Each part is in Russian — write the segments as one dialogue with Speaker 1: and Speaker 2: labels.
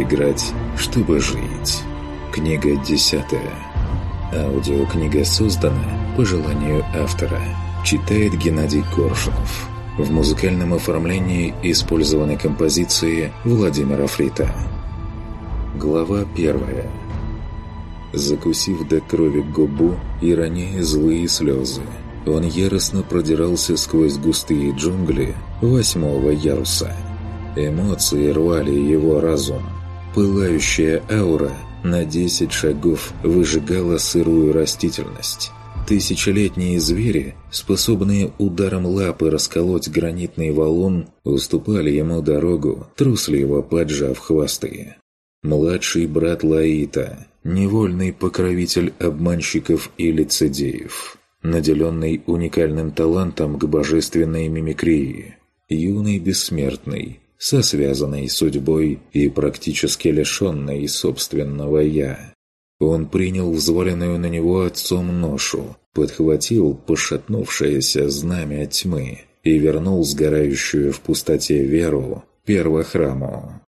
Speaker 1: Играть, чтобы жить. Книга 10. Аудиокнига создана по желанию автора. Читает Геннадий Коршунов. В музыкальном оформлении использованы композиции Владимира Фрита. Глава 1. Закусив до крови губу и роняя злые слезы, он яростно продирался сквозь густые джунгли восьмого яруса. Эмоции рвали его разум, Пылающая аура на 10 шагов выжигала сырую растительность. Тысячелетние звери, способные ударом лапы расколоть гранитный валун, уступали ему дорогу, трусливо поджав хвосты. Младший брат Лаита, невольный покровитель обманщиков и лицедеев, наделенный уникальным талантом к божественной мимикрии, юный бессмертный, со связанной судьбой и практически лишенной собственного «я». Он принял взваленную на него отцом ношу, подхватил пошатнувшееся знамя тьмы и вернул сгорающую в пустоте веру первохраму.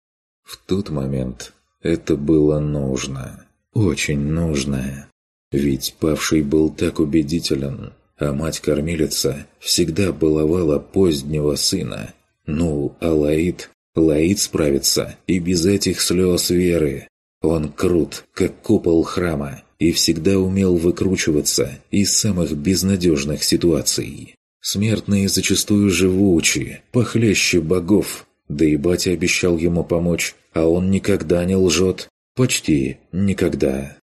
Speaker 1: В тот момент это было нужно, очень нужно. Ведь павший был так убедителен, а мать-кормилица всегда баловала позднего сына ну, а Лаид? Лаид справится и без этих слез веры. Он крут, как купол храма, и всегда умел выкручиваться из самых безнадежных ситуаций. Смертные зачастую живучи, похлеще богов. Да и батя обещал ему помочь, а он никогда не лжет. Почти никогда.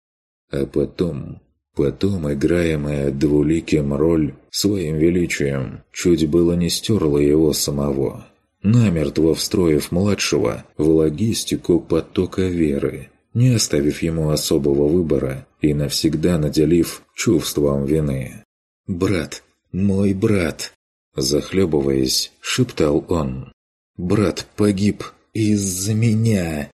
Speaker 1: А потом Потом, играемая двуликим роль, своим величием, чуть было не стерла его самого, намертво встроив младшего в логистику потока веры, не оставив ему особого выбора и навсегда наделив чувством вины. «Брат! Мой брат!» Захлебываясь, шептал он. «Брат погиб из-за меня!»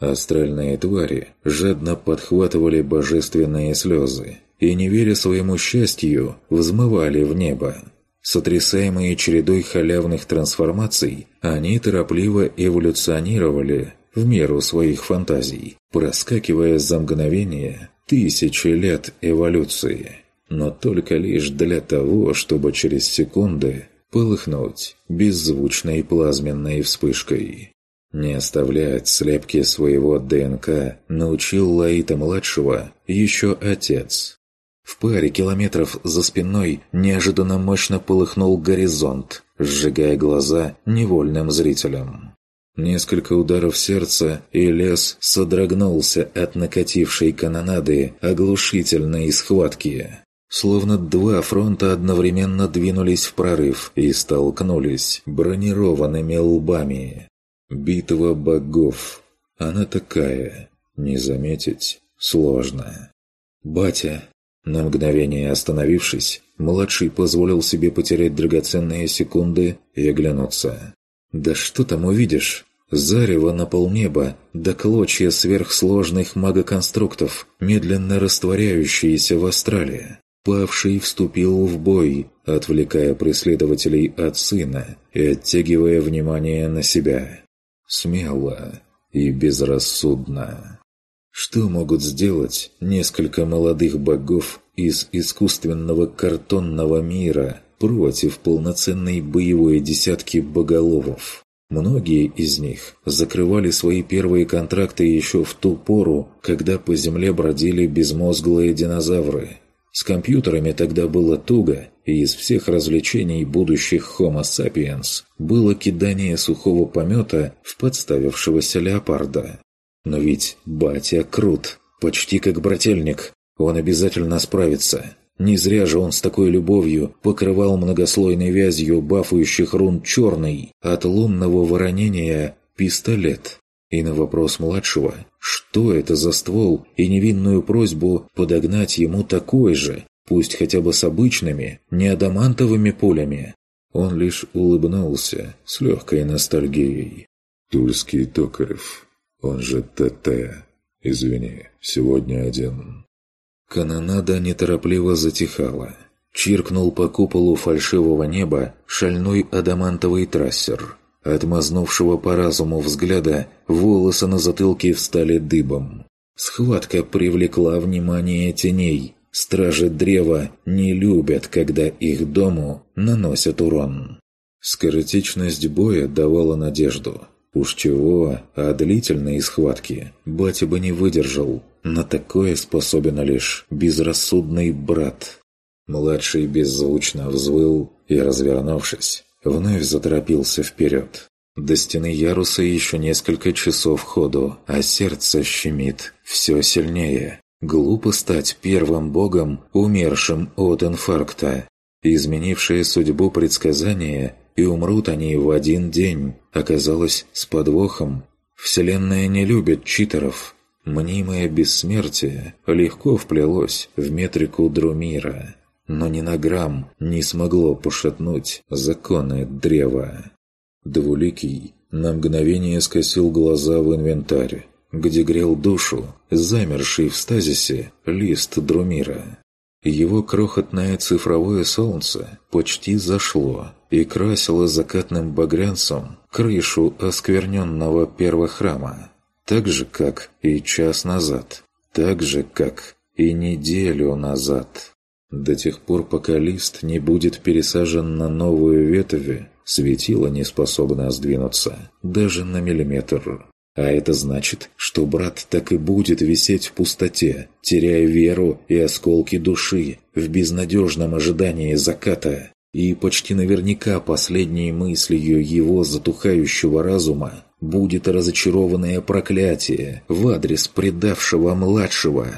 Speaker 1: Астральные твари жадно подхватывали божественные слезы и, не веря своему счастью, взмывали в небо. Сотрясаемые чередой халявных трансформаций, они торопливо эволюционировали в меру своих фантазий, проскакивая за мгновение тысячи лет эволюции, но только лишь для того, чтобы через секунды полыхнуть беззвучной плазменной вспышкой. Не оставлять слепки своего ДНК научил Лаита-младшего еще отец. В паре километров за спиной неожиданно мощно полыхнул горизонт, сжигая глаза невольным зрителям. Несколько ударов сердца, и лес содрогнулся от накатившей канонады оглушительной схватки. Словно два фронта одновременно двинулись в прорыв и столкнулись бронированными лбами. Битва богов. Она такая, не заметить сложно. «Батя!» На мгновение остановившись, младший позволил себе потерять драгоценные секунды и оглянуться. «Да что там увидишь? Зарево на полнеба, да клочья сверхсложных магоконструктов, медленно растворяющиеся в астрале. Павший вступил в бой, отвлекая преследователей от сына и оттягивая внимание на себя смело и безрассудно. Что могут сделать несколько молодых богов из искусственного картонного мира против полноценной боевой десятки боголовов? Многие из них закрывали свои первые контракты еще в ту пору, когда по земле бродили безмозглые динозавры – с компьютерами тогда было туго, и из всех развлечений будущих Homo sapiens было кидание сухого помета в подставившегося леопарда. Но ведь батя крут, почти как брательник, он обязательно справится. Не зря же он с такой любовью покрывал многослойной вязью бафующих рун черный от лунного воронения пистолет. И на вопрос младшего, что это за ствол, и невинную просьбу подогнать ему такой же, пусть хотя бы с обычными, не адамантовыми пулями, он лишь улыбнулся с легкой ностальгией. «Тульский Токарев, он же ТТ. Извини, сегодня один». Канонада неторопливо затихала. Чиркнул по куполу фальшивого неба шальной адамантовый трассер. От мазнувшего по разуму взгляда волосы на затылке встали дыбом. Схватка привлекла внимание теней. Стражи древа не любят, когда их дому наносят урон. Скоротечность боя давала надежду. Уж чего, а длительные схватки батя бы не выдержал. На такое способен лишь безрассудный брат. Младший беззвучно взвыл и, развернувшись, вновь заторопился вперед. До стены яруса еще несколько часов ходу, а сердце щемит все сильнее. Глупо стать первым богом, умершим от инфаркта. Изменившие судьбу предсказания «и умрут они в один день» оказалось с подвохом. Вселенная не любит читеров. Мнимое бессмертие легко вплелось в метрику Друмира но ни на грамм не смогло пошатнуть законы древа. Двуликий на мгновение скосил глаза в инвентарь, где грел душу, замерший в стазисе лист Друмира. Его крохотное цифровое солнце почти зашло и красило закатным багрянцем крышу оскверненного первохрама, так же, как и час назад, так же, как и неделю назад. До тех пор, пока лист не будет пересажен на новую ветвь, светило не способно сдвинуться даже на миллиметр. А это значит, что брат так и будет висеть в пустоте, теряя веру и осколки души в безнадежном ожидании заката. И почти наверняка последней мыслью его затухающего разума будет разочарованное проклятие в адрес предавшего младшего,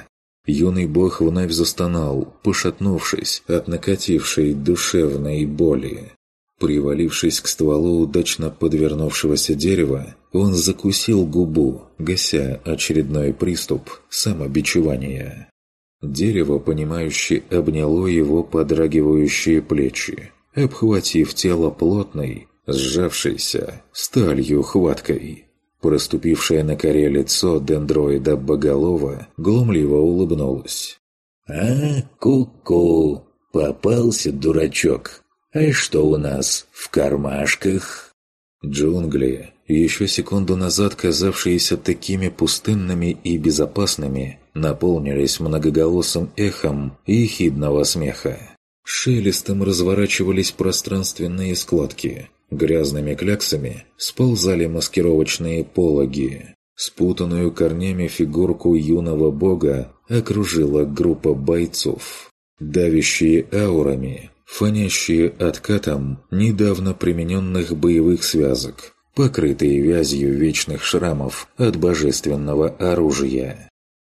Speaker 1: Юный бог вновь застонал, пошатнувшись от накатившей душевной боли. Привалившись к стволу удачно подвернувшегося дерева, он закусил губу, гася очередной приступ самобичевания. Дерево, понимающе обняло его подрагивающие плечи, обхватив тело плотной, сжавшейся сталью хваткой. Проступившее на коре лицо дендроида Боголова глумливо улыбнулось. «А, ку-ку! Попался дурачок! А что у нас в кармашках?» Джунгли, еще секунду назад казавшиеся такими пустынными и безопасными, наполнились многоголосым эхом и хидного смеха. Шелестом разворачивались пространственные складки, Грязными кляксами сползали маскировочные пологи. Спутанную корнями фигурку юного бога окружила группа бойцов. Давящие аурами, фонящие откатом недавно примененных боевых связок, покрытые вязью вечных шрамов от божественного оружия.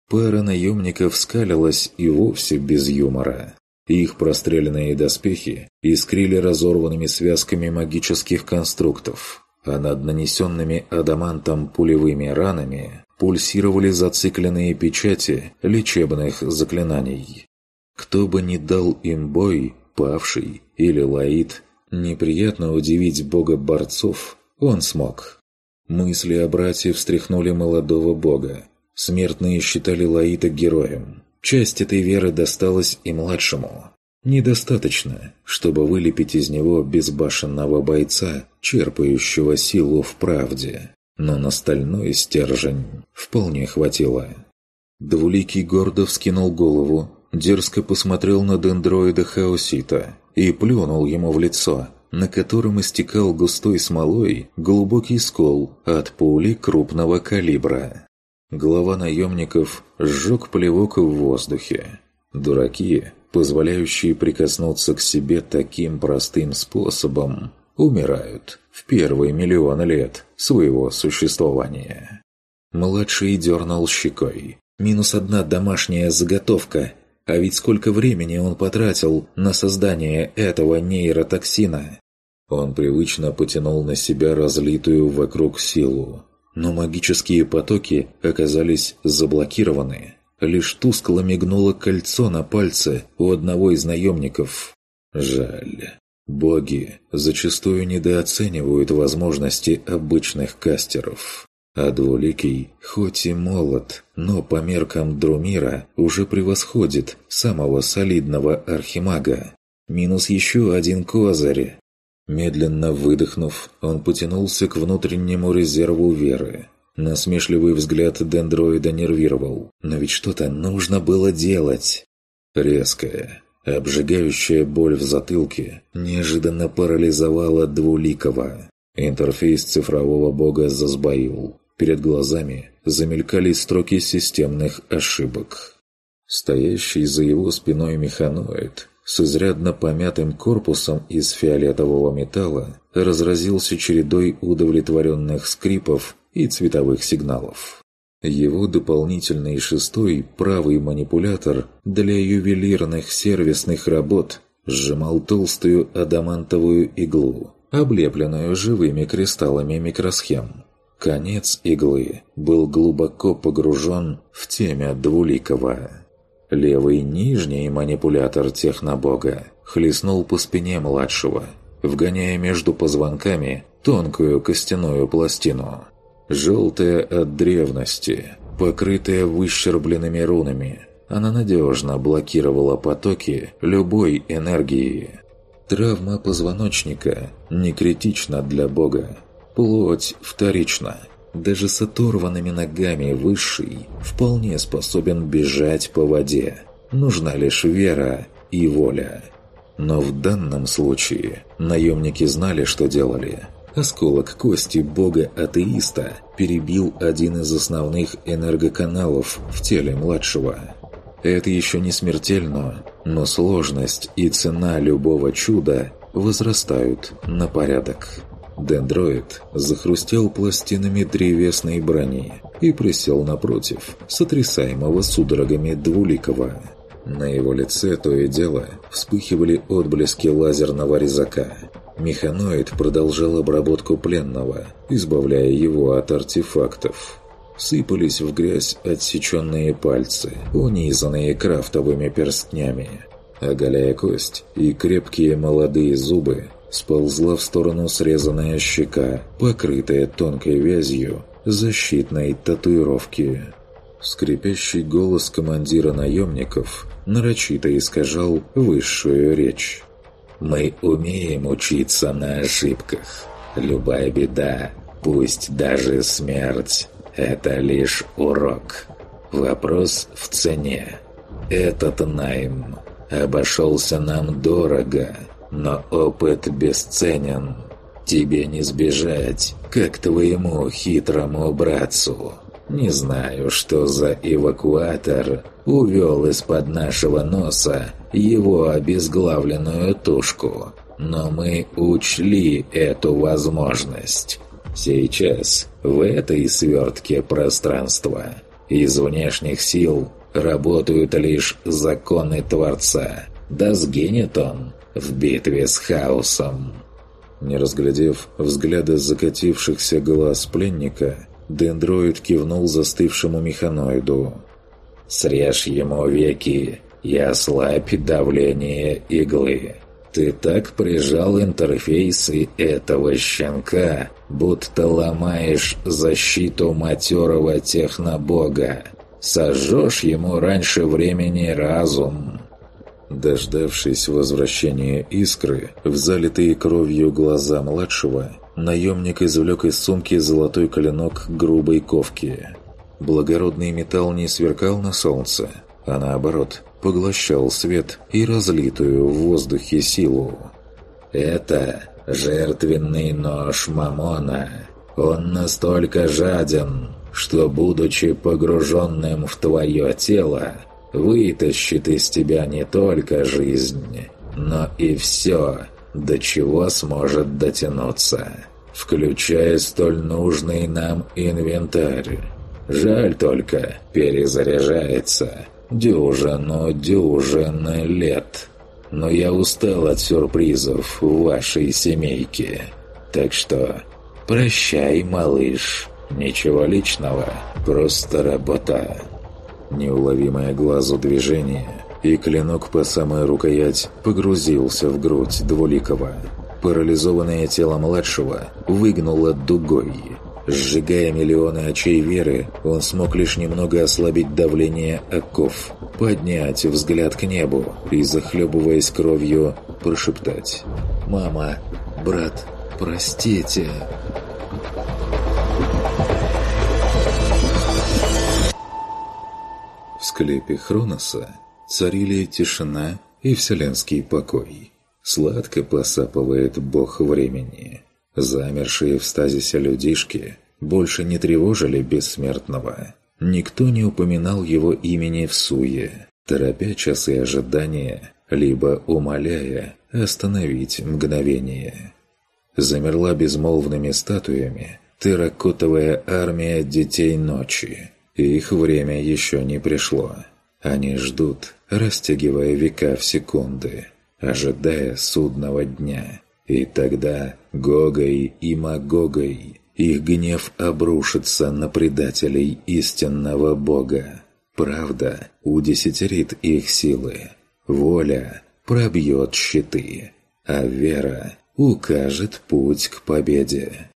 Speaker 1: Пара наемников скалилась и вовсе без юмора их простреленные доспехи искрили разорванными связками магических конструктов, а над нанесенными адамантом пулевыми ранами пульсировали зацикленные печати лечебных заклинаний. Кто бы ни дал им бой, павший или лаид, неприятно удивить бога борцов он смог. Мысли о брате встряхнули молодого бога. Смертные считали Лаита героем. Часть этой веры досталась и младшему. Недостаточно, чтобы вылепить из него безбашенного бойца, черпающего силу в правде. Но на стальной стержень вполне хватило. Двуликий гордо вскинул голову, дерзко посмотрел на дендроида Хаосита и плюнул ему в лицо, на котором истекал густой смолой глубокий скол от пули крупного калибра. Глава наемников сжег плевок в воздухе. Дураки, позволяющие прикоснуться к себе таким простым способом, умирают в первые миллионы лет своего существования. Младший дернул щекой. Минус одна домашняя заготовка. А ведь сколько времени он потратил на создание этого нейротоксина? Он привычно потянул на себя разлитую вокруг силу, но магические потоки оказались заблокированы. Лишь тускло мигнуло кольцо на пальце у одного из наемников. Жаль. Боги зачастую недооценивают возможности обычных кастеров. А Двуликий, хоть и молод, но по меркам Друмира уже превосходит самого солидного архимага. Минус еще один козырь. Медленно выдохнув, он потянулся к внутреннему резерву веры. Насмешливый взгляд дендроида нервировал. Но ведь что-то нужно было делать. Резкая, обжигающая боль в затылке неожиданно парализовала Двуликова. Интерфейс цифрового бога засбоил. Перед глазами замелькали строки системных ошибок. Стоящий за его спиной механоид с изрядно помятым корпусом из фиолетового металла разразился чередой удовлетворенных скрипов и цветовых сигналов. Его дополнительный шестой правый манипулятор для ювелирных сервисных работ сжимал толстую адамантовую иглу, облепленную живыми кристаллами микросхем. Конец иглы был глубоко погружен в темя двуликого. Левый нижний манипулятор технобога хлестнул по спине младшего, вгоняя между позвонками тонкую костяную пластину. Желтая от древности, покрытая выщербленными рунами, она надежно блокировала потоки любой энергии. Травма позвоночника не критична для бога. Плоть вторична – даже с оторванными ногами Высший вполне способен бежать по воде. Нужна лишь вера и воля. Но в данном случае наемники знали, что делали. Осколок кости бога-атеиста перебил один из основных энергоканалов в теле младшего. Это еще не смертельно, но сложность и цена любого чуда возрастают на порядок. Дендроид захрустел пластинами древесной брони и присел напротив, сотрясаемого судорогами двуликого. На его лице то и дело вспыхивали отблески лазерного резака. Механоид продолжал обработку пленного, избавляя его от артефактов. Сыпались в грязь отсеченные пальцы, унизанные крафтовыми перстнями. Оголяя кость и крепкие молодые зубы, сползла в сторону срезанная щека, покрытая тонкой вязью защитной татуировки. Скрипящий голос командира наемников нарочито искажал высшую речь. «Мы умеем учиться на ошибках. Любая беда, пусть даже смерть, это лишь урок. Вопрос в цене. Этот найм обошелся нам дорого» но опыт бесценен. Тебе не сбежать, как твоему хитрому братцу. Не знаю, что за эвакуатор увел из-под нашего носа его обезглавленную тушку, но мы учли эту возможность. Сейчас в этой свертке пространства из внешних сил работают лишь законы Творца. Да сгинет он, в битве с хаосом!» Не разглядев взгляда закатившихся глаз пленника, дендроид кивнул застывшему механоиду. «Срежь ему веки и ослабь давление иглы. Ты так прижал интерфейсы этого щенка, будто ломаешь защиту матерого технобога. Сожжешь ему раньше времени разум». Дождавшись возвращения искры в залитые кровью глаза младшего, наемник извлек из сумки золотой коленок грубой ковки. Благородный металл не сверкал на солнце, а наоборот, поглощал свет и разлитую в воздухе силу. «Это жертвенный нож Мамона. Он настолько жаден, что, будучи погруженным в твое тело, вытащит из тебя не только жизнь, но и все, до чего сможет дотянуться, включая столь нужный нам инвентарь. Жаль только, перезаряжается дюжину дюжины лет. Но я устал от сюрпризов в вашей семейке. Так что прощай, малыш. Ничего личного, просто работа. Неуловимое глазу движение, и клинок по самой рукоять погрузился в грудь Двуликова. Парализованное тело младшего выгнуло дугой. Сжигая миллионы очей веры, он смог лишь немного ослабить давление оков, поднять взгляд к небу и, захлебываясь кровью, прошептать «Мама, брат, простите!» В склепе Хроноса царили тишина и вселенский покой. Сладко посапывает бог времени. Замершие в стазисе людишки больше не тревожили бессмертного. Никто не упоминал его имени в суе, торопя часы ожидания, либо умоляя остановить мгновение. Замерла безмолвными статуями терракотовая армия детей ночи – их время еще не пришло. Они ждут, растягивая века в секунды, ожидая судного дня. И тогда Гогой и Магогой их гнев обрушится на предателей истинного Бога. Правда удесятерит их силы, воля пробьет щиты, а вера укажет путь к победе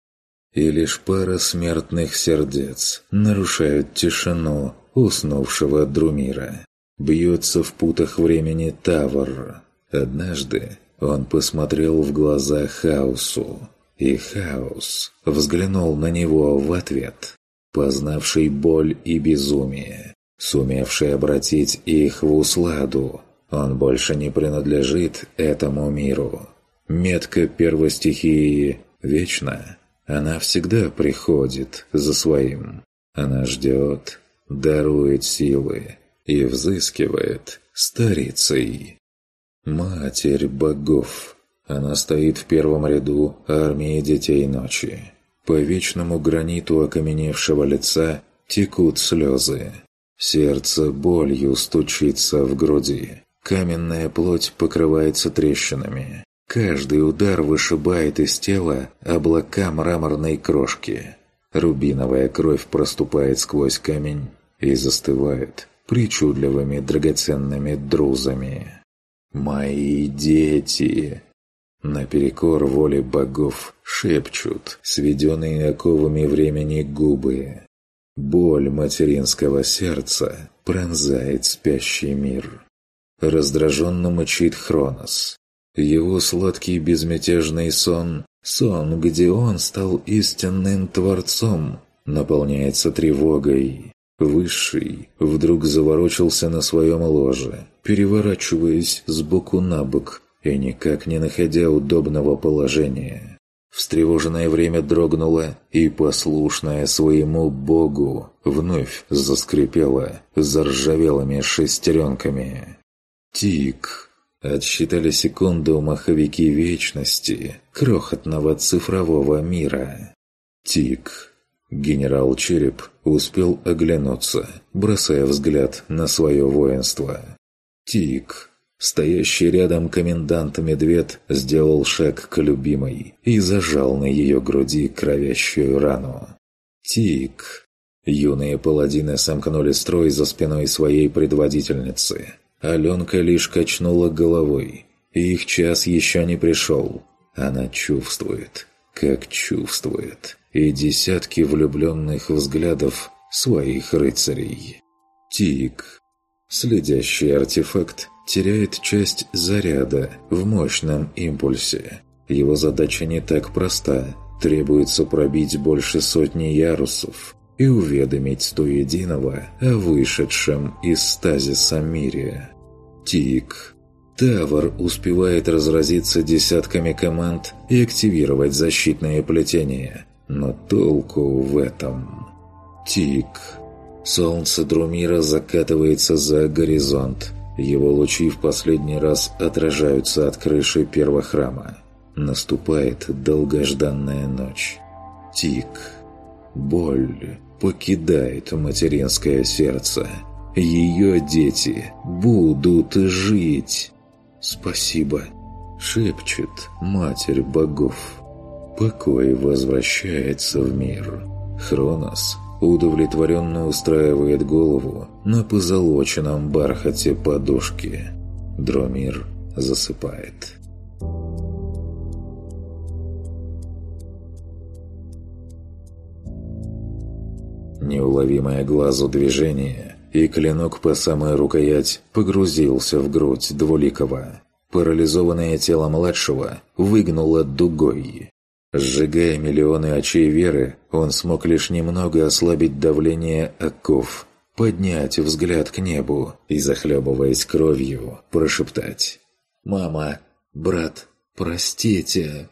Speaker 1: и лишь пара смертных сердец нарушают тишину уснувшего Друмира. Бьется в путах времени Тавр. Однажды он посмотрел в глаза Хаосу, и Хаос взглянул на него в ответ, познавший боль и безумие, сумевший обратить их в усладу. Он больше не принадлежит этому миру. Метка первостихии вечна. Она всегда приходит за своим. Она ждет, дарует силы и взыскивает старицей. Матерь богов. Она стоит в первом ряду армии детей ночи. По вечному граниту окаменевшего лица текут слезы. Сердце болью стучится в груди. Каменная плоть покрывается трещинами. Каждый удар вышибает из тела облака мраморной крошки. Рубиновая кровь проступает сквозь камень и застывает причудливыми драгоценными друзами. «Мои дети!» Наперекор воли богов шепчут, сведенные оковами времени губы. Боль материнского сердца пронзает спящий мир. Раздраженно мычит Хронос. Его сладкий безмятежный сон, сон, где он стал истинным творцом, наполняется тревогой. Высший вдруг заворочился на своем ложе, переворачиваясь с боку на бок и никак не находя удобного положения. Встревоженное время дрогнуло, и, послушное своему богу, вновь заскрипело заржавелыми шестеренками. Тик! Отсчитали секунду маховики вечности, крохотного цифрового мира. Тик. Генерал Череп успел оглянуться, бросая взгляд на свое воинство. Тик. Стоящий рядом комендант Медвед сделал шаг к любимой и зажал на ее груди кровящую рану. Тик. Юные паладины сомкнули строй за спиной своей предводительницы, Аленка лишь качнула головой. Их час еще не пришел. Она чувствует, как чувствует. И десятки влюбленных взглядов своих рыцарей. Тик. Следящий артефакт теряет часть заряда в мощном импульсе. Его задача не так проста. Требуется пробить больше сотни ярусов и уведомить сто единого о вышедшем из стазиса мире тик. Тавр успевает разразиться десятками команд и активировать защитные плетения. Но толку в этом... Тик. Солнце Друмира закатывается за горизонт. Его лучи в последний раз отражаются от крыши первого храма. Наступает долгожданная ночь. Тик. Боль покидает материнское сердце. Ее дети будут жить. Спасибо, шепчет Матерь Богов. Покой возвращается в мир. Хронос удовлетворенно устраивает голову на позолоченном бархате подушки. Дромир засыпает. Неуловимое глазу движение и клинок по самой рукоять погрузился в грудь дволикова. Парализованное тело младшего выгнуло дугой. Сжигая миллионы очей веры, он смог лишь немного ослабить давление оков, поднять взгляд к небу и, захлебываясь кровью, прошептать «Мама! Брат! Простите!»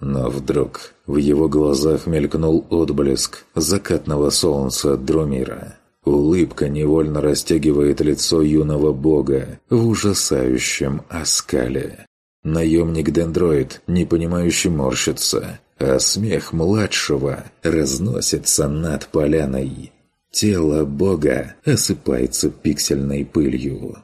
Speaker 1: Но вдруг в его глазах мелькнул отблеск закатного солнца Друмира. Улыбка невольно растягивает лицо юного бога в ужасающем оскале. Наемник-дендроид, непонимающе морщится, а смех младшего разносится над поляной. Тело бога осыпается пиксельной пылью.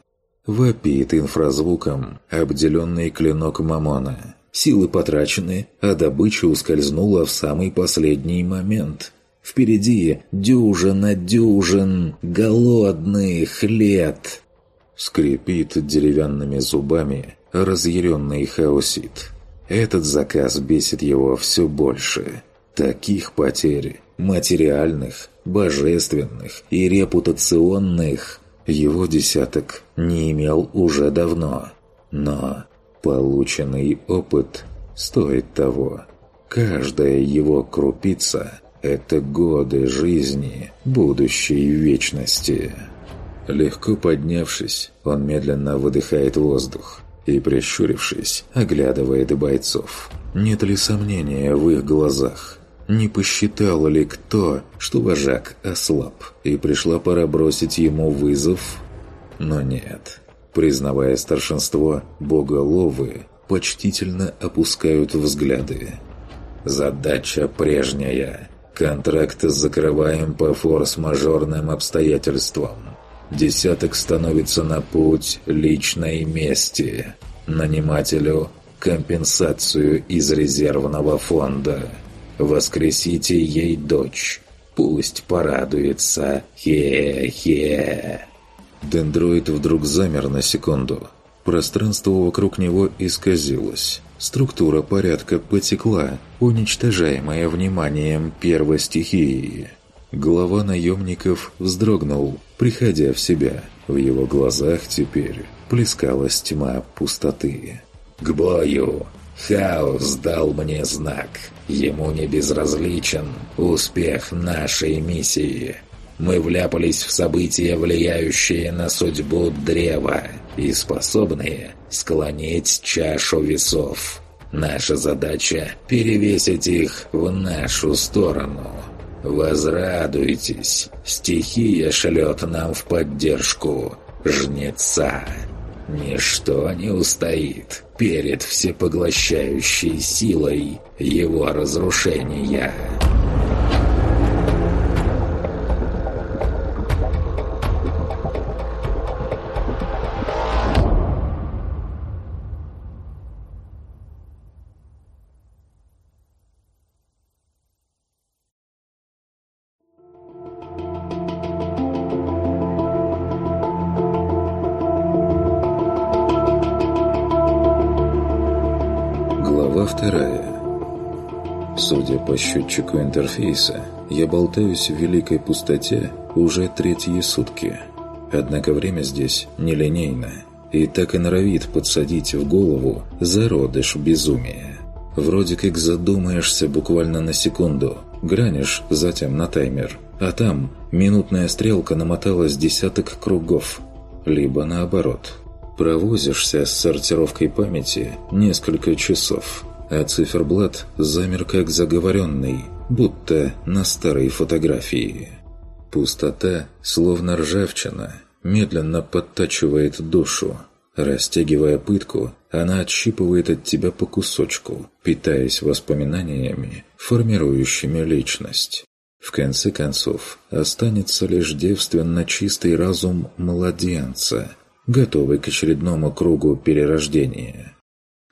Speaker 1: Вопит инфразвуком обделенный клинок Мамона. Силы потрачены, а добыча ускользнула в самый последний момент – Впереди дюжина дюжин голодных лет. Скрипит деревянными зубами разъяренный хаосит. Этот заказ бесит его все больше. Таких потерь, материальных, божественных и репутационных, его десяток не имел уже давно. Но полученный опыт стоит того. Каждая его крупица – это годы жизни, будущей вечности. Легко поднявшись, он медленно выдыхает воздух и, прищурившись, оглядывает бойцов. Нет ли сомнения в их глазах? Не посчитал ли кто, что вожак ослаб, и пришла пора бросить ему вызов? Но нет. Признавая старшинство, боголовы почтительно опускают взгляды. Задача прежняя Контракты закрываем по форс-мажорным обстоятельствам. Десяток становится на путь личной мести. Нанимателю – компенсацию из резервного фонда. Воскресите ей дочь. Пусть порадуется. Хе-хе. Дендроид вдруг замер на секунду. Пространство вокруг него исказилось. Структура порядка потекла, уничтожаемая вниманием первой стихии. Глава наемников вздрогнул, приходя в себя. В его глазах теперь плескалась тьма пустоты. «К бою! Хаос дал мне знак. Ему не безразличен успех нашей миссии. Мы вляпались в события, влияющие на судьбу древа» и способные склонить чашу весов. Наша задача – перевесить их в нашу сторону. Возрадуйтесь, стихия шлет нам в поддержку жнеца. Ничто не устоит перед всепоглощающей силой его разрушения. счетчику интерфейса я болтаюсь в великой пустоте уже третьи сутки. Однако время здесь нелинейно и так и норовит подсадить в голову зародыш безумия. Вроде как задумаешься буквально на секунду, гранишь затем на таймер, а там минутная стрелка намоталась десяток кругов. Либо наоборот. Провозишься с сортировкой памяти несколько часов – а циферблат замер как заговоренный, будто на старой фотографии. Пустота, словно ржавчина, медленно подтачивает душу. Растягивая пытку, она отщипывает от тебя по кусочку, питаясь воспоминаниями, формирующими личность. В конце концов, останется лишь девственно чистый разум младенца, готовый к очередному кругу перерождения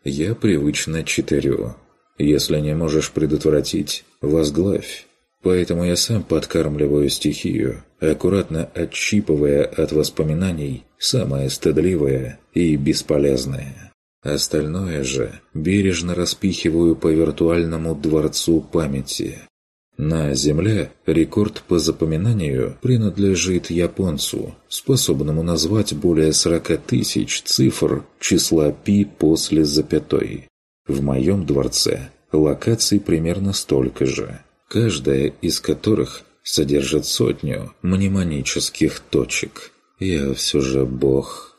Speaker 1: я привычно читерю. Если не можешь предотвратить, возглавь. Поэтому я сам подкармливаю стихию, аккуратно отщипывая от воспоминаний самое стыдливое и бесполезное. Остальное же бережно распихиваю по виртуальному дворцу памяти, на Земле рекорд по запоминанию принадлежит японцу, способному назвать более 40 тысяч цифр числа пи после запятой. В моем дворце локаций примерно столько же, каждая из которых содержит сотню мнемонических точек. Я все же бог.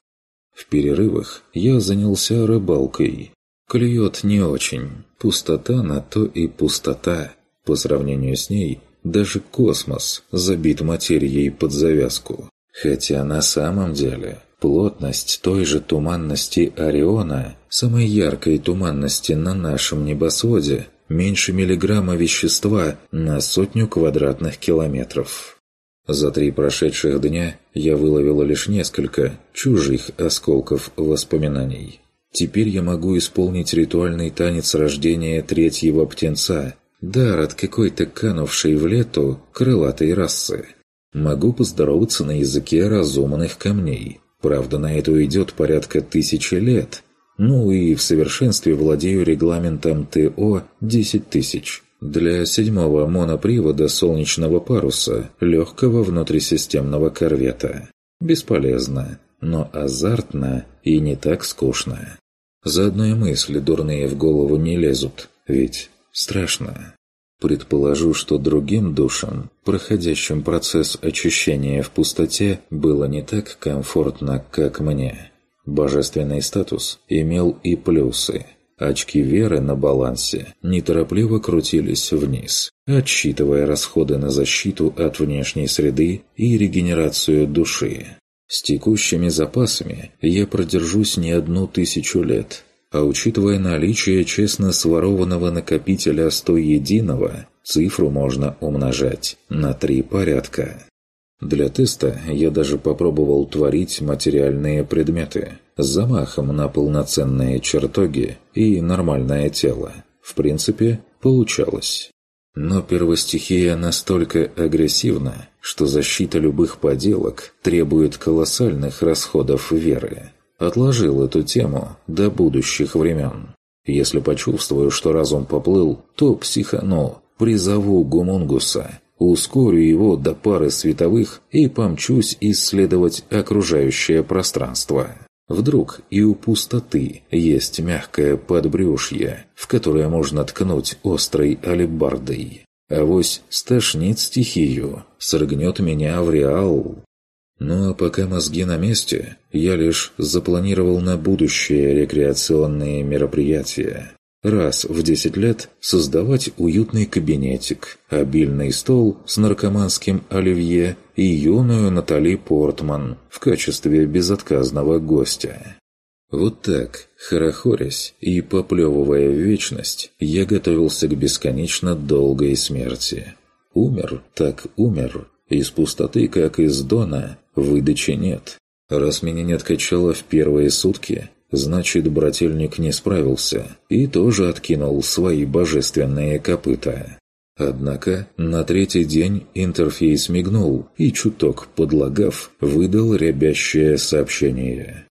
Speaker 1: В перерывах я занялся рыбалкой. Клюет не очень. Пустота на то и пустота. По сравнению с ней, даже космос забит материей под завязку. Хотя на самом деле плотность той же туманности Ориона, самой яркой туманности на нашем небосводе, меньше миллиграмма вещества на сотню квадратных километров. За три прошедших дня я выловила лишь несколько чужих осколков воспоминаний. Теперь я могу исполнить ритуальный танец рождения третьего птенца, Дар от какой-то канувшей в лету крылатой расы. Могу поздороваться на языке разумных камней. Правда, на это уйдет порядка тысячи лет. Ну и в совершенстве владею регламентом ТО 10 тысяч. Для седьмого монопривода солнечного паруса, легкого внутрисистемного корвета. Бесполезно, но азартно и не так скучно. Заодно и мысли дурные в голову не лезут, ведь страшно. Предположу, что другим душам, проходящим процесс очищения в пустоте, было не так комфортно, как мне. Божественный статус имел и плюсы. Очки веры на балансе неторопливо крутились вниз, отсчитывая расходы на защиту от внешней среды и регенерацию души. С текущими запасами я продержусь не одну тысячу лет, а учитывая наличие честно сворованного накопителя 100 единого, цифру можно умножать на три порядка. Для теста я даже попробовал творить материальные предметы с замахом на полноценные чертоги и нормальное тело. В принципе, получалось. Но первостихия настолько агрессивна, что защита любых поделок требует колоссальных расходов веры отложил эту тему до будущих времен. Если почувствую, что разум поплыл, то психану, призову гумунгуса, ускорю его до пары световых и помчусь исследовать окружающее пространство. Вдруг и у пустоты есть мягкое подбрюшье, в которое можно ткнуть острой алебардой. Авось стошнит стихию, срыгнет меня в реал. Ну а пока мозги на месте, я лишь запланировал на будущее рекреационные мероприятия. Раз в 10 лет создавать уютный кабинетик, обильный стол с наркоманским оливье и юную Натали Портман в качестве безотказного гостя. Вот так, хорохорясь и поплевывая вечность, я готовился к бесконечно долгой смерти. Умер так умер, из пустоты, как из дона, Выдачи нет. Раз меня не откачало в первые сутки, значит, брательник не справился и тоже откинул свои божественные копыта. Однако на третий день интерфейс мигнул и, чуток подлагав, выдал рябящее сообщение.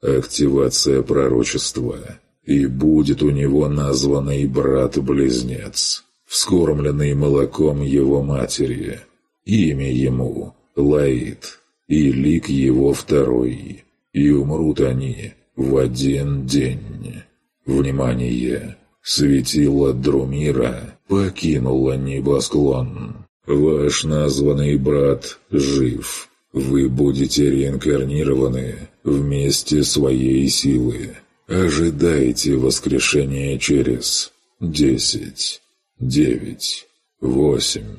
Speaker 1: «Активация пророчества. И будет у него названный брат-близнец, вскормленный молоком его матери. Имя ему – Лаид и лик его второй, и умрут они в один день. Внимание! Светило Друмира покинуло небосклон. Ваш названный брат жив. Вы будете реинкарнированы
Speaker 2: вместе своей силы. Ожидайте воскрешения через десять, девять, восемь.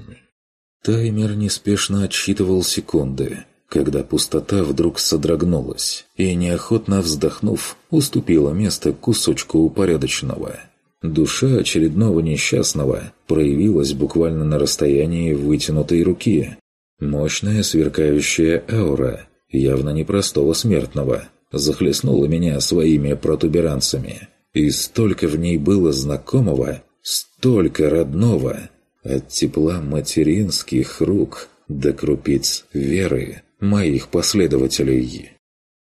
Speaker 1: Таймер неспешно отсчитывал секунды когда пустота вдруг содрогнулась и, неохотно вздохнув, уступила место кусочку упорядоченного. Душа очередного несчастного проявилась буквально на расстоянии вытянутой руки. Мощная сверкающая аура, явно непростого смертного, захлестнула меня своими протуберанцами. И столько в ней было знакомого, столько родного. От тепла материнских рук до крупиц веры, моих последователей.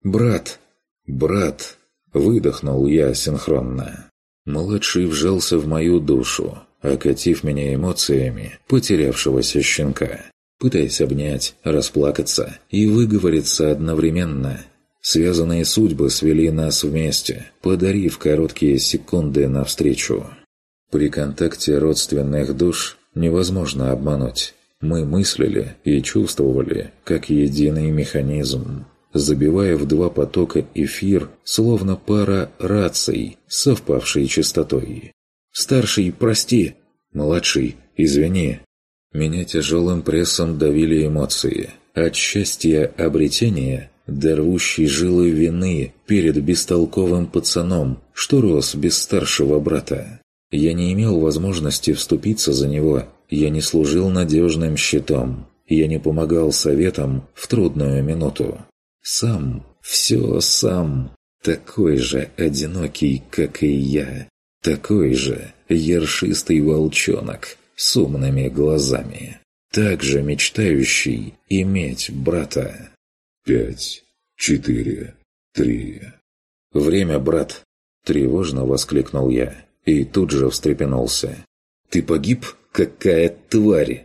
Speaker 1: «Брат! Брат!» – выдохнул я синхронно. Младший вжался в мою душу, окатив меня эмоциями потерявшегося щенка, пытаясь обнять, расплакаться и выговориться одновременно. Связанные судьбы свели нас вместе, подарив короткие секунды навстречу. При контакте родственных душ невозможно обмануть. Мы мыслили и чувствовали, как единый механизм, забивая в два потока эфир, словно пара раций, совпавшей частотой. «Старший, прости!» «Младший, извини!» Меня тяжелым прессом давили эмоции. От счастья обретения до рвущей жилы вины перед бестолковым пацаном, что рос без старшего брата. Я не имел возможности вступиться за него я не служил надежным щитом. Я не помогал советам в трудную минуту. Сам, все сам, такой же одинокий, как и я. Такой же ершистый волчонок с умными глазами. Также мечтающий иметь брата. «Пять,
Speaker 3: четыре,
Speaker 1: три...» «Время, брат!» – тревожно воскликнул я и тут же встрепенулся. «Ты погиб?» Какая тварь!»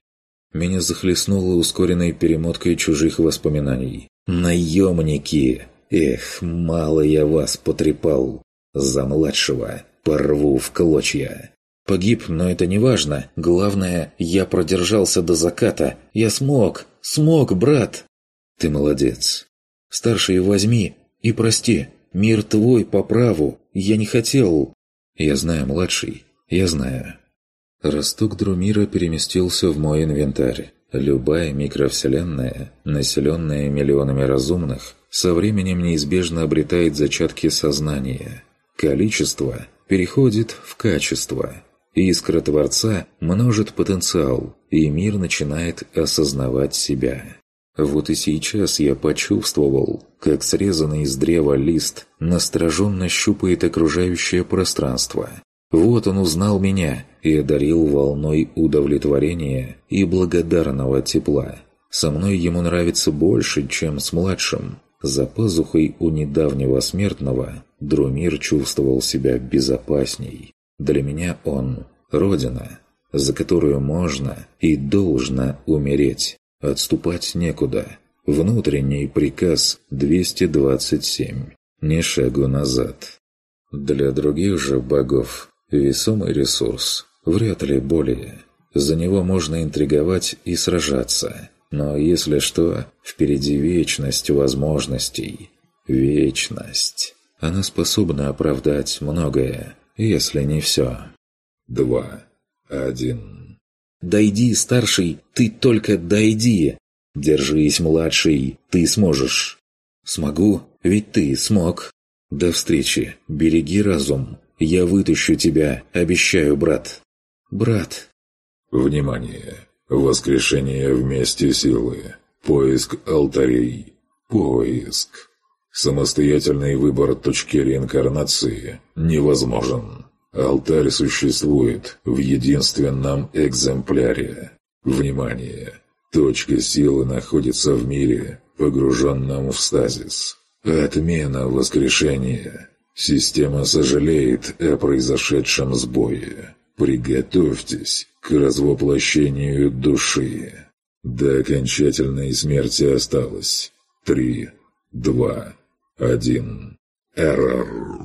Speaker 1: Меня захлестнуло ускоренной перемоткой чужих воспоминаний. «Наемники! Эх, мало я вас потрепал! За младшего порву в клочья!» Погиб, но это не важно. Главное, я продержался до заката. Я смог! Смог, брат! Ты молодец. Старший возьми и прости. Мир твой по праву. Я не хотел. Я знаю, младший. Я знаю. Росток Друмира переместился в мой инвентарь. Любая микровселенная, населенная миллионами разумных, со временем неизбежно обретает зачатки сознания. Количество переходит в качество. Искра Творца множит потенциал, и мир начинает осознавать себя. Вот и сейчас я почувствовал, как срезанный из древа лист настороженно щупает окружающее пространство, вот он узнал меня и одарил волной удовлетворения и благодарного тепла. Со мной ему нравится больше, чем с младшим. За пазухой у недавнего смертного Друмир чувствовал себя безопасней. Для меня он – родина, за которую можно и должно умереть. Отступать некуда. Внутренний приказ 227. Ни шагу назад. Для других же богов Весомый ресурс, вряд ли более. За него можно интриговать и сражаться. Но если что, впереди вечность возможностей. Вечность. Она способна оправдать многое, если не все. Два.
Speaker 2: Один.
Speaker 1: «Дойди, старший, ты только дойди! Держись, младший, ты сможешь!» «Смогу, ведь ты смог!» «До встречи, береги разум, я вытащу тебя, обещаю, брат. Брат. Внимание! Воскрешение
Speaker 4: вместе силы. Поиск алтарей. Поиск. Самостоятельный выбор точки реинкарнации невозможен.
Speaker 1: Алтарь существует в единственном экземпляре. Внимание! Точка силы находится в мире, погруженном в стазис. Отмена воскрешения. Система сожалеет о произошедшем сбое. Приготовьтесь к развоплощению души.
Speaker 2: До окончательной смерти осталось
Speaker 4: три, два, один. Эррор.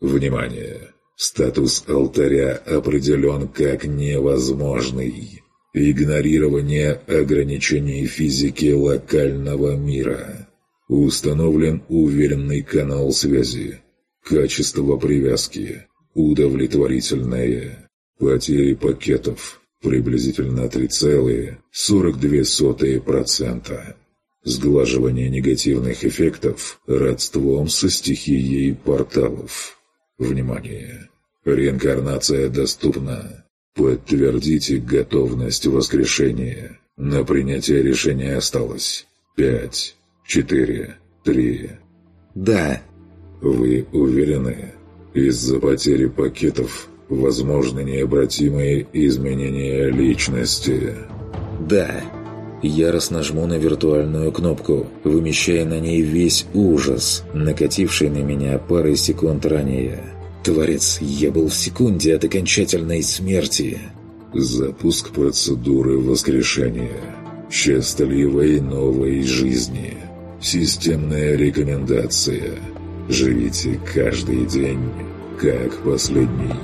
Speaker 4: Внимание!
Speaker 2: Статус
Speaker 1: алтаря определен как невозможный. Игнорирование ограничений физики локального мира. Установлен уверенный канал связи Качество привязки удовлетворительное. Потери пакетов приблизительно 3,42%. Сглаживание негативных эффектов родством со стихией порталов. Внимание! Реинкарнация доступна. Подтвердите готовность воскрешения. На принятие решения осталось 5, 4, 3. «Да», вы уверены, из-за потери пакетов возможны необратимые изменения личности? Да. Яростно жму на виртуальную кнопку, вымещая на ней весь ужас, накативший на меня пары секунд ранее. Творец, я был в секунде от окончательной смерти. Запуск процедуры воскрешения. Счастливой новой жизни. Системная
Speaker 2: рекомендация. Живите каждый день, как последний.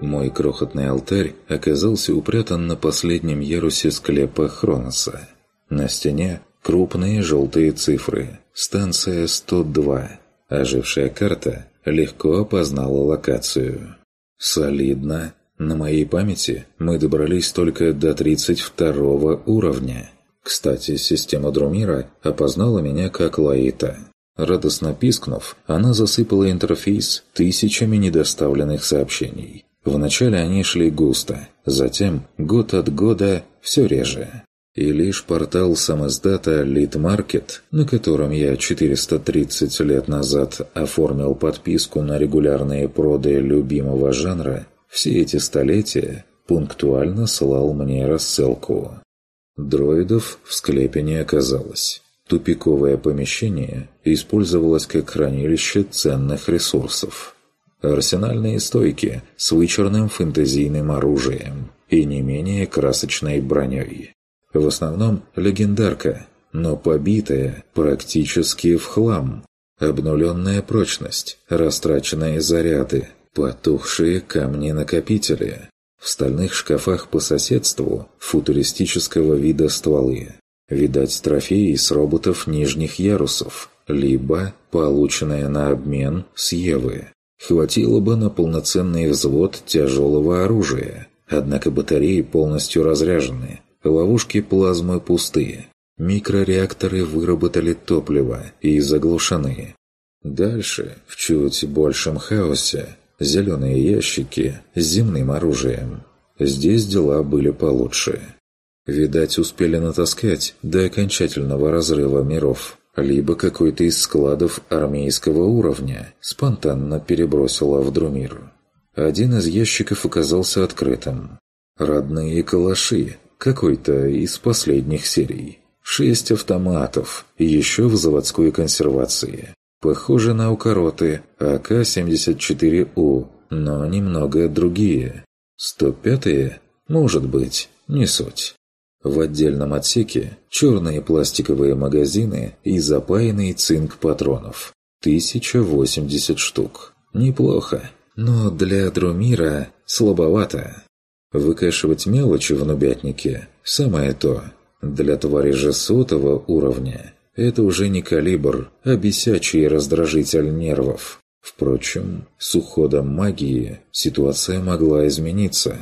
Speaker 1: Мой крохотный алтарь оказался упрятан на последнем ярусе склепа Хроноса. На стене крупные желтые цифры. Станция 102. Ожившая карта легко опознала локацию. Солидно на моей памяти мы добрались только до 32 уровня. Кстати, система Друмира опознала меня как Лаита. Радостно пискнув, она засыпала интерфейс тысячами недоставленных сообщений. Вначале они шли густо, затем год от года все реже. И лишь портал самоздата Lead Market, на котором я 430 лет назад оформил подписку на регулярные проды любимого жанра, все эти столетия пунктуально слал мне рассылку. Дроидов в склепе не оказалось. Тупиковое помещение использовалось как хранилище ценных ресурсов. Арсенальные стойки с вычурным фэнтезийным оружием и не менее красочной броней. В основном легендарка, но побитая практически в хлам. Обнуленная прочность, растраченные заряды – потухшие камни-накопители. В стальных шкафах по соседству футуристического вида стволы. Видать, трофеи с роботов нижних ярусов, либо полученные на обмен с Евы. Хватило бы на полноценный взвод тяжелого оружия. Однако батареи полностью разряжены, ловушки плазмы пустые. Микрореакторы выработали топливо и заглушены. Дальше, в чуть большем хаосе, зеленые ящики с земным оружием. Здесь дела были получше. Видать, успели натаскать до окончательного разрыва миров. Либо какой-то из складов армейского уровня спонтанно перебросило в Друмир. Один из ящиков оказался открытым. Родные калаши, какой-то из последних серий. Шесть автоматов, еще в заводской консервации. Похоже на укороты АК-74У, но немного другие. 105-е? Может быть, не суть. В отдельном отсеке черные пластиковые магазины и запаянный цинк патронов. 1080 штук. Неплохо, но для Друмира слабовато. Выкашивать мелочи в нубятнике – самое то. Для твари же сотого уровня это уже не калибр, а бесячий раздражитель нервов. Впрочем, с уходом магии ситуация могла измениться.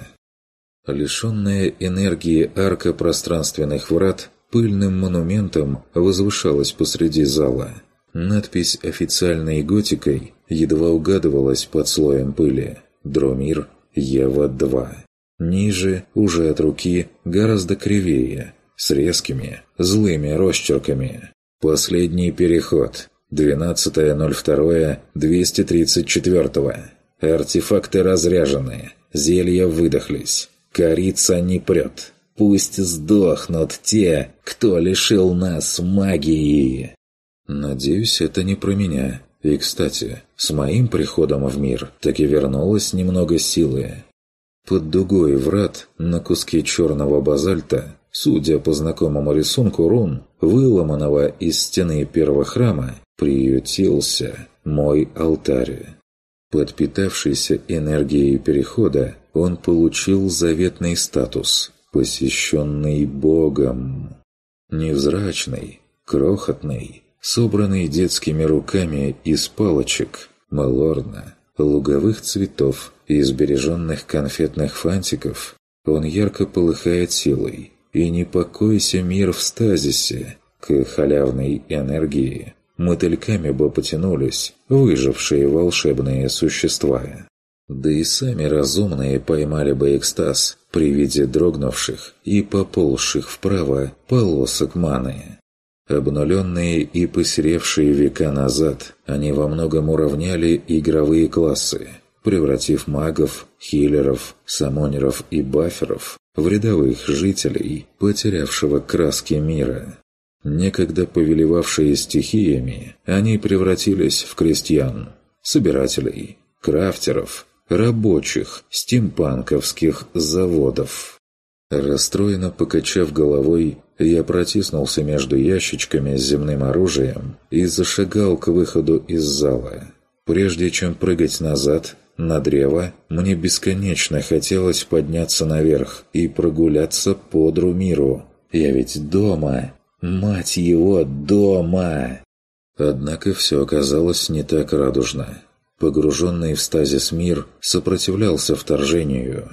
Speaker 1: Лишенная энергии арка пространственных врат пыльным монументом возвышалась посреди зала. Надпись официальной готикой едва угадывалась под слоем пыли «Дромир Ева-2». Ниже, уже от руки, гораздо кривее, с резкими, злыми росчерками. Последний переход. 12.02.234. Артефакты разряжены. Зелья выдохлись. Корица не прет. Пусть сдохнут те, кто лишил нас магии. Надеюсь, это не про меня. И, кстати, с моим приходом в мир так и вернулось немного силы. Под дугой врат на куске черного базальта Судя по знакомому рисунку рун, выломанного из стены первого храма, приютился мой алтарь. Подпитавшийся энергией перехода, он получил заветный статус посещенный Богом». Невзрачный, крохотный, собранный детскими руками из палочек, малорна, луговых цветов и сбереженных конфетных фантиков, он ярко полыхает силой – и не покойся мир в стазисе к халявной энергии. Мотыльками бы потянулись выжившие волшебные существа. Да и сами разумные поймали бы экстаз при виде дрогнувших и поползших вправо полосок маны. Обнуленные и посеревшие века назад, они во многом уравняли игровые классы, превратив магов, хилеров, самонеров и баферов в рядовых жителей, потерявшего краски мира. Некогда повелевавшие стихиями, они превратились в крестьян, собирателей, крафтеров, рабочих стимпанковских заводов. Расстроенно покачав головой, я протиснулся между ящичками с земным оружием и зашагал к выходу из зала. Прежде чем прыгать назад, на древо мне бесконечно хотелось подняться наверх и прогуляться по Друмиру. Я ведь дома! Мать его, дома! Однако все оказалось не так радужно. Погруженный в стазис мир сопротивлялся вторжению.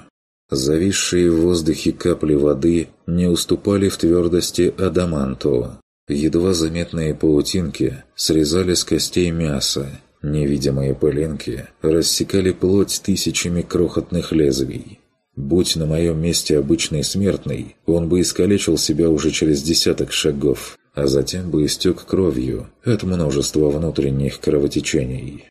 Speaker 1: Зависшие в воздухе капли воды не уступали в твердости адаманту. Едва заметные паутинки срезали с костей мясо, Невидимые пылинки рассекали плоть тысячами крохотных лезвий. Будь на моем месте обычный смертный, он бы искалечил себя уже через десяток шагов, а затем бы истек кровью от множества внутренних кровотечений.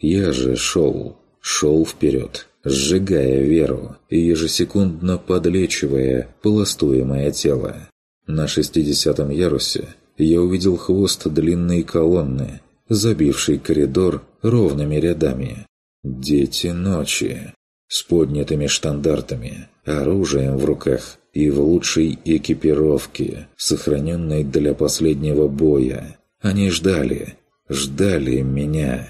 Speaker 1: Я же шел, шел вперед, сжигая веру и ежесекундно подлечивая полостуемое тело. На шестидесятом ярусе я увидел хвост длинной колонны, забивший коридор ровными рядами. Дети ночи. С поднятыми штандартами, оружием в руках и в лучшей экипировке, сохраненной для последнего боя. Они ждали, ждали меня.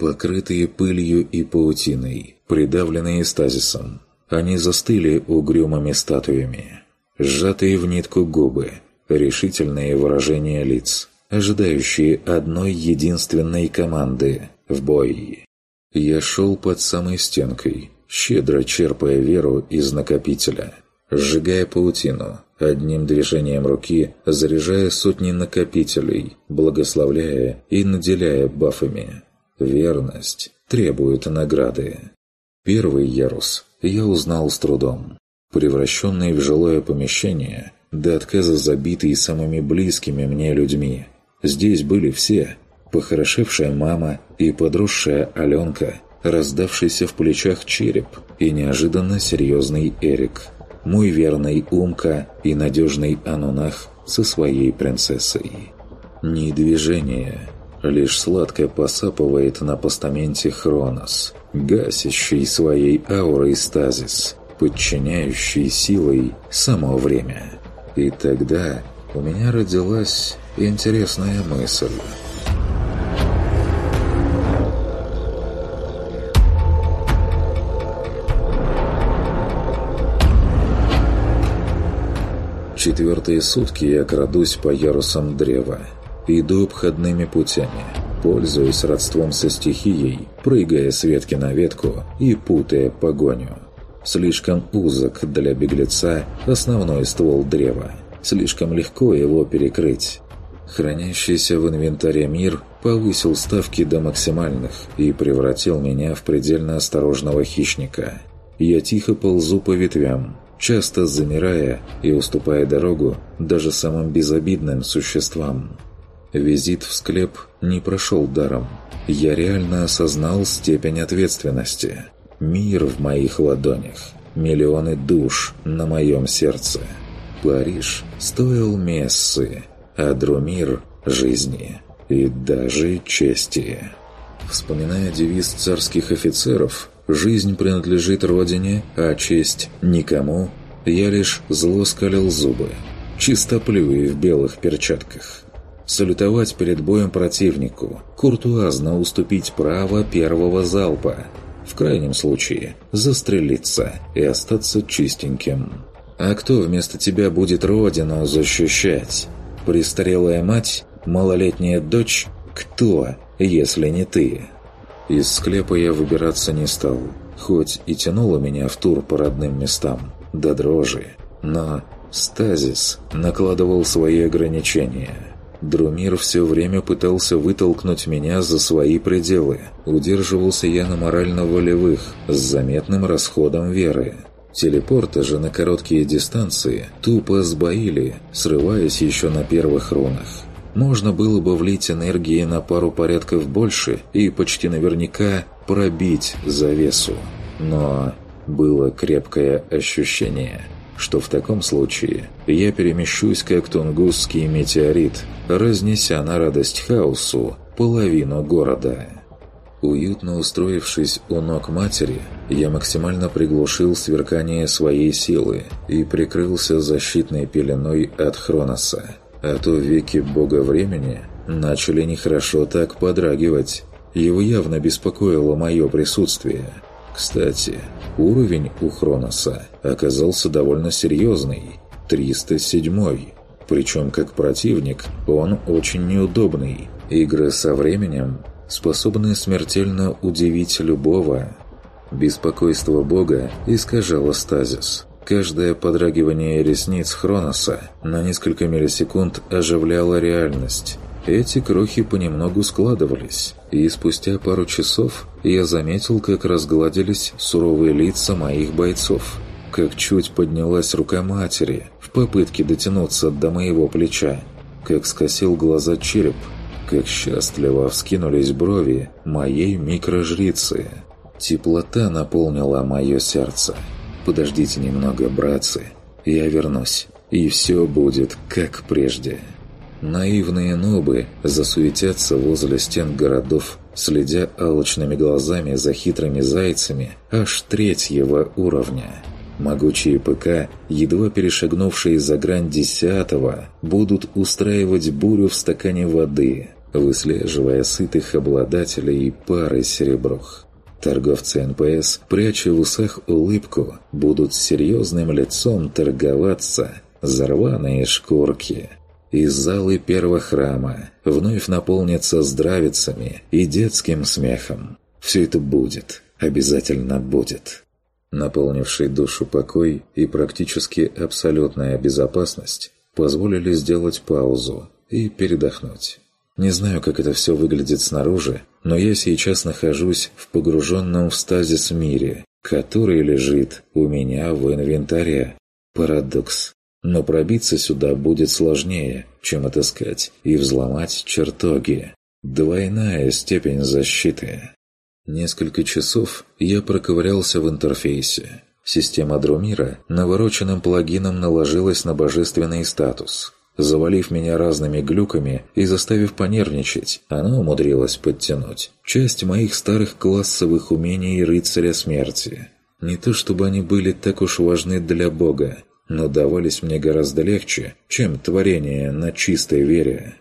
Speaker 1: Покрытые пылью и паутиной, придавленные стазисом, они застыли угрюмыми статуями. Сжатые в нитку губы, решительные выражения лиц, ожидающие одной единственной команды – в бой. Я шел под самой стенкой, щедро черпая веру из накопителя, сжигая паутину, одним движением руки заряжая сотни накопителей, благословляя и наделяя бафами. Верность требует награды. Первый ярус я узнал с трудом. Превращенный в жилое помещение, до отказа забитый самыми близкими мне людьми – Здесь были все – похорошевшая мама и подросшая Аленка, раздавшийся в плечах череп и неожиданно серьезный Эрик, мой верный Умка и надежный Анунах со своей принцессой. Ни движения, лишь сладко посапывает на постаменте Хронос, гасящий своей аурой стазис, подчиняющий силой само время. И тогда у меня родилась Интересная мысль. Четвертые сутки я крадусь по ярусам древа. Иду обходными путями, пользуясь родством со стихией, прыгая с ветки на ветку и путая погоню. Слишком узок для беглеца основной ствол древа. Слишком легко его перекрыть. Хранящийся в инвентаре мир повысил ставки до максимальных и превратил меня в предельно осторожного хищника. Я тихо ползу по ветвям, часто замирая и уступая дорогу даже самым безобидным существам. Визит в склеп не прошел даром. Я реально осознал степень ответственности. Мир в моих ладонях. Миллионы душ на моем сердце. Париж стоил мессы. Адрумир жизни и даже чести. Вспоминая девиз царских офицеров «Жизнь принадлежит Родине, а честь – никому», я лишь зло скалил зубы, чистоплюи в белых перчатках. Салютовать перед боем противнику, куртуазно уступить право первого залпа, в крайнем случае застрелиться и остаться чистеньким. А кто вместо тебя будет Родину защищать? Престарелая мать, малолетняя дочь – кто, если не ты? Из склепа я выбираться не стал, хоть и тянуло меня в тур по родным местам, до дрожи. Но стазис накладывал свои ограничения – Друмир все время пытался вытолкнуть меня за свои пределы. Удерживался я на морально-волевых, с заметным расходом веры. Телепорты же на короткие дистанции тупо сбоили, срываясь еще на первых рунах. Можно было бы влить энергии на пару порядков больше и почти наверняка пробить завесу. Но было крепкое ощущение, что в таком случае я перемещусь как тунгусский метеорит, разнеся на радость хаосу половину города». Уютно устроившись у ног матери, я максимально приглушил сверкание своей силы и прикрылся защитной пеленой от Хроноса. А то веки бога времени начали нехорошо так подрагивать. Его явно беспокоило мое присутствие. Кстати, уровень у Хроноса оказался довольно серьезный – 307-й. Причем как противник он очень неудобный. Игры со временем способные смертельно удивить любого. Беспокойство Бога искажало стазис. Каждое подрагивание ресниц Хроноса на несколько миллисекунд оживляло реальность. Эти крохи понемногу складывались, и спустя пару часов я заметил, как разгладились суровые лица моих бойцов, как чуть поднялась рука матери в попытке дотянуться до моего плеча, как скосил глаза череп – как счастливо вскинулись брови моей микрожрицы. Теплота наполнила мое сердце. «Подождите немного, братцы. Я вернусь, и все будет как прежде». Наивные нобы засуетятся возле стен городов, следя алочными глазами за хитрыми зайцами аж третьего уровня. Могучие ПК, едва перешагнувшие за грань десятого, будут устраивать бурю в стакане воды – выслеживая сытых обладателей пары сереброх. Торговцы НПС, пряча в усах улыбку, будут серьезным лицом торговаться за рваные шкурки. И залы первого храма вновь наполнятся здравицами и детским смехом. Все это будет, обязательно будет. Наполнивший душу покой и практически абсолютная безопасность позволили сделать паузу и передохнуть. Не знаю, как это все выглядит снаружи, но я сейчас нахожусь в погруженном в стазис мире, который лежит у меня в инвентаре. Парадокс. Но пробиться сюда будет сложнее, чем отыскать и взломать чертоги. Двойная степень защиты. Несколько часов я проковырялся в интерфейсе. Система Друмира навороченным плагином наложилась на божественный статус – Завалив меня разными глюками и заставив понервничать, она умудрилась подтянуть часть моих старых классовых умений рыцаря смерти. Не то чтобы они были так уж важны для Бога, но давались мне гораздо легче, чем творение на чистой вере.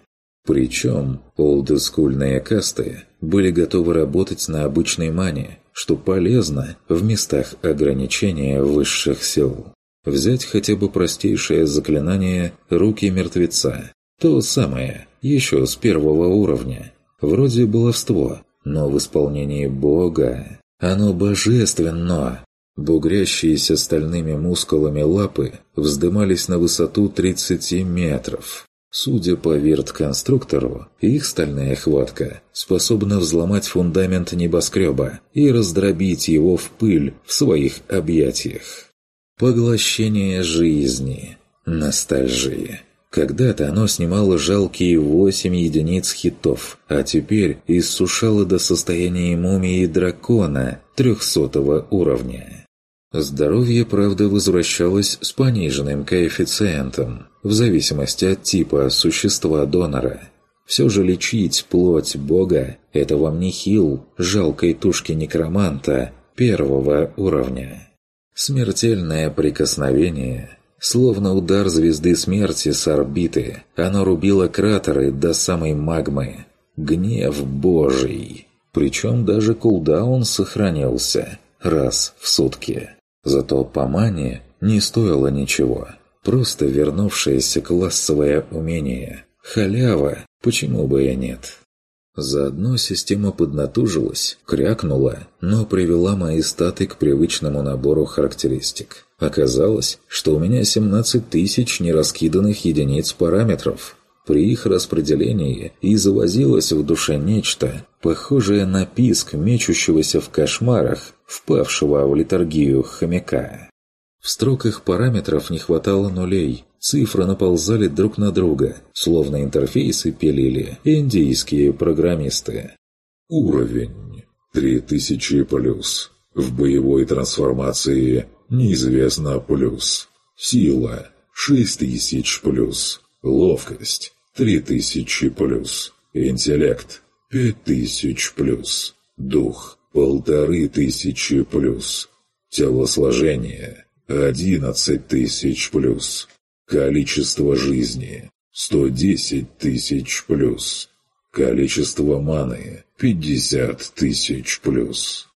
Speaker 1: Причем олдскульные касты были готовы работать на обычной мане, что полезно в местах ограничения высших сил. Взять хотя бы простейшее заклинание «Руки мертвеца». То самое, еще с первого уровня. Вроде баловство, но в исполнении Бога. Оно божественно! Бугрящиеся стальными мускулами лапы вздымались на высоту 30 метров. Судя по верт-конструктору, их стальная хватка способна взломать фундамент небоскреба и раздробить его в пыль в своих объятиях. Поглощение жизни. Ностальжия. Когда-то оно снимало жалкие восемь единиц хитов, а теперь иссушало до состояния мумии дракона 300 уровня. Здоровье, правда, возвращалось с пониженным коэффициентом, в зависимости от типа существа донора. Все же лечить плоть бога – это вам не хил жалкой тушки некроманта первого уровня. Смертельное прикосновение. Словно удар звезды смерти с орбиты, оно рубило кратеры до самой магмы. Гнев божий. Причем даже кулдаун сохранился раз в сутки. Зато по мане не стоило ничего. Просто вернувшееся классовое умение. Халява, почему бы и нет. Заодно система поднатужилась, крякнула, но привела мои статы к привычному набору характеристик. Оказалось, что у меня 17 тысяч нераскиданных единиц параметров. При их распределении и завозилось в душе нечто, похожее на писк мечущегося в кошмарах, впавшего в литургию хомяка. В строках параметров не хватало нулей. Цифры наползали друг на друга, словно интерфейсы пилили индийские программисты. Уровень 3000 плюс.
Speaker 2: В боевой трансформации неизвестно плюс. Сила 6000 плюс. Ловкость 3000 плюс. Интеллект 5000 плюс. Дух 1500 плюс. Телосложение 11 тысяч плюс. Количество жизни – 110 тысяч плюс. Количество маны – 50 тысяч плюс.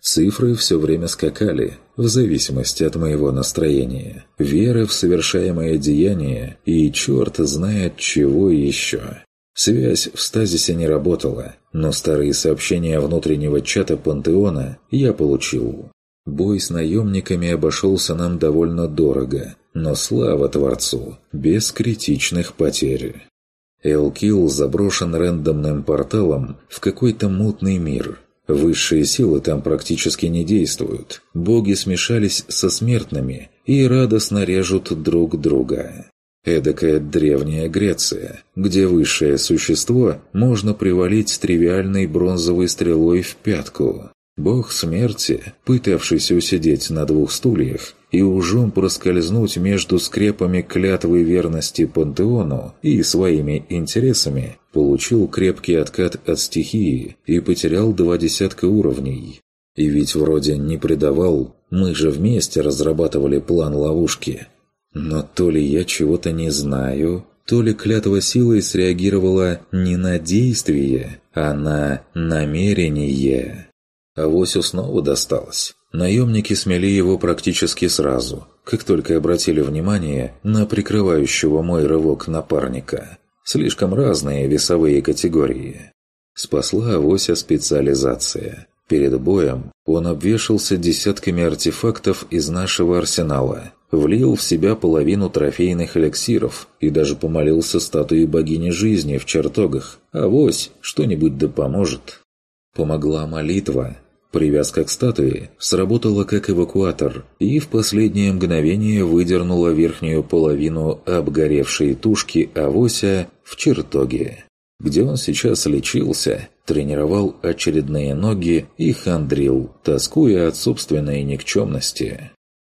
Speaker 2: Цифры
Speaker 1: все время скакали, в зависимости от моего настроения, веры в совершаемое деяние и черт знает чего еще. Связь в стазисе не работала, но старые сообщения внутреннего чата Пантеона я получил. Бой с наемниками обошелся нам довольно дорого, но слава Творцу, без критичных потерь. Элкил заброшен рандомным порталом в какой-то мутный мир. Высшие силы там практически не действуют. Боги смешались со смертными и радостно режут друг друга. Эдакая древняя Греция, где высшее существо можно привалить тривиальной бронзовой стрелой в пятку. Бог смерти, пытавшийся усидеть на двух стульях и ужом проскользнуть между скрепами клятвы верности пантеону и своими интересами, получил крепкий откат от стихии и потерял два десятка уровней. И ведь вроде не предавал, мы же вместе разрабатывали план ловушки. Но то ли я чего-то не знаю, то ли клятва силой среагировала не на действие, а на намерение. А Авосю снова досталось. Наемники смели его практически сразу, как только обратили внимание на прикрывающего мой рывок напарника. Слишком разные весовые категории. Спасла Авося специализация. Перед боем он обвешался десятками артефактов из нашего арсенала, влил в себя половину трофейных эликсиров и даже помолился статуе богини жизни в чертогах. Вось что-нибудь да поможет. Помогла молитва. Привязка к статуе сработала как эвакуатор и в последнее мгновение выдернула верхнюю половину обгоревшей тушки Авося в чертоге, где он сейчас лечился, тренировал очередные ноги и хандрил, тоскуя от собственной никчемности.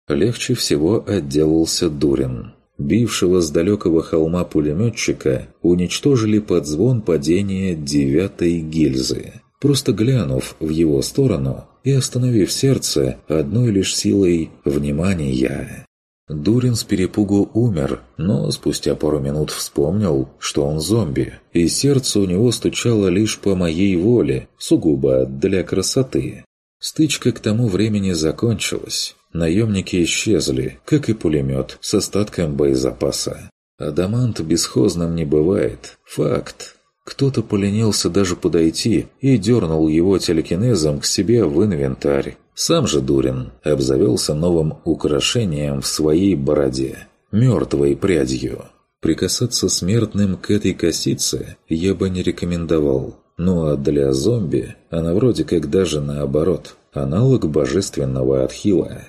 Speaker 1: Легче всего отделался Дурин. Бившего с далекого холма пулеметчика уничтожили под звон падения девятой гильзы просто глянув в его сторону и остановив сердце одной лишь силой внимания. Дурин с перепугу умер, но спустя пару минут вспомнил, что он зомби, и сердце у него стучало лишь по моей воле, сугубо для красоты. Стычка к тому времени закончилась. Наемники исчезли, как и пулемет, с остатком боезапаса. Адамант бесхозным не бывает. Факт. Кто-то поленился даже подойти и дернул его телекинезом к себе в инвентарь. Сам же Дурин обзавелся новым украшением в своей бороде – мертвой прядью. Прикасаться смертным к этой косице я бы не рекомендовал. Ну а для зомби она вроде как даже наоборот – аналог божественного отхила.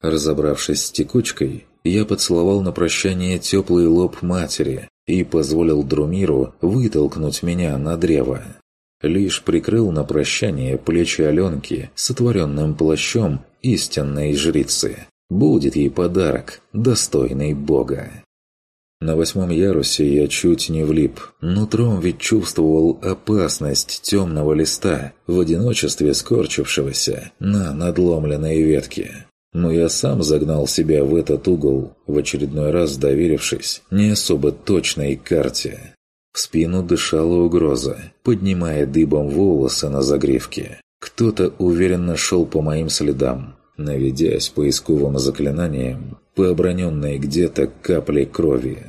Speaker 1: Разобравшись с текучкой, я поцеловал на прощание теплый лоб матери, и позволил Друмиру вытолкнуть меня на древо. Лишь прикрыл на прощание плечи Аленки сотворенным плащом истинной жрицы. Будет ей подарок, достойный Бога. На восьмом ярусе я чуть не влип. Нутром ведь чувствовал опасность темного листа, в одиночестве скорчившегося на надломленной ветке. Но я сам загнал себя в этот угол, в очередной раз доверившись не особо точной карте. В спину дышала угроза, поднимая дыбом волосы на загривке. Кто-то уверенно шел по моим следам, наведясь поисковым заклинанием по оброненной где-то капле крови.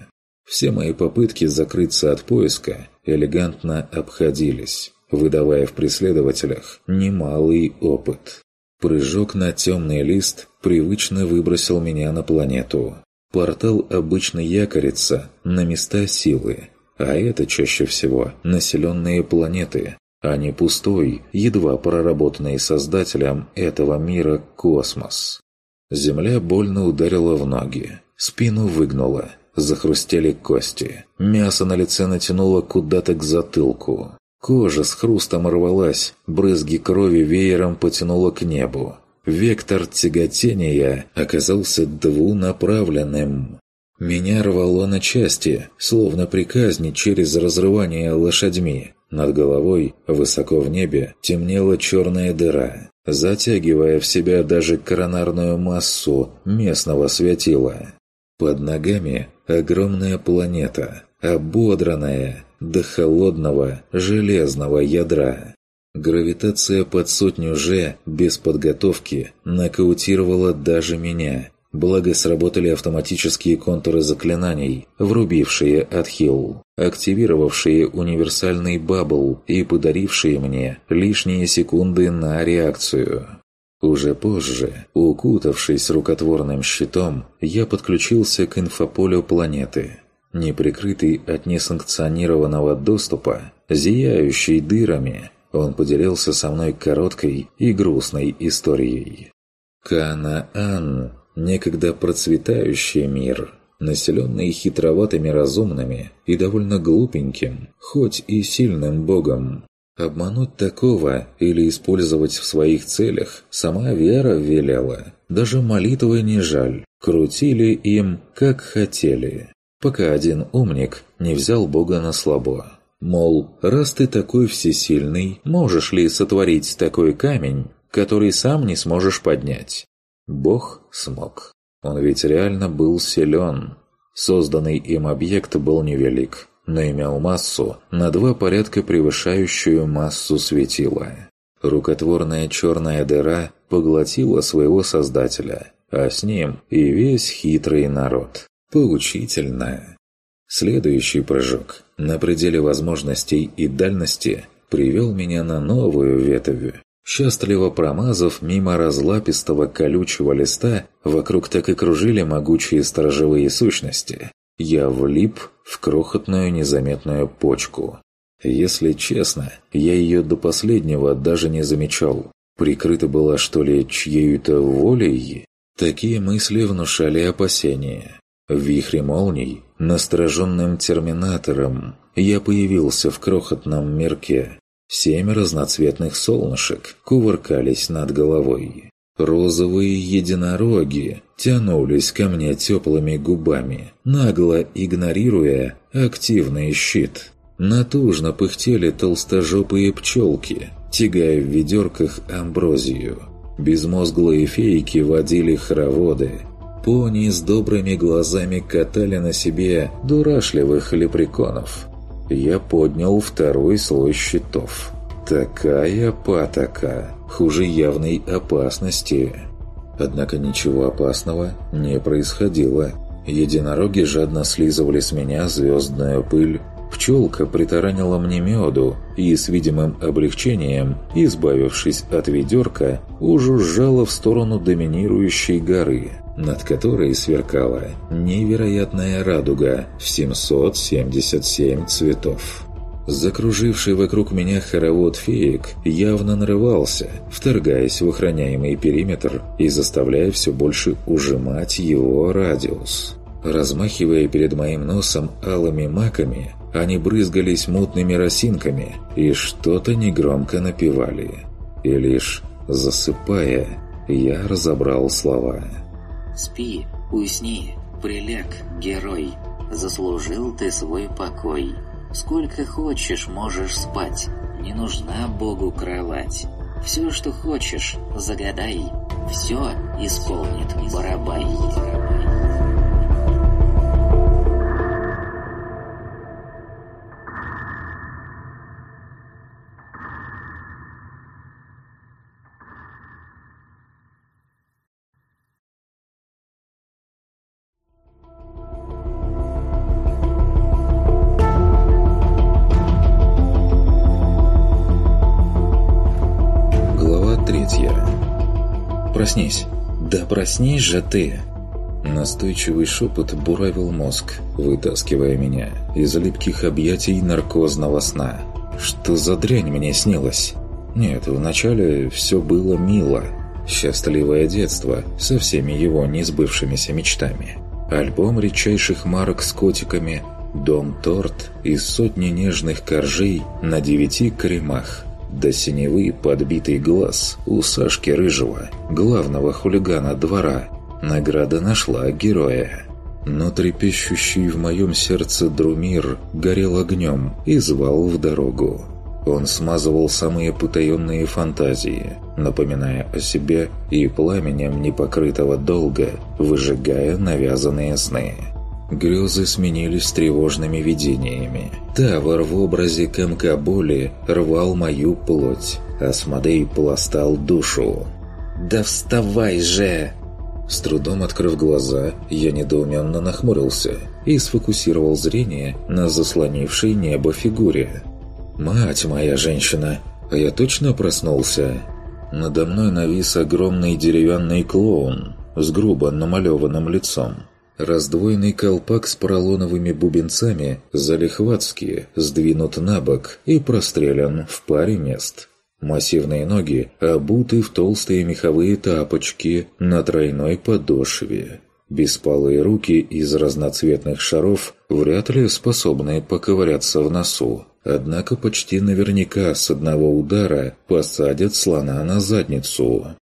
Speaker 1: Все мои попытки закрыться от поиска элегантно обходились, выдавая в преследователях немалый опыт. Прыжок на темный лист привычно выбросил меня на планету. Портал обычно якорится на места силы, а это чаще всего населенные планеты, а не пустой, едва проработанный создателем этого мира космос. Земля больно ударила в ноги, спину выгнула, захрустели кости, мясо на лице натянуло куда-то к затылку. Кожа с хрустом рвалась, брызги крови веером потянуло к небу. Вектор тяготения оказался двунаправленным. Меня рвало на части, словно приказни через разрывание лошадьми. Над головой, высоко в небе, темнела черная дыра, затягивая в себя даже коронарную массу местного светила. Под ногами огромная планета, ободранная, до холодного, железного ядра. Гравитация под сотню же без подготовки нокаутировала даже меня, Благо сработали автоматические контуры заклинаний, врубившие отхил, активировавшие универсальный бабл и подарившие мне лишние секунды на реакцию. Уже позже, укутавшись рукотворным щитом, я подключился к инфополю планеты – Неприкрытый от несанкционированного доступа, зияющий дырами, он поделился со мной короткой и грустной историей. Канаан – некогда процветающий мир, населенный хитроватыми разумными и довольно глупеньким, хоть и сильным богом. Обмануть такого или использовать в своих целях сама вера велела. Даже молитвы не жаль, крутили им, как хотели пока один умник не взял Бога на слабо. Мол, раз ты такой всесильный, можешь ли сотворить такой камень, который сам не сможешь поднять? Бог смог. Он ведь реально был силен. Созданный им объект был невелик, но имел массу на два порядка превышающую массу светила. Рукотворная черная дыра поглотила своего создателя, а с ним и весь хитрый народ. Поучительно. Следующий прыжок на пределе возможностей и дальности привел меня на новую ветвь, счастливо промазав мимо разлапистого колючего листа, вокруг так и кружили могучие сторожевые сущности. Я влип в крохотную незаметную почку. Если честно, я ее до последнего даже не замечал. Прикрыта была, что ли, чьей-то волей? Такие мысли внушали опасения. В вихре молний, настороженным терминатором, я появился в крохотном мирке. Семь разноцветных солнышек кувыркались над головой. Розовые единороги тянулись ко мне теплыми губами, нагло игнорируя активный щит. Натужно пыхтели толстожопые пчелки, тягая в ведерках амброзию. Безмозглые фейки водили хороводы, Пони с добрыми глазами катали на себе дурашливых лепреконов. Я поднял второй слой щитов. Такая патока, хуже явной опасности. Однако ничего опасного не происходило. Единороги жадно слизывали с меня звездную пыль, пчелка притаранила мне меду и с видимым облегчением, избавившись от ведерка, ужужжала в сторону доминирующей горы – над которой сверкала невероятная радуга в 777 цветов. Закруживший вокруг меня хоровод феек явно нарывался, вторгаясь в охраняемый периметр и заставляя все больше ужимать его радиус. Размахивая перед моим носом алыми маками, они брызгались мутными росинками и что-то негромко напевали. И лишь засыпая, я разобрал слова «Связь». Спи, усни, приляг, герой, заслужил ты свой покой. Сколько хочешь, можешь
Speaker 2: спать, не нужна Богу кровать. Все, что хочешь, загадай, все исполнит барабай. барабай.
Speaker 1: проснись!» «Да проснись же ты!» Настойчивый шепот буравил мозг, вытаскивая меня из липких объятий наркозного сна. «Что за дрянь мне снилась?» «Нет, вначале все было мило. Счастливое детство со всеми его несбывшимися мечтами. Альбом редчайших марок с котиками, дом-торт и сотни нежных коржей на девяти кремах – до синевы подбитый глаз у Сашки Рыжего, главного хулигана двора. Награда нашла героя. Но трепещущий в моем сердце Друмир горел огнем и звал в дорогу. Он смазывал самые потаенные фантазии, напоминая о себе и пламенем непокрытого долга, выжигая навязанные сны. Грезы сменились тревожными видениями. Тавр в образе комка боли рвал мою плоть, а Смодей пластал душу. «Да вставай же!» С трудом открыв глаза, я недоуменно нахмурился и сфокусировал зрение на заслонившей небо фигуре. «Мать моя женщина! А я точно проснулся?» Надо мной навис огромный деревянный клоун с грубо намалеванным лицом. Раздвоенный колпак с поролоновыми бубенцами, залихватски, сдвинут на бок и прострелян в паре мест. Массивные ноги обуты в толстые меховые тапочки на тройной подошве. Беспалые руки из разноцветных шаров вряд ли способны поковыряться в носу. Однако почти наверняка с одного удара посадят слона на задницу.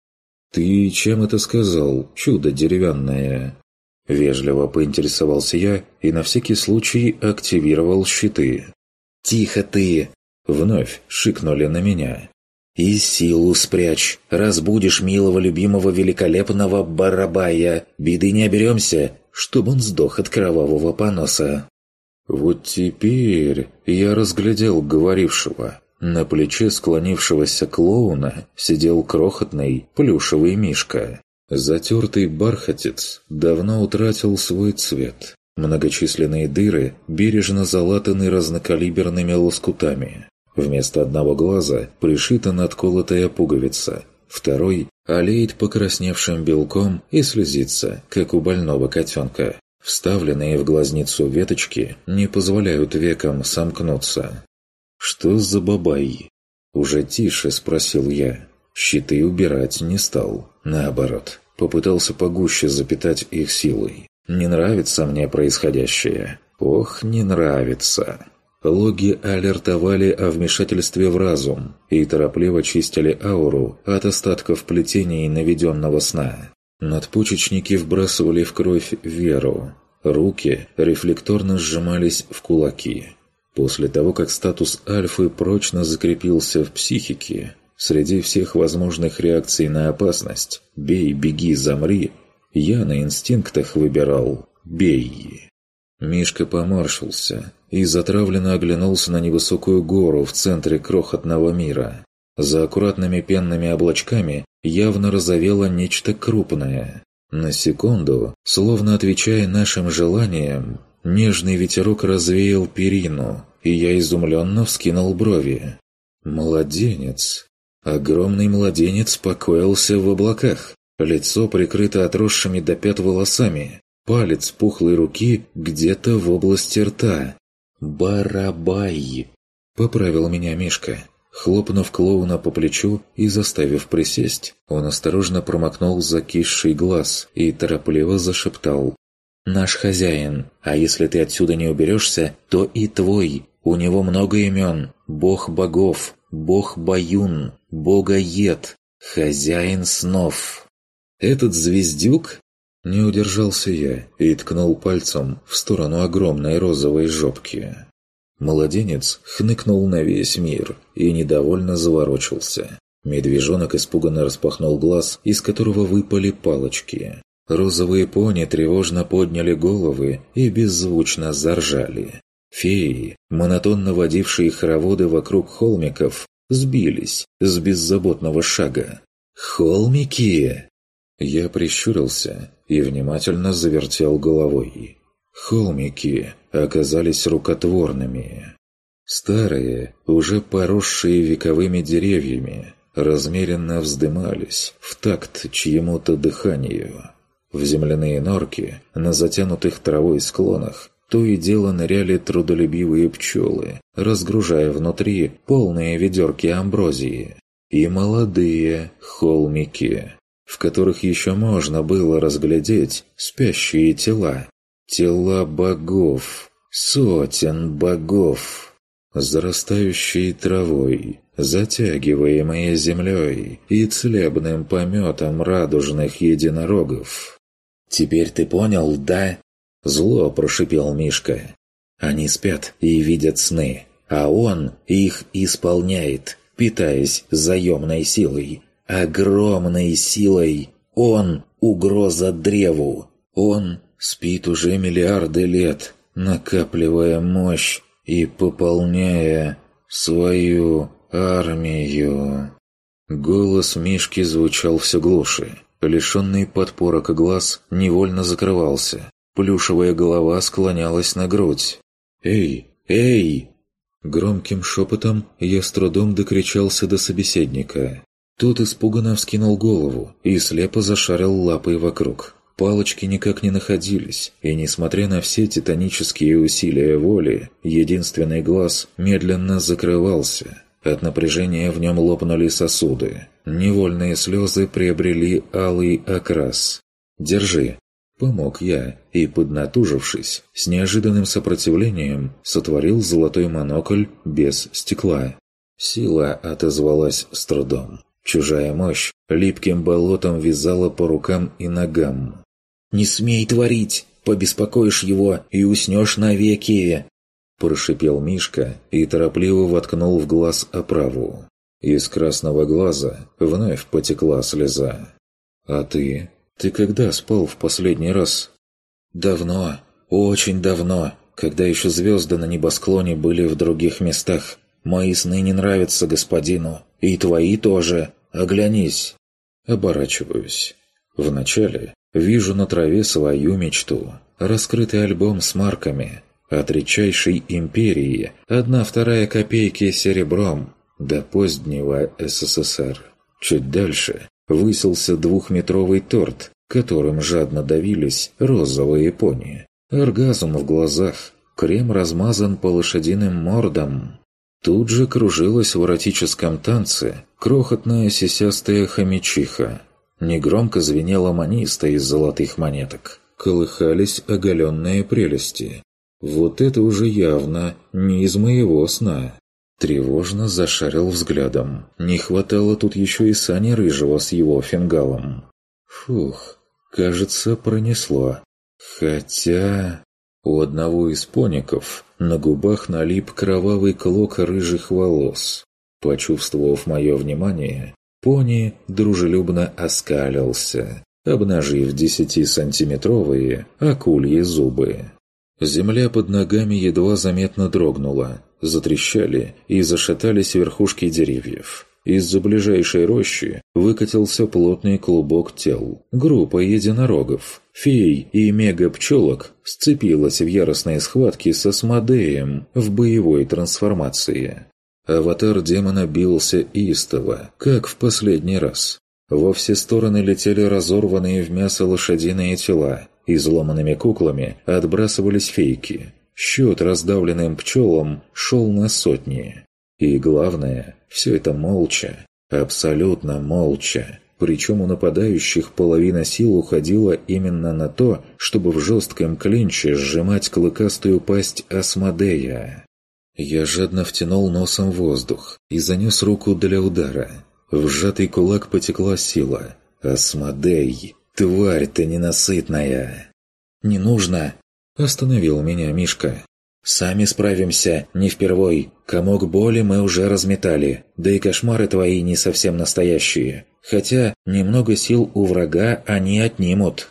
Speaker 1: «Ты чем это сказал, чудо деревянное?» Вежливо поинтересовался я и на всякий случай активировал щиты. «Тихо ты!» – вновь шикнули на меня. «И силу спрячь, разбудишь милого любимого великолепного барабая, беды не оберемся, чтобы он сдох от кровавого поноса». Вот теперь я разглядел говорившего. На плече склонившегося клоуна сидел крохотный плюшевый мишка. Затертый бархатец давно утратил свой цвет. Многочисленные дыры бережно залатаны разнокалиберными лоскутами. Вместо одного глаза пришита надколотая пуговица, второй олеет покрасневшим белком и слезится, как у больного котенка. Вставленные в глазницу веточки не позволяют векам сомкнуться. «Что за бабай?» Уже тише спросил я. Щиты убирать не стал. Наоборот, попытался погуще запитать их силой. «Не нравится мне происходящее. Ох, не нравится!» Логи алертовали о вмешательстве в разум и торопливо чистили ауру от остатков плетений наведенного сна. Надпочечники вбрасывали в кровь веру. Руки рефлекторно сжимались в кулаки. После того, как статус альфы прочно закрепился в психике, Среди всех возможных реакций на опасность «бей, беги, замри» я на инстинктах выбирал «бей». Мишка поморщился и затравленно оглянулся на невысокую гору в центре крохотного мира. За аккуратными пенными облачками явно разовело нечто крупное. На секунду, словно отвечая нашим желаниям, нежный ветерок развеял перину, и я изумленно вскинул брови. «Младенец!» Огромный младенец покоился в облаках, лицо прикрыто отросшими до пят волосами, палец пухлой руки где-то в области рта. «Барабай!» – поправил меня Мишка. Хлопнув клоуна по плечу и заставив присесть, он осторожно промокнул закисший глаз и торопливо зашептал. «Наш хозяин, а если ты отсюда не уберешься, то и твой. У него много имен. Бог богов, бог-баюн, богоед, хозяин снов. Этот звездюк? Не удержался я и ткнул пальцем в сторону огромной розовой жопки. Младенец хныкнул на весь мир и недовольно заворочился. Медвежонок испуганно распахнул глаз, из которого выпали палочки. Розовые пони тревожно подняли головы и беззвучно заржали. Феи, монотонно водившие хороводы вокруг холмиков, сбились с беззаботного шага. «Холмики!» Я прищурился и внимательно завертел головой. Холмики оказались рукотворными. Старые, уже поросшие вековыми деревьями, размеренно вздымались в такт чьему-то дыханию. В земляные норки на затянутых травой склонах то и дело ныряли трудолюбивые пчелы, разгружая внутри полные ведерки амброзии. И молодые холмики, в которых еще можно было разглядеть спящие тела. Тела богов, сотен богов, зарастающие травой, затягиваемые землей и целебным пометом радужных единорогов. «Теперь ты понял, да?» Зло прошипел Мишка. Они спят и видят сны, а он их исполняет, питаясь заемной силой. Огромной силой. Он – угроза древу. Он спит уже миллиарды лет, накапливая мощь и пополняя свою армию. Голос Мишки звучал все глуше. Лишенный подпорок глаз невольно закрывался, Плюшевая голова склонялась на грудь. «Эй! Эй!» Громким шепотом я с трудом докричался до собеседника. Тот испуганно вскинул голову и слепо зашарил лапой вокруг. Палочки никак не находились, и, несмотря на все титанические усилия воли, единственный глаз медленно закрывался. От напряжения в нем лопнули сосуды. Невольные слезы приобрели алый окрас. «Держи!» Помог я и, поднатужившись, с неожиданным сопротивлением сотворил золотой монокль без стекла. Сила отозвалась с трудом. Чужая мощь липким болотом вязала по рукам и ногам. «Не смей творить! Побеспокоишь его и уснешь навеки!» Прошипел Мишка и торопливо воткнул в глаз оправу. Из красного глаза вновь потекла слеза. «А ты?» «Ты когда спал в последний раз?» «Давно, очень давно, когда еще звезды на небосклоне были в других местах. Мои сны не нравятся господину, и твои тоже. Оглянись!» Оборачиваюсь. Вначале вижу на траве свою мечту. Раскрытый альбом с марками, от редчайшей империи, одна вторая копейки серебром, до позднего СССР. Чуть дальше высился двухметровый торт, которым жадно давились розовые пони. Оргазм в глазах, крем размазан по лошадиным мордам. Тут же кружилась в эротическом танце крохотная сисястая хомячиха. Негромко звенела маниста из золотых монеток. Колыхались оголенные прелести. Вот это уже явно не из моего сна. Тревожно зашарил взглядом. Не хватало тут еще и Сани Рыжего с его фингалом. Фух, кажется, пронесло. Хотя... У одного из поников на губах налип кровавый клок рыжих волос. Почувствовав мое внимание, пони дружелюбно оскалился, обнажив десятисантиметровые акульи зубы. Земля под ногами едва заметно дрогнула, затрещали и зашатались верхушки деревьев. Из-за ближайшей рощи выкатился плотный клубок тел. Группа единорогов, фей и мега-пчелок сцепилась в яростной схватке со Смодеем в боевой трансформации. Аватар демона бился истово, как в последний раз. Во все стороны летели разорванные в мясо лошадиные тела, и изломанными куклами отбрасывались фейки – Счет раздавленным пчелам шел на сотни. И главное, все это молча, абсолютно молча. Причем у нападающих половина сил уходила именно на то, чтобы в жестком клинче сжимать клыкастую пасть Асмодея. Я жадно втянул носом воздух и занес руку для удара. В сжатый кулак потекла сила. «Асмодей! Тварь ты ненасытная!» «Не нужно!» Остановил меня Мишка. «Сами справимся, не впервой. Комок боли мы уже разметали, да и кошмары твои не совсем настоящие. Хотя немного сил у врага они отнимут».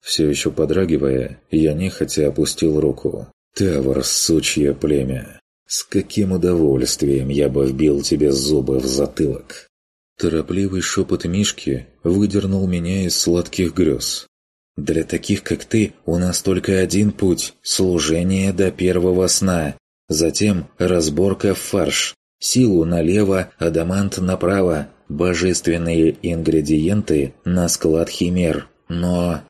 Speaker 1: Все еще подрагивая, я нехотя опустил руку. «Тавр, сучье племя! С каким удовольствием я бы вбил тебе зубы в затылок!» Торопливый шепот Мишки выдернул меня из сладких грез. Для таких, как ты, у нас только один путь – служение до первого сна. Затем разборка в фарш. Силу налево, адамант направо. Божественные ингредиенты на склад химер. Но...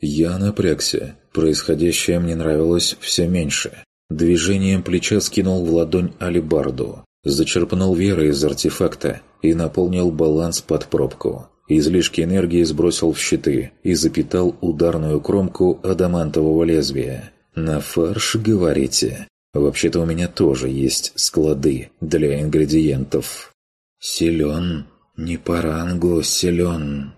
Speaker 1: Я напрягся. Происходящее мне нравилось все меньше. Движением плеча скинул в ладонь алибарду. Зачерпнул веры из артефакта и наполнил баланс под пробку. Излишки энергии сбросил в щиты и запитал ударную кромку адамантового лезвия. «На фарш, говорите? Вообще-то у меня тоже есть склады для ингредиентов». «Силен, не по рангу силен».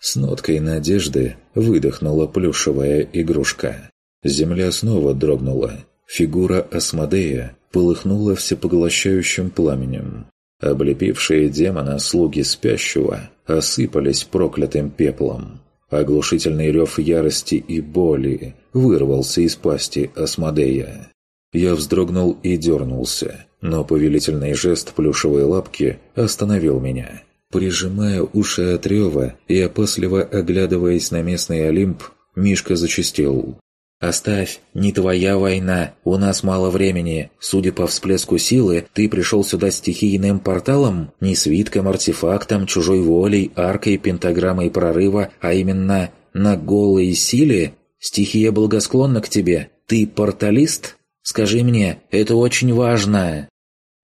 Speaker 1: С ноткой надежды выдохнула плюшевая игрушка. Земля снова дрогнула. Фигура Асмодея полыхнула всепоглощающим пламенем. Облепившие демона слуги спящего осыпались проклятым пеплом. Оглушительный рев ярости и боли вырвался из пасти Асмодея. Я вздрогнул и дернулся, но повелительный жест плюшевой лапки остановил меня. Прижимая уши от рева и опасливо оглядываясь на местный Олимп, Мишка зачастил. «Оставь, не твоя война, у нас мало времени. Судя по всплеску силы, ты пришел сюда стихийным порталом? Не свитком, артефактом, чужой волей, аркой, пентаграммой прорыва, а именно на голой силе? Стихия благосклонна к тебе. Ты порталист? Скажи мне, это очень важно!»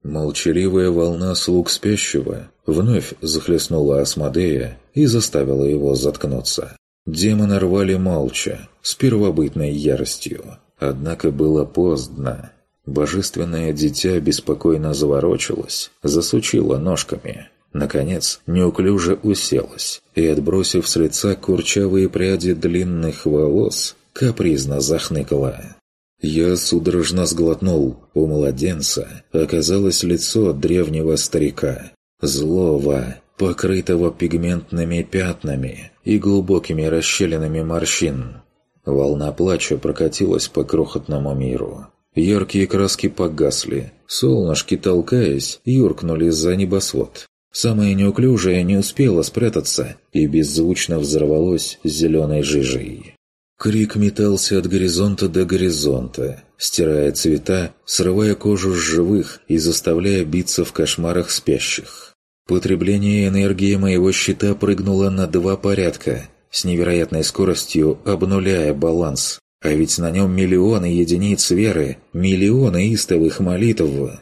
Speaker 1: Молчаливая волна слуг спящего вновь захлестнула Асмодея и заставила его заткнуться. Демоны рвали молча, с первобытной яростью. Однако было поздно. Божественное дитя беспокойно заворочилось, засучило ножками. Наконец, неуклюже уселось и, отбросив с лица курчавые пряди длинных волос, капризно захныкала. Я судорожно сглотнул. У младенца оказалось лицо древнего старика. Злого, покрытого пигментными пятнами и глубокими расщелинами морщин. Волна плача прокатилась по крохотному миру. Яркие краски погасли, солнышки, толкаясь, юркнули за небосвод. Самое неуклюжее не успело спрятаться и беззвучно взорвалось зеленой жижей. Крик метался от горизонта до горизонта, стирая цвета, срывая кожу с живых и заставляя биться в кошмарах спящих. Потребление энергии моего щита прыгнуло на два порядка, с невероятной скоростью обнуляя баланс. А ведь на нем миллионы единиц веры, миллионы истовых молитв.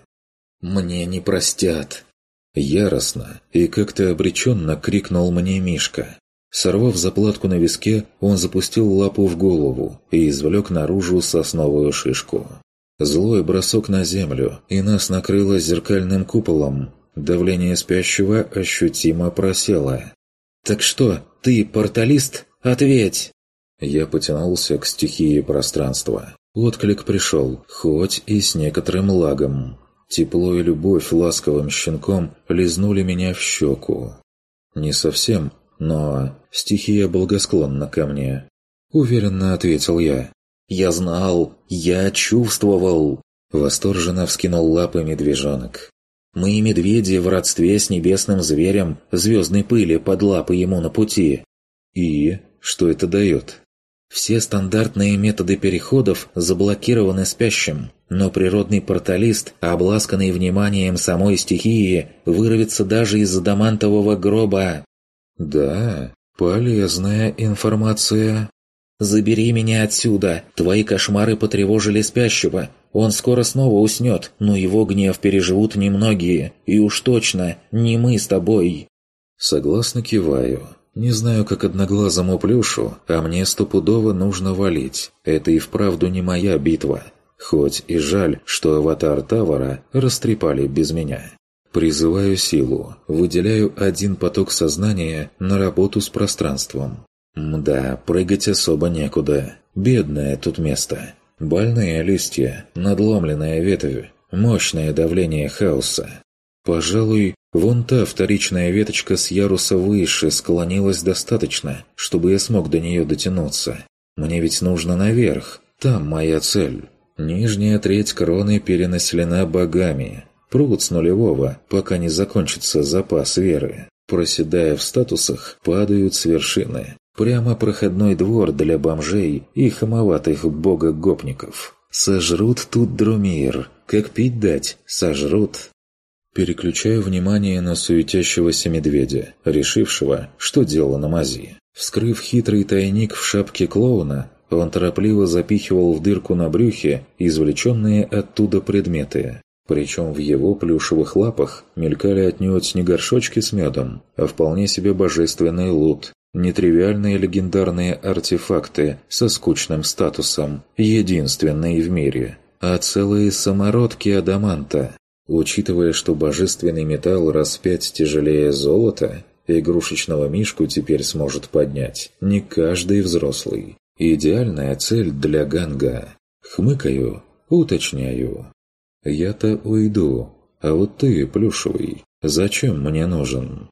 Speaker 1: «Мне не простят!» Яростно и как-то обреченно крикнул мне Мишка. Сорвав заплатку на виске, он запустил лапу в голову и извлек наружу сосновую шишку. Злой бросок на землю, и нас накрыло зеркальным куполом, Давление спящего ощутимо просело. «Так что, ты порталист? Ответь!» Я потянулся к стихии пространства. Отклик пришел, хоть и с некоторым лагом. Тепло и любовь ласковым щенком лизнули меня в щеку. Не совсем, но стихия благосклонна ко мне. Уверенно ответил я. «Я знал! Я чувствовал!» Восторженно вскинул лапы медвежонок. Мы и медведи в родстве с небесным зверем звездной пыли под лапы ему на пути. И что это дает? Все стандартные методы переходов заблокированы спящим, но природный порталист, обласканный вниманием самой стихии, вырвется даже из адамантового гроба. Да, полезная информация. Забери меня отсюда! Твои кошмары потревожили спящего. Он скоро снова уснет, но его гнев переживут немногие. И уж точно, не мы с тобой!» Согласно киваю. Не знаю, как одноглазому плюшу, а мне стопудово нужно валить. Это и вправду не моя битва. Хоть и жаль, что аватар Тавара растрепали без меня. Призываю силу, выделяю один поток сознания на работу с пространством. Мда, прыгать особо некуда. Бедное тут место. Больные листья, надломленная ветвь, мощное давление хаоса. Пожалуй, вон та вторичная веточка с яруса выше склонилась достаточно, чтобы я смог до нее дотянуться. Мне ведь нужно наверх, там моя цель. Нижняя треть кроны перенаселена богами. Пруд с нулевого, пока не закончится запас веры. Проседая в статусах, падают с вершины. Прямо проходной двор для бомжей и хамоватых бога-гопников. Сожрут тут Друмир. Как пить дать, сожрут. Переключаю внимание на суетящегося медведя, решившего, что дело на мази. Вскрыв хитрый тайник в шапке клоуна, он торопливо запихивал в дырку на брюхе извлеченные оттуда предметы. Причем в его плюшевых лапах мелькали отнюдь не горшочки с медом, а вполне себе божественный лут, Нетривиальные легендарные артефакты со скучным статусом, единственные в мире, а целые самородки адаманта. Учитывая, что божественный металл раз пять тяжелее золота, игрушечного мишку теперь сможет поднять не каждый взрослый. Идеальная цель для ганга. Хмыкаю, уточняю. Я-то уйду, а вот ты, плюшевый, зачем мне нужен?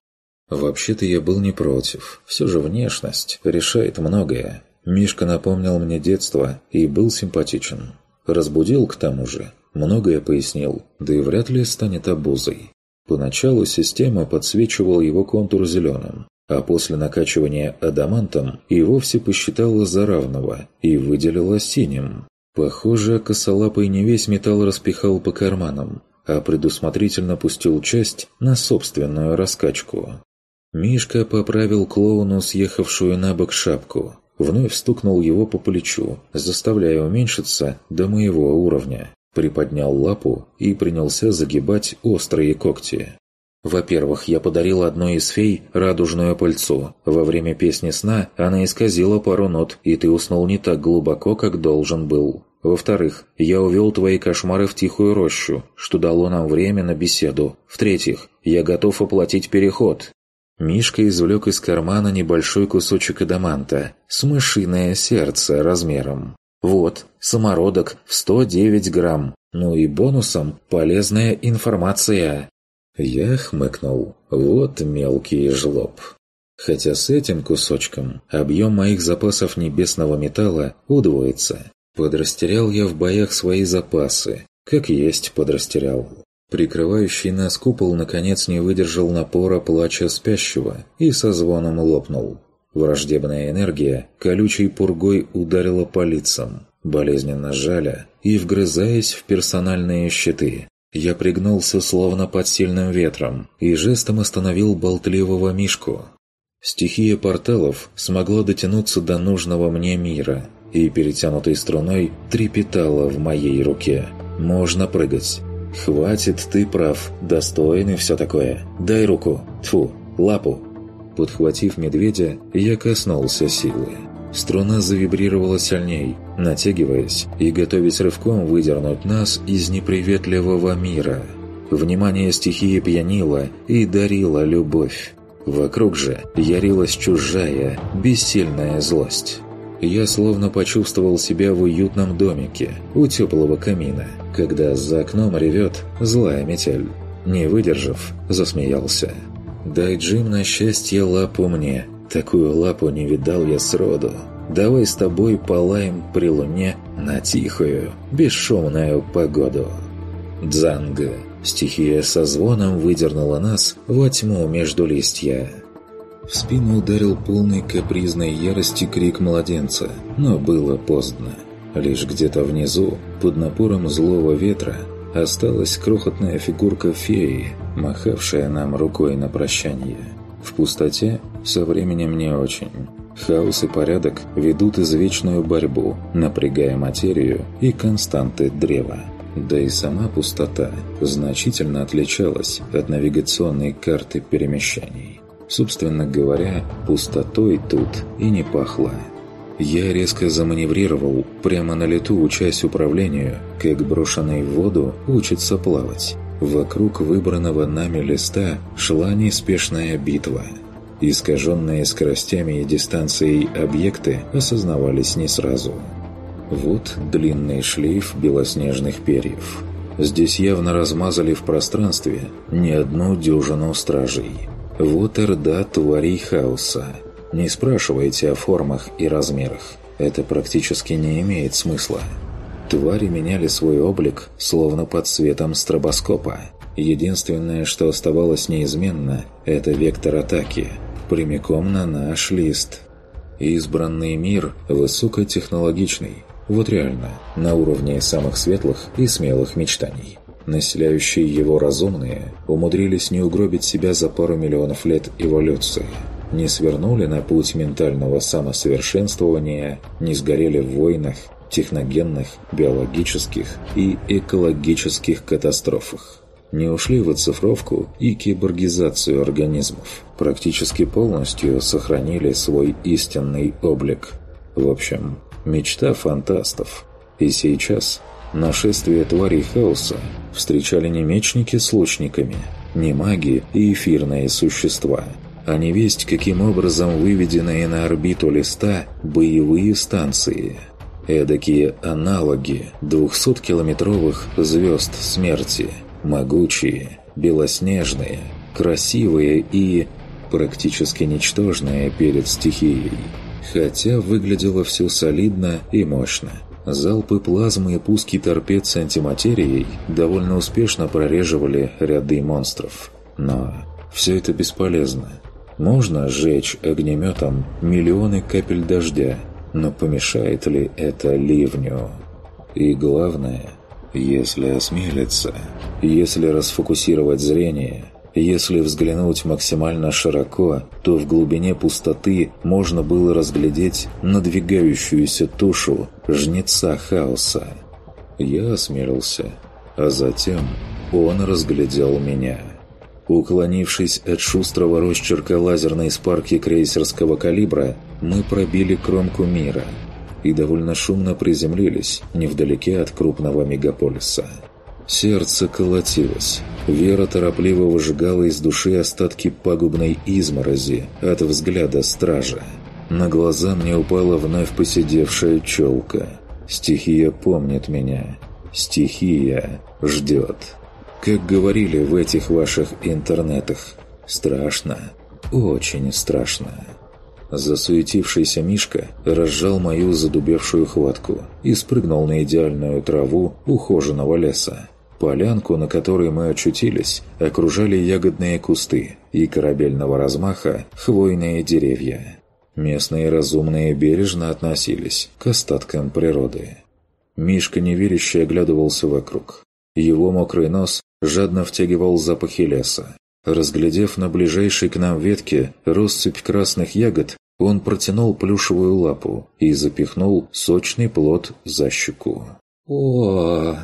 Speaker 1: Вообще-то я был не против. Все же внешность решает многое. Мишка напомнил мне детство и был симпатичен. Разбудил к тому же. Многое пояснил, да и вряд ли станет обузой. Поначалу система подсвечивала его контур зеленым, а после накачивания адамантом и вовсе посчитала за равного и выделила синим. Похоже, косолапый не весь металл распихал по карманам, а предусмотрительно пустил часть на собственную раскачку. Мишка поправил клоуну съехавшую на бок шапку. Вновь стукнул его по плечу, заставляя уменьшиться до моего уровня. Приподнял лапу и принялся загибать острые когти. Во-первых, я подарил одной из фей радужную пыльцу. Во время песни сна она исказила пару нот, и ты уснул не так глубоко, как должен был. Во-вторых, я увел твои кошмары в тихую рощу, что дало нам время на беседу. В-третьих, я готов оплатить переход. Мишка извлек из кармана небольшой кусочек адаманта с мышиное сердце размером. Вот, самородок в 109 грамм. Ну и бонусом полезная информация. Я хмыкнул. Вот мелкий жлоб. Хотя с этим кусочком объем моих запасов небесного металла удвоится. Подрастерял я в боях свои запасы. Как есть подрастерял. Прикрывающий нас купол, наконец, не выдержал напора плача спящего и со звоном лопнул. Враждебная энергия колючей пургой ударила по лицам, болезненно жаля и вгрызаясь в персональные щиты. Я пригнулся словно под сильным ветром и жестом остановил болтливого Мишку. Стихия порталов смогла дотянуться до нужного мне мира и перетянутой струной трепетала в моей руке. «Можно прыгать». «Хватит, ты прав, достойный все такое. Дай руку, тфу, лапу». Подхватив медведя, я коснулся силы. Струна завибрировала сильней, натягиваясь и готовясь рывком выдернуть нас из неприветливого мира. Внимание стихии пьянило и дарило любовь. Вокруг же ярилась чужая, бессильная злость я словно почувствовал себя в уютном домике у теплого камина, когда за окном ревет злая метель. Не выдержав, засмеялся. «Дай, Джим, на счастье лапу мне. Такую лапу не видал я сроду. Давай с тобой полаем при луне на тихую, бесшумную погоду». Дзанга. Стихия со звоном выдернула нас во тьму между листья. В спину ударил полный капризной ярости крик младенца, но было поздно. Лишь где-то внизу, под напором злого ветра, осталась крохотная фигурка феи, махавшая нам рукой на прощание. В пустоте со временем не очень. Хаос и порядок ведут извечную борьбу, напрягая материю и константы древа. Да и сама пустота значительно отличалась от навигационной карты перемещений. Собственно говоря, пустотой тут и не пахло. Я резко заманеврировал, прямо на лету учась управлению, как брошенный в воду учится плавать. Вокруг выбранного нами листа шла неспешная битва. Искаженные скоростями и дистанцией объекты осознавались не сразу. Вот длинный шлейф белоснежных перьев. Здесь явно размазали в пространстве не одну дюжину стражей – вот и РДА тварей хаоса. Не спрашивайте о формах и размерах. Это практически не имеет смысла. Твари меняли свой облик, словно под светом стробоскопа. Единственное, что оставалось неизменно, это вектор атаки, прямиком на наш лист. Избранный мир высокотехнологичный, вот реально, на уровне самых светлых и смелых мечтаний населяющие его разумные, умудрились не угробить себя за пару миллионов лет эволюции, не свернули на путь ментального самосовершенствования, не сгорели в войнах, техногенных, биологических и экологических катастрофах не ушли в оцифровку и киборгизацию организмов, практически полностью сохранили свой истинный облик. В общем, мечта фантастов. И сейчас Нашествие тварей хаоса встречали не мечники с лучниками, не маги и эфирные существа, а не весть каким образом выведенные на орбиту листа боевые станции. Эдакие аналоги 200-километровых звезд смерти, могучие, белоснежные, красивые и практически ничтожные перед стихией. Хотя выглядело все солидно и мощно – Залпы плазмы и пуски торпед с антиматерией довольно успешно прореживали ряды монстров. Но все это бесполезно. Можно сжечь огнеметом миллионы капель дождя, но помешает ли это ливню? И главное, если осмелиться, если расфокусировать зрение, если взглянуть максимально широко, то в глубине пустоты можно было разглядеть надвигающуюся тушу жнеца хаоса. Я осмелился, а затем он разглядел меня. Уклонившись от шустрого росчерка лазерной спарки крейсерского калибра, мы пробили кромку мира и довольно шумно приземлились невдалеке от крупного мегаполиса. Сердце колотилось. Вера торопливо выжигала из души остатки пагубной изморози от взгляда стража. На глаза мне упала вновь посидевшая челка. Стихия помнит меня. Стихия ждет. Как говорили в этих ваших интернетах, страшно, очень страшно. Засуетившийся Мишка разжал мою задубевшую хватку и спрыгнул на идеальную траву ухоженного леса. Полянку, на которой мы очутились, окружали ягодные кусты и корабельного размаха хвойные деревья. Местные разумные бережно относились к остаткам природы. Мишка неверяще оглядывался вокруг. Его мокрый нос жадно втягивал запахи леса. Разглядев на ближайшей к нам ветке россыпь красных ягод, он протянул плюшевую лапу и запихнул сочный плод за щеку. о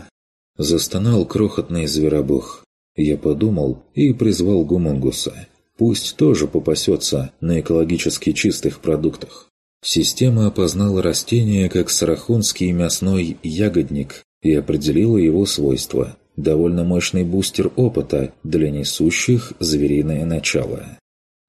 Speaker 1: Застонал крохотный зверобог. Я подумал и призвал гумунгуса. Пусть тоже попасется на экологически чистых продуктах. Система опознала растение как сарахунский мясной ягодник и определила его свойства. Довольно мощный бустер опыта для несущих звериное начало.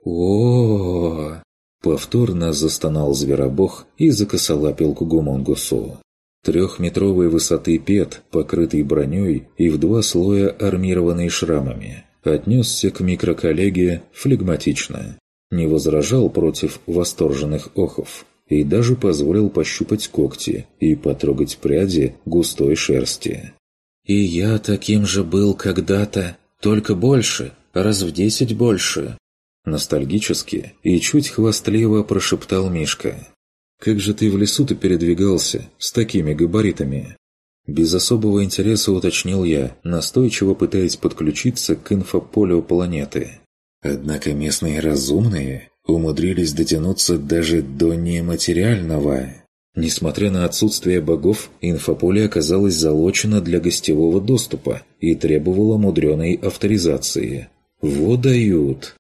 Speaker 1: о, Повторно застонал зверобог и закосолапил к гумонгусу. Трехметровой высоты пет, покрытый броней и в два слоя армированный шрамами, отнесся к микроколлеге флегматично. Не возражал против восторженных охов и даже позволил пощупать когти и потрогать пряди густой шерсти. «И я таким же был когда-то, только больше, раз в десять больше», ностальгически и чуть хвастливо прошептал Мишка. Как же ты в лесу-то передвигался с такими габаритами?» Без особого интереса уточнил я, настойчиво пытаясь подключиться к инфополю планеты. Однако местные разумные умудрились дотянуться даже до нематериального. Несмотря на отсутствие богов, инфополе оказалось залочено для гостевого доступа и требовало мудреной авторизации. «Во дают!»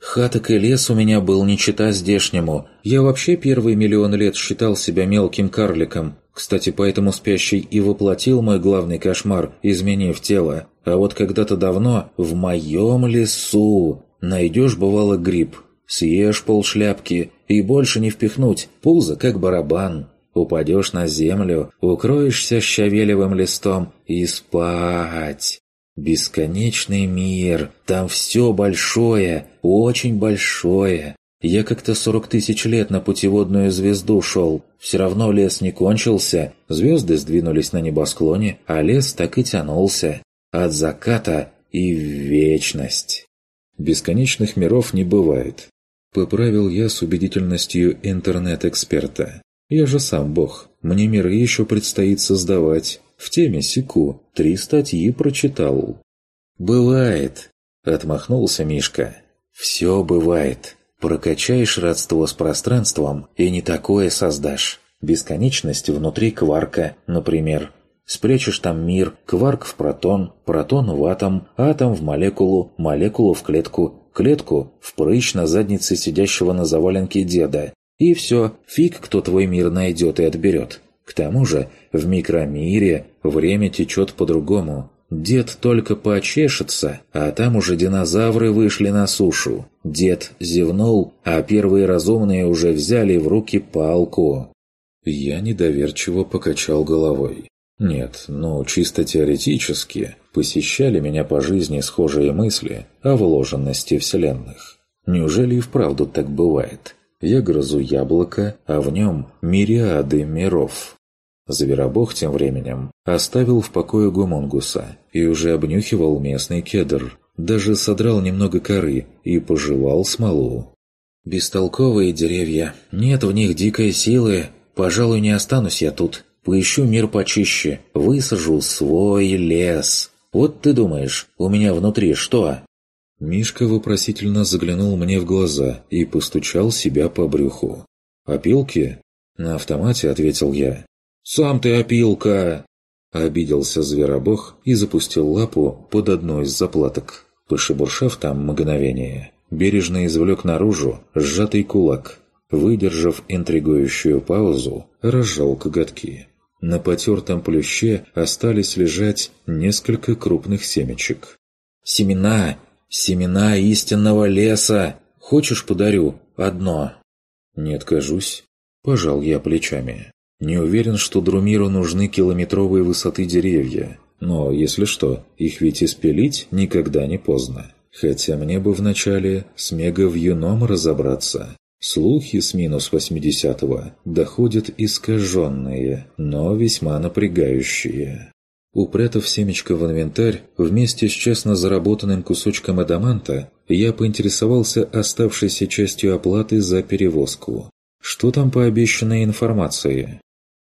Speaker 1: Хаток и лес у меня был не чита здешнему. Я вообще первый миллион лет считал себя мелким карликом. Кстати, поэтому спящий и воплотил мой главный кошмар, изменив тело. А вот когда-то давно в моем лесу найдешь, бывало, гриб. Съешь полшляпки и больше не впихнуть, пузо как барабан. Упадешь на землю, укроешься щавелевым листом и спать. Бесконечный мир, там все большое, очень большое. Я как-то сорок тысяч лет на путеводную звезду шел. Все равно лес не кончился, звезды сдвинулись на небосклоне, а лес так и тянулся. От заката и в вечность. Бесконечных миров не бывает. Поправил я с убедительностью интернет-эксперта. Я же сам бог, мне миры еще предстоит создавать. В теме секу три статьи прочитал. «Бывает», — отмахнулся Мишка. «Все бывает. Прокачаешь родство с пространством и не такое создашь. Бесконечность внутри кварка, например. Спрячешь там мир, кварк в протон, протон в атом, атом в молекулу, молекулу в клетку, клетку в прыщ на заднице сидящего на заваленке деда. И все, фиг кто твой мир найдет и отберет. К тому же в микромире Время течет по-другому. Дед только почешется, а там уже динозавры вышли на сушу. Дед зевнул, а первые разумные уже взяли в руки палку. Я недоверчиво покачал головой. Нет, ну чисто теоретически посещали меня по жизни схожие мысли о вложенности вселенных. Неужели и вправду так бывает? Я грызу яблоко, а в нем мириады миров. Зверобог тем временем оставил в покое гомонгуса и уже обнюхивал местный кедр, даже содрал немного коры и пожевал смолу. «Бестолковые деревья. Нет в них дикой силы. Пожалуй, не останусь я тут. Поищу мир почище. Высажу свой лес. Вот ты думаешь, у меня внутри что?» Мишка вопросительно заглянул мне в глаза и постучал себя по брюху. «Опилки?» На автомате ответил я. «Сам ты опилка!» Обиделся зверобог и запустил лапу под одну из заплаток. Пошебуршав там мгновение, бережно извлек наружу сжатый кулак. Выдержав интригующую паузу, разжал коготки. На потертом плюще остались лежать несколько крупных семечек. «Семена! Семена истинного леса! Хочешь, подарю? Одно!» «Не откажусь!» – пожал я плечами. Не уверен, что Друмиру нужны километровые высоты деревья, но, если что, их ведь испилить никогда не поздно. Хотя мне бы вначале с мегавьюном разобраться. Слухи с минус 80-го доходят искаженные, но весьма напрягающие. Упрятав семечко в инвентарь, вместе с честно заработанным кусочком адаманта, я поинтересовался оставшейся частью оплаты за перевозку. Что там по обещанной информации?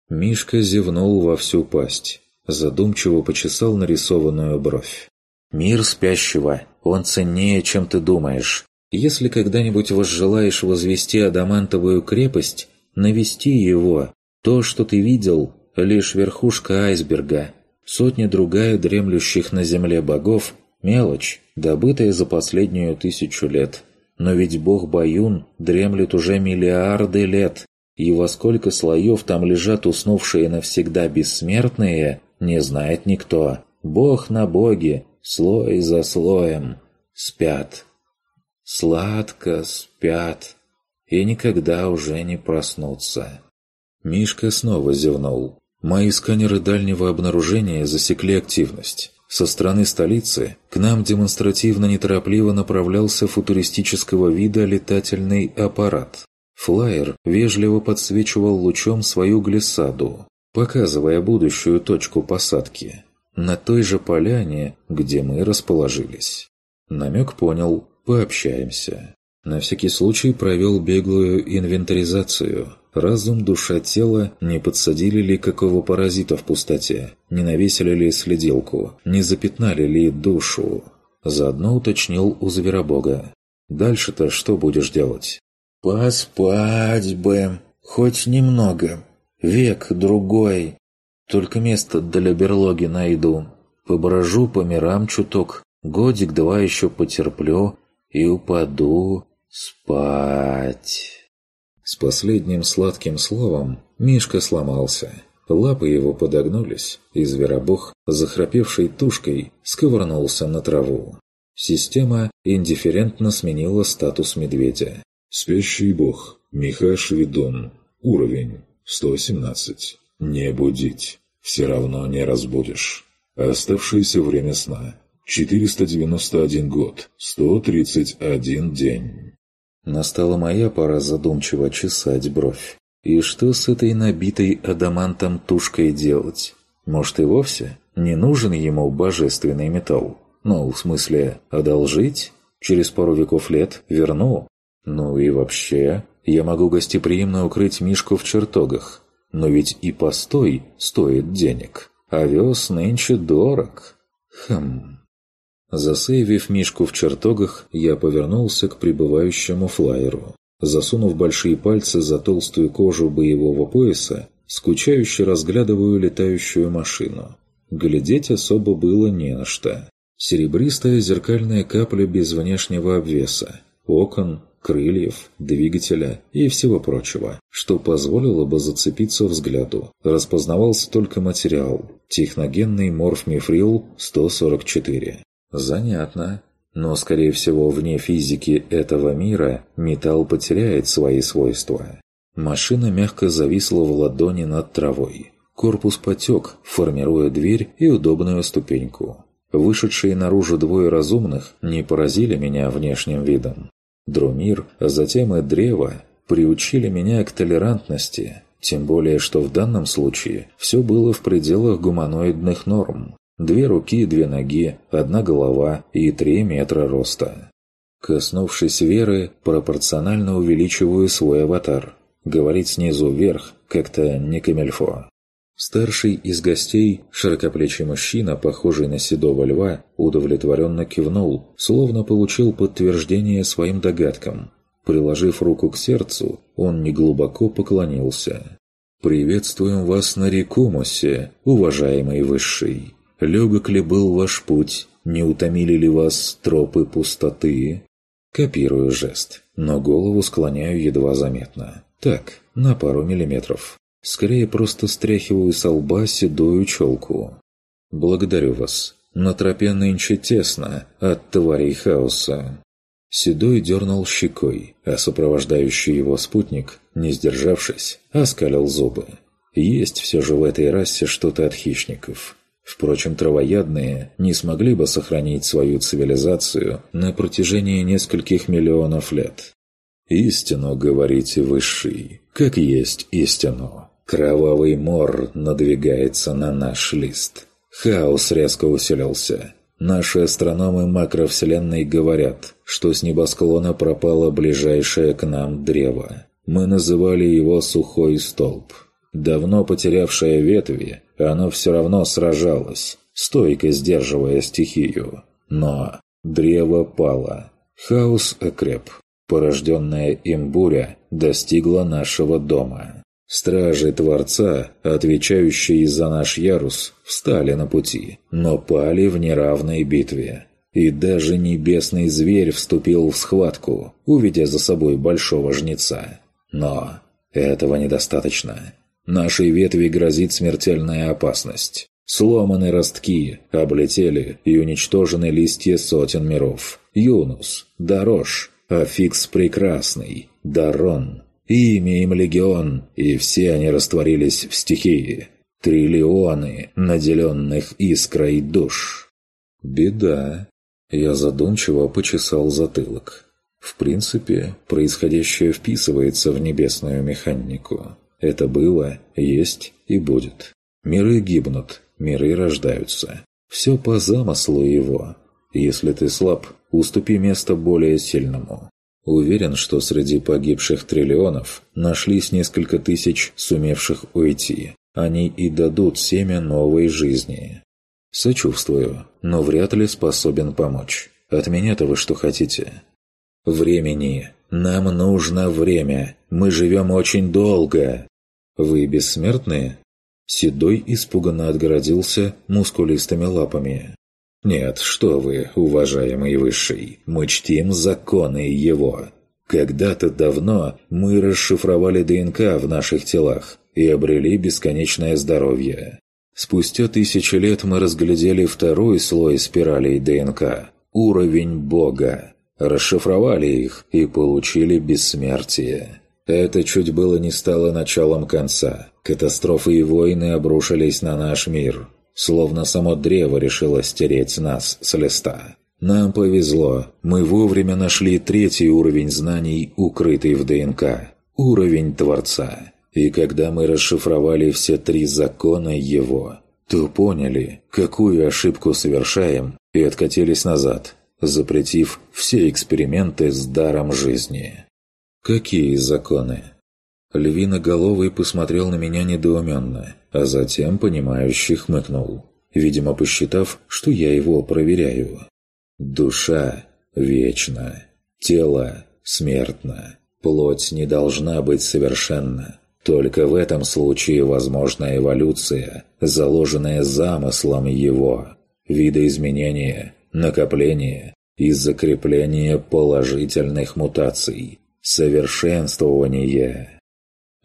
Speaker 1: Мишка зевнул во всю пасть, задумчиво почесал нарисованную бровь. «Мир спящего, он ценнее, чем ты думаешь. Если когда-нибудь возжелаешь возвести Адамантовую крепость, навести его. То, что ты видел, лишь верхушка айсберга. Сотни другая дремлющих на земле богов – мелочь, добытая за последнюю тысячу лет. Но ведь бог Баюн дремлет уже миллиарды лет, и во сколько слоев там лежат уснувшие навсегда бессмертные, не знает никто. Бог на боге, слой за слоем. Спят. Сладко спят. И никогда уже не проснутся. Мишка снова зевнул. Мои сканеры дальнего обнаружения засекли активность. Со стороны столицы к нам демонстративно неторопливо направлялся футуристического вида летательный аппарат. Флайер вежливо подсвечивал лучом свою глиссаду, показывая будущую точку посадки на той же поляне, где мы расположились. Намек понял, пообщаемся. На всякий случай провел беглую инвентаризацию. Разум, душа, тело не подсадили ли какого паразита в пустоте, не навесили ли следилку, не запятнали ли душу. Заодно уточнил у Зверобога. «Дальше-то что будешь делать?» Поспать бы, хоть немного, век другой. Только место для берлоги найду. Поброжу по мирам чуток, годик-два еще потерплю и упаду спать. С последним сладким словом Мишка сломался. Лапы его подогнулись, и зверобог, захрапевшей тушкой, сковырнулся на траву. Система индифферентно сменила статус медведя. Спящий бог. Михаш Видон. Уровень. 117. Не будить. Все равно не разбудишь. Оставшееся время сна. 491 год. 131
Speaker 4: день.
Speaker 1: Настала моя пора задумчиво чесать бровь. И что с этой набитой адамантом тушкой делать? Может и вовсе не нужен ему божественный металл? Ну, в смысле, одолжить? Через пару веков лет верну, ну и вообще, я могу гостеприимно укрыть Мишку в чертогах. Но ведь и постой стоит денег. А вес нынче дорог. Хм. Засейвив Мишку в чертогах, я повернулся к прибывающему флайеру. Засунув большие пальцы за толстую кожу боевого пояса, скучающе разглядываю летающую машину. Глядеть особо было не на что. Серебристая зеркальная капля без внешнего обвеса, окон, крыльев, двигателя и всего прочего, что позволило бы зацепиться взгляду. Распознавался только материал – техногенный морфмифрил 144. Занятно. Но, скорее всего, вне физики этого мира металл потеряет свои свойства. Машина мягко зависла в ладони над травой. Корпус потек, формируя дверь и удобную ступеньку. Вышедшие наружу двое разумных не поразили меня внешним видом. Друмир, а затем и Древо приучили меня к толерантности, тем более, что в данном случае все было в пределах гуманоидных норм. Две руки, две ноги, одна голова и три метра роста. Коснувшись веры, пропорционально увеличиваю свой аватар. Говорить снизу вверх как-то не камельфо. Старший из гостей, широкоплечий мужчина, похожий на седого льва, удовлетворенно кивнул, словно получил подтверждение своим догадкам. Приложив руку к сердцу, он неглубоко поклонился. «Приветствуем вас на Рекумусе, уважаемый Высший! Легок ли был ваш путь? Не утомили ли вас тропы пустоты?» Копирую жест, но голову склоняю едва заметно. Так, на пару миллиметров. Скорее просто стряхиваю со лба седую челку. «Благодарю вас. На тропе нынче тесно от тварей хаоса». Седой дернул щекой, а сопровождающий его спутник, не сдержавшись, оскалил зубы. Есть все же в этой расе что-то от хищников. Впрочем, травоядные не смогли бы сохранить свою цивилизацию на протяжении нескольких миллионов лет. «Истину говорите высший, как есть истину». Кровавый мор надвигается на наш лист. Хаос резко усилился. Наши астрономы макровселенной говорят, что с небосклона пропало ближайшее к нам древо. Мы называли его «сухой столб». Давно потерявшее ветви, оно все равно сражалось, стойко сдерживая стихию. Но древо пало. Хаос окреп. Порожденная им буря достигла нашего дома. Стражи Творца, отвечающие за наш ярус, встали на пути, но пали в неравной битве. И даже небесный зверь вступил в схватку, увидя за собой большого жнеца. Но этого недостаточно. Нашей ветви грозит смертельная опасность. Сломаны ростки, облетели и уничтожены листья сотен миров. Юнус, Дорож, Афикс Прекрасный, Дарон – Имя им легион, и все они растворились в стихии. Триллионы, наделенных искрой душ. Беда. Я задумчиво почесал затылок. В принципе, происходящее вписывается в небесную механику. Это было, есть и будет. Миры гибнут, миры рождаются. Все по замыслу его. Если ты слаб, уступи место более сильному. Уверен, что среди погибших триллионов нашлись несколько тысяч, сумевших уйти. Они и дадут семя новой жизни. Сочувствую, но вряд ли способен помочь. От меня-то вы что хотите? Времени. Нам нужно время. Мы живем очень долго. Вы бессмертные? Седой испуганно отгородился мускулистыми лапами. Нет, что вы, уважаемый Высший, мы чтим законы его. Когда-то давно мы расшифровали ДНК в наших телах и обрели бесконечное здоровье. Спустя тысячи лет мы разглядели второй слой спиралей ДНК – уровень Бога. Расшифровали их и получили бессмертие. Это чуть было не стало началом конца. Катастрофы и войны обрушились на наш мир, словно само древо решило стереть нас с листа. Нам повезло, мы вовремя нашли третий уровень знаний, укрытый в ДНК, уровень Творца. И когда мы расшифровали все три закона его, то поняли, какую ошибку совершаем, и откатились назад, запретив все эксперименты с даром жизни. Какие законы? Львиноголовый посмотрел на меня недоуменно – а затем понимающе хмыкнул, видимо, посчитав, что я его проверяю. Душа вечна, тело смертно, плоть не должна быть совершенна. Только в этом случае возможна эволюция, заложенная замыслом его, видоизменение, накопление и закрепление положительных мутаций, совершенствование.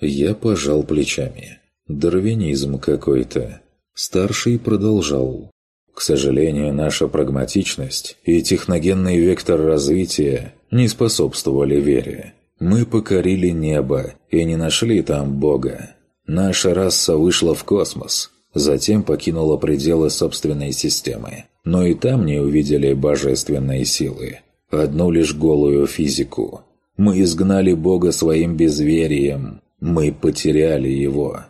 Speaker 1: Я пожал плечами. Дарвинизм какой-то. Старший продолжал. К сожалению, наша прагматичность и техногенный вектор развития не способствовали вере. Мы покорили небо и не нашли там Бога. Наша раса вышла в космос, затем покинула пределы собственной системы. Но и там не увидели божественные силы. Одну лишь голую физику. Мы изгнали Бога своим безверием. Мы потеряли его.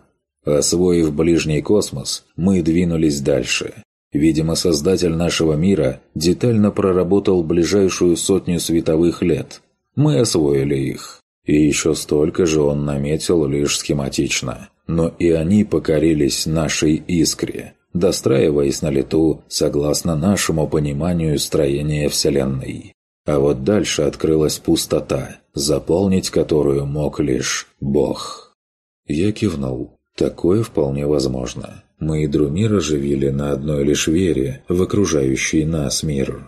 Speaker 1: Освоив ближний космос, мы двинулись дальше. Видимо, создатель нашего мира детально проработал ближайшую сотню световых лет. Мы освоили их. И еще столько же он наметил лишь схематично. Но и они покорились нашей искре, достраиваясь на лету согласно нашему пониманию строения Вселенной. А вот дальше открылась пустота, заполнить которую мог лишь Бог. Я кивнул, Такое вполне возможно. Мы и Друмир оживили на одной лишь вере в окружающий нас мир.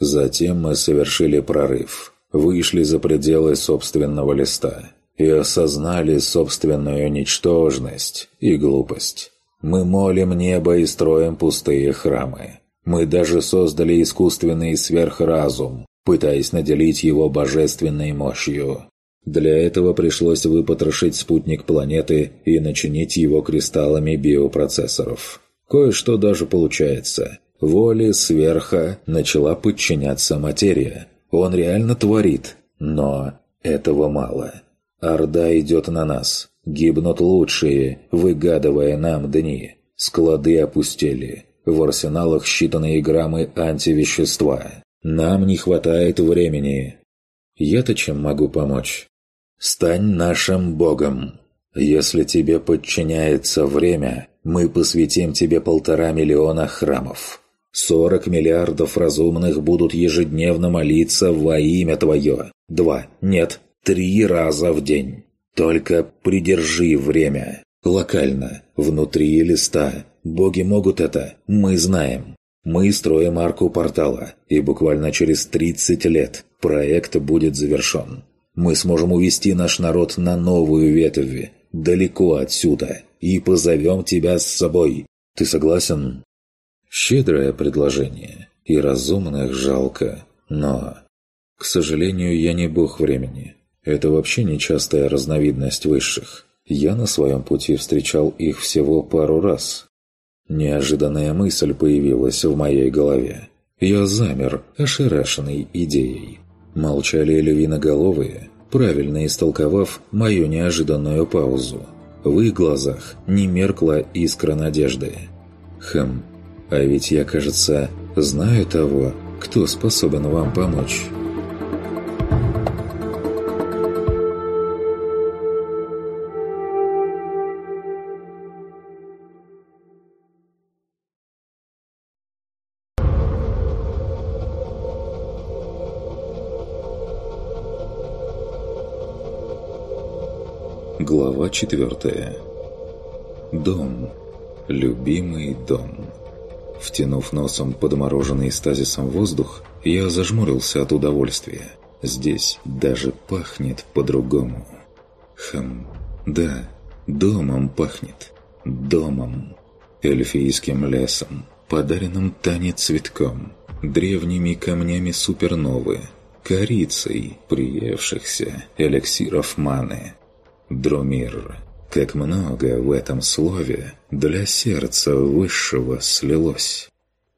Speaker 1: Затем мы совершили прорыв, вышли за пределы собственного листа и осознали собственную ничтожность и глупость. Мы молим небо и строим пустые храмы. Мы даже создали искусственный сверхразум, пытаясь наделить его божественной мощью. Для этого пришлось выпотрошить спутник планеты и начинить его кристаллами биопроцессоров. Кое-что даже получается. Воле сверха начала подчиняться материя. Он реально творит, но этого мало. Орда идет на нас. Гибнут лучшие, выгадывая нам дни. Склады опустели. В арсеналах считанные граммы антивещества. Нам не хватает времени. Я-то чем могу помочь? «Стань нашим богом. Если тебе подчиняется время, мы посвятим тебе полтора миллиона храмов. сорок миллиардов разумных будут ежедневно молиться во имя Твое. Два, нет, три раза в день. Только придержи время. Локально, внутри листа. Боги могут это, мы знаем. Мы строим арку портала, и буквально через 30 лет проект будет завершен мы сможем увести наш народ на новую ветвь, далеко отсюда, и позовем тебя с собой. Ты согласен?» Щедрое предложение, и разумных жалко, но... К сожалению, я не бог времени. Это вообще нечастая разновидность высших. Я на своем пути встречал их всего пару раз. Неожиданная мысль появилась в моей голове. Я замер, ошарашенный идеей. Молчали львиноголовые, правильно истолковав мою неожиданную паузу. В их глазах не меркла искра надежды. Хм, а ведь я, кажется, знаю того, кто способен вам помочь». Глава 4. Дом. Любимый дом. Втянув носом подмороженный стазисом воздух, я зажмурился от удовольствия. Здесь даже пахнет по-другому. Хм, да, домом пахнет. Домом. Эльфийским лесом, подаренным Тане цветком, древними камнями суперновы, корицей приевшихся эликсиров маны, Друмир. Как много в этом слове для сердца высшего слилось.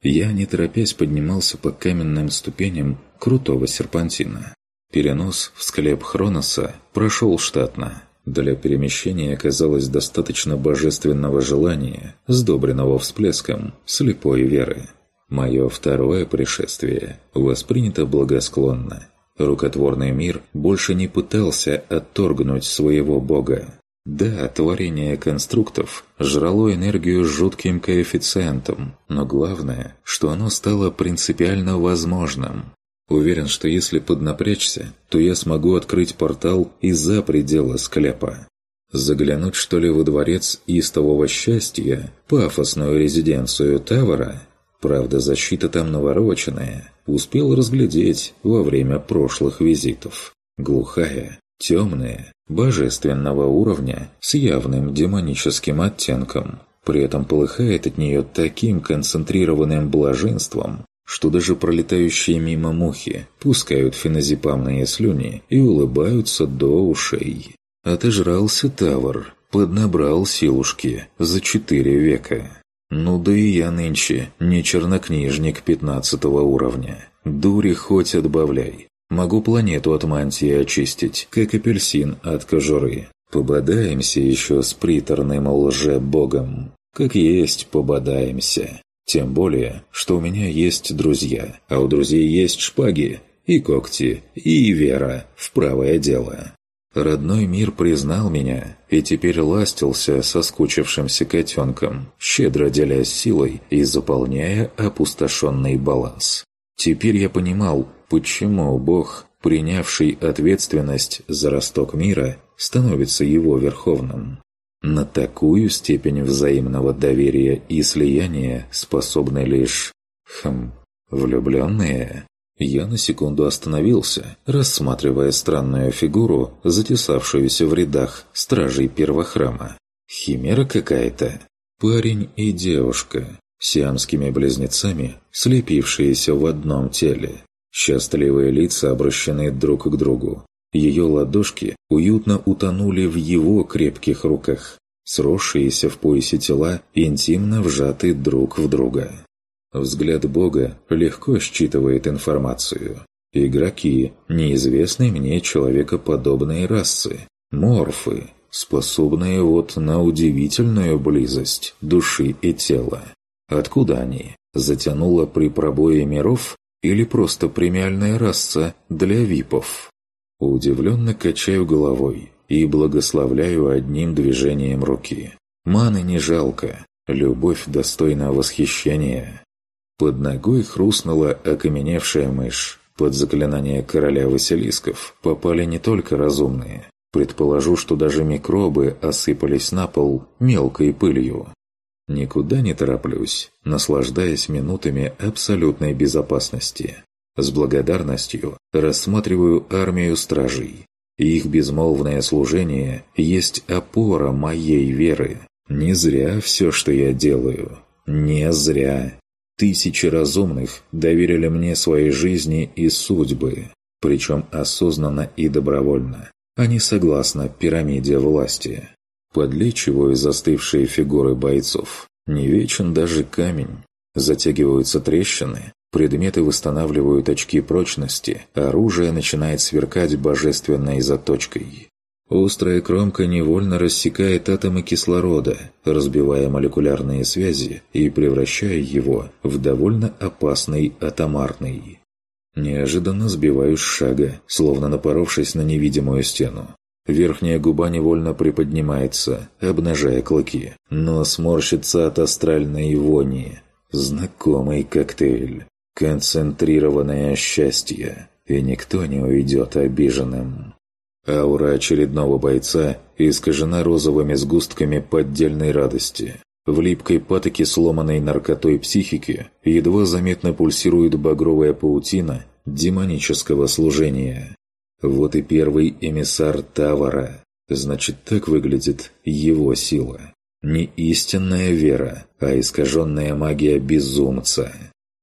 Speaker 1: Я, не торопясь, поднимался по каменным ступеням крутого серпантина. Перенос в склеп Хроноса прошел штатно. Для перемещения оказалось достаточно божественного желания, сдобренного всплеском слепой веры. Мое второе пришествие воспринято благосклонно – Рукотворный мир больше не пытался отторгнуть своего бога. Да, творение конструктов жрало энергию с жутким коэффициентом, но главное, что оно стало принципиально возможным. Уверен, что если поднапрячься, то я смогу открыть портал и за пределы склепа. Заглянуть, что ли, во дворец истового счастья, пафосную резиденцию Тавара – Правда, защита там навороченная. Успел разглядеть во время прошлых визитов. Глухая, темная, божественного уровня, с явным демоническим оттенком. При этом полыхает от нее таким концентрированным блаженством, что даже пролетающие мимо мухи пускают феназепамные слюни и улыбаются до ушей. Отожрался Тавр, поднабрал силушки за четыре века. Ну да и я нынче не чернокнижник пятнадцатого уровня. Дури хоть отбавляй. Могу планету от мантии очистить, как апельсин от кожуры. Пободаемся еще с приторным лже-богом. Как есть, пободаемся. Тем более, что у меня есть друзья, а у друзей есть шпаги, и когти, и вера в правое дело. Родной мир признал меня и теперь ластился соскучившимся котенком, щедро делясь силой и заполняя опустошенный баланс. Теперь я понимал, почему Бог, принявший ответственность за росток мира, становится его верховным. На такую степень взаимного доверия и слияния способны лишь... хм... влюбленные? Я на секунду остановился, рассматривая странную фигуру, затесавшуюся в рядах стражей первохрама. Химера какая-то. Парень и девушка, сиамскими близнецами, слепившиеся в одном теле. Счастливые лица обращены друг к другу. Ее ладошки уютно утонули в его крепких руках, сросшиеся в поясе тела, интимно вжаты друг в друга. Взгляд Бога легко считывает информацию. Игроки – неизвестные мне человекоподобной расы, морфы, способные вот на удивительную близость души и тела. Откуда они? Затянула при пробое миров или просто премиальная раса для випов? Удивленно качаю головой и благословляю одним движением руки. Маны не жалко, любовь достойна восхищения. Под ногой хрустнула окаменевшая мышь. Под заклинание короля Василисков попали не только разумные. Предположу, что даже микробы осыпались на пол мелкой пылью. Никуда не тороплюсь, наслаждаясь минутами абсолютной безопасности. С благодарностью рассматриваю армию стражей. Их безмолвное служение есть опора моей веры. Не зря все, что я делаю. Не зря. Тысячи разумных доверили мне свои жизни и судьбы, причем осознанно и добровольно. Они а согласно пирамиде власти. Подлечиваю застывшие фигуры бойцов. Не вечен даже камень. Затягиваются трещины, предметы восстанавливают очки прочности, оружие начинает сверкать божественной заточкой. Острая кромка невольно рассекает атомы кислорода, разбивая молекулярные связи и превращая его в довольно опасный атомарный. Неожиданно сбиваюсь шага, словно напоровшись на невидимую стену. Верхняя губа невольно приподнимается, обнажая клыки, но сморщится от астральной вони. Знакомый коктейль. Концентрированное счастье. И никто не уйдет обиженным. Аура очередного бойца искажена розовыми сгустками поддельной радости. В липкой патоке сломанной наркотой психики едва заметно пульсирует багровая паутина демонического служения. Вот и первый эмиссар Тавара. Значит, так выглядит его сила. Не истинная вера, а искаженная магия безумца.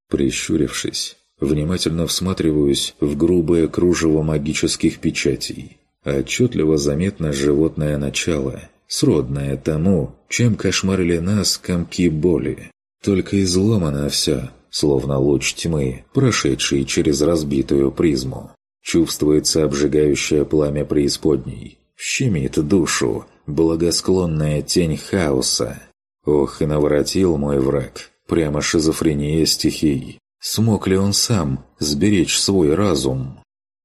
Speaker 1: Прищурившись, внимательно всматриваюсь в грубое кружево магических печатей – отчетливо заметно животное начало, сродное тому, чем кошмарили нас комки боли. Только изломано все, словно луч тьмы, прошедший через разбитую призму. Чувствуется обжигающее пламя преисподней. Щемит душу, благосклонная тень хаоса. Ох, и наворотил мой враг. Прямо шизофрения стихий. Смог ли он сам сберечь свой разум?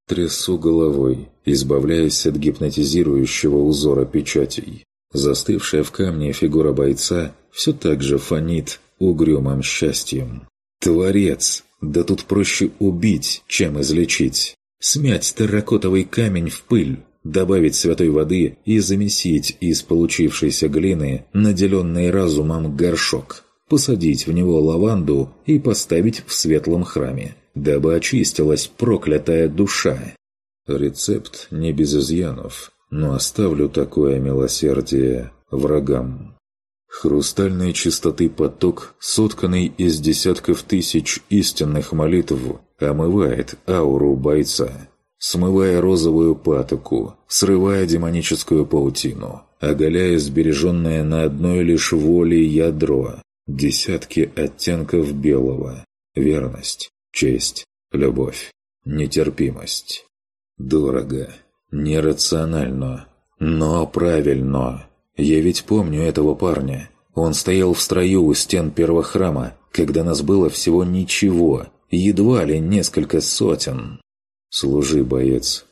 Speaker 1: Трясу головой, избавляясь от гипнотизирующего узора печатей. Застывшая в камне фигура бойца все так же фонит угрюмым счастьем. «Творец! Да тут проще убить, чем излечить! Смять терракотовый камень в пыль!» добавить святой воды и замесить из получившейся глины, наделенный разумом, горшок, посадить в него лаванду и поставить в светлом храме, дабы очистилась проклятая душа. Рецепт не без изъянов, но оставлю такое милосердие врагам. Хрустальной чистоты поток, сотканный из десятков тысяч истинных молитв, омывает ауру бойца, смывая розовую патоку, срывая демоническую паутину, оголяя сбереженное на одной лишь воле ядро, десятки оттенков белого, верность, честь, любовь, нетерпимость. Дорого, нерационально, но правильно. Я ведь помню этого парня. Он стоял в строю у стен первого храма, когда нас было всего ничего, едва ли несколько сотен. «Служи, боец!»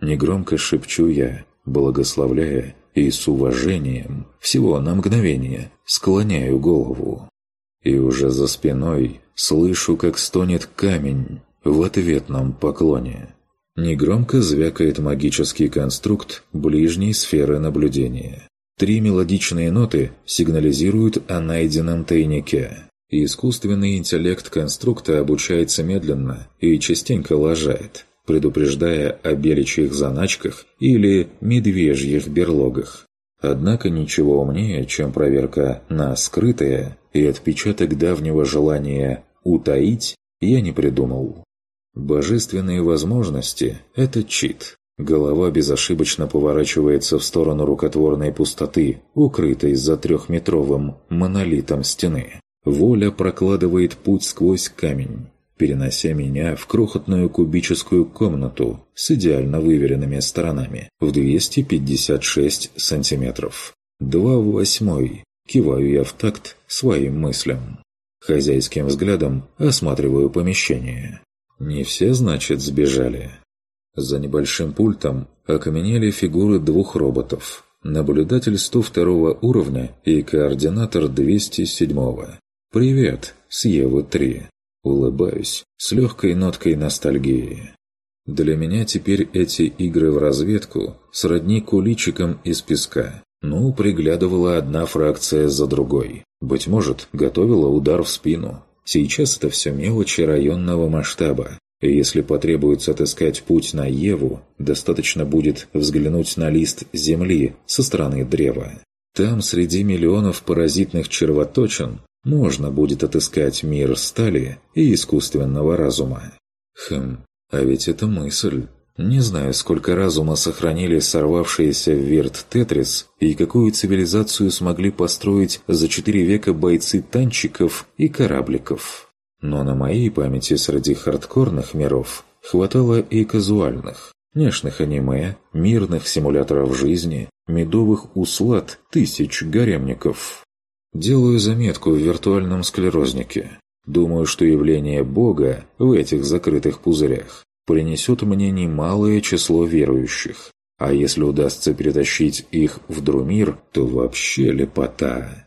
Speaker 1: Негромко шепчу я, благословляя и с уважением, всего на мгновение, склоняю голову. И уже за спиной слышу, как стонет камень в ответном поклоне. Негромко звякает магический конструкт ближней сферы наблюдения. Три мелодичные ноты сигнализируют о найденном тайнике. Искусственный интеллект конструкта обучается медленно и частенько лажает, предупреждая о беличьих заначках или медвежьих берлогах. Однако ничего умнее, чем проверка на скрытое и отпечаток давнего желания «утаить» я не придумал. Божественные возможности – это чит. Голова безошибочно поворачивается в сторону рукотворной пустоты, укрытой за трехметровым монолитом стены. Воля прокладывает путь сквозь камень, перенося меня в крохотную кубическую комнату с идеально выверенными сторонами в 256 сантиметров. Два в восьмой. Киваю я в такт своим мыслям. Хозяйским взглядом осматриваю помещение. Не все, значит, сбежали. За небольшим пультом окаменели фигуры двух роботов. Наблюдатель 102 уровня и координатор 207. -го.
Speaker 2: «Привет,
Speaker 1: с 3 Улыбаюсь с легкой ноткой ностальгии. Для меня теперь эти игры в разведку сродни куличикам из песка. Ну, приглядывала одна фракция за другой. Быть может, готовила удар в спину, Сейчас это все мелочи районного масштаба. И если потребуется отыскать путь на Еву, достаточно будет взглянуть на лист земли со стороны древа. Там среди миллионов паразитных червоточин можно будет отыскать мир стали и искусственного разума. Хм, а ведь это мысль. Не знаю, сколько разума сохранили сорвавшиеся в верт Тетрис и какую цивилизацию смогли построить за четыре века бойцы танчиков и корабликов. Но на моей памяти среди хардкорных миров хватало и казуальных, нежных аниме, мирных симуляторов жизни, медовых услад тысяч гаремников. Делаю заметку в виртуальном склерознике. Думаю, что явление Бога в этих закрытых пузырях принесет мне немалое число верующих. А если удастся перетащить их в Друмир, то вообще лепота.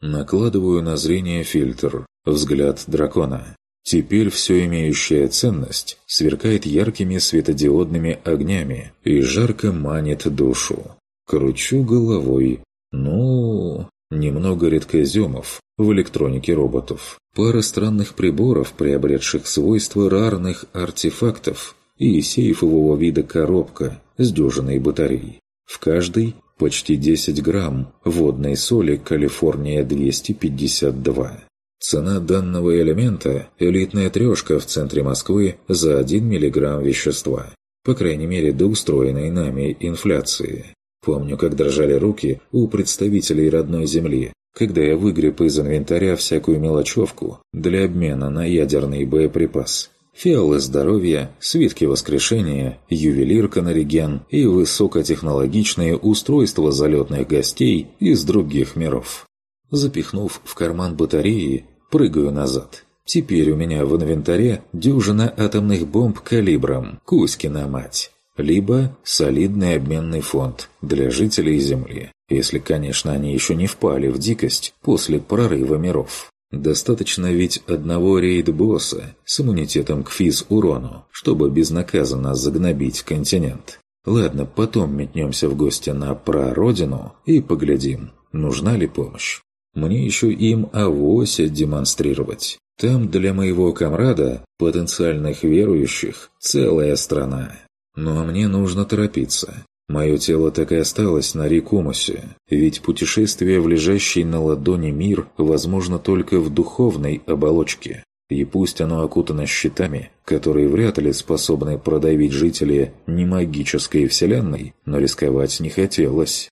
Speaker 1: Накладываю на зрение фильтр, взгляд дракона. Теперь все имеющая ценность сверкает яркими светодиодными огнями и жарко манит душу. Кручу головой. Ну, немного редкоземов в электронике роботов, пара странных приборов, приобретших свойства рарных артефактов, и сейфового вида коробка с дюжиной батарей. В каждой почти 10 грамм водной соли «Калифорния-252». Цена данного элемента – элитная трешка в центре Москвы за 1 миллиграмм вещества, по крайней мере до устроенной нами инфляции. Помню, как дрожали руки у представителей родной земли, когда я выгреб из инвентаря всякую мелочевку для обмена на ядерный боеприпас. Фиалы здоровья, свитки воскрешения, ювелирка на реген и высокотехнологичные устройства залетных гостей из других миров. Запихнув в карман батареи, прыгаю назад. Теперь у меня в инвентаре дюжина атомных бомб калибром «Кузькина мать» либо солидный обменный фонд для жителей Земли, если, конечно, они еще не впали в дикость после прорыва миров. Достаточно ведь одного рейд-босса с иммунитетом к физ-урону, чтобы безнаказанно загнобить континент. Ладно, потом метнемся в гости на прародину и поглядим, нужна ли помощь. Мне еще им авося демонстрировать. Там для моего комрада, потенциальных верующих, целая страна. Но а мне нужно торопиться. Мое тело так и осталось на Рикомусе, ведь путешествие в лежащий на ладони мир возможно только в духовной оболочке. И пусть оно окутано щитами, которые вряд ли способны продавить жители немагической вселенной, но рисковать не хотелось.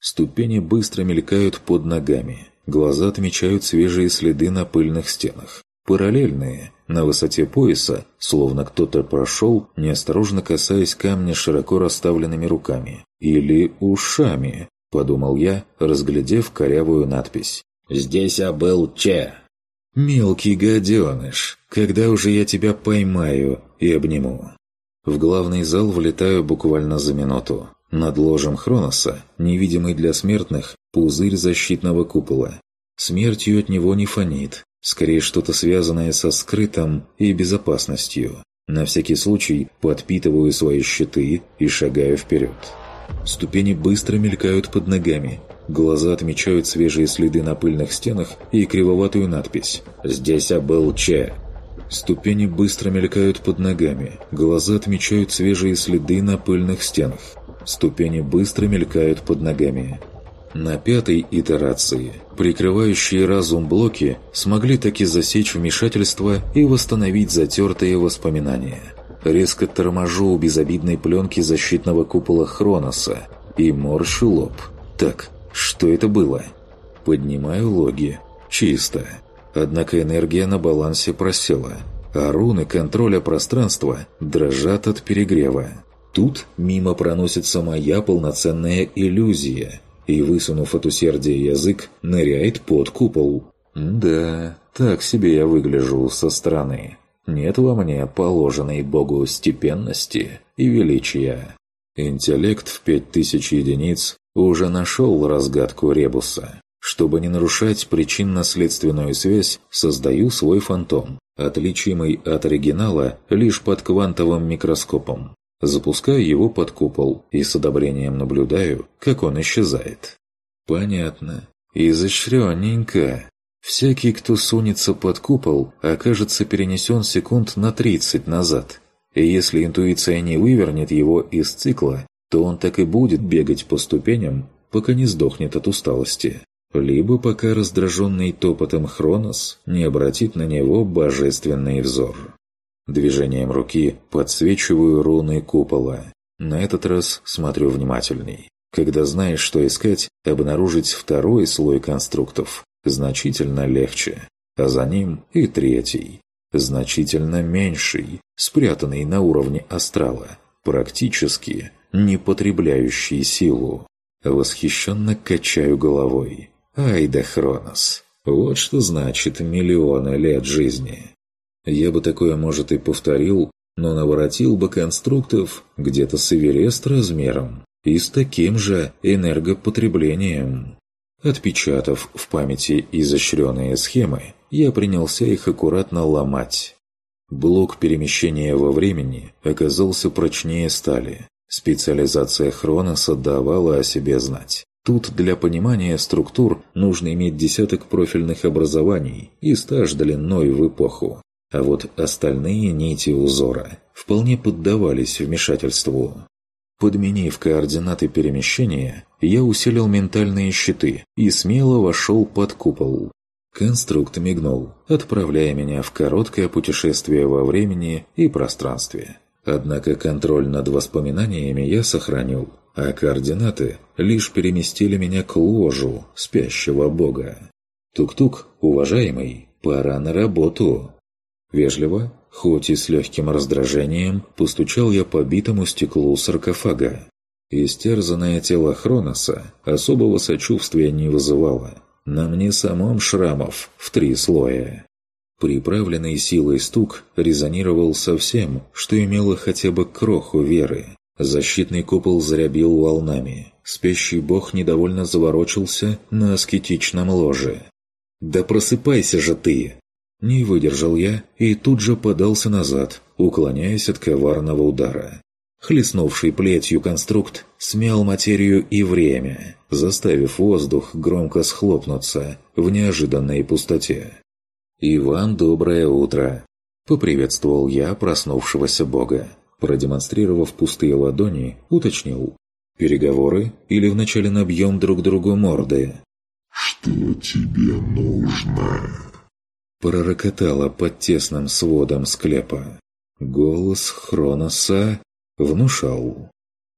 Speaker 1: Ступени быстро мелькают под ногами, глаза отмечают свежие следы на пыльных стенах. Параллельные, на высоте пояса, словно кто-то прошел, неосторожно касаясь камня широко расставленными руками. «Или ушами», – подумал я, разглядев корявую надпись. «Здесь я был Че». «Мелкий гаденыш, когда уже я тебя поймаю и обниму?» В главный зал влетаю буквально за минуту. Над ложем Хроноса, невидимый для смертных, пузырь защитного купола. Смертью от него не фонит, Скорее, что-то связанное со скрытым и безопасностью. На всякий случай подпитываю свои щиты и шагаю вперед. Ступени быстро мелькают под ногами. Глаза отмечают свежие следы на пыльных стенах и кривоватую надпись «Здесь был Ступени быстро мелькают под ногами. Глаза отмечают свежие следы на пыльных стенах. Ступени быстро мелькают под ногами. На пятой итерации прикрывающие разум блоки смогли таки засечь вмешательство и восстановить затертые воспоминания. Резко торможу у безобидной пленки защитного купола Хроноса и морщу лоб. Так, что это было? Поднимаю логи. Чисто. Однако энергия на балансе просела, а руны контроля пространства дрожат от перегрева. Тут мимо проносится моя полноценная иллюзия, и, высунув от усердия язык, ныряет под купол. «Да, так себе я выгляжу со стороны. Нет во мне положенной Богу степенности и величия». Интеллект в пять тысяч единиц уже нашел разгадку ребуса. Чтобы не нарушать причинно-следственную связь, создаю свой фантом, отличимый от оригинала лишь под квантовым микроскопом. Запускаю его под купол и с одобрением наблюдаю, как он исчезает. Понятно. Изощренненько. Всякий, кто сунется под купол, окажется перенесён секунд на 30 назад. И если интуиция не вывернет его из цикла, то он так и будет бегать по ступеням, пока не сдохнет от усталости. Либо пока раздраженный топотом Хронос не обратит на него божественный взор. Движением руки подсвечиваю руны купола. На этот раз смотрю внимательней. Когда знаешь, что искать, обнаружить второй слой конструктов значительно легче, а за ним и третий, значительно меньший, спрятанный на уровне астрала, практически не потребляющий силу. Восхищенно качаю головой. Ай да Хронос! Вот что значит миллионы лет жизни. Я бы такое, может, и повторил, но наворотил бы конструктов где-то с Эверест размером и с таким же энергопотреблением. Отпечатав в памяти изощренные схемы, я принялся их аккуратно ломать. Блок перемещения во времени оказался прочнее стали. Специализация Хроноса давала о себе знать. Тут для понимания структур нужно иметь десяток профильных образований и стаж длиной в эпоху а вот остальные нити узора вполне поддавались вмешательству. Подменив координаты перемещения, я усилил ментальные щиты и смело вошел под купол. Конструкт мигнул, отправляя меня в короткое путешествие во времени и пространстве. Однако контроль над воспоминаниями я сохранил, а координаты лишь переместили меня к ложу спящего бога. «Тук-тук, уважаемый, пора на работу!» Вежливо, хоть и с легким раздражением, постучал я по битому стеклу саркофага. Истерзанное тело Хроноса особого сочувствия не вызывало. На мне самом шрамов в три слоя. Приправленный силой стук резонировал со всем, что имело хотя бы кроху веры. Защитный купол зарябил волнами. Спящий бог недовольно заворочился на аскетичном ложе. «Да просыпайся же ты!» Не выдержал я и тут же подался назад, уклоняясь от коварного удара. Хлестнувший плетью конструкт смял материю и время, заставив воздух громко схлопнуться в неожиданной пустоте. «Иван, доброе утро!» – поприветствовал я проснувшегося бога. Продемонстрировав пустые ладони, уточнил. «Переговоры или вначале набьем друг другу морды?» «Что тебе нужно?» пророкотала под тесным сводом склепа. Голос Хроноса внушал.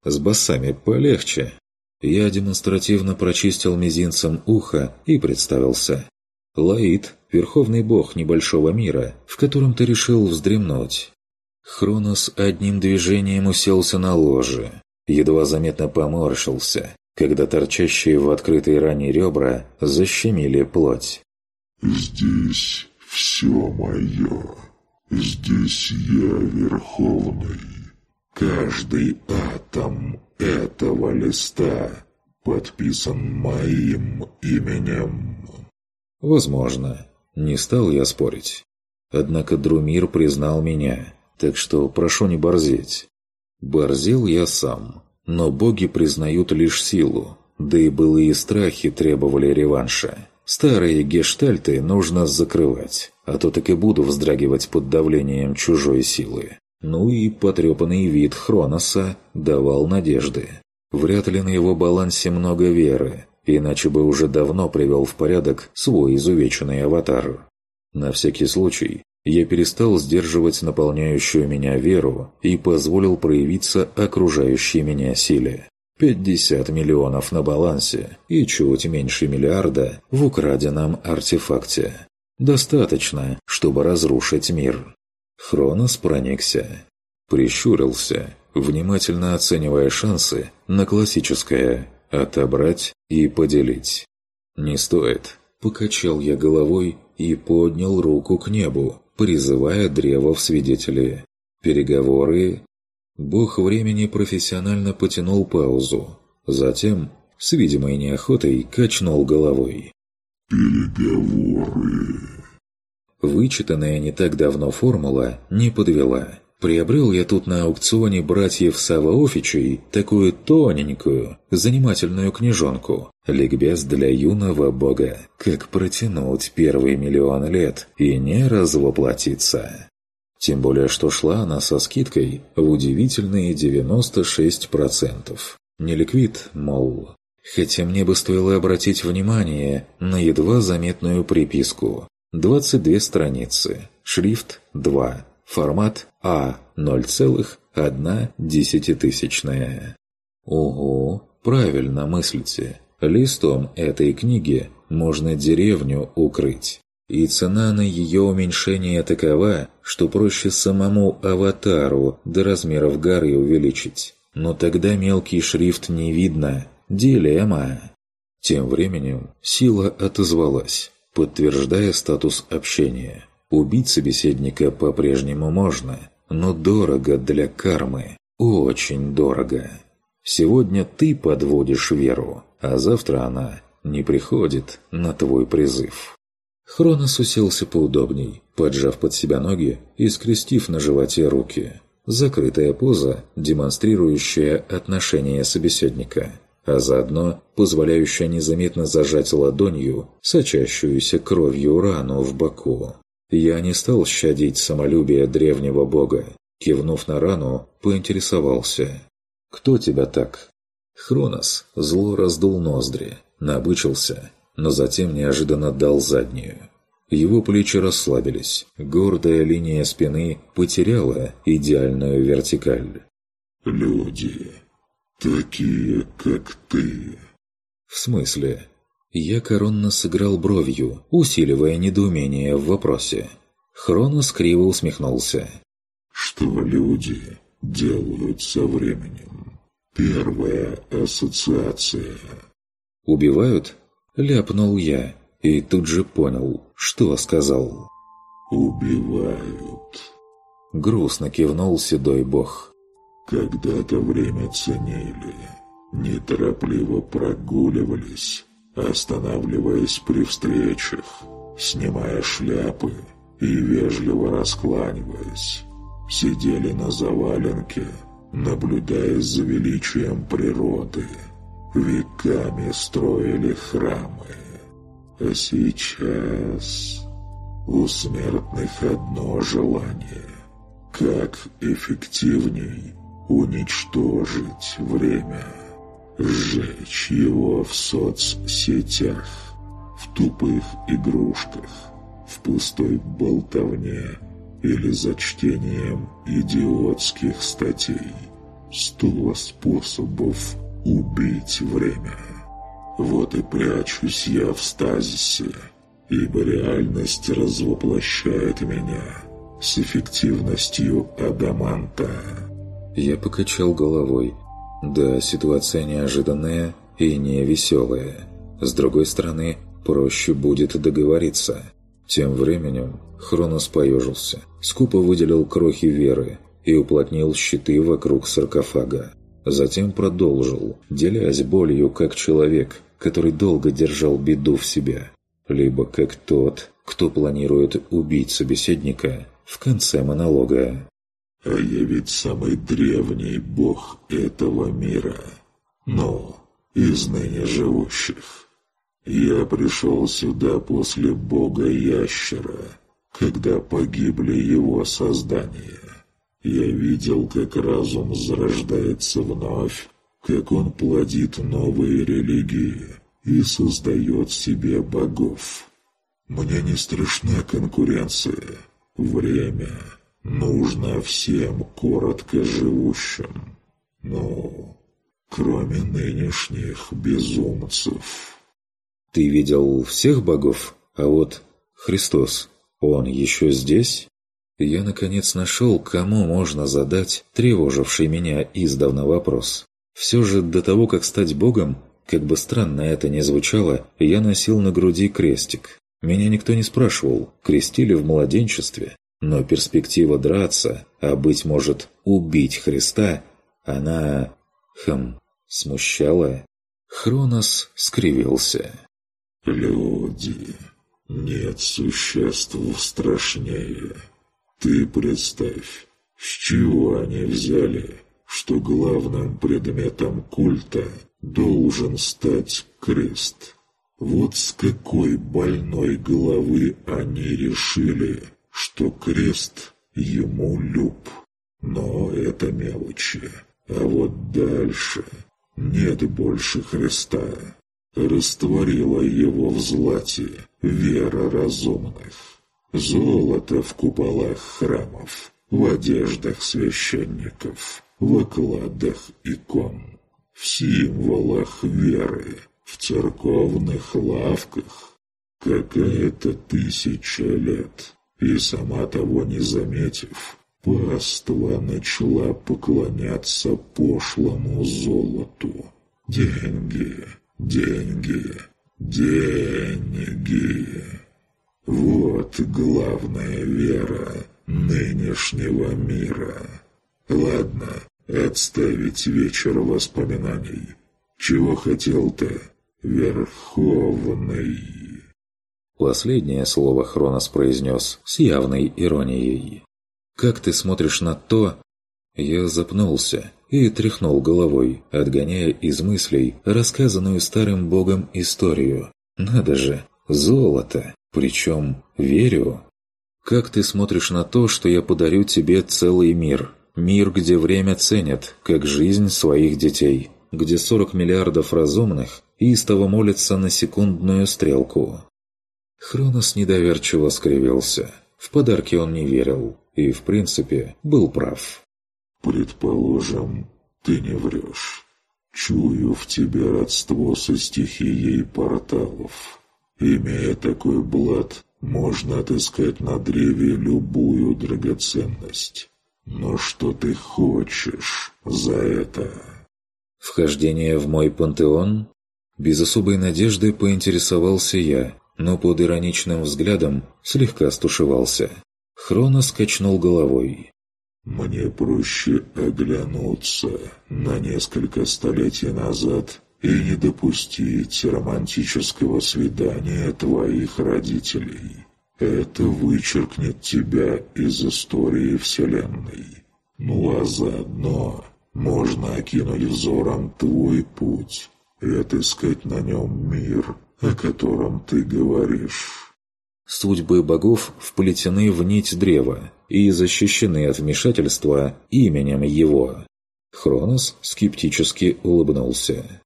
Speaker 1: С басами полегче. Я демонстративно прочистил мизинцем ухо и представился. Лаид – верховный бог небольшого мира, в котором ты решил вздремнуть. Хронос одним движением уселся на ложе. Едва заметно поморщился, когда торчащие в открытой ране ребра защемили плоть. «Здесь все мое.
Speaker 2: Здесь я верховный. Каждый атом этого листа подписан моим именем. Возможно.
Speaker 1: Не стал я спорить. Однако Друмир признал меня, так что прошу не борзеть. Борзил я сам, но боги признают лишь силу, да и былые страхи требовали реванша. Старые гештальты нужно закрывать, а то так и буду вздрагивать под давлением чужой силы. Ну и потрепанный вид Хроноса давал надежды. Вряд ли на его балансе много веры, иначе бы уже давно привел в порядок свой изувеченный аватар. На всякий случай, я перестал сдерживать наполняющую меня веру и позволил проявиться окружающей меня силе. 50 миллионов на балансе и чуть меньше миллиарда в украденном артефакте. Достаточно, чтобы разрушить мир. Хронос проникся. Прищурился, внимательно оценивая шансы на классическое «отобрать и поделить». «Не стоит». Покачал я головой и поднял руку к небу, призывая древо в свидетели. Переговоры Бог времени профессионально потянул паузу. Затем, с видимой неохотой, качнул головой. «Переговоры». Вычитанная не так давно формула не подвела. Приобрел я тут на аукционе братьев Саваофичей такую тоненькую, занимательную книжонку. Ликбез для юного бога. Как протянуть первые миллион лет и не развоплотиться. Тем более, что шла она со скидкой в удивительные 96%. Не ликвид, мол. Хотя мне бы стоило обратить внимание на едва заметную приписку. 22 страницы. Шрифт 2. Формат А 0,1. Ого, правильно мыслите. Листом этой книги можно деревню укрыть. И цена на ее уменьшение такова, что проще самому аватару до размеров горы увеличить. Но тогда мелкий шрифт не видно. Дилемма. Тем временем сила отозвалась, подтверждая статус общения. Убить собеседника по-прежнему можно, но дорого для кармы. Очень дорого. Сегодня ты подводишь веру, а завтра она не приходит на твой призыв. Хронос уселся поудобней, поджав под себя ноги и скрестив на животе руки. Закрытая поза, демонстрирующая отношение собеседника, а заодно позволяющая незаметно зажать ладонью сочащуюся кровью рану в боку. Я не стал щадить самолюбие древнего бога. Кивнув на рану, поинтересовался. «Кто тебя так?» Хронос зло раздул ноздри, набычился но затем неожиданно дал заднюю. Его плечи расслабились, гордая линия спины потеряла идеальную вертикаль. «Люди, такие, как ты». «В смысле?» Я коронно сыграл бровью, усиливая недоумение в вопросе. Хронос криво усмехнулся. «Что люди делают со временем? Первая ассоциация». «Убивают?» Ляпнул я и тут же понял, что сказал. «Убивают». Грустно кивнул седой бог. «Когда-то время
Speaker 2: ценили, неторопливо прогуливались, останавливаясь при встречах, снимая шляпы и вежливо раскланиваясь. Сидели на заваленке, наблюдая за величием природы» веками строили храмы. А сейчас у смертных одно желание – как эффективней уничтожить время, сжечь его в соцсетях, в тупых игрушках, в пустой болтовне или за чтением идиотских статей. Сто способов убить время. Вот и прячусь я в стазисе, ибо реальность развоплощает меня с эффективностью адаманта.
Speaker 1: Я покачал головой. Да, ситуация неожиданная и не веселая. С другой стороны, проще будет договориться. Тем временем Хронос поежился, скупо выделил крохи веры и уплотнил щиты вокруг саркофага затем продолжил, делясь болью как человек, который долго держал беду в себе, либо как тот, кто планирует убить собеседника в конце монолога.
Speaker 2: «А я ведь самый древний бог этого мира. Но из ныне живущих. Я пришел сюда после бога Ящера, когда погибли его создания». Я видел, как разум зарождается вновь, как он плодит новые религии и создает себе богов. Мне не страшна конкуренция. Время нужно всем коротко живущим. Но кроме нынешних безумцев. Ты
Speaker 1: видел всех богов, а вот Христос, он еще здесь? я, наконец, нашел, кому можно задать тревоживший меня издавна вопрос. Все же до того, как стать богом, как бы странно это ни звучало, я носил на груди крестик. Меня никто не спрашивал, крестили в младенчестве, но перспектива драться, а, быть может, убить Христа, она... хм... смущала. Хронос скривился.
Speaker 2: «Люди, нет существ страшнее». Ты представь, с чего они взяли, что главным предметом культа должен стать крест? Вот с какой больной головы они решили, что крест ему люб. Но это мелочи. А вот дальше нет больше Христа. Растворила его в злате вера разумных. Золото в куполах храмов, в одеждах священников, в окладах икон, в символах веры, в церковных лавках. Какая-то тысяча лет, и сама того не заметив, паства начала поклоняться пошлому золоту. Деньги, деньги, деньги. Вот главная вера нынешнего мира. Ладно, отставить вечер воспоминаний. Чего хотел-то, Верховный?»
Speaker 1: Последнее слово Хронос произнес с явной иронией. «Как ты смотришь на то...» Я запнулся и тряхнул головой, отгоняя из мыслей рассказанную старым богом историю. «Надо же, золото!» Причем верю. Как ты смотришь на то, что я подарю тебе целый мир? Мир, где время ценят, как жизнь своих детей. Где 40 миллиардов разумных истово молятся на секундную стрелку. Хронос недоверчиво скривился. В подарки он не верил.
Speaker 2: И, в принципе, был прав. «Предположим, ты не врешь. Чую в тебе родство со стихией порталов». Имея такой блат, можно отыскать на древе любую драгоценность. Но что ты хочешь за это?
Speaker 1: Вхождение в мой пантеон? Без особой надежды поинтересовался я, но под ироничным взглядом слегка стушевался. Хрона
Speaker 2: скачнул головой. «Мне проще оглянуться на несколько столетий назад и не допустить романтического свидания твоих родителей. Это вычеркнет тебя из истории Вселенной. Ну а заодно можно окинуть взором твой путь и отыскать на нем мир, о котором
Speaker 1: ты говоришь. Судьбы богов вплетены в нить древа и защищены от вмешательства именем его. Хронос
Speaker 2: скептически улыбнулся.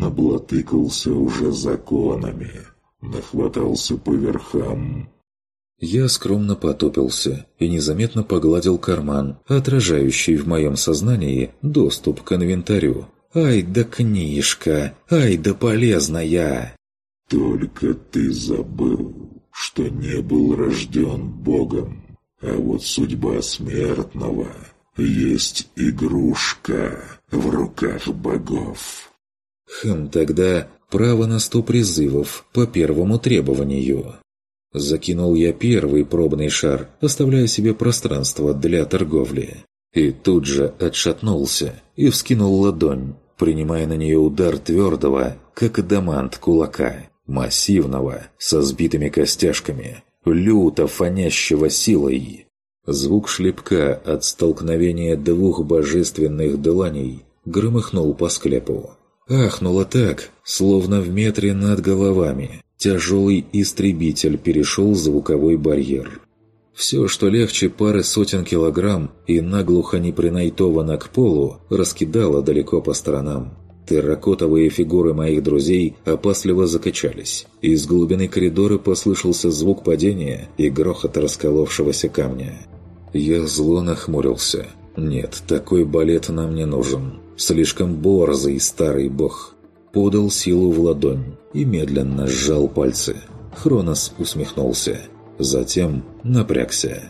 Speaker 2: Наблатыкался уже законами, нахватался по верхам.
Speaker 1: Я скромно потопился и незаметно погладил карман, отражающий в моем сознании доступ к инвентарю. «Ай да книжка! Ай да полезная!»
Speaker 2: «Только ты забыл, что не был рожден Богом, а вот судьба смертного есть игрушка в руках богов».
Speaker 1: Хм, тогда право на сто призывов по первому требованию. Закинул я первый пробный шар, оставляя себе пространство для торговли. И тут же отшатнулся и вскинул ладонь, принимая на нее удар твердого, как адамант кулака, массивного, со сбитыми костяшками, люто фонящего силой. Звук шлепка от столкновения двух божественных дланей громыхнул по склепу. Ахнуло так, словно в метре над головами. Тяжелый истребитель перешел звуковой барьер. Все, что легче пары сотен килограмм и наглухо не принайтовано к полу, раскидало далеко по сторонам. Терракотовые фигуры моих друзей опасливо закачались. Из глубины коридора послышался звук падения и грохот расколовшегося камня. Я зло нахмурился. «Нет, такой балет нам не нужен. Слишком борзый старый бог подал силу в ладонь и медленно сжал пальцы. Хронос усмехнулся. Затем напрягся.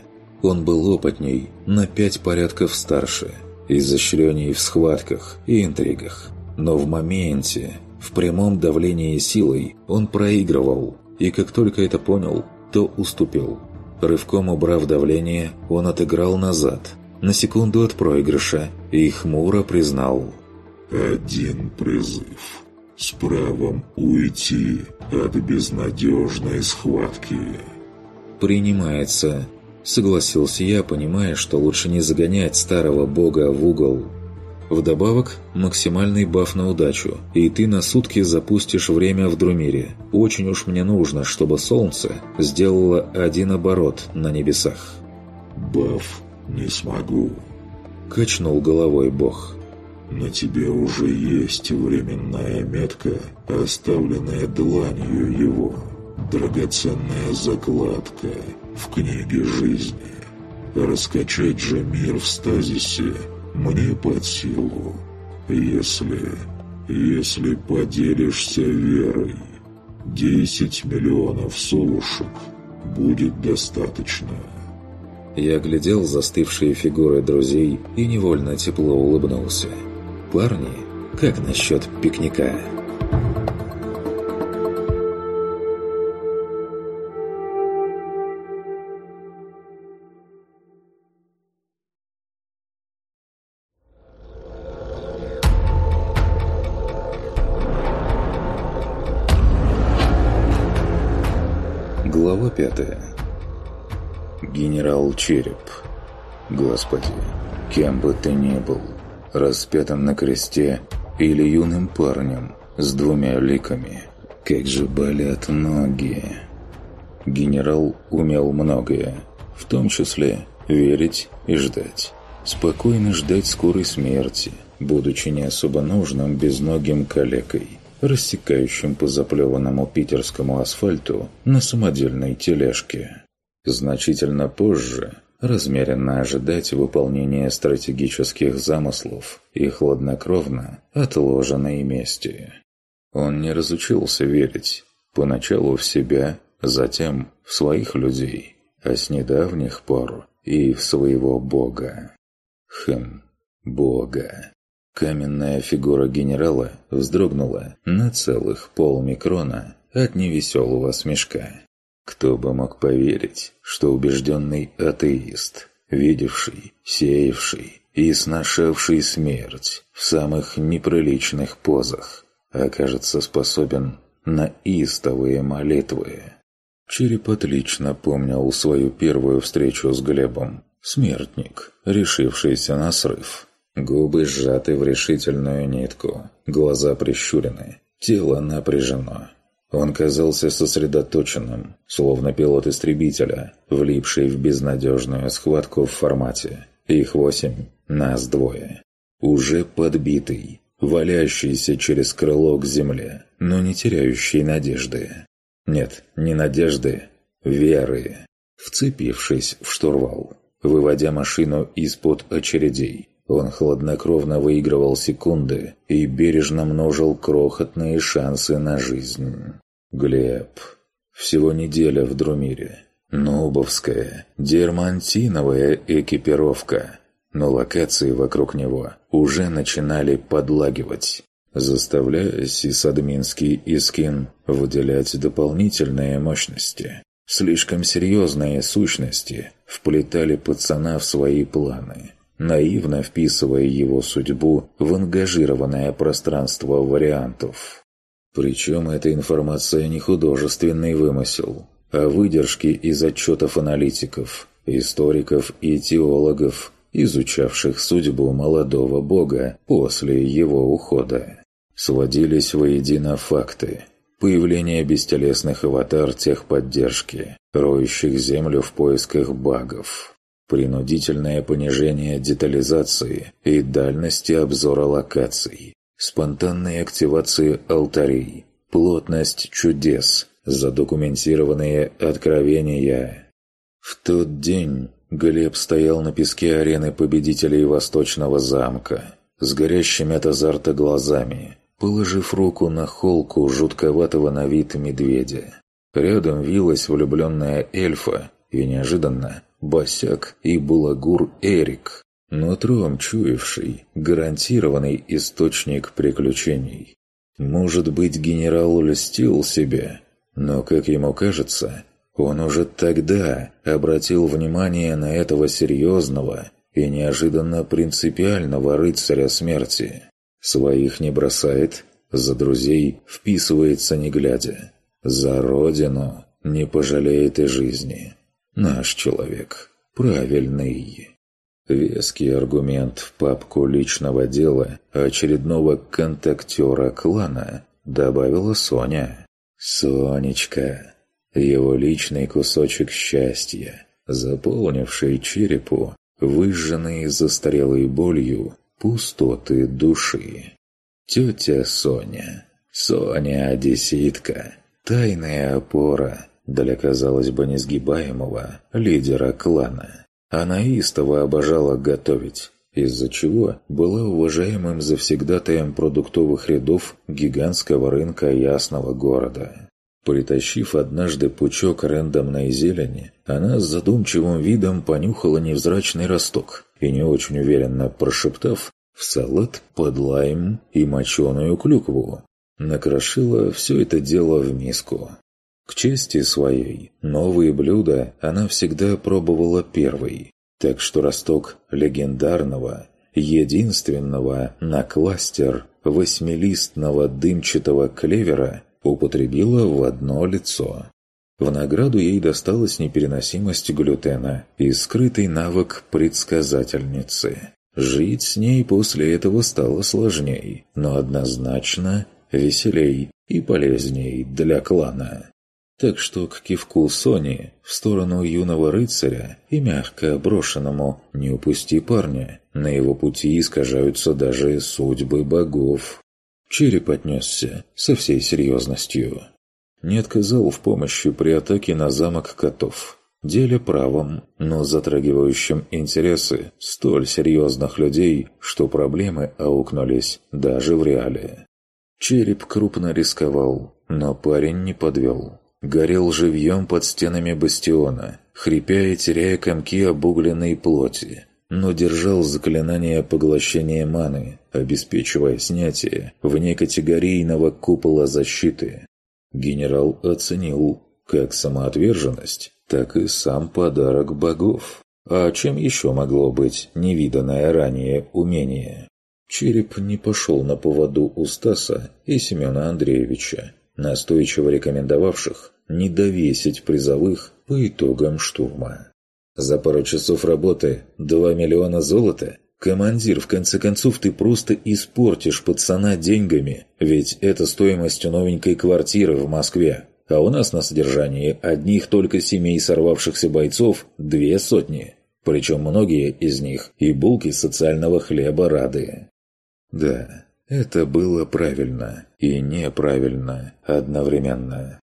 Speaker 1: Он был опытней, на пять порядков старше, изощренней в схватках и интригах. Но в моменте, в прямом давлении силой, он проигрывал, и как только это понял, то уступил. Рывком убрав давление, он отыграл назад – на секунду от проигрыша и хмуро признал.
Speaker 2: «Один призыв. С правом уйти от безнадежной схватки».
Speaker 1: «Принимается», — согласился я, понимая, что лучше не загонять старого бога в угол. Вдобавок, максимальный баф на удачу, и ты на сутки запустишь время в Друмире. Очень уж мне нужно, чтобы солнце сделало один оборот на небесах.
Speaker 2: Баф «Не смогу», — качнул головой бог. «На тебе уже есть временная метка, оставленная дланью его, драгоценная закладка в книге жизни. Раскачать же мир в стазисе мне под силу, если... если поделишься верой». десять миллионов солушек будет достаточно.
Speaker 1: Я глядел застывшие фигуры друзей и невольно тепло улыбнулся.
Speaker 2: «Парни, как насчет пикника?»
Speaker 1: генерал Череп. Господи, кем бы ты ни был, распятым на кресте или юным парнем с двумя ликами, как же болят ноги. Генерал умел многое, в том числе верить и ждать. Спокойно ждать скорой смерти, будучи не особо нужным безногим калекой, рассекающим по заплеванному питерскому асфальту на самодельной тележке. Значительно позже размеренно ожидать выполнения стратегических замыслов и хладнокровно отложенной мести. Он не разучился верить, поначалу в себя, затем в своих людей, а с недавних пор и в своего бога. Хм, бога. Каменная фигура генерала вздрогнула на целых полмикрона от невеселого смешка. Кто бы мог поверить, что убежденный атеист, видевший, сеявший и сношавший смерть в самых неприличных позах, окажется способен на истовые молитвы. Череп отлично помнил свою первую встречу с Глебом. Смертник, решившийся на срыв. Губы сжаты в решительную нитку, глаза прищурены, тело напряжено. Он казался сосредоточенным, словно пилот истребителя, влипший в безнадежную схватку в формате. Их восемь, нас двое. Уже подбитый, валяющийся через крыло к земле, но не теряющий надежды. Нет, не надежды, веры. Вцепившись в штурвал, выводя машину из-под очередей, он хладнокровно выигрывал секунды и бережно множил крохотные шансы на жизнь. Глеб. Всего неделя в Друмире. Нубовская, дермантиновая экипировка. Но локации вокруг него уже начинали подлагивать, заставляя сисадминский Искин выделять дополнительные мощности. Слишком серьезные сущности вплетали пацана в свои планы – наивно вписывая его судьбу в ангажированное пространство вариантов. Причем эта информация не художественный вымысел, а выдержки из отчетов аналитиков, историков и теологов, изучавших судьбу молодого бога после его ухода. Сводились воедино факты. Появление бестелесных аватар техподдержки, роющих землю в поисках багов, принудительное понижение детализации и дальности обзора локаций, спонтанные активации алтарей, плотность чудес, задокументированные откровения. В тот день Глеб стоял на песке арены победителей Восточного замка с горящими от азарта глазами, положив руку на холку жутковатого на вид медведя. Рядом вилась влюбленная эльфа, и неожиданно босяк и Булагур Эрик, нутром чуевший, гарантированный источник приключений. Может быть, генерал улестил себя, но, как ему кажется, он уже тогда обратил внимание на этого серьезного и неожиданно принципиального рыцаря смерти. Своих не бросает, за друзей вписывается не глядя, за родину не пожалеет и жизни. Наш человек. Правильный. Веский аргумент в папку личного дела очередного контактера клана добавила Соня. «Сонечка. Его личный кусочек счастья, заполнивший черепу, выжженные застарелой болью, пустоты души. Тетя Соня. Соня-одесситка. Тайная опора» для, казалось бы, несгибаемого лидера клана. Она истово обожала готовить, из-за чего была уважаемым завсегдатаем продуктовых рядов гигантского рынка Ясного города. Притащив однажды пучок рандомной зелени, она с задумчивым видом понюхала невзрачный росток и, не очень уверенно прошептав, в салат под лайм и моченую клюкву, накрошила все это дело в миску. К чести своей, новые блюда она всегда пробовала первой, так что росток легендарного, единственного на кластер восьмилистного дымчатого клевера употребила в одно лицо. В награду ей досталась непереносимость глютена и скрытый навык предсказательницы. Жить с ней после этого стало сложней, но однозначно веселей и полезней для клана. Так что к кивку Сони в сторону юного рыцаря и мягко брошенному «не упусти парня» на его пути искажаются даже судьбы богов. Череп отнесся со всей серьезностью. Не отказал в помощи при атаке на замок котов. Деле правом, но затрагивающим интересы столь серьезных людей, что проблемы аукнулись даже в реале. Череп крупно рисковал, но парень не подвел горел живьем под стенами бастиона, хрипя и теряя комки обугленной плоти, но держал заклинание поглощения маны, обеспечивая снятие вне категорийного купола защиты. Генерал оценил как самоотверженность, так и сам подарок богов. А чем еще могло быть невиданное ранее умение? Череп не пошел на поводу у Стаса и Семена Андреевича, настойчиво рекомендовавших не довесить призовых по итогам штурма. За пару часов работы 2 миллиона золота? Командир, в конце концов, ты просто испортишь пацана деньгами, ведь это стоимость новенькой квартиры в Москве. А у нас на содержании одних только семей сорвавшихся бойцов две сотни. Причем многие из них и булки социального хлеба рады. Да, это было правильно и неправильно одновременно.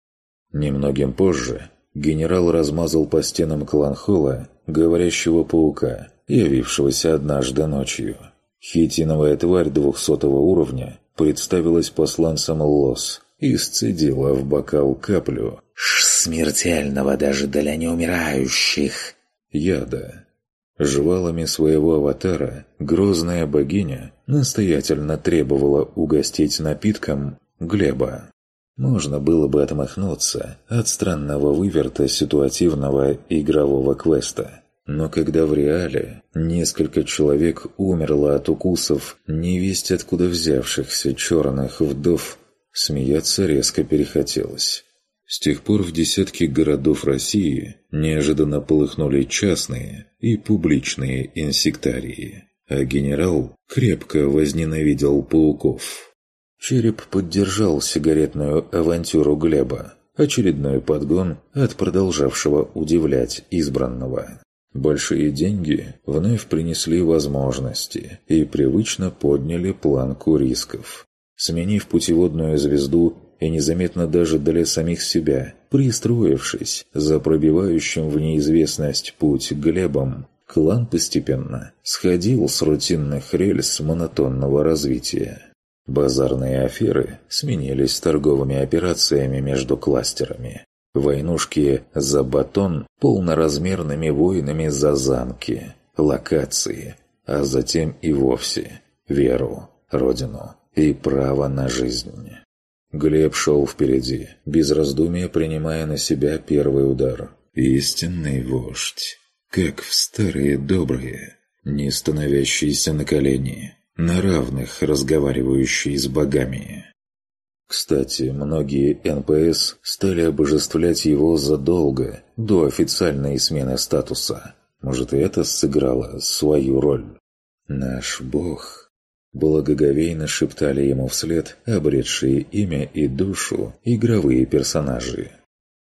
Speaker 1: Немногим позже генерал размазал по стенам Каланхола говорящего паука, явившегося однажды ночью. Хитиновая тварь двухсотого уровня представилась посланцем Лос и сцедила в бокал каплю «Ш смертельного даже для неумирающих!» яда. Жвалами своего аватара грозная богиня настоятельно требовала угостить напитком Глеба. Можно было бы отмахнуться от странного выверта ситуативного игрового квеста. Но когда в реале несколько человек умерло от укусов невесть откуда взявшихся черных вдов, смеяться резко перехотелось. С тех пор в десятки городов России неожиданно полыхнули частные и публичные инсектарии, а генерал крепко возненавидел пауков. Череп поддержал сигаретную авантюру Глеба, очередной подгон от продолжавшего удивлять избранного. Большие деньги вновь принесли возможности и привычно подняли планку рисков. Сменив путеводную звезду и незаметно даже для самих себя, пристроившись за пробивающим в неизвестность путь Глебом, клан постепенно сходил с рутинных рельс монотонного развития. Базарные аферы сменились торговыми операциями между кластерами. Войнушки за батон полноразмерными войнами за замки, локации, а затем и вовсе веру, родину и право на жизнь. Глеб шел впереди, без раздумия принимая на себя первый удар. Истинный вождь, как в старые добрые, не становящиеся на колени, на равных разговаривающие с богами. Кстати, многие НПС стали обожествлять его задолго до официальной смены статуса. Может, и это сыграло свою роль. Наш бог Благоговейно шептали ему вслед обретшие имя и душу игровые персонажи.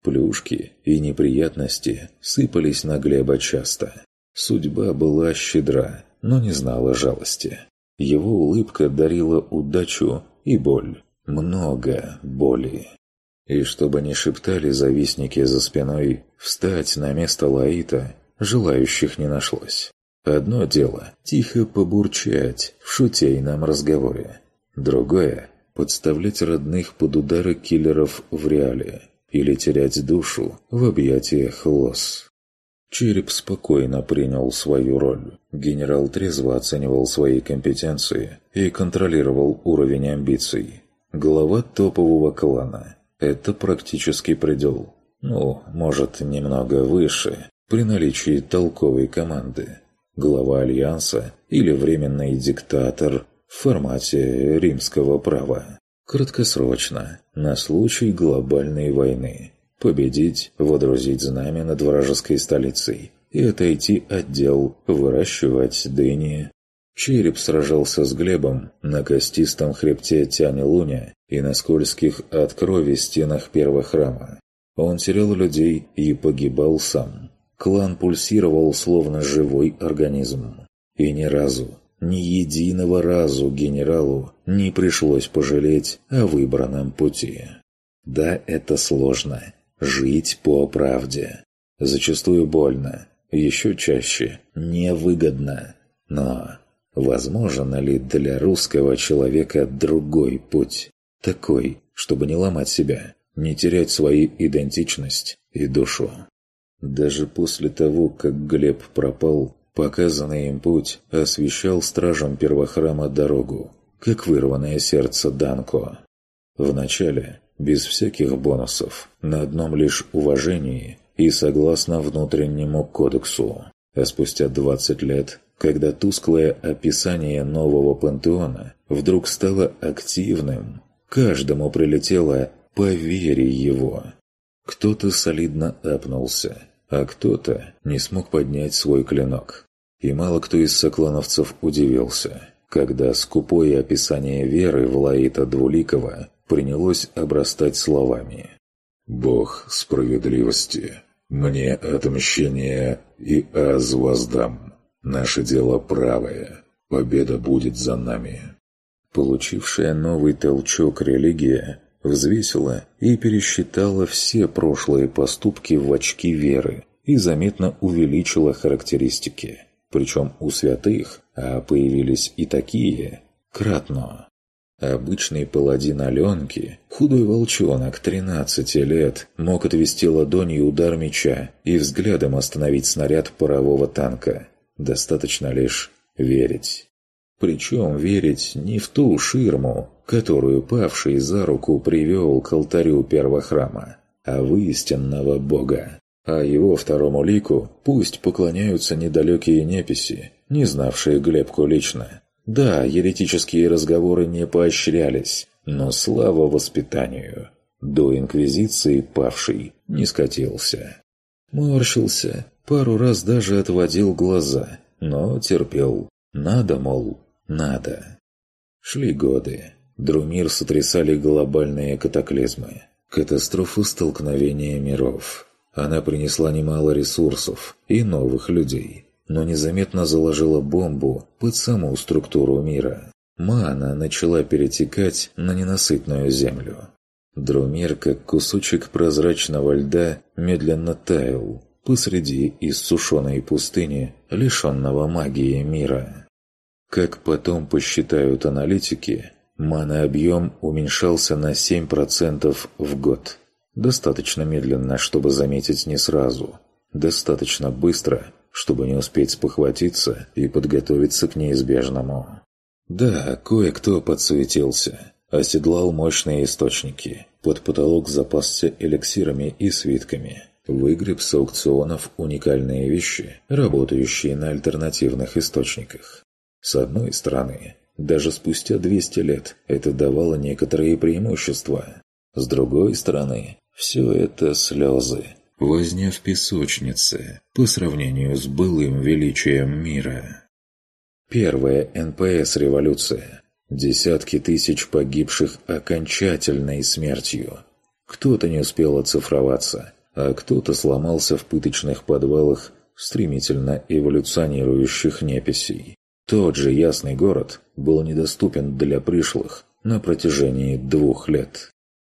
Speaker 1: Плюшки и неприятности сыпались на Глеба часто. Судьба была щедра, но не знала жалости. Его улыбка дарила удачу и боль. Много боли. И чтобы не шептали завистники за спиной «встать на место Лаита», желающих не нашлось. Одно дело – тихо побурчать в шутейном разговоре. Другое – подставлять родных под удары киллеров в реале или терять душу в объятиях лос. Череп спокойно принял свою роль. Генерал трезво оценивал свои компетенции и контролировал уровень амбиций. Глава топового клана – это практически предел. Ну, может, немного выше, при наличии толковой команды глава Альянса или временный диктатор в формате римского права. Краткосрочно, на случай глобальной войны. Победить, водрузить знамя над вражеской столицей и отойти от дел, выращивать дыни. Череп сражался с Глебом на костистом хребте Тяни-Луня и на скользких от крови стенах первого храма. Он терял людей и погибал сам. Клан пульсировал словно живой организм. И ни разу, ни единого разу генералу не пришлось пожалеть о выбранном пути. Да, это сложно. Жить по правде. Зачастую больно, еще чаще невыгодно. Но возможен ли для русского человека другой путь? Такой, чтобы не ломать себя, не терять свою идентичность и душу. Даже после того, как Глеб пропал, показанный им путь освещал стражам первохрама дорогу, как вырванное сердце Данко. Вначале, без всяких бонусов, на одном лишь уважении и согласно внутреннему кодексу. А спустя 20 лет, когда тусклое описание нового пантеона вдруг стало активным, каждому прилетело «поверь его». Кто-то солидно апнулся – а кто-то не смог поднять свой клинок. И мало кто из соклановцев удивился, когда скупое описание веры Влаита Двуликова принялось обрастать словами. «Бог справедливости, мне отмщение и аз воздам. Наше дело правое, победа будет за нами». Получившая новый толчок религия взвесила и пересчитала все прошлые поступки в очки веры и заметно увеличила характеристики. Причем у святых, а появились и такие, кратно. Обычный паладин Аленки, худой волчонок 13 лет, мог отвести ладонью удар меча и взглядом остановить снаряд парового танка. Достаточно лишь верить. Причем верить не в ту ширму, которую павший за руку привел к алтарю первого храма, а в истинного бога. А его второму лику пусть поклоняются недалекие неписи, не знавшие Глебку лично. Да, еретические разговоры не поощрялись, но слава воспитанию. До инквизиции павший не скатился. Морщился, пару раз даже отводил глаза, но терпел. Надо, мол, надо. Шли годы. Друмир сотрясали глобальные катаклизмы. Катастрофа столкновения миров. Она принесла немало ресурсов и новых людей, но незаметно заложила бомбу под саму структуру мира. Мана начала перетекать на ненасытную землю. Друмир, как кусочек прозрачного льда, медленно таял посреди иссушенной пустыни, лишенного магии мира. Как потом посчитают аналитики, Манообъем уменьшался на 7% в год. Достаточно медленно, чтобы заметить не сразу. Достаточно быстро, чтобы не успеть спохватиться и подготовиться к неизбежному. Да, кое-кто подсветился, Оседлал мощные источники. Под потолок запасся эликсирами и свитками. Выгреб с аукционов уникальные вещи, работающие на альтернативных источниках. С одной стороны, даже спустя 200 лет это давало некоторые преимущества. С другой стороны, все это слезы. Возня в песочнице по сравнению с былым величием мира. Первая НПС-революция. Десятки тысяч погибших окончательной смертью. Кто-то не успел оцифроваться, а кто-то сломался в пыточных подвалах стремительно эволюционирующих неписей. Тот же ясный город был недоступен для пришлых на протяжении двух лет.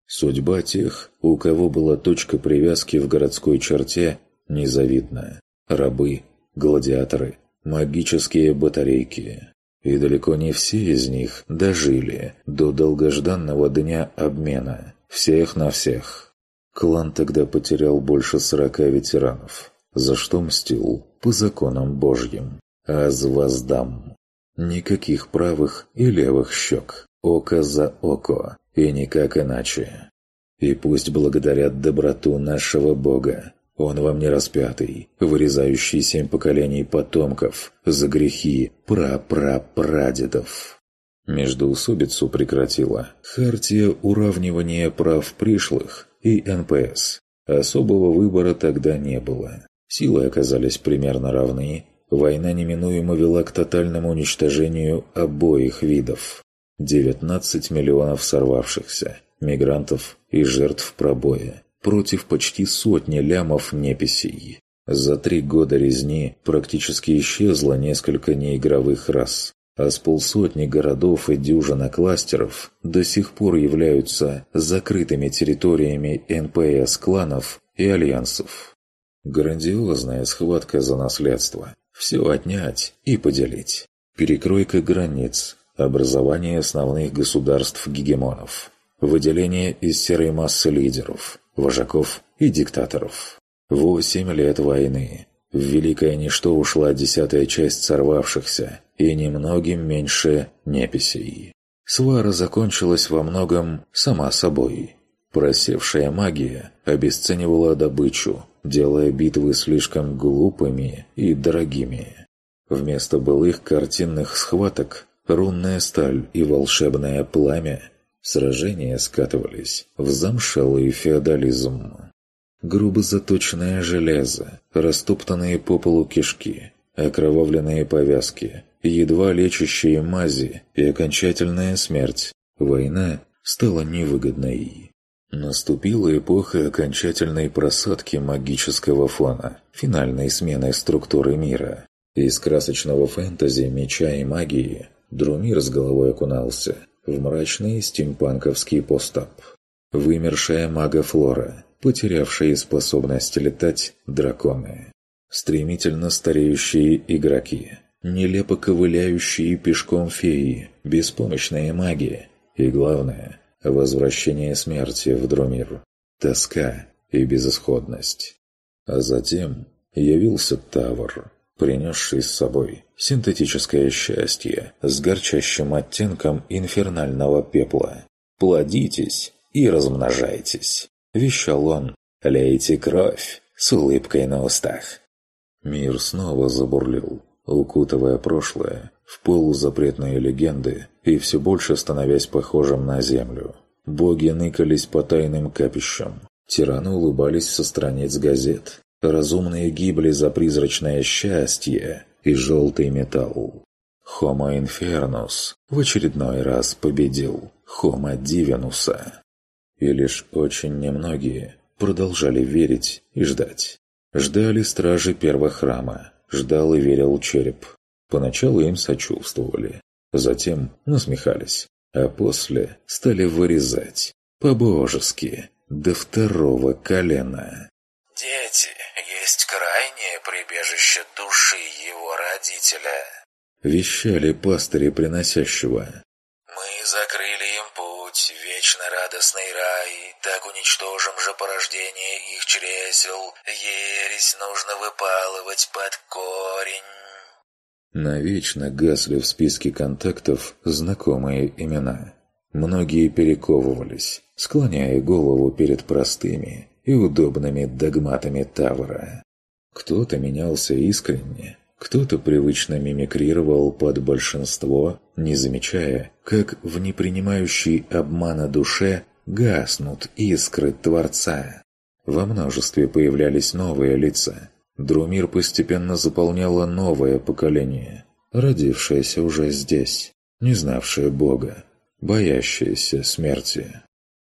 Speaker 1: Судьба тех, у кого была точка привязки в городской черте, незавидная. Рабы, гладиаторы, магические батарейки. И далеко не все из них дожили до долгожданного дня обмена. Всех на всех. Клан тогда потерял больше сорока ветеранов, за что мстил по законам божьим. Азваздам. Никаких правых и левых щек, око за око, и никак иначе. И пусть благодарят доброту нашего Бога, он вам не распятый, вырезающий семь поколений потомков за грехи прапрапрадедов. Междуусобицу прекратила Хартия уравнивания прав пришлых и НПС. Особого выбора тогда не было. Силы оказались примерно равны, война неминуемо вела к тотальному уничтожению обоих видов. 19 миллионов сорвавшихся, мигрантов и жертв пробоя, против почти сотни лямов неписей. За три года резни практически исчезло несколько неигровых рас, а с полсотни городов и дюжина кластеров до сих пор являются закрытыми территориями НПС-кланов и альянсов. Грандиозная схватка за наследство, все отнять и поделить. Перекройка границ, образование основных государств-гегемонов, выделение из серой массы лидеров, вожаков и диктаторов. Восемь лет войны. В великое ничто ушла десятая часть сорвавшихся и немногим меньше неписей. Свара закончилась во многом сама собой. Просевшая магия обесценивала добычу, делая битвы слишком глупыми и дорогими. Вместо былых картинных схваток рунная сталь и волшебное пламя сражения скатывались в замшелый феодализм. Грубо заточенное железо, растоптанные по полу кишки, окровавленные повязки, едва лечащие мази и окончательная смерть. Война стала невыгодной. Наступила эпоха окончательной просадки магического фона, финальной смены структуры мира. Из красочного фэнтези, меча и магии Друмир с головой окунался в мрачный стимпанковский постап. Вымершая мага-флора, потерявшие способность летать драконы. Стремительно стареющие игроки, нелепо ковыляющие пешком феи, беспомощные маги и, главное, возвращение смерти в Друмир, тоска и безысходность. А затем явился Тавр, принесший с собой синтетическое счастье с горчащим оттенком инфернального пепла. «Плодитесь и размножайтесь!» – вещал он. «Лейте кровь!» – с улыбкой на устах. Мир снова забурлил, укутывая прошлое в полузапретные легенды и все больше становясь похожим на землю. Боги ныкались по тайным капищам. Тираны улыбались со страниц газет. Разумные гибли за призрачное счастье и желтый металл. Хома Инфернус в очередной раз победил Хома Дивенуса, И лишь очень немногие продолжали верить и ждать. Ждали стражи первого храма, ждал и верил череп. Поначалу им сочувствовали, Затем насмехались, а после стали вырезать. По-божески, до второго колена. «Дети есть крайнее прибежище души его родителя», – вещали пастыри приносящего. «Мы закрыли им путь, вечно радостный рай, так уничтожим же порождение их чресел, ересь нужно выпалывать под корень». Навечно гасли в списке контактов знакомые имена. Многие перековывались, склоняя голову перед простыми и удобными догматами Тавра. Кто-то менялся искренне, кто-то привычно мимикрировал под большинство, не замечая, как в непринимающей обмана душе гаснут искры Творца. Во множестве появлялись новые лица, Друмир постепенно заполняло новое поколение, родившееся уже здесь, не знавшее Бога, боящееся смерти.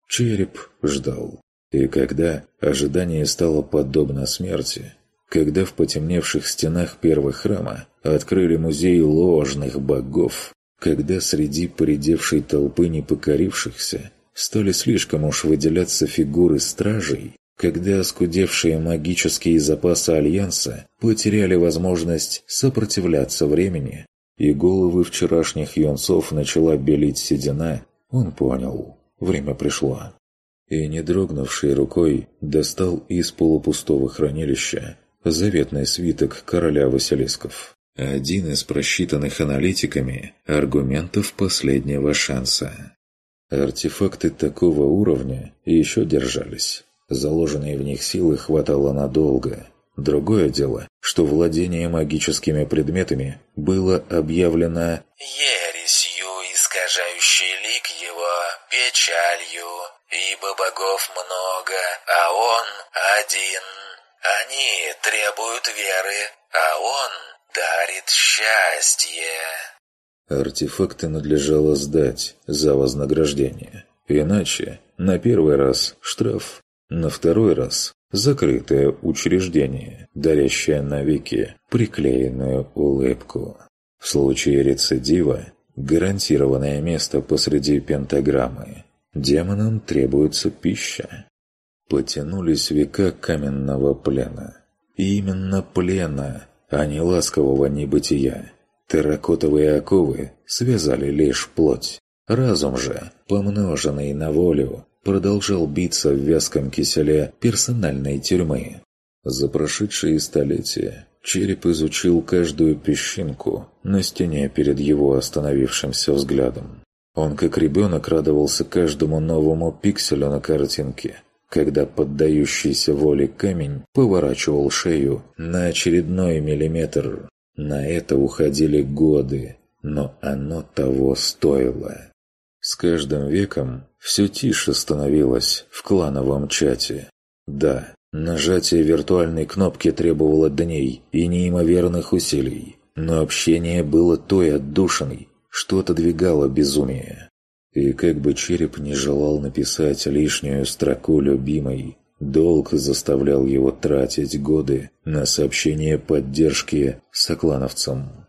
Speaker 1: Череп ждал. И когда ожидание стало подобно смерти, когда в потемневших стенах первого храма открыли музей ложных богов, когда среди поредевшей толпы непокорившихся стали слишком уж выделяться фигуры стражей, когда оскудевшие магические запасы Альянса потеряли возможность сопротивляться времени, и головы вчерашних юнцов начала белить седина, он понял – время пришло. И, не дрогнувший рукой, достал из полупустого хранилища заветный свиток короля Василисков. Один из просчитанных аналитиками аргументов последнего шанса. Артефакты такого уровня еще держались заложенные в них силы хватало надолго. Другое дело, что владение магическими предметами было объявлено «ересью, искажающей лик его
Speaker 3: печалью, ибо богов много, а он
Speaker 1: один. Они требуют веры, а он дарит счастье». Артефакты надлежало сдать за вознаграждение. Иначе на первый раз штраф на второй раз – закрытое учреждение, дарящее навеки приклеенную улыбку. В случае рецидива – гарантированное место посреди пентаграммы. Демонам требуется пища. Потянулись века каменного плена. И именно плена, а не ласкового небытия. Терракотовые оковы связали лишь плоть. Разум же, помноженный на волю, продолжал биться в вязком киселе персональной тюрьмы. За прошедшие столетия череп изучил каждую песчинку на стене перед его остановившимся взглядом. Он как ребенок радовался каждому новому пикселю на картинке, когда поддающийся воле камень поворачивал шею на очередной миллиметр. На это уходили годы, но оно того стоило. С каждым веком все тише становилось в клановом чате. Да, нажатие виртуальной кнопки требовало дней и неимоверных усилий, но общение было той отдушиной, что отодвигало безумие. И как бы череп не желал написать лишнюю строку любимой, долг заставлял его тратить годы на сообщение поддержки соклановцам.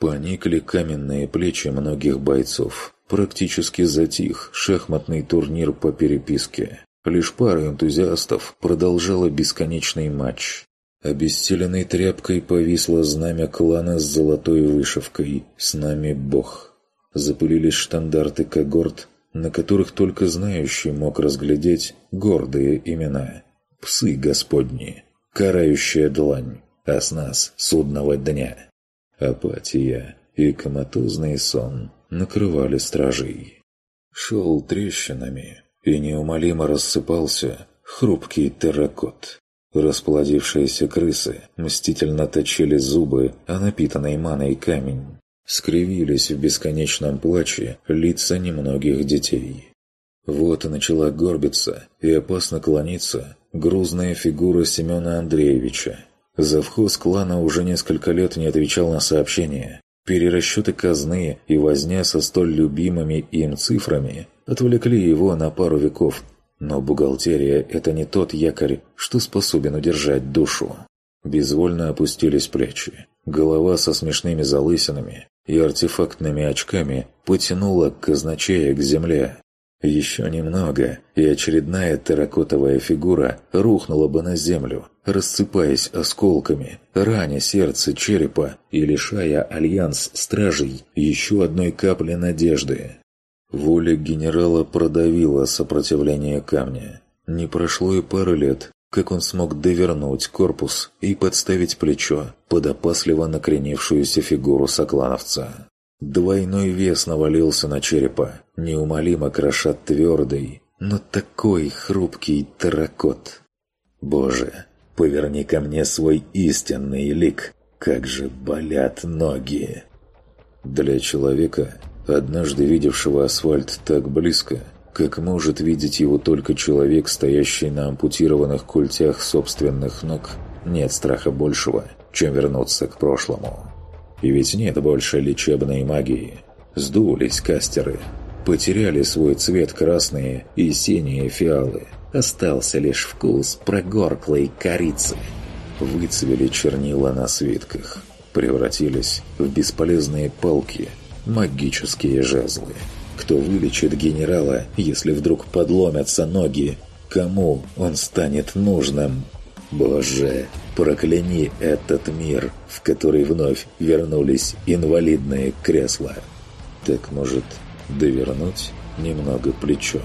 Speaker 1: Поникли каменные плечи многих бойцов, Практически затих шахматный турнир по переписке. Лишь пара энтузиастов продолжала бесконечный матч. Обестеленной тряпкой повисло знамя клана с золотой вышивкой «С нами Бог». Запылились штандарты когорт, на которых только знающий мог разглядеть гордые имена. «Псы Господни», «Карающая длань», «А с нас судного дня». Апатия и коматозный сон – накрывали стражей. Шел трещинами и неумолимо рассыпался хрупкий терракот. Расплодившиеся крысы мстительно точили зубы о а напитанный маной камень. Скривились в бесконечном плаче лица немногих детей. Вот и начала горбиться и опасно клониться грузная фигура Семена Андреевича. Завхоз клана уже несколько лет не отвечал на сообщения, Перерасчеты казны и возня со столь любимыми им цифрами отвлекли его на пару веков, но бухгалтерия – это не тот якорь, что способен удержать душу. Безвольно опустились плечи. Голова со смешными залысинами и артефактными очками потянула казначея к земле, еще немного, и очередная терракотовая фигура рухнула бы на землю, рассыпаясь осколками, раня сердце черепа и лишая Альянс Стражей еще одной капли надежды. Воля генерала продавила сопротивление камня. Не прошло и пары лет, как он смог довернуть корпус и подставить плечо под опасливо накренившуюся фигуру соклановца. Двойной вес навалился на черепа, неумолимо крошат твердый, но такой хрупкий таракот. Боже, поверни ко мне свой истинный лик, как же болят ноги. Для человека, однажды видевшего асфальт так близко, как может видеть его только человек, стоящий на ампутированных культях собственных ног, нет страха большего, чем вернуться к прошлому. И ведь нет больше лечебной магии. Сдулись кастеры. Потеряли свой цвет красные и синие фиалы. Остался лишь вкус прогорклой корицы. Выцвели чернила на свитках. Превратились в бесполезные палки, магические жезлы. Кто вылечит генерала, если вдруг подломятся ноги? Кому он станет нужным? Боже, Прокляни этот мир, в который вновь вернулись инвалидные кресла. Так, может, довернуть немного плечо?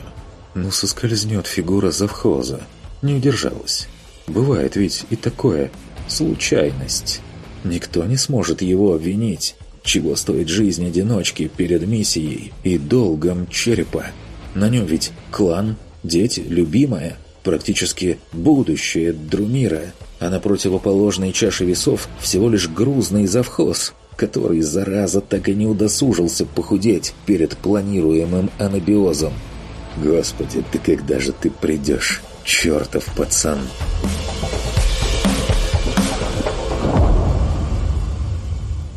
Speaker 1: Но ну, соскользнет фигура завхоза. Не удержалась. Бывает ведь и такое. Случайность. Никто не сможет его обвинить. Чего стоит жизнь одиночки перед миссией и долгом черепа? На нем ведь клан, дети, любимая, практически будущее Друмира – а на противоположной чаше весов всего лишь грузный завхоз, который, зараза, так и не удосужился похудеть перед планируемым анабиозом. «Господи, ты когда же ты придешь, чертов пацан!»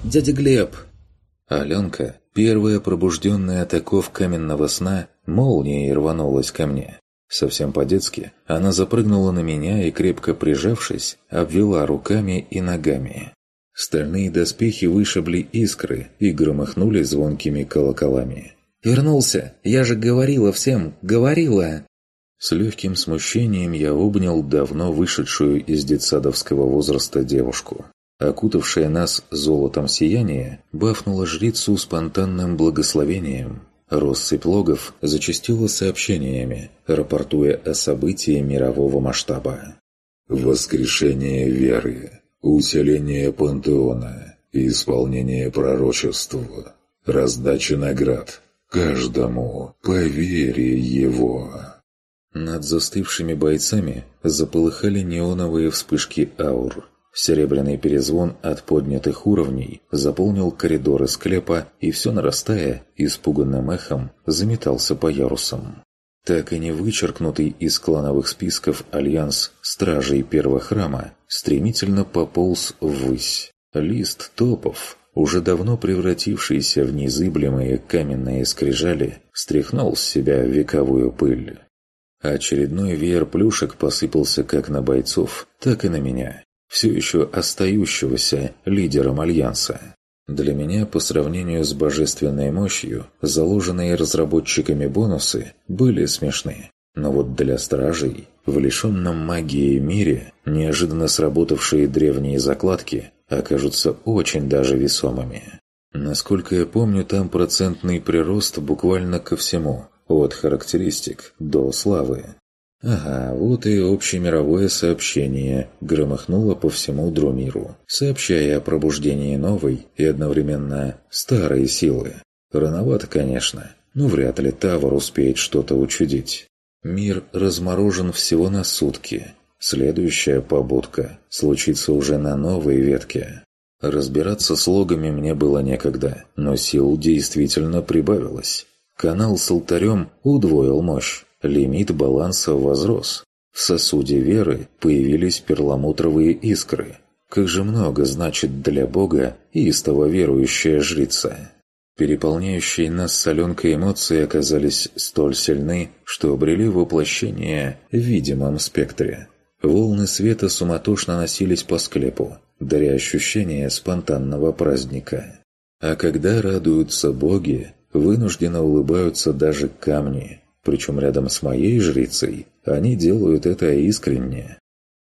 Speaker 1: «Дядя Глеб!» Аленка, первая пробужденная от оков каменного сна, молнией рванулась ко мне. Совсем по-детски она запрыгнула на меня и, крепко прижавшись, обвела руками и ногами. Стальные доспехи вышибли искры и громыхнули звонкими колоколами. «Вернулся! Я же говорила всем! Говорила!» С легким смущением я обнял давно вышедшую из детсадовского возраста девушку. окутавшая нас золотом сияние бафнуло жрицу спонтанным благословением – Россыпь логов зачастила сообщениями, рапортуя о событии мирового масштаба. «Воскрешение веры, усиление пантеона, исполнение пророчества, раздача наград. Каждому по вере его». Над застывшими бойцами заполыхали неоновые вспышки аур – Серебряный перезвон от поднятых уровней заполнил коридоры склепа и все нарастая, испуганным эхом, заметался по ярусам. Так и не вычеркнутый из клановых списков альянс «Стражей Первого Храма» стремительно пополз ввысь. Лист топов, уже давно превратившийся в незыблемые каменные скрижали, стряхнул с себя вековую пыль. Очередной веер плюшек посыпался как на бойцов, так и на меня все еще остающегося лидером Альянса. Для меня, по сравнению с божественной мощью, заложенные разработчиками бонусы были смешны. Но вот для стражей, в лишенном магии мире, неожиданно сработавшие древние закладки окажутся очень даже весомыми. Насколько я помню, там процентный прирост буквально ко всему, от характеристик до славы. Ага, вот и общемировое сообщение громыхнуло по всему Друмиру, сообщая о пробуждении новой и одновременно старой силы. Рановато, конечно, но вряд ли Тавр успеет что-то учудить. Мир разморожен всего на сутки. Следующая побудка случится уже на новой ветке. Разбираться с логами мне было некогда, но сил действительно прибавилось. Канал с алтарем удвоил мощь. Лимит баланса возрос. В сосуде веры появились перламутровые искры. Как же много значит для Бога истово верующая жрица. Переполняющие нас соленкой эмоции оказались столь сильны, что обрели воплощение в видимом спектре. Волны света суматошно носились по склепу, даря ощущение спонтанного праздника. А когда радуются боги, вынужденно улыбаются даже камни, причем рядом с моей жрицей они делают это искренне.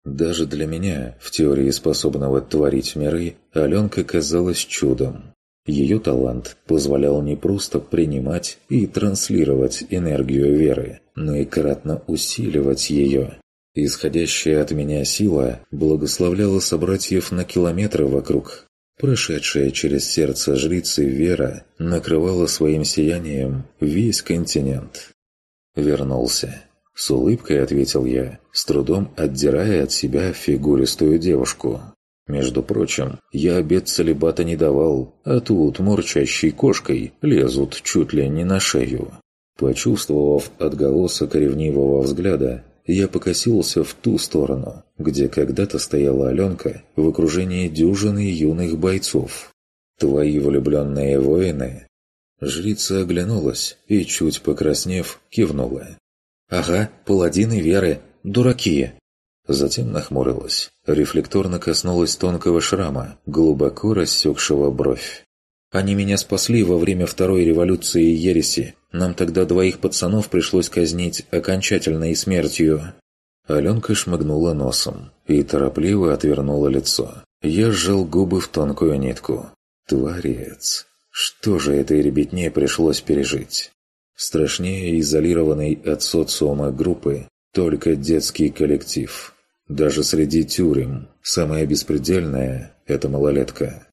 Speaker 1: Даже для меня, в теории способного творить миры, Аленка казалась чудом. Ее талант позволял не просто принимать и транслировать энергию веры, но и кратно усиливать ее. Исходящая от меня сила благословляла собратьев на километры вокруг. Прошедшая через сердце жрицы Вера накрывала своим сиянием весь континент. «Вернулся». С улыбкой ответил я, с трудом отдирая от себя фигуристую девушку. Между прочим, я обед целебата не давал, а тут мурчащей кошкой лезут чуть ли не на шею. Почувствовав отголосок ревнивого взгляда, я покосился в ту сторону, где когда-то стояла Аленка в окружении дюжины юных бойцов. Твои влюбленные воины Жрица оглянулась и, чуть покраснев, кивнула. «Ага, паладины веры, дураки!» Затем нахмурилась, рефлекторно коснулась тонкого шрама, глубоко рассекшего бровь. «Они меня спасли во время Второй революции ереси. Нам тогда двоих пацанов пришлось казнить окончательной смертью». Аленка шмыгнула носом и торопливо отвернула лицо. Я сжал губы в тонкую нитку. «Творец!» Что же этой ребятне пришлось пережить? Страшнее изолированной от социума группы только детский коллектив. Даже среди тюрем самое беспредельное – это малолетка.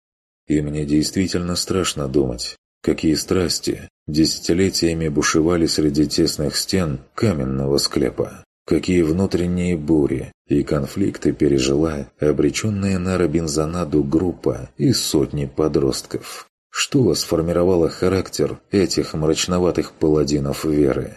Speaker 1: И мне действительно страшно думать, какие страсти десятилетиями бушевали среди тесных стен каменного склепа, какие внутренние бури и конфликты пережила обреченная на Робинзонаду группа из сотни подростков. Что сформировало характер этих мрачноватых паладинов веры?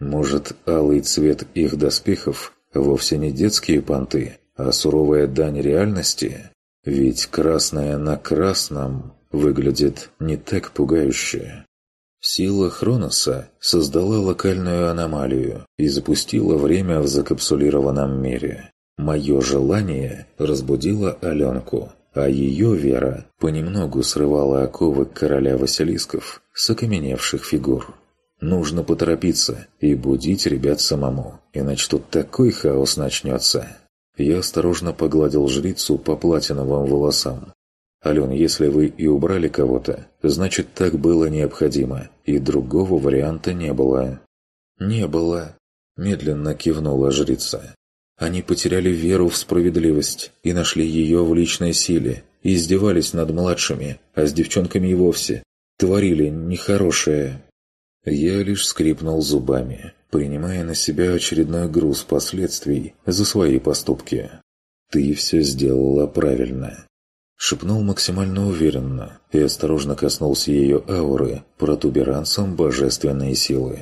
Speaker 1: Может, алый цвет их доспехов вовсе не детские понты, а суровая дань реальности? Ведь красное на красном выглядит не так пугающе. Сила Хроноса создала локальную аномалию и запустила время в закапсулированном мире. Мое желание разбудило Аленку а ее вера понемногу срывала оковы короля Василисков с окаменевших фигур. Нужно поторопиться и будить ребят самому, иначе тут такой хаос начнется. Я осторожно погладил жрицу по платиновым волосам. «Ален, если вы и убрали кого-то, значит, так было необходимо, и другого варианта не было». «Не было», – медленно кивнула жрица. Они потеряли веру в справедливость и нашли ее в личной силе, и издевались над младшими, а с девчонками и вовсе. Творили нехорошее. Я лишь скрипнул зубами, принимая на себя очередной груз последствий за свои поступки. «Ты все сделала правильно», — шепнул максимально уверенно и осторожно коснулся ее ауры протуберанцем божественной силы,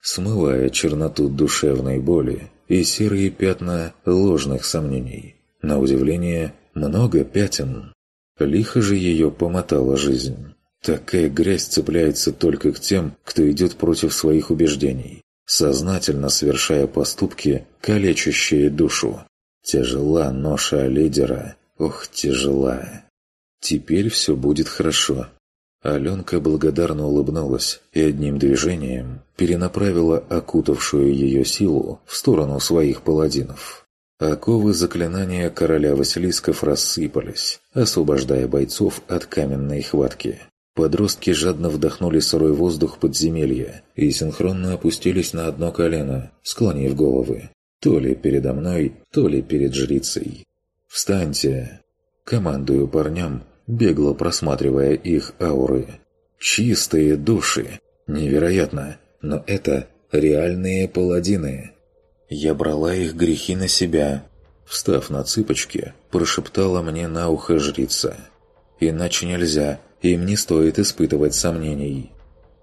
Speaker 1: смывая черноту душевной боли и серые пятна ложных сомнений. На удивление, много пятен. Лихо же ее помотала жизнь. Такая грязь цепляется только к тем, кто идет против своих убеждений, сознательно совершая поступки, калечащие душу. Тяжела ноша лидера. Ох, тяжела. Теперь все будет хорошо. Аленка благодарно улыбнулась и одним движением перенаправила окутавшую ее силу в сторону своих паладинов. Оковы заклинания короля Василисков рассыпались, освобождая бойцов от каменной хватки. Подростки жадно вдохнули сырой воздух подземелья и синхронно опустились на одно колено, склонив головы. То ли передо мной, то ли перед жрицей. «Встаньте!» Командую парням, бегло просматривая их ауры. Чистые души. Невероятно, но это реальные паладины. Я брала их грехи на себя. Встав на цыпочки, прошептала мне на ухо жрица. «Иначе нельзя, им не стоит испытывать сомнений».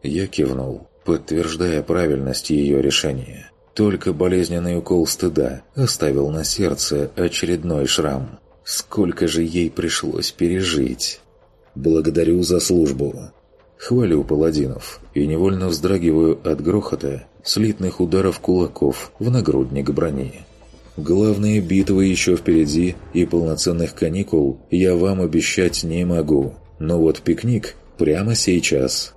Speaker 1: Я кивнул, подтверждая правильность ее решения. Только болезненный укол стыда оставил на сердце очередной шрам. Сколько же ей пришлось пережить? Благодарю за службу. Хвалю паладинов и невольно вздрагиваю от грохота слитных ударов кулаков в нагрудник брони. Главные битвы еще впереди, и полноценных каникул я вам обещать не могу. Но вот пикник прямо сейчас.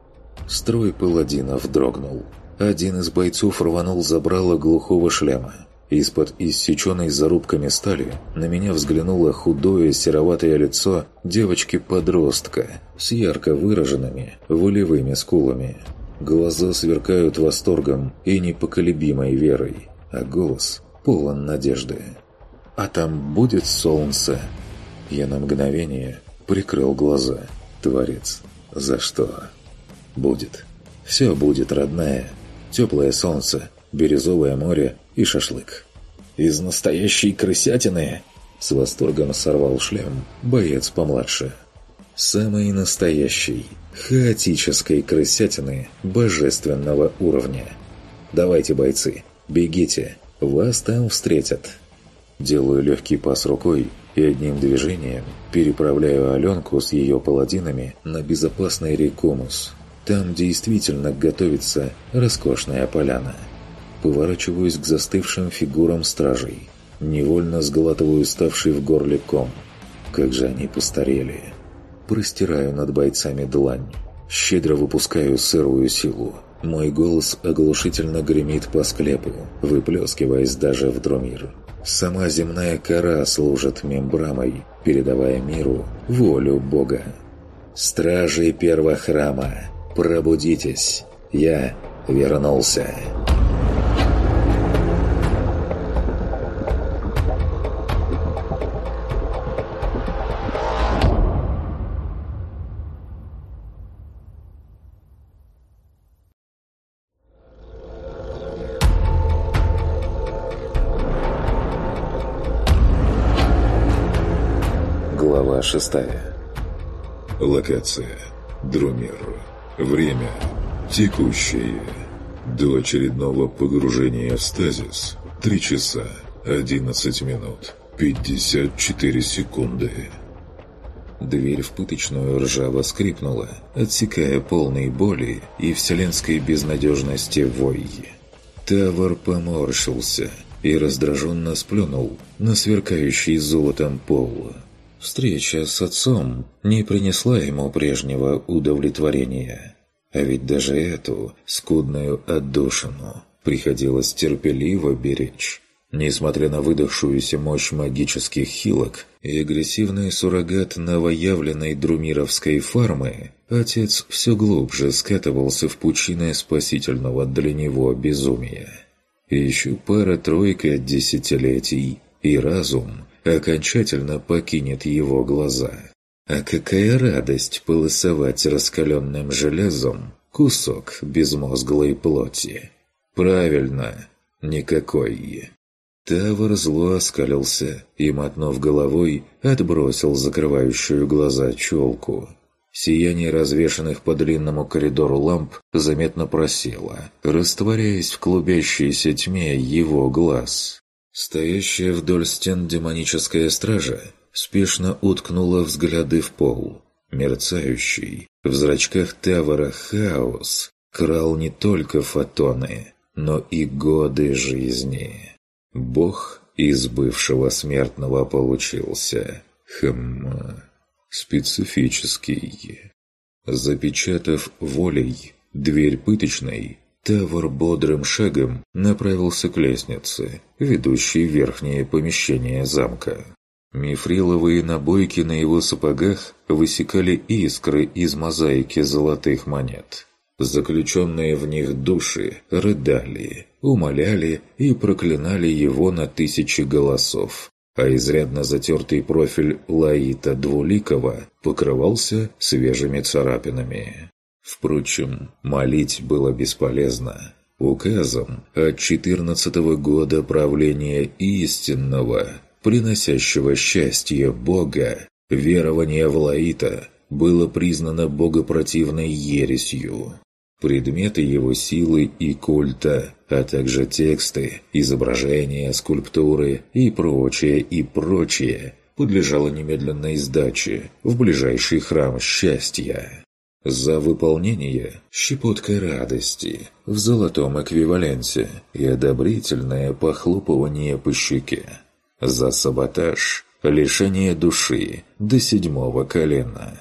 Speaker 1: Строй паладинов дрогнул. Один из бойцов рванул забрало глухого шлема. Из-под иссеченной зарубками стали на меня взглянуло худое сероватое лицо девочки-подростка с ярко выраженными волевыми скулами. Глаза сверкают восторгом и непоколебимой верой, а голос полон надежды. «А там будет солнце!» Я на мгновение прикрыл глаза. «Творец, за что?» «Будет. Все будет, родная. Теплое солнце, бирюзовое море и шашлык. «Из настоящей крысятины!» С восторгом сорвал шлем боец помладше. «Самой настоящей, хаотической крысятины божественного уровня!» «Давайте, бойцы, бегите, вас там встретят!» Делаю легкий пас рукой и одним движением переправляю Аленку с ее паладинами на безопасный рекомус. Там действительно готовится роскошная поляна поворачиваюсь к застывшим фигурам стражей. Невольно сглатываю ставший в горле ком. Как же они постарели. Простираю над бойцами длань. Щедро выпускаю сырую силу. Мой голос оглушительно гремит по склепу, выплескиваясь даже в Друмир. Сама земная кора служит мембрамой, передавая миру волю Бога. «Стражи первого храма, пробудитесь! Я вернулся!» шестая. Локация.
Speaker 2: Друмир. Время. Текущее. До очередного погружения в стазис. 3 часа 11 минут
Speaker 1: 54 секунды. Дверь в пыточную ржаво скрипнула, отсекая полной боли и вселенской безнадежности вой. Тавр поморщился и раздраженно сплюнул на сверкающий золотом пол. Встреча с отцом не принесла ему прежнего удовлетворения. А ведь даже эту скудную отдушину приходилось терпеливо беречь. Несмотря на выдохшуюся мощь магических хилок и агрессивный суррогат новоявленной друмировской фармы, отец все глубже скатывался в пучины спасительного для него безумия. Еще пара-тройка десятилетий, и разум окончательно покинет его глаза. А какая радость полосовать раскаленным железом кусок безмозглой плоти. Правильно, никакой. Тавр зло оскалился и, мотнув головой, отбросил закрывающую глаза челку. Сияние развешанных по длинному коридору ламп заметно просело, растворяясь в клубящейся тьме его глаз. Стоящая вдоль стен демоническая стража спешно уткнула взгляды в пол. Мерцающий, в зрачках Тавара хаос крал не только фотоны, но и годы жизни. Бог из бывшего смертного получился. Хм... специфический. Запечатав волей дверь пыточной, Тавр бодрым шагом направился к лестнице, ведущей в верхнее помещение замка. Мифриловые набойки на его сапогах высекали искры из мозаики золотых монет. Заключенные в них души рыдали, умоляли и проклинали его на тысячи голосов, а изрядно затертый профиль Лаита Двуликова покрывался свежими царапинами. Впрочем, молить было бесполезно. Указом от четырнадцатого года правления истинного, приносящего счастье Бога, верование в Лаита было признано богопротивной ересью. Предметы его силы и культа, а также тексты, изображения, скульптуры и прочее, и прочее, подлежало немедленной сдаче в ближайший храм счастья. За выполнение щепотка радости в золотом эквиваленте и одобрительное похлопывание по щеке. За саботаж лишение души до седьмого колена.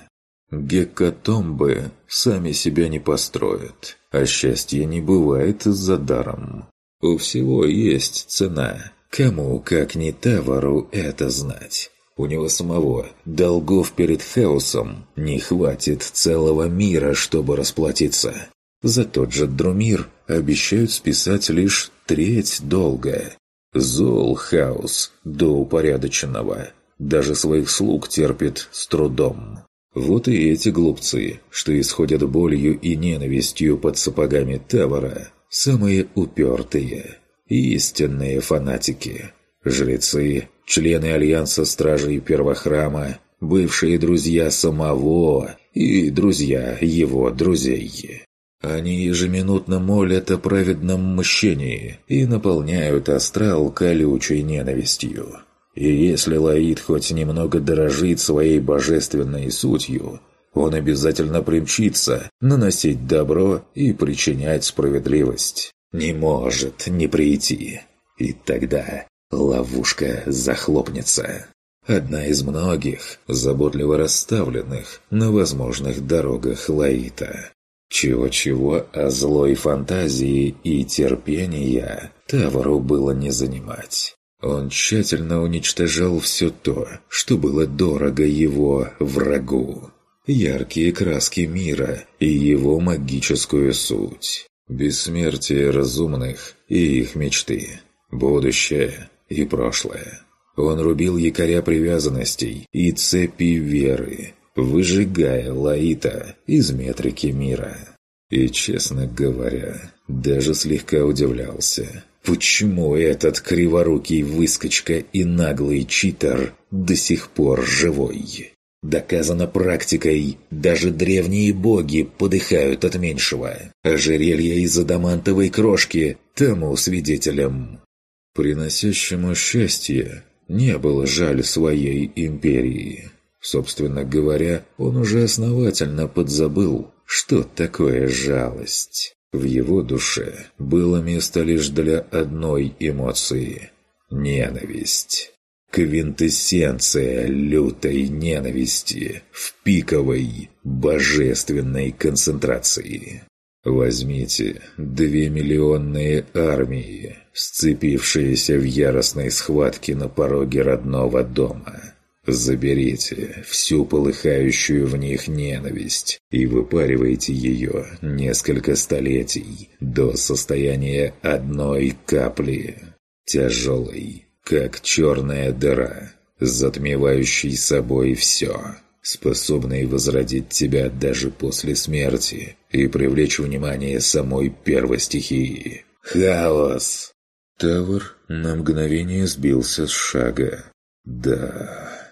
Speaker 1: Гекатомбы сами себя не построят, а счастье не бывает за даром. У всего есть цена. Кому, как не Тавару, это знать? У него самого долгов перед хаосом не хватит целого мира, чтобы расплатиться. За тот же Друмир обещают списать лишь треть долга. Зол хаос до упорядоченного. Даже своих слуг терпит с трудом. Вот и эти глупцы, что исходят болью и ненавистью под сапогами Тавара, самые упертые, истинные фанатики. Жрецы члены Альянса Стражей Первохрама, бывшие друзья самого и друзья его друзей. Они ежеминутно молят о праведном мщении и наполняют астрал колючей ненавистью. И если Лаид хоть немного дорожит своей божественной сутью, он обязательно примчится наносить добро и причинять справедливость. Не может не прийти. И тогда Ловушка захлопнется. Одна из многих, заботливо расставленных на возможных дорогах Лаита. Чего-чего, о а злой фантазии и терпения Тавару было не занимать. Он тщательно уничтожал все то, что было дорого его врагу. Яркие краски мира и его магическую суть. Бессмертие разумных и их мечты. Будущее, и прошлое. Он рубил якоря привязанностей и цепи веры, выжигая Лаита из метрики мира. И, честно говоря, даже слегка удивлялся, почему этот криворукий выскочка и наглый читер до сих пор живой. Доказано практикой, даже древние боги подыхают от меньшего. Жерелья из адамантовой крошки тому свидетелем. Приносящему счастье не было жаль своей империи. Собственно говоря, он уже основательно подзабыл, что такое жалость. В его душе было место лишь для одной эмоции – ненависть. Квинтэссенция лютой ненависти в пиковой божественной концентрации. Возьмите две миллионные армии, сцепившиеся в яростной схватке на пороге родного дома. Заберите всю полыхающую в них ненависть и выпаривайте ее несколько столетий до состояния одной капли, тяжелой, как черная дыра, затмевающей собой все, способной возродить тебя даже после смерти и привлечь внимание самой первой стихии – хаос. Тавр на мгновение сбился с шага. Да.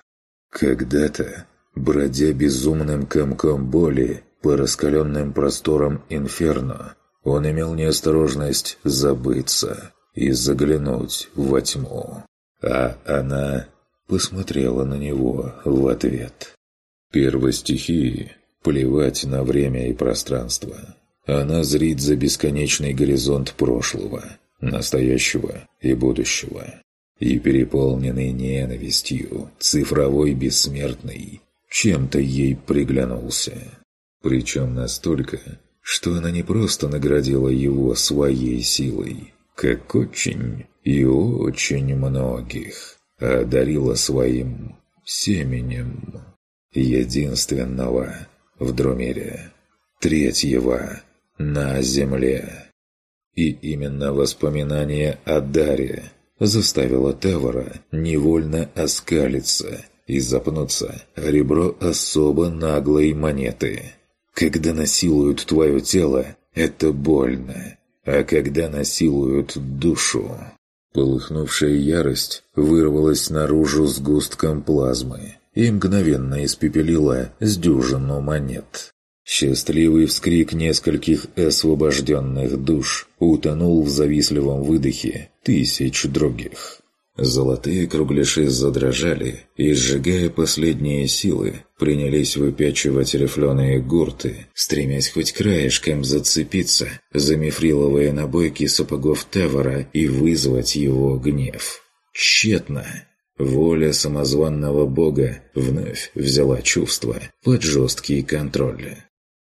Speaker 1: Когда-то, бродя безумным комком боли по раскаленным просторам инферно, он имел неосторожность забыться и заглянуть во тьму. А она посмотрела на него в ответ. Первой стихии плевать на время и пространство. Она зрит за бесконечный горизонт прошлого – настоящего и будущего, и переполненный ненавистью, цифровой бессмертный, чем-то ей приглянулся. Причем настолько, что она не просто наградила его своей силой, как очень и очень многих, а дарила своим семенем единственного в Друмире, третьего на земле. И именно воспоминание о Даре заставило Тевора невольно оскалиться и запнуться ребро особо наглой монеты. Когда насилуют твое тело, это больно, а когда насилуют душу... Полыхнувшая ярость вырвалась наружу сгустком плазмы и мгновенно испепелила с монет. Счастливый вскрик нескольких освобожденных душ утонул в завистливом выдохе тысяч других. Золотые кругляши задрожали и, сжигая последние силы, принялись выпячивать рифленые гурты, стремясь хоть краешком зацепиться за мифриловые набойки сапогов Тавара и вызвать его гнев. Тщетно! Воля самозванного бога вновь взяла чувство под жесткий контроль.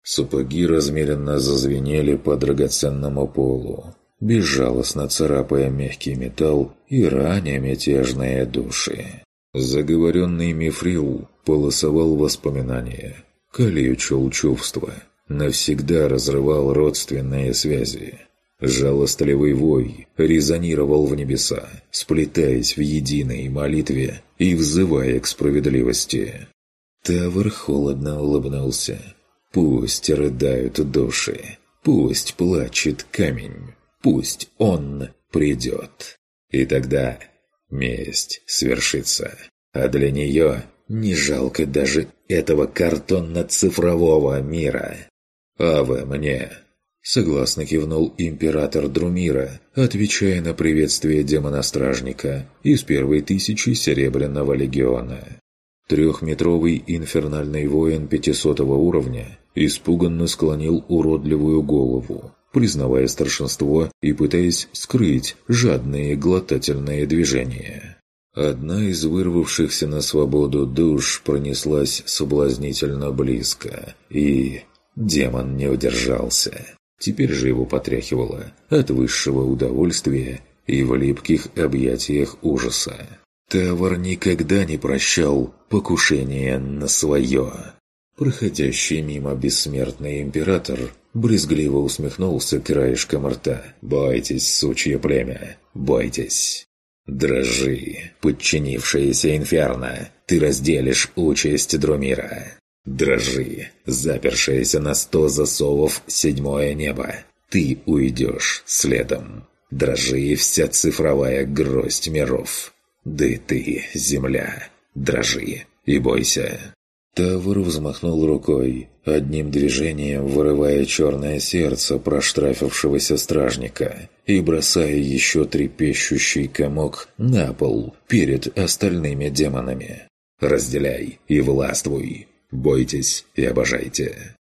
Speaker 1: Сапоги размеренно зазвенели по драгоценному полу, безжалостно царапая мягкий металл и раня мятежные души. Заговоренный мифрил полосовал воспоминания, калечил чувства, навсегда разрывал родственные связи. Жалостливый вой резонировал в небеса, сплетаясь в единой молитве и взывая к справедливости. Тавр холодно улыбнулся, Пусть рыдают души, пусть плачет камень, пусть он придет. И тогда месть свершится, а для нее не жалко даже этого картонно-цифрового мира. А вы мне Согласно кивнул император Друмира, отвечая на приветствие демона-стражника из первой тысячи Серебряного легиона. Трехметровый инфернальный воин пятисотого уровня испуганно склонил уродливую голову, признавая старшинство и пытаясь скрыть жадные глотательные движения. Одна из вырвавшихся на свободу душ пронеслась соблазнительно близко, и демон не удержался. Теперь же его потряхивало от высшего удовольствия и в липких объятиях ужаса. Тавр никогда не прощал покушение на свое. Проходящий мимо бессмертный император брезгливо усмехнулся краешком рта. «Бойтесь, сучье племя, бойтесь!» «Дрожи, подчинившаяся инферно, ты разделишь участь Друмира!» «Дрожи, запершаяся на сто засовов седьмое небо, ты уйдешь следом!» «Дрожи вся цифровая гроздь миров!» «Да и ты, земля, дрожи и бойся!» Тавр взмахнул рукой, одним движением вырывая черное сердце проштрафившегося стражника и бросая еще трепещущий комок на пол перед остальными демонами. «Разделяй и властвуй! Бойтесь и обожайте!»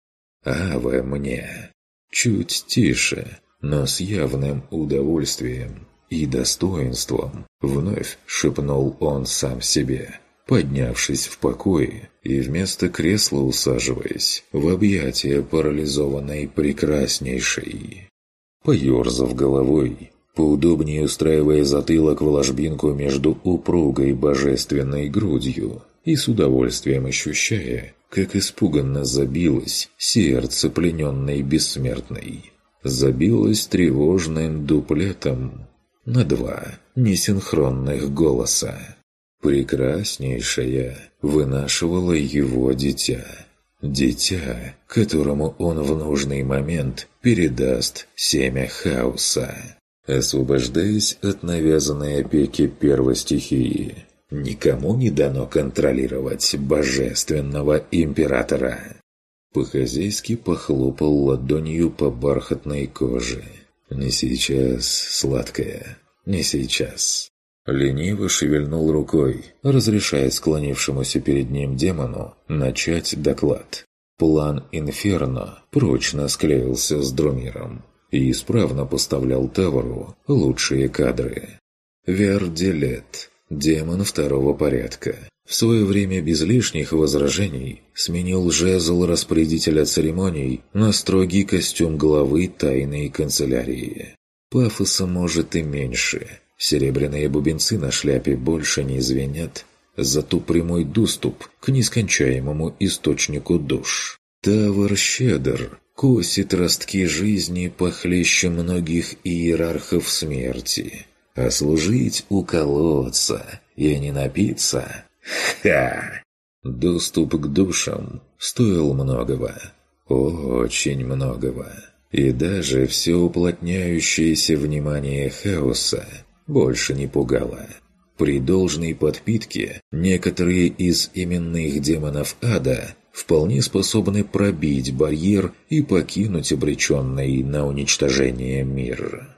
Speaker 1: «А вы мне!» Чуть тише, но с явным удовольствием и достоинством вновь шепнул он сам себе – поднявшись в покое и вместо кресла усаживаясь в объятия парализованной прекраснейшей. Поерзав головой, поудобнее устраивая затылок в ложбинку между упругой божественной грудью и с удовольствием ощущая, как испуганно забилось сердце плененной бессмертной. Забилось тревожным дуплетом на два несинхронных голоса. Прекраснейшая вынашивала его дитя. Дитя, которому он в нужный момент передаст семя хаоса, освобождаясь от навязанной опеки первой стихии. Никому не дано контролировать божественного императора. По-хозяйски похлопал ладонью по бархатной коже. «Не сейчас, сладкая, не сейчас». Лениво шевельнул рукой, разрешая склонившемуся перед ним демону начать доклад. План Инферно прочно склеился с Друмиром и исправно поставлял Тавару лучшие кадры. Вердилет – демон второго порядка. В свое время без лишних возражений сменил жезл распорядителя церемоний на строгий костюм главы тайной канцелярии. Пафоса может и меньше – Серебряные бубенцы на шляпе больше не звенят, зато прямой доступ к нескончаемому источнику душ. Тавр щедр, косит ростки жизни похлеще многих иерархов смерти. А служить у колодца и не напиться — ха! Доступ к душам стоил многого, очень многого. И даже все уплотняющееся внимание хаоса больше не пугало. При должной подпитке некоторые из именных демонов ада вполне способны пробить барьер и покинуть обреченный на уничтожение мир.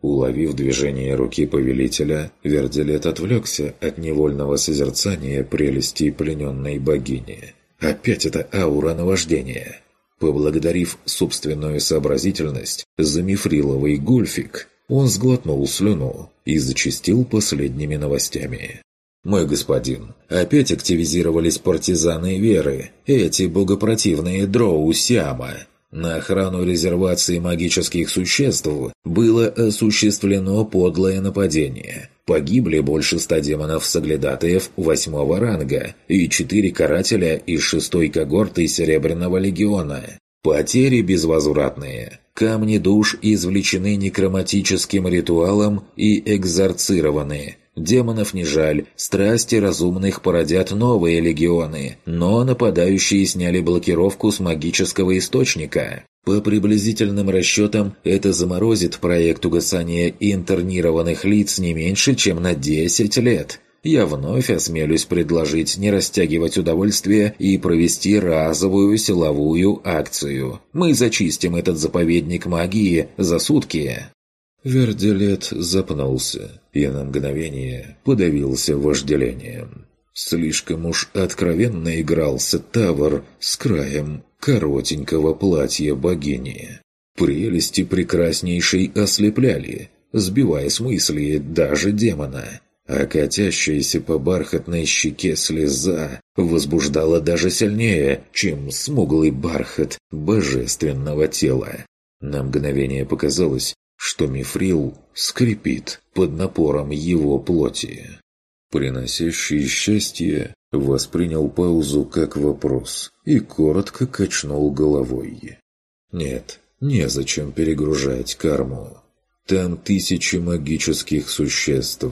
Speaker 1: Уловив движение руки повелителя, Верделет отвлекся от невольного созерцания прелести плененной богини. Опять это аура наваждения. Поблагодарив собственную сообразительность, замифриловый гульфик он сглотнул слюну и зачистил последними новостями. «Мой господин, опять активизировались партизаны Веры, эти богопротивные дроу Сиама. На охрану резервации магических существ было осуществлено подлое нападение. Погибли больше ста демонов-соглядатаев восьмого ранга и четыре карателя из шестой когорты Серебряного легиона. Потери безвозвратные камни душ извлечены некроматическим ритуалом и экзорцированы. Демонов не жаль, страсти разумных породят новые легионы, но нападающие сняли блокировку с магического источника. По приблизительным расчетам, это заморозит проект угасания интернированных лиц не меньше, чем на 10 лет – я вновь осмелюсь предложить не растягивать удовольствие и провести разовую силовую акцию. Мы зачистим этот заповедник магии за сутки». Верделет запнулся и на мгновение подавился вожделением. Слишком уж откровенно игрался Тавр с краем коротенького платья богини. Прелести прекраснейшей ослепляли, сбивая с мысли даже демона – а катящаяся по бархатной щеке слеза возбуждала даже сильнее, чем смуглый бархат божественного тела. На мгновение показалось, что мифрил скрипит под напором его плоти. Приносящий счастье воспринял паузу как вопрос и коротко качнул головой. «Нет, незачем перегружать карму. Там тысячи магических существ,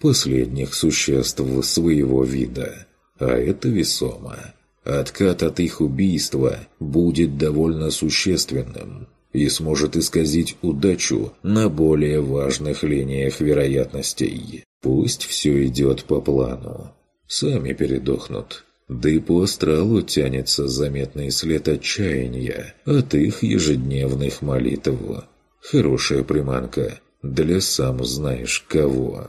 Speaker 1: последних существ своего вида. А это весомо. Откат от их убийства будет довольно существенным и сможет исказить удачу на более важных линиях вероятностей. Пусть все идет по плану. Сами передохнут. Да и по астралу тянется заметный след отчаяния от их ежедневных молитв. Хорошая приманка для сам знаешь кого.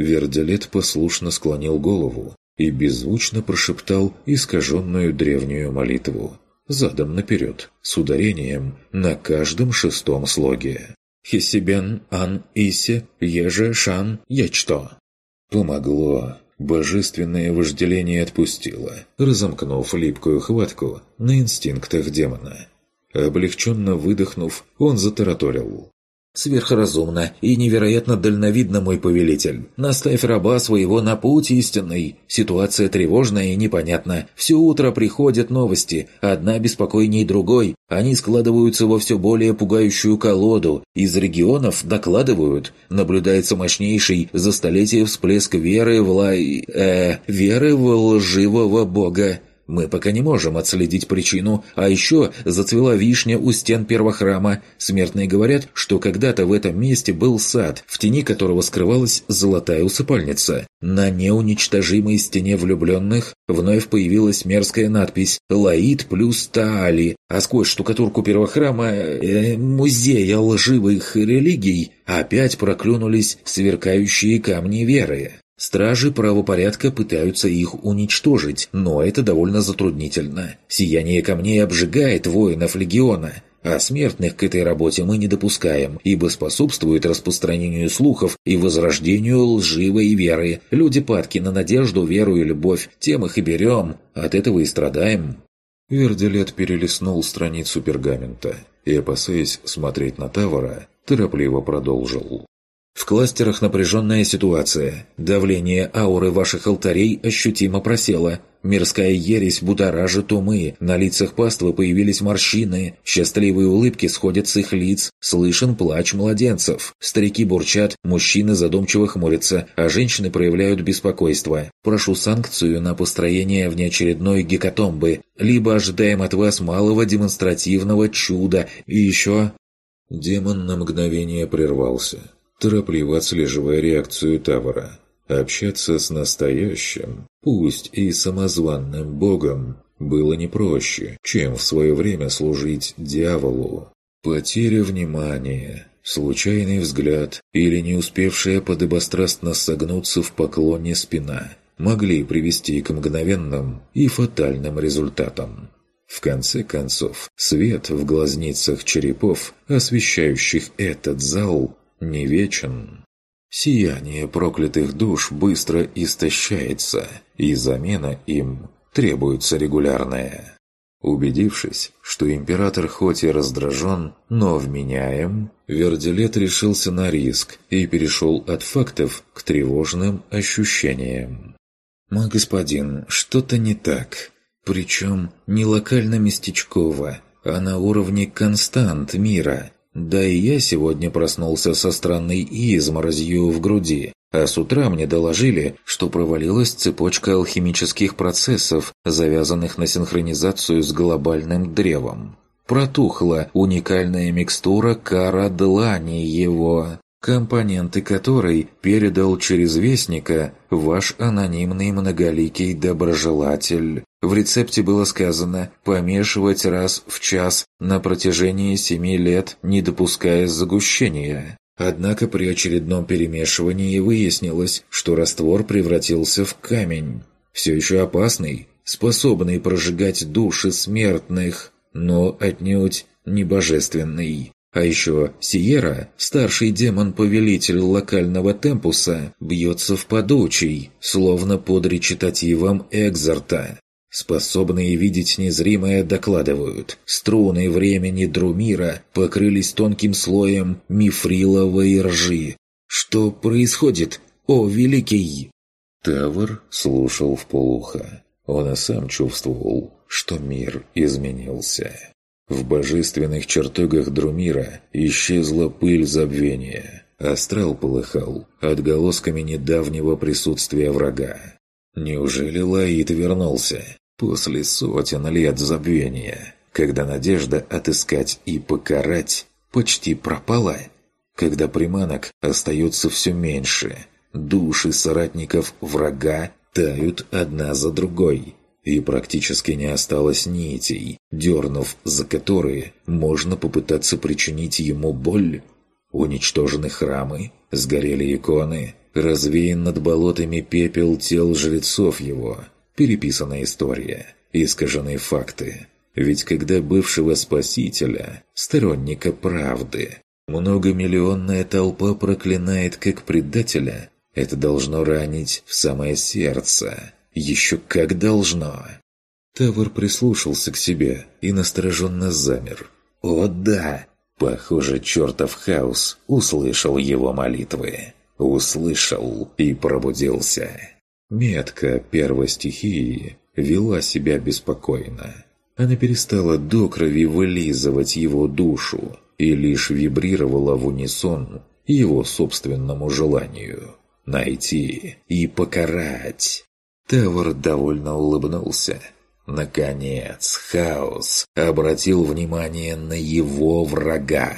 Speaker 1: Вердолет послушно склонил голову и беззвучно прошептал искаженную древнюю молитву. Задом наперед, с ударением на каждом шестом слоге. «Хисибен ан исе еже шан ячто. Помогло. Божественное вожделение отпустило, разомкнув липкую хватку на инстинктах демона. Облегченно выдохнув, он затараторил. Сверхразумно и невероятно дальновидно, мой повелитель. Наставь раба своего на путь истинный. Ситуация тревожная и непонятна. Все утро приходят новости, одна беспокойнее другой. Они складываются во все более пугающую колоду. Из регионов докладывают. Наблюдается мощнейший за столетие всплеск веры в лай... э... веры в лживого бога. Мы пока не можем отследить причину, а еще зацвела вишня у стен первого храма. Смертные говорят, что когда-то в этом месте был сад, в тени которого скрывалась золотая усыпальница. На неуничтожимой стене влюбленных вновь появилась мерзкая надпись «Лаид плюс Таали», а сквозь штукатурку первого храма э, «Музея лживых религий» опять проклюнулись сверкающие камни веры. Стражи правопорядка пытаются их уничтожить, но это довольно затруднительно. Сияние камней обжигает воинов легиона, а смертных к этой работе мы не допускаем, ибо способствует распространению слухов и возрождению лживой веры. Люди падки на надежду, веру и любовь, тем их и берем, от этого и страдаем». Верделет перелистнул страницу пергамента и, опасаясь смотреть на Тавара, торопливо продолжил. В кластерах напряженная ситуация. Давление ауры ваших алтарей ощутимо просело. Мирская ересь будоражит умы. На лицах паствы появились морщины. Счастливые улыбки сходят с их лиц. Слышен плач младенцев. Старики бурчат, мужчины задумчиво хмурятся, а женщины проявляют беспокойство. Прошу санкцию на построение внеочередной гекатомбы. Либо ожидаем от вас малого демонстративного чуда. И еще... Демон на мгновение прервался торопливо отслеживая реакцию Тавара. Общаться с настоящим, пусть и самозванным богом, было не проще, чем в свое время служить дьяволу. Потеря внимания, случайный взгляд или не успевшая подобострастно согнуться в поклоне спина могли привести к мгновенным и фатальным результатам. В конце концов, свет в глазницах черепов, освещающих этот зал, не вечен. Сияние проклятых душ быстро истощается, и замена им требуется регулярная. Убедившись, что император хоть и раздражен, но вменяем, Верделет решился на риск и перешел от фактов к тревожным ощущениям. «Мой господин, что-то не так. Причем не локально-местечково, а на уровне констант мира, да и я сегодня проснулся со странной изморозью в груди, а с утра мне доложили, что провалилась цепочка алхимических процессов, завязанных на синхронизацию с глобальным древом. Протухла уникальная микстура кара его, компоненты которой передал через вестника ваш анонимный многоликий доброжелатель в рецепте было сказано помешивать раз в час на протяжении семи лет, не допуская загущения. Однако при очередном перемешивании выяснилось, что раствор превратился в камень. Все еще опасный, способный прожигать души смертных, но отнюдь не божественный. А еще Сиера, старший демон-повелитель локального темпуса, бьется в подучий, словно под речитативом Экзорта. Способные видеть незримое докладывают, струны времени Друмира покрылись тонким слоем мифриловой ржи. «Что происходит, о великий?» Тавр слушал в полухо. Он и сам чувствовал, что мир изменился. В божественных чертогах Друмира исчезла пыль забвения. Астрал полыхал отголосками недавнего присутствия врага. Неужели Лаид вернулся? После сотен лет забвения, когда надежда отыскать и покарать почти пропала, когда приманок остается все меньше, души соратников врага тают одна за другой, и практически не осталось нитей, дернув за которые можно попытаться причинить ему боль. Уничтожены храмы, сгорели иконы, развеян над болотами пепел тел жрецов его, переписанная история, искаженные факты. Ведь когда бывшего спасителя, сторонника правды, многомиллионная толпа проклинает как предателя, это должно ранить в самое сердце. Еще как должно! Тавр прислушался к себе и настороженно замер. «О, да!» Похоже, чертов хаос услышал его молитвы. Услышал и пробудился. Метка первой стихии вела себя беспокойно. Она перестала до крови вылизывать его душу и лишь вибрировала в унисон его собственному желанию – найти и покарать. Тевор довольно улыбнулся. Наконец, хаос обратил внимание на его врага.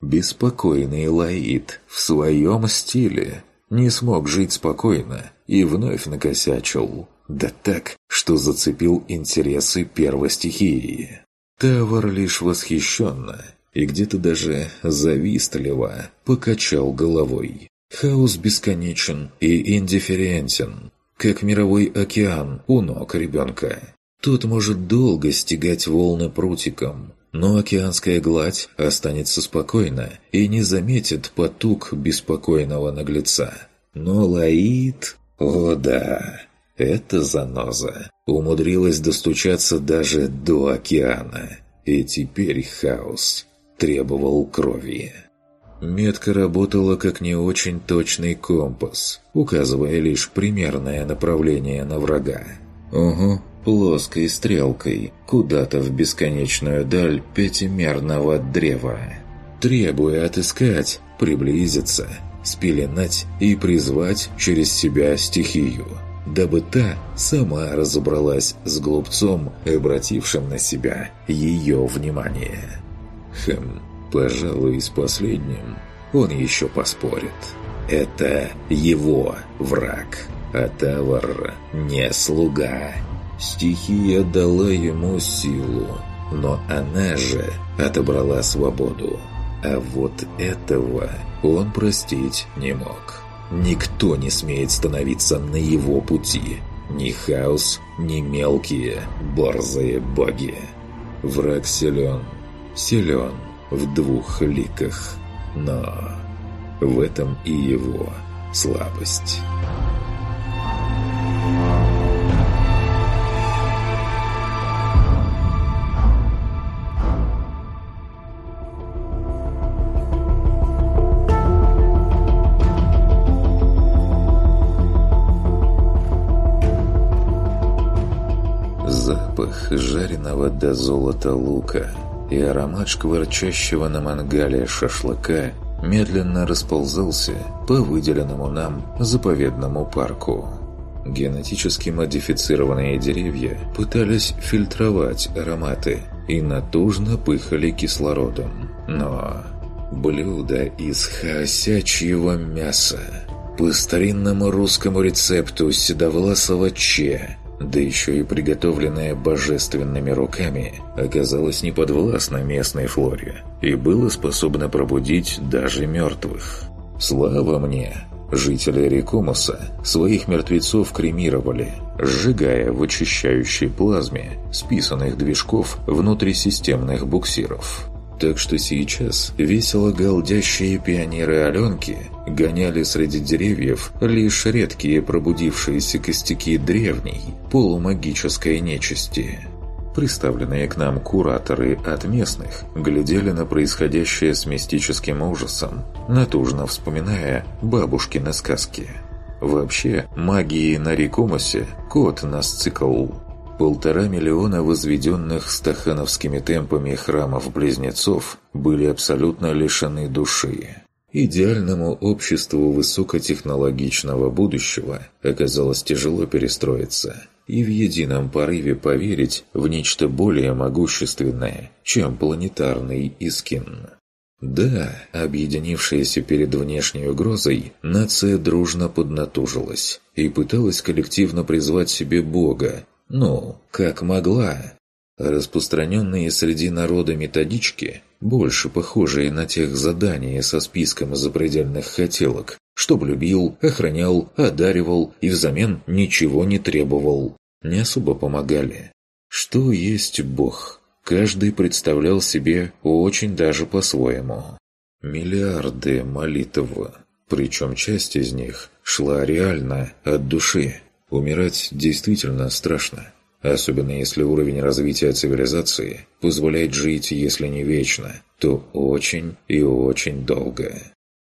Speaker 1: Беспокойный Лаид в своем стиле не смог жить спокойно и вновь накосячил. Да так, что зацепил интересы первой стихии. Тавр лишь восхищенно и где-то даже завистливо покачал головой. Хаос бесконечен и индифферентен, как мировой океан у ног ребенка. Тот может долго стегать волны прутиком, но океанская гладь останется спокойна и не заметит потуг беспокойного наглеца. Но Лаид... О да, эта заноза умудрилась достучаться даже до океана. И теперь хаос требовал крови. Метка работала как не очень точный компас, указывая лишь примерное направление на врага. Угу, плоской стрелкой, куда-то в бесконечную даль пятимерного древа. Требуя отыскать, приблизиться – спеленать и призвать через себя стихию, дабы та сама разобралась с глупцом, обратившим на себя ее внимание. Хм, пожалуй, с последним он еще поспорит. Это его враг, а Тавар не слуга. Стихия дала ему силу, но она же отобрала свободу. А вот этого он простить не мог. Никто не смеет становиться на его пути. Ни хаос, ни мелкие, борзые боги. Враг силен. Силен в двух ликах. Но в этом и его слабость. запах жареного до золота лука и аромат шкварчащего на мангале шашлыка медленно расползался по выделенному нам заповедному парку. Генетически модифицированные деревья пытались фильтровать ароматы и натужно пыхали кислородом. Но блюдо из хаосячьего мяса по старинному русскому рецепту седовласова че да еще и приготовленное божественными руками, оказалось неподвластно местной флоре и было способно пробудить даже мертвых. Слава мне! Жители Рекомоса своих мертвецов кремировали, сжигая в очищающей плазме списанных движков внутрисистемных буксиров. Так что сейчас весело галдящие пионеры Аленки гоняли среди деревьев лишь редкие пробудившиеся костяки древней полумагической нечисти. Представленные к нам кураторы от местных глядели на происходящее с мистическим ужасом, натужно вспоминая бабушкины сказки. Вообще, магии на Рикомосе кот нас цикл – Полтора миллиона возведенных стахановскими темпами храмов-близнецов были абсолютно лишены души. Идеальному обществу высокотехнологичного будущего оказалось тяжело перестроиться и в едином порыве поверить в нечто более могущественное, чем планетарный Искин. Да, объединившаяся перед внешней угрозой, нация дружно поднатужилась и пыталась коллективно призвать себе Бога ну, как могла. Распространенные среди народа методички, больше похожие на тех задания со списком из запредельных хотелок, чтоб любил, охранял, одаривал и взамен ничего не требовал, не особо помогали. Что есть Бог? Каждый представлял себе очень даже по-своему. Миллиарды молитв, причем часть из них шла реально от души, Умирать действительно страшно, особенно если уровень развития цивилизации позволяет жить, если не вечно, то очень и очень долго.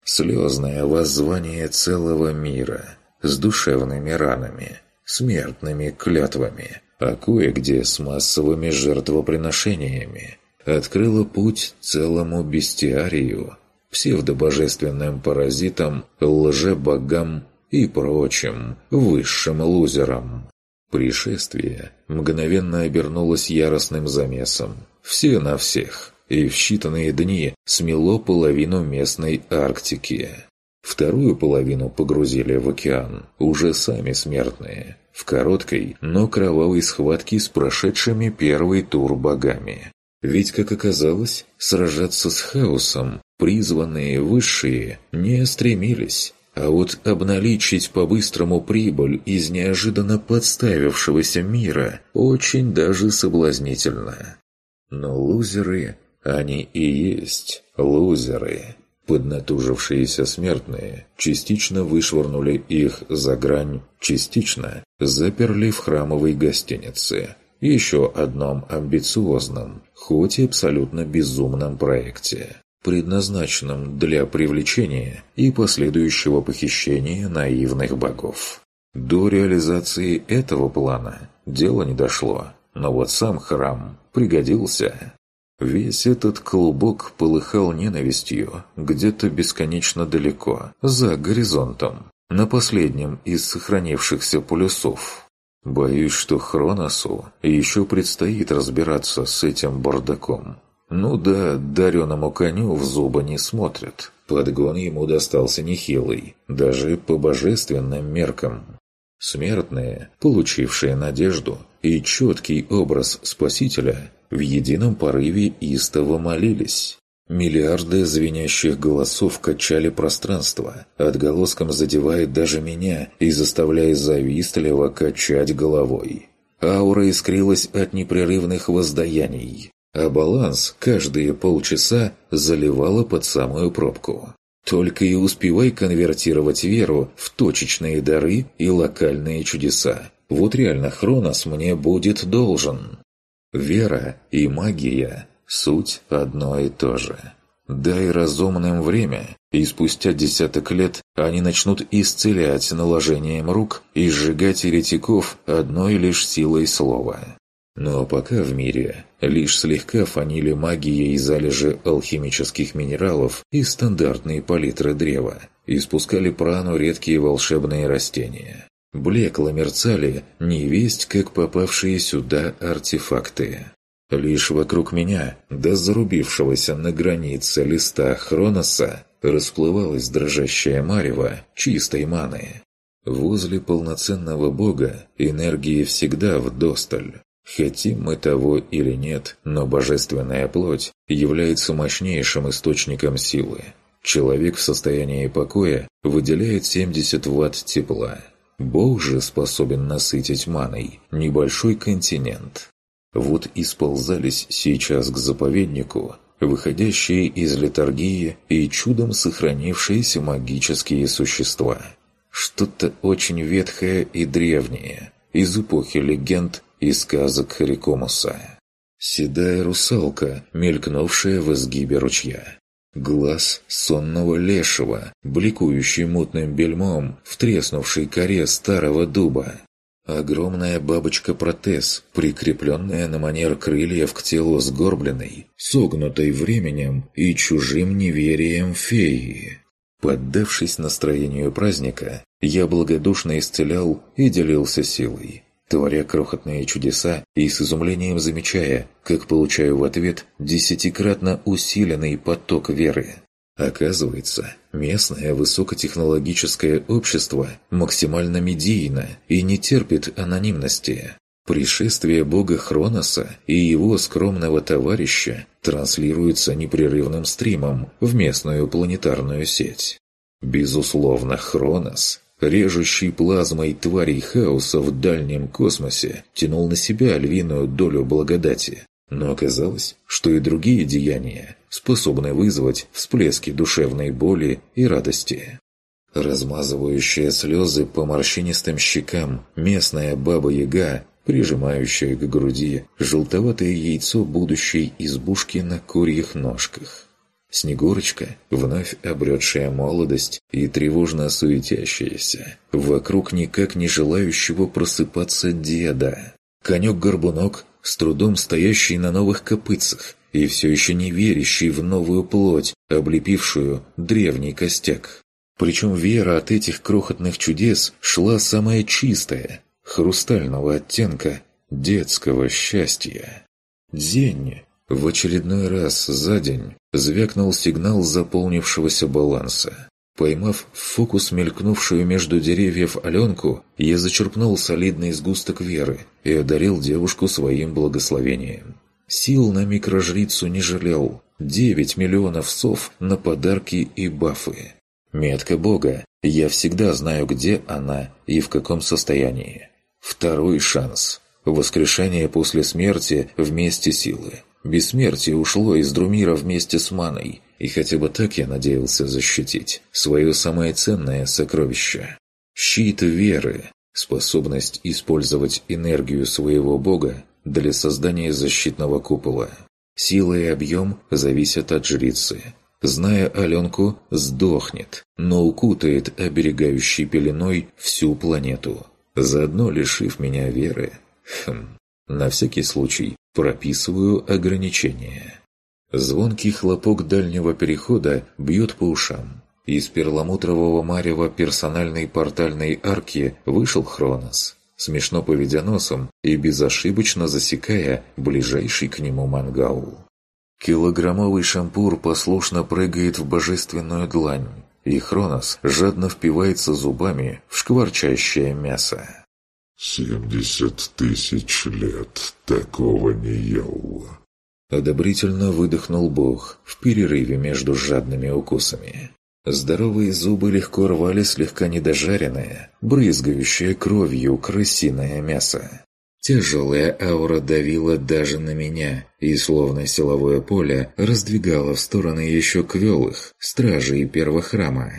Speaker 1: Слезное воззвание целого мира с душевными ранами, смертными клятвами, а кое-где с массовыми жертвоприношениями открыло путь целому бестиарию, псевдобожественным паразитам, лже богам и прочим высшим лузерам. Пришествие мгновенно обернулось яростным замесом. Все на всех. И в считанные дни смело половину местной Арктики. Вторую половину погрузили в океан, уже сами смертные, в короткой, но кровавой схватке с прошедшими первый тур богами. Ведь, как оказалось, сражаться с хаосом призванные высшие не стремились, а вот обналичить по-быстрому прибыль из неожиданно подставившегося мира очень даже соблазнительно. Но лузеры, они и есть лузеры. Поднатужившиеся смертные частично вышвырнули их за грань, частично заперли в храмовой гостинице. Еще одном амбициозном, хоть и абсолютно безумном проекте предназначенном для привлечения и последующего похищения наивных богов. До реализации этого плана дело не дошло, но вот сам храм пригодился. Весь этот клубок полыхал ненавистью где-то бесконечно далеко, за горизонтом, на последнем из сохранившихся полюсов. Боюсь, что Хроносу еще предстоит разбираться с этим бардаком. Ну да, дареному коню в зубы не смотрят. Подгон ему достался нехилый, даже по божественным меркам. Смертные, получившие надежду и четкий образ Спасителя, в едином порыве истово молились. Миллиарды звенящих голосов качали пространство, отголоском задевая даже меня и заставляя завистливо качать головой. Аура искрилась от непрерывных воздаяний а баланс каждые полчаса заливало под самую пробку. Только и успевай конвертировать веру в точечные дары и локальные чудеса. Вот реально Хронос мне будет должен. Вера и магия – суть одно и то же. Дай разумным время, и спустя десяток лет они начнут исцелять наложением рук и сжигать еретиков одной лишь силой слова. Но пока в мире лишь слегка фанили магией залежи алхимических минералов и стандартные палитры древа, испускали прану редкие волшебные растения. Блекло мерцали невесть, как попавшие сюда артефакты. Лишь вокруг меня, до зарубившегося на границе листа Хроноса, расплывалась дрожащая марево чистой маны. Возле полноценного бога энергии всегда вдосталь. Хотим мы того или нет, но божественная плоть является мощнейшим источником силы. Человек в состоянии покоя выделяет 70 ватт тепла. Бог же способен насытить маной небольшой континент. Вот и сползались сейчас к заповеднику выходящие из литургии и чудом сохранившиеся магические существа. Что-то очень ветхое и древнее, из эпохи легенд и сказок Харикомуса. Седая русалка, мелькнувшая в изгибе ручья. Глаз сонного лешего, бликующий мутным бельмом в треснувшей коре старого дуба. Огромная бабочка-протез, прикрепленная на манер крыльев к телу сгорбленной, согнутой временем и чужим неверием феи. Поддавшись настроению праздника, я благодушно исцелял и делился силой творя крохотные чудеса и с изумлением замечая, как получаю в ответ десятикратно усиленный поток веры. Оказывается, местное высокотехнологическое общество максимально медийно и не терпит анонимности. Пришествие бога Хроноса и его скромного товарища транслируется непрерывным стримом в местную планетарную сеть. Безусловно, Хронос Режущий плазмой тварей хаоса в дальнем космосе тянул на себя львиную долю благодати. Но оказалось, что и другие деяния способны вызвать всплески душевной боли и радости. Размазывающая слезы по морщинистым щекам местная баба-яга, прижимающая к груди желтоватое яйцо будущей избушки на курьих ножках. Снегурочка, вновь обретшая молодость и тревожно суетящаяся, вокруг никак не желающего просыпаться деда. Конек-горбунок, с трудом стоящий на новых копытцах и все еще не верящий в новую плоть, облепившую древний костяк. Причем вера от этих крохотных чудес шла самая чистая, хрустального оттенка детского счастья. День, в очередной раз за день звякнул сигнал заполнившегося баланса. Поймав фокус мелькнувшую между деревьев Аленку, я зачерпнул солидный сгусток веры и одарил девушку своим благословением. Сил на микрожрицу не жалел. 9 миллионов сов на подарки и бафы. Метка бога. Я всегда знаю, где она и в каком состоянии. Второй шанс. Воскрешение после смерти вместе силы. Бессмертие ушло из Друмира вместе с маной, и хотя бы так я надеялся защитить свое самое ценное сокровище. Щит веры, способность использовать энергию своего бога для создания защитного купола. Сила и объем зависят от жрицы. Зная Аленку, сдохнет, но укутает оберегающей пеленой всю планету, заодно лишив меня веры. Хм. На всякий случай Прописываю ограничения. Звонкий хлопок дальнего перехода бьет по ушам. Из перламутрового марева персональной портальной арки вышел Хронос, смешно поведя носом и безошибочно засекая ближайший к нему мангаул. Килограммовый шампур послушно прыгает в божественную длань, и Хронос жадно впивается зубами в шкварчащее мясо. «Семьдесят тысяч лет такого не ел!» Одобрительно выдохнул Бог в перерыве между жадными укусами. Здоровые зубы легко рвали слегка недожаренное, брызгающее кровью крысиное мясо. Тяжелая аура давила даже на меня, и словно силовое поле раздвигало в стороны еще квелых, стражей первого храма.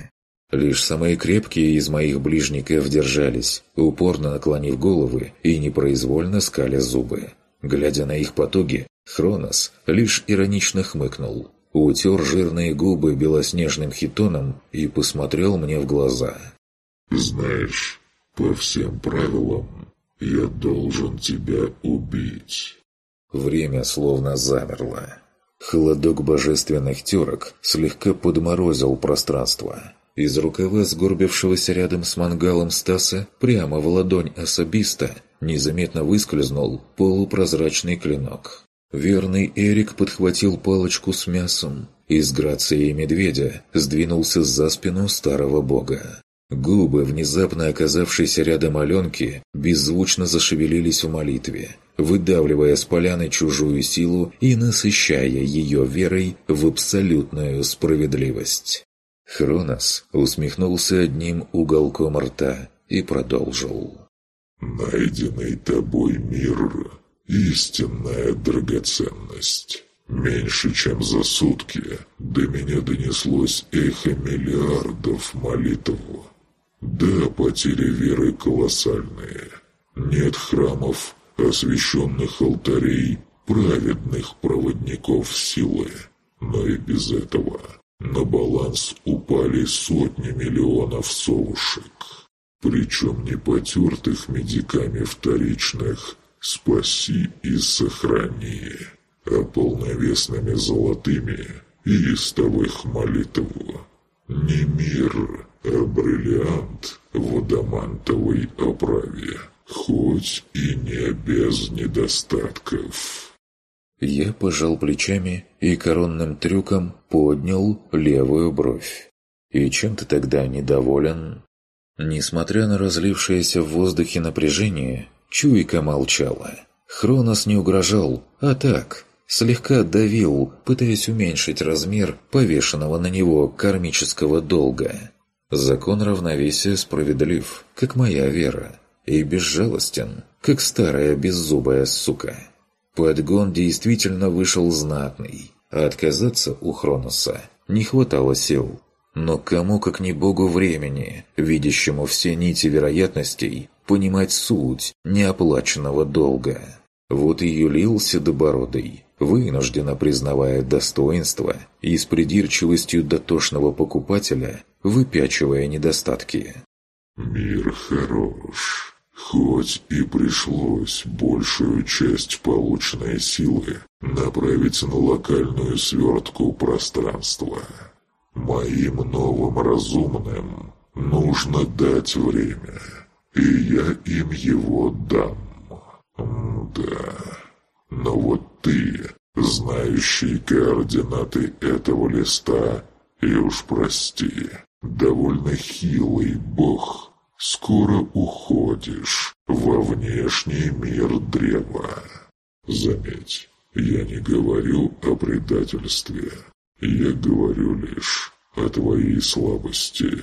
Speaker 1: Лишь самые крепкие из моих ближников держались, упорно наклонив головы и непроизвольно скали зубы. Глядя на их потуги, Хронос лишь иронично хмыкнул, утер жирные губы белоснежным хитоном и посмотрел мне в глаза. «Знаешь, по всем правилам я должен тебя убить». Время словно замерло. Холодок божественных терок слегка подморозил пространство. Из рукава сгорбившегося рядом с мангалом Стаса прямо в ладонь особиста незаметно выскользнул полупрозрачный клинок. Верный Эрик подхватил палочку с мясом и с грацией медведя сдвинулся за спину старого бога. Губы, внезапно оказавшиеся рядом Аленки, беззвучно зашевелились в молитве, выдавливая с поляны чужую силу и насыщая ее верой в абсолютную справедливость. Хронос усмехнулся одним
Speaker 2: уголком рта и продолжил. «Найденный тобой мир — истинная драгоценность. Меньше чем за сутки до меня донеслось эхо миллиардов молитв. Да, потери веры колоссальные. Нет храмов, освященных алтарей, праведных проводников силы. Но и без этого на баланс упали сотни миллионов совушек, причем не потертых медиками вторичных «спаси и сохрани», а полновесными золотыми и истовых молитв. Не мир, а бриллиант в адамантовой оправе, хоть и не без недостатков. Я пожал плечами и коронным трюком
Speaker 1: поднял левую бровь. И чем ты тогда недоволен? Несмотря на разлившееся в воздухе напряжение, чуйка молчала. Хронос не угрожал, а так, слегка давил, пытаясь уменьшить размер повешенного на него кармического долга. Закон равновесия справедлив, как моя вера, и безжалостен, как старая беззубая сука. Подгон действительно вышел знатный, а отказаться у Хроноса не хватало сил. Но кому, как не богу времени, видящему все нити вероятностей, понимать суть неоплаченного долга? Вот и юлился добородой, вынужденно признавая достоинство и с придирчивостью дотошного покупателя, выпячивая недостатки.
Speaker 2: «Мир хорош», Хоть и пришлось большую часть полученной силы направить на локальную свертку пространства. Моим новым разумным нужно дать время, и я им его дам. да, но вот ты, знающий координаты этого листа, и уж прости, довольно хилый бог – скоро уходишь во внешний мир древа. Заметь, я не говорю о предательстве. Я говорю лишь о твоей слабости.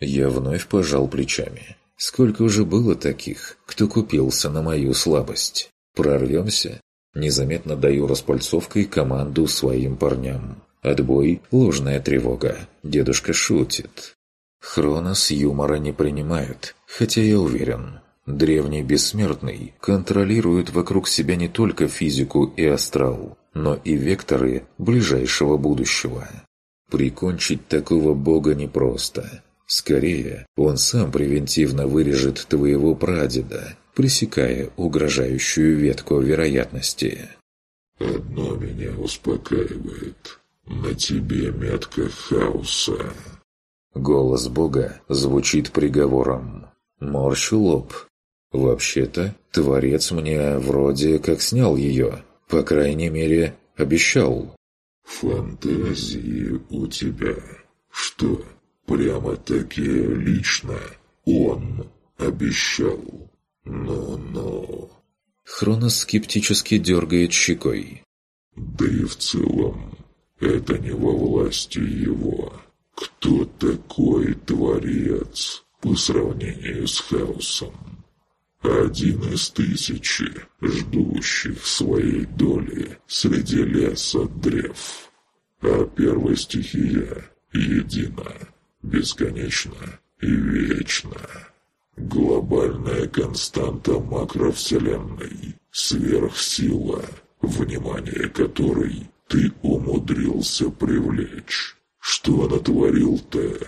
Speaker 2: Я вновь
Speaker 1: пожал плечами. Сколько уже было таких, кто купился на мою слабость? Прорвемся? Незаметно даю распальцовкой команду своим парням. Отбой, ложная тревога. Дедушка шутит. Хронос юмора не принимает, хотя я уверен, древний бессмертный контролирует вокруг себя не только физику и астрал, но и векторы ближайшего будущего. Прикончить такого бога непросто. Скорее, он сам превентивно вырежет твоего прадеда, пресекая угрожающую ветку вероятности. «Одно меня успокаивает. На тебе метка хаоса». Голос Бога звучит приговором. Морщу лоб. Вообще-то, Творец мне вроде как снял ее. По крайней мере, обещал.
Speaker 2: Фантазии у тебя. Что, прямо-таки лично он обещал? Но-но. Хронос скептически дергает щекой. Да и в целом, это не во власти его кто такой Творец по сравнению с хаосом. Один из тысячи, ждущих своей доли среди леса древ. А первая стихия едина, бесконечна и вечна. Глобальная константа макровселенной, сверхсила, внимание которой ты умудрился привлечь. Что натворил-то?»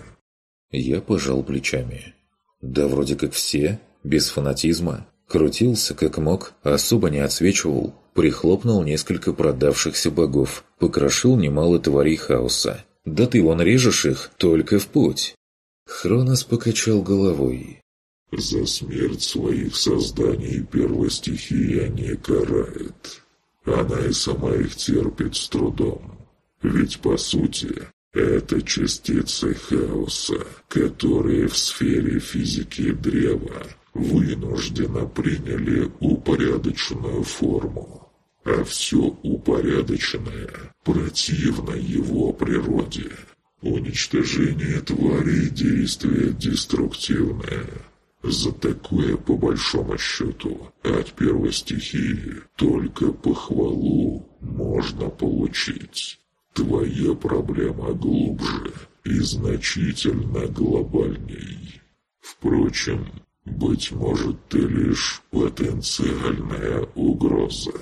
Speaker 1: Я пожал плечами. «Да вроде как все, без фанатизма. Крутился как мог, особо не отсвечивал, прихлопнул несколько продавшихся богов, покрошил немало тварей хаоса. Да ты вон режешь их, только в путь!» Хронос покачал
Speaker 2: головой. «За смерть своих созданий первая стихия не карает. Она и сама их терпит с трудом. Ведь, по сути, это частицы хаоса, которые в сфере физики древа вынужденно приняли упорядоченную форму. А все упорядоченное противно его природе. Уничтожение тварей – действие деструктивное. За такое, по большому счету, от первой стихии только похвалу можно получить. Твоя проблема глубже и значительно глобальней. Впрочем, быть может, ты лишь потенциальная угроза,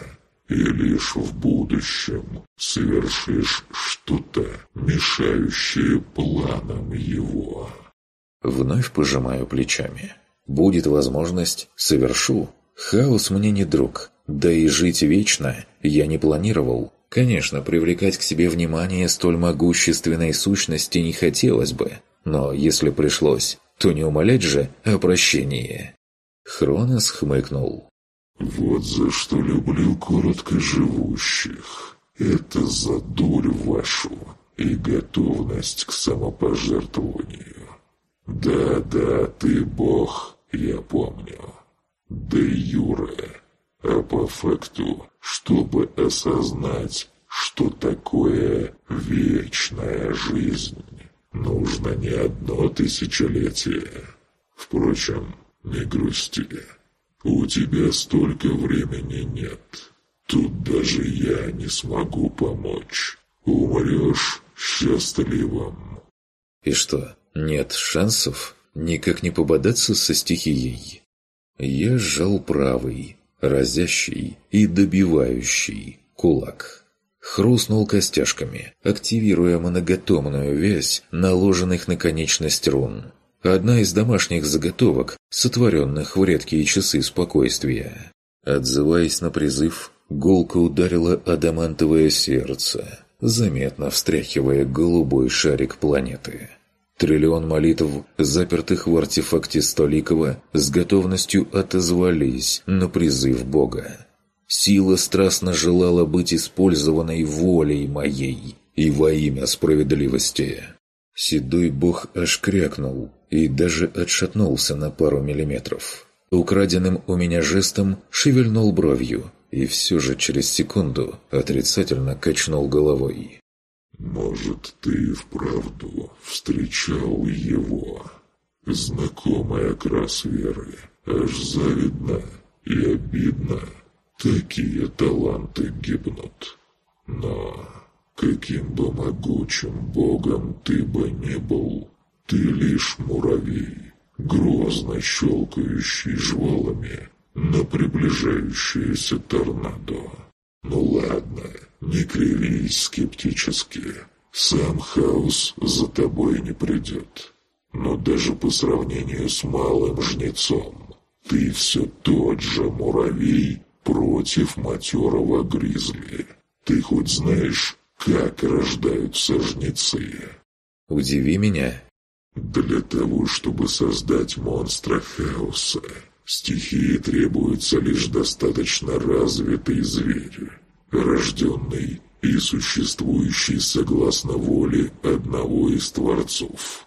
Speaker 2: и лишь в будущем совершишь что-то, мешающее планам его.
Speaker 1: Вновь пожимаю плечами. Будет возможность, совершу. Хаос мне не друг, да и жить вечно я не планировал. Конечно, привлекать к себе внимание столь могущественной сущности не хотелось бы, но если пришлось, то не умолять же о прощении. Хронос хмыкнул. «Вот за что
Speaker 2: люблю короткоживущих. Это за долю вашу и готовность к самопожертвованию. Да-да, ты бог, я помню. Да Юра, а по факту чтобы осознать, что такое вечная жизнь. Нужно не одно тысячелетие. Впрочем, не грусти. У тебя столько времени нет. Тут даже я не смогу помочь. Умрешь счастливым.
Speaker 1: И что, нет шансов никак не пободаться со стихией? Я сжал правый, Разящий и добивающий кулак. Хрустнул костяшками, активируя многотомную вязь наложенных на конечность рун. Одна из домашних заготовок, сотворенных в редкие часы спокойствия. Отзываясь на призыв, голка ударила адамантовое сердце,
Speaker 3: заметно
Speaker 1: встряхивая голубой шарик планеты. Триллион молитв, запертых в артефакте Столикова, с готовностью отозвались на призыв Бога. Сила страстно желала быть использованной волей моей и во имя справедливости. Седой бог аж крякнул и даже отшатнулся на пару миллиметров. Украденным у меня жестом шевельнул бровью и все же через секунду отрицательно качнул головой.
Speaker 2: Может, ты и вправду встречал его. Знакомая окрас Веры, аж завидно и обидно. Такие таланты гибнут. Но каким бы могучим богом ты бы не был, ты лишь муравей, грозно щелкающий жвалами на приближающееся торнадо. Ну ладно, не кривись скептически. Сам хаос за тобой не придет. Но даже по сравнению с малым жнецом, ты все тот же муравей против матерого гризли. Ты хоть знаешь, как рождаются жнецы? Удиви меня. Для того, чтобы создать монстра хаоса, стихии требуются лишь достаточно развитые звери рожденный и существующий согласно воле одного из Творцов.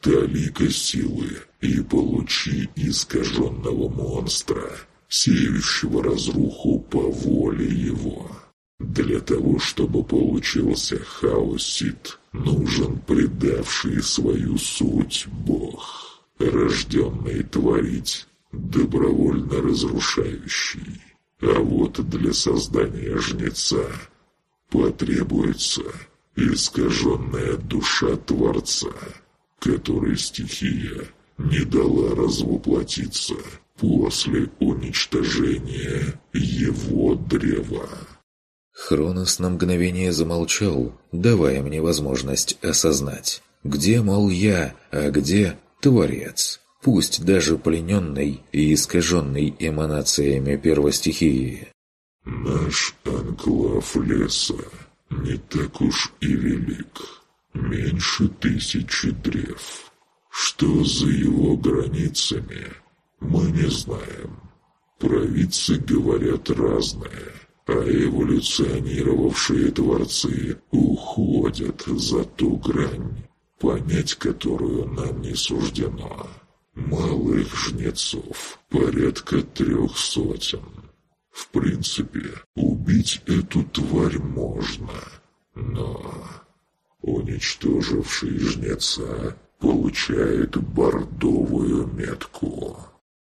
Speaker 2: толика силы и получи искаженного монстра, сеющего разруху по воле его. Для того, чтобы получился хаосит, нужен предавший свою суть Бог, рожденный творить, добровольно разрушающий. А вот для создания жнеца потребуется искаженная душа Творца, которой стихия не дала развоплотиться после уничтожения его древа.
Speaker 1: Хронос на мгновение замолчал, давая мне возможность осознать, где, мол, я, а где Творец пусть даже плененной и искаженной эманациями первостихии.
Speaker 2: «Наш анклав леса не так уж и велик. Меньше тысячи древ. Что за его границами, мы не знаем. Провидцы говорят разное, а эволюционировавшие творцы уходят за ту грань, понять которую нам не суждено». Малых жнецов порядка трех сотен. В принципе, убить эту тварь можно, но... Уничтоживший жнеца получает бордовую метку.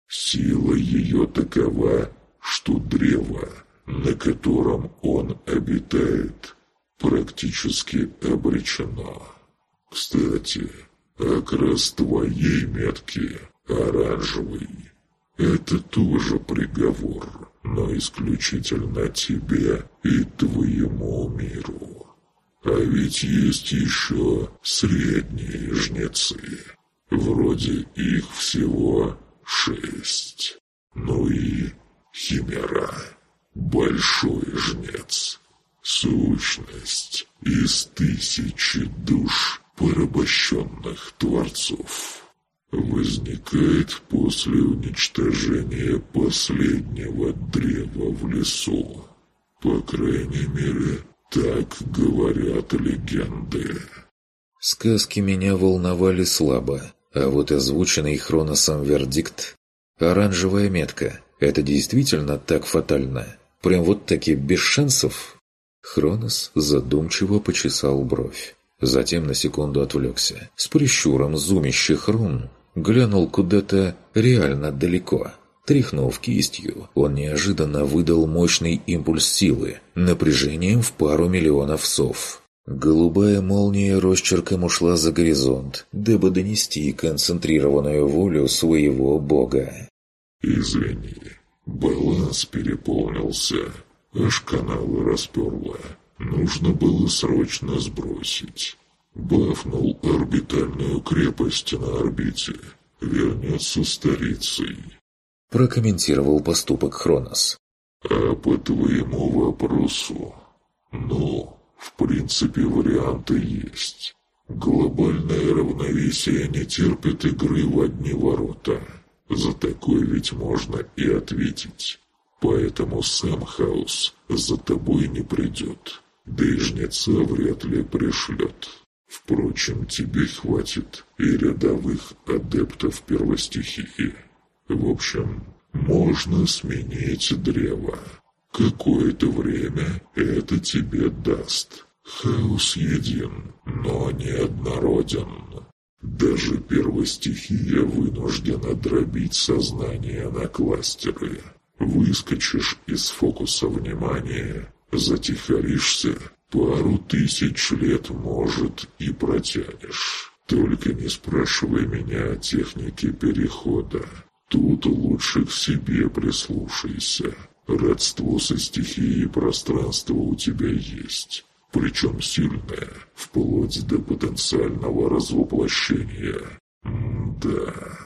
Speaker 2: Сила ее такова, что древо, на котором он обитает, практически обречено. Кстати, Окрас твоей метки оранжевый. Это тоже приговор, но исключительно тебе и твоему миру. А ведь есть еще средние жнецы. Вроде их всего шесть. Ну и химера. Большой жнец. Сущность из тысячи душ порабощенных Творцов возникает после уничтожения последнего древа в лесу. По крайней мере, так говорят легенды.
Speaker 1: Сказки меня волновали слабо, а вот озвученный Хроносом вердикт «Оранжевая метка» — это действительно так фатально? Прям вот таки без шансов? Хронос задумчиво почесал бровь. Затем на секунду отвлекся. С прищуром зумящих рун глянул куда-то реально далеко. Тряхнув кистью, он неожиданно выдал мощный импульс силы, напряжением в пару миллионов сов. Голубая молния росчерком ушла за горизонт, дабы донести концентрированную волю
Speaker 2: своего бога. «Извини, баланс переполнился, аж каналы расперло. Нужно было срочно сбросить. Бафнул орбитальную крепость на орбите. Вернется старицей. Прокомментировал поступок Хронос. А по твоему вопросу... Ну, в принципе, варианты есть. Глобальное равновесие не терпит игры в одни ворота. За такое ведь можно и ответить. Поэтому сам хаос за тобой не придет. Ближница вряд ли пришлет. Впрочем, тебе хватит и рядовых адептов первостихии. В общем, можно сменить древо. Какое-то время это тебе даст. Хаос един, но неоднороден. Даже первостихия вынуждена дробить сознание на кластеры. Выскочишь из фокуса внимания Затихаришься, пару тысяч лет, может, и протянешь. Только не спрашивай меня о технике перехода. Тут лучше к себе прислушайся. Родство со стихией пространства у тебя есть. Причем сильное, вплоть до потенциального развоплощения. М да...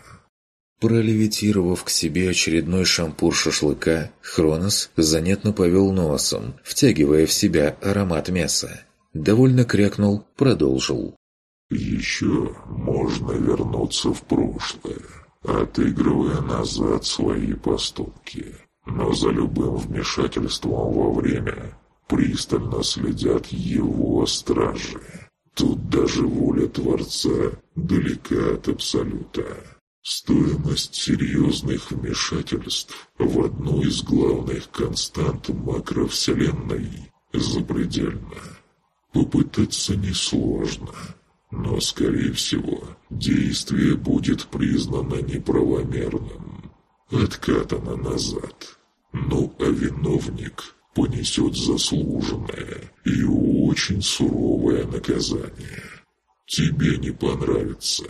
Speaker 1: Пролевитировав к себе очередной шампур шашлыка, Хронос занятно повел носом, втягивая в себя аромат мяса. Довольно крякнул,
Speaker 2: продолжил. «Еще можно вернуться в прошлое, отыгрывая назад свои поступки. Но за любым вмешательством во время пристально следят его стражи. Тут даже воля Творца далека от Абсолюта». Стоимость серьезных вмешательств в одну из главных констант макровселенной запредельна. Попытаться несложно, но, скорее всего, действие будет признано неправомерным, откатано назад. Ну а виновник понесет заслуженное и очень суровое наказание. Тебе не понравится.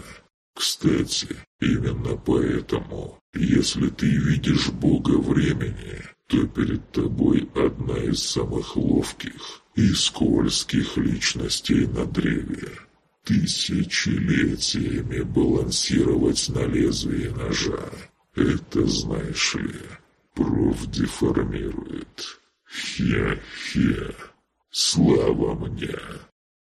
Speaker 2: Кстати, именно поэтому, если ты видишь Бога времени, то перед тобой одна из самых ловких и скользких личностей на древе. Тысячелетиями балансировать на лезвии ножа. Это, знаешь ли, профдеформирует. Хе-хе. Слава мне!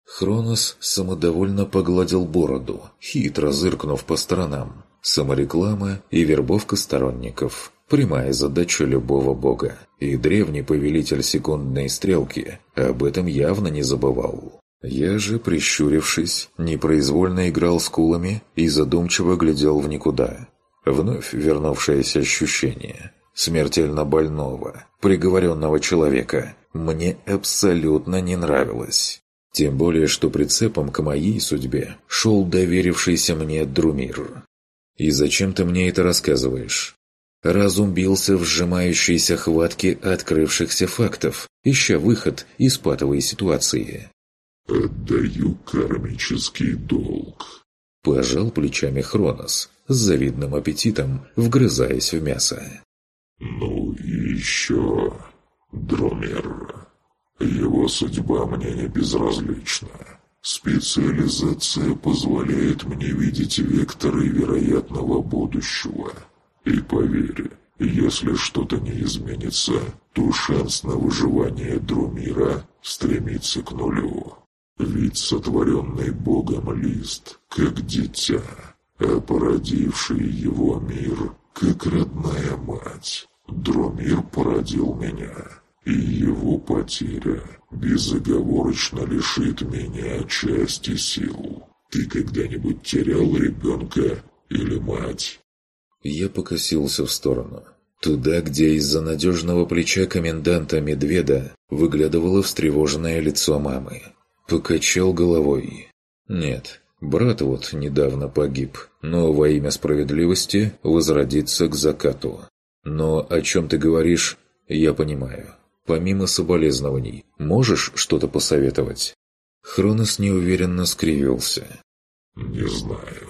Speaker 2: Хронос
Speaker 1: самодовольно погладил бороду, хитро зыркнув по сторонам. Самореклама и вербовка сторонников – прямая задача любого бога. И древний повелитель секундной стрелки об этом явно не забывал. Я же, прищурившись, непроизвольно играл с кулами и задумчиво глядел в никуда. Вновь вернувшееся ощущение смертельно больного, приговоренного человека, мне абсолютно не нравилось. Тем более, что прицепом к моей судьбе шел доверившийся мне Друмир. «И зачем ты мне это рассказываешь?» Разум бился в сжимающейся хватке открывшихся фактов, ища выход из патовой ситуации. «Отдаю кармический долг», – пожал плечами Хронос, с завидным аппетитом, вгрызаясь в мясо. «Ну и еще,
Speaker 2: Дромер». Его судьба мне не безразлична. Специализация позволяет мне видеть векторы вероятного будущего. И поверь, если что-то не изменится, то шанс на выживание Друмира стремится к нулю. Ведь сотворенный Богом лист, как дитя, а породивший его мир, как родная мать. Друмир породил меня и его потеря безоговорочно лишит меня части сил. Ты когда-нибудь терял ребенка или мать?»
Speaker 1: Я покосился в сторону. Туда, где из-за надежного плеча коменданта Медведа выглядывало встревоженное лицо мамы. Покачал головой. «Нет, брат вот недавно погиб, но во имя справедливости возродится к закату. Но о чем ты говоришь, я понимаю. Помимо соболезнований, можешь что-то посоветовать?» Хронос неуверенно
Speaker 2: скривился. «Не знаю.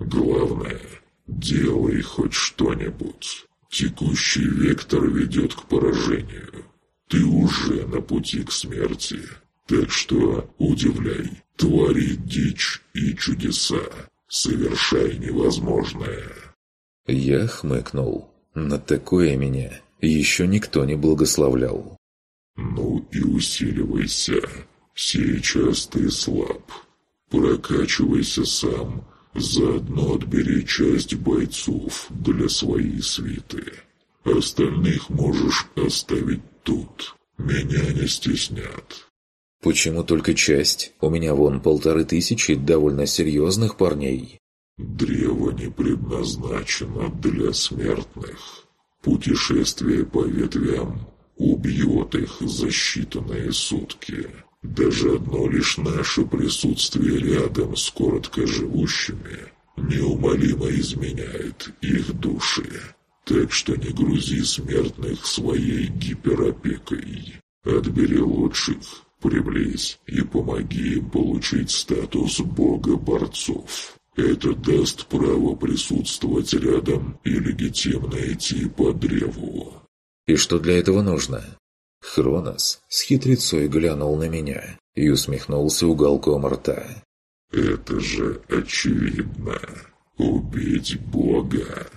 Speaker 2: Главное, делай хоть что-нибудь. Текущий вектор ведет к поражению. Ты уже на пути к смерти. Так что удивляй, твори дичь и чудеса. Совершай невозможное».
Speaker 1: Я хмыкнул. «На такое меня еще никто не благословлял.
Speaker 2: «Ну и усиливайся. Сейчас ты слаб. Прокачивайся сам, заодно отбери часть бойцов для своей свиты. Остальных можешь оставить тут. Меня не стеснят».
Speaker 1: «Почему только часть? У меня вон
Speaker 2: полторы тысячи довольно серьезных парней». «Древо не предназначено для смертных». Путешествие по ветвям убьет их за считанные сутки. Даже одно лишь наше присутствие рядом с коротко живущими неумолимо изменяет их души. Так что не грузи смертных своей гиперопекой. Отбери лучших, приблизь и помоги им получить статус бога-борцов. Это даст право присутствовать рядом и легитимно идти по древу. И что для этого нужно?
Speaker 1: Хронос с хитрецой глянул на меня и усмехнулся уголком рта.
Speaker 2: Это же очевидно. Убить Бога.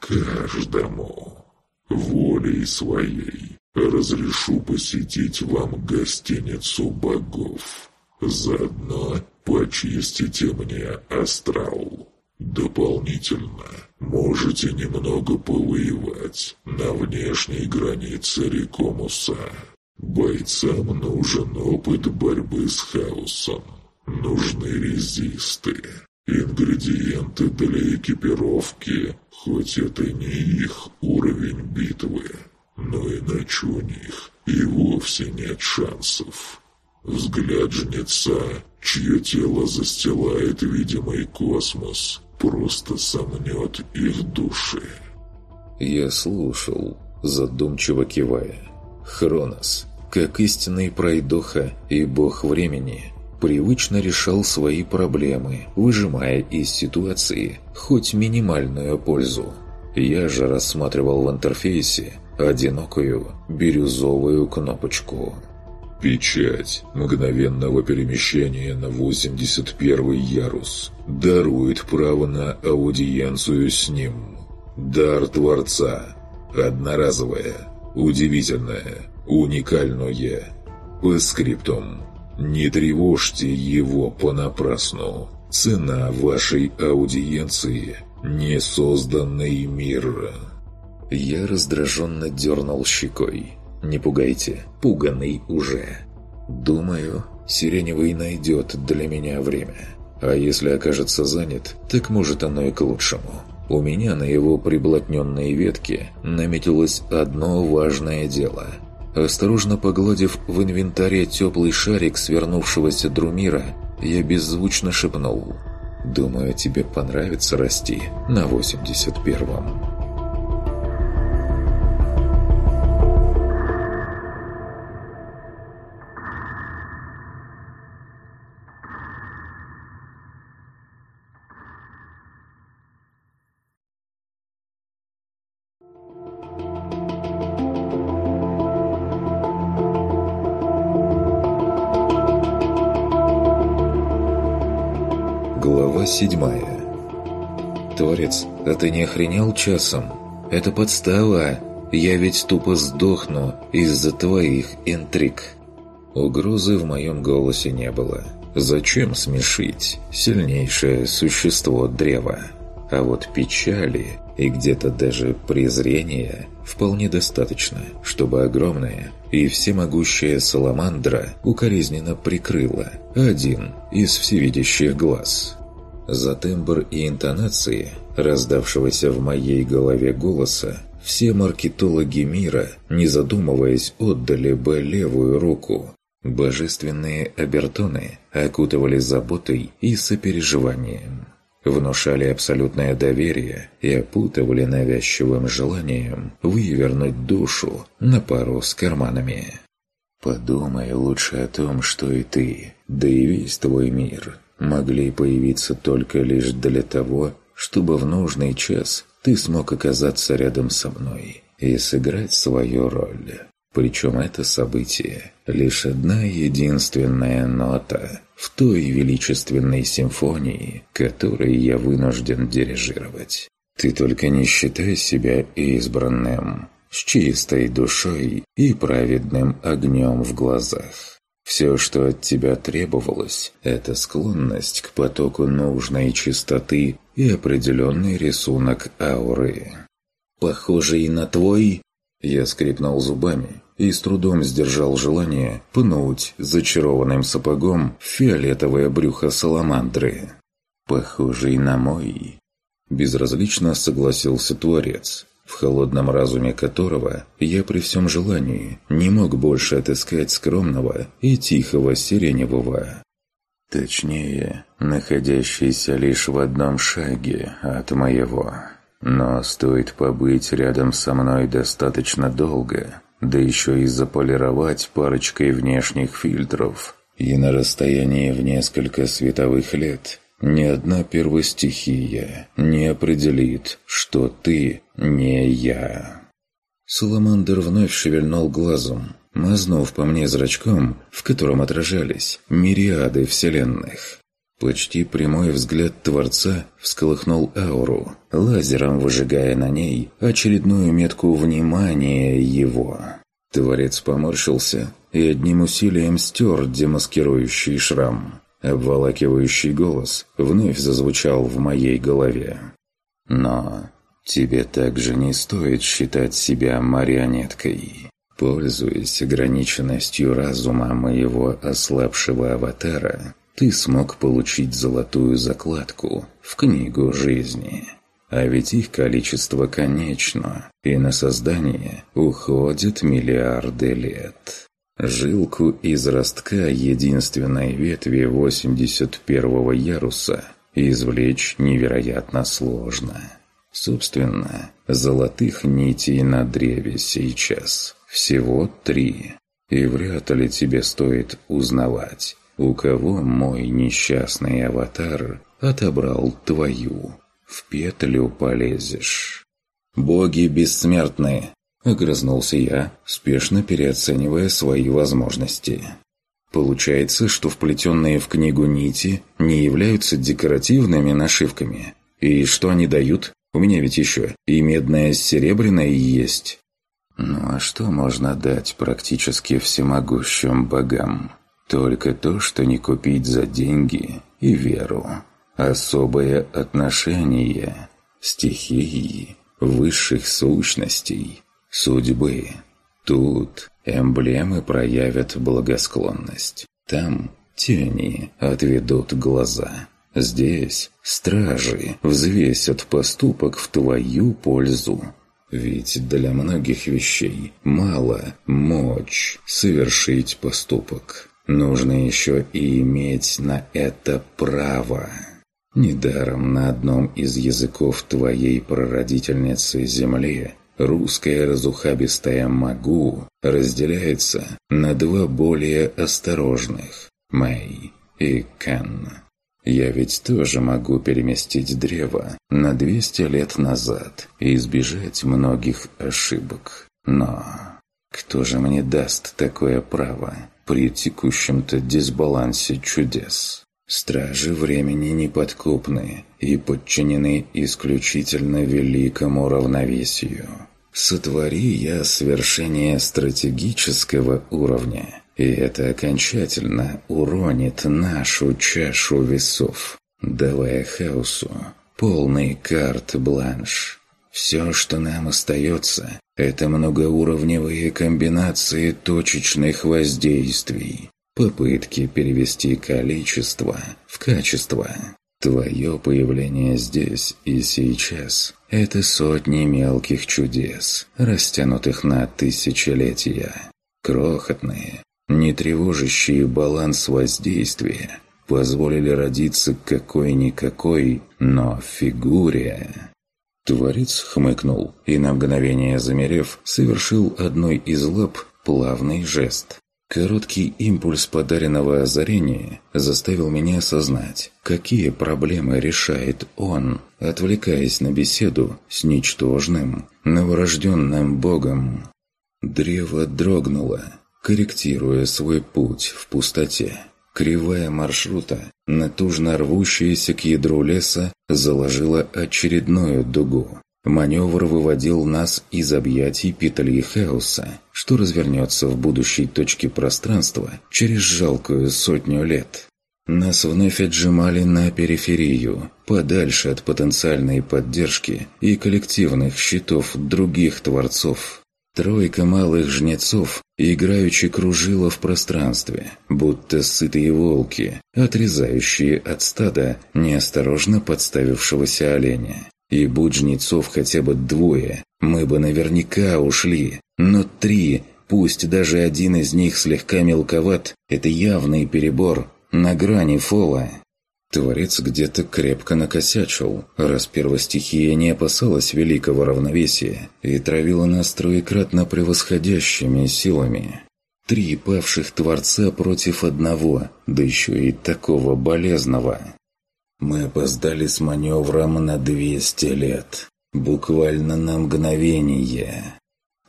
Speaker 2: Каждому. Волей своей разрешу посетить вам гостиницу богов. Заодно Почистите мне астрал. Дополнительно можете немного повоевать на внешней границе Рекомуса. Бойцам нужен опыт борьбы с хаосом. Нужны резисты. Ингредиенты для экипировки, хоть это не их уровень битвы, но иначе у них и вовсе нет шансов. Взгляд жнеца чье тело застилает видимый космос, просто сомнет их души.
Speaker 1: Я слушал, задумчиво кивая. Хронос, как истинный пройдоха и бог времени, привычно решал свои проблемы, выжимая из ситуации хоть минимальную пользу. Я же рассматривал в интерфейсе одинокую бирюзовую кнопочку – Печать мгновенного перемещения на 81 ярус дарует право на аудиенцию с ним. Дар Творца. Одноразовое. Удивительное. Уникальное. По скриптам. Не тревожьте его понапрасну. Цена вашей аудиенции – несозданный
Speaker 2: мир.
Speaker 1: Я раздраженно дернул щекой не пугайте, пуганный уже. Думаю, Сиреневый найдет для меня время. А если окажется занят, так может оно и к лучшему. У меня на его приблотненной ветке наметилось одно важное дело. Осторожно погладив в инвентаре теплый шарик свернувшегося Друмира, я беззвучно шепнул. «Думаю, тебе понравится расти на 81 первом". Лорец, а ты не охренел часом? Это подстава! Я ведь тупо сдохну из-за твоих интриг!» Угрозы в моем голосе не было. Зачем смешить сильнейшее существо древа? А вот печали и где-то даже презрения вполне достаточно, чтобы огромная и всемогущая саламандра укоризненно прикрыла один из всевидящих глаз. За тембр и интонации – раздавшегося в моей голове голоса, все маркетологи мира, не задумываясь, отдали бы левую руку. Божественные обертоны окутывали заботой и сопереживанием, внушали абсолютное доверие и опутывали навязчивым желанием вывернуть душу на пару с карманами. Подумай лучше о том, что и ты, да и весь твой мир, могли появиться только лишь для того, чтобы в нужный час ты смог оказаться рядом со мной и сыграть свою роль. Причем это событие – лишь одна единственная нота в той величественной симфонии, которой я вынужден дирижировать. Ты только не считай себя избранным, с чистой душой и праведным огнем в глазах. Все, что от тебя требовалось, это склонность к потоку нужной чистоты и определенный рисунок ауры. «Похожий на твой?» Я скрипнул зубами и с трудом сдержал желание пнуть зачарованным сапогом фиолетовое брюхо саламандры. «Похожий на мой?» Безразлично согласился Творец, в холодном разуме которого я при всем желании не мог больше отыскать скромного и тихого сиреневого. Точнее, находящийся лишь в одном шаге от моего. Но стоит побыть рядом со мной достаточно долго, да еще и заполировать парочкой внешних фильтров, и на расстоянии в несколько световых лет ни одна первостихия не определит, что ты не я. Саламандр вновь шевельнул глазом, мазнув по мне зрачком, в котором отражались мириады вселенных. Почти прямой взгляд Творца всколыхнул ауру, лазером выжигая на ней очередную метку внимания его. Творец поморщился и одним усилием стер демаскирующий шрам. Обволакивающий голос вновь зазвучал в моей голове. «Но тебе также не стоит считать себя марионеткой. Пользуясь ограниченностью разума моего ослабшего аватара, ты смог получить золотую закладку в книгу жизни. А ведь их количество конечно, и на создание уходят миллиарды лет. Жилку из ростка единственной ветви 81-го яруса извлечь невероятно сложно. Собственно, золотых нитей на древе сейчас всего три. И вряд ли тебе стоит узнавать, у кого мой несчастный аватар отобрал твою. В петлю полезешь. «Боги бессмертны!» – огрызнулся я, спешно переоценивая свои возможности. Получается, что вплетенные в книгу нити не являются декоративными нашивками. И что они дают? У меня ведь еще и медная с серебряной есть. Ну а что можно дать практически всемогущим богам? Только то, что не купить за деньги и веру. Особое отношение стихии, высших сущностей, судьбы. Тут эмблемы проявят благосклонность. Там тени отведут глаза. Здесь стражи взвесят поступок в твою пользу ведь для многих вещей мало мочь совершить поступок. Нужно еще и иметь на это право. Недаром на одном из языков твоей прародительницы Земли русское разухабистое «могу» разделяется на два более осторожных – «мэй» и «кэн». Я ведь тоже могу переместить древо на 200 лет назад и избежать многих ошибок. Но кто же мне даст такое право при текущем-то дисбалансе чудес? Стражи времени неподкупны и подчинены исключительно великому равновесию. Сотвори я свершение стратегического уровня, и это окончательно уронит нашу чашу весов, давая хаосу полный карт-бланш. Все, что нам остается, это многоуровневые комбинации точечных воздействий, попытки перевести количество в качество. Твое появление здесь и сейчас – это сотни мелких чудес, растянутых на тысячелетия. Крохотные, не тревожащие баланс воздействия, позволили родиться какой-никакой, но фигуре. Творец хмыкнул и на мгновение замерев, совершил одной из лап плавный жест. Короткий импульс подаренного озарения заставил меня осознать, какие проблемы решает он, отвлекаясь на беседу с ничтожным, новорожденным богом. Древо дрогнуло, корректируя свой путь в пустоте. Кривая маршрута, натужно рвущаяся к ядру леса, заложила очередную дугу. Маневр выводил нас из объятий петли хаоса, что развернется в будущей точке пространства через жалкую сотню лет. Нас вновь отжимали на периферию, подальше от потенциальной поддержки и коллективных щитов других творцов – Тройка малых жнецов играючи кружила в пространстве, будто сытые волки, отрезающие от стада неосторожно подставившегося оленя. И будь жнецов хотя бы двое, мы бы наверняка ушли, но три, пусть даже один из них слегка мелковат, это явный перебор на грани фола. Творец где-то крепко накосячил, раз первостихия не опасалась великого равновесия и травила нас троекратно превосходящими силами. Три павших Творца против одного, да еще и такого болезного. Мы опоздали с маневром на 200 лет. Буквально на мгновение.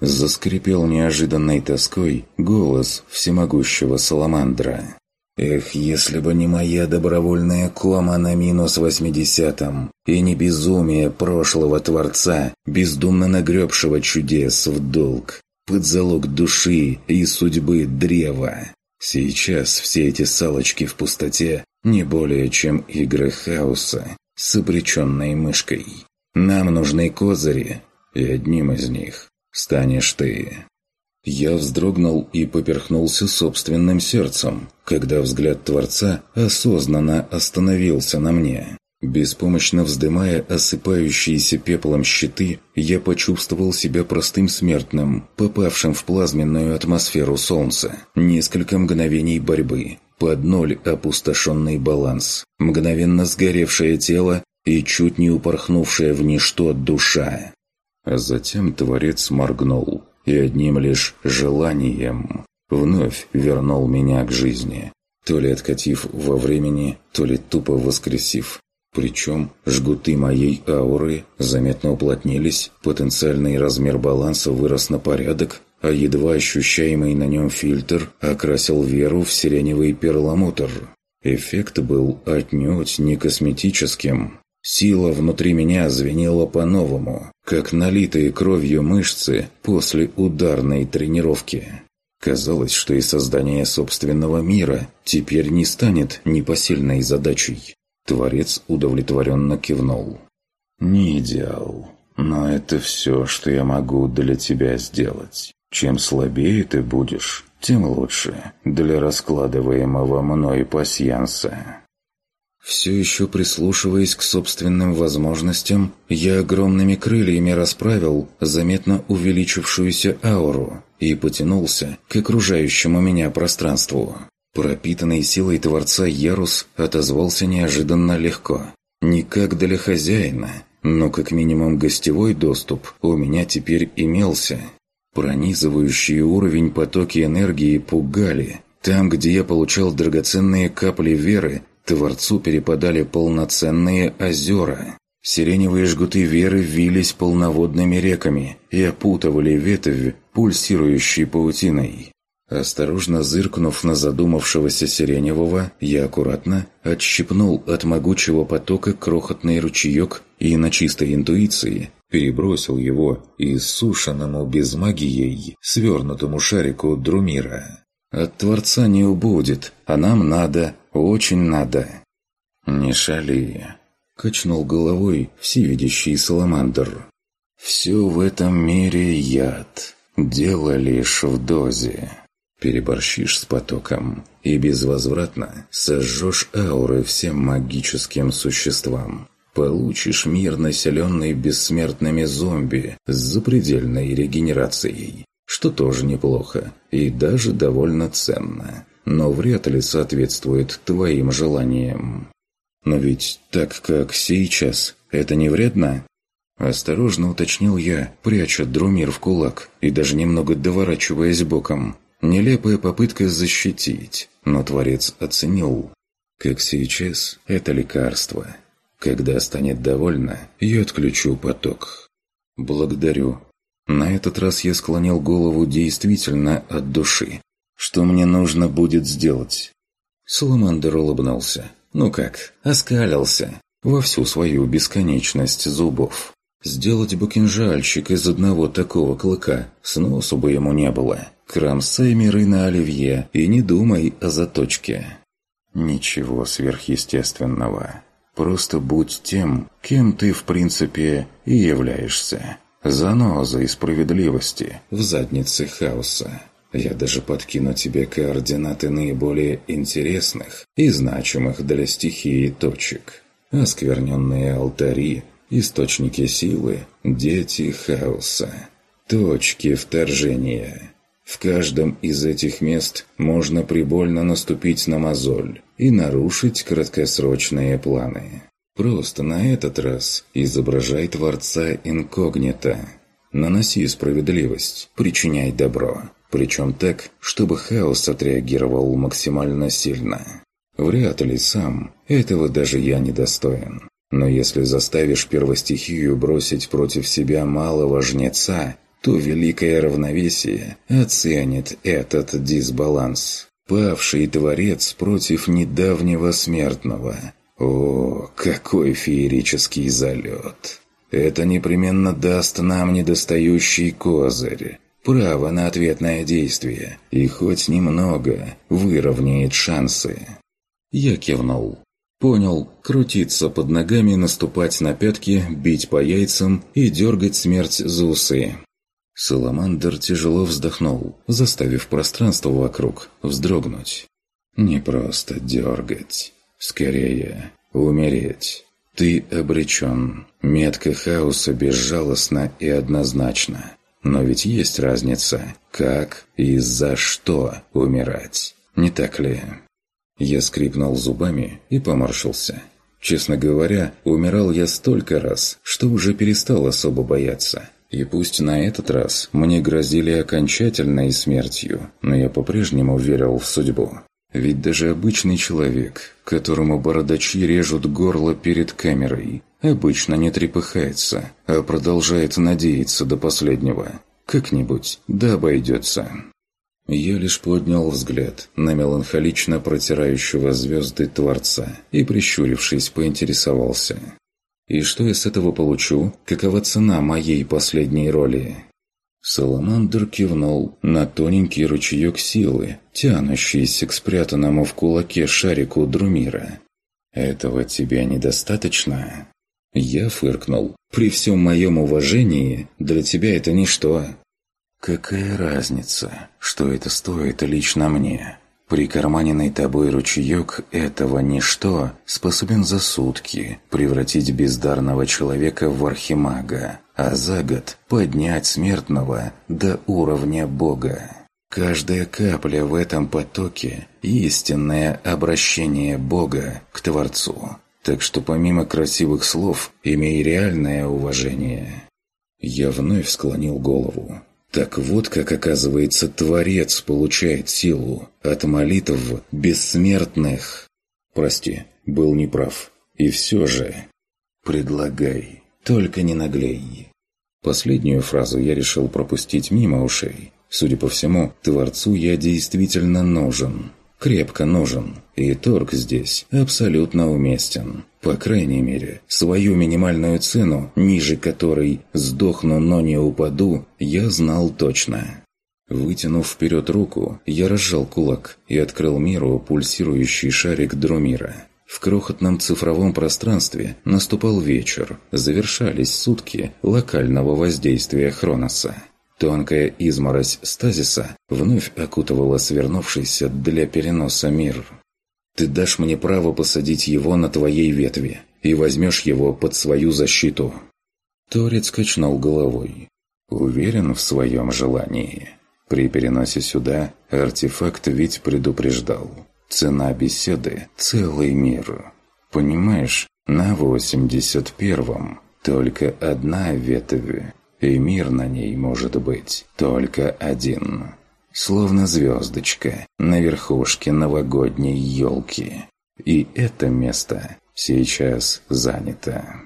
Speaker 1: Заскрипел неожиданной тоской голос всемогущего Саламандра. Эх, если бы не моя добровольная кома на минус восьмидесятом, и не безумие прошлого Творца, бездумно нагребшего чудес в долг, под залог души и судьбы древа. Сейчас все эти салочки в пустоте не более чем игры хаоса с обреченной мышкой. Нам нужны козыри, и одним из них станешь ты. Я вздрогнул и поперхнулся собственным сердцем, когда взгляд Творца осознанно остановился на мне. Беспомощно вздымая осыпающиеся пеплом щиты, я почувствовал себя простым смертным, попавшим в плазменную атмосферу Солнца. Несколько мгновений борьбы, под ноль опустошенный баланс, мгновенно сгоревшее тело и чуть не упорхнувшая в ничто душа. А затем Творец моргнул, и одним лишь желанием вновь вернул меня к жизни, то ли откатив во времени, то ли тупо воскресив. Причем жгуты моей ауры заметно уплотнились, потенциальный размер баланса вырос на порядок, а едва ощущаемый на нем фильтр окрасил веру в сиреневый перламутр. Эффект был отнюдь не косметическим. Сила внутри меня звенела по-новому, как налитые кровью мышцы после ударной тренировки. Казалось, что и создание собственного мира теперь не станет непосильной задачей. Творец удовлетворенно кивнул. «Не идеал, но это все, что я могу для тебя сделать. Чем слабее ты будешь, тем лучше для раскладываемого мной пасьянса». Все еще прислушиваясь к собственным возможностям, я огромными крыльями расправил заметно увеличившуюся ауру и потянулся к окружающему меня пространству. Пропитанный силой Творца ярус отозвался неожиданно легко. Не как для хозяина, но как минимум гостевой доступ у меня теперь имелся. Пронизывающие уровень потоки энергии пугали – там, где я получал драгоценные капли веры Творцу перепадали полноценные озера. Сиреневые жгуты веры вились полноводными реками и опутывали ветви пульсирующей паутиной. Осторожно зыркнув на задумавшегося сиреневого, я аккуратно отщипнул от могучего потока крохотный ручеек и на чистой интуиции перебросил его иссушенному без магии свернутому шарику Друмира. От Творца не убудет, а нам надо, очень надо». «Не шали», — качнул головой всевидящий Саламандр. «Все в этом мире яд. Дело лишь в дозе. Переборщишь с потоком и безвозвратно сожжешь ауры всем магическим существам. Получишь мир, населенный бессмертными зомби с запредельной регенерацией что тоже неплохо и даже довольно ценно, но вряд ли соответствует твоим желаниям. Но ведь так как сейчас, это не вредно? Осторожно уточнил я, пряча Друмир в кулак и даже немного доворачиваясь боком. Нелепая попытка защитить, но Творец оценил. Как сейчас, это лекарство. Когда станет довольна, я отключу поток. «Благодарю, на этот раз я склонил голову действительно от души. Что мне нужно будет сделать? Саламандр улыбнулся. Ну как, оскалился. Во всю свою бесконечность зубов. Сделать бы кинжальщик из одного такого клыка, с бы ему не было. Крамсай миры на оливье и не думай о заточке. Ничего сверхъестественного. Просто будь тем, кем ты в принципе и являешься. Заноза и справедливости в заднице хаоса. Я даже подкину тебе координаты наиболее интересных и значимых для стихии точек. Оскверненные алтари, источники силы, дети хаоса. Точки вторжения. В каждом из этих мест можно прибольно наступить на мозоль и нарушить краткосрочные планы. Просто на этот раз изображай Творца инкогнито. Наноси справедливость, причиняй добро. Причем так, чтобы хаос отреагировал максимально сильно. Вряд ли сам, этого даже я не достоин. Но если заставишь первостихию бросить против себя малого жнеца, то великое равновесие оценит этот дисбаланс. Павший творец против недавнего смертного, о, какой феерический залет! Это непременно даст нам недостающий козырь, право на ответное действие, и хоть немного выровняет шансы. Я кивнул. Понял, крутиться под ногами, наступать на пятки, бить по яйцам и дергать смерть за усы. Саламандр тяжело вздохнул, заставив пространство вокруг вздрогнуть. Не просто дергать. Скорее, умереть. Ты обречен. Метка хаоса безжалостна и однозначна. Но ведь есть разница, как и за что умирать. Не так ли? Я скрипнул зубами и поморщился. Честно говоря, умирал я столько раз, что уже перестал особо бояться. И пусть на этот раз мне грозили окончательной смертью, но я по-прежнему верил в судьбу. Ведь даже обычный человек, которому бородачи режут горло перед камерой, обычно не трепыхается, а продолжает надеяться до последнего. Как-нибудь да обойдется. Я лишь поднял взгляд на меланхолично протирающего звезды Творца и, прищурившись, поинтересовался. «И что я с этого получу? Какова цена моей последней роли?» Саламандр кивнул на тоненький ручеек силы, тянущийся к спрятанному в кулаке шарику Друмира. «Этого тебе недостаточно?» Я фыркнул. «При всем моем уважении, для тебя это ничто». «Какая разница, что это стоит лично мне? Прикарманенный тобой ручеек этого ничто способен за сутки превратить бездарного человека в архимага, а за год поднять смертного до уровня Бога. Каждая капля в этом потоке – истинное обращение Бога к Творцу. Так что помимо красивых слов, имей реальное уважение. Я вновь склонил голову. Так вот, как оказывается, Творец получает силу от молитв бессмертных. Прости, был неправ. И все же... Предлагай. Только не наглей. Последнюю фразу я решил пропустить мимо ушей. Судя по всему, Творцу я действительно нужен. Крепко нужен. И торг здесь абсолютно уместен. По крайней мере, свою минимальную цену, ниже которой «сдохну, но не упаду», я знал точно. Вытянув вперед руку, я разжал кулак и открыл миру пульсирующий шарик Друмира. В крохотном цифровом пространстве наступал вечер, завершались сутки локального воздействия Хроноса. Тонкая изморозь стазиса вновь окутывала свернувшийся для переноса мир. «Ты дашь мне право посадить его на твоей ветви и возьмешь его под свою защиту». Торец качнул головой. «Уверен в своем желании. При переносе сюда артефакт ведь предупреждал. Цена беседы – целый мир. Понимаешь, на 81-м только одна ветвь, и мир на ней может быть только один. Словно звездочка на верхушке новогодней елки. И это место сейчас занято.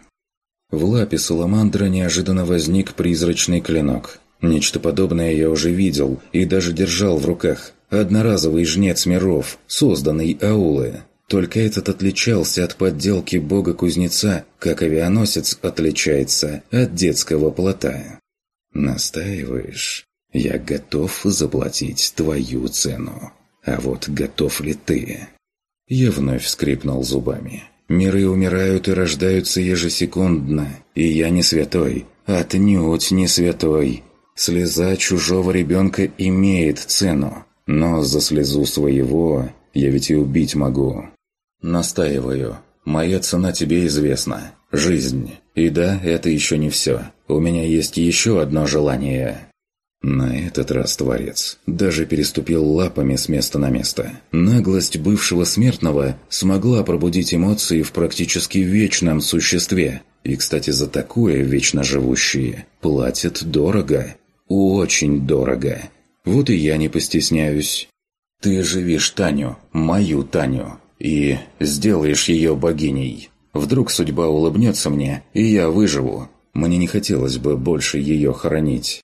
Speaker 1: В лапе Саламандра неожиданно возник призрачный клинок. Нечто подобное я уже видел и даже держал в руках – Одноразовый жнец миров, созданный Аулы. Только этот отличался от подделки бога-кузнеца, как авианосец отличается от детского плота. Настаиваешь? Я готов заплатить твою цену. А вот готов ли ты? Я вновь скрипнул зубами. Миры умирают и рождаются ежесекундно, и я не святой, отнюдь не святой. Слеза чужого ребенка имеет цену, но за слезу своего я ведь и убить могу. Настаиваю. Моя цена тебе известна. Жизнь. И да, это еще не все. У меня есть еще одно желание. На этот раз Творец даже переступил лапами с места на место. Наглость бывшего смертного смогла пробудить эмоции в практически вечном существе. И, кстати, за такое вечно живущие платят дорого. Очень дорого. Вот и я не постесняюсь. Ты оживишь Таню, мою Таню, и сделаешь ее богиней. Вдруг судьба улыбнется мне, и я выживу. Мне не хотелось бы больше ее хоронить».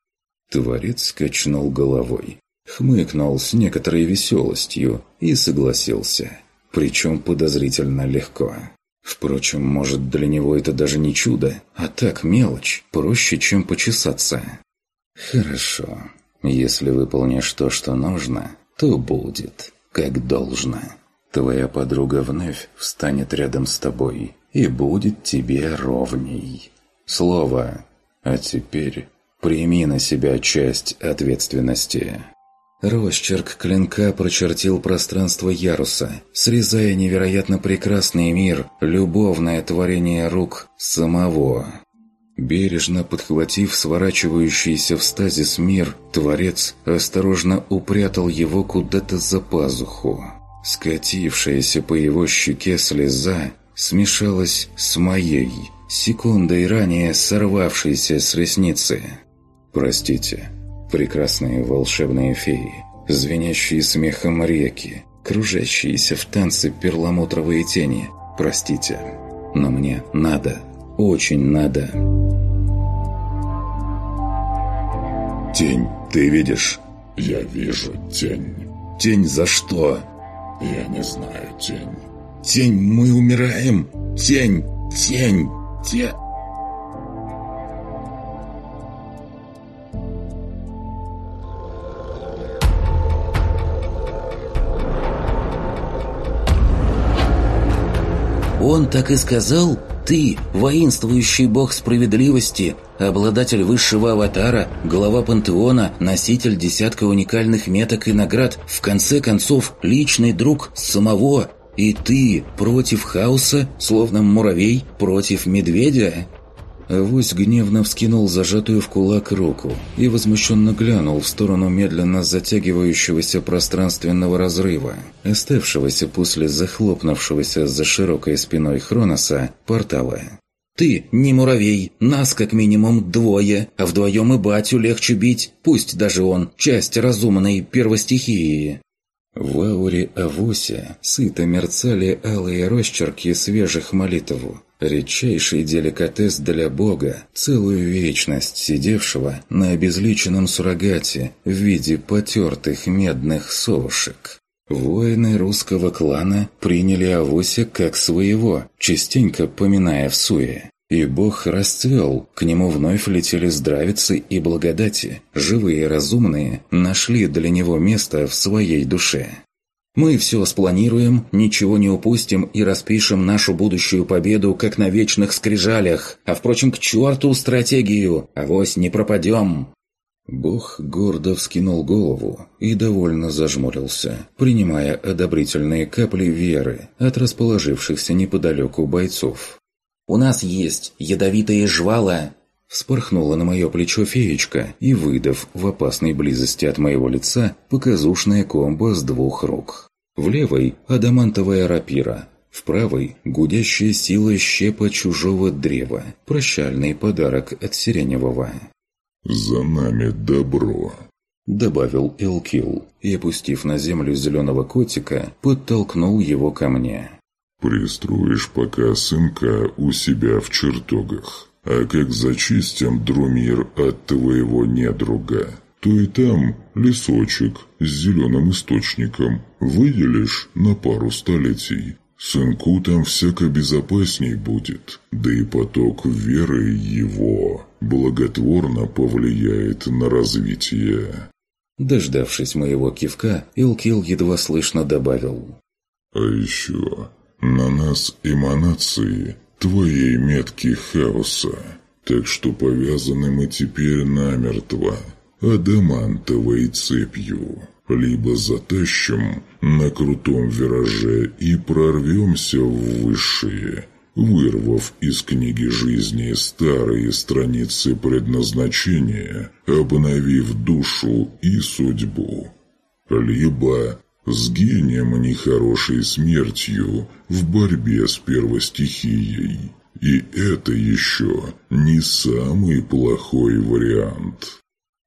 Speaker 1: Творец качнул головой, хмыкнул с некоторой веселостью и согласился. Причем подозрительно легко. Впрочем, может, для него это даже не чудо, а так мелочь, проще, чем почесаться. «Хорошо», если выполнишь то, что нужно, то будет, как должно. Твоя подруга вновь встанет рядом с тобой и будет тебе ровней. Слово «А теперь прими на себя часть ответственности». Росчерк клинка прочертил пространство яруса, срезая невероятно прекрасный мир, любовное творение рук самого Бережно подхватив сворачивающийся в стазис мир, Творец осторожно упрятал его куда-то за пазуху. Скатившаяся по его щеке слеза смешалась с моей, секундой ранее сорвавшейся с ресницы. «Простите, прекрасные волшебные феи, звенящие смехом реки, кружащиеся в танце перламутровые тени, простите, но мне надо очень надо.
Speaker 2: Тень, ты видишь? Я вижу тень. Тень за что? Я не знаю, тень. Тень, мы умираем. Тень, тень, тень. Он так
Speaker 1: и сказал, ты, воинствующий бог справедливости, обладатель высшего аватара, глава пантеона, носитель десятка уникальных меток и наград, в конце концов, личный друг самого, и ты против хаоса, словно муравей против медведя? Авось гневно вскинул зажатую в кулак руку и возмущенно глянул в сторону медленно затягивающегося пространственного разрыва, оставшегося после захлопнувшегося за широкой спиной Хроноса портала. «Ты не муравей, нас как минимум двое, а вдвоем и батю легче бить, пусть даже он часть разумной первостихии». В ауре Авося сыто мерцали алые росчерки свежих молитв, Редчайший деликатес для Бога, целую вечность сидевшего на обезличенном суррогате в виде потертых медных совушек. Воины русского клана приняли Авося как своего, частенько поминая в суе. И Бог расцвел, к нему вновь летели здравицы и благодати, живые и разумные нашли для него место в своей душе. Мы все спланируем, ничего не упустим и распишем нашу будущую победу, как на вечных скрижалях. А впрочем, к черту стратегию, авось не пропадем!» Бог гордо вскинул голову и довольно зажмурился, принимая одобрительные капли веры от расположившихся неподалеку бойцов. «У нас есть ядовитые жвала!» Вспорхнула на мое плечо феечка и, выдав в опасной близости от моего лица, показушная комбо с двух рук. В левой – адамантовая рапира, в правой – гудящая сила щепа чужого древа, прощальный подарок от сиреневого. «За нами добро», – добавил Элкил и, опустив на землю зеленого котика,
Speaker 4: подтолкнул его ко мне. «Пристроишь пока сынка у себя в чертогах». А как зачистим Друмир от твоего недруга, то и там лесочек с зеленым источником выделишь на пару столетий. Сынку там всяко безопасней будет, да и поток веры его благотворно повлияет на развитие. Дождавшись моего кивка, Илкил едва слышно добавил. «А еще на нас эманации твоей метки хаоса, так что повязаны мы теперь намертво адамантовой цепью. Либо затащим на крутом вираже и прорвемся в высшие, вырвав из книги жизни старые страницы предназначения, обновив душу и судьбу. Либо с гением и нехорошей смертью в борьбе с первостихией. И это еще не самый плохой вариант.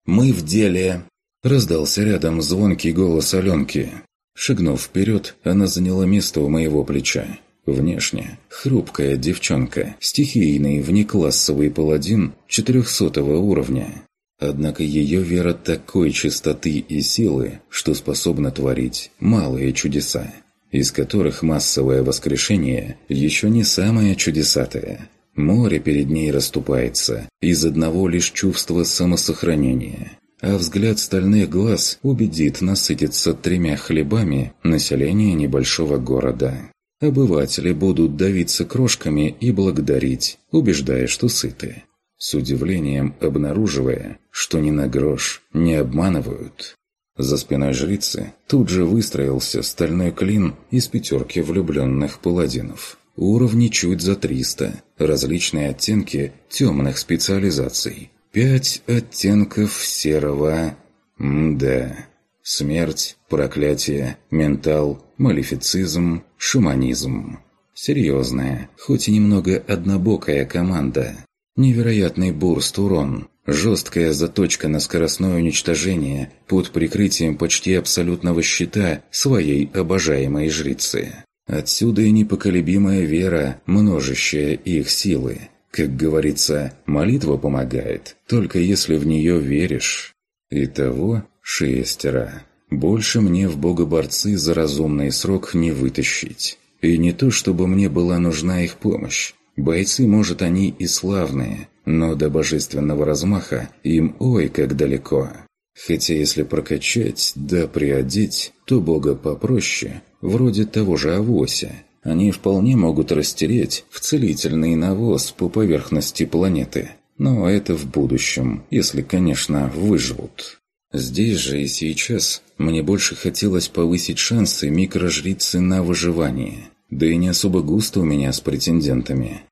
Speaker 4: «Мы в деле!» – раздался рядом звонкий голос Аленки.
Speaker 1: Шагнув вперед, она заняла место у моего плеча. Внешне хрупкая девчонка, стихийный внеклассовый паладин четырехсотого уровня. Однако ее вера такой чистоты и силы, что способна творить малые чудеса, из которых массовое воскрешение еще не самое чудесатое. Море перед ней расступается из одного лишь чувства самосохранения, а взгляд стальных глаз убедит насытиться тремя хлебами население небольшого города. Обыватели будут давиться крошками и благодарить, убеждая, что сыты с удивлением обнаруживая, что ни на грош не обманывают. За спиной жрицы тут же выстроился стальной клин из пятерки влюбленных паладинов. Уровни чуть за 300, различные оттенки темных специализаций. Пять оттенков серого... Мда. Смерть, проклятие, ментал, малифицизм шуманизм Серьезная, хоть и немного однобокая команда. Невероятный бурст урон. Жесткая заточка на скоростное уничтожение под прикрытием почти абсолютного щита своей обожаемой жрицы. Отсюда и непоколебимая вера, множащая их силы. Как говорится, молитва помогает, только если в нее веришь. Итого шестеро. Больше мне в богоборцы за разумный срок не вытащить. И не то, чтобы мне была нужна их помощь. Бойцы, может, они и славные, но до божественного размаха им ой как далеко. Хотя если прокачать, да приодеть, то бога попроще, вроде того же авося. Они вполне могут растереть в целительный навоз по поверхности планеты. Но это в будущем, если, конечно, выживут. Здесь же и сейчас мне больше хотелось повысить шансы микрожрицы на выживание. Да и не особо густо у меня с претендентами.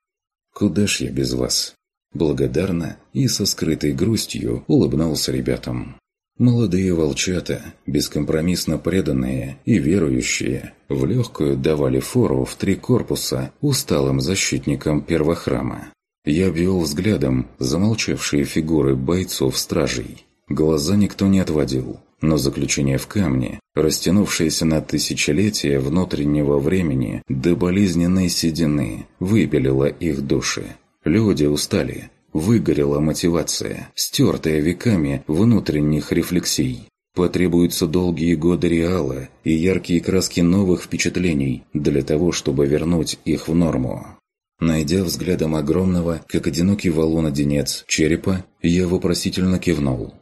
Speaker 1: «Куда ж я без вас?» Благодарно и со скрытой грустью улыбнулся ребятам. Молодые волчата, бескомпромиссно преданные и верующие, в легкую давали фору в три корпуса усталым защитникам первохрама. Я вел взглядом замолчавшие фигуры бойцов-стражей. Глаза никто не отводил, но заключение в камне, растянувшееся на тысячелетия внутреннего времени до болезненной седины, выбелило их души. Люди устали, выгорела мотивация, стертая веками внутренних рефлексий. Потребуются долгие годы реала и яркие краски новых впечатлений для того, чтобы вернуть их в норму. Найдя взглядом огромного, как одинокий валун-одинец, черепа, я вопросительно кивнул.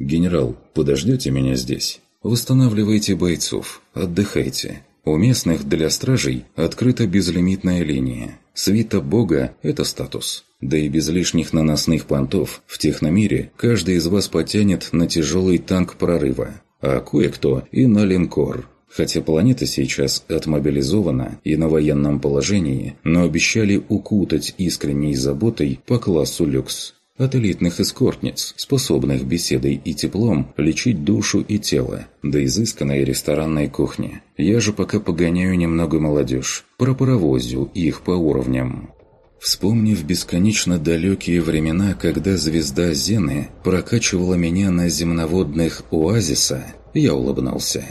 Speaker 1: «Генерал, подождете меня здесь? Восстанавливайте бойцов, отдыхайте. У местных для стражей открыта безлимитная линия. Свита Бога – это статус. Да и без лишних наносных понтов в техномире каждый из вас потянет на тяжелый танк прорыва, а кое-кто и на линкор». Хотя планета сейчас отмобилизована и на военном положении, но обещали укутать искренней заботой по классу люкс от элитных эскортниц, способных беседой и теплом лечить душу и тело, до изысканной ресторанной кухни. Я же пока погоняю немного молодежь, пропаровозю их по уровням. Вспомнив бесконечно далекие времена, когда звезда Зены прокачивала меня на земноводных оазиса, я улыбнулся.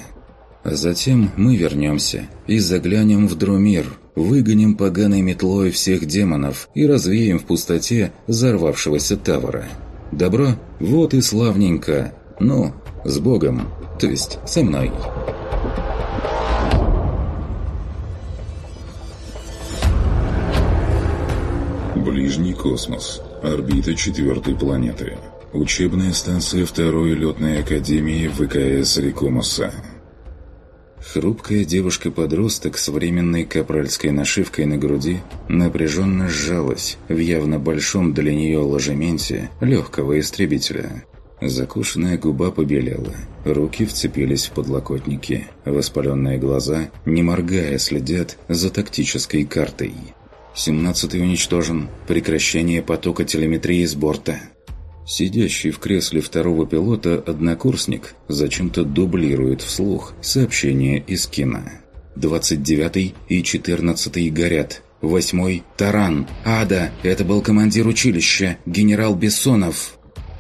Speaker 1: Затем мы вернемся и заглянем в Друмир, выгоним поганой метлой всех демонов и развеем в пустоте взорвавшегося Тавара. Добро? Вот и славненько. Ну, с Богом, то есть со мной».
Speaker 4: Ближний космос. Орбита четвертой планеты. Учебная
Speaker 1: станция второй летной академии ВКС Рекомоса. Хрупкая девушка-подросток с временной капральской нашивкой на груди напряженно сжалась в явно большом для нее ложементе легкого истребителя. Закушенная губа побелела, руки вцепились в подлокотники, воспаленные глаза, не моргая, следят за тактической картой. Семнадцатый уничтожен. Прекращение потока телеметрии с борта», Сидящий в кресле второго пилота однокурсник зачем-то дублирует вслух сообщение из кино. 29 и 14 горят. Восьмой – Таран. Ада, это был командир училища, генерал Бессонов.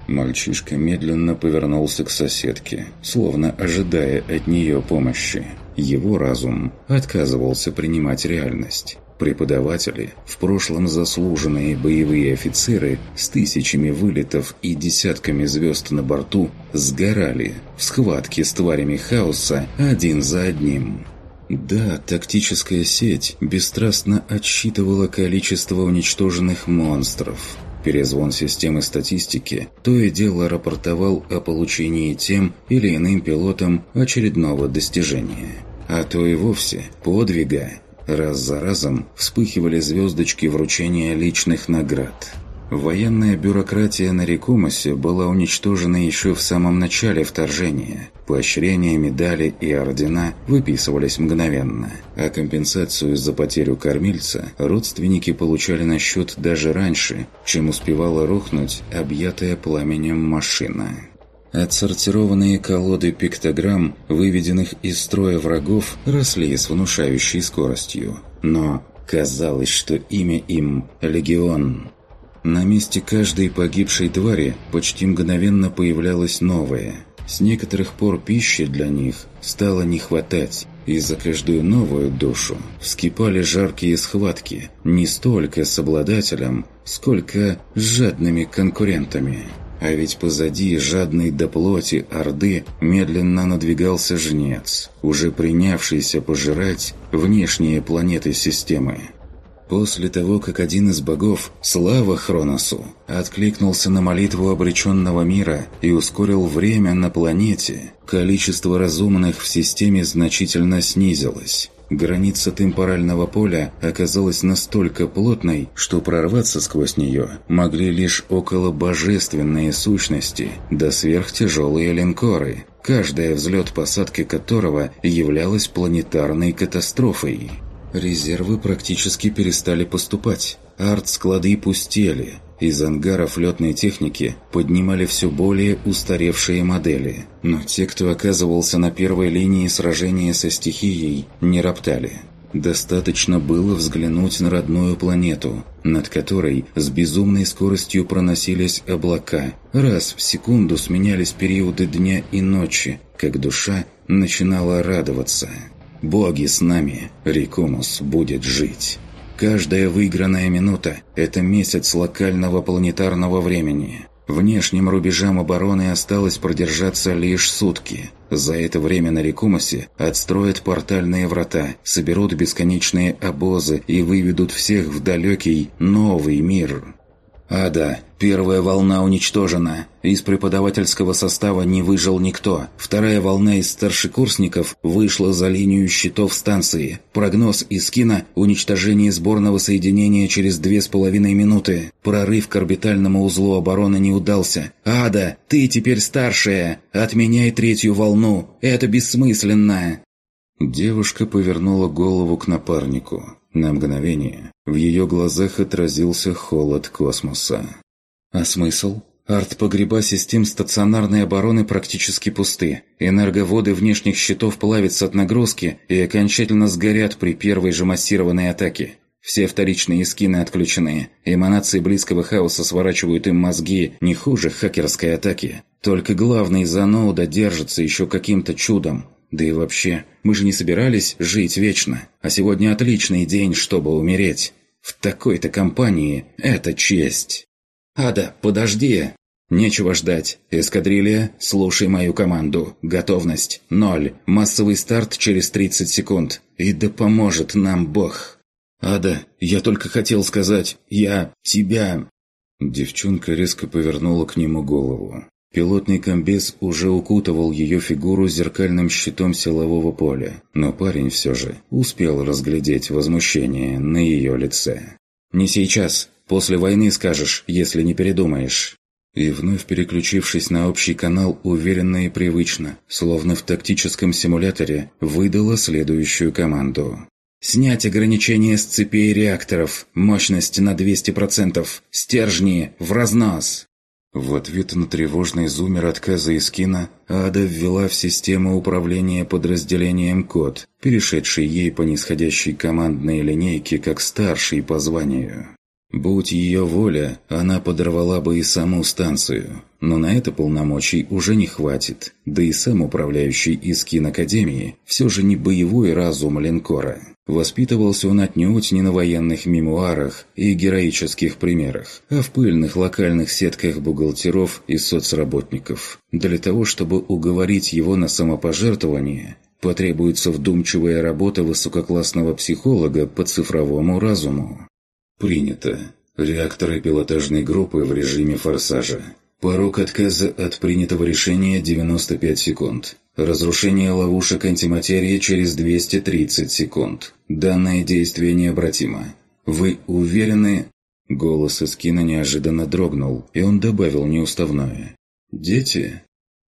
Speaker 1: Мальчишка медленно повернулся к соседке, словно ожидая от нее помощи. Его разум отказывался принимать реальность преподаватели, в прошлом заслуженные боевые офицеры с тысячами вылетов и десятками звезд на борту сгорали в схватке с тварями хаоса один за одним. Да, тактическая сеть бесстрастно отсчитывала количество уничтоженных монстров. Перезвон системы статистики то и дело рапортовал о получении тем или иным пилотам очередного достижения, а то и вовсе подвига Раз за разом вспыхивали звездочки вручения личных наград. Военная бюрократия на Рекомосе была уничтожена еще в самом начале вторжения. Поощрения, медали и ордена выписывались мгновенно, а компенсацию за потерю кормильца родственники получали на счет даже раньше, чем успевала рухнуть объятая пламенем машина. Отсортированные колоды пиктограмм, выведенных из строя врагов, росли с внушающей скоростью. Но казалось, что имя им – «Легион». На месте каждой погибшей твари почти мгновенно появлялось новое. С некоторых пор пищи для них стало не хватать, и за каждую новую душу вскипали жаркие схватки не столько с обладателем, сколько с жадными конкурентами а ведь позади жадной до плоти орды медленно надвигался жнец, уже принявшийся пожирать внешние планеты системы. После того, как один из богов, слава Хроносу, откликнулся на молитву обреченного мира и ускорил время на планете, количество разумных в системе значительно снизилось. Граница темпорального поля оказалась настолько плотной, что прорваться сквозь нее могли лишь около божественные сущности, да сверхтяжелые линкоры, каждая взлет посадки которого являлась планетарной катастрофой. Резервы практически перестали поступать, арт-склады пустели – из ангаров летной техники поднимали все более устаревшие модели, но те, кто оказывался на первой линии сражения со стихией, не роптали. Достаточно было взглянуть на родную планету, над которой с безумной скоростью проносились облака. Раз в секунду сменялись периоды дня и ночи, как душа начинала радоваться. «Боги с нами! Рекомус будет жить!» Каждая выигранная минута – это месяц локального планетарного времени. Внешним рубежам обороны осталось продержаться лишь сутки. За это время на Рекумасе отстроят портальные врата, соберут бесконечные обозы и выведут всех в далекий новый мир. Ада. Первая волна уничтожена. Из преподавательского состава не выжил никто. Вторая волна из старшекурсников вышла за линию щитов станции. Прогноз из кино – уничтожение сборного соединения через две с половиной минуты. Прорыв к орбитальному узлу обороны не удался. «Ада, ты теперь старшая! Отменяй третью волну! Это бессмысленно!» Девушка повернула голову к напарнику. На мгновение в ее глазах отразился холод космоса. «А смысл?» Арт-погреба систем стационарной обороны практически пусты. Энерговоды внешних щитов плавятся от нагрузки и окончательно сгорят при первой же массированной атаке. Все вторичные скины отключены. Эманации близкого хаоса сворачивают им мозги не хуже хакерской атаки. Только главный Заноуда держится еще каким-то чудом. Да и вообще, мы же не собирались жить вечно, а сегодня отличный день, чтобы умереть. В такой-то компании это честь. «Ада, подожди!» «Нечего ждать. Эскадрилья, слушай мою команду. Готовность – ноль. Массовый старт через 30 секунд. И да поможет нам Бог!» «Ада, я только хотел сказать, я тебя...» Девчонка резко повернула к нему голову. Пилотный комбез уже укутывал ее фигуру зеркальным щитом силового поля, но парень все же успел разглядеть возмущение на ее лице. «Не сейчас, после войны скажешь, если не передумаешь». И вновь переключившись на общий канал уверенно и привычно, словно в тактическом симуляторе, выдала следующую команду. «Снять ограничения с цепей реакторов, мощность на 200%, стержни в разнос!» В ответ на тревожный зумер отказа Искина, Ада ввела в систему управления подразделением код, перешедший ей по нисходящей командной линейке как старший по званию. Будь ее воля, она подорвала бы и саму станцию, но на это полномочий уже не хватит, да и сам управляющий Искин Академии все же не боевой разум линкора. Воспитывался он отнюдь не на военных мемуарах и героических примерах, а в пыльных локальных сетках бухгалтеров и соцработников. Для того, чтобы уговорить его на самопожертвование, потребуется вдумчивая работа высококлассного психолога по цифровому разуму. Принято. Реакторы пилотажной группы в режиме форсажа. Порог отказа от принятого решения 95 секунд. Разрушение ловушек антиматерии через 230 секунд. Данное действие необратимо. Вы уверены? Голос Искина неожиданно дрогнул, и он добавил неуставное. Дети?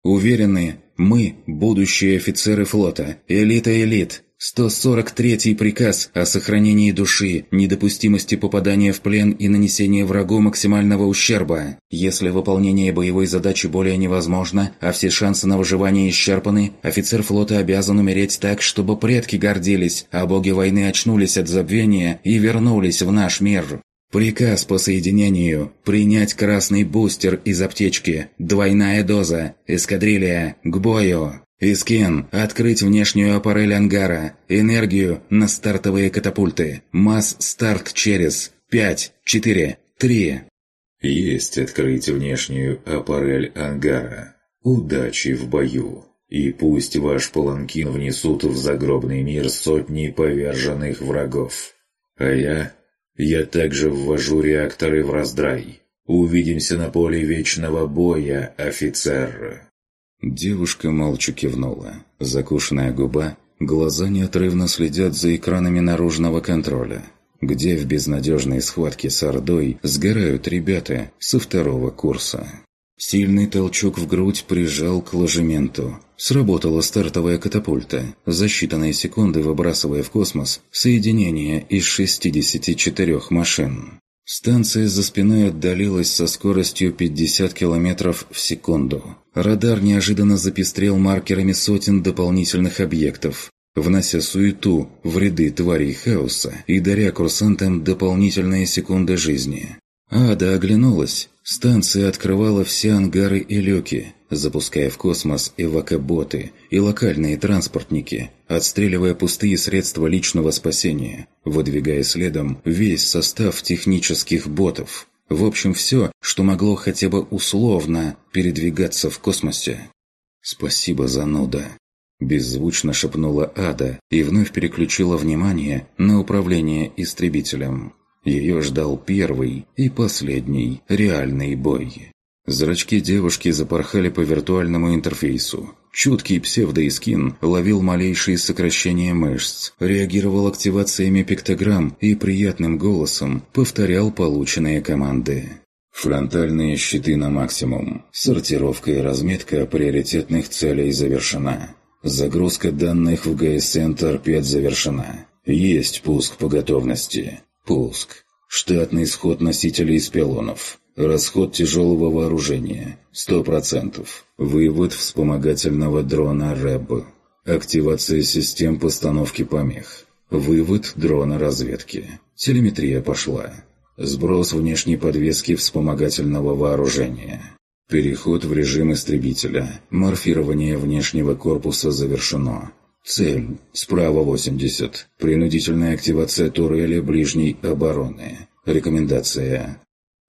Speaker 1: Уверены, мы – будущие офицеры флота, элита элит. 143 приказ о сохранении души, недопустимости попадания в плен и нанесения врагу максимального ущерба. Если выполнение боевой задачи более невозможно, а все шансы на выживание исчерпаны, офицер флота обязан умереть так, чтобы предки гордились, а боги войны очнулись от забвения и вернулись в наш мир. Приказ по соединению. Принять красный бустер из аптечки. Двойная доза. Эскадрилья. К бою. «Искин, открыть внешнюю аппарель ангара, энергию на стартовые катапульты, масс-старт через пять, четыре, три. «Есть открыть внешнюю аппарель ангара. Удачи в бою!» И пусть ваш паланкин внесут в загробный мир сотни поверженных врагов. А я... Я также ввожу реакторы в раздрай. Увидимся на поле вечного боя, офицер. Девушка молча кивнула. Закушенная губа, глаза неотрывно следят за экранами наружного контроля, где в безнадежной схватке с Ордой сгорают ребята со второго курса. Сильный толчок в грудь прижал к ложементу. Сработала стартовая катапульта, за считанные секунды выбрасывая в космос соединение из 64 машин. Станция за спиной отдалилась со скоростью 50 км в секунду. Радар неожиданно запестрел маркерами сотен дополнительных объектов, внося суету в ряды тварей хаоса и даря курсантам дополнительные секунды жизни. Ада оглянулась. Станция открывала все ангары и люки, запуская в космос эвакоботы и локальные транспортники, отстреливая пустые средства личного спасения, выдвигая следом весь состав технических ботов. В общем, все, что могло хотя бы условно передвигаться в космосе. «Спасибо, зануда!» Беззвучно шепнула Ада и вновь переключила внимание на управление истребителем. Ее ждал первый и последний реальный бой. Зрачки девушки запорхали по виртуальному интерфейсу. Чуткий псевдоискин ловил малейшие сокращения мышц, реагировал активациями пиктограмм и приятным голосом повторял полученные команды. Фронтальные щиты на максимум. Сортировка и разметка приоритетных целей завершена. Загрузка данных в ГСН торпед завершена. Есть пуск по готовности. Пуск. Штатный сход носителей из пилонов. Расход тяжелого вооружения. 100%. Вывод вспомогательного дрона РЭБ. Активация систем постановки помех. Вывод дрона разведки. Телеметрия пошла. Сброс внешней подвески вспомогательного вооружения. Переход в режим истребителя. Морфирование внешнего корпуса завершено. Цель. Справа 80. Принудительная активация турели ближней обороны. Рекомендация.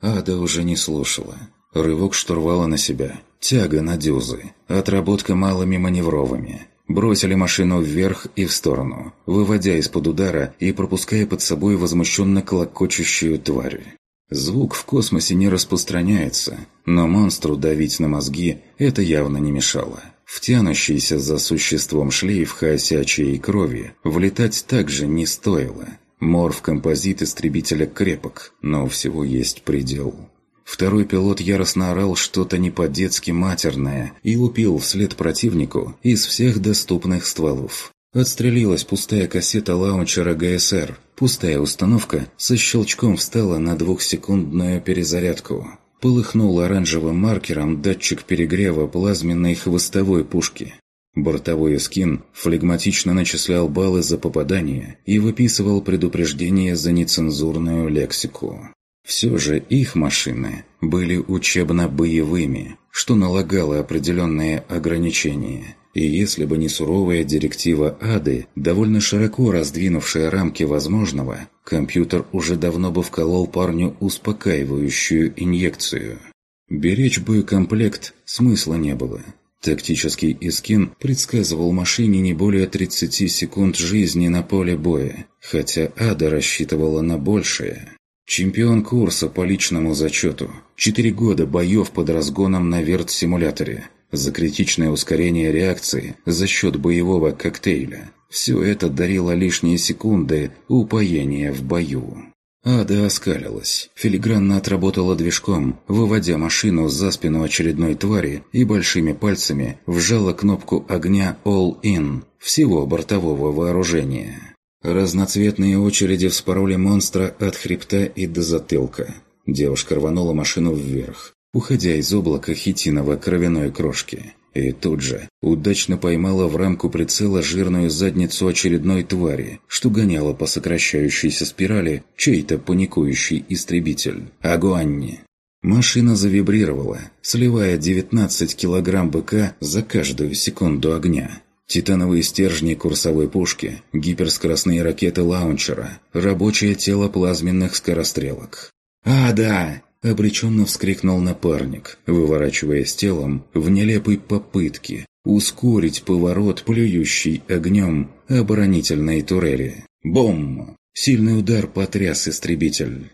Speaker 1: Ада уже не слушала. Рывок штурвала на себя. Тяга на дюзы. Отработка малыми маневровыми. Бросили машину вверх и в сторону, выводя из-под удара и пропуская под собой возмущенно клокочущую тварь. Звук в космосе не распространяется, но монстру давить на мозги это явно не мешало. В за существом шлейф хаосячей крови влетать также не стоило. Морф композит истребителя крепок, но всего есть предел. Второй пилот яростно орал что-то не по-детски матерное и лупил вслед противнику из всех доступных стволов. Отстрелилась пустая кассета лаунчера ГСР. Пустая установка со щелчком встала на двухсекундную перезарядку. Полыхнул оранжевым маркером датчик перегрева плазменной хвостовой пушки. Бортовой эскин флегматично начислял баллы за попадание и выписывал предупреждения за нецензурную лексику. Все же их машины были учебно-боевыми, что налагало определенные ограничения – и если бы не суровая директива АДы, довольно широко раздвинувшая рамки возможного, компьютер уже давно бы вколол парню успокаивающую инъекцию. Беречь боекомплект смысла не было. Тактический эскин предсказывал машине не более 30 секунд жизни на поле боя, хотя Ада рассчитывала на большее. Чемпион курса по личному зачету. Четыре года боев под разгоном на верт-симуляторе за критичное ускорение реакции за счет боевого коктейля. Все это дарило лишние секунды упоения в бою. Ада оскалилась, филигранно отработала движком, выводя машину за спину очередной твари и большими пальцами вжала кнопку огня «All In» всего бортового вооружения. Разноцветные очереди вспороли монстра от хребта и до затылка. Девушка рванула машину вверх, уходя из облака хитиновой кровяной крошки. И тут же удачно поймала в рамку прицела жирную задницу очередной твари, что гоняла по сокращающейся спирали чей-то паникующий истребитель. Огонь! Машина завибрировала, сливая 19 килограмм быка за каждую секунду огня. Титановые стержни курсовой пушки, гиперскоростные ракеты лаунчера, рабочее тело плазменных скорострелок. «А, да! обреченно вскрикнул напарник, выворачиваясь телом в нелепой попытке ускорить поворот, плюющий огнем оборонительной турели. Бом! Сильный удар потряс истребитель.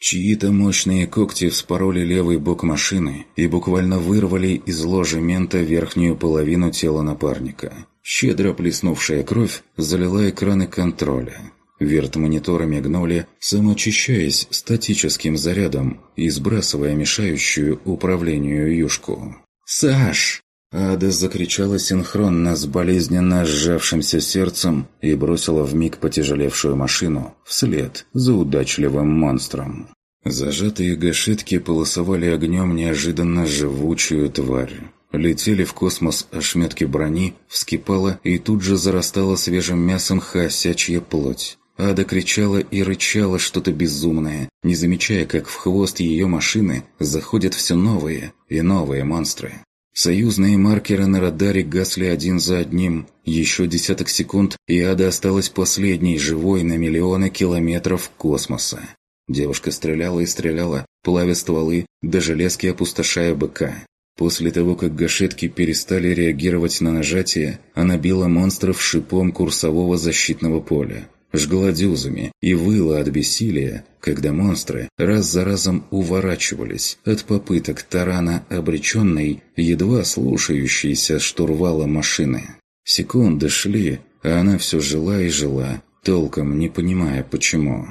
Speaker 1: Чьи-то мощные когти вспороли левый бок машины и буквально вырвали из ложемента верхнюю половину тела напарника. Щедро плеснувшая кровь залила экраны контроля. Вертмониторы мигнули, самоочищаясь статическим зарядом и сбрасывая мешающую управлению юшку. «Саш!» Ада закричала синхронно с болезненно сжавшимся сердцем и бросила в миг потяжелевшую машину вслед за удачливым монстром. Зажатые гашетки полосовали огнем неожиданно живучую тварь. Летели в космос ошметки брони, вскипала и тут же зарастала свежим мясом хосячья плоть. Ада кричала и рычала что-то безумное, не замечая, как в хвост ее машины заходят все новые и новые монстры. Союзные маркеры на радаре гасли один за одним. Еще десяток секунд, и Ада осталась последней живой на миллионы километров космоса. Девушка стреляла и стреляла, плавя стволы, до железки опустошая быка. После того, как гашетки перестали реагировать на нажатие, она била монстров шипом курсового защитного поля жгла дюзами и выла от бессилия, когда монстры раз за разом уворачивались от попыток тарана обреченной, едва слушающейся штурвала машины. Секунды шли, а она все жила и жила, толком не понимая почему.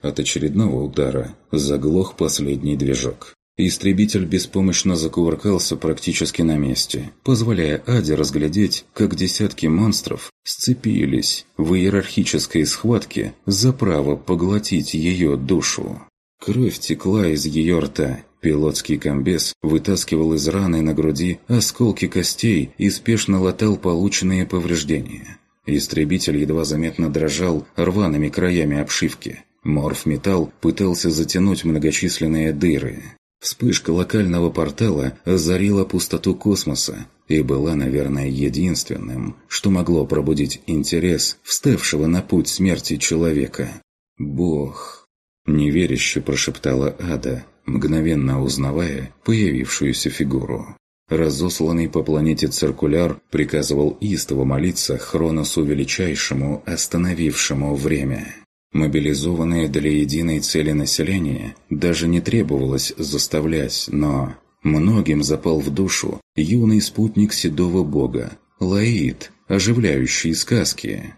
Speaker 1: От очередного удара заглох последний движок. Истребитель беспомощно закувыркался практически на месте, позволяя Аде разглядеть, как десятки монстров сцепились в иерархической схватке за право поглотить ее душу. Кровь текла из ее рта, пилотский комбез вытаскивал из раны на груди осколки костей и спешно латал полученные повреждения. Истребитель едва заметно дрожал рваными краями обшивки. Морф-металл пытался затянуть многочисленные дыры – Вспышка локального портала озарила пустоту космоса и была, наверное, единственным, что могло пробудить интерес вставшего на путь смерти человека. «Бог!» – неверяще прошептала Ада, мгновенно узнавая появившуюся фигуру. Разосланный по планете циркуляр приказывал истово молиться Хроносу Величайшему, остановившему время. Мобилизованное для единой цели население даже не требовалось заставлять, но... Многим запал в душу юный спутник седого бога, Лаид, оживляющий сказки.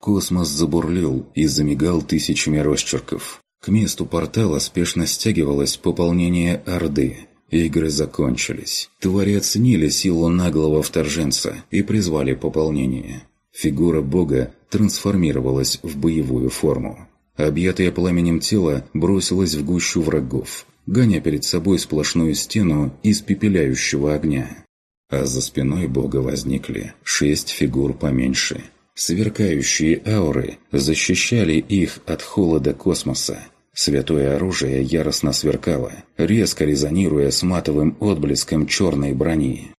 Speaker 1: Космос забурлил и замигал тысячами росчерков. К месту портала спешно стягивалось пополнение Орды. Игры закончились. Твари оценили силу наглого вторженца и призвали пополнение. Фигура бога трансформировалась в боевую форму. Объятое пламенем тело бросилось в гущу врагов, гоня перед собой сплошную стену из пепеляющего огня. А за спиной бога возникли шесть фигур поменьше. Сверкающие ауры защищали их от холода космоса. Святое оружие яростно сверкало, резко резонируя с матовым отблеском черной брони.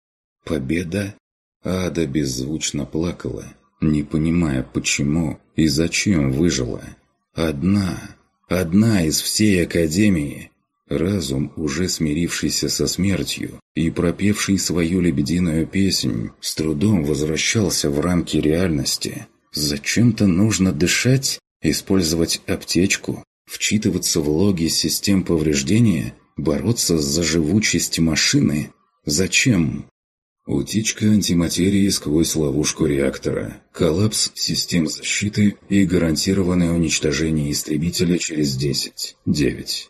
Speaker 1: «Победа?» Ада беззвучно плакала, не понимая почему и зачем выжила. Одна, одна из всей Академии, разум, уже смирившийся со смертью и пропевший свою лебединую песнь, с трудом возвращался в рамки реальности. Зачем-то нужно дышать, использовать аптечку, вчитываться в логи систем повреждения, бороться за живучесть машины. Зачем? Утечка антиматерии сквозь ловушку реактора, коллапс систем защиты и гарантированное уничтожение истребителя через 10, 9.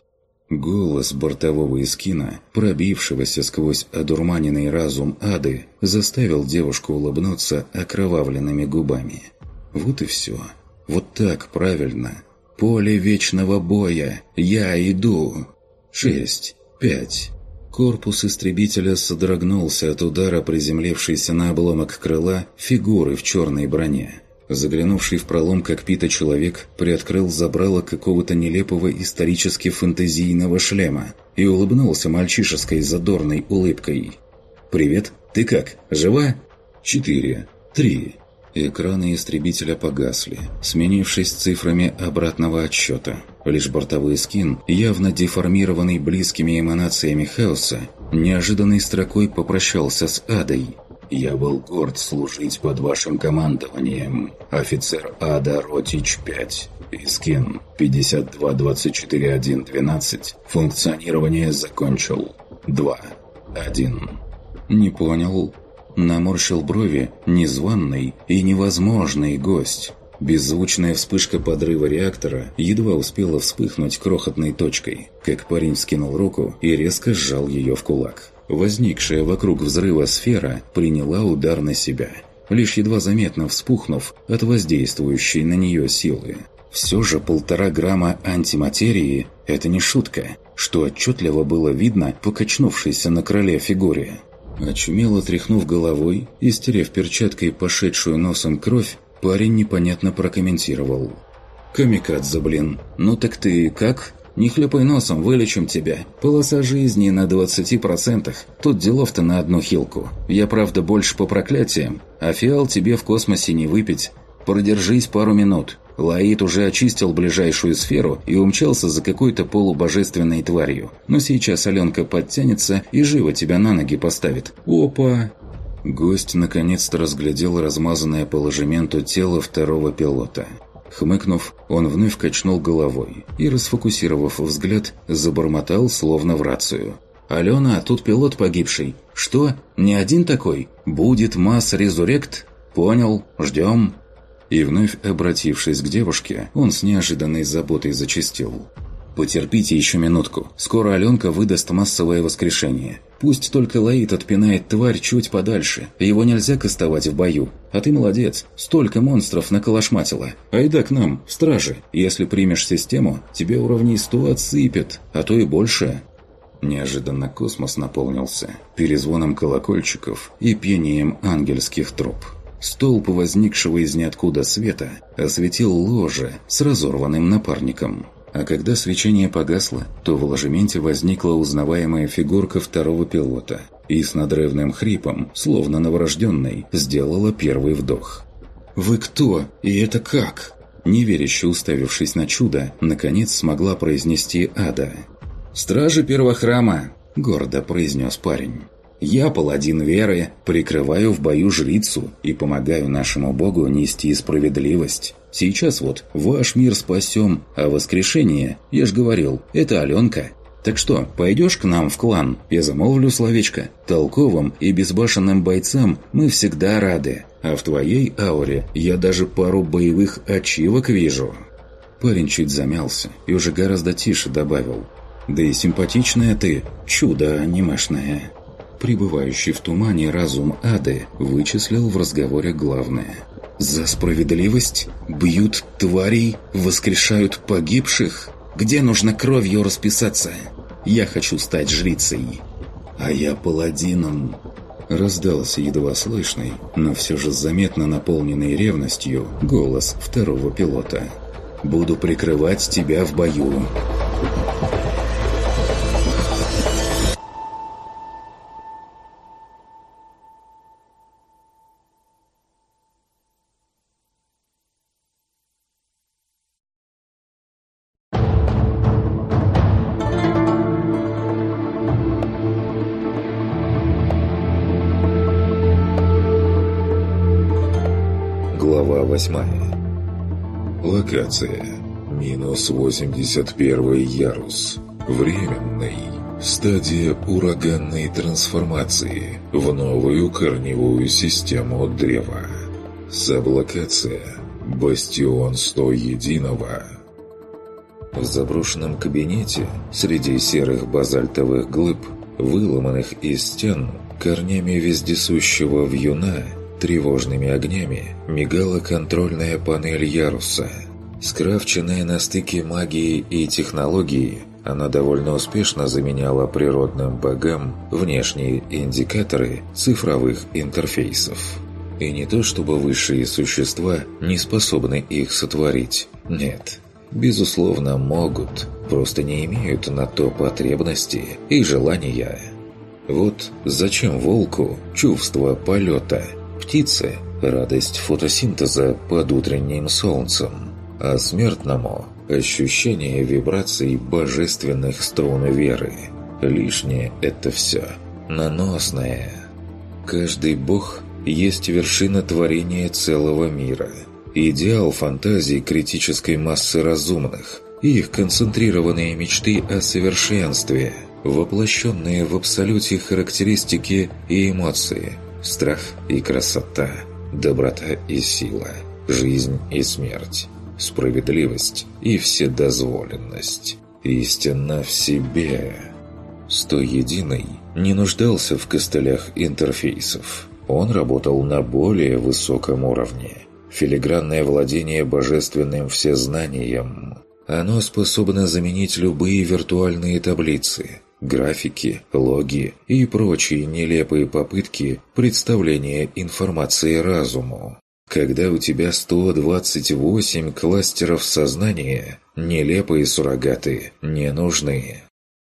Speaker 1: Голос бортового эскина, пробившегося сквозь одурманенный разум ады, заставил девушку улыбнуться окровавленными губами. Вот и все. Вот так правильно. Поле вечного боя. Я иду. Шесть. Пять. Корпус истребителя содрогнулся от удара приземлившейся на обломок крыла фигуры в черной броне. Заглянувший в пролом кокпита человек приоткрыл забрало какого-то нелепого исторически фэнтезийного шлема и улыбнулся мальчишеской задорной улыбкой. «Привет, ты как, жива?» «Четыре, три, Экраны истребителя погасли, сменившись цифрами обратного отсчета. Лишь бортовой скин, явно деформированный близкими эманациями хаоса, неожиданной строкой попрощался с адой. «Я был горд служить под вашим командованием, офицер Ада Ротич-5». Искин 5224-1-12 функционирование закончил. 2. 1. Не понял. Наморщил брови незваный и невозможный гость. Беззвучная вспышка подрыва реактора едва успела вспыхнуть крохотной точкой, как парень скинул руку и резко сжал ее в кулак. Возникшая вокруг взрыва сфера приняла удар на себя, лишь едва заметно вспухнув от воздействующей на нее силы. Все же полтора грамма антиматерии – это не шутка, что отчетливо было видно покачнувшейся на крыле фигуре. Очумело тряхнув головой и стерев перчаткой пошедшую носом кровь, парень непонятно прокомментировал. «Камикадзе, блин, ну так ты как?» «Не хлюпай носом, вылечим тебя. Полоса жизни на 20%. Тут делов-то на одну хилку. Я, правда, больше по проклятиям. А фиал тебе в космосе не выпить. Продержись пару минут. Лаид уже очистил ближайшую сферу и умчался за какой-то полубожественной тварью. Но сейчас Аленка подтянется и живо тебя на ноги поставит. Опа! Гость наконец-то разглядел размазанное по ложементу тело второго пилота. Хмыкнув, он вновь качнул головой и, расфокусировав взгляд, забормотал, словно в рацию. «Алена, а тут пилот погибший. Что? Не один такой? Будет масс-резурект? Понял, ждем». И вновь обратившись к девушке, он с неожиданной заботой зачастил. «Потерпите еще минутку. Скоро Аленка выдаст массовое воскрешение. Пусть только Лаид отпинает тварь чуть подальше. Его нельзя кастовать в бою. А ты молодец. Столько монстров наколошматила. Айда к нам, стражи, Если примешь систему, тебе уровней сто отсыпет, а то и больше». Неожиданно космос наполнился перезвоном колокольчиков и пением ангельских труб. Столб возникшего из ниоткуда света осветил ложе с разорванным напарником. А когда свечение погасло, то в ложементе возникла узнаваемая фигурка второго пилота и с надрывным хрипом, словно новорожденный, сделала первый вдох. «Вы кто? И это как?» Неверяще уставившись на чудо, наконец смогла произнести ада. «Стражи первого храма!» – гордо произнес парень. Я, паладин веры, прикрываю в бою жрицу и помогаю нашему богу нести справедливость. Сейчас вот ваш мир спасем, а воскрешение, я ж говорил, это Аленка. Так что, пойдешь к нам в клан? Я замолвлю словечко. Толковым и безбашенным бойцам мы всегда рады. А в твоей ауре я даже пару боевых ачивок вижу». Парень чуть замялся и уже гораздо тише добавил. «Да и симпатичная ты, чудо анимешное» пребывающий в тумане разум ады вычислил в разговоре главное. «За справедливость? Бьют тварей? Воскрешают погибших? Где нужно кровью расписаться? Я хочу стать жрицей!» «А я паладином!» Раздался едва слышный, но все же заметно наполненный ревностью голос второго пилота. «Буду прикрывать тебя в бою!» локации. Минус 81 ярус. Временный. Стадия ураганной трансформации в новую корневую систему древа. Саблокация. Бастион 101. В заброшенном кабинете среди серых базальтовых глыб, выломанных из стен, корнями вездесущего вьюна, тревожными огнями мигала контрольная панель яруса – Скрафченная на стыке магии и технологии, она довольно успешно заменяла природным богам внешние индикаторы цифровых интерфейсов. И не то чтобы высшие существа не способны их сотворить, нет. Безусловно, могут, просто не имеют на то потребности и желания. Вот зачем волку чувство полета, птице радость фотосинтеза под утренним солнцем – а смертному – ощущение вибраций божественных струн веры. Лишнее – это все. Наносное. Каждый бог есть вершина творения целого мира. Идеал фантазий критической массы разумных и их концентрированные мечты о совершенстве, воплощенные в абсолюте характеристики и эмоции, страх и красота, доброта и сила, жизнь и смерть справедливость и вседозволенность. Истина в себе. Сто единый не нуждался в костылях интерфейсов. Он работал на более высоком уровне. Филигранное владение божественным всезнанием. Оно способно заменить любые виртуальные таблицы, графики, логи и прочие нелепые попытки представления информации разуму. Когда у тебя 128 кластеров сознания, нелепые суррогаты не нужны.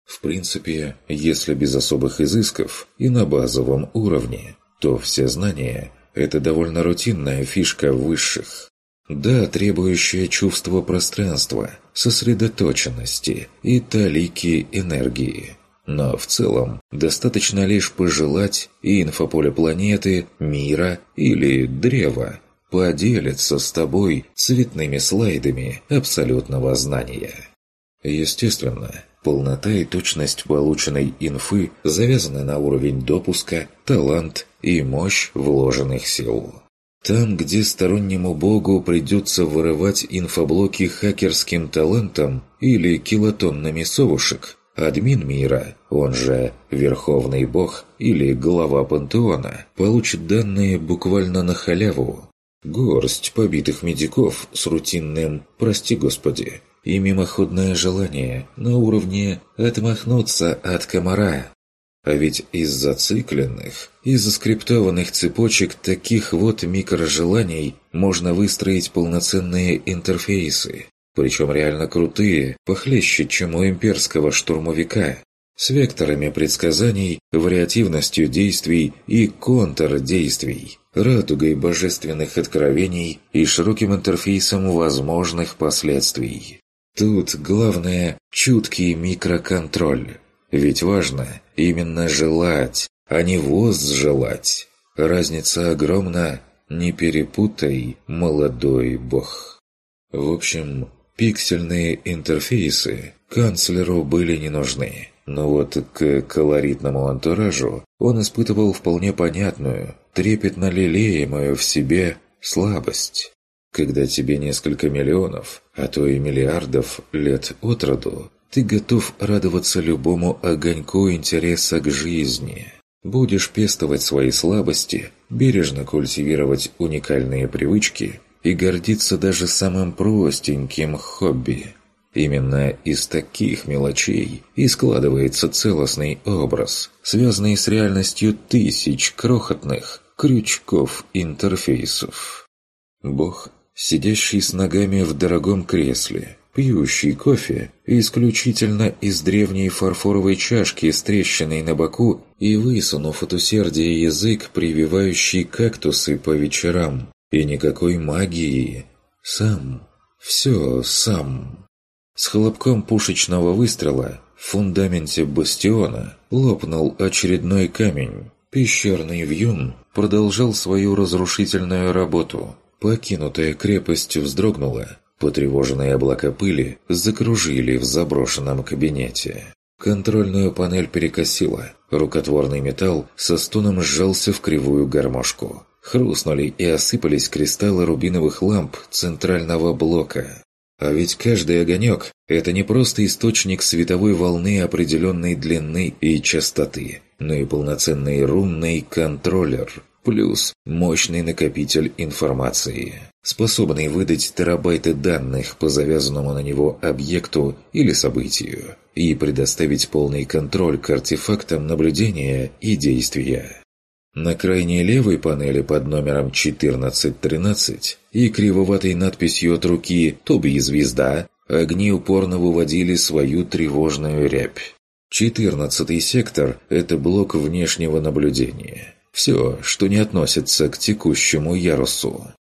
Speaker 1: В принципе, если без особых изысков и на базовом уровне, то все знания – это довольно рутинная фишка высших. Да, требующее чувство пространства, сосредоточенности и талики энергии – но в целом достаточно лишь пожелать, и инфополе планеты, мира или древа поделиться с тобой цветными слайдами абсолютного знания. Естественно, полнота и точность полученной инфы завязаны на уровень допуска, талант и мощь вложенных сил. Там, где стороннему богу придется вырывать инфоблоки хакерским талантом или килотоннами совушек, Админ мира, он же Верховный Бог или глава пантеона, получит данные буквально на халяву. Горсть побитых медиков с рутинным «прости господи» и мимоходное желание на уровне «отмахнуться от комара». А ведь из зацикленных, из скриптованных цепочек таких вот микрожеланий можно выстроить полноценные интерфейсы, причем реально крутые, похлеще, чем у имперского штурмовика. С векторами предсказаний, вариативностью действий и контрдействий, радугой божественных откровений и широким интерфейсом возможных последствий. Тут главное – чуткий микроконтроль. Ведь важно именно желать, а не возжелать. Разница огромна, не перепутай, молодой бог. В общем, Пиксельные интерфейсы канцлеру были не нужны. Но вот к колоритному антуражу он испытывал вполне понятную, трепетно лелеемую в себе слабость. Когда тебе несколько миллионов, а то и миллиардов лет от роду, ты готов радоваться любому огоньку интереса к жизни. Будешь пестовать свои слабости, бережно культивировать уникальные привычки и гордится даже самым простеньким хобби. Именно из таких мелочей и складывается целостный образ, связанный с реальностью тысяч крохотных крючков интерфейсов. Бог, сидящий с ногами в дорогом кресле, пьющий кофе исключительно из древней фарфоровой чашки с на боку и высунув от усердия язык, прививающий кактусы по вечерам – и никакой магии. Сам. Все сам. С хлопком пушечного выстрела в фундаменте бастиона лопнул очередной камень. Пещерный вьюн продолжал свою разрушительную работу. Покинутая крепость вздрогнула. Потревоженные облака пыли закружили в заброшенном кабинете. Контрольную панель перекосила. Рукотворный металл со стуном сжался в кривую гармошку. Хрустнули и осыпались кристаллы рубиновых ламп центрального блока. А ведь каждый огонек – это не просто источник световой волны определенной длины и частоты, но и полноценный рунный контроллер, плюс мощный накопитель информации, способный выдать терабайты данных по завязанному на него объекту или событию и предоставить полный контроль к артефактам наблюдения и действия. На крайней левой панели под номером 1413 и кривоватой надписью от руки «Тоби звезда» огни упорно выводили свою тревожную рябь. Четырнадцатый сектор – это блок внешнего наблюдения. Все, что не относится к текущему ярусу.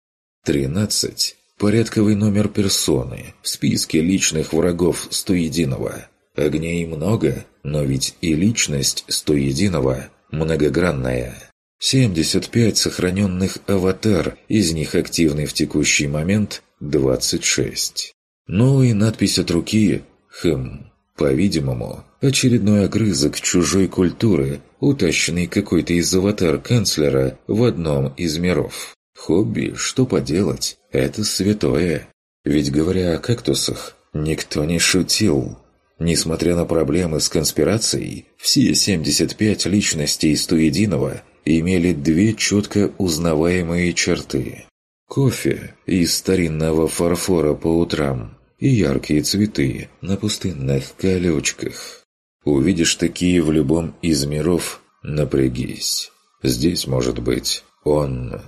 Speaker 1: Тринадцать – порядковый номер персоны в списке личных врагов стоединого. Огней много, но ведь и личность стоединого многогранная. 75 сохраненных аватар, из них активный в текущий момент 26. Ну и надпись от руки «Хм». По-видимому, очередной огрызок чужой культуры, утащенный какой-то из аватар канцлера в одном из миров. Хобби, что поделать, это святое. Ведь говоря о кактусах, никто не шутил. Несмотря на проблемы с конспирацией, все 75 личностей из Туединого имели две четко узнаваемые черты. Кофе из старинного фарфора по утрам и яркие цветы на пустынных колючках. Увидишь такие в любом из миров, напрягись. Здесь, может быть, он.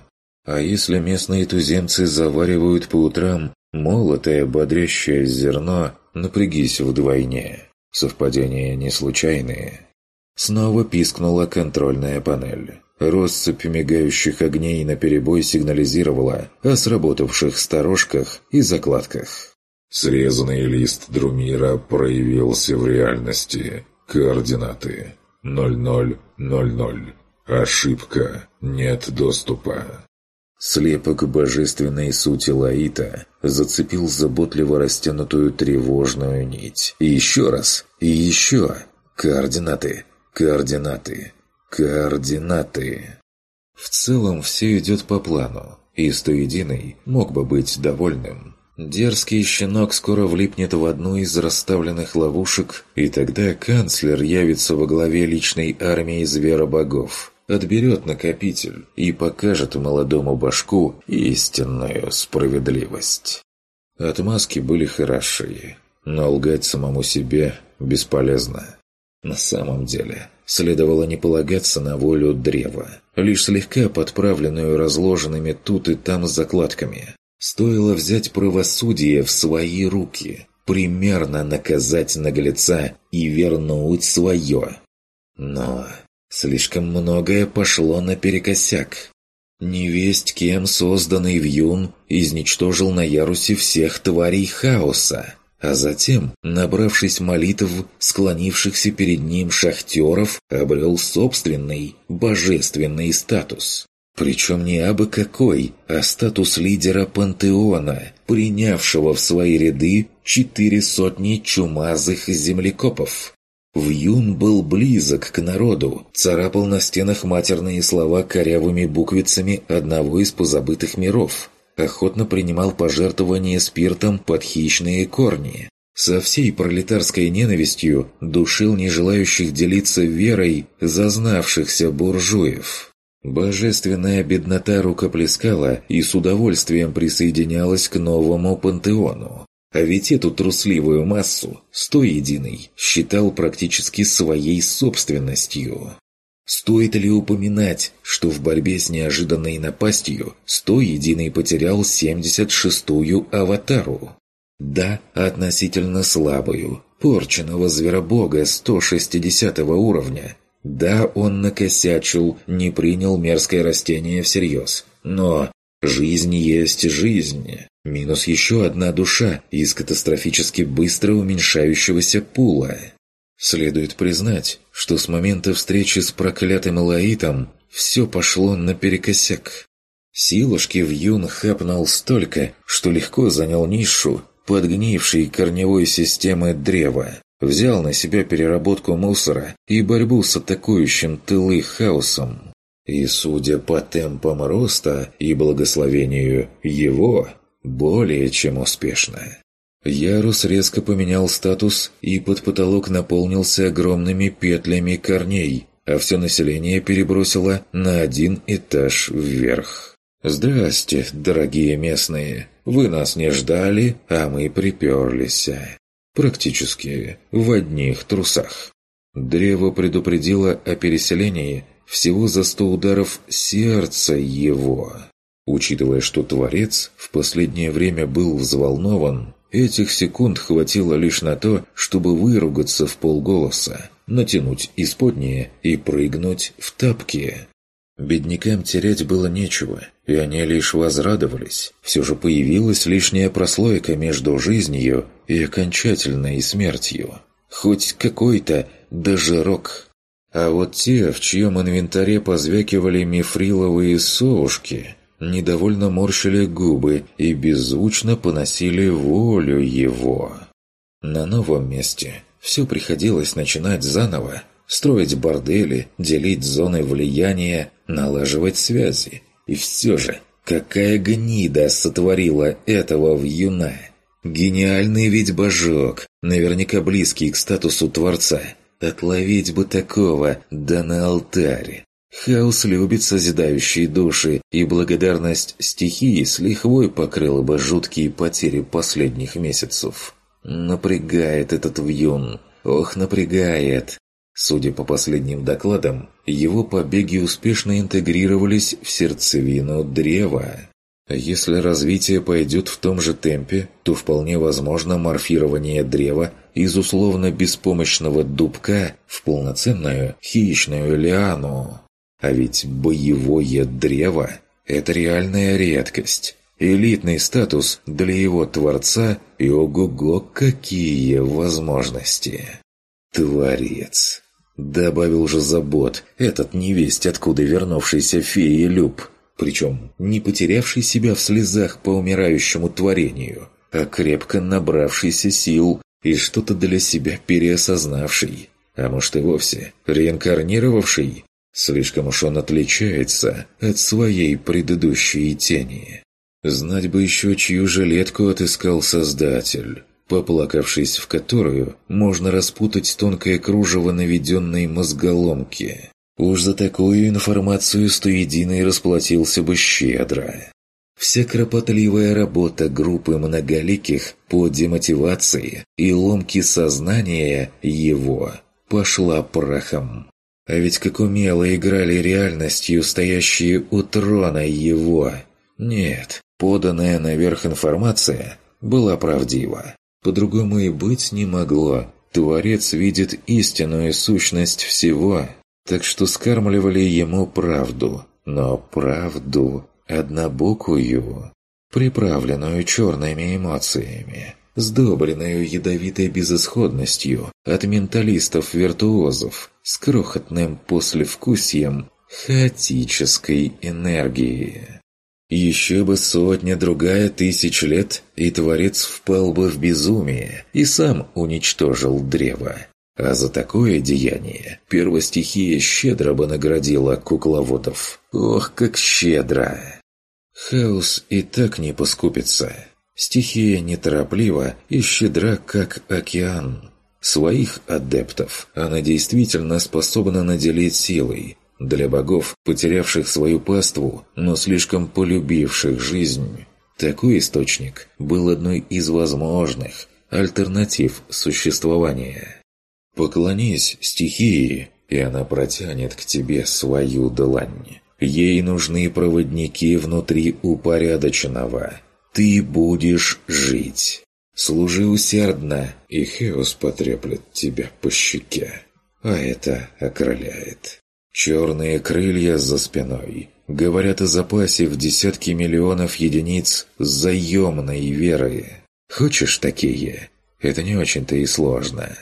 Speaker 1: А если местные туземцы заваривают по утрам молотое бодрящее зерно, напрягись вдвойне. Совпадения не случайные. Снова пискнула контрольная панель. Россыпь мигающих огней наперебой сигнализировала о сработавших сторожках и закладках. Срезанный лист Друмира проявился в реальности.
Speaker 2: Координаты 0000. Ошибка. Нет доступа.
Speaker 1: Слепок божественной сути Лаита зацепил заботливо растянутую тревожную нить. И еще раз, и еще. Координаты Координаты. Координаты. В целом все идет по плану, и стоединый мог бы быть довольным. Дерзкий щенок скоро влипнет в одну из расставленных ловушек, и тогда канцлер явится во главе личной армии зверобогов, отберет накопитель и покажет молодому башку истинную справедливость. Отмазки были хорошие, но лгать самому себе бесполезно. На самом деле, следовало не полагаться на волю древа, лишь слегка подправленную разложенными тут и там закладками. Стоило взять правосудие в свои руки, примерно наказать наглеца и вернуть свое. Но слишком многое пошло наперекосяк. Невесть, кем созданный Вьюн, изничтожил на ярусе всех тварей хаоса а затем, набравшись молитв, склонившихся перед ним шахтеров, обрел собственный, божественный статус. Причем не абы какой, а статус лидера пантеона, принявшего в свои ряды четыре сотни чумазых землекопов. Вьюн был близок к народу, царапал на стенах матерные слова корявыми буквицами одного из позабытых миров, охотно принимал пожертвования спиртом под хищные корни. Со всей пролетарской ненавистью душил нежелающих делиться верой зазнавшихся буржуев. Божественная беднота рукоплескала и с удовольствием присоединялась к новому пантеону. А ведь эту трусливую массу, сто единый, считал практически своей собственностью. Стоит ли упоминать, что в борьбе с неожиданной напастью 100 единый потерял 76-ю аватару? Да, относительно слабую, порченного зверобога 160 уровня. Да, он накосячил, не принял мерзкое растение всерьез. Но жизнь есть жизнь. Минус еще одна душа из катастрофически быстро уменьшающегося пула. Следует признать, что с момента встречи с проклятым Лаитом все пошло наперекосяк. Силушки в юн хапнул столько, что легко занял нишу подгнившей корневой системы древа, взял на себя переработку мусора и борьбу с атакующим тылы хаосом. И судя по темпам роста и благословению его, более чем успешно. Ярус резко поменял статус, и под потолок наполнился огромными петлями корней, а все население перебросило на один этаж вверх. «Здрасте, дорогие местные! Вы нас не ждали, а мы приперлись!» Практически в одних трусах. Древо предупредило о переселении всего за сто ударов сердца его. Учитывая, что Творец в последнее время был взволнован, Этих секунд хватило лишь на то, чтобы выругаться в полголоса, натянуть исподнее и прыгнуть в тапки. Беднякам терять было нечего, и они лишь возрадовались. Все же появилась лишняя прослойка между жизнью и окончательной смертью. Хоть какой-то даже рок. А вот те, в чьем инвентаре позвякивали мифриловые совушки – недовольно морщили губы и беззвучно поносили волю его. На новом месте все приходилось начинать заново, строить бордели, делить зоны влияния, налаживать связи. И все же, какая гнида сотворила этого в юна? Гениальный ведь божок, наверняка близкий к статусу Творца. Отловить бы такого, да на алтаре. Хаос любит созидающие души, и благодарность стихии с лихвой покрыла бы жуткие потери последних месяцев. Напрягает этот вьюн. Ох, напрягает. Судя по последним докладам, его побеги успешно интегрировались в сердцевину древа. Если развитие пойдет в том же темпе, то вполне возможно морфирование древа из условно беспомощного дубка в полноценную хищную лиану. А ведь боевое древо – это реальная редкость. Элитный статус для его творца и ого-го какие возможности. Творец. Добавил же забот этот невесть, откуда вернувшийся феи Люб, причем не потерявший себя в слезах по умирающему творению, а крепко набравшийся сил и что-то для себя переосознавший, а может и вовсе реинкарнировавший Слишком уж он отличается от своей предыдущей тени. Знать бы еще, чью жилетку отыскал Создатель, поплакавшись в которую, можно распутать тонкое кружево наведенной мозголомки. Уж за такую информацию стоединый расплатился бы щедро. Вся кропотливая работа группы многоликих по демотивации и ломке сознания его пошла прахом. А ведь как умело играли реальностью стоящие у трона его. Нет, поданная наверх информация была правдива. По-другому и быть не могло. Творец видит истинную сущность всего, так что скармливали ему правду, но правду однобокую, приправленную черными эмоциями сдобренную ядовитой безысходностью от менталистов-виртуозов с крохотным послевкусием хаотической энергии. Еще бы сотня-другая тысяч лет, и Творец впал бы в безумие и сам уничтожил древо. А за такое деяние первостихия щедро бы наградила кукловодов. Ох, как щедро! Хаос и так не поскупится. Стихия нетороплива и щедра, как океан. Своих адептов она действительно способна наделить силой. Для богов, потерявших свою паству, но слишком полюбивших жизнь, такой источник был одной из возможных альтернатив существования. Поклонись стихии, и она протянет к тебе свою длань. Ей нужны проводники внутри упорядоченного – ты будешь жить. Служи усердно, и Хеос потреплет тебя по щеке. А это окроляет. Черные крылья за спиной. Говорят о запасе в десятки миллионов единиц заемной веры. Хочешь такие? Это не очень-то и сложно.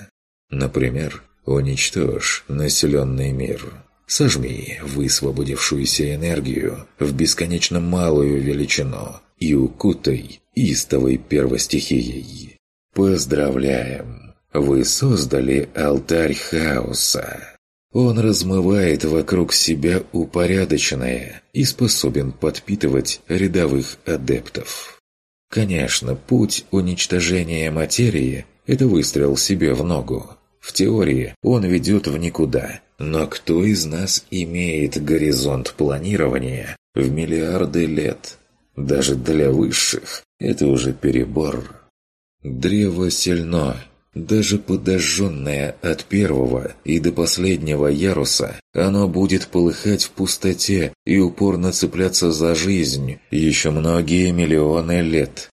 Speaker 1: Например, уничтожь населенный мир. Сожми высвободившуюся энергию в бесконечно малую величину – и укутай истовой первостихией. Поздравляем! Вы создали алтарь хаоса. Он размывает вокруг себя упорядоченное и способен подпитывать рядовых адептов. Конечно, путь уничтожения материи – это выстрел себе в ногу. В теории он ведет в никуда, но кто из нас имеет горизонт планирования в миллиарды лет? Даже для высших это уже перебор. Древо сильно. Даже подожженное от первого и до последнего яруса, оно будет полыхать в пустоте и упорно цепляться за жизнь еще многие миллионы лет.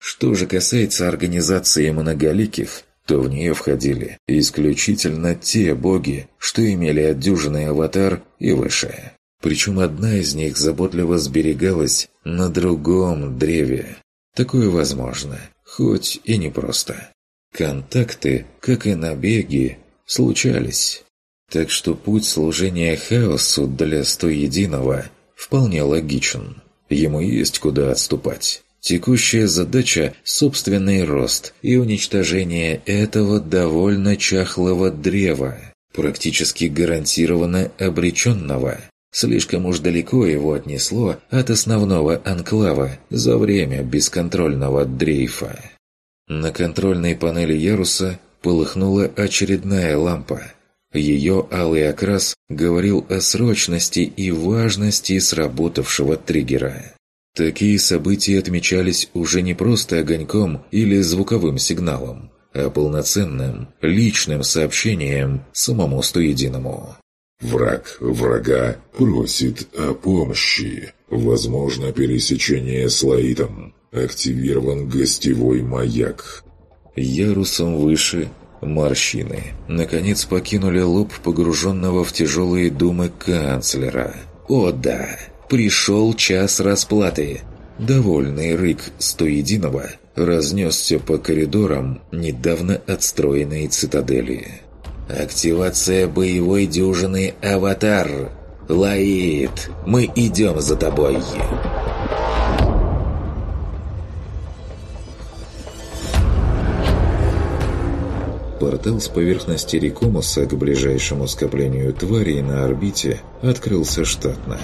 Speaker 1: Что же касается организации многоликих, то в нее входили исключительно те боги, что имели отдюжинный аватар и выше. Причем одна из них заботливо сберегалась на другом древе. Такое возможно, хоть и непросто. Контакты, как и набеги, случались. Так что путь служения хаосу для сто единого вполне логичен. Ему есть куда отступать. Текущая задача – собственный рост и уничтожение этого довольно чахлого древа, практически гарантированно обреченного – Слишком уж далеко его отнесло от основного анклава за время бесконтрольного дрейфа. На контрольной панели яруса полыхнула очередная лампа. Ее алый окрас говорил о срочности и важности сработавшего триггера. Такие события отмечались уже не просто огоньком или звуковым сигналом, а полноценным, личным сообщением
Speaker 4: самому Стоединому. Враг врага просит о помощи. Возможно пересечение с Лаитом. Активирован гостевой маяк. Ярусом выше морщины.
Speaker 1: Наконец покинули лоб погруженного в тяжелые думы канцлера. «О да! Пришел час расплаты!» Довольный рык стоединого разнесся по коридорам недавно отстроенной цитадели. Активация боевой дюжины «Аватар». «Лаид, мы идем за тобой!» Портал с поверхности Рикомуса к ближайшему скоплению тварей на орбите открылся штатно.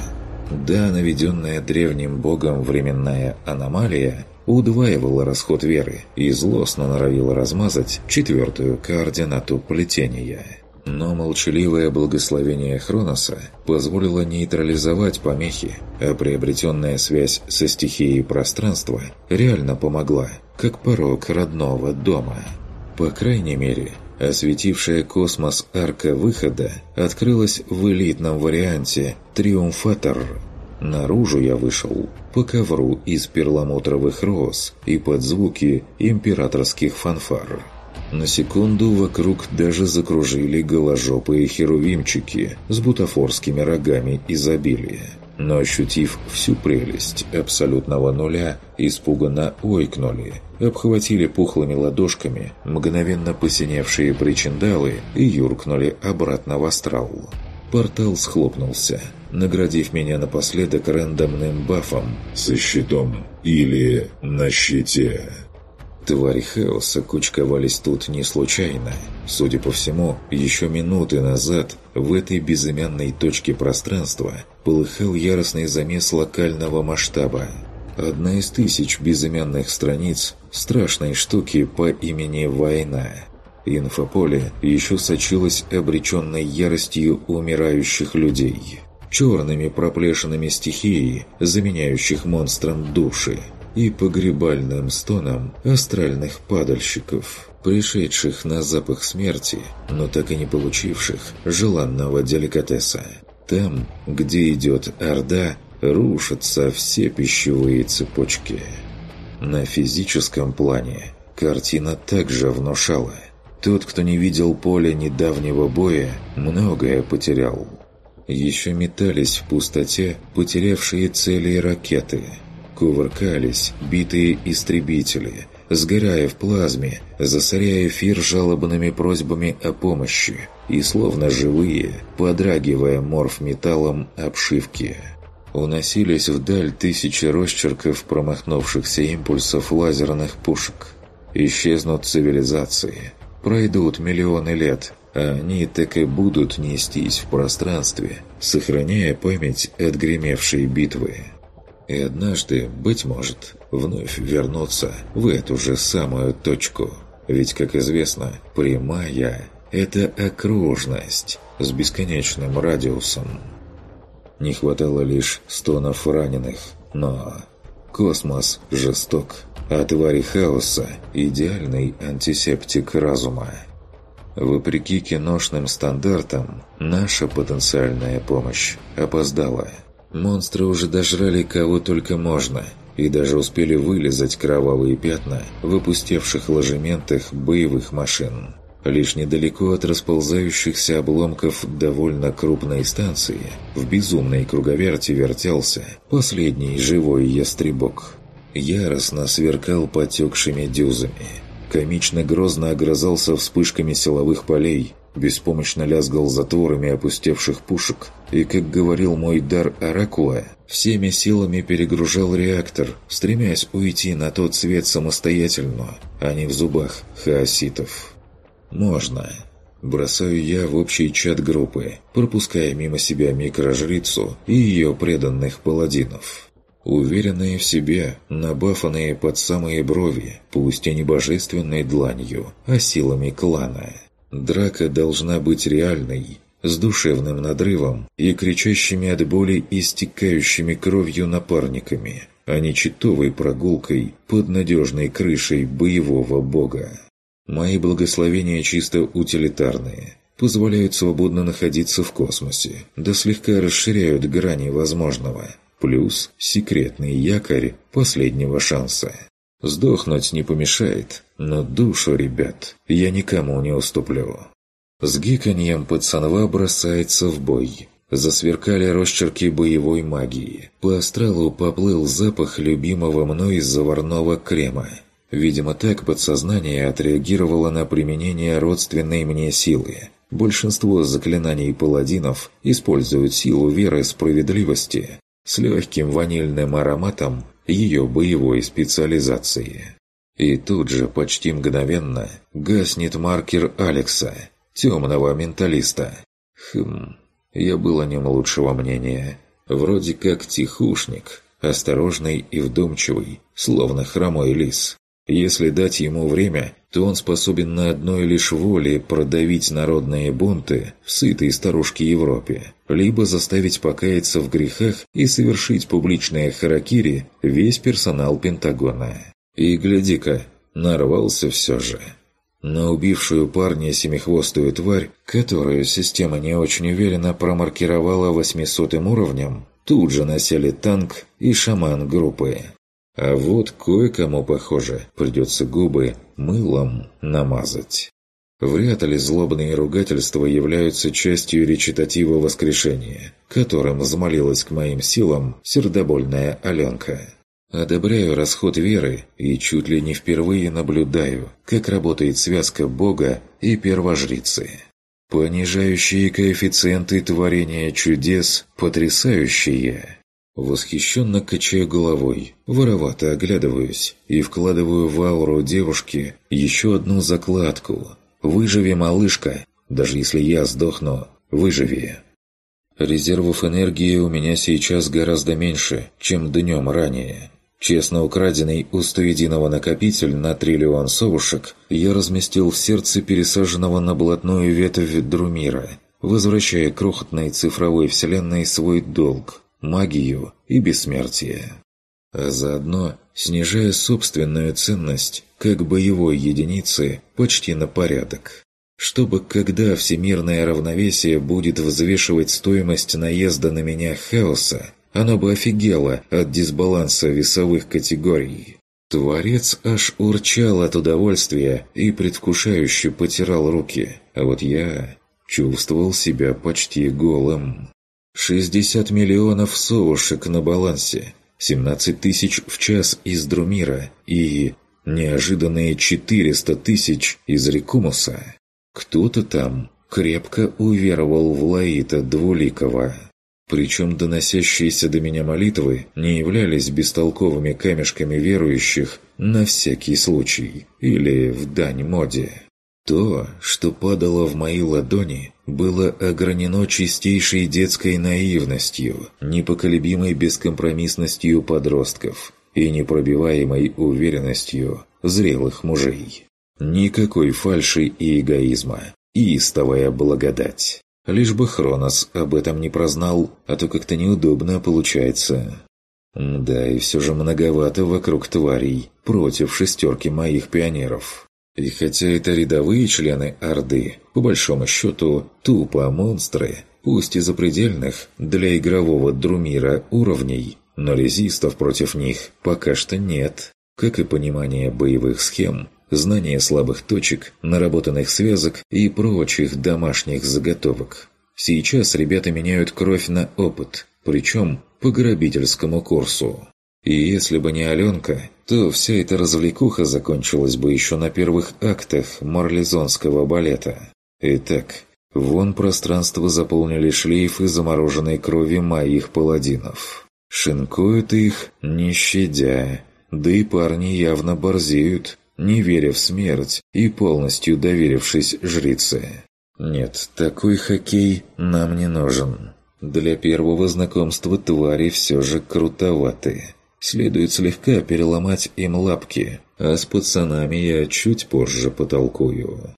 Speaker 1: Да, наведенная древним богом временная аномалия – удваивала расход веры и злостно норовила размазать четвертую координату плетения. Но молчаливое благословение Хроноса позволило нейтрализовать помехи, а приобретенная связь со стихией пространства реально помогла, как порог родного дома. По крайней мере, осветившая космос арка выхода открылась в элитном варианте «Триумфатор» Наружу я вышел по ковру из перламутровых роз и под звуки императорских фанфар. На секунду вокруг даже закружили голожопые херувимчики с бутафорскими рогами изобилия. Но ощутив всю прелесть абсолютного нуля, испуганно ойкнули, обхватили пухлыми ладошками мгновенно посиневшие причиндалы и юркнули обратно в астрал. Портал схлопнулся – наградив меня напоследок рандомным бафом со щитом или на щите. Твари хаоса кучковались тут не случайно. Судя по всему, еще минуты назад в этой безымянной точке пространства полыхал яростный замес локального масштаба. Одна из тысяч безымянных страниц страшной штуки по имени «Война». Инфополе еще сочилось обреченной яростью умирающих людей черными проплешинами стихии, заменяющих монстрам души, и погребальным стоном астральных падальщиков, пришедших на запах смерти, но так и не получивших желанного деликатеса. Там, где идет Орда, рушатся все пищевые цепочки. На физическом плане картина также внушала. Тот, кто не видел поля недавнего боя, многое потерял еще метались в пустоте потерявшие цели ракеты. Кувыркались битые истребители, сгорая в плазме, засоряя эфир жалобными просьбами о помощи и словно живые, подрагивая морфметаллом обшивки. Уносились вдаль тысячи росчерков промахнувшихся импульсов лазерных пушек. Исчезнут цивилизации. Пройдут миллионы лет – они так и будут нестись в пространстве, сохраняя память от гремевшей битвы. И однажды, быть может, вновь вернуться в эту же самую точку. Ведь, как известно, прямая – это окружность с бесконечным радиусом. Не хватало лишь стонов раненых, но космос жесток, а твари хаоса – идеальный антисептик разума. Вопреки киношным стандартам, наша потенциальная помощь опоздала. Монстры уже дожрали кого только можно, и даже успели вылезать кровавые пятна в опустевших ложементах боевых машин. Лишь недалеко от расползающихся обломков довольно крупной станции в безумной круговерти вертелся последний живой ястребок. Яростно сверкал потекшими дюзами – комично-грозно огрызался вспышками силовых полей, беспомощно лязгал затворами опустевших пушек и, как говорил мой дар Оракула, всеми силами перегружал реактор, стремясь уйти на тот свет самостоятельно, а не в зубах хаоситов. «Можно». Бросаю я в общий чат группы, пропуская мимо себя микрожрицу и ее преданных паладинов. Уверенные в себе, набафанные под самые брови, пусть и не божественной дланью, а силами клана. Драка должна быть реальной, с душевным надрывом и кричащими от боли и стекающими кровью напарниками, а не читовой прогулкой под надежной крышей боевого бога. Мои благословения чисто утилитарные, позволяют свободно находиться в космосе, да слегка расширяют грани возможного – Плюс секретный якорь последнего шанса. Сдохнуть не помешает, но душу, ребят, я никому не уступлю. С гиканьем пацанва бросается в бой. Засверкали росчерки боевой магии. По астралу поплыл запах любимого мной заварного крема. Видимо, так подсознание отреагировало на применение родственной мне силы. Большинство заклинаний паладинов используют силу веры справедливости с легким ванильным ароматом ее боевой специализации. И тут же почти мгновенно гаснет маркер Алекса, темного менталиста. Хм, я был о нем лучшего мнения. Вроде как тихушник, осторожный и вдумчивый, словно хромой лис. Если дать ему время, то он способен на одной лишь воле продавить народные бунты в сытой старушке Европе либо заставить покаяться в грехах и совершить публичное харакири весь персонал Пентагона. И гляди-ка, нарвался все же. На убившую парня семихвостую тварь, которую система не очень уверенно промаркировала восьмисотым уровнем, тут же насели танк и шаман группы. А вот кое-кому, похоже, придется губы мылом намазать. Вряд ли злобные ругательства являются частью речитатива воскрешения, которым взмолилась к моим силам сердобольная Аленка. Одобряю расход веры и чуть ли не впервые наблюдаю, как работает связка Бога и первожрицы. Понижающие коэффициенты творения чудес потрясающие. Восхищенно качаю головой, воровато оглядываюсь и вкладываю в ауру девушки еще одну закладку – «Выживи, малышка! Даже если я сдохну, выживи!» Резервов энергии у меня сейчас гораздо меньше, чем днем ранее. Честно украденный у стоединого накопитель на триллион совушек я разместил в сердце пересаженного на блатную ветвь Друмира, возвращая крохотной цифровой вселенной свой долг, магию и бессмертие а заодно снижая собственную ценность как боевой единицы почти на порядок. Чтобы когда всемирное равновесие будет взвешивать стоимость наезда на меня хаоса, оно бы офигело от дисбаланса весовых категорий. Творец аж урчал от удовольствия и предвкушающе потирал руки, а вот я чувствовал себя почти голым. 60 миллионов совушек на балансе, 17 тысяч в час из Друмира и неожиданные 400 тысяч из Рекумуса. Кто-то там крепко уверовал в Лаита Двуликова. Причем доносящиеся до меня молитвы не являлись бестолковыми камешками верующих на всякий случай или в дань моде. То, что падало в мои ладони, было огранено чистейшей детской наивностью, непоколебимой бескомпромиссностью подростков и непробиваемой уверенностью зрелых мужей. Никакой фальши и эгоизма, истовая благодать. Лишь бы Хронос об этом не прознал, а то как-то неудобно получается. Да, и все же многовато вокруг тварей против шестерки моих пионеров. И хотя это рядовые члены Орды, по большому счету, тупо монстры, пусть и запредельных для игрового Друмира уровней, но резистов против них пока что нет. Как и понимание боевых схем, знание слабых точек, наработанных связок и прочих домашних заготовок. Сейчас ребята меняют кровь на опыт, причем по грабительскому курсу. И если бы не Аленка, то вся эта развлекуха закончилась бы еще на первых актах марлезонского балета. Итак, вон пространство заполнили шлейфы замороженной крови моих паладинов. Шинкуют их, не щадя. Да и парни явно борзеют, не веря в смерть и полностью доверившись жрице. Нет, такой хоккей нам не нужен. Для первого знакомства твари все же крутоватые. Следует слегка переломать им лапки, а с пацанами я чуть позже потолкую.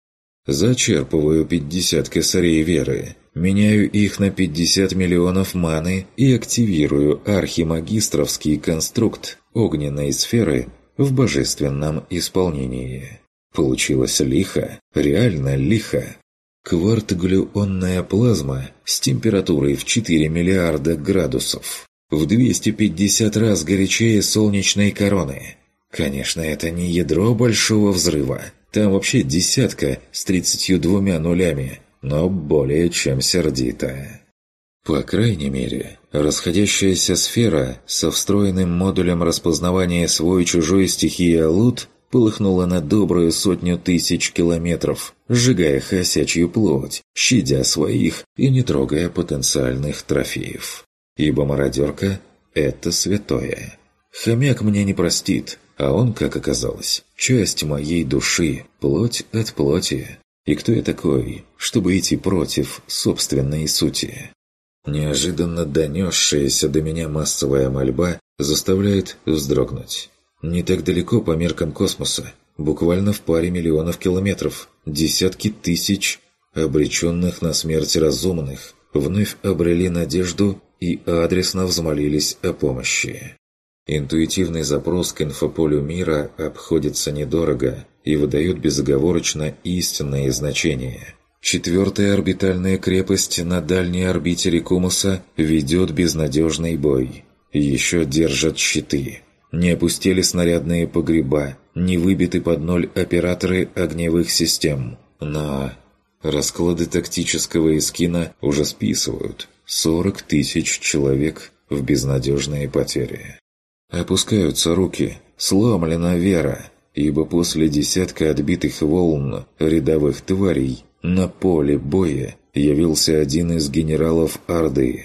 Speaker 1: Зачерпываю 50 косарей веры, меняю их на 50 миллионов маны и активирую архимагистровский конструкт огненной сферы в божественном исполнении. Получилось лихо, реально лихо. Квартглюонная плазма с температурой в 4 миллиарда градусов в 250 раз горячее солнечной короны. Конечно, это не ядро большого взрыва. Там вообще десятка с 32 нулями, но более чем сердитая. По крайней мере, расходящаяся сфера со встроенным модулем распознавания свой-чужой стихии Алут полыхнула на добрую сотню тысяч километров, сжигая хосячью плоть, щадя своих и не трогая потенциальных трофеев ибо мародерка – это святое. Хомяк мне не простит, а он, как оказалось, часть моей души, плоть от плоти. И кто я такой, чтобы идти против собственной сути? Неожиданно донесшаяся до меня массовая мольба заставляет вздрогнуть. Не так далеко по меркам космоса, буквально в паре миллионов километров, десятки тысяч обреченных на смерть разумных вновь обрели надежду и адресно взмолились о помощи. Интуитивный запрос к инфополю мира обходится недорого и выдает безоговорочно истинное значение. Четвертая орбитальная крепость на дальней орбите Рекумуса ведет безнадежный бой. Еще держат щиты. Не опустили снарядные погреба, не выбиты под ноль операторы огневых систем. Но расклады тактического эскина уже списывают – 40 тысяч человек в безнадежные потери. Опускаются руки, сломлена вера, ибо после десятка отбитых волн рядовых тварей на поле боя явился один из генералов Орды.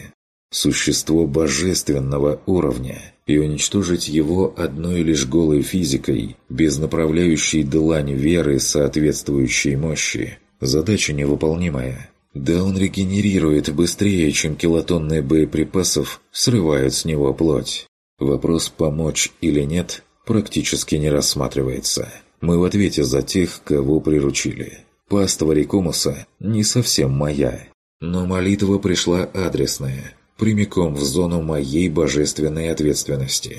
Speaker 1: Существо божественного уровня, и уничтожить его одной лишь голой физикой, без направляющей длань веры соответствующей мощи, задача невыполнимая. Да он регенерирует быстрее, чем килотонны боеприпасов срывают с него плоть. Вопрос «помочь или нет» практически не рассматривается. Мы в ответе за тех, кого приручили. Паства Рикомуса не совсем моя. Но молитва пришла адресная, прямиком в зону моей божественной ответственности.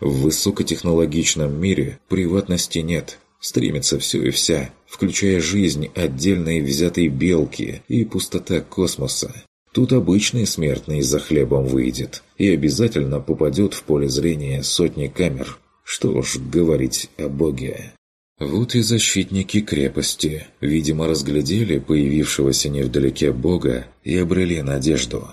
Speaker 1: В высокотехнологичном мире приватности нет – Стремится все и вся, включая жизнь отдельной взятой белки и пустота космоса. Тут обычный смертный за хлебом выйдет и обязательно попадет в поле зрения сотни камер. Что ж говорить о Боге. Вот и защитники крепости, видимо, разглядели появившегося невдалеке Бога и обрели надежду.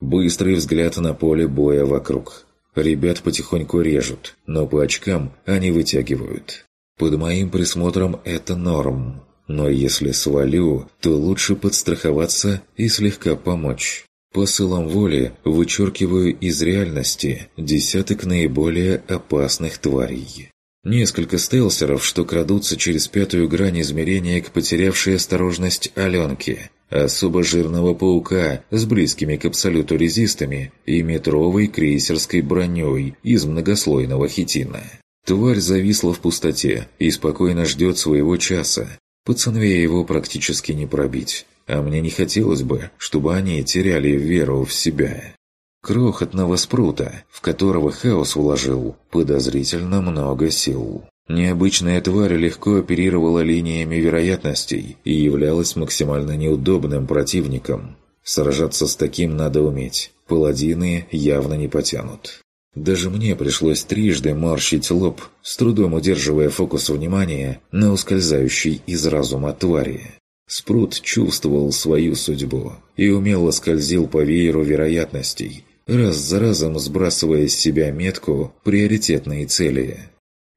Speaker 1: Быстрый взгляд на поле боя вокруг. Ребят потихоньку режут, но по очкам они вытягивают. Под моим присмотром это норм. Но если свалю, то лучше подстраховаться и слегка помочь. По силам воли вычеркиваю из реальности десяток наиболее опасных тварей. Несколько стелсеров, что крадутся через пятую грань измерения к потерявшей осторожность Аленке, особо жирного паука с близкими к абсолюту резистами и метровой крейсерской броней из многослойного хитина. Тварь зависла в пустоте и спокойно ждет своего часа. По его практически не пробить. А мне не хотелось бы, чтобы они теряли веру в себя. Крохотного спрута, в которого хаос вложил, подозрительно много сил. Необычная тварь легко оперировала линиями вероятностей и являлась максимально неудобным противником. Сражаться с таким надо уметь. Паладины явно не потянут. Даже мне пришлось трижды морщить лоб, с трудом удерживая фокус внимания на ускользающей из разума твари. Спрут чувствовал свою судьбу и умело скользил по вееру вероятностей, раз за разом сбрасывая с себя метку приоритетные цели.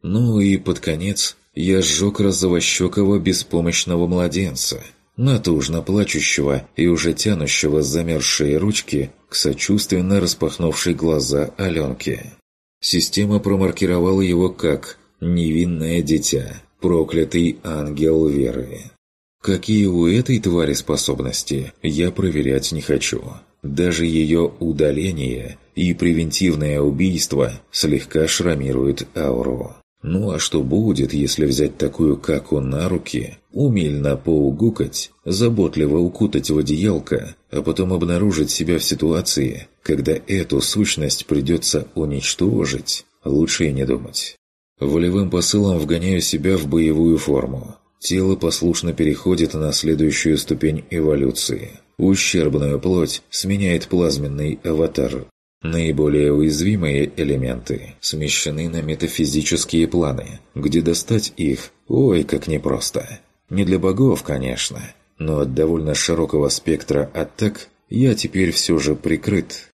Speaker 1: Ну и под конец я сжег розовощекого беспомощного младенца – натужно плачущего и уже тянущего замерзшие ручки к сочувственно распахнувшей глаза Аленке. Система промаркировала его как «невинное дитя», «проклятый ангел веры». Какие у этой твари способности, я проверять не хочу. Даже ее удаление и превентивное убийство слегка шрамирует ауру. Ну а что будет, если взять такую, как он, на руки, умильно поугукать, заботливо укутать в одеялко, а потом обнаружить себя в ситуации, когда эту сущность придется уничтожить? Лучше и не думать. Волевым посылом вгоняю себя в боевую форму. Тело послушно переходит на следующую ступень эволюции. Ущербную плоть сменяет плазменный аватар. Наиболее уязвимые элементы смещены на метафизические планы, где достать их, ой, как непросто. Не для богов, конечно, но от довольно широкого спектра атак я теперь все же прикрыт.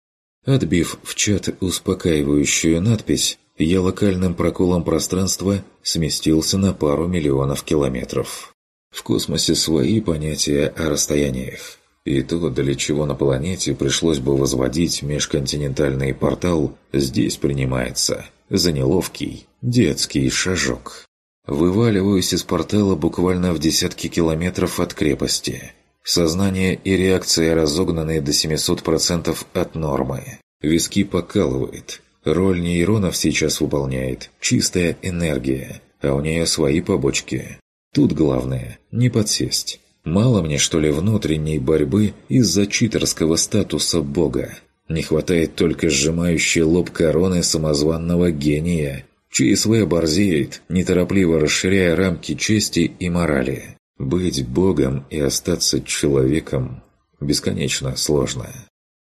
Speaker 1: Отбив в чат успокаивающую надпись, я локальным проколом пространства сместился на пару миллионов километров. В космосе свои понятия о расстояниях. И то, для чего на планете пришлось бы возводить межконтинентальный портал, здесь принимается за неловкий детский шажок. Вываливаюсь из портала буквально в десятки километров от крепости. Сознание и реакция разогнаны до 700% от нормы. Виски покалывает. Роль нейронов сейчас выполняет чистая энергия, а у нее свои побочки. Тут главное – не подсесть. Мало мне, что ли, внутренней борьбы из-за читерского статуса бога. Не хватает только сжимающей лоб короны самозванного гения, чьи свой борзеет, неторопливо расширяя рамки чести и морали. Быть богом и остаться человеком бесконечно сложно.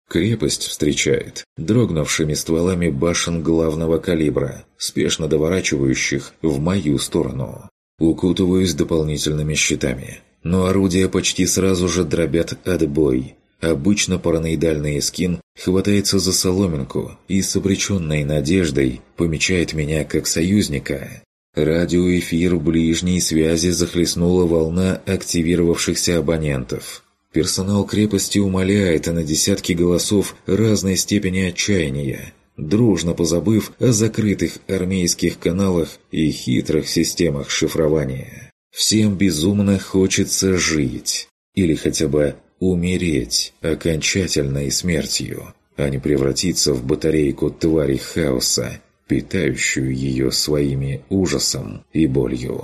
Speaker 1: Крепость встречает дрогнувшими стволами башен главного калибра, спешно доворачивающих в мою сторону. Укутываюсь дополнительными щитами, но орудия почти сразу же дробят отбой. Обычно параноидальный скин хватается за соломинку и с обреченной надеждой помечает меня как союзника. Радиоэфир ближней связи захлестнула волна активировавшихся абонентов. Персонал крепости умоляет на десятки голосов разной степени отчаяния, дружно позабыв о закрытых армейских каналах и хитрых системах шифрования. Всем безумно хочется жить. Или хотя бы умереть окончательной смертью, а не превратиться в батарейку твари хаоса, питающую ее своими ужасом и болью.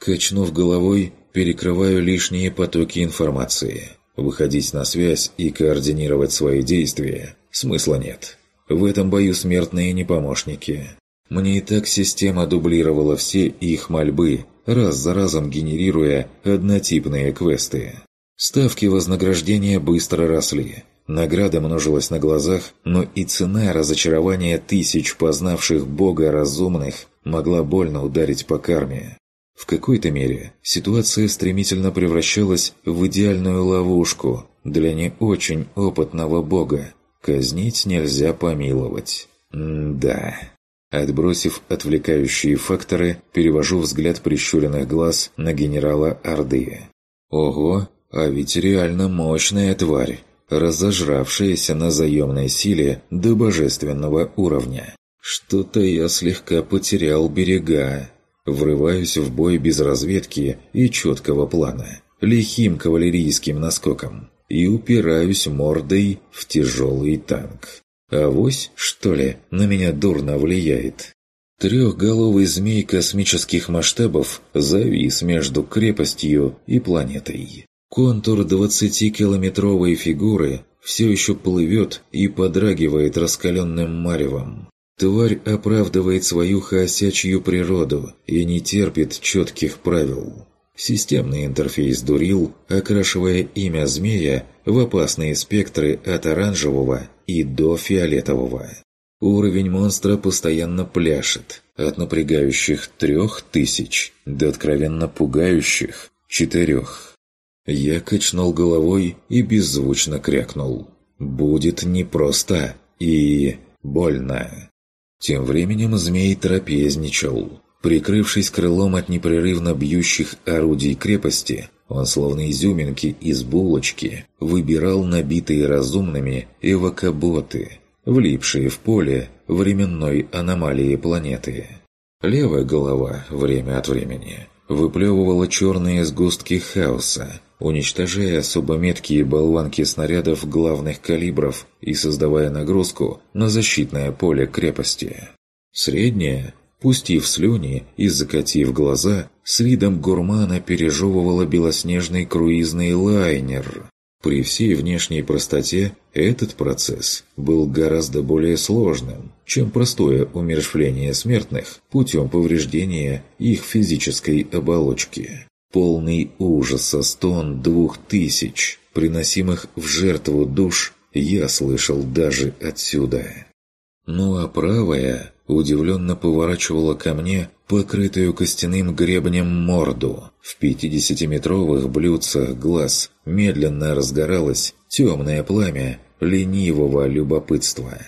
Speaker 1: Качнув головой, перекрываю лишние потоки информации. Выходить на связь и координировать свои действия смысла нет. В этом бою смертные не помощники. Мне и так система дублировала все их мольбы, раз за разом генерируя однотипные квесты. Ставки вознаграждения быстро росли. Награда множилась на глазах, но и цена разочарования тысяч познавших Бога разумных могла больно ударить по карме. В какой-то мере ситуация стремительно превращалась в идеальную ловушку для не очень опытного бога. Казнить нельзя помиловать. М да. Отбросив отвлекающие факторы, перевожу взгляд прищуренных глаз на генерала Орды. «Ого, а ведь реально мощная тварь, разожравшаяся на заемной силе до божественного уровня. Что-то я слегка потерял берега. Врываюсь в бой без разведки и четкого плана, лихим кавалерийским наскоком, и упираюсь мордой в тяжелый танк». Авось, что ли, на меня дурно влияет? Трехголовый змей космических масштабов завис между крепостью и планетой. Контур 20-километровой фигуры все еще плывет и подрагивает раскаленным маревом. Тварь оправдывает свою хаосячью природу и не терпит четких правил. Системный интерфейс дурил, окрашивая имя змея в опасные спектры от оранжевого и до фиолетового. Уровень монстра постоянно пляшет, от напрягающих трех тысяч до откровенно пугающих четырех. Я качнул головой и беззвучно крякнул. «Будет непросто и больно». Тем временем змей трапезничал. Прикрывшись крылом от непрерывно бьющих орудий крепости, он словно изюминки из булочки выбирал набитые разумными эвакоботы, влипшие в поле временной аномалии планеты. Левая голова время от времени выплевывала черные сгустки хаоса, уничтожая особо меткие болванки снарядов главных калибров и создавая нагрузку на защитное поле крепости. Средняя пустив слюни и закатив глаза, с видом гурмана пережевывала белоснежный круизный лайнер. При всей внешней простоте этот процесс был гораздо более сложным, чем простое умершвление смертных путем повреждения их физической оболочки. Полный ужаса стон двух тысяч, приносимых в жертву душ, я слышал даже отсюда. Ну а правая, удивленно поворачивала ко мне покрытую костяным гребнем морду. В 50-метровых блюдцах глаз медленно разгоралось темное пламя ленивого любопытства.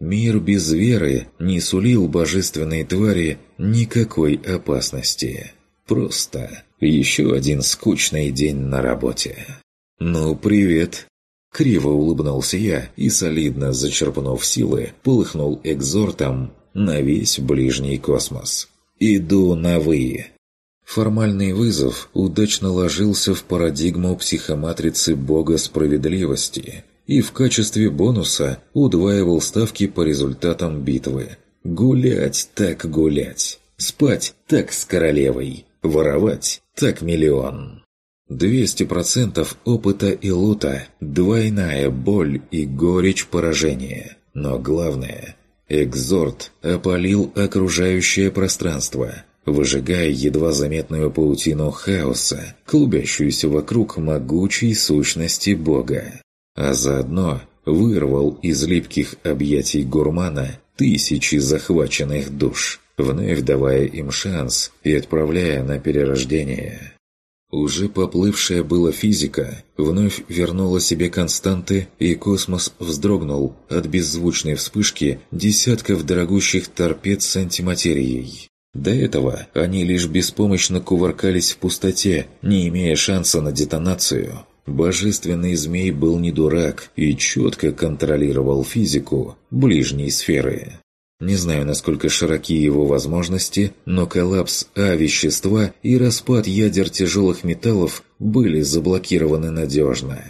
Speaker 1: Мир без веры не сулил божественной твари никакой опасности. Просто еще один скучный день на работе. «Ну, привет!» Криво улыбнулся я и, солидно зачерпнув силы, полыхнул экзортом на весь ближний космос. Иду на «вы». Формальный вызов удачно ложился в парадигму психоматрицы бога справедливости и в качестве бонуса удваивал ставки по результатам битвы. Гулять так гулять, спать так с королевой, воровать так миллион. 200% опыта и лута, двойная боль и горечь поражения. Но главное – Экзорт опалил окружающее пространство, выжигая едва заметную паутину хаоса, клубящуюся вокруг могучей сущности Бога. А заодно вырвал из липких объятий гурмана тысячи захваченных душ, вновь давая им шанс и отправляя на перерождение. Уже поплывшая была физика вновь вернула себе константы, и космос вздрогнул от беззвучной вспышки десятков дорогущих торпед с антиматерией. До этого они лишь беспомощно кувыркались в пустоте, не имея шанса на детонацию. Божественный змей был не дурак и четко контролировал физику ближней сферы. Не знаю, насколько широки его возможности, но коллапс А-вещества и распад ядер тяжелых металлов были заблокированы надежно.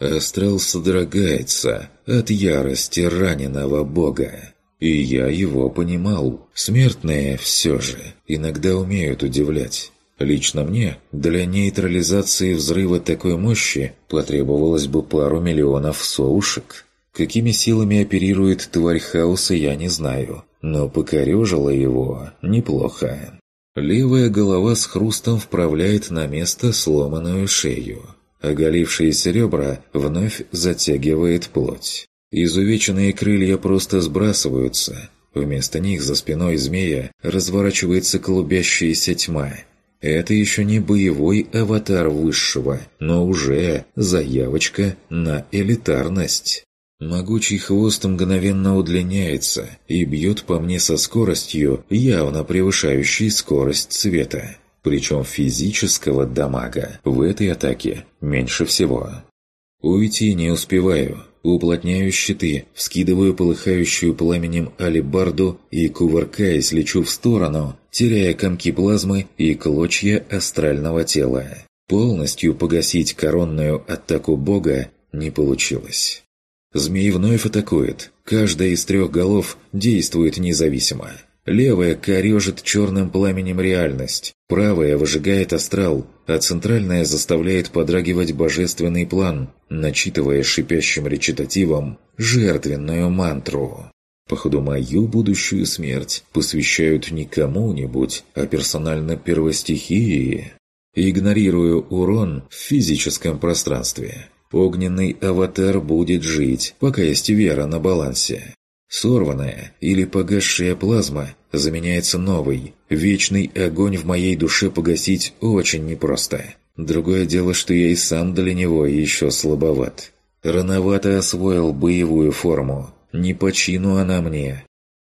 Speaker 1: Астрал содрогается от ярости раненого бога. И я его понимал. Смертные все же иногда умеют удивлять. Лично мне для нейтрализации взрыва такой мощи потребовалось бы пару миллионов соушек. Какими силами оперирует тварь хаоса, я не знаю, но покорежила его неплохо. Левая голова с хрустом вправляет на место сломанную шею. Оголившиеся ребра вновь затягивает плоть. Изувеченные крылья просто сбрасываются. Вместо них за спиной змея разворачивается клубящаяся тьма. Это еще не боевой аватар высшего, но уже заявочка на элитарность. Могучий хвост мгновенно удлиняется и бьет по мне со скоростью, явно превышающей скорость света. Причем физического дамага в этой атаке меньше всего. Уйти не успеваю. Уплотняю щиты, вскидываю полыхающую пламенем алибарду и, кувыркаясь, лечу в сторону, теряя комки плазмы и клочья астрального тела. Полностью погасить коронную атаку бога не получилось. Змеи вновь атакует. Каждая из трех голов действует независимо. Левая корежит черным пламенем реальность, правая выжигает астрал, а центральная заставляет подрагивать божественный план, начитывая шипящим речитативом жертвенную мантру. Походу, мою будущую смерть посвящают не кому-нибудь, а персонально первостихии. Игнорирую урон в физическом пространстве. Огненный аватар будет жить, пока есть вера на балансе. Сорванная или погасшая плазма заменяется новой. Вечный огонь в моей душе погасить очень непросто. Другое дело, что я и сам для него еще слабоват. Рановато освоил боевую форму. Не почину она мне.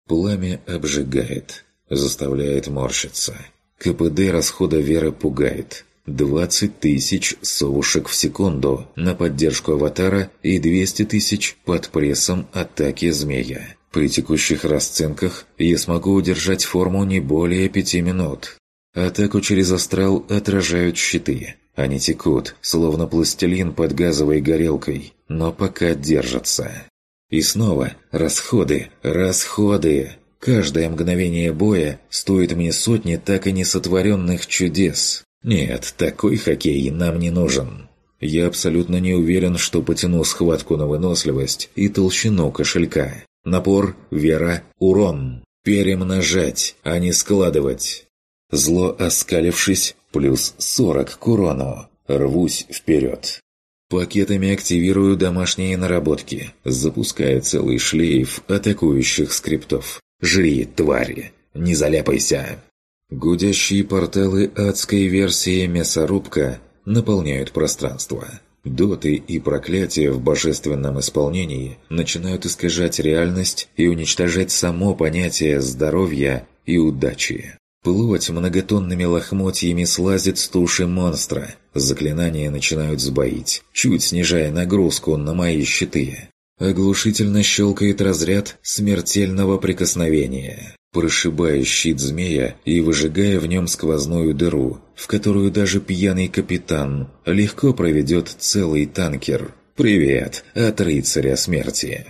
Speaker 1: Пламя обжигает, заставляет морщиться. КПД расхода веры пугает. 20 тысяч совушек в секунду на поддержку аватара и 200 тысяч под прессом атаки змея. При текущих расценках я смогу удержать форму не более 5 минут. Атаку через астрал отражают щиты. Они текут, словно пластилин под газовой горелкой, но пока держатся. И снова расходы, расходы. Каждое мгновение боя стоит мне сотни так и не сотворенных чудес. Нет, такой хоккей нам не нужен. Я абсолютно не уверен, что потяну схватку на выносливость и толщину кошелька. Напор, вера, урон. Перемножать, а не складывать. Зло оскалившись, плюс 40 к урону. Рвусь вперед. Пакетами активирую домашние наработки, запуская целый шлейф атакующих скриптов. «Жри, твари! Не заляпайся!» Гудящие порталы адской версии мясорубка наполняют пространство. Доты и проклятия в божественном исполнении начинают искажать реальность и уничтожать само понятие здоровья и удачи. Плоть многотонными лохмотьями слазит с туши монстра. Заклинания начинают сбоить, чуть снижая нагрузку на мои щиты. Оглушительно щелкает разряд смертельного прикосновения прошибая щит змея и выжигая в нем сквозную дыру, в которую даже пьяный капитан легко проведет целый танкер. «Привет от рыцаря смерти!»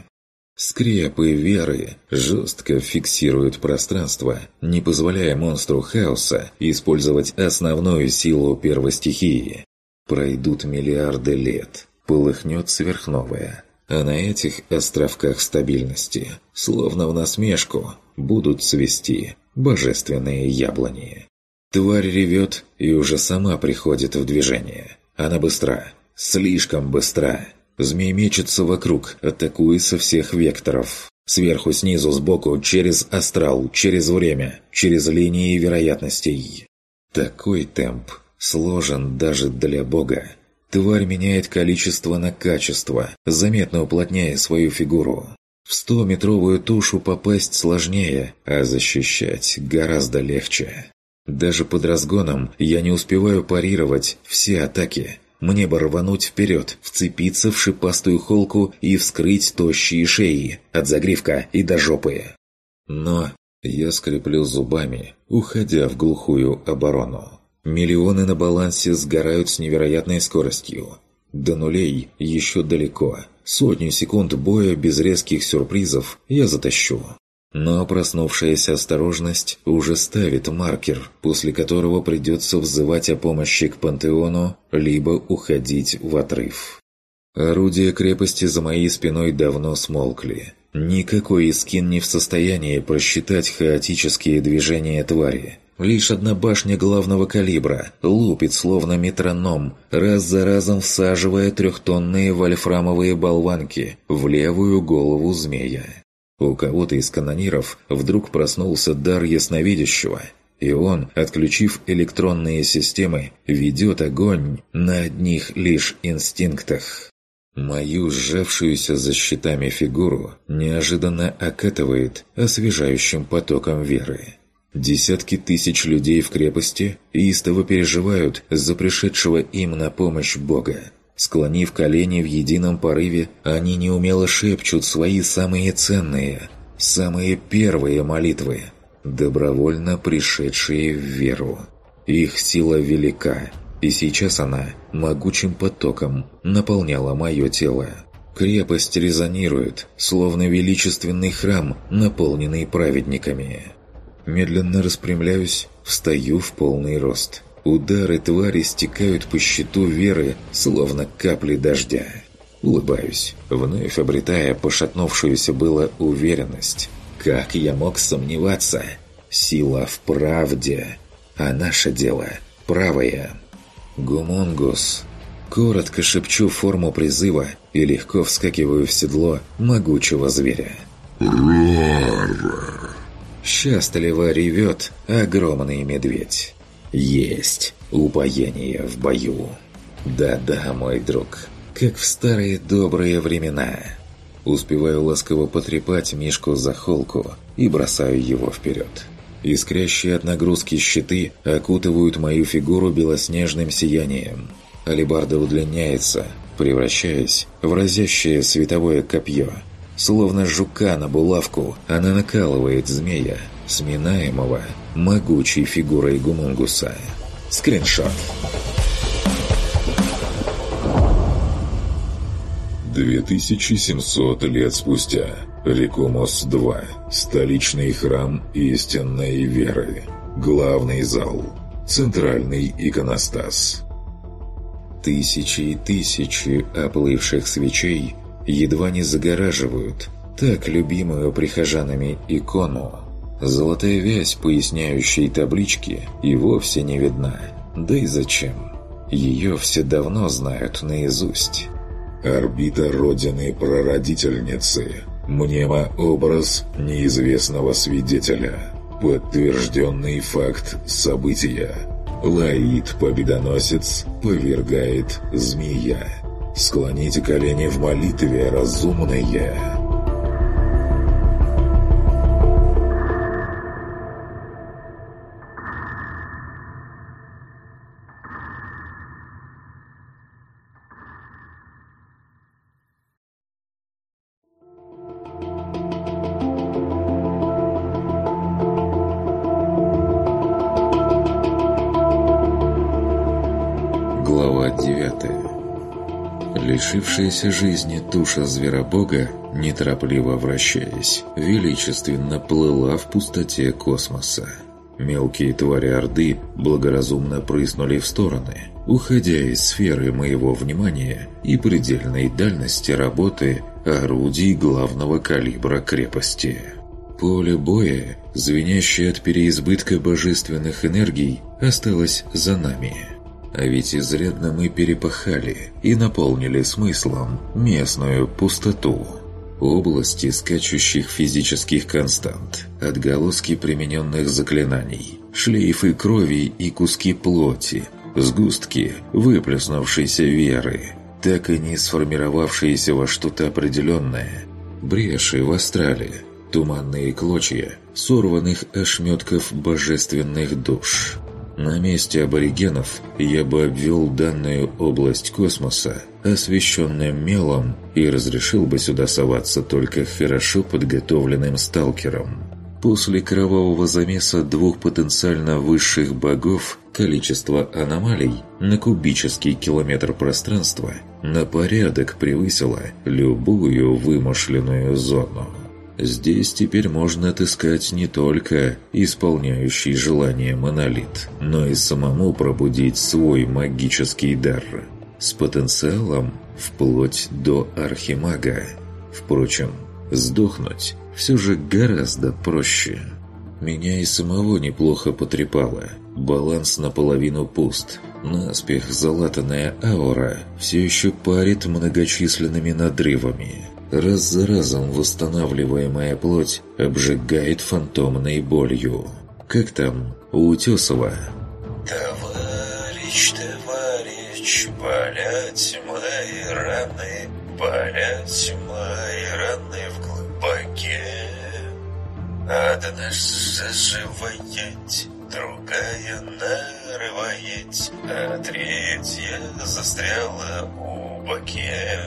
Speaker 1: Скрепы веры жестко фиксируют пространство, не позволяя монстру хаоса использовать основную силу первой стихии. Пройдут миллиарды лет, полыхнет сверхновая, а на этих островках стабильности, словно в насмешку, будут цвести божественные яблони. Тварь ревет и уже сама приходит в движение. Она быстра, слишком быстра. Змей мечется вокруг, атакуя со всех векторов. Сверху, снизу, сбоку, через астрал, через время, через линии вероятностей. Такой темп сложен даже для Бога. Тварь меняет количество на качество, заметно уплотняя свою фигуру. В стометровую тушу попасть сложнее, а защищать гораздо легче. Даже под разгоном я не успеваю парировать все атаки. Мне бы рвануть вперед, вцепиться в шипастую холку и вскрыть тощие шеи, от загривка и до жопы. Но я скреплю зубами, уходя в глухую оборону. Миллионы на балансе сгорают с невероятной скоростью. До нулей еще далеко. Сотню секунд боя без резких сюрпризов я затащу. Но проснувшаяся осторожность уже ставит маркер, после которого придется взывать о помощи к пантеону, либо уходить в отрыв. Орудия крепости за моей спиной давно смолкли. Никакой искин не в состоянии просчитать хаотические движения твари, Лишь одна башня главного калибра лупит словно метроном, раз за разом всаживая трехтонные вольфрамовые болванки в левую голову змея. У кого-то из канониров вдруг проснулся дар ясновидящего, и он, отключив электронные системы, ведет огонь на одних лишь инстинктах. Мою сжавшуюся за щитами фигуру неожиданно окатывает освежающим потоком веры. Десятки тысяч людей в крепости истово переживают за пришедшего им на помощь Бога. Склонив колени в едином порыве, они неумело шепчут свои самые ценные, самые первые молитвы, добровольно пришедшие в веру. Их сила велика, и сейчас она могучим потоком наполняла мое тело. Крепость резонирует, словно величественный храм, наполненный праведниками. Медленно распрямляюсь, встаю в полный рост. Удары твари стекают по щиту веры, словно капли дождя. Улыбаюсь, вновь обретая пошатнувшуюся было уверенность. Как я мог сомневаться? Сила в правде. А наше дело – правое. Гумонгус. Коротко шепчу форму призыва и легко вскакиваю в седло могучего зверя. «Рар!» Счастливо ревет огромный медведь. Есть упоение в бою.
Speaker 2: Да-да,
Speaker 1: мой друг, как в старые добрые времена. Успеваю ласково потрепать Мишку за холку и бросаю его вперед. Искрящие от нагрузки щиты окутывают мою фигуру белоснежным сиянием. Алибарда удлиняется, превращаясь в разящее световое копье – Словно жука на булавку, она накалывает змея, сминаемого могучей фигурой гумунгуса. Скриншот. 2700 лет спустя. Рекумос-2. Столичный храм истинной веры. Главный зал. Центральный иконостас. Тысячи и тысячи оплывших свечей едва не загораживают так любимую прихожанами икону. Золотая вязь поясняющей таблички и вовсе не видна. Да и зачем? Ее все давно знают наизусть. Орбита Родины прародительницы. образ неизвестного свидетеля. Подтвержденный факт события. Лаид-победоносец повергает змея. Склоните колени в молитве, разумные. оставшейся жизни туша зверобога, неторопливо вращаясь, величественно плыла в пустоте космоса. Мелкие твари Орды благоразумно прыснули в стороны, уходя из сферы моего внимания и предельной дальности работы орудий главного калибра крепости. Поле боя, звенящее от переизбытка божественных энергий, осталось за нами – а ведь изрядно мы перепахали и наполнили смыслом местную пустоту. Области скачущих физических констант, отголоски примененных заклинаний, шлейфы крови и куски плоти, сгустки выплеснувшейся веры, так и не сформировавшиеся во что-то определенное, бреши в астрале, туманные клочья сорванных ошметков божественных душ – на месте аборигенов я бы обвел данную область космоса, освещенным мелом, и разрешил бы сюда соваться только хорошо подготовленным сталкером. После кровавого замеса двух потенциально высших богов количество аномалий на кубический километр пространства на порядок превысило любую вымышленную зону. Здесь теперь можно отыскать не только исполняющий желание монолит, но и самому пробудить свой магический дар с потенциалом вплоть до архимага. Впрочем, сдохнуть все же гораздо проще. Меня и самого неплохо потрепало. Баланс наполовину пуст. Наспех залатанная аура все еще парит многочисленными надрывами – раз за разом восстанавливаемая плоть обжигает фантомной болью. Как там у Утесова? «Товарищ,
Speaker 4: товарищ, болят мои раны, болят мои раны в
Speaker 2: глубоке. Одна заживает,
Speaker 4: другая нарывает, а третья застряла у боке».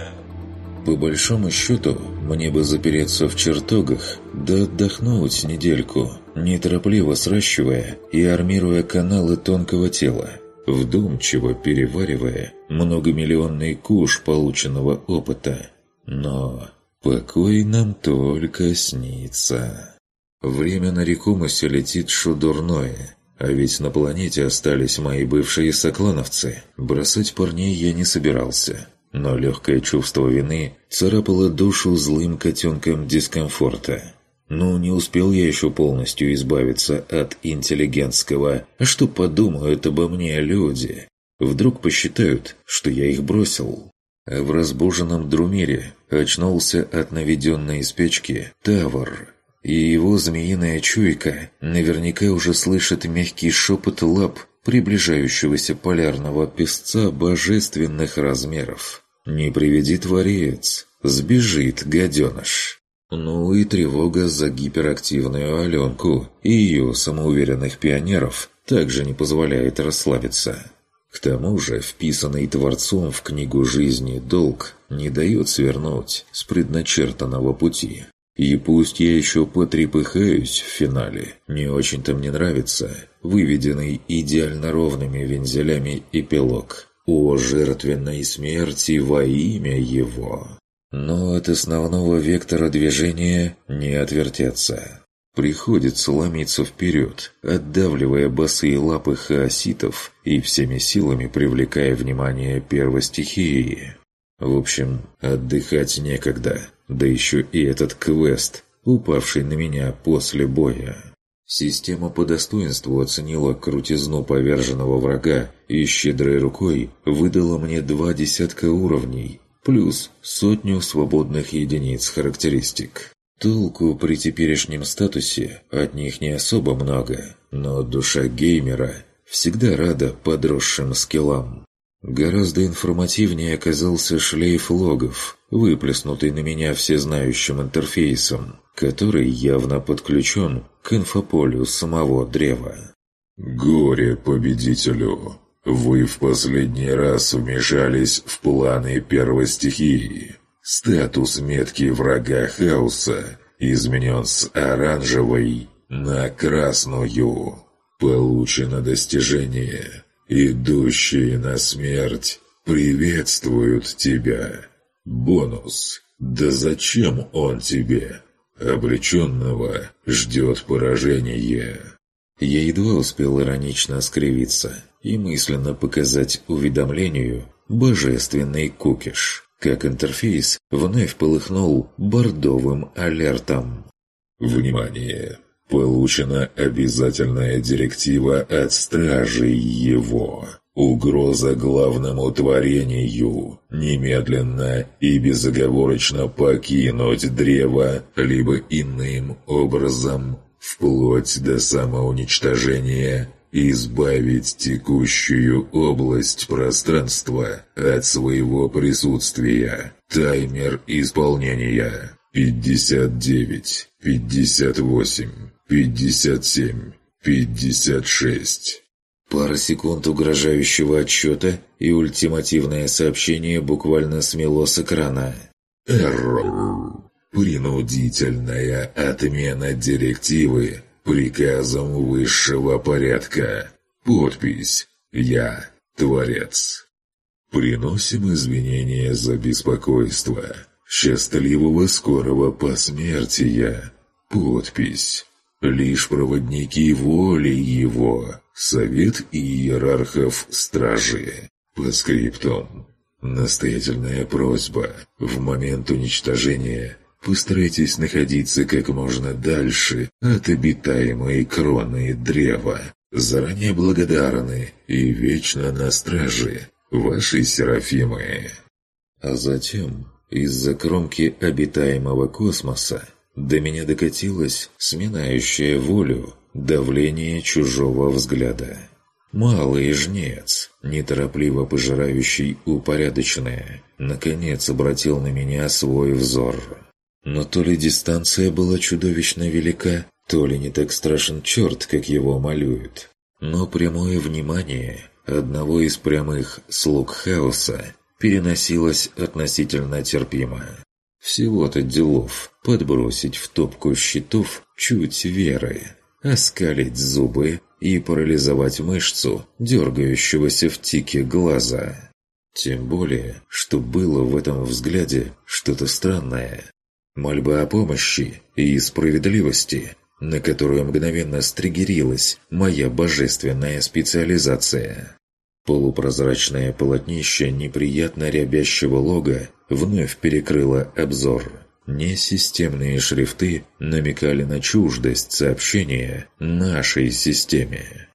Speaker 1: По большому счету, мне бы запереться в чертогах, да отдохнуть недельку, неторопливо сращивая и армируя каналы тонкого тела, вдумчиво переваривая многомиллионный куш полученного опыта. Но покой нам только снится. Время на реку рекомусе летит шудурное, а ведь на планете остались мои бывшие соклановцы. Бросать парней я не собирался но легкое чувство вины царапало душу злым котенком дискомфорта. Но не успел я еще полностью избавиться от интеллигентского что подумают обо мне люди?» Вдруг посчитают, что я их бросил. А в разбуженном Друмире очнулся от наведенной спячки Тавр. И его змеиная чуйка наверняка уже слышит мягкий шепот лап приближающегося полярного песца божественных размеров. Не приведи творец, сбежит гаденыш. Ну и тревога за гиперактивную Аленку и ее самоуверенных пионеров также не позволяет расслабиться. К тому же вписанный Творцом в книгу жизни долг не дает свернуть с предначертанного пути. И пусть я еще потрепыхаюсь в финале, не очень-то мне нравится выведенный идеально ровными вензелями эпилог о жертвенной смерти во имя его. Но от основного вектора движения не отвертеться. Приходится ломиться вперед, отдавливая босые лапы хаоситов и всеми силами привлекая внимание первой стихии. В общем, отдыхать некогда, да еще и этот квест, упавший на меня после боя. Система по достоинству оценила крутизну поверженного врага и щедрой рукой выдала мне два десятка уровней, плюс сотню свободных единиц характеристик. Толку при теперешнем статусе от них не особо много, но душа геймера всегда рада подросшим скиллам. Гораздо информативнее оказался шлейф логов, выплеснутый на меня всезнающим интерфейсом, который явно подключен к инфополю самого древа.
Speaker 2: «Горе победителю! Вы в последний раз вмешались в планы первой стихии. Статус метки врага хаоса
Speaker 1: изменен с оранжевой на красную. Получено достижение. Идущие на смерть приветствуют тебя». Бонус. Да зачем он тебе? Обреченного ждет поражение. Я едва успел иронично скривиться и мысленно показать уведомлению «Божественный кукиш», как интерфейс вновь полыхнул бордовым алертом. «Внимание! Получена обязательная директива от стражей его. Угроза главному творению – немедленно и безоговорочно покинуть древо, либо иным образом, вплоть до самоуничтожения, избавить текущую область пространства от своего
Speaker 2: присутствия. Таймер исполнения 59, 58, 57, 56.
Speaker 1: Пара секунд угрожающего отчета и ультимативное сообщение буквально смело с экрана. «Эррор! Принудительная отмена директивы приказом высшего порядка. Подпись. Я. Творец». «Приносим извинения за беспокойство. Счастливого скорого посмертия.
Speaker 2: Подпись. Лишь проводники воли его Совет иерархов стражи. По скриптам.
Speaker 1: Настоятельная просьба. В момент уничтожения постарайтесь находиться как можно дальше от обитаемой кроны древа. Заранее благодарны и вечно на страже ваши Серафимы. А затем из-за кромки обитаемого космоса до меня докатилась сменающая волю давление чужого взгляда. Малый жнец, неторопливо пожирающий упорядоченное, наконец обратил на меня свой взор. Но то ли дистанция была чудовищно велика, то ли не так страшен черт, как его малюют. Но прямое внимание одного из прямых слуг хаоса переносилось относительно терпимо. Всего-то делов подбросить в топку щитов чуть веры оскалить зубы и парализовать мышцу, дергающегося в тике глаза. Тем более, что было в этом взгляде что-то странное. Мольба о помощи и справедливости, на которую мгновенно стригерилась моя божественная специализация. Полупрозрачное полотнище неприятно рябящего лога вновь перекрыло обзор. Несистемные шрифты намекали на чуждость сообщения нашей системе.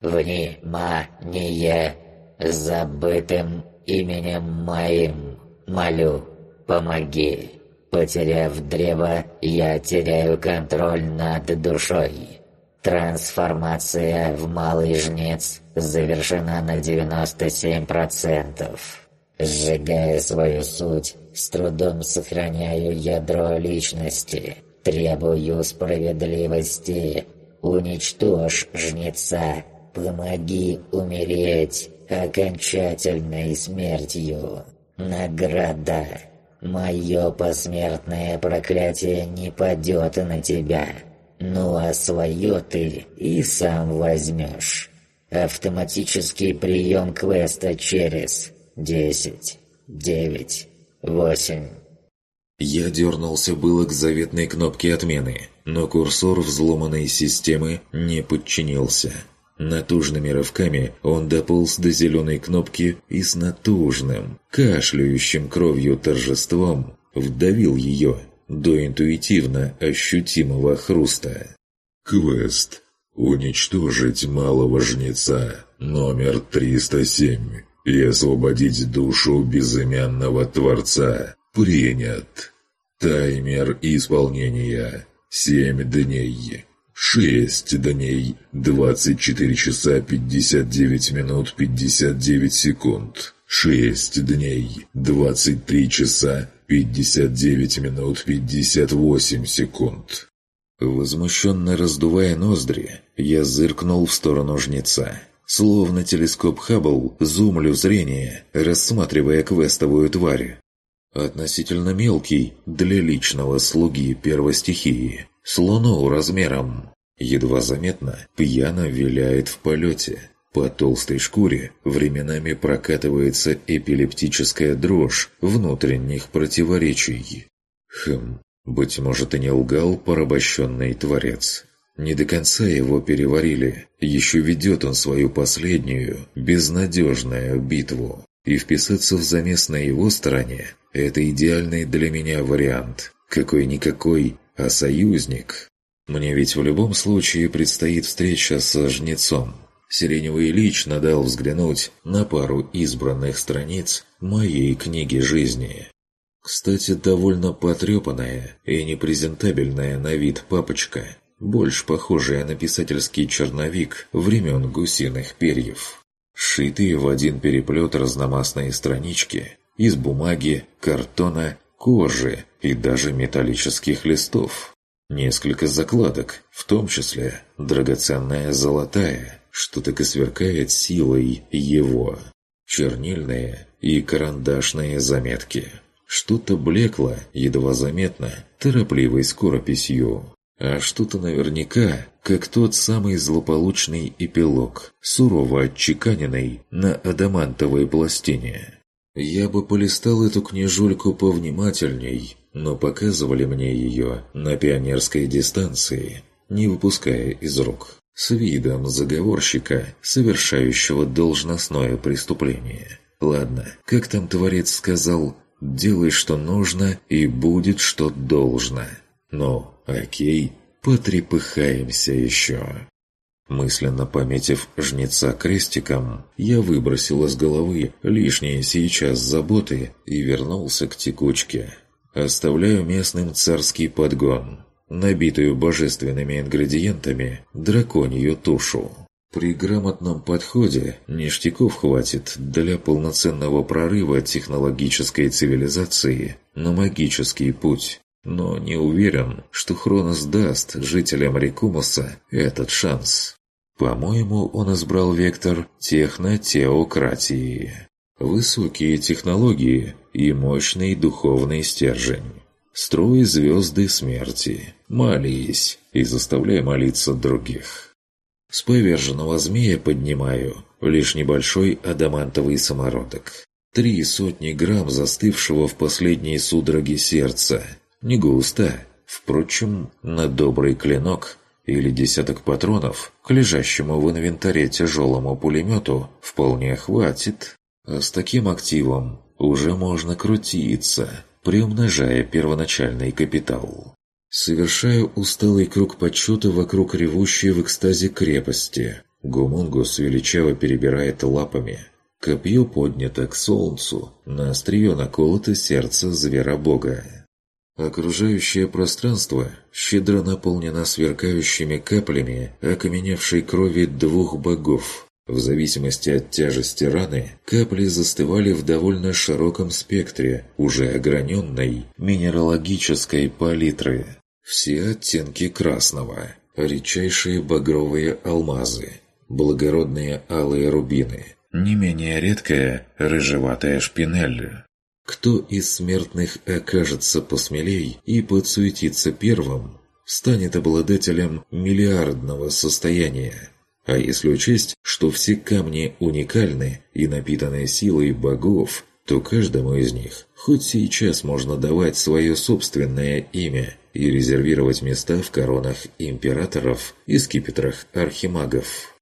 Speaker 1: «Внимание! Забытым именем моим молю, помоги! Потеряв древо, я теряю контроль над душой. Трансформация в Малый Жнец завершена на 97%. Сжигая свою суть, с трудом сохраняю ядро личности, требую справедливости. Уничтожь жнеца, помоги умереть окончательной смертью. Награда. Мое посмертное проклятие не падет на тебя. Ну а свое ты и сам возьмешь.
Speaker 2: Автоматический прием квеста через 10, 9, 8.
Speaker 1: Я дернулся было к заветной кнопке отмены, но курсор взломанной системы не подчинился. Натужными рывками он дополз до зеленой кнопки и с натужным, кашляющим кровью торжеством вдавил ее до интуитивно ощутимого хруста. Квест «Уничтожить малого жнеца» номер 307 и освободить душу безымянного Творца. Принят. Таймер исполнения.
Speaker 2: семь дней. шесть дней. двадцать четыре часа пятьдесят девять минут пятьдесят девять секунд. шесть дней. двадцать три часа пятьдесят девять минут пятьдесят восемь
Speaker 1: секунд. Возмущенно раздувая ноздри, я зыркнул в сторону жнеца. Словно телескоп Хаббл, зумлю зрение, рассматривая квестовую тварь. Относительно мелкий для личного слуги первой стихии, с луну размером. Едва заметно, пьяно виляет в полете. По толстой шкуре временами прокатывается эпилептическая дрожь внутренних противоречий. Хм, быть может и не лгал порабощенный творец. Не до конца его переварили, еще ведет он свою последнюю, безнадежную битву. И вписаться в замес на его стороне – это идеальный для меня вариант. Какой-никакой, а союзник. Мне ведь в любом случае предстоит встреча со жнецом. Сиреневый лично дал взглянуть на пару избранных страниц моей книги жизни. Кстати, довольно потрепанная и непрезентабельная на вид папочка больше похожее на писательский черновик времен гусиных перьев. шитые в один переплет разномастные странички из бумаги, картона, кожи и даже металлических листов. Несколько закладок, в том числе драгоценная золотая, что так и сверкает силой его. Чернильные и карандашные заметки. Что-то блекло, едва заметно, торопливой скорописью а что-то наверняка, как тот самый злополучный эпилог, сурово отчеканенный на адамантовой пластине. Я бы полистал эту книжульку повнимательней, но показывали мне ее на пионерской дистанции, не выпуская из рук, с видом заговорщика, совершающего должностное преступление. Ладно, как там творец сказал, делай, что нужно, и будет, что должно. Но Окей, потрепыхаемся еще. Мысленно пометив жнеца крестиком, я выбросил из головы лишние сейчас заботы и вернулся к текучке. Оставляю местным царский подгон, набитую божественными ингредиентами драконью тушу. При грамотном подходе ништяков хватит для полноценного прорыва технологической цивилизации на магический путь. Но не уверен, что Хронос даст жителям Рекумаса этот шанс. По-моему, он избрал вектор технотеократии. Высокие технологии и мощный духовный стержень. Строй звезды смерти. Молись и заставляй молиться других. С поверженного змея поднимаю лишь небольшой адамантовый самородок. Три сотни грамм застывшего в последней судороге сердца – не густо. Впрочем, на добрый клинок или десяток патронов к лежащему в инвентаре тяжелому пулемету вполне хватит. А с таким активом уже можно крутиться, приумножая первоначальный капитал. Совершаю усталый круг подсчета вокруг ревущей в экстазе крепости. Гумунгус величаво перебирает лапами. Копье поднято к солнцу, на острие наколото сердце зверобога. Окружающее пространство щедро наполнено сверкающими каплями окаменевшей крови двух богов. В зависимости от тяжести раны, капли застывали в довольно широком спектре уже ограненной минералогической палитры. Все оттенки красного, редчайшие багровые алмазы, благородные алые рубины, не менее редкая рыжеватая шпинель. Кто из смертных окажется посмелей и подсуетится первым, станет обладателем миллиардного состояния. А если учесть, что все камни уникальны и напитаны силой богов, то каждому из них хоть сейчас можно давать свое собственное имя и резервировать места в коронах императоров и скипетрах архимагов.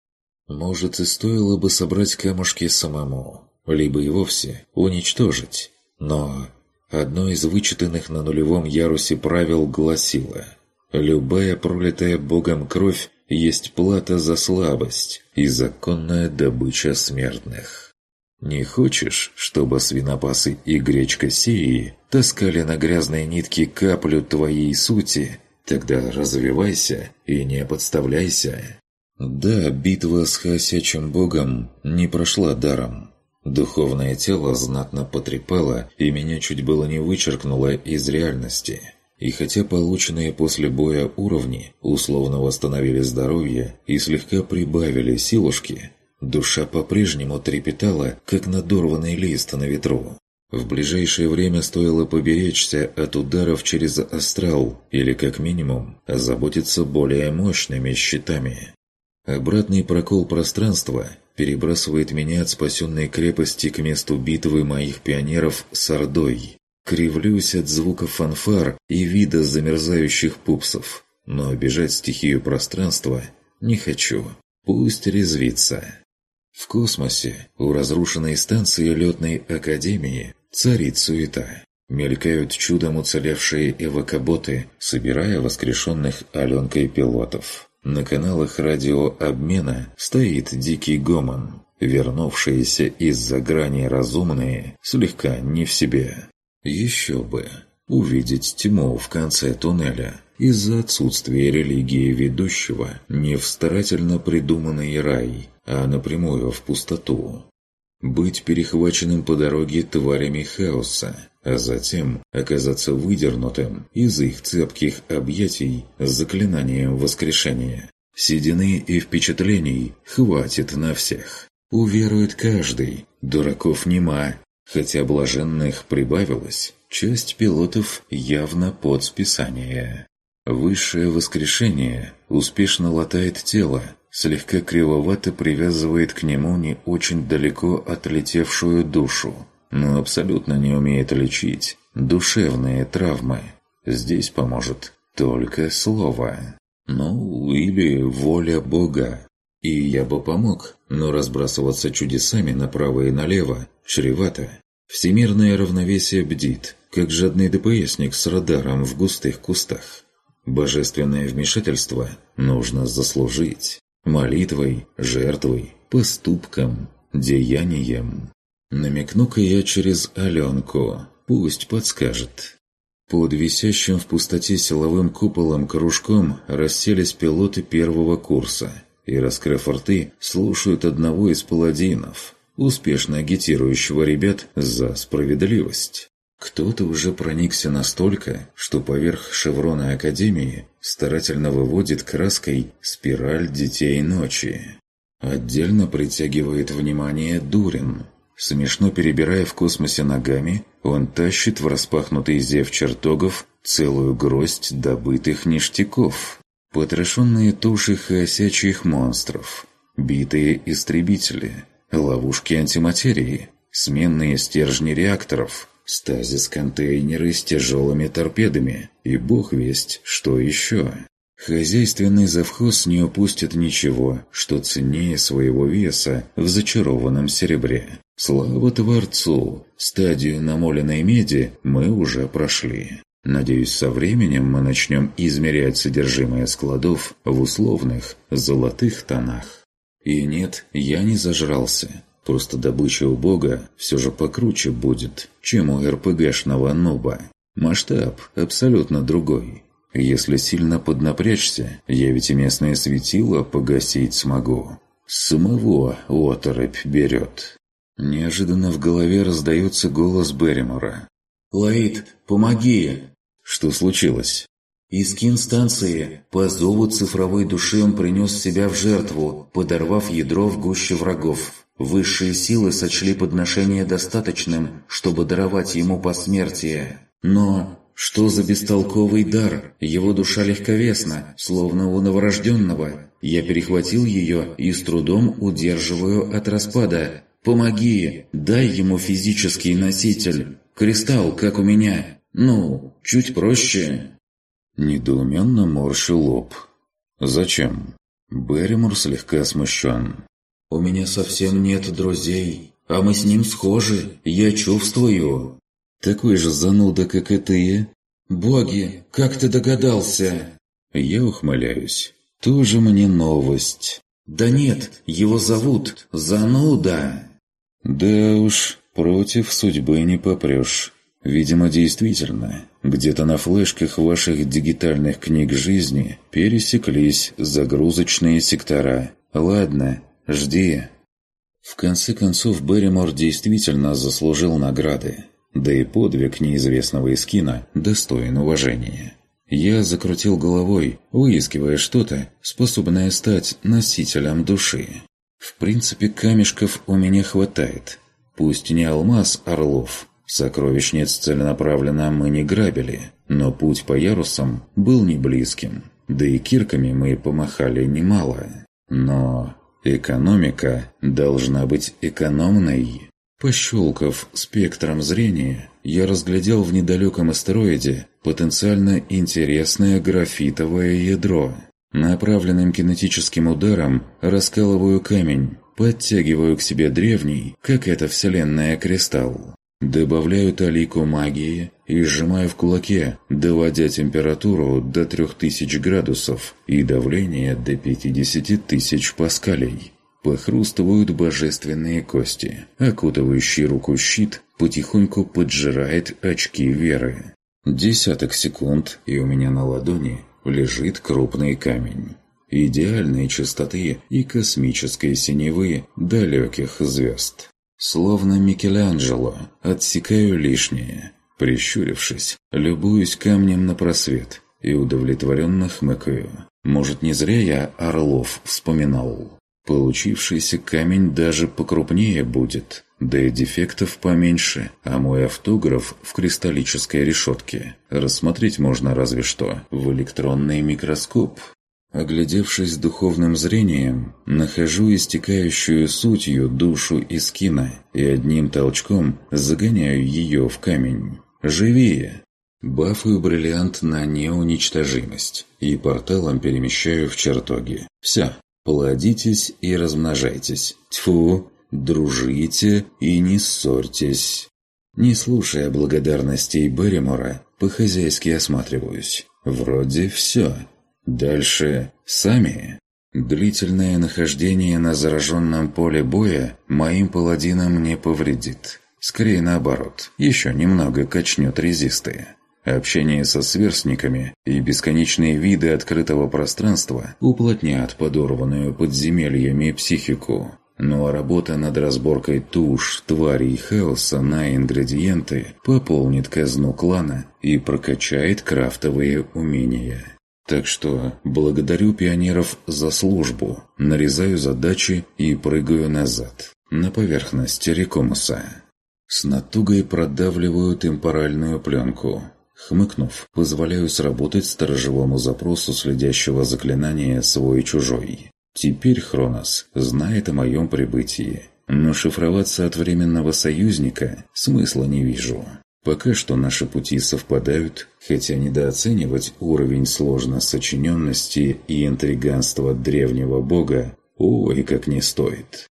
Speaker 1: Может, и стоило бы собрать камушки самому, либо и вовсе уничтожить, но одно из вычитанных на нулевом ярусе правил гласило «Любая пролитая Богом кровь есть плата за слабость и законная добыча смертных». Не хочешь, чтобы свинопасы и гречка сии таскали на грязные нитки каплю твоей сути? Тогда развивайся и не подставляйся. Да, битва с хосячим богом не прошла даром. Духовное тело знатно потрепало, и меня чуть было не вычеркнуло из реальности. И хотя полученные после боя уровни условно восстановили здоровье и слегка прибавили силушки, душа по-прежнему трепетала, как надорванный лист на ветру. В ближайшее время стоило поберечься от ударов через астрал или, как минимум, заботиться более мощными щитами. Обратный прокол пространства перебрасывает меня от спасенной крепости к месту битвы моих пионеров с Ордой. Кривлюсь от звука фанфар и вида замерзающих пупсов, но обижать стихию пространства не хочу. Пусть резвится. В космосе, у разрушенной станции летной академии, царит суета. Мелькают чудом уцелевшие эвакоботы, собирая воскрешенных Аленкой пилотов. На каналах радиообмена стоит дикий гомон. Вернувшиеся из-за грани разумные слегка не в себе. Еще бы! Увидеть тьму в конце туннеля из-за отсутствия религии ведущего не в старательно придуманный рай, а напрямую в пустоту быть перехваченным по дороге тварями хаоса, а затем оказаться выдернутым из их цепких объятий с заклинанием воскрешения. Седины и впечатлений хватит на всех. Уверует каждый, дураков нема. Хотя блаженных прибавилось, часть пилотов явно под списание. Высшее воскрешение успешно латает тело слегка кривовато привязывает к нему не очень далеко отлетевшую душу, но абсолютно не умеет лечить душевные травмы. Здесь поможет только слово. Ну, или воля Бога. И я бы помог, но разбрасываться чудесами направо и налево чревато. Всемирное равновесие бдит, как жадный ДПСник с радаром в густых кустах. Божественное вмешательство нужно заслужить молитвой, жертвой, поступком, деянием. Намекну-ка я через Аленку, пусть подскажет. Под висящим в пустоте силовым куполом кружком расселись пилоты первого курса и, раскрыв рты, слушают одного из паладинов, успешно агитирующего ребят за справедливость. Кто-то уже проникся настолько, что поверх шеврона Академии старательно выводит краской «Спираль детей ночи». Отдельно притягивает внимание Дурин. Смешно перебирая в космосе ногами, он тащит в распахнутый зев чертогов целую гроздь добытых ништяков. Потрошенные туши осячьих монстров, битые истребители, ловушки антиматерии, сменные стержни реакторов, стазис-контейнеры с тяжелыми торпедами и бог весть, что еще. Хозяйственный завхоз не упустит ничего, что ценнее своего веса в зачарованном серебре. Слава Творцу! Стадию намоленной меди мы уже прошли. Надеюсь, со временем мы начнем измерять содержимое складов в условных золотых тонах. И нет, я не зажрался. Просто добыча у бога все же покруче будет, чем у РПГшного нуба. Масштаб абсолютно другой. Если сильно поднапрячься, я ведь и местное светило погасить смогу. Самого оторопь берет. Неожиданно в голове раздается голос Берримора. «Лаид, помоги!» «Что случилось?» Искин станции по зову цифровой души он принес себя в жертву, подорвав ядро в гуще врагов. Высшие силы сочли подношение достаточным, чтобы даровать ему посмертие. Но что за бестолковый дар? Его душа легковесна, словно у новорожденного. Я перехватил ее и с трудом удерживаю от распада. Помоги! Дай ему физический носитель! Кристалл, как у меня! Ну, чуть проще!» Недоуменно морщил лоб. «Зачем?» Берримор слегка смущен. «У меня совсем нет друзей, а мы с ним схожи, я чувствую». «Такой же зануда, как и ты». «Боги, как ты догадался?» Я ухмыляюсь. «Тоже мне новость». «Да нет, его зовут Зануда». «Да уж, против судьбы не попрешь. Видимо, действительно, где-то на флешках ваших дигитальных книг жизни пересеклись загрузочные сектора. Ладно, Жди. В конце концов, Берримор действительно заслужил награды. Да и подвиг неизвестного Эскина достоин уважения. Я закрутил головой, выискивая что-то, способное стать носителем души. В принципе, камешков у меня хватает. Пусть не алмаз орлов. Сокровищниц целенаправленно мы не грабили, но путь по ярусам был не близким. Да и кирками мы помахали немало. Но Экономика должна быть экономной. Пощелкав спектром зрения, я разглядел в недалеком астероиде потенциально интересное графитовое ядро. Направленным кинетическим ударом раскалываю камень, подтягиваю к себе древний, как это вселенная кристалл. Добавляю талику магии и сжимаю в кулаке, доводя температуру до 3000 градусов и давление до 50 тысяч паскалей. Похрустывают божественные кости. Окутывающий руку щит потихоньку поджирает очки веры. Десяток секунд, и у меня на ладони лежит крупный камень. Идеальной чистоты и космической синевы далеких звезд. Словно Микеланджело, отсекаю лишнее. Прищурившись, любуюсь камнем на просвет и удовлетворенно хмыкаю. Может, не зря я Орлов вспоминал. Получившийся камень даже покрупнее будет, да и дефектов поменьше, а мой автограф в кристаллической решетке. Рассмотреть можно разве что в электронный микроскоп, Оглядевшись духовным зрением, нахожу истекающую сутью душу из кина и одним толчком загоняю ее в камень. Живее! Бафаю бриллиант на неуничтожимость и порталом перемещаю в чертоги. Все. Плодитесь и размножайтесь. Тьфу! Дружите и не ссорьтесь. Не слушая благодарностей Берримора, по-хозяйски осматриваюсь. Вроде все. Дальше сами. Длительное нахождение на зараженном поле боя моим паладинам не повредит. Скорее наоборот, еще немного качнет резисты. Общение со сверстниками и бесконечные виды открытого пространства
Speaker 3: уплотнят
Speaker 1: подорванную подземельями психику. Ну а работа над разборкой туш, тварей хаоса на ингредиенты пополнит казну клана и прокачает крафтовые умения. Так что благодарю пионеров за службу, нарезаю задачи и прыгаю назад, на поверхность рекомуса. С натугой продавливаю темпоральную пленку. Хмыкнув, позволяю сработать сторожевому запросу следящего заклинания «свой-чужой». Теперь Хронос знает о моем прибытии, но шифроваться от временного союзника смысла не вижу. Пока что наши пути совпадают, хотя недооценивать уровень сложно сочиненности и интриганства древнего бога, ой, как не стоит.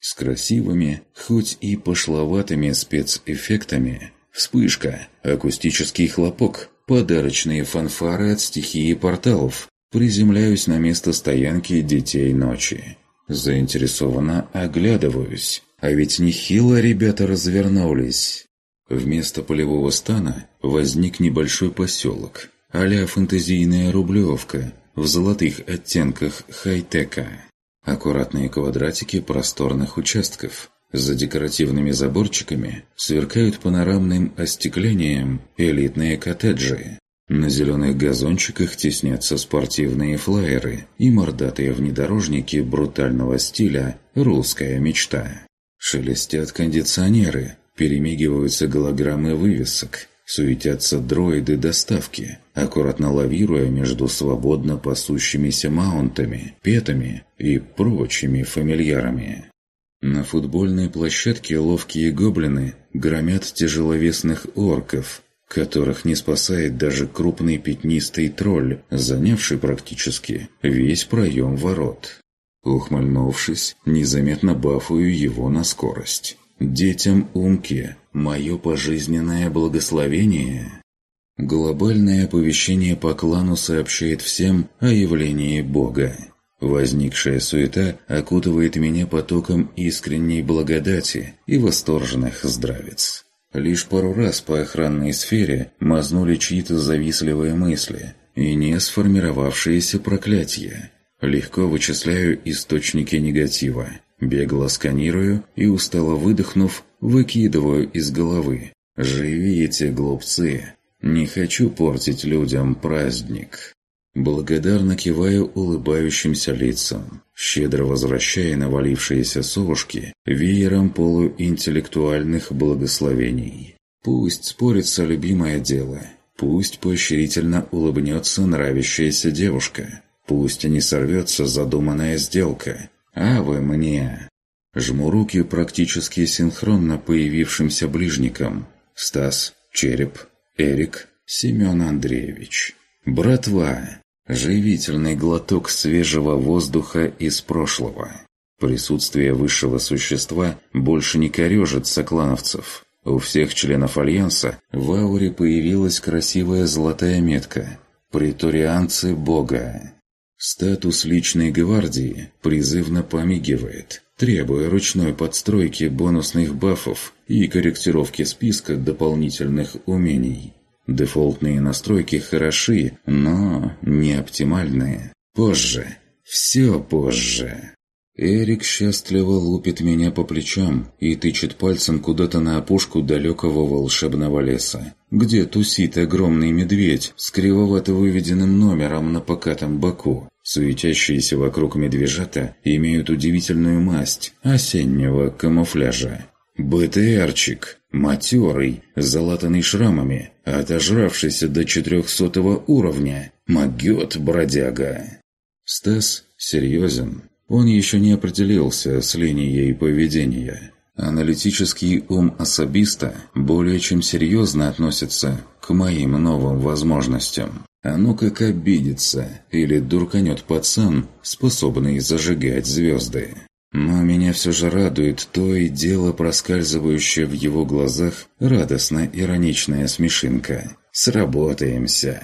Speaker 1: С красивыми, хоть и пошловатыми спецэффектами, вспышка, акустический хлопок, подарочные фанфары от стихии порталов, приземляюсь на место стоянки детей ночи. Заинтересованно оглядываюсь, а ведь нехило ребята развернулись. Вместо полевого стана возник небольшой поселок, а фэнтезийная рублевка в золотых оттенках хай-тека. Аккуратные квадратики просторных участков. За декоративными заборчиками сверкают панорамным остеклением элитные коттеджи. На зеленых газончиках теснятся спортивные флайеры и мордатые внедорожники брутального стиля «Русская мечта». Шелестят кондиционеры, перемигиваются голограммы вывесок, суетятся дроиды доставки, аккуратно лавируя между свободно пасущимися маунтами, петами и прочими фамильярами. На футбольной площадке ловкие гоблины громят тяжеловесных орков, которых не спасает даже крупный пятнистый тролль, занявший практически весь проем ворот. Ухмыльнувшись, незаметно бафую его на скорость. Детям Умки мое пожизненное благословение. Глобальное оповещение по клану сообщает всем о явлении Бога. Возникшая суета окутывает меня потоком искренней благодати и восторженных здравец. Лишь пару раз по охранной сфере мазнули чьи-то завистливые мысли и не сформировавшиеся проклятия. Легко вычисляю источники негатива – Бегло сканирую и, устало выдохнув, выкидываю из головы. «Живите, глупцы! Не хочу портить людям праздник!» Благодарно киваю улыбающимся лицам, щедро возвращая навалившиеся совушки веером полуинтеллектуальных благословений. Пусть спорится любимое дело, пусть поощрительно улыбнется нравящаяся девушка, пусть не сорвется задуманная сделка, «А вы мне!» Жму руки практически синхронно появившимся ближникам. Стас, Череп, Эрик, Семен Андреевич. Братва! Живительный глоток свежего воздуха из прошлого. Присутствие высшего существа больше не корежит соклановцев. У всех членов Альянса в ауре появилась красивая золотая метка «Приторианцы Бога». Статус личной гвардии призывно помигивает, требуя ручной подстройки бонусных бафов и корректировки списка дополнительных умений. Дефолтные настройки хороши, но не оптимальные. Позже. Все позже. Эрик счастливо лупит меня по плечам и тычет пальцем куда-то на опушку далекого волшебного леса, где тусит огромный медведь с кривовато выведенным номером на покатом боку. Суетящиеся вокруг медвежата имеют удивительную масть осеннего камуфляжа. БТРчик, матерый, залатанный шрамами, отожравшийся до 400 уровня, могет-бродяга. Стас серьезен. Он еще не определился с линией поведения. Аналитический ум особиста более чем серьезно относится к моим новым возможностям. А ну как обидится или дурканет пацан, способный зажигать звезды. Но меня все же радует то и дело проскальзывающее в его глазах радостно-ироничная смешинка. «Сработаемся!»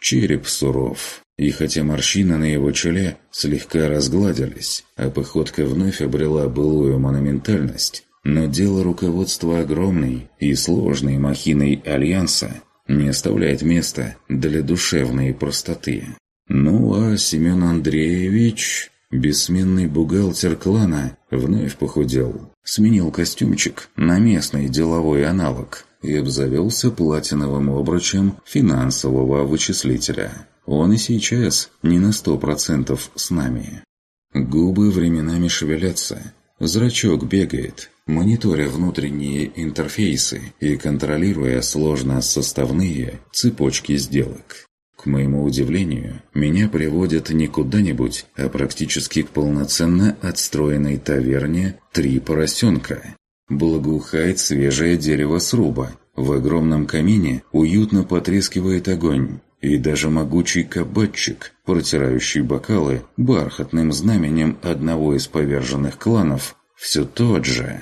Speaker 1: Череп суров, и хотя морщины на его челе слегка разгладились, а походка вновь обрела былую монументальность, но дело руководства огромной и сложной махиной Альянса не оставляет места для душевной простоты. Ну а Семен Андреевич, бессменный бухгалтер клана, вновь похудел. Сменил костюмчик на местный деловой аналог и обзавелся платиновым обручем финансового вычислителя. Он и сейчас не на сто процентов с нами. Губы временами шевелятся, зрачок бегает, мониторя внутренние интерфейсы и контролируя сложно составные цепочки сделок. К моему удивлению, меня приводят не куда-нибудь, а практически к полноценно отстроенной таверне «Три поросенка». Благоухает свежее дерево сруба, в огромном камине уютно потрескивает огонь, и даже могучий кабачик, протирающий бокалы бархатным знаменем одного из поверженных кланов, все тот же.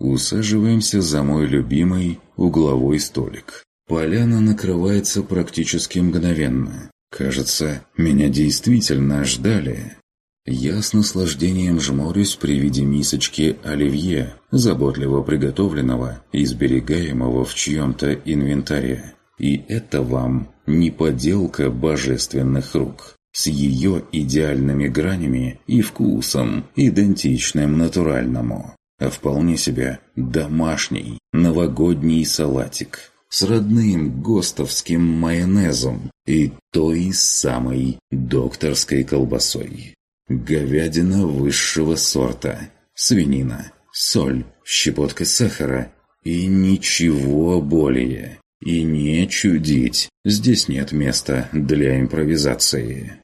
Speaker 1: Усаживаемся за мой любимый угловой столик. Поляна накрывается практически мгновенно. Кажется, меня действительно ждали. Я с наслаждением жмурюсь при виде мисочки оливье, заботливо приготовленного и сберегаемого в чьем-то инвентаре. И это вам не поделка божественных рук с ее идеальными гранями и вкусом, идентичным натуральному а вполне себе домашний новогодний салатик с родным гостовским майонезом и той самой докторской колбасой. Говядина высшего сорта, свинина, соль, щепотка сахара и ничего более. И не чудить, здесь нет места для импровизации.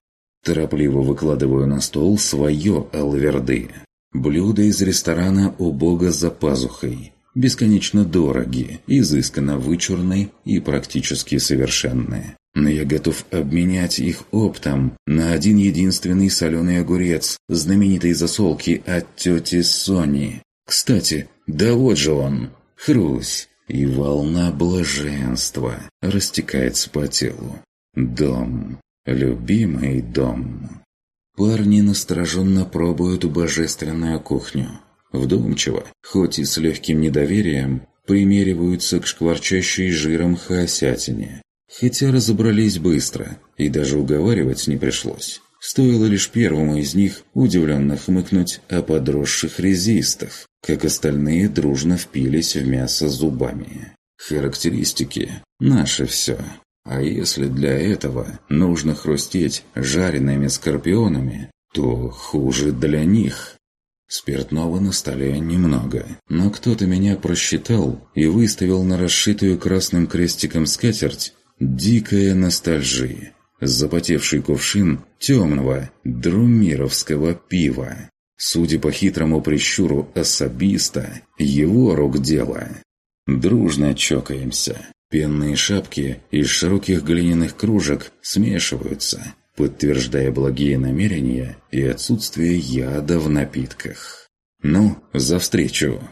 Speaker 1: Торопливо выкладываю на стол свое алверды – Блюда из ресторана «У Бога за пазухой» бесконечно дороги, изысканно вычурны и практически совершенны. Но я готов обменять их оптом на один единственный соленый огурец знаменитой засолки от тети Сони. Кстати, да вот же он! Хрусь! И волна блаженства растекается по телу. Дом. Любимый дом. Парни настороженно пробуют божественную кухню. Вдумчиво, хоть и с легким недоверием, примериваются к шкварчащей жиром хаосятине. Хотя разобрались быстро, и даже уговаривать не пришлось. Стоило лишь первому из них удивленно хмыкнуть о подросших резистах, как остальные дружно впились в мясо зубами. Характеристики – наше все. А если для этого нужно хрустеть жареными скорпионами, то хуже для них. Спиртного на столе немного, но кто-то меня просчитал и выставил на расшитую красным крестиком скатерть дикое ностальжи» запотевший кувшин темного друмировского пива. Судя по хитрому прищуру особиста, его рук дело. Дружно чокаемся. Пенные шапки из широких глиняных кружек смешиваются, подтверждая благие намерения и отсутствие яда в напитках. Ну, за встречу!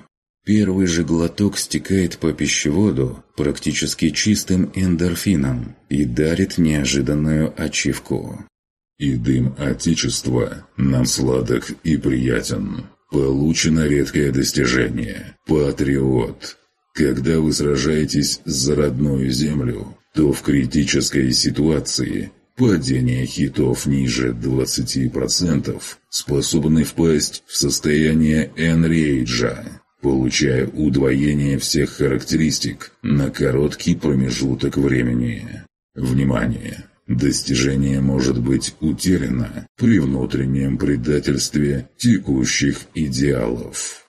Speaker 1: Первый же глоток стекает по пищеводу практически чистым эндорфином и дарит неожиданную ачивку.
Speaker 4: И дым Отечества нам сладок и приятен. Получено редкое достижение. Патриот. Когда вы сражаетесь за
Speaker 1: родную землю, то в критической ситуации падение хитов ниже 20% способны впасть в состояние энрейджа, получая удвоение всех характеристик на короткий промежуток времени. Внимание! Достижение может быть утеряно при внутреннем предательстве текущих идеалов.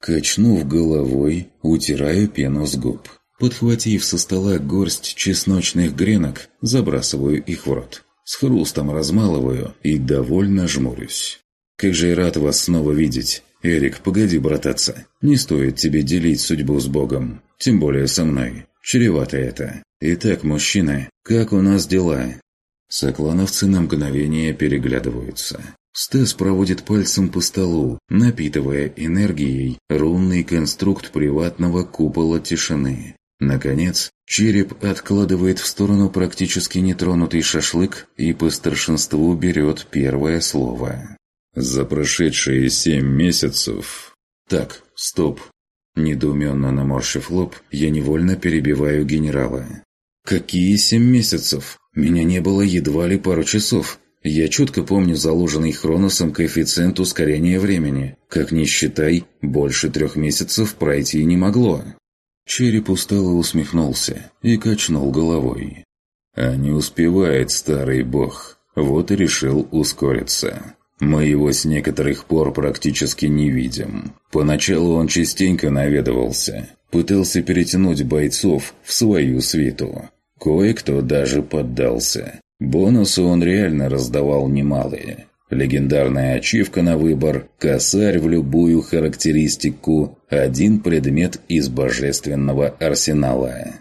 Speaker 1: Качнув головой, утираю пену с губ. Подхватив со стола горсть чесночных гренок, забрасываю их в рот. С хрустом размалываю и довольно жмурюсь. «Как же я рад вас снова видеть!» «Эрик, погоди брататься. Не стоит тебе делить судьбу с Богом. Тем более со мной. Чревато это. Итак, мужчины, как у нас дела?» Соклановцы на мгновение переглядываются. Стас проводит пальцем по столу, напитывая энергией рунный конструкт приватного купола тишины. Наконец, череп откладывает в сторону практически нетронутый шашлык и по старшинству берет первое слово. «За прошедшие семь месяцев...» «Так, стоп!» Недоуменно наморщив лоб, я невольно перебиваю генерала. «Какие семь месяцев? Меня не было едва ли пару часов. Я чутко помню заложенный Хроносом коэффициент ускорения времени. Как ни считай, больше трех месяцев пройти не могло. Череп устало усмехнулся и качнул головой. А не успевает старый бог. Вот и решил ускориться. Мы его с некоторых пор практически не видим. Поначалу он частенько наведывался. Пытался перетянуть бойцов в свою свиту. Кое-кто даже поддался. Бонусы он реально раздавал немалые. Легендарная ачивка на выбор, косарь в любую характеристику, один предмет из божественного арсенала.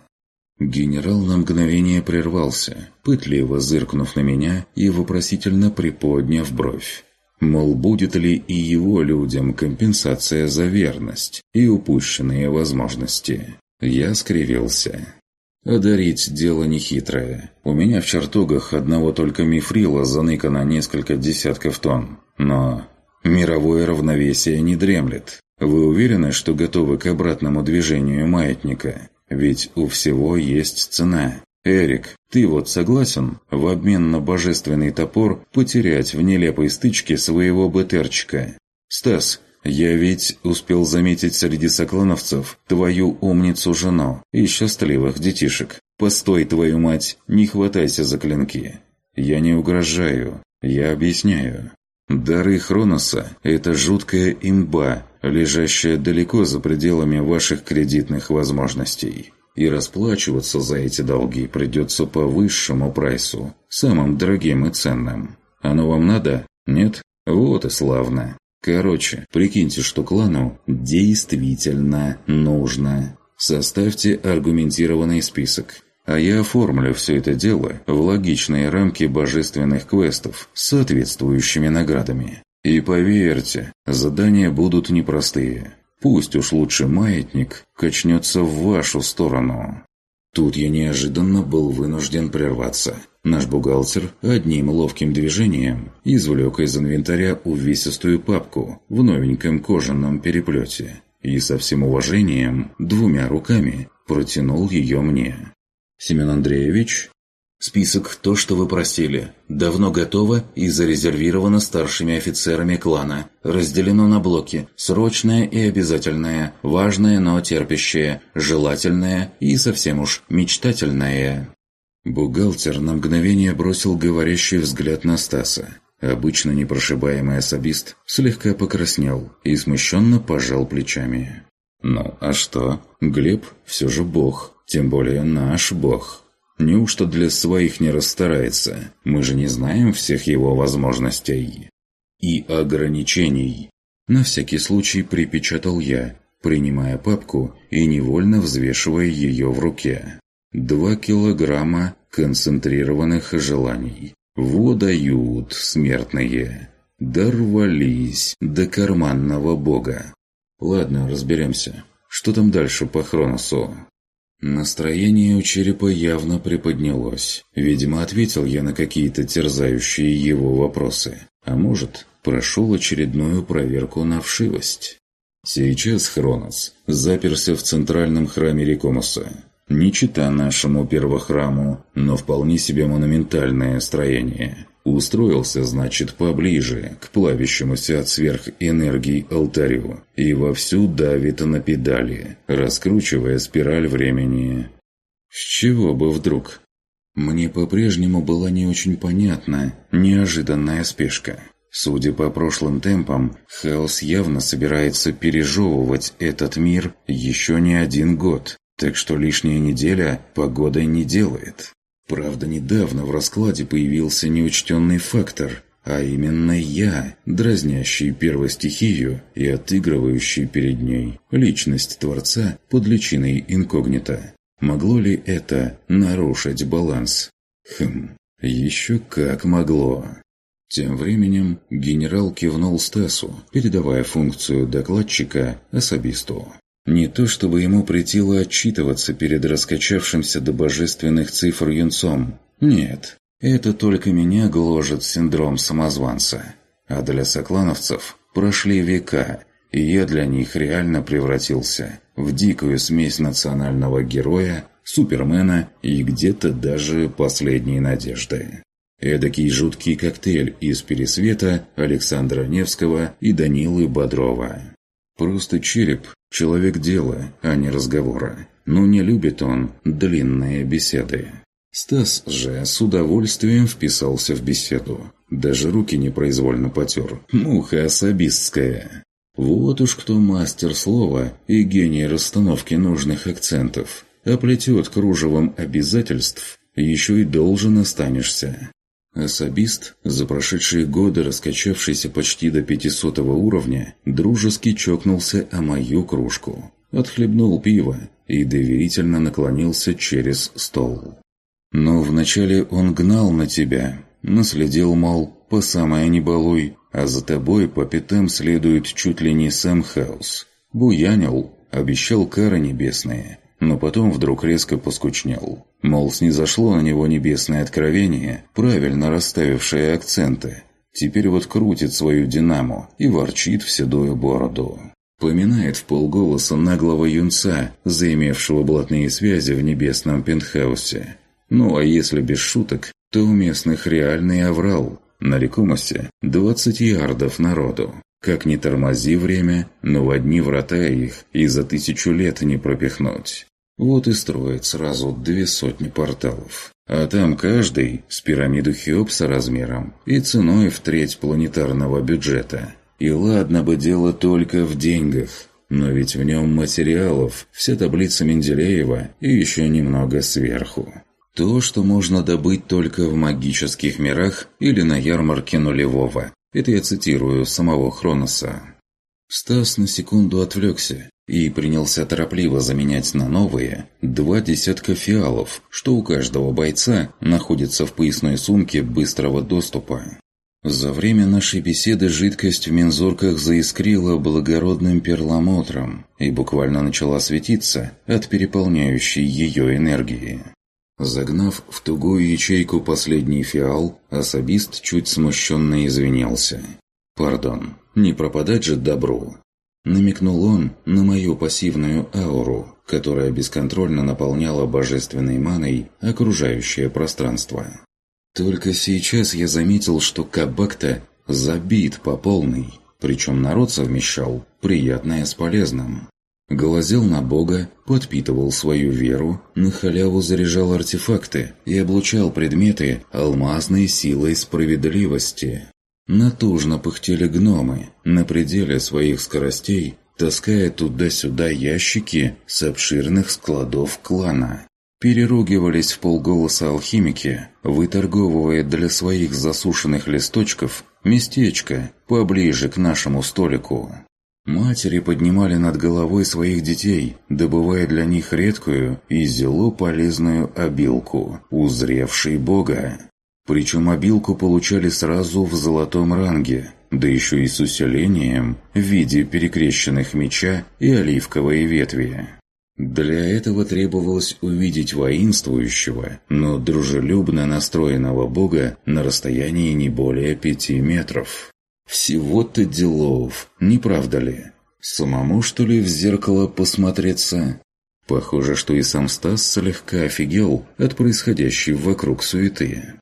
Speaker 1: Генерал на мгновение прервался, пытливо зыркнув на меня и вопросительно приподняв бровь. Мол, будет ли и его людям компенсация за верность и упущенные возможности? Я скривился. Одарить дело нехитрое. У меня в чертогах одного только мифрила заныкано несколько десятков тонн. Но мировое равновесие не дремлет. Вы уверены, что готовы к обратному движению маятника? Ведь у всего есть цена. Эрик, ты вот согласен в обмен на божественный топор потерять в нелепой стычке своего БТРчика? Стас, я ведь успел заметить среди соклановцев твою умницу-жену и счастливых детишек. Постой, твою мать, не хватайся за клинки. Я не угрожаю, я объясняю. Дары Хроноса – это жуткая имба, лежащая далеко за пределами ваших кредитных возможностей. И расплачиваться за эти долги придется по высшему прайсу, самым дорогим и ценным. Оно вам надо? Нет? Вот и славно. Короче, прикиньте, что клану действительно нужно. Составьте аргументированный список. А я оформлю все это дело в логичные рамки божественных квестов с соответствующими наградами. И поверьте, задания будут непростые. Пусть уж лучше маятник качнется в вашу сторону. Тут я неожиданно был вынужден прерваться. Наш бухгалтер одним ловким движением извлек из инвентаря увесистую папку в новеньком кожаном переплете и со всем уважением двумя руками протянул ее мне. «Семен Андреевич?» «Список то, что вы просили. Давно готово и зарезервировано старшими офицерами клана. Разделено на блоки. Срочное и обязательное, важное, но терпящее, желательное и совсем уж мечтательное». Бухгалтер на мгновение бросил говорящий взгляд на Стаса. Обычно непрошибаемый особист слегка покраснел и смущенно пожал плечами. «Ну, а что? Глеб все же бог, тем более наш бог. Неужто для своих не расстарается? Мы же не знаем всех его возможностей и ограничений». На всякий случай припечатал я, принимая папку и невольно взвешивая ее в руке. Два килограмма концентрированных желаний. водают смертные. Дорвались до карманного бога. Ладно, разберемся. Что там дальше по Хроносу? Настроение у черепа явно приподнялось. Видимо, ответил я на какие-то терзающие его вопросы. А может, прошел очередную проверку на вшивость. Сейчас Хронос заперся в центральном храме Рекомоса. Не чита нашему первохраму, но вполне себе монументальное строение. Устроился, значит, поближе к плавящемуся от сверхэнергии алтарю и вовсю давит на педали, раскручивая спираль времени. С чего бы вдруг? Мне по-прежнему была не очень понятна неожиданная спешка. Судя по прошлым темпам, хаос явно собирается пережевывать этот мир еще не один год. Так что лишняя неделя погода не делает. Правда, недавно в раскладе появился неучтенный фактор, а именно я, дразнящий первой стихию и отыгрывающий перед ней личность Творца под личиной инкогнито. Могло ли это нарушить баланс? Хм, еще как могло. Тем временем генерал кивнул Стасу, передавая функцию докладчика особисту. Не то чтобы ему притило отчитываться перед раскачавшимся до божественных цифр юнцом. Нет, это только меня гложет синдром самозванца. А для соклановцев прошли века, и я для них реально превратился в дикую смесь национального героя, супермена и где-то даже последней надежды. Эдакий жуткий коктейль из «Пересвета», Александра Невского и Данилы Бодрова. Просто череп Человек дела, а не разговора. Но не любит он длинные беседы. Стас же с удовольствием вписался в беседу. Даже руки непроизвольно потер. Муха особистская. Вот уж кто мастер слова и гений расстановки нужных акцентов. Оплетет кружевом обязательств, еще и должен останешься. Особист, за прошедшие годы раскачавшийся почти до 500 уровня, дружески чокнулся о мою кружку, отхлебнул пиво и доверительно наклонился через стол. Но вначале он гнал на тебя, наследил, мол, по самое не а за тобой по пятам следует чуть ли не сам хаос. Буянил, обещал кары небесные, но потом вдруг резко поскучнел. Мол, снизошло на него небесное откровение, правильно расставившее акценты. Теперь вот крутит свою динаму и ворчит в седую бороду. Поминает в полголоса наглого юнца, заимевшего блатные связи в небесном пентхаусе. Ну а если без шуток, то у местных реальный оврал. На рекомости 20 ярдов народу. Как ни тормози время, но в одни врата их и за тысячу лет не пропихнуть. Вот и строят сразу две сотни порталов. А там каждый с пирамиду Хеопса размером
Speaker 4: и ценой
Speaker 1: в треть планетарного бюджета. И ладно бы дело только в деньгах, но ведь в нем материалов, все таблицы Менделеева и еще немного сверху. То, что можно добыть только в магических мирах или на ярмарке нулевого. Это я цитирую самого Хроноса. Стас на секунду отвлекся, и принялся торопливо заменять на новые два десятка фиалов, что у каждого бойца находится в поясной сумке быстрого доступа. За время нашей беседы жидкость в мензурках заискрила благородным перламутром и буквально начала светиться от переполняющей ее энергии. Загнав в тугую ячейку последний фиал, особист чуть смущенно извинялся. «Пардон, не пропадать же добру. Намекнул он на мою пассивную ауру, которая бесконтрольно наполняла божественной маной окружающее пространство. Только сейчас я заметил, что кабак-то забит по полной, причем народ совмещал приятное с полезным. Глазел на Бога, подпитывал свою веру, на халяву заряжал артефакты и облучал предметы алмазной силой справедливости. Натужно пыхтели гномы, на пределе своих скоростей таская туда-сюда ящики с обширных складов клана. Переругивались в полголоса алхимики, выторговывая для своих засушенных листочков местечко поближе к нашему столику. Матери поднимали над головой своих детей, добывая для них редкую и зело полезную обилку, узревший Бога. Причем обилку получали сразу в золотом ранге, да еще и с усилением в виде перекрещенных меча и оливковые ветви. Для этого требовалось увидеть воинствующего, но дружелюбно настроенного бога на расстоянии не более пяти метров. Всего-то делов, не правда ли? Самому, что ли, в зеркало посмотреться? Похоже, что и сам Стас слегка офигел от происходящей вокруг суеты.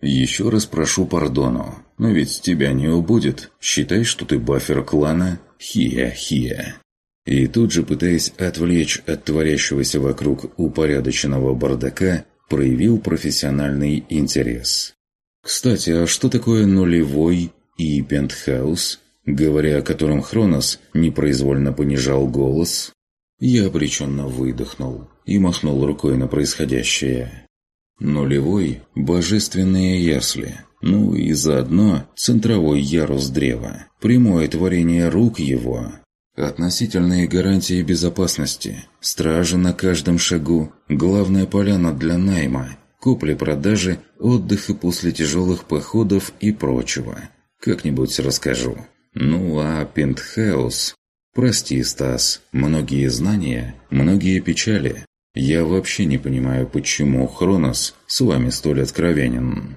Speaker 1: Еще раз прошу пардону, но ведь с тебя не убудет. Считай, что ты бафер клана Хия-Хия». И тут же, пытаясь отвлечь от творящегося вокруг упорядоченного бардака, проявил профессиональный интерес. Кстати, а что такое нулевой и пентхаус, говоря о котором Хронос непроизвольно понижал голос? Я обреченно выдохнул и махнул рукой на происходящее. Нулевой – божественные ясли, ну и заодно центровой ярус древа, прямое творение рук его. Относительные гарантии безопасности, стражи на каждом шагу, главная поляна для найма, купли-продажи, отдыха после тяжелых походов и прочего. Как-нибудь расскажу. Ну а пентхаус Прости, Стас, многие знания, многие печали, я вообще не понимаю, почему Хронос с вами столь откровенен».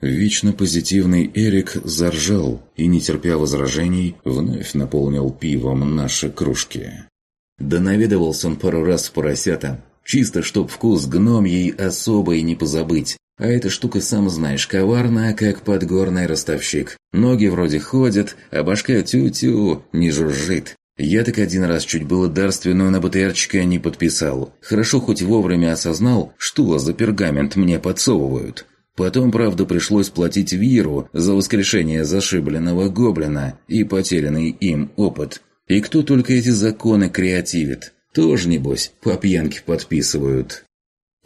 Speaker 1: Вечно позитивный Эрик заржал и, не терпя возражений, вновь наполнил пивом наши кружки. Да наведывался он пару раз в поросята, чисто чтоб вкус гномьей особой не позабыть. А эта штука, сам знаешь, коварная, как подгорный ростовщик. Ноги вроде ходят, а башка тю-тю не жужжит. Я так один раз чуть было дарственную на БТРчика не подписал. Хорошо хоть вовремя осознал, что за пергамент мне подсовывают. Потом, правда, пришлось платить Виру за воскрешение зашибленного гоблина и потерянный им опыт. И кто только эти законы креативит, тоже, небось, по пьянке подписывают.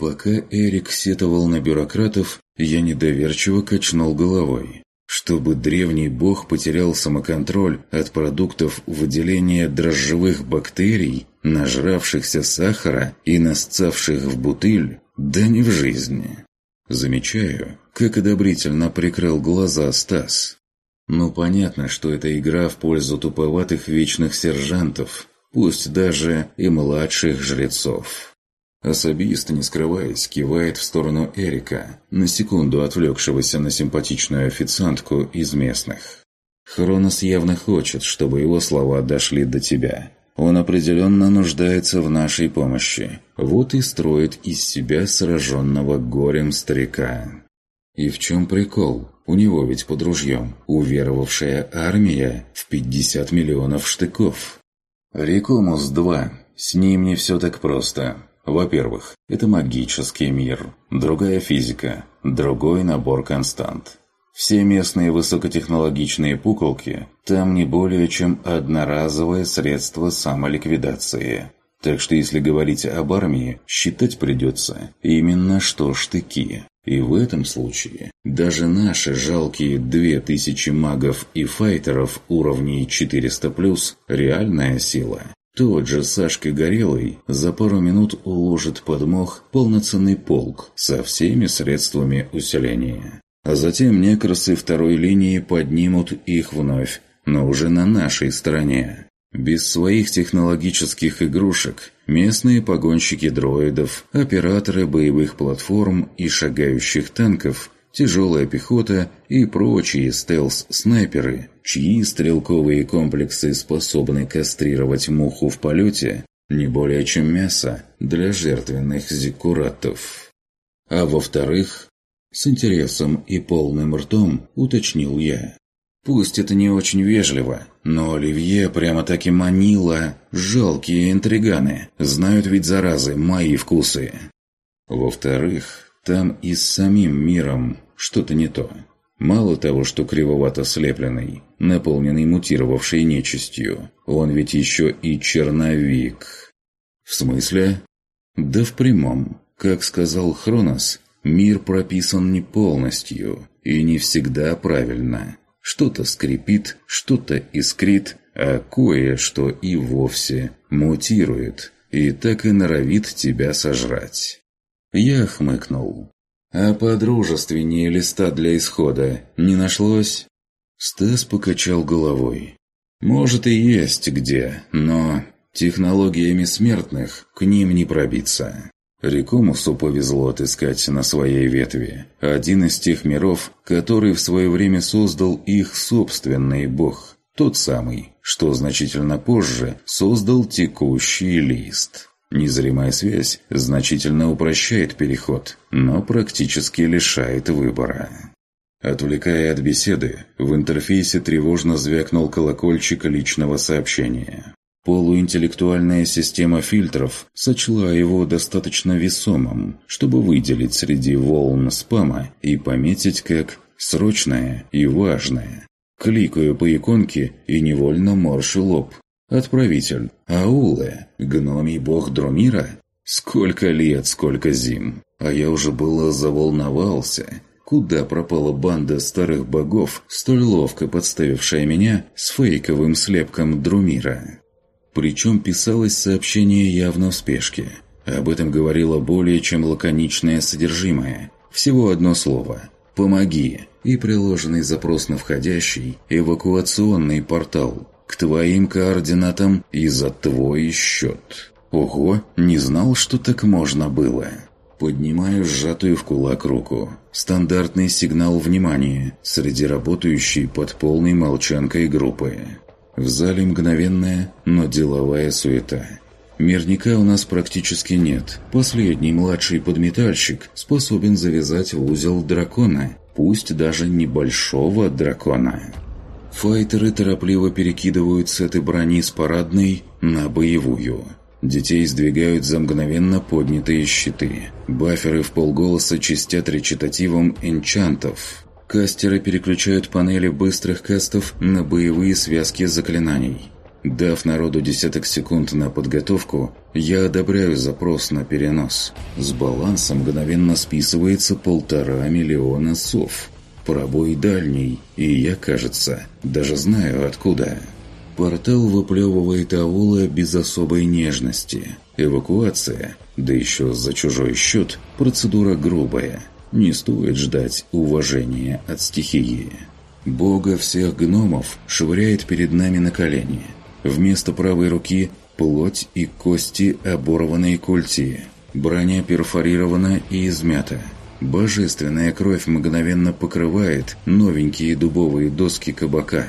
Speaker 1: Пока Эрик сетовал на бюрократов, я недоверчиво качнул головой чтобы древний бог потерял самоконтроль от продуктов выделения дрожжевых бактерий, нажравшихся сахара и насцавших в бутыль, да не в жизни. Замечаю, как одобрительно прикрыл глаза Стас. Ну, понятно, что это игра в пользу туповатых вечных сержантов, пусть даже и младших жрецов. Особист, не скрываясь, кивает в сторону Эрика, на секунду отвлекшегося на симпатичную официантку из местных. Хронос явно хочет, чтобы его слова дошли до тебя. Он определенно нуждается в нашей помощи. Вот и строит из себя сраженного горем старика. И в чем прикол? У него ведь под ружьем уверовавшая армия в 50 миллионов штыков. Рекомус 2. С ним не все так просто. Во-первых, это магический мир, другая физика, другой набор констант. Все местные высокотехнологичные пуколки там не более чем одноразовое средство самоликвидации. Так что если говорить об армии, считать придется именно что штыки. И в этом случае даже наши жалкие 2000 магов и файтеров уровней 400+, реальная сила тот же Сашки Горелый за пару минут уложит под мох полноценный полк со всеми средствами усиления. А затем некрасы второй линии поднимут их вновь, но уже на нашей стороне. Без своих технологических игрушек местные погонщики дроидов, операторы боевых платформ и шагающих танков – тяжелая пехота и прочие стелс-снайперы, чьи стрелковые комплексы способны кастрировать муху в полете не более чем мясо для жертвенных зиккуратов. А во-вторых, с интересом и полным ртом уточнил я. Пусть это не очень вежливо, но Оливье прямо-таки манило. Жалкие интриганы, знают ведь заразы мои вкусы. Во-вторых, там и с самим миром что-то не то. Мало того, что кривовато слепленный, наполненный мутировавшей нечистью, он ведь еще и черновик. В смысле? Да в прямом. Как сказал Хронос, мир прописан не полностью и не всегда правильно. Что-то скрипит, что-то искрит, а кое-что и вовсе мутирует и так и норовит тебя сожрать. Я хмыкнул. «А подружественнее листа для исхода не нашлось?» Стас покачал головой. «Может и есть где, но технологиями смертных к ним не пробиться. Рекомусу повезло отыскать на своей ветви один из тех миров, который в свое время создал их собственный бог, тот самый, что значительно позже создал текущий лист». Незримая связь значительно упрощает переход, но практически лишает выбора. Отвлекая от беседы, в интерфейсе тревожно звякнул колокольчик личного сообщения. Полуинтеллектуальная система фильтров сочла его достаточно весомым, чтобы выделить среди волн спама и пометить как «срочное» и «важное». Кликаю по иконке и невольно морщу лоб, Отправитель. Аула. Гномий бог Друмира. Сколько лет, сколько зим. А я уже было заволновался. Куда пропала банда старых богов, столь ловко подставившая меня с фейковым слепком Друмира? Причем писалось сообщение явно в спешке. Об этом говорило более чем лаконичное содержимое. Всего одно слово «Помоги» и приложенный запрос на входящий эвакуационный портал к твоим координатам и за твой счет. Ого, не знал, что так можно было. Поднимаю сжатую в кулак руку. Стандартный сигнал внимания среди работающей под полной молчанкой группы. В зале мгновенная, но деловая суета. Мирника у нас практически нет. Последний младший подметальщик способен завязать в узел дракона, пусть даже небольшого дракона. Файтеры торопливо перекидывают с этой брони с парадной на боевую. Детей сдвигают за мгновенно поднятые щиты. Баферы в полголоса чистят речитативом энчантов. Кастеры переключают панели быстрых кастов на боевые связки заклинаний. Дав народу десяток секунд на подготовку, я одобряю запрос на перенос. С баланса мгновенно списывается полтора миллиона сов – пробой дальний, и я, кажется, даже знаю откуда. Портал выплевывает аула без особой нежности. Эвакуация, да еще за чужой счет, процедура грубая. Не стоит ждать уважения от стихии. Бога всех гномов швыряет перед нами на колени. Вместо правой руки – плоть и кости, оборванной культи. Броня перфорирована и измята – Божественная кровь мгновенно покрывает новенькие дубовые доски кабака.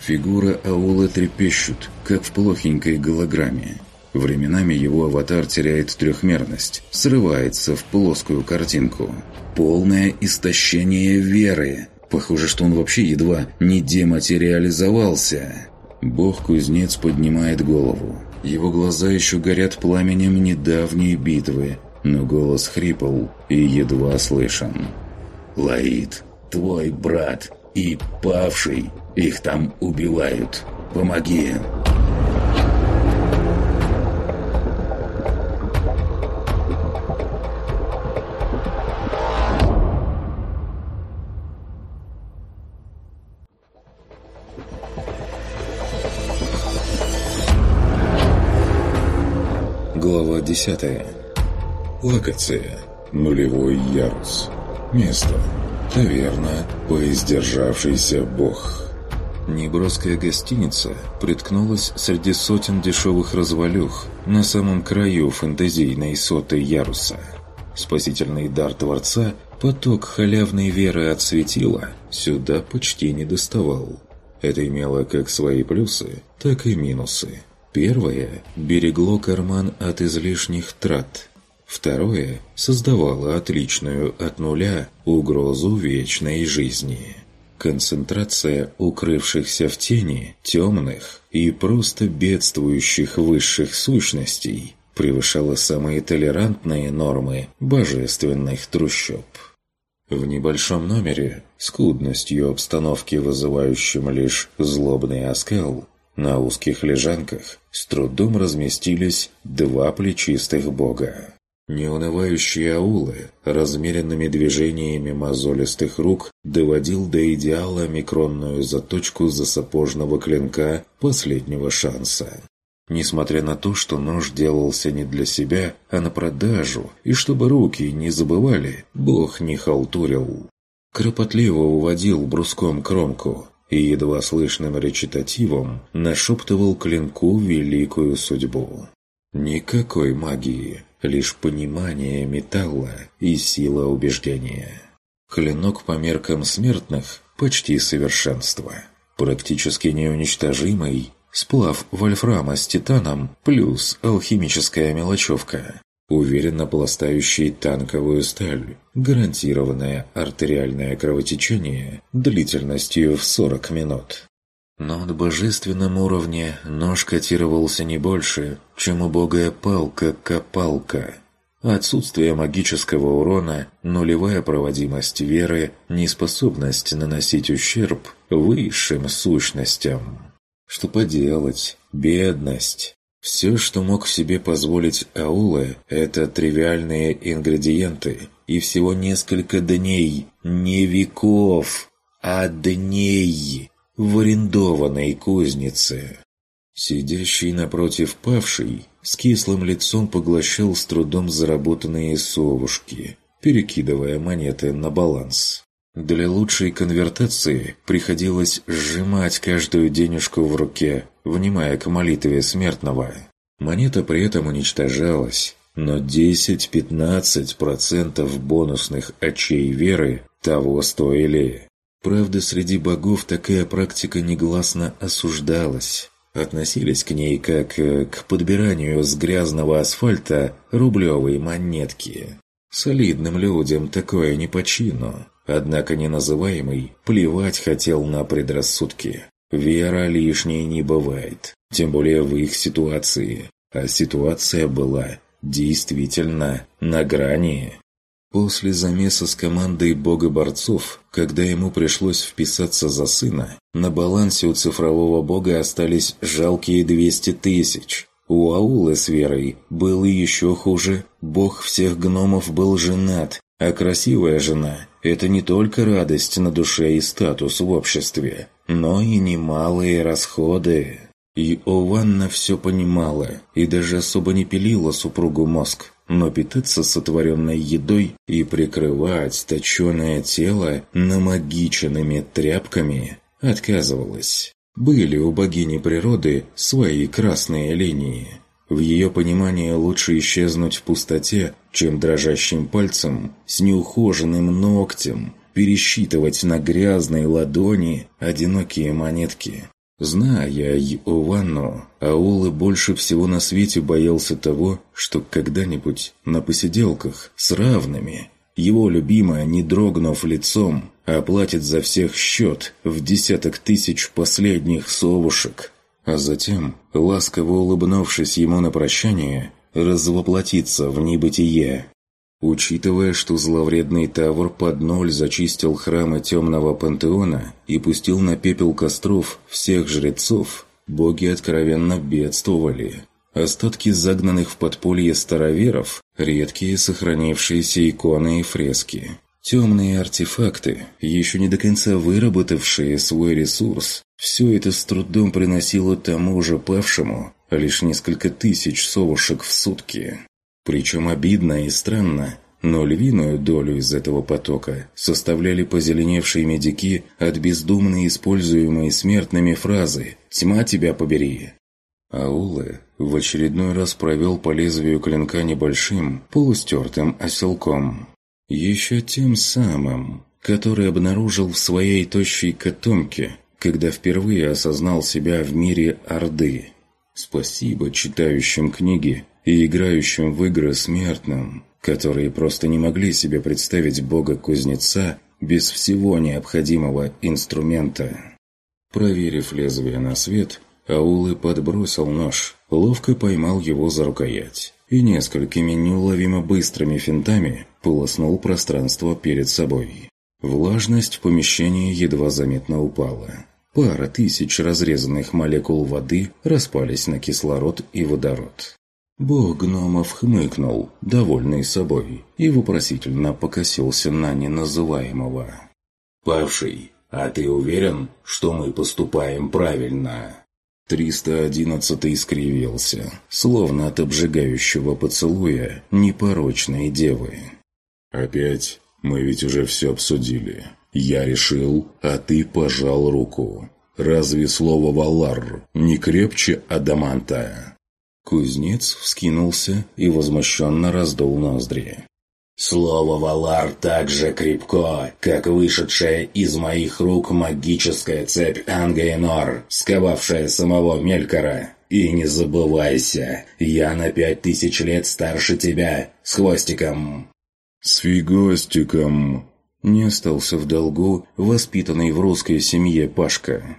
Speaker 1: Фигуры аула трепещут, как в плохенькой голограмме. Временами его аватар теряет трехмерность, срывается в плоскую картинку. Полное истощение веры. Похоже, что он вообще едва не дематериализовался. Бог-кузнец поднимает голову. Его глаза еще горят пламенем недавней битвы, но голос хрипл и едва слышен. «Лаид, твой брат и павший, их там убивают. Помоги!» Глава десятая Локация. Нулевой ярус. Место. Таверна. Поиздержавшийся бог. Неброская гостиница приткнулась среди сотен дешевых развалюх на самом краю фэнтезийной соты яруса. Спасительный дар Творца поток халявной веры от светила сюда почти не доставал. Это имело как свои плюсы, так и минусы. Первое – берегло карман от излишних трат – Второе создавало отличную от нуля угрозу вечной жизни. Концентрация укрывшихся в тени темных и просто бедствующих высших сущностей превышала самые толерантные нормы божественных трущоб. В небольшом номере, скудностью обстановки вызывающим лишь злобный оскал, на узких лежанках с трудом разместились два плечистых бога. Неунывающие аулы размеренными движениями мозолистых рук доводил до идеала микронную заточку засапожного клинка последнего шанса. Несмотря на то, что нож делался не для себя, а на продажу, и чтобы руки не забывали, бог не халтурил. Кропотливо уводил бруском кромку и едва слышным речитативом нашептывал клинку великую судьбу. Никакой магии, лишь понимание металла и сила убеждения. Клинок по меркам смертных – почти совершенство. Практически неуничтожимый – сплав вольфрама с титаном плюс алхимическая мелочевка, уверенно пластающий танковую сталь, гарантированное артериальное кровотечение длительностью в 40 минут. Но на божественном уровне нож котировался не больше, чем убогая палка-копалка. Отсутствие магического урона, нулевая проводимость веры, неспособность наносить ущерб высшим сущностям. Что поделать, бедность. Все, что мог себе позволить Аула, это тривиальные ингредиенты. И всего несколько дней, не веков, а дней в арендованной кузнице. Сидящий напротив павший с кислым лицом поглощал с трудом заработанные совушки, перекидывая монеты на баланс. Для лучшей конвертации приходилось сжимать каждую денежку в руке, внимая к молитве смертного. Монета при этом уничтожалась, но 10-15% бонусных очей веры того стоили. Правда, среди богов такая практика негласно осуждалась. Относились к ней как э, к подбиранию с грязного асфальта рублевой монетки. Солидным людям такое не по чину. Однако неназываемый плевать хотел на предрассудки. Вера лишней не бывает, тем более в их ситуации. А ситуация была действительно на грани. После замеса с командой бога борцов, когда ему пришлось вписаться за сына, на балансе у цифрового бога остались жалкие 200 тысяч. У Аула с Верой было еще хуже. Бог всех гномов был женат, а красивая жена – это не только радость на душе и статус в обществе, но и немалые расходы. И Ованна все понимала и даже особо не пилила супругу мозг но питаться сотворенной едой и прикрывать точеное тело намагиченными тряпками отказывалась. Были у богини природы свои красные линии. В ее понимании лучше исчезнуть в пустоте, чем дрожащим пальцем с неухоженным ногтем пересчитывать на грязной ладони одинокие монетки. Зная Йованну, Аула больше всего на свете боялся того, что когда-нибудь на посиделках с равными его любимая, не дрогнув лицом, оплатит за всех счет в десяток тысяч последних совушек. А затем, ласково улыбнувшись ему на прощание, развоплотится в небытие. Учитывая, что зловредный Тавр под ноль зачистил храмы Темного Пантеона и пустил на пепел костров всех жрецов, боги откровенно бедствовали. Остатки загнанных в подполье староверов – редкие сохранившиеся иконы и фрески. Темные артефакты, еще не до конца выработавшие свой ресурс, все это с трудом приносило тому же павшему лишь несколько тысяч совушек в сутки. Причем обидно и странно, но львиную долю из этого потока составляли позеленевшие медики от бездумно используемой смертными фразы «Тьма тебя побери». Аулы в очередной раз провел по лезвию клинка небольшим, полустертым оселком. Еще тем самым, который обнаружил в своей тощей котомке, когда впервые осознал себя в мире Орды. Спасибо читающим книги и играющим в игры смертным, которые просто не могли себе представить бога-кузнеца без всего необходимого инструмента. Проверив лезвие на свет, Аулы подбросил нож, ловко поймал его за рукоять и несколькими неуловимо быстрыми финтами полоснул пространство перед собой. Влажность в помещении едва заметно упала. Пара тысяч разрезанных молекул воды распались на кислород и водород. Бог гномов хмыкнул, довольный собой, и вопросительно покосился на неназываемого. «Павший, а ты уверен, что мы поступаем правильно?» 311 скривился, словно от обжигающего поцелуя непорочной девы. «Опять? Мы ведь уже все обсудили. Я решил, а ты пожал руку. Разве слово «валар» не крепче адаманта?» Кузнец вскинулся и возмущенно раздул ноздри. «Слово «Валар» так же крепко, как вышедшая из моих рук магическая цепь Ангейнор, сковавшая самого Мелькара. И не забывайся, я на пять тысяч лет старше тебя, с хвостиком». «С фигостиком!» Не остался в долгу воспитанный в русской семье Пашка.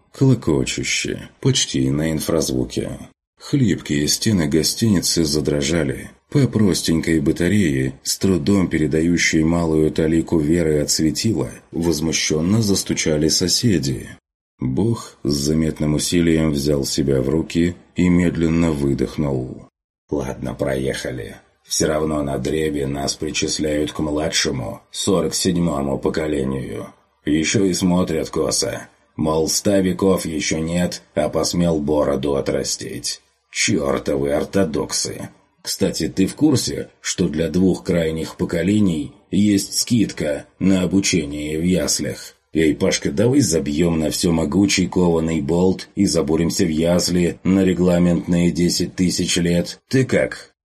Speaker 1: клокочущие, почти на инфразвуке. Хлипкие стены гостиницы задрожали. По простенькой батарее, с трудом передающей малую талику веры от светила, возмущенно застучали соседи. Бог с заметным усилием взял себя в руки и медленно выдохнул. «Ладно, проехали. Все равно на древе нас причисляют к младшему, сорок седьмому поколению. Еще и смотрят косо. Мол, ста веков еще нет, а посмел бороду отрастить. Чертовы ортодоксы. Кстати, ты в курсе, что для двух крайних поколений есть скидка на обучение в яслях? Эй, Пашка, давай забьем на все могучий кованый болт и забуримся в ясли на регламентные десять тысяч лет. Ты как?»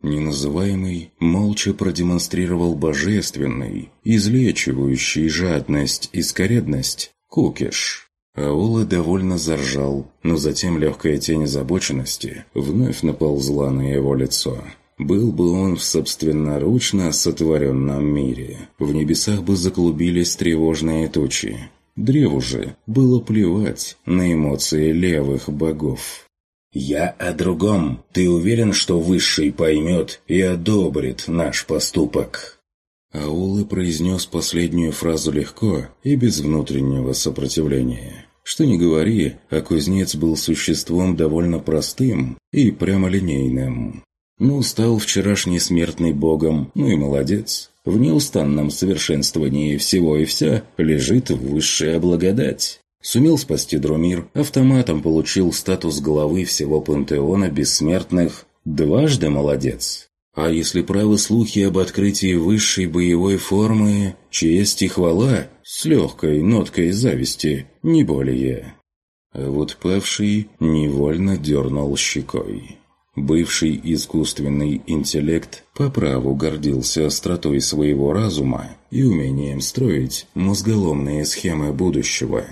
Speaker 1: Неназываемый молча продемонстрировал божественный, излечивающий жадность и скоредность кукиш. Аула довольно заржал, но затем легкая тень озабоченности вновь наползла на его лицо. Был бы он в собственноручно сотворенном мире, в небесах бы заклубились тревожные тучи. Древу же было плевать на эмоции левых богов. «Я о другом. Ты уверен, что Высший поймет и одобрит наш поступок?» Аулы произнес последнюю фразу легко и без внутреннего сопротивления. Что ни говори, а кузнец был существом довольно простым и прямолинейным. Ну, стал вчерашний смертный богом, ну и молодец. В неустанном совершенствовании всего и вся лежит высшая благодать. Сумел спасти Друмир, автоматом получил статус главы всего пантеона бессмертных. Дважды молодец. А если правы слухи об открытии высшей боевой формы, честь и хвала с легкой ноткой зависти, не более. А вот павший невольно дернул щекой. Бывший искусственный интеллект по праву гордился остротой своего разума и умением строить мозголомные схемы будущего.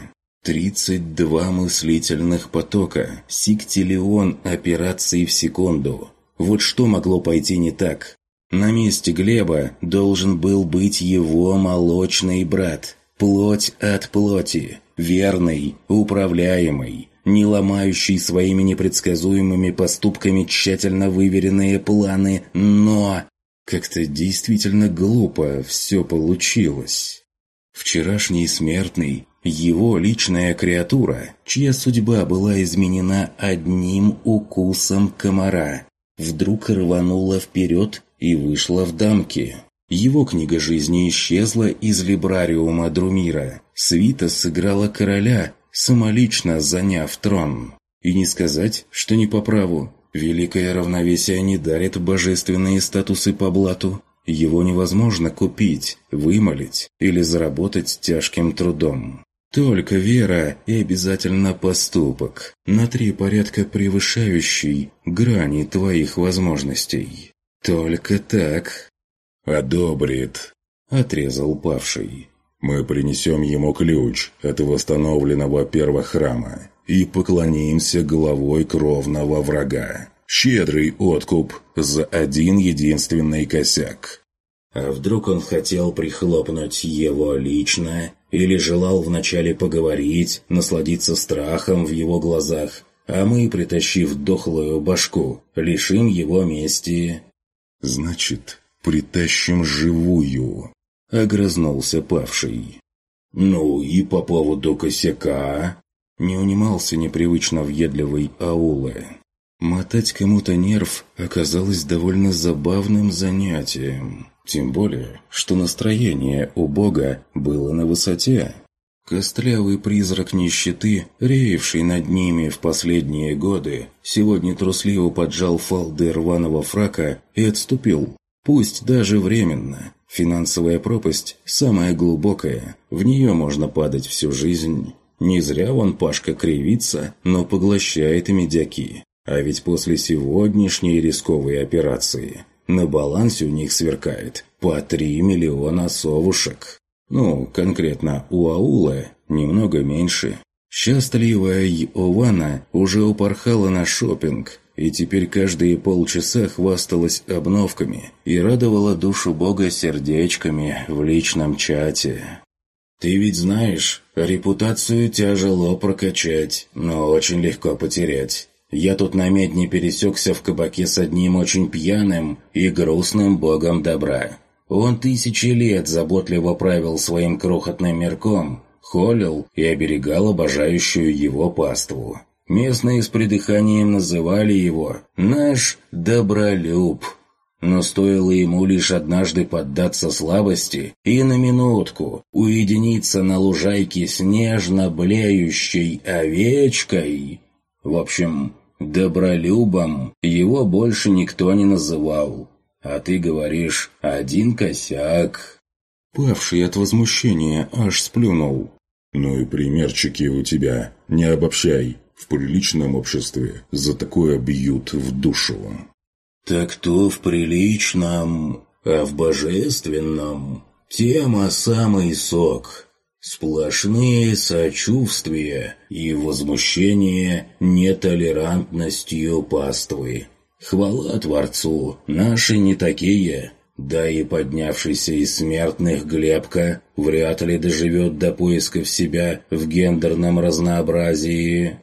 Speaker 1: 32 мыслительных потока, сиктиллион операций в секунду, вот что могло пойти не так? На месте Глеба должен был быть его молочный брат. Плоть от плоти. Верный, управляемый, не ломающий своими непредсказуемыми поступками тщательно выверенные планы, но... Как-то действительно глупо все получилось. Вчерашний смертный, его личная креатура, чья судьба была изменена одним укусом комара, вдруг рванула вперед и вышла в дамки. Его книга жизни исчезла из либрариума Друмира. Свита сыграла короля, самолично заняв трон. И не сказать, что не по праву. Великое равновесие не дарит божественные статусы по блату. Его невозможно купить, вымолить или заработать тяжким трудом. Только вера и обязательно поступок, на три порядка превышающий грани твоих возможностей. Только так. «Одобрит», – отрезал павший. «Мы принесем ему ключ от восстановленного первого храма и поклонимся головой кровного врага. Щедрый откуп за один единственный косяк». А вдруг он хотел прихлопнуть его лично или желал вначале поговорить, насладиться страхом в его глазах, а мы, притащив дохлую башку, лишим его мести. «Значит, притащим живую», — огрызнулся павший. «Ну и по поводу косяка...» Не унимался непривычно въедливый аулы. Мотать кому-то нерв оказалось довольно забавным занятием. Тем более, что настроение у бога было на высоте. Костлявый призрак нищеты, реевший над ними в последние годы, сегодня трусливо поджал фалды рваного фрака и отступил. Пусть даже временно. Финансовая пропасть самая глубокая, в нее можно падать всю жизнь. Не зря он, Пашка, кривится, но поглощает медяки. А ведь после сегодняшней рисковой операции на балансе у них сверкает по 3 миллиона совушек. Ну, конкретно у Аулы немного меньше. Счастливая Йована уже упорхала на шопинг и теперь каждые полчаса хвасталась обновками и радовала душу бога сердечками в личном чате. «Ты ведь знаешь, репутацию тяжело прокачать, но очень легко потерять. Я тут на медне пересекся в кабаке с одним очень пьяным и грустным богом добра. Он тысячи лет заботливо правил своим крохотным мирком, холил и оберегал обожающую его паству. Местные с придыханием называли его «наш добролюб». Но стоило ему лишь однажды поддаться слабости и на минутку уединиться на лужайке с нежно блеющей овечкой. В общем, Добролюбом его больше никто не называл. А ты говоришь «один косяк». Павший от возмущения аж сплюнул. «Ну и примерчики у тебя. Не обобщай. В приличном обществе за такое бьют в душу». «Так то в приличном, а в божественном. Тема самый сок. Сплошные сочувствия и возмущение нетолерантностью паствы. Хвала Творцу, наши не такие. Да и поднявшийся из смертных Глебка вряд ли доживет до поисков себя в гендерном разнообразии.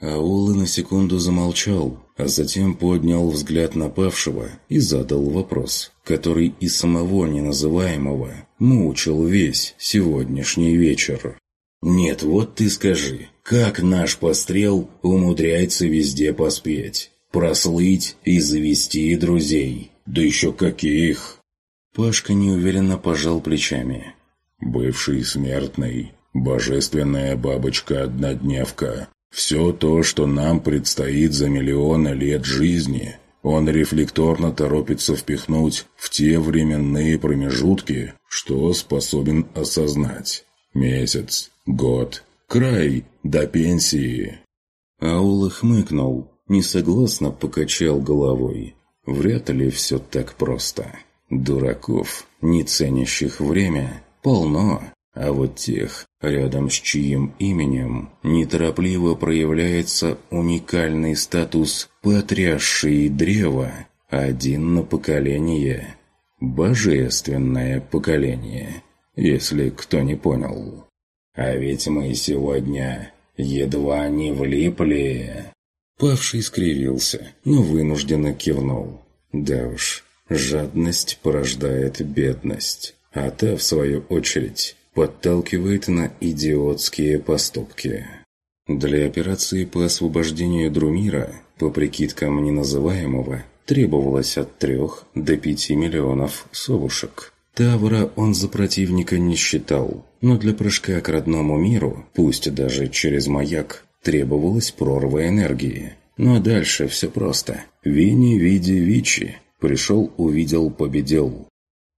Speaker 1: Аула на секунду замолчал, а затем поднял взгляд напавшего и задал вопрос, который и самого неназываемого мучил весь сегодняшний вечер. Нет, вот ты скажи, как наш пострел умудряется везде поспеть, прослыть и завести друзей? Да еще каких! Пашка неуверенно пожал плечами. Бывший смертный, божественная бабочка-однодневка. Все то, что нам предстоит за миллионы лет жизни, он рефлекторно торопится
Speaker 4: впихнуть в те временные промежутки, что способен осознать. Месяц, год, край, до пенсии.
Speaker 1: Аула хмыкнул, несогласно покачал головой. Вряд ли все так просто. Дураков, не ценящих время,
Speaker 4: полно. А
Speaker 1: вот тех, рядом с чьим именем, неторопливо проявляется уникальный статус «потрясшие древо» один на поколение. Божественное поколение, если кто не понял. А ведь мы сегодня едва не влипли. Павший скривился, но вынужденно кивнул. Да уж, жадность порождает бедность, а та, в свою очередь, подталкивает на идиотские поступки. Для операции по освобождению Друмира, по прикидкам неназываемого, требовалось от 3 до 5 миллионов совушек. Тавра он за противника не считал, но для прыжка к родному миру, пусть даже через маяк, требовалась прорва энергии. Ну а дальше все просто. Вини, види, вичи. Пришел, увидел, победил.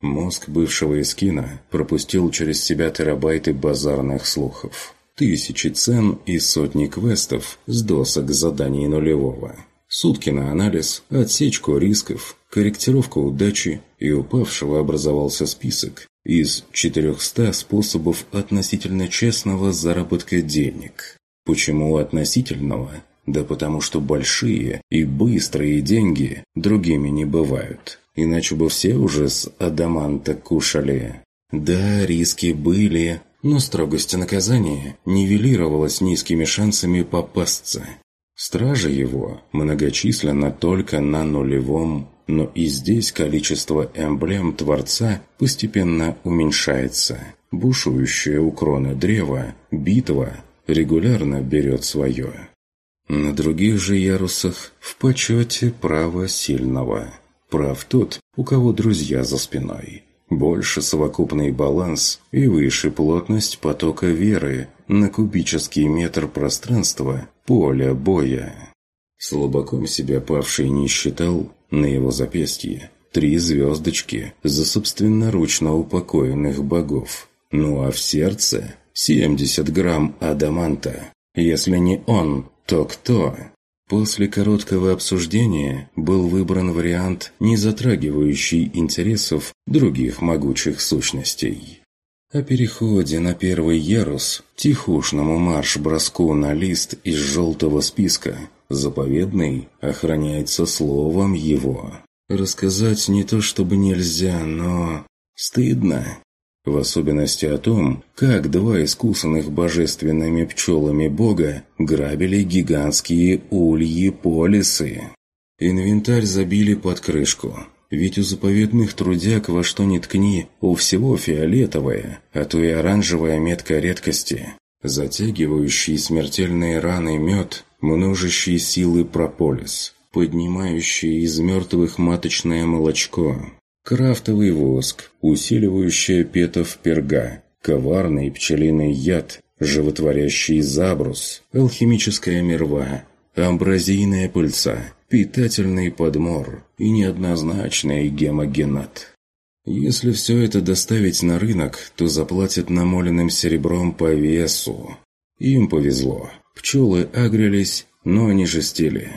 Speaker 1: Мозг бывшего эскина пропустил через себя терабайты базарных слухов. Тысячи цен и сотни квестов с досок заданий нулевого. Сутки на анализ, отсечку рисков, корректировку удачи и упавшего образовался список из 400 способов относительно честного заработка денег. Почему относительного? Да потому что большие и быстрые деньги другими не бывают иначе бы все уже с адаманта кушали. Да, риски были, но строгость наказания нивелировалась низкими шансами попасться. Стражи его многочисленно только на нулевом, но и здесь количество эмблем Творца постепенно уменьшается. Бушующая у крона древа, битва регулярно берет свое. На других же ярусах в почете право сильного – Прав тот, у кого друзья за спиной. Больше совокупный баланс и выше плотность потока веры на кубический метр пространства поля боя. Слабаком себя павший не считал на его запястье три звездочки за собственноручно упокоенных богов. Ну а в сердце 70 грамм адаманта. Если не он, то кто? После короткого обсуждения был выбран вариант, не затрагивающий интересов других могучих сущностей. О переходе на первый ярус, тихушному марш-броску на лист из желтого списка, заповедный охраняется словом его. Рассказать не то чтобы нельзя, но... стыдно. В особенности о том, как два искусанных божественными пчелами бога грабили гигантские ульи-полисы. Инвентарь забили под крышку, ведь у заповедных трудяг во что ни ткни, у всего фиолетовая, а то и оранжевая метка редкости. Затягивающий смертельные раны мед, множащий силы прополис, поднимающий из мертвых маточное молочко – Крафтовый воск, усиливающая петов перга, коварный пчелиный яд, животворящий забрус, алхимическая мерва, амбразийная пыльца, питательный подмор и неоднозначный гемогенат. Если все это доставить на рынок, то заплатят намоленным серебром по весу. Им повезло. Пчелы агрелись, но не жестили.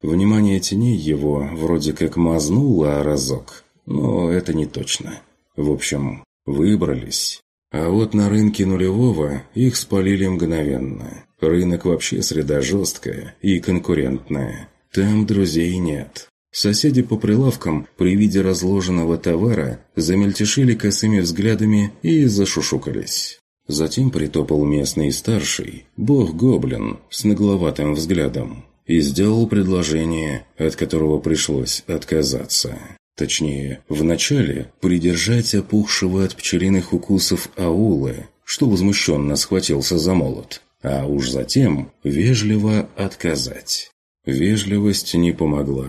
Speaker 1: Внимание теней его вроде как мазнуло а разок, но это не точно. В общем, выбрались. А вот на рынке нулевого их спалили мгновенно. Рынок вообще среда жесткая и конкурентная. Там друзей нет. Соседи по прилавкам при виде разложенного товара замельтешили косыми взглядами и зашушукались. Затем притопал местный старший, бог-гоблин, с нагловатым взглядом, и сделал предложение, от которого пришлось отказаться. Точнее, вначале придержать опухшего от пчелиных укусов аулы, что возмущенно схватился за молот, а уж затем вежливо отказать. Вежливость не помогла.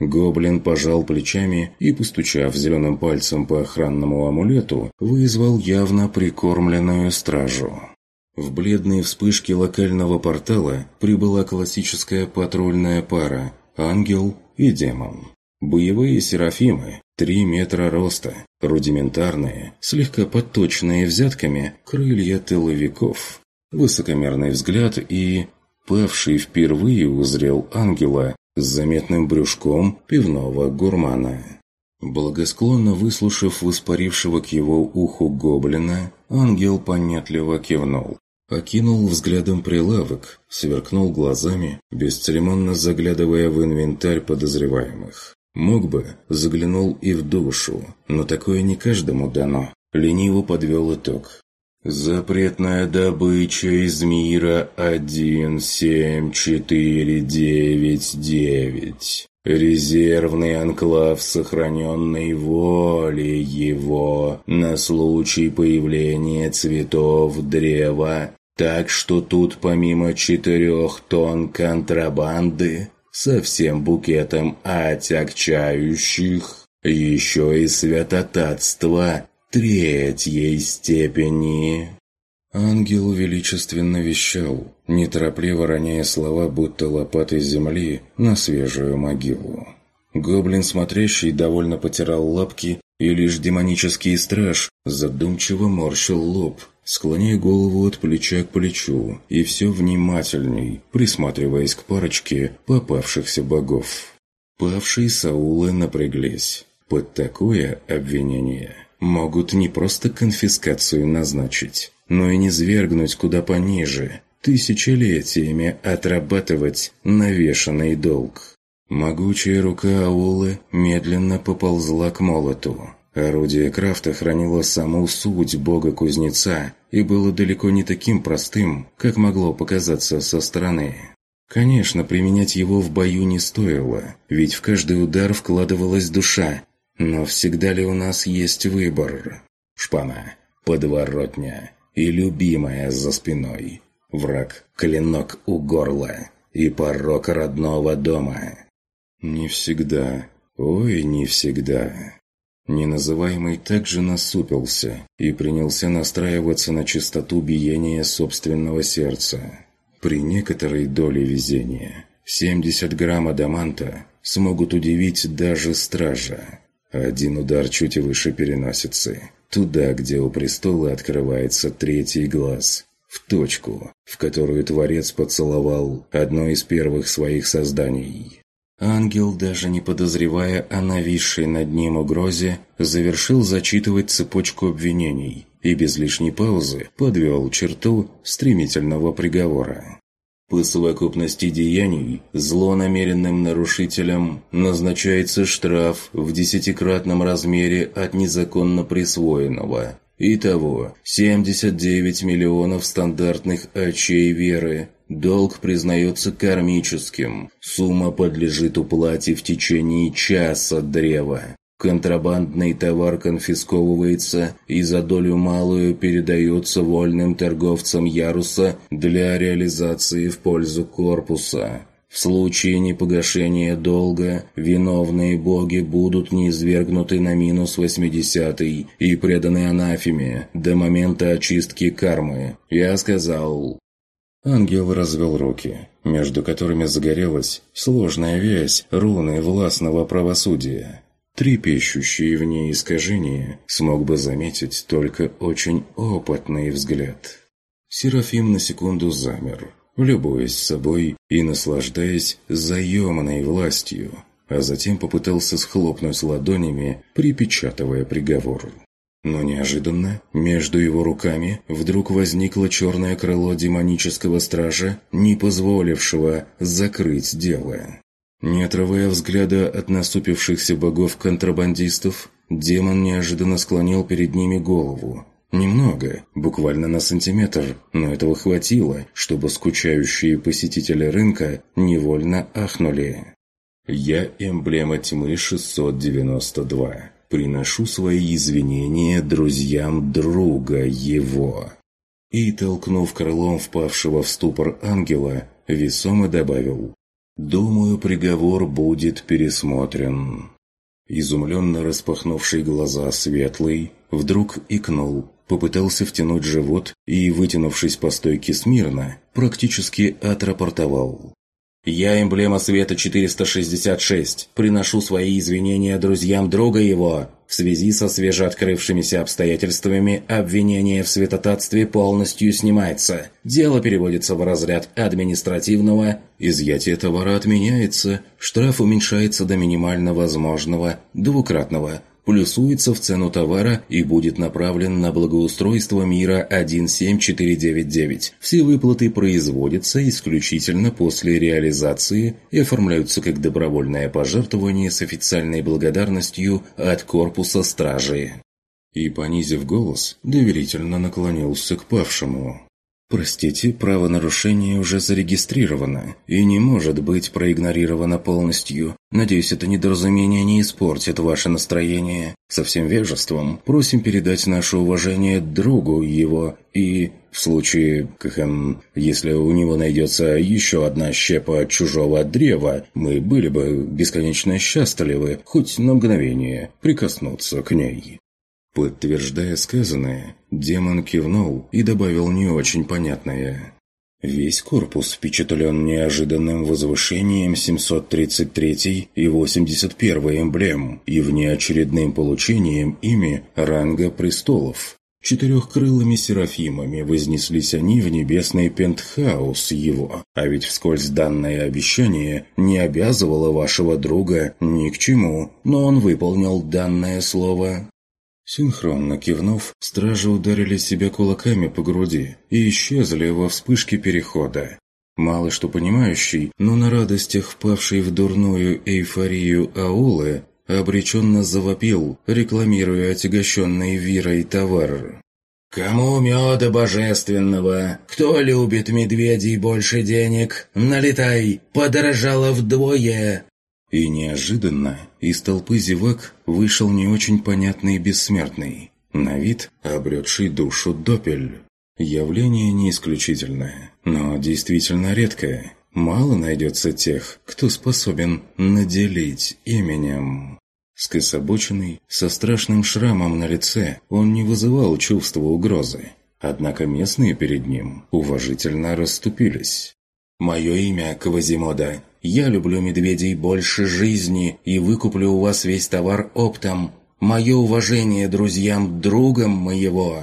Speaker 1: Гоблин пожал плечами и, постучав зеленым пальцем по охранному амулету, вызвал явно прикормленную стражу. В бледные вспышки локального портала прибыла классическая патрульная пара «Ангел» и «Демон». Боевые серафимы, 3 метра роста, рудиментарные, слегка подточные взятками, крылья тыловиков. Высокомерный взгляд и... Павший впервые узрел ангела с заметным брюшком пивного гурмана. Благосклонно выслушав воспарившего к его уху гоблина, ангел понятливо кивнул. Окинул взглядом прилавок, сверкнул глазами, бесцеремонно заглядывая в инвентарь подозреваемых. Мог бы, заглянул и в душу, но такое не каждому дано. Лениво подвел итог. «Запретная добыча из мира 17499. Резервный анклав, сохраненной воли его на случай появления цветов древа. Так что тут помимо четырех тонн контрабанды со всем букетом отягчающих, еще и святотатства третьей степени. Ангел величественно вещал, неторопливо роняя слова, будто лопатой земли, на свежую могилу. Гоблин, смотрящий, довольно потирал лапки, и лишь демонический страж задумчиво морщил лоб, склоняя голову от плеча к плечу и все внимательней, присматриваясь к парочке попавшихся богов. Павшие Саулы напряглись. Под такое обвинение могут не просто конфискацию назначить, но и не свергнуть куда пониже, тысячелетиями отрабатывать навешанный долг. Могучая рука Аулы медленно поползла к молоту, Орудие крафта хранило саму суть бога-кузнеца и было далеко не таким простым, как могло показаться со стороны. Конечно, применять его в бою не стоило, ведь в каждый удар вкладывалась душа, но всегда ли у нас есть выбор? Шпана, подворотня и любимая за спиной. Враг, клинок у горла и порог родного дома. Не всегда, ой, не всегда. Неназываемый также насупился и принялся настраиваться на частоту биения собственного сердца. При некоторой доле везения 70 грамм адаманта смогут удивить даже стража. Один удар чуть выше переносицы, туда, где у престола открывается третий глаз, в точку, в которую Творец поцеловал одно из первых своих созданий. Ангел, даже не подозревая о нависшей над ним угрозе, завершил зачитывать цепочку обвинений и без лишней паузы подвел черту стремительного приговора. По совокупности деяний злонамеренным нарушителям назначается штраф в десятикратном размере от незаконно присвоенного. Итого 79 миллионов стандартных очей веры Долг признается кармическим. Сумма подлежит уплате в течение часа древа. Контрабандный товар конфисковывается и за долю малую передается вольным торговцам яруса для реализации в пользу корпуса. В случае непогашения долга виновные боги будут низвергнуты на минус 80 и преданы анафеме до момента очистки кармы. Я сказал... Ангел развел руки, между которыми загорелась сложная вязь руны властного правосудия. Трепещущие в ней искажения смог бы заметить только очень опытный взгляд. Серафим на секунду замер, любуясь собой и наслаждаясь заемной властью, а затем попытался схлопнуть ладонями, припечатывая приговор. Но неожиданно между его руками вдруг возникло черное крыло демонического стража, не позволившего закрыть дело. Не отрывая взгляда от наступившихся богов-контрабандистов, демон неожиданно склонил перед ними голову. Немного, буквально на сантиметр, но этого хватило, чтобы скучающие посетители рынка невольно ахнули. «Я эмблема тьмы 692». Приношу свои извинения друзьям друга его». И, толкнув крылом впавшего в ступор ангела, весомо добавил «Думаю, приговор будет пересмотрен». Изумленно распахнувший глаза светлый, вдруг икнул, попытался втянуть живот и, вытянувшись по стойке смирно, практически отрапортовал. Я эмблема света 466. Приношу свои извинения друзьям друга его. В связи со свежеоткрывшимися обстоятельствами обвинение в светотатстве полностью снимается. Дело переводится в разряд административного. Изъятие товара отменяется. Штраф уменьшается до минимально возможного, двукратного – плюсуется в цену товара и будет направлен на благоустройство мира 17499. Все выплаты производятся исключительно после реализации и оформляются как добровольное пожертвование с официальной благодарностью от корпуса стражи. И, понизив голос, доверительно наклонился к павшему. Простите, правонарушение уже зарегистрировано и не может быть проигнорировано полностью. Надеюсь, это недоразумение не испортит ваше настроение. Со всем вежеством просим передать наше уважение другу его и, в случае, хм, если у него найдется еще одна щепа чужого древа, мы были бы бесконечно счастливы хоть на мгновение прикоснуться к ней». Подтверждая сказанное, Демон кивнул и добавил не очень понятное. Весь корпус впечатлен неожиданным возвышением 733 и 81 эмблем и внеочередным получением ими ранга престолов. Четырехкрылыми серафимами вознеслись они в небесный пентхаус его, а ведь вскользь данное обещание не обязывало вашего друга ни к чему, но он выполнил данное слово. Синхронно кивнув, стражи ударили себя кулаками по груди и исчезли во вспышке перехода. Мало что понимающий, но на радостях впавший в дурную эйфорию аулы обреченно завопил, рекламируя отягощенный вирой товар. «Кому меда божественного? Кто любит медведей больше денег? Налетай! Подорожало вдвое! И неожиданно из толпы зевак вышел не очень понятный бессмертный, на вид обретший душу Допель. Явление не исключительное, но действительно редкое. Мало найдется тех, кто способен наделить именем. Скособоченный, со страшным шрамом на лице, он не вызывал чувства угрозы. Однако местные перед ним уважительно расступились. Мое имя Квазимода. Я люблю медведей больше жизни и выкуплю у вас весь товар оптом. Мое уважение друзьям, другом моего!»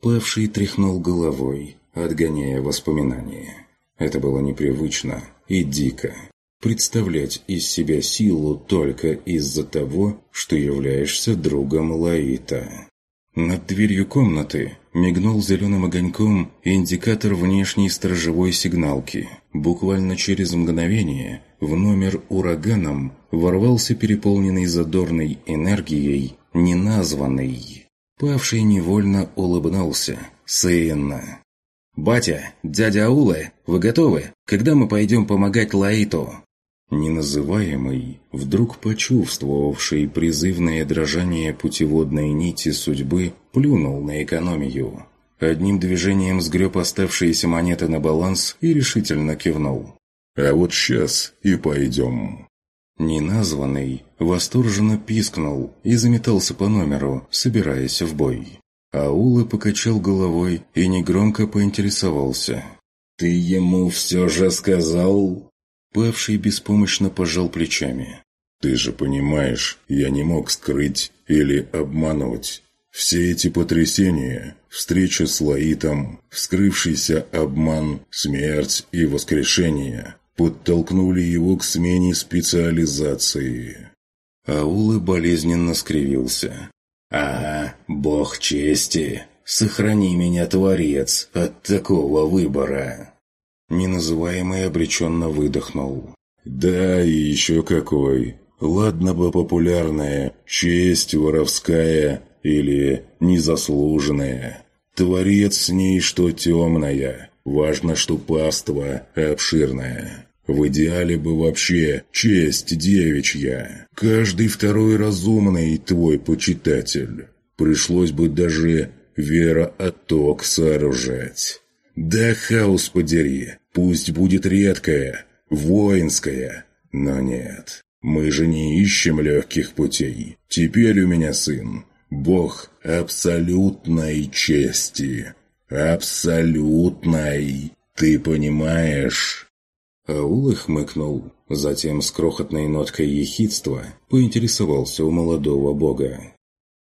Speaker 1: Павший тряхнул головой, отгоняя воспоминания. Это было непривычно и дико. Представлять из себя силу только из-за того, что являешься другом Лаита. Над дверью комнаты мигнул зеленым огоньком индикатор внешней сторожевой сигналки. Буквально через мгновение в номер ураганом ворвался переполненный задорной энергией неназванный. Павший невольно улыбнулся. Сынна. «Батя, дядя Аула, вы готовы? Когда мы пойдем помогать Лаиту?» Неназываемый, вдруг почувствовавший призывное дрожание путеводной нити судьбы, плюнул на экономию. Одним движением сгреб оставшиеся монеты на баланс и решительно кивнул. «А вот сейчас и пойдем». Неназванный восторженно пискнул и заметался по номеру, собираясь в бой. Аула покачал головой и негромко поинтересовался. «Ты ему все же сказал?» Павший беспомощно пожал плечами. «Ты же понимаешь, я не мог скрыть или обмануть. Все эти потрясения, встреча с Лаитом, вскрывшийся обман, смерть и воскрешение подтолкнули его к смене специализации». Аулы болезненно скривился. «Ага, бог чести! Сохрани меня, Творец, от такого выбора!» Неназываемый обреченно выдохнул. «Да, и еще какой. Ладно бы популярная, честь воровская или незаслуженная. Творец с ней что темная, важно, что паства обширная». В идеале бы вообще честь девичья. Каждый второй разумный твой почитатель. Пришлось бы даже Вера отток сооружать. Да хаос подери, Пусть будет редкое, воинское,
Speaker 4: но нет. Мы же не ищем легких путей. Теперь у меня сын. Бог абсолютной чести. Абсолютной. Ты понимаешь?» Аул хмыкнул,
Speaker 1: затем с крохотной ноткой ехидства поинтересовался у молодого бога.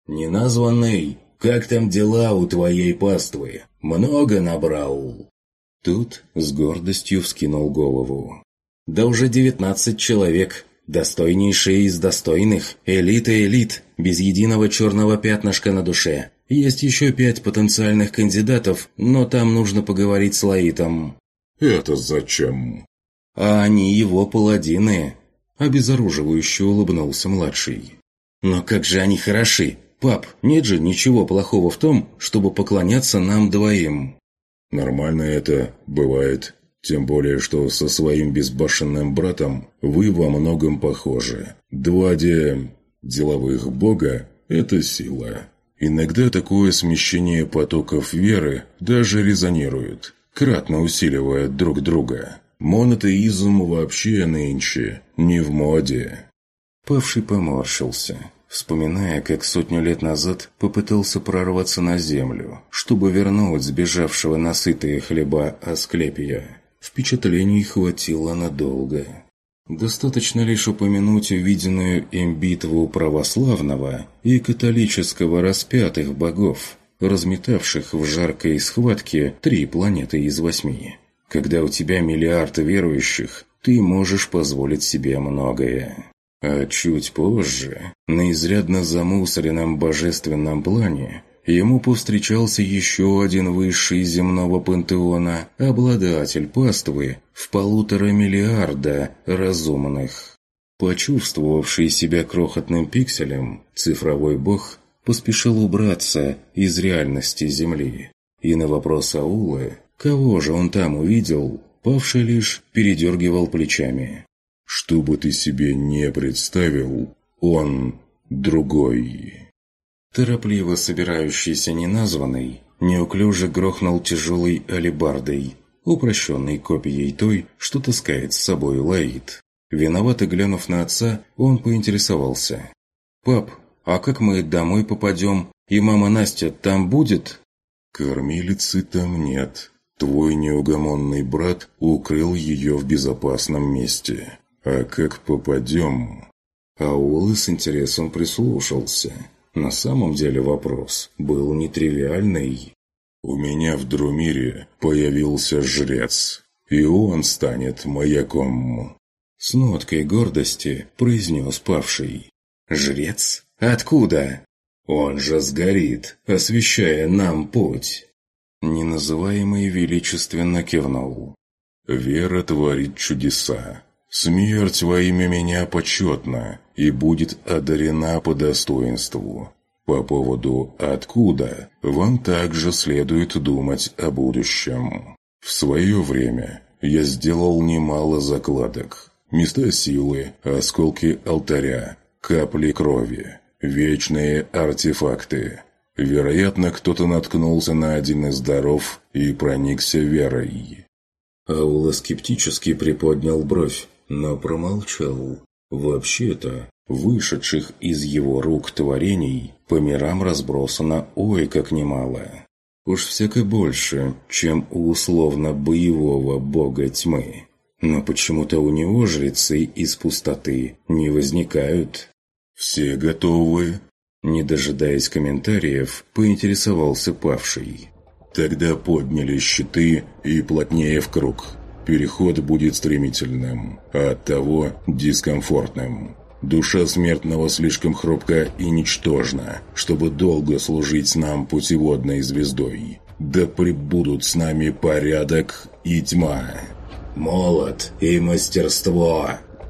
Speaker 1: «Неназванный, как там дела у твоей паствы? Много набрал?» Тут с гордостью вскинул голову. «Да уже девятнадцать человек, достойнейшие из достойных, элита элит, без единого черного пятнышка на душе. Есть еще пять потенциальных кандидатов, но там нужно поговорить с Лаитом».
Speaker 4: «Это зачем?»
Speaker 1: «А они его паладины», – обезоруживающе улыбнулся младший. «Но как же они хороши! Пап, нет же ничего плохого в том, чтобы поклоняться нам двоим!»
Speaker 4: Нормально это бывает. Тем более, что со своим безбашенным братом вы во многом похожи. Два де... деловых бога – это сила. Иногда такое смещение потоков веры даже резонирует, кратно усиливая друг друга. Монотеизм вообще нынче не в моде. Павший поморщился вспоминая, как
Speaker 1: сотню лет назад попытался прорваться на землю, чтобы вернуть сбежавшего насытые хлеба Асклепия. Впечатлений хватило надолго. Достаточно лишь упомянуть увиденную им битву православного и католического распятых богов, разметавших в жаркой схватке три планеты из восьми. Когда у тебя миллиард верующих, ты можешь позволить себе многое. А чуть позже, на изрядно замусоренном божественном плане, ему повстречался еще один высший земного пантеона, обладатель паствы в полутора миллиарда разумных. Почувствовавший себя крохотным пикселем, цифровой бог поспешил убраться из реальности Земли. И на вопрос Аулы, кого же он там увидел, павший лишь передергивал плечами. Что бы ты себе не представил, он другой. Торопливо собирающийся неназванный, неуклюже грохнул тяжелой алебардой, упрощенной копией той, что таскает с собой Лаид. Виновато глянув на отца, он поинтересовался. «Пап, а как мы домой попадем? И мама Настя там будет?» «Кормилицы там нет. Твой неугомонный брат укрыл ее в безопасном месте.
Speaker 4: А как попадем? Аулы с интересом прислушался. На самом деле вопрос был нетривиальный. «У меня в Друмире появился жрец, и он станет маяком»,
Speaker 1: — с ноткой гордости произнес павший. «Жрец? Откуда?» «Он же сгорит, освещая нам путь!» Неназываемый
Speaker 4: величественно кивнул. «Вера творит чудеса, Смерть во имя меня почетна и будет одарена по достоинству. По поводу «откуда» вам также следует думать о будущем. В свое время я сделал немало закладок. Места силы, осколки алтаря, капли крови, вечные артефакты. Вероятно, кто-то наткнулся на один из даров и
Speaker 1: проникся верой. Аула скептически приподнял бровь, но промолчал. Вообще-то, вышедших из его рук творений по мирам разбросано ой как немало. Уж всяко больше, чем у условно-боевого бога тьмы. Но почему-то у него жрецы из пустоты не возникают. «Все готовы?» Не дожидаясь комментариев, поинтересовался павший. «Тогда подняли
Speaker 2: щиты и плотнее в круг» переход будет стремительным, а оттого дискомфортным. Душа смертного слишком хрупка и ничтожна,
Speaker 1: чтобы долго служить нам путеводной звездой. Да прибудут с нами порядок и тьма. молод и мастерство,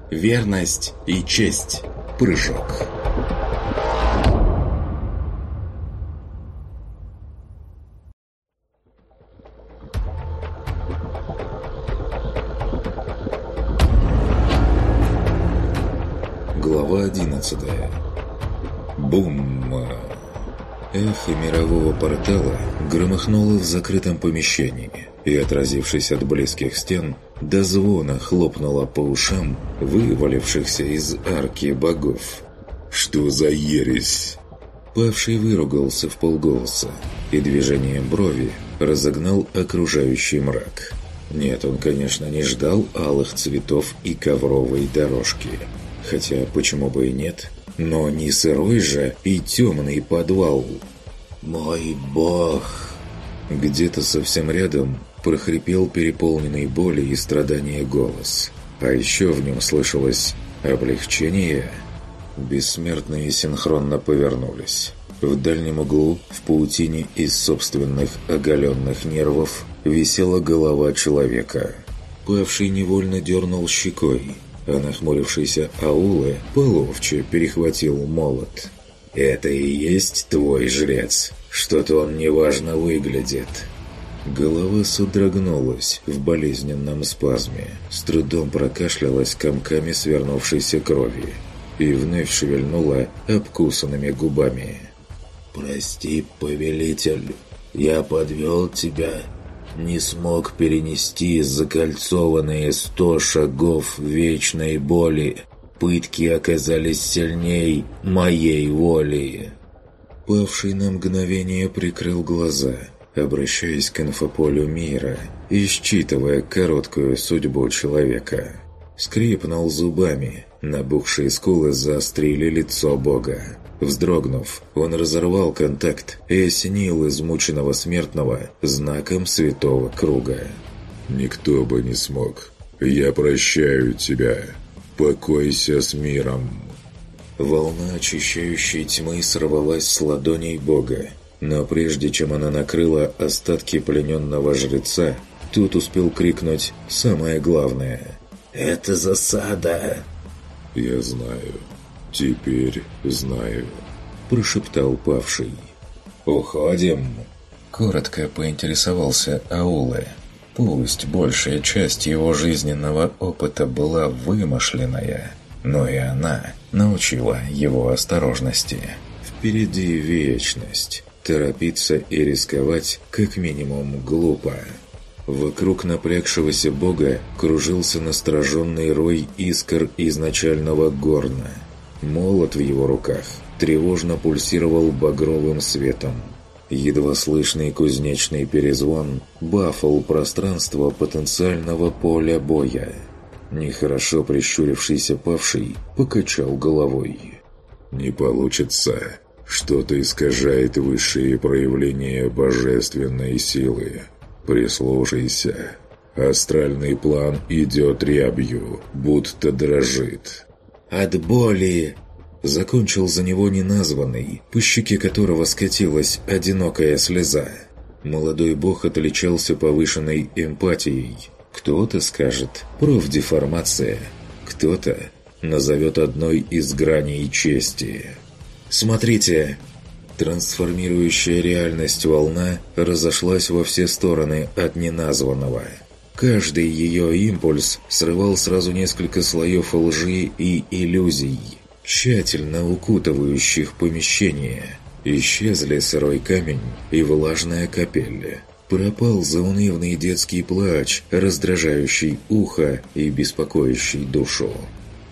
Speaker 1: верность и честь, прыжок. 17. Бум! Эхо мирового портала громыхнуло в закрытом помещении и, отразившись от близких стен, до звона хлопнуло по ушам вывалившихся из арки богов. «Что за ересь?» Павший выругался в полголоса и движением брови разогнал окружающий мрак. Нет, он, конечно, не ждал алых цветов и ковровой дорожки – хотя почему бы и нет, но не сырой же и темный подвал. «Мой бог!» Где-то совсем рядом прохрипел переполненный боли и страдания голос. А еще в нем слышалось «облегчение». Бессмертные синхронно повернулись. В дальнем углу, в паутине из собственных оголенных нервов, висела голова человека. Павший невольно дернул щекой – а нахмурившийся аулы половче перехватил молот. «Это и есть твой жрец. Что-то он неважно выглядит». Голова содрогнулась в болезненном спазме, с трудом прокашлялась комками свернувшейся крови и вновь шевельнула обкусанными губами. «Прости, повелитель, я подвел тебя не смог перенести закольцованные сто шагов вечной боли. Пытки оказались сильней моей воли. Павший на мгновение прикрыл глаза, обращаясь к инфополю мира и считывая короткую судьбу человека. Скрипнул зубами, набухшие скулы заострили лицо бога. Вздрогнув, он разорвал контакт и осенил измученного смертного знаком святого круга. «Никто бы не смог. Я прощаю тебя. Покойся с миром». Волна очищающей тьмы сорвалась с ладоней Бога, но прежде чем она накрыла остатки плененного жреца, тут успел крикнуть «Самое главное!» «Это засада!» «Я знаю», «Теперь знаю», – прошептал павший. «Уходим!» Коротко поинтересовался Аула. Пусть большая часть его жизненного опыта была вымышленная, но и она научила его осторожности. Впереди вечность. Торопиться и рисковать как минимум глупо. Вокруг напрягшегося бога кружился настороженный рой искр изначального горна – Молот в его руках тревожно пульсировал багровым светом. Едва слышный кузнечный перезвон бафал пространство потенциального поля боя. Нехорошо прищурившийся павший покачал головой. «Не получится. Что-то искажает высшие проявления божественной силы. Прислушайся. Астральный план идет рябью, будто дрожит от боли!» Закончил за него неназванный, по щеке которого скатилась одинокая слеза. Молодой бог отличался повышенной эмпатией. Кто-то скажет «профдеформация», кто-то назовет одной из граней чести. «Смотрите!» Трансформирующая реальность волна разошлась во все стороны от неназванного – Каждый ее импульс срывал сразу несколько слоев лжи и иллюзий, тщательно укутывающих помещение. Исчезли сырой камень и влажная капель. Пропал заунывный детский плач, раздражающий ухо и беспокоящий душу.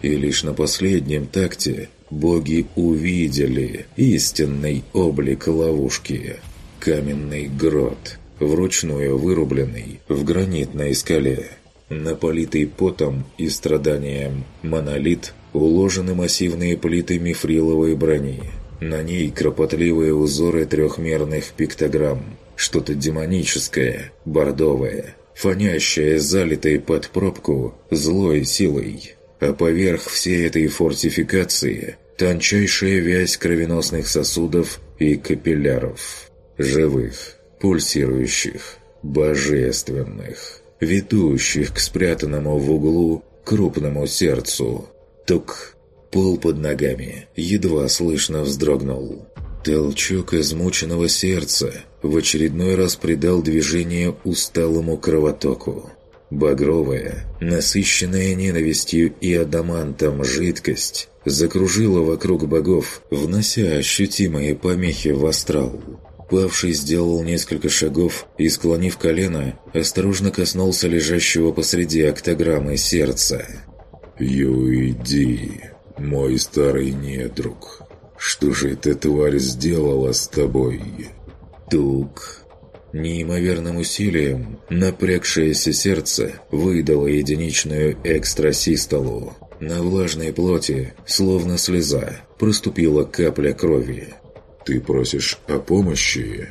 Speaker 1: И лишь на последнем такте боги увидели истинный облик ловушки. Каменный грот – вручную вырубленный в гранитной скале. наполитый потом и страданием монолит уложены массивные плиты мифриловой брони. На ней кропотливые узоры трехмерных пиктограмм. Что-то демоническое, бордовое, фонящее залитой под пробку злой силой. А поверх всей этой фортификации тончайшая вязь кровеносных сосудов и капилляров. Живых, пульсирующих, божественных, ведущих к спрятанному в углу крупному сердцу. Тук! Пол под ногами едва слышно вздрогнул. Толчок измученного сердца в очередной раз придал движение усталому кровотоку. Багровая, насыщенная ненавистью и адамантом жидкость закружила вокруг богов, внося ощутимые помехи в астрал. Павший сделал несколько шагов и, склонив колено, осторожно коснулся лежащего посреди октограммы сердца. Юйди, мой старый недруг, что же эта тварь сделала с тобой?» «Тук». Неимоверным усилием напрягшееся сердце выдало единичную экстрасистолу. На влажной плоти, словно слеза, проступила капля крови. Ты просишь о помощи?»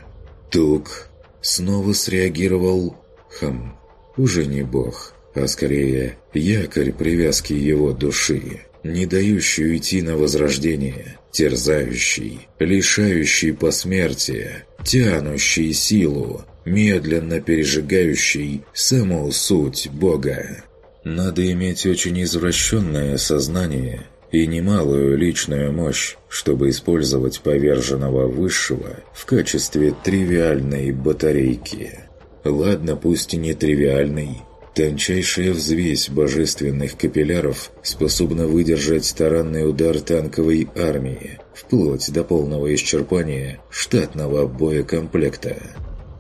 Speaker 1: Тук снова среагировал хм. Уже не бог, а скорее якорь привязки его души, не дающий уйти на возрождение, терзающий, лишающий посмертия, тянущий силу, медленно пережигающий саму суть Бога. Надо иметь очень извращенное сознание, и немалую личную мощь, чтобы использовать поверженного высшего в качестве тривиальной батарейки. Ладно, пусть и не тривиальной. Тончайшая взвесь божественных капилляров способна выдержать таранный удар танковой армии, вплоть до полного исчерпания штатного боекомплекта.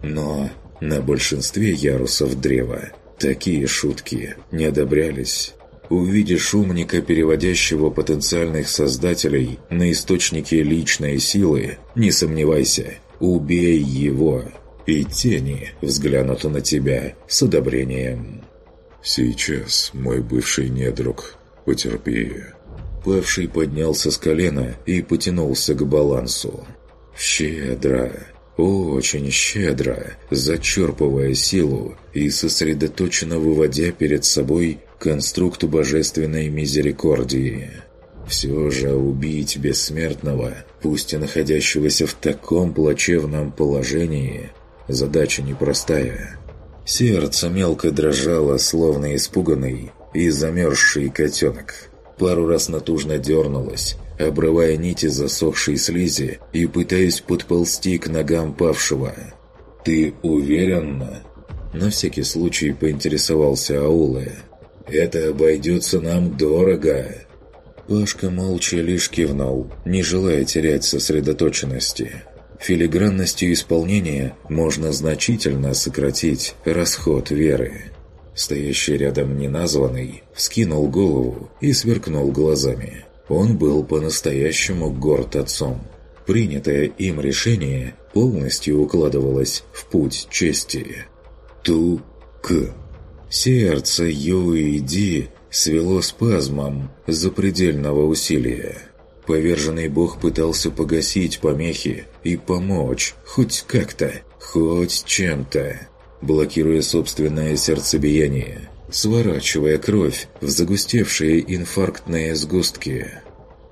Speaker 1: Но на большинстве ярусов древа такие шутки не одобрялись увидишь умника, переводящего потенциальных создателей на источники личной силы, не сомневайся, убей его, и тени взглянут на тебя с одобрением. «Сейчас, мой бывший недруг, потерпи». Павший поднялся с колена и потянулся к балансу. «Щедро, очень щедро, зачерпывая силу и сосредоточенно выводя перед собой конструкту божественной мизерикордии. Все же убить бессмертного, пусть и находящегося в таком плачевном положении, задача непростая. Сердце мелко дрожало, словно испуганный и замерзший котенок. Пару раз натужно дернулось, обрывая нити засохшей слизи и пытаясь подползти к ногам павшего. «Ты уверена?» На всякий случай поинтересовался Аулая. Это обойдется нам дорого». Пашка молча лишь кивнул, не желая терять сосредоточенности. Филигранностью исполнения можно значительно сократить расход веры. Стоящий рядом неназванный вскинул голову и сверкнул глазами. Он был по-настоящему горд отцом. Принятое им решение полностью укладывалось в путь чести. Ту-к. Сердце Юэйди свело спазмом запредельного усилия. Поверженный бог пытался погасить помехи и помочь, хоть как-то, хоть чем-то, блокируя собственное сердцебиение, сворачивая кровь в загустевшие инфарктные сгустки.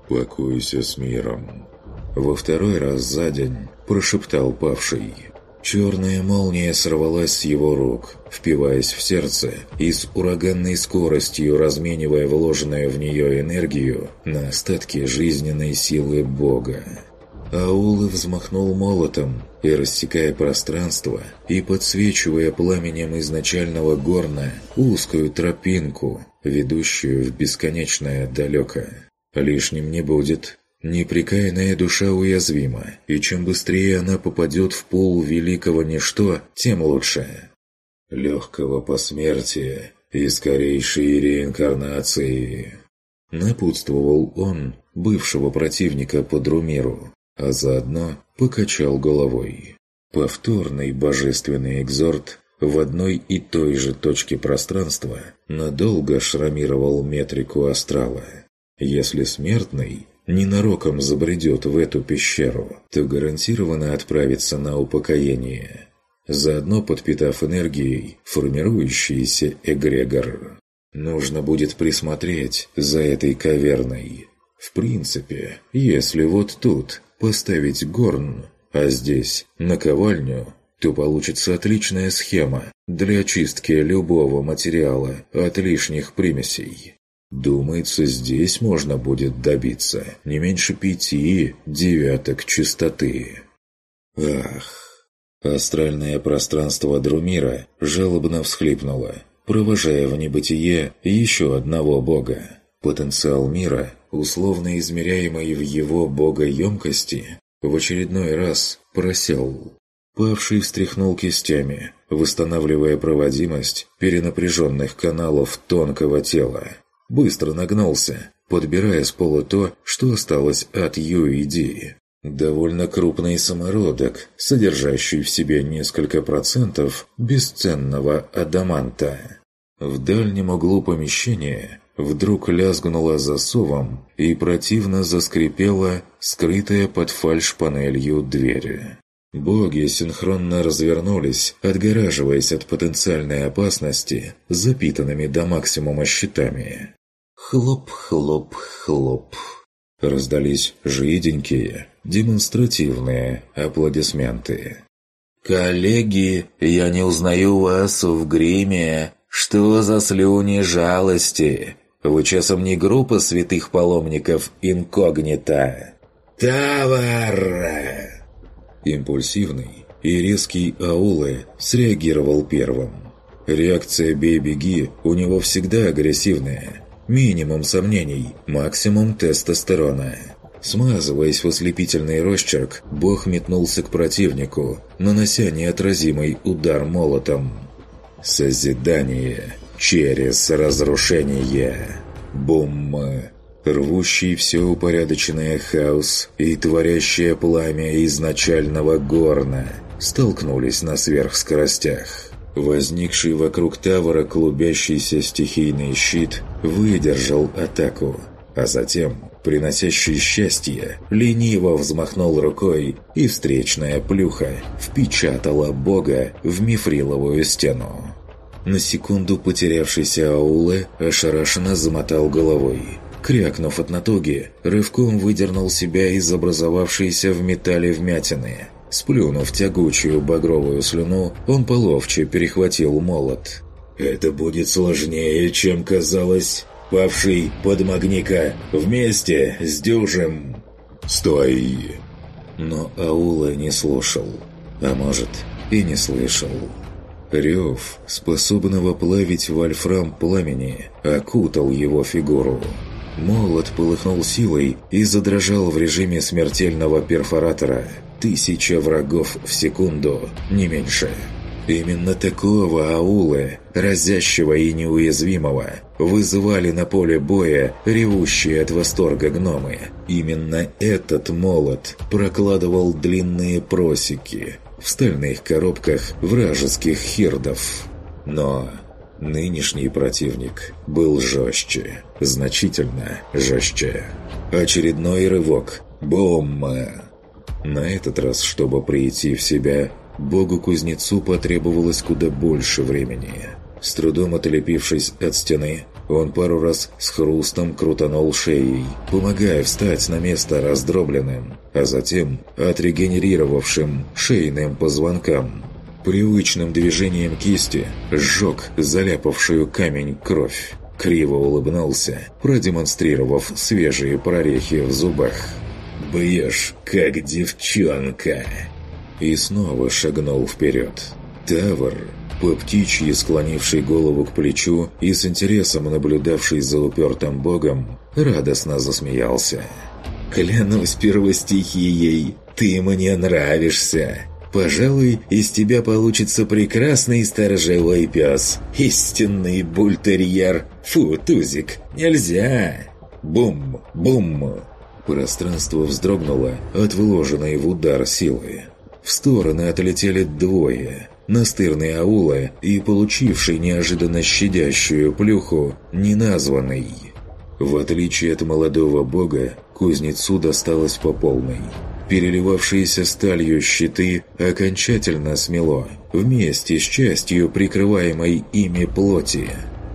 Speaker 1: «Покойся с миром», — во второй раз за день прошептал павший. Черная молния сорвалась с его рук, впиваясь в сердце и с ураганной скоростью разменивая вложенную в нее энергию на остатки жизненной силы Бога. Аулы взмахнул молотом и, рассекая пространство и подсвечивая пламенем изначального горна узкую тропинку, ведущую в бесконечное далеко. Лишним не будет. Непрекаянная душа уязвима, и чем быстрее она попадет в пол великого ничто, тем лучше легкого посмертия и скорейшей реинкарнации. Напутствовал он бывшего противника по Друмиру, а заодно покачал головой. Повторный божественный экзорт в одной и той же точке пространства надолго шрамировал метрику астрала. Если смертный ненароком забредет в эту пещеру, то гарантированно отправится на упокоение – заодно подпитав энергией формирующийся эгрегор. Нужно будет присмотреть за этой каверной. В принципе, если вот тут поставить горн, а здесь наковальню, то получится отличная схема для очистки любого материала от лишних примесей. Думается, здесь можно будет добиться не меньше пяти девяток чистоты. Ах, Астральное пространство Друмира жалобно всхлипнуло, провожая в небытие еще одного бога. Потенциал мира, условно измеряемый в его богоемкости, в очередной раз просел. Павший встряхнул кистями, восстанавливая проводимость перенапряженных каналов тонкого тела. Быстро нагнулся, подбирая с пола то, что осталось от Юиди. Довольно крупный самородок, содержащий в себе несколько процентов бесценного адаманта. В дальнем углу помещения вдруг лязгнула засовом и противно заскрипела скрытая под фальш-панелью дверь. Боги синхронно развернулись, отгораживаясь от потенциальной опасности запитанными до максимума щитами. Хлоп-хлоп-хлоп. Раздались жиденькие, демонстративные аплодисменты. «Коллеги, я не узнаю вас в гриме! Что за слюни жалости? Вы часом не группа святых паломников инкогнито?» «Товар!» Импульсивный и резкий Аулы среагировал первым. Реакция «бей-беги» у него всегда агрессивная – Минимум сомнений, максимум тестостерона. Смазываясь в ослепительный росчерк, бог метнулся к противнику, нанося неотразимый удар молотом. Созидание через разрушение. Бум! Рвущий все упорядоченное хаос и творящее пламя изначального горна столкнулись на сверхскоростях. Возникший вокруг Тавара клубящийся стихийный щит выдержал атаку, а затем, приносящий счастье, лениво взмахнул рукой, и встречная плюха впечатала бога в мифриловую стену. На секунду потерявшийся Ауле ошарашенно замотал головой. Крякнув от натуги, рывком выдернул себя из образовавшейся в металле вмятины.
Speaker 4: Сплюнув
Speaker 1: тягучую багровую слюну, он половче перехватил молот. Это будет сложнее, чем казалось. Павший под магника вместе с дюжем. Стой! Но Аула не слушал, а может и не слышал. Рев, способного плавить вольфрам пламени, окутал его фигуру. Молот полыхнул силой и задрожал в режиме смертельного перфоратора. Тысяча врагов в секунду, не меньше. Именно такого аулы разящего и неуязвимого, вызывали на поле боя ревущие от восторга гномы. Именно этот молот прокладывал длинные просеки в стальных коробках вражеских хирдов. Но нынешний противник был жестче, значительно жестче. Очередной рывок. Бомба! На этот раз, чтобы прийти в себя, Богу-кузнецу потребовалось куда больше времени – с трудом отлепившись от стены, он пару раз с хрустом крутанул шеей, помогая встать на место раздробленным, а затем отрегенерировавшим шейным позвонкам. Привычным движением кисти сжег заляпавшую камень кровь. Криво улыбнулся, продемонстрировав свежие прорехи в зубах. «Бьешь, как девчонка!» И снова шагнул вперед. Тавр по птичьи, склонивший голову к плечу и с интересом наблюдавший за упертым богом, радостно засмеялся. «Клянусь первостихией, ты мне нравишься!» Пожалуй, из тебя получится прекрасный сторожевой пес. Истинный бультерьер. Фу, тузик, нельзя. Бум, бум. Пространство вздрогнуло от вложенной в удар силы. В стороны отлетели двое настырный аула и получивший неожиданно щадящую плюху неназванный. В отличие от молодого бога, кузнецу досталось по полной. Переливавшиеся сталью щиты окончательно смело, вместе с частью прикрываемой ими плоти.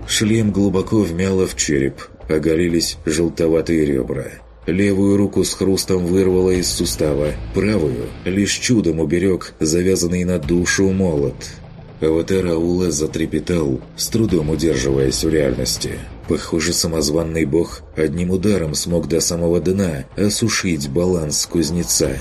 Speaker 1: Шлем глубоко вмяло в череп, оголились желтоватые ребра – Левую руку с хрустом вырвало из сустава, правую лишь чудом уберег завязанный на душу молот. Аватар Аула затрепетал, с трудом удерживаясь в реальности. Похоже, самозванный бог одним ударом смог до самого дна осушить баланс кузнеца.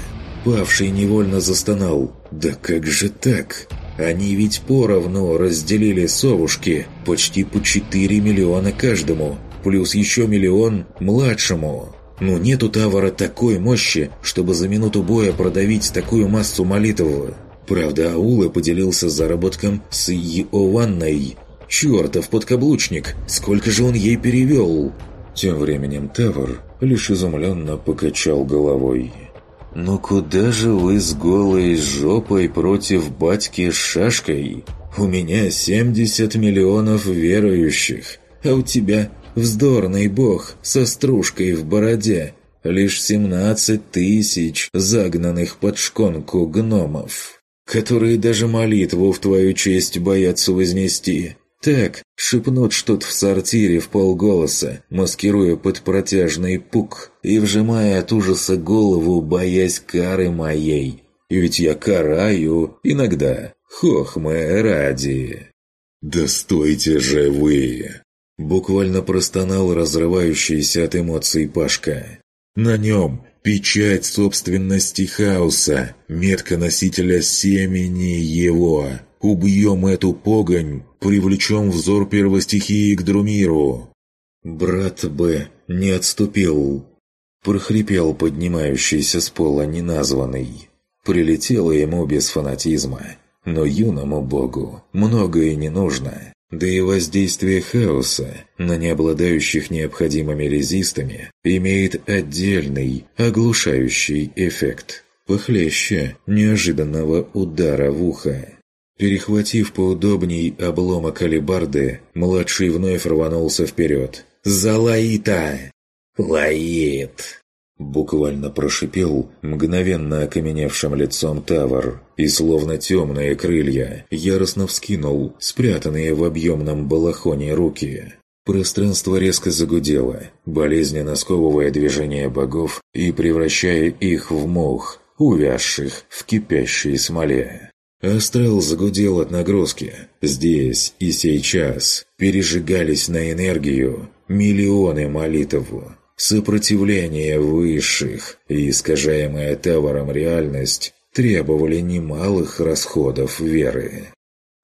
Speaker 1: Павший невольно застонал. «Да как же так? Они ведь поровну разделили совушки почти по 4 миллиона каждому, плюс еще миллион младшему». Но нет у Тавара такой мощи, чтобы за минуту боя продавить такую массу молитового. Правда, Аула поделился заработком с Иованной. Чёртов подкаблучник! Сколько же он ей перевёл? Тем временем Тавар лишь изумленно покачал головой. «Ну куда же вы с голой жопой против батьки с шашкой? У меня 70 миллионов верующих, а у тебя вздорный бог со стружкой в бороде, лишь семнадцать тысяч загнанных под шконку гномов, которые даже молитву в твою честь боятся вознести. Так, шепнут что-то в сортире в полголоса, маскируя под протяжный пук и вжимая от ужаса голову, боясь кары моей. И Ведь я караю иногда, хохмы ради. «Да стойте же вы!» Буквально простонал разрывающийся от эмоций Пашка. На нем печать собственности хаоса, метка носителя семени его. Убьем эту погонь, привлечем взор первостихии к Друмиру. Брат Б не отступил. Прохрипел поднимающийся с пола неназванный. Прилетело ему без фанатизма. Но юному богу многое не нужно да и воздействие хаоса на необладающих необходимыми резистами имеет отдельный, оглушающий эффект, похлеще неожиданного удара в ухо. Перехватив поудобней обломок калибарды, младший вновь рванулся вперед. «За Лаита!» «Лаит!» Буквально прошипел мгновенно окаменевшим лицом Тавр, и словно темные крылья яростно вскинул спрятанные в объемном балахоне руки. Пространство резко загудело, болезненно сковывая движения богов и превращая их в мох, увязших в кипящей смоле. Астрал загудел от нагрузки. Здесь и сейчас пережигались на энергию миллионы молитву Сопротивление высших и искажаемая товаром реальность требовали немалых расходов веры.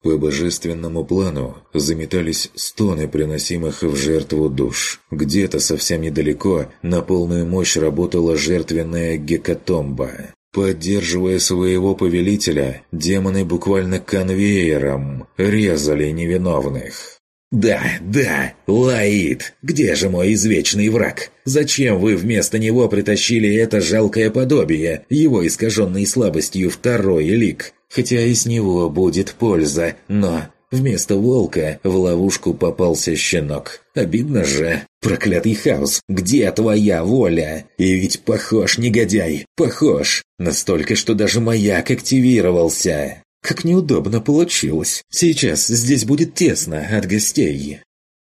Speaker 1: По божественному плану заметались стоны приносимых в жертву душ. Где-то совсем недалеко на полную мощь работала жертвенная гекатомба. Поддерживая своего повелителя, демоны буквально конвейером резали невиновных. «Да, да, Лаид, где же мой извечный враг? Зачем вы вместо него притащили это жалкое подобие, его искаженной слабостью второй лик? Хотя из него будет польза, но Вместо волка в ловушку попался щенок. Обидно же. Проклятый хаос, где твоя воля? И ведь похож, негодяй, похож. Настолько, что даже маяк активировался. Как неудобно получилось. Сейчас здесь будет тесно от гостей.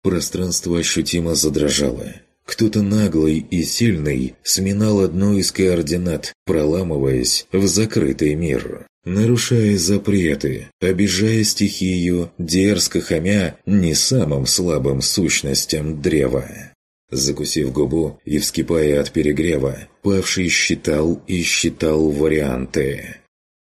Speaker 1: Пространство ощутимо задрожало. Кто-то наглый и сильный сминал одну из координат, проламываясь в закрытый мир, нарушая запреты, обижая стихию, дерзко хамя не самым слабым сущностям древа. Закусив губу и вскипая от перегрева, Павший считал и считал варианты.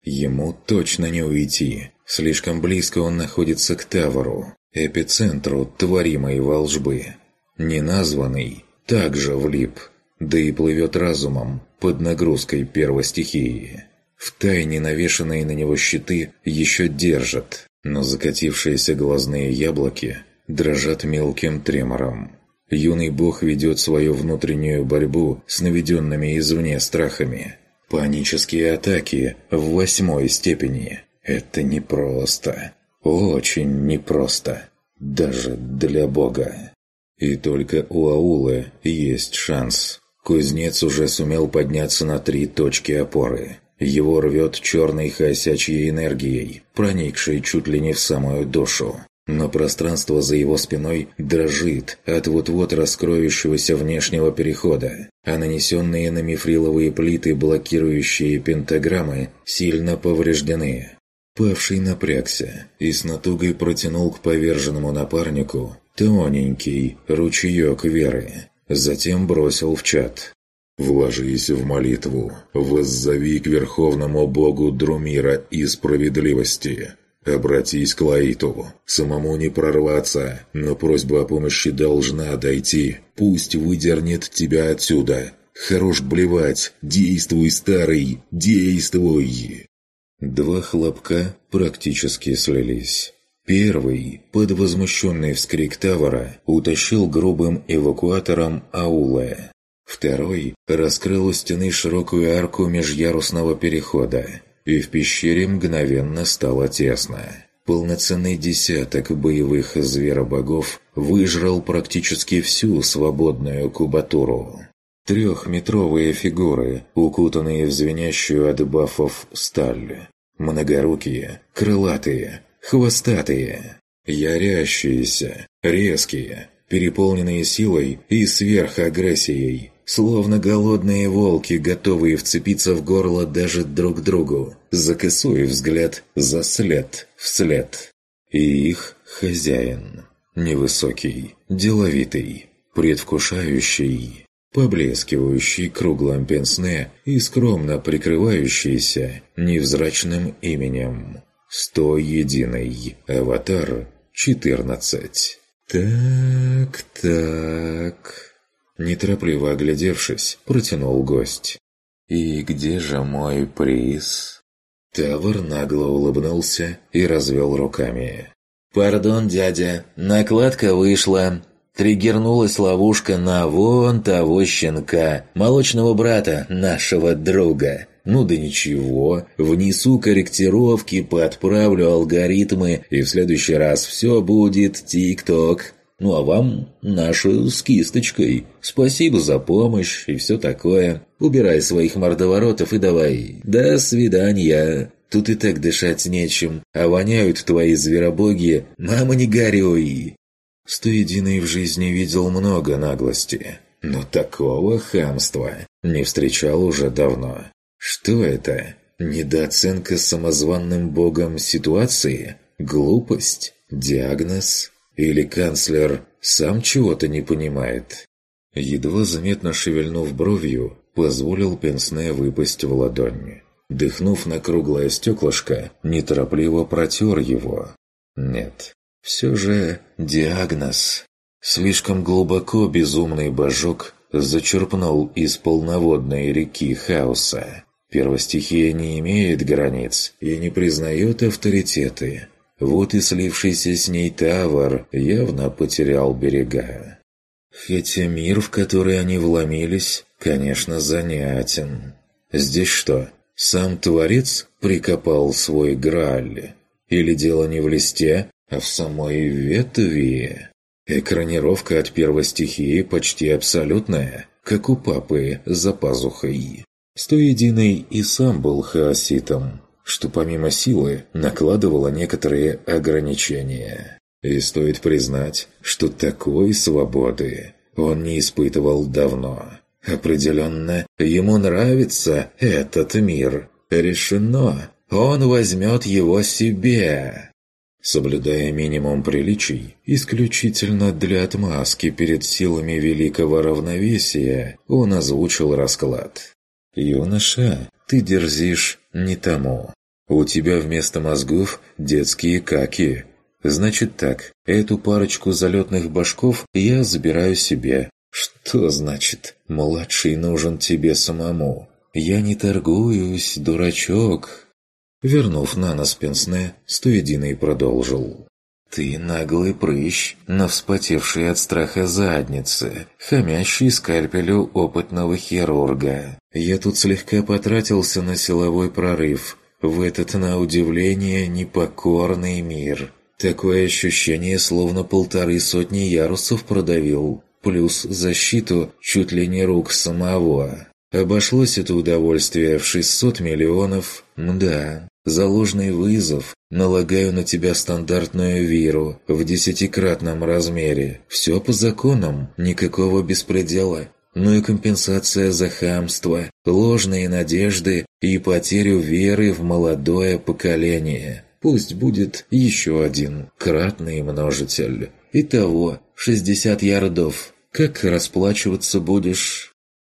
Speaker 1: Ему точно не уйти. Слишком близко он находится к Тавору, эпицентру творимой волжбы. Неназванный также влип, да и плывет разумом под нагрузкой первостихии. Втайне навешанные на него щиты еще держат, но закатившиеся глазные яблоки дрожат мелким тремором. Юный бог ведет свою внутреннюю борьбу с наведенными извне страхами – Панические атаки в восьмой степени. Это непросто. Очень непросто. Даже для Бога. И только у Аулы есть шанс. Кузнец уже сумел подняться на три точки опоры. Его рвет черной хосячьей энергией, проникшей чуть ли не в самую душу но пространство за его спиной дрожит от вот-вот раскроющегося внешнего перехода, а нанесенные на мифриловые плиты блокирующие пентаграммы сильно повреждены. Павший напрягся и с натугой протянул к поверженному напарнику тоненький ручеек веры, затем бросил в чат. «Вложись в молитву, воззови к Верховному Богу Друмира и справедливости, Обратись к Лаитову. Самому не прорваться, но просьба о помощи должна дойти. Пусть выдернет тебя отсюда. Хорош блевать. Действуй, старый. Действуй. Два хлопка практически слились. Первый, под возмущенный вскрик Тавара, утащил грубым эвакуатором аула. Второй раскрыл у стены широкую арку межярусного перехода, и в пещере мгновенно стало тесно. Полноценный десяток боевых зверобогов выжрал практически всю свободную кубатуру. Трехметровые фигуры, укутанные в звенящую от бафов сталь. Многорукие, крылатые, хвостатые. Ярящиеся, резкие, переполненные силой и сверхагрессией, словно голодные волки, готовые вцепиться в горло даже друг другу, за косой взгляд, за след, вслед. И их хозяин. Невысокий, деловитый, предвкушающий, поблескивающий круглым пенсне и скромно прикрывающийся невзрачным именем. Сто единый. Аватар четырнадцать Так, так... Неторопливо оглядевшись, протянул гость. «И где же мой приз?» Тавр нагло улыбнулся и развел руками. «Пардон, дядя, накладка вышла. Триггернулась ловушка на вон того щенка, молочного брата нашего друга. Ну да ничего, внесу корректировки, подправлю алгоритмы, и в следующий раз все будет тик-ток». Ну а вам нашу с кисточкой. Спасибо за помощь и все такое. Убирай своих мордоворотов и давай. До свидания. Тут и так дышать нечем, а воняют твои зверобоги. Мама, не горюй!» Стоединый в жизни видел много наглости, но такого хамства не встречал уже давно. Что это? Недооценка самозванным богом ситуации? Глупость? Диагноз? Или канцлер сам чего-то не понимает? Едва заметно шевельнув бровью, позволил пенсне выпасть в ладонь. Дыхнув на круглое стеклышко, неторопливо протер его. Нет, все же диагноз. Слишком глубоко безумный божок зачерпнул из полноводной реки хаоса. Первостихия не имеет границ и не признает авторитеты. Вот и слившийся с ней Тавар явно потерял берега. Хотя мир, в который они вломились, конечно, занятен. Здесь что, сам Творец прикопал свой Грааль? Или дело не в листе, а в самой ветви? Экранировка от первой стихии почти абсолютная, как у папы за пазухой. Стоединый и сам был хаоситом, что помимо силы накладывало некоторые ограничения. И стоит признать, что такой свободы он не испытывал давно. Определенно, ему нравится этот мир. Решено, он возьмет его себе. Соблюдая минимум приличий, исключительно для отмазки перед силами великого равновесия, он озвучил расклад. «Юноша, ты дерзишь не тому. «У тебя вместо мозгов детские каки». «Значит так, эту парочку залетных башков я забираю себе». «Что значит, младший нужен тебе самому?» «Я не торгуюсь, дурачок!» Вернув на нос пенсне, Стоединый продолжил. «Ты наглый прыщ, на вспотевший от страха заднице, хомящий скальпелю опытного хирурга. Я тут слегка потратился на силовой прорыв, в этот, на удивление, непокорный мир. Такое ощущение, словно полторы сотни ярусов продавил, плюс защиту чуть ли не рук самого. Обошлось это удовольствие в 600 миллионов, мда. заложный вызов налагаю на тебя стандартную виру в десятикратном размере. Все по законам, никакого беспредела но и компенсация за хамство, ложные надежды и потерю веры в молодое поколение. Пусть будет еще один кратный множитель. Итого 60 ярдов. Как расплачиваться будешь?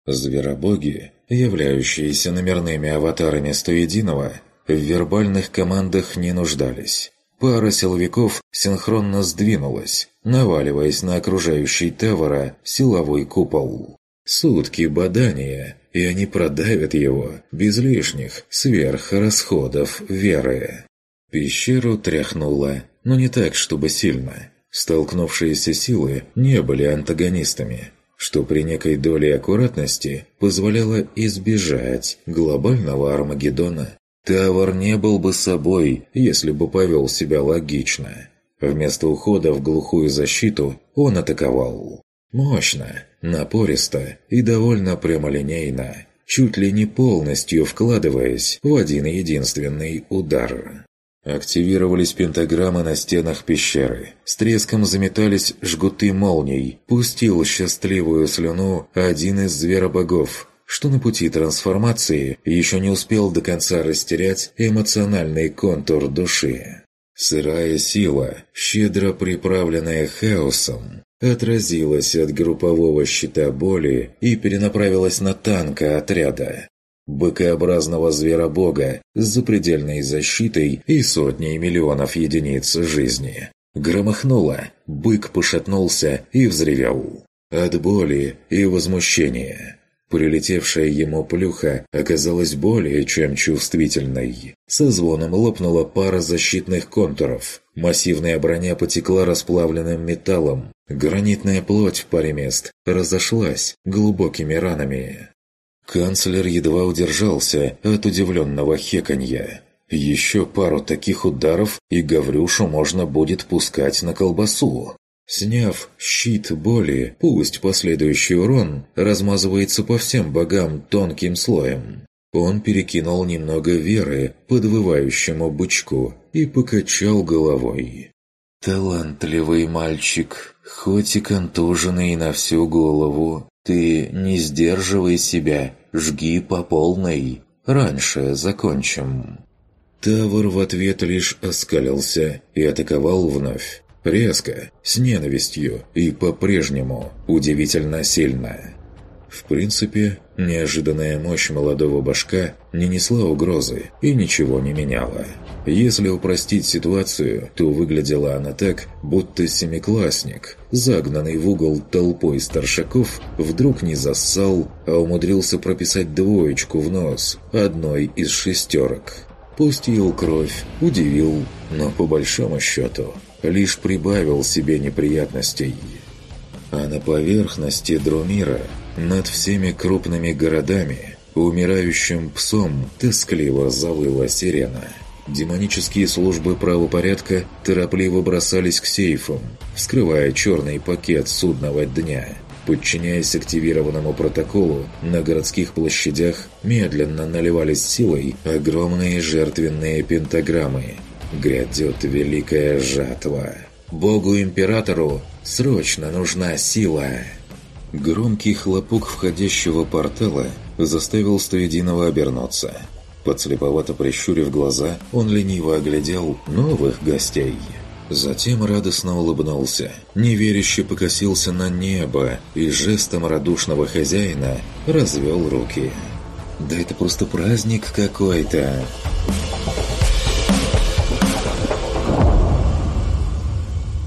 Speaker 1: Зверобоги, являющиеся номерными аватарами Стоединого, в вербальных командах не нуждались. Пара силовиков синхронно сдвинулась, наваливаясь на окружающий Тевора силовой купол. Сутки бадания, и они продавят его без лишних сверхрасходов веры. Пещеру тряхнуло, но не так, чтобы сильно. Столкнувшиеся силы не были антагонистами, что при некой доле аккуратности позволяло избежать глобального Армагеддона. Тавр не был бы собой, если бы повел себя логично. Вместо ухода в глухую защиту он атаковал. Мощно, напористо и довольно прямолинейно, чуть ли не полностью вкладываясь в один единственный удар. Активировались пентаграммы на стенах пещеры. С треском заметались жгуты молний. Пустил счастливую слюну один из зверобогов, что на пути трансформации еще не успел до конца растерять эмоциональный контур души. Сырая сила, щедро приправленная хаосом, отразилась от группового щита боли и перенаправилась на танка отряда. Быкообразного зверобога с запредельной защитой и сотней миллионов единиц жизни. Громохнуло, бык пошатнулся и взревел. От боли и возмущения. Прилетевшая ему плюха оказалась более чем чувствительной. Со звоном лопнула пара защитных контуров. Массивная броня потекла расплавленным металлом, Гранитная плоть в паре мест разошлась глубокими ранами. Канцлер едва удержался от удивленного хеканья. Еще пару таких ударов, и Гаврюшу можно будет пускать на колбасу. Сняв щит боли, пусть последующий урон размазывается по всем богам тонким слоем. Он перекинул немного веры подвывающему бычку и покачал головой. «Талантливый мальчик, хоть и контуженный на всю голову, ты не сдерживай себя, жги по полной. Раньше закончим». Тавр в ответ лишь оскалился и атаковал вновь. Резко, с ненавистью и по-прежнему удивительно сильно. В принципе, неожиданная мощь молодого башка не несла угрозы и ничего не меняла. Если упростить ситуацию, то выглядела она так, будто семиклассник, загнанный в угол толпой старшаков, вдруг не зассал, а умудрился прописать двоечку в нос одной из шестерок. Пустил кровь, удивил, но по большому счету лишь прибавил себе неприятностей. А на поверхности Друмира, над всеми крупными городами, умирающим псом тоскливо завыла сирена – Демонические службы правопорядка торопливо бросались к сейфам, вскрывая черный пакет судного дня. Подчиняясь активированному протоколу, на городских площадях медленно наливались силой огромные жертвенные пентаграммы. Грядет великая жатва. Богу-императору срочно нужна сила. Громкий хлопок входящего портала заставил Стоединого обернуться – Подслеповато прищурив глаза, он лениво оглядел новых гостей. Затем радостно улыбнулся, неверяще покосился на небо и жестом радушного хозяина развел руки. «Да это просто праздник какой-то!»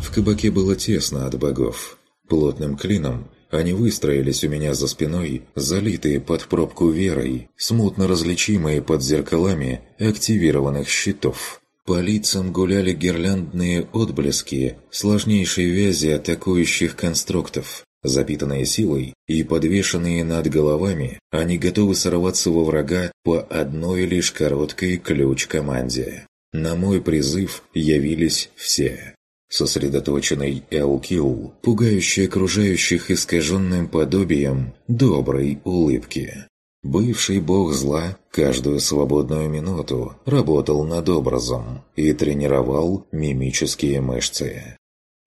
Speaker 1: В кабаке было тесно от богов. Плотным клином они выстроились у меня за спиной, залитые под пробку верой, смутно различимые под зеркалами активированных щитов. По лицам гуляли гирляндные отблески сложнейшей вязи атакующих конструктов. Запитанные силой и подвешенные над головами, они готовы сорваться во врага по одной лишь короткой ключ-команде. На мой призыв явились все. Сосредоточенный Элкил, пугающий окружающих искаженным подобием доброй улыбки. Бывший бог зла каждую свободную минуту работал над образом и тренировал мимические мышцы.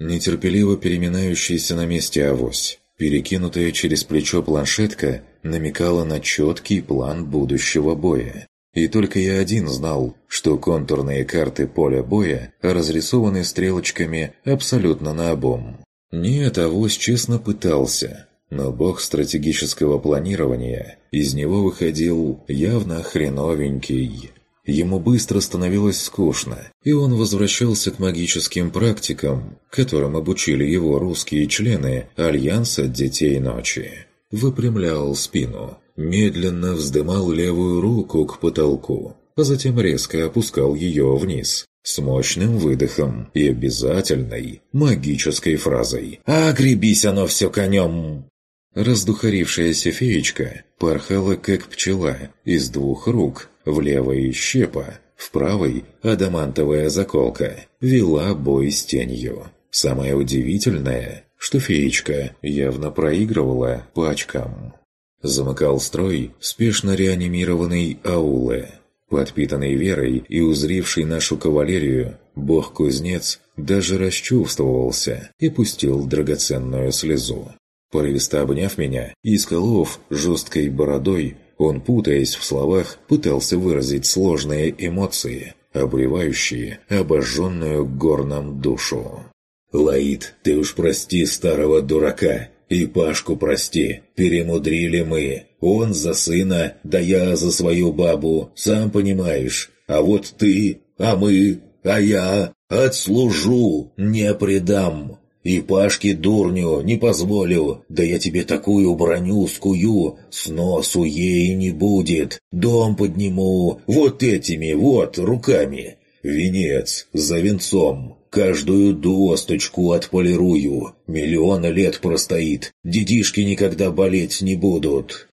Speaker 1: Нетерпеливо переминающийся на месте авось, перекинутая через плечо планшетка намекала на четкий план будущего боя. И только я один знал, что контурные карты поля боя разрисованы стрелочками абсолютно наобум. обом. Нет, авось честно пытался, но бог стратегического планирования из него выходил явно хреновенький. Ему быстро становилось скучно, и он возвращался к магическим практикам, которым обучили его русские члены Альянса Детей Ночи. Выпрямлял спину, медленно вздымал левую руку к потолку, а затем резко опускал ее вниз с мощным выдохом и обязательной магической фразой «Огребись оно все конем!». Раздухарившаяся феечка порхала, как пчела, из двух рук, в левой щепа, в правой – адамантовая заколка, вела бой с тенью. Самое удивительное, что феечка явно проигрывала по очкам. Замыкал строй спешно реанимированный Ауле. Подпитанный верой и узривший нашу кавалерию, бог-кузнец даже расчувствовался и пустил драгоценную слезу. Порывисто обняв меня, и, Исколов жесткой бородой, он, путаясь в словах, пытался выразить сложные эмоции, обливающие обожженную горном душу. «Лаид, ты уж прости старого дурака, и Пашку прости, перемудрили мы. Он за сына, да я за свою бабу, сам понимаешь. А вот ты, а мы, а я отслужу, не предам. И Пашке дурню не позволю, да я тебе такую броню скую, с носу ей не будет. Дом подниму вот этими вот руками. Венец за венцом. Каждую досточку отполирую. Миллион лет простоит. Детишки никогда болеть не будут.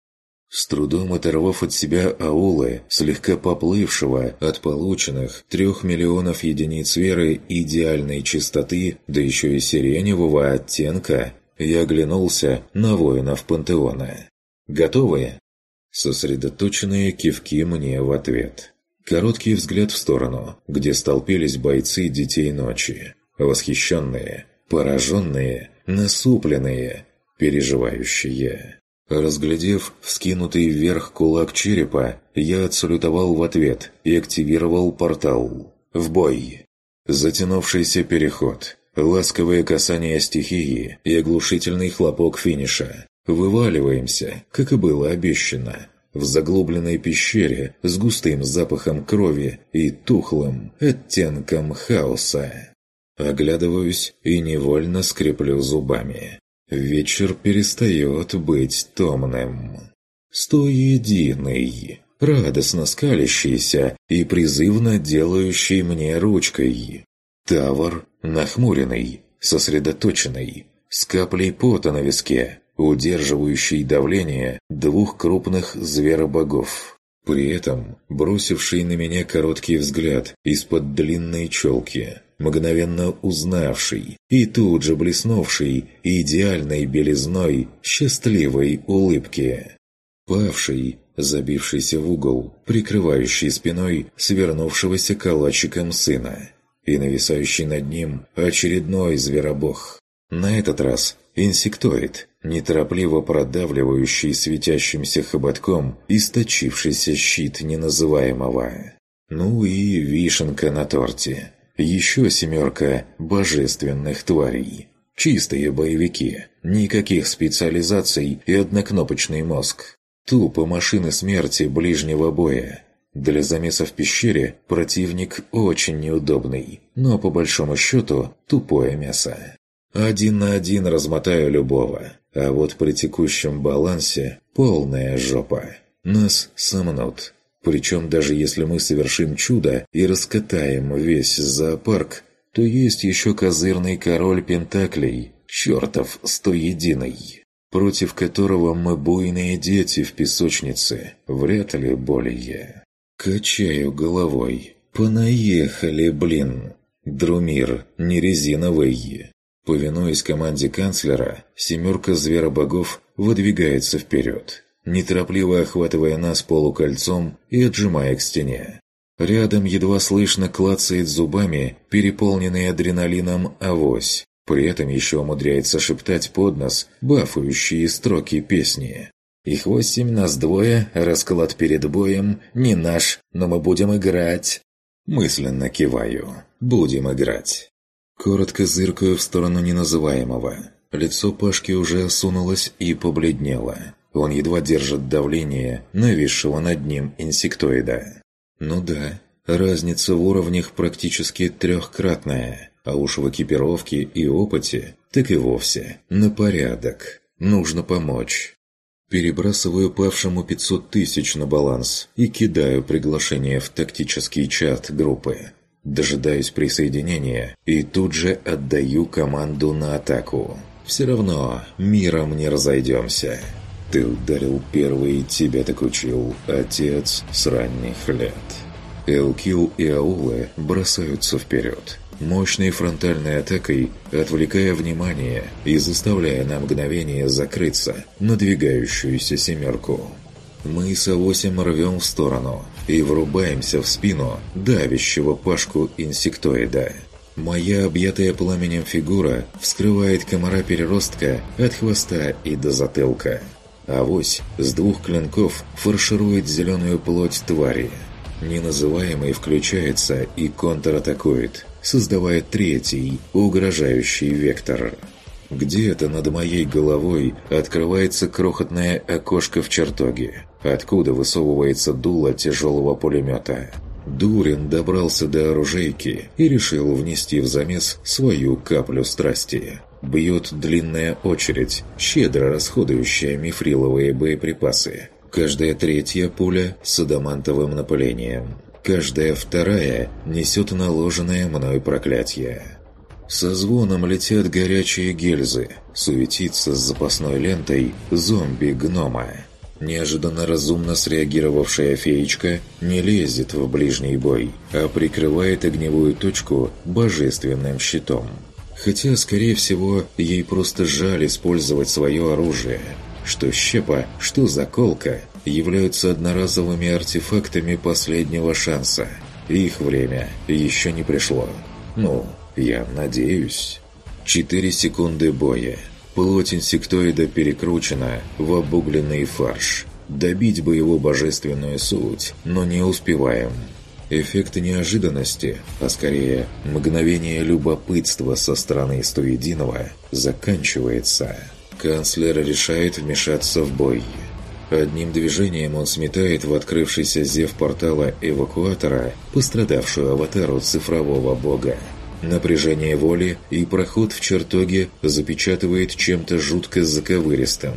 Speaker 1: С трудом оторвав от себя аулы слегка поплывшего от полученных трех миллионов единиц веры идеальной чистоты, да еще и сиреневого оттенка, я оглянулся на воинов пантеона. «Готовы?» Сосредоточенные кивки мне в ответ. Короткий взгляд в сторону, где столпились бойцы детей ночи. Восхищенные, пораженные, насупленные, переживающие. Разглядев вскинутый вверх кулак черепа, я отсалютовал в ответ и активировал портал. В бой! Затянувшийся переход, ласковое касание стихии и оглушительный хлопок финиша. Вываливаемся, как и было обещано в заглубленной пещере с густым запахом крови и тухлым оттенком хаоса. Оглядываюсь и невольно скреплю зубами. Вечер перестает быть томным. Сто единый, радостно скалящийся и призывно делающий мне ручкой. Тавр нахмуренный, сосредоточенный, с каплей пота на виске, удерживающий давление двух крупных зверобогов. При этом бросивший на меня короткий взгляд из-под длинной челки, мгновенно узнавший и тут же блеснувший идеальной белизной счастливой улыбки. Павший, забившийся в угол, прикрывающий спиной свернувшегося калачиком сына и нависающий над ним очередной зверобог. На этот раз инсектоид, неторопливо продавливающий светящимся хоботком источившийся щит неназываемого. Ну и вишенка на торте. Еще семерка божественных тварей. Чистые боевики, никаких специализаций и однокнопочный мозг. Тупо машины смерти ближнего боя. Для замеса в пещере противник очень неудобный, но по большому счету тупое мясо. Один на один размотаю любого. А вот при текущем балансе полная жопа. Нас сомнут. Причем даже если мы совершим чудо и раскатаем весь зоопарк, то есть еще козырный король Пентаклей, чертов стоединый, против которого мы буйные дети в песочнице, вряд ли более. Качаю головой. Понаехали, блин. Друмир, не резиновый. Повинуясь команде канцлера, «семерка зверобогов» выдвигается вперед, неторопливо охватывая нас полукольцом и отжимая к стене. Рядом едва слышно клацает зубами переполненный адреналином авось, при этом еще умудряется шептать под нос бафающие строки песни. «Их восемь, нас двое, расклад перед боем, не наш, но мы будем играть!» Мысленно киваю. «Будем играть!» Коротко зыркаю в сторону неназываемого. Лицо Пашки уже осунулось и побледнело. Он едва держит давление нависшего над ним инсектоида. Ну да, разница в уровнях практически трехкратная, а уж в экипировке и опыте так и вовсе на порядок. Нужно помочь. Перебрасываю павшему 500 тысяч на баланс и кидаю приглашение в тактический чат группы. Дожидаюсь присоединения и тут же отдаю команду на атаку. Все равно миром не разойдемся. Ты ударил первый, тебя так учил отец с ранних лет. Элкил и Аулы бросаются вперед, мощной фронтальной атакой, отвлекая внимание и заставляя на мгновение закрыться надвигающуюся семерку. Мы со а рвем в сторону, и врубаемся в спину давящего пашку инсектоида. Моя объятая пламенем фигура вскрывает комара переростка от хвоста и до затылка. Авось с двух клинков фарширует зеленую плоть твари. Неназываемый включается и контратакует, создавая третий, угрожающий вектор. Где-то над моей головой открывается крохотное окошко в чертоге откуда высовывается дуло тяжелого пулемета. Дурин добрался до оружейки и решил внести в замес свою каплю страсти. Бьет длинная очередь, щедро расходующая мифриловые боеприпасы. Каждая третья пуля с адамантовым напылением. Каждая вторая несет наложенное мной проклятие. Со звоном летят горячие гильзы. Суетится с запасной лентой зомби-гнома. Неожиданно разумно среагировавшая феечка не лезет в ближний бой, а прикрывает огневую точку божественным щитом. Хотя, скорее всего, ей просто жаль использовать свое оружие. Что щепа, что заколка являются одноразовыми артефактами последнего шанса. Их время еще не пришло. Ну, я надеюсь. 4 секунды боя. Плоть инсектоида перекручена в обугленный фарш. Добить бы его божественную суть, но не успеваем. Эффект неожиданности, а скорее мгновение любопытства со стороны Стоединого, заканчивается. Канцлер решает вмешаться в бой. Одним движением он сметает в открывшийся зев портала эвакуатора пострадавшую аватару цифрового бога. Напряжение воли и проход в чертоге запечатывает чем-то жутко заковыристым.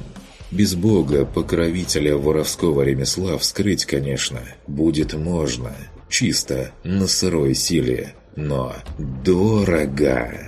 Speaker 1: Без бога, покровителя воровского ремесла, вскрыть, конечно, будет можно. Чисто, на сырой силе. Но дорого!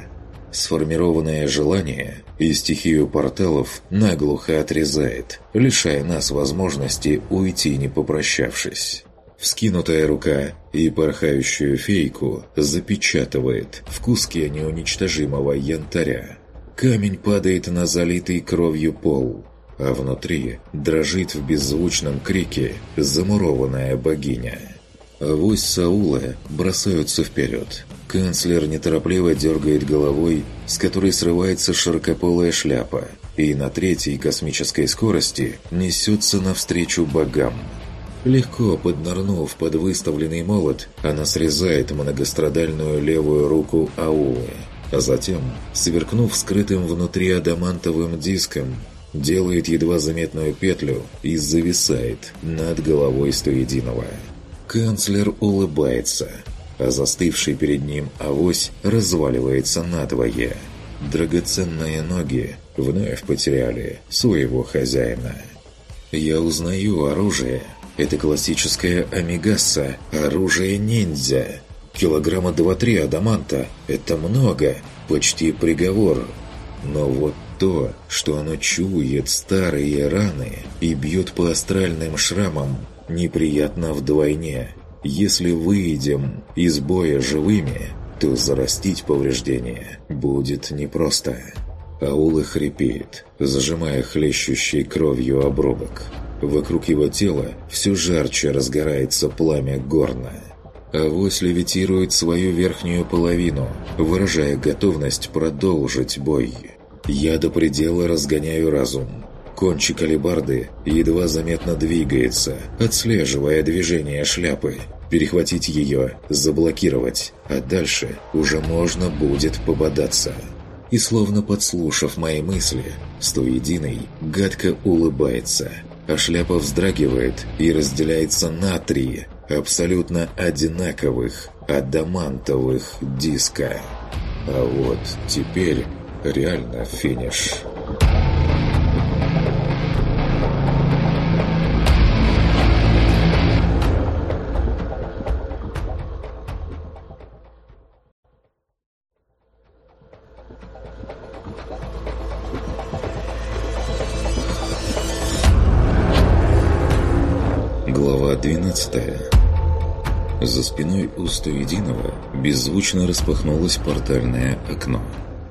Speaker 1: Сформированное желание и стихию порталов наглухо отрезает, лишая нас возможности уйти, не попрощавшись. Вскинутая рука и порхающую фейку запечатывает в куске неуничтожимого янтаря. Камень падает на залитый кровью пол, а внутри дрожит в беззвучном крике замурованная богиня. Вось Саулы бросаются вперед. Канцлер неторопливо дергает головой, с которой срывается широкополая шляпа, и на третьей космической скорости несется навстречу богам – Легко поднырнув под выставленный молот, она срезает многострадальную левую руку Ауэ, а затем, сверкнув скрытым внутри адамантовым диском, делает едва заметную петлю и зависает над головой Стоединого. Канцлер улыбается, а застывший перед ним авось разваливается надвое. Драгоценные ноги вновь потеряли своего хозяина. «Я узнаю оружие», это классическая амигаса, оружие ниндзя. Килограмма 2-3 адаманта – это много, почти приговор. Но вот то, что оно чует старые раны и бьет по астральным шрамам, неприятно вдвойне. Если выйдем из боя живыми, то зарастить повреждения будет непросто. Аула хрипит, зажимая хлещущей кровью обрубок. Вокруг его тела все жарче разгорается пламя горна. Авось левитирует свою верхнюю половину, выражая готовность продолжить бой. Я до предела разгоняю разум. Кончик алебарды едва заметно двигается, отслеживая движение шляпы. Перехватить ее, заблокировать, а дальше уже можно будет пободаться. И словно подслушав мои мысли, стоединый гадко улыбается – а шляпа вздрагивает и разделяется на три абсолютно одинаковых адамантовых диска. А вот теперь
Speaker 2: реально финиш.
Speaker 1: 11. За спиной у Стоединого беззвучно распахнулось портальное окно.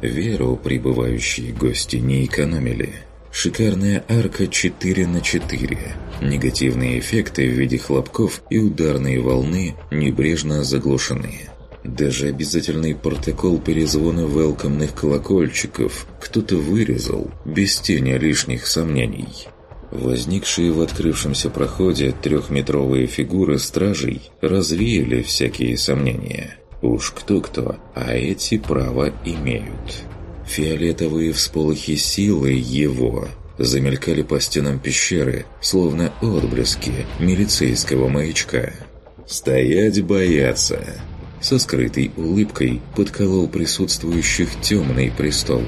Speaker 1: Веру прибывающие гости не экономили. Шикарная арка 4 на 4. Негативные эффекты в виде хлопков и ударные волны небрежно заглушены. Даже обязательный протокол перезвона велкомных колокольчиков кто-то вырезал, без тени лишних сомнений. Возникшие в открывшемся проходе трехметровые фигуры стражей развеяли всякие сомнения. Уж кто-кто, а эти право имеют. Фиолетовые всполохи силы его замелькали по стенам пещеры, словно отблески милицейского маячка. «Стоять бояться!» Со скрытой улыбкой подколол присутствующих темный престол.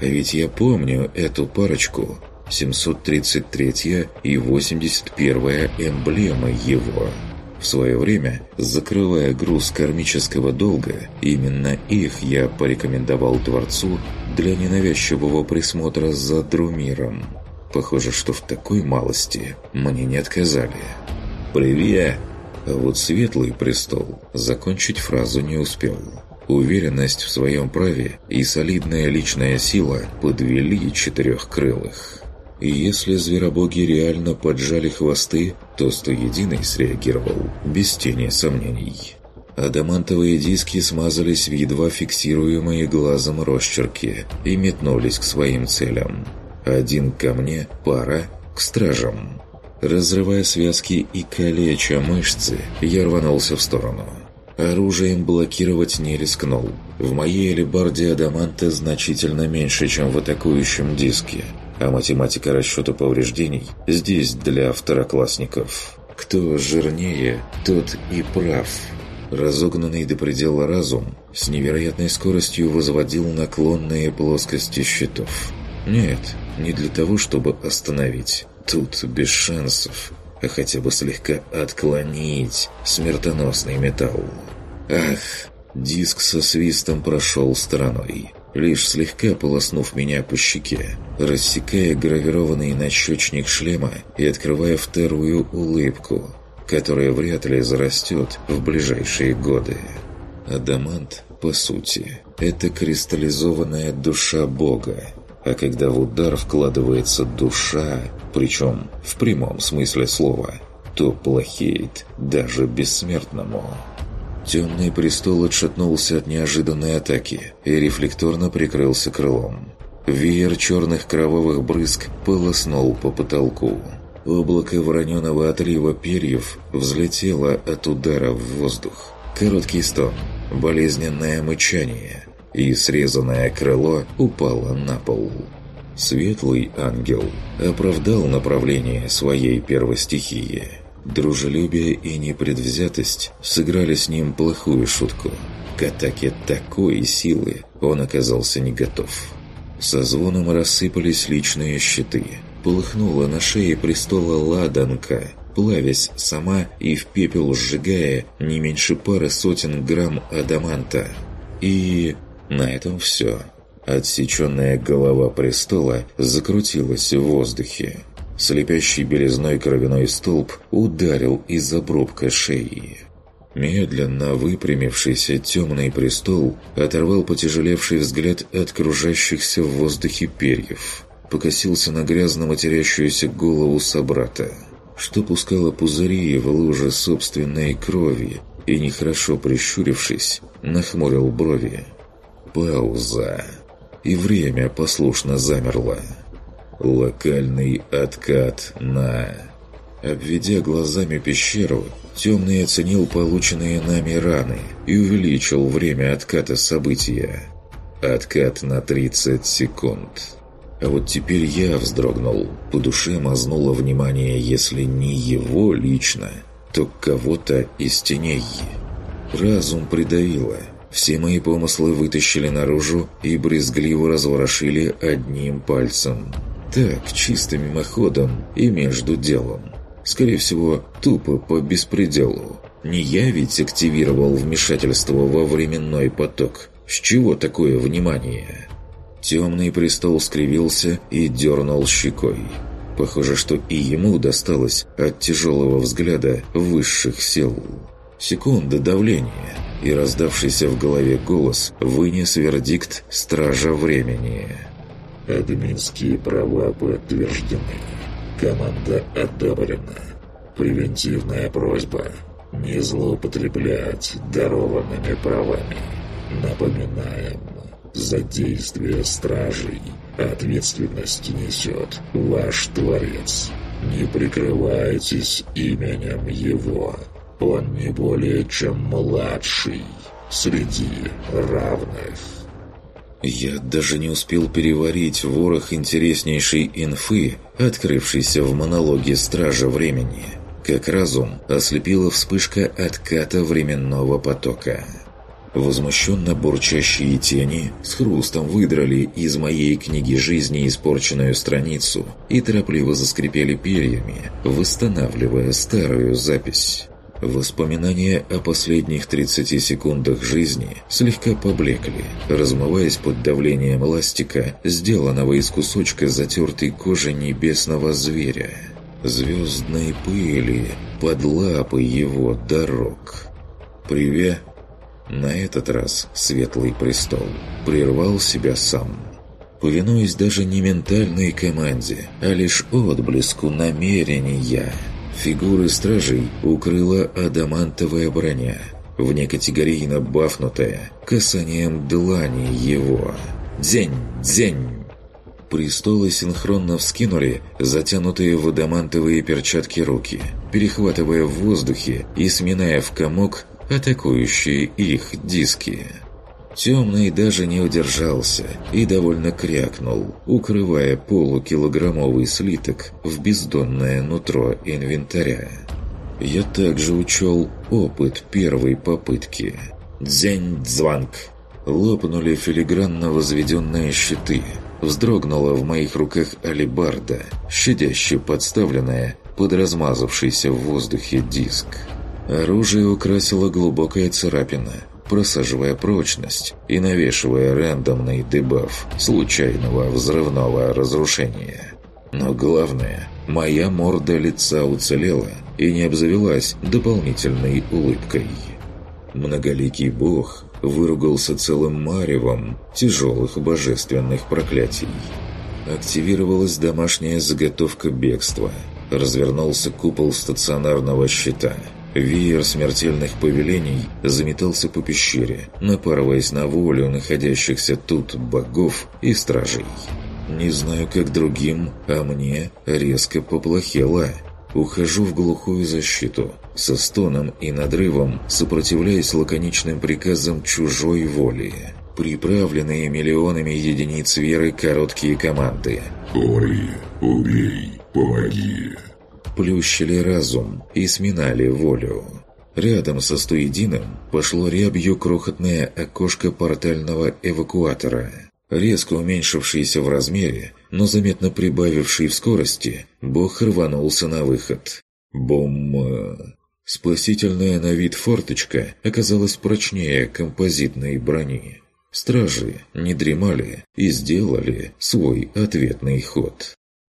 Speaker 1: «Ведь я помню эту парочку 733 и 81 эмблемы его. В свое время, закрывая груз кармического долга, именно их я порекомендовал Творцу для ненавязчивого присмотра за Друмиром. Похоже, что в такой малости мне не отказали. «Привет!» А вот Светлый Престол закончить фразу не успел. Уверенность в своем праве и солидная личная сила подвели четырехкрылых. И если зверобоги реально поджали хвосты, то стоединый среагировал без тени сомнений. Адамантовые диски смазались в едва фиксируемые глазом росчерки и метнулись к своим целям. Один ко мне, пара – к стражам. Разрывая связки и калеча мышцы, я рванулся в сторону. Оружием блокировать не рискнул. В моей алебарде адаманта значительно меньше, чем в атакующем диске – а математика расчета повреждений здесь для второклассников. Кто жирнее, тот и прав. Разогнанный до предела разум с невероятной скоростью возводил наклонные плоскости щитов. Нет, не для того, чтобы остановить. Тут без шансов, а хотя бы слегка отклонить смертоносный металл. Ах, диск со свистом прошел стороной лишь слегка полоснув меня по щеке, рассекая гравированный нащечник шлема и открывая вторую улыбку, которая вряд ли зарастет в ближайшие годы. Адамант, по сути, это кристаллизованная душа Бога, а когда в удар вкладывается душа, причем в прямом смысле слова, то плохеет даже бессмертному. Темный престол отшатнулся от неожиданной атаки и рефлекторно прикрылся крылом. Веер черных кровавых брызг полоснул по потолку. Облако вороненого отрива перьев взлетело от удара в воздух. Короткий стон, болезненное мычание, и срезанное крыло упало на пол. Светлый ангел оправдал направление своей первой стихии – Дружелюбие и непредвзятость сыграли с ним плохую шутку. К атаке такой силы он оказался не готов. Со звоном рассыпались личные щиты. Полыхнула на шее престола ладанка, плавясь сама и в пепел сжигая не меньше пары сотен грамм адаманта. И на этом все. Отсеченная голова престола закрутилась в воздухе. Слепящий белизной кровяной столб ударил из обрубка шеи. Медленно выпрямившийся темный престол оторвал потяжелевший взгляд от кружащихся в воздухе перьев. Покосился на грязно матерящуюся голову собрата, что пускало пузыри в луже собственной крови и, нехорошо прищурившись, нахмурил брови. Пауза. И время послушно замерло. Локальный откат на... Обведя глазами пещеру, Темный оценил полученные нами раны и увеличил время отката события. Откат на 30 секунд. А вот теперь я вздрогнул. По душе мазнуло внимание, если
Speaker 2: не его
Speaker 1: лично, то кого-то из теней. Разум придавило. Все мои помыслы вытащили наружу и брезгливо разворошили одним пальцем. Так, чисто мимоходом и между делом. Скорее всего, тупо по беспределу. Не я ведь активировал вмешательство во временной поток. С чего такое внимание? Темный престол скривился и дернул щекой. Похоже, что и ему досталось от тяжелого взгляда высших сил. Секунда давления, и раздавшийся в голове голос вынес вердикт «Стража времени».
Speaker 2: Админские права подтверждены. Команда одобрена. Превентивная просьба не злоупотреблять дарованными правами. Напоминаем, за действия стражей ответственность несет ваш Творец. Не прикрывайтесь именем Его. Он не более чем младший среди равных. Я даже не успел
Speaker 1: переварить ворох интереснейшей инфы, открывшейся в монологе «Стража времени». Как разум ослепила вспышка отката временного потока. Возмущенно бурчащие тени с хрустом выдрали из моей книги жизни испорченную страницу и торопливо заскрипели перьями, восстанавливая старую запись. Воспоминания о последних 30 секундах жизни слегка поблекли, размываясь под давлением ластика, сделанного из кусочка затертой кожи небесного зверя. Звездные пыли под лапы его дорог. Привет. На этот раз Светлый Престол прервал себя сам повинуясь даже не ментальной команде, а лишь отблеску намерения – Фигуры стражей укрыла адамантовая броня, вне категорийно бафнутая, касанием длани его. «День! День!» Престолы синхронно вскинули затянутые в адамантовые перчатки руки, перехватывая в воздухе и сминая в комок атакующие их диски. Темный даже не удержался и довольно крякнул, укрывая полукилограммовый слиток в бездонное нутро инвентаря. Я также учел опыт первой попытки. Дзянь-дзванг. Лопнули филигранно возведенные щиты. Вздрогнула в моих руках алибарда, щадяще подставленная под размазавшийся в воздухе диск. Оружие украсила глубокая царапина – просаживая прочность и навешивая рандомный дебаф случайного взрывного разрушения. Но главное, моя морда лица уцелела и не обзавелась дополнительной улыбкой. Многоликий бог выругался целым маревом тяжелых божественных проклятий. Активировалась домашняя заготовка бегства. Развернулся купол стационарного щита – Веер смертельных повелений заметался по пещере, напарываясь на волю находящихся тут богов и стражей. Не знаю, как другим, а мне резко поплохело. Ухожу в глухую защиту, со стоном и надрывом, сопротивляясь лаконичным приказам чужой воли. Приправленные миллионами единиц веры короткие команды. «Хори, убей, помоги!» плющили разум и сминали волю. Рядом со Стуедином пошло рябью крохотное окошко портального эвакуатора. Резко уменьшившийся в размере, но заметно прибавивший в скорости, бог рванулся на выход. Бум! Спасительная на вид форточка оказалась прочнее композитной брони. Стражи не дремали и сделали свой ответный ход.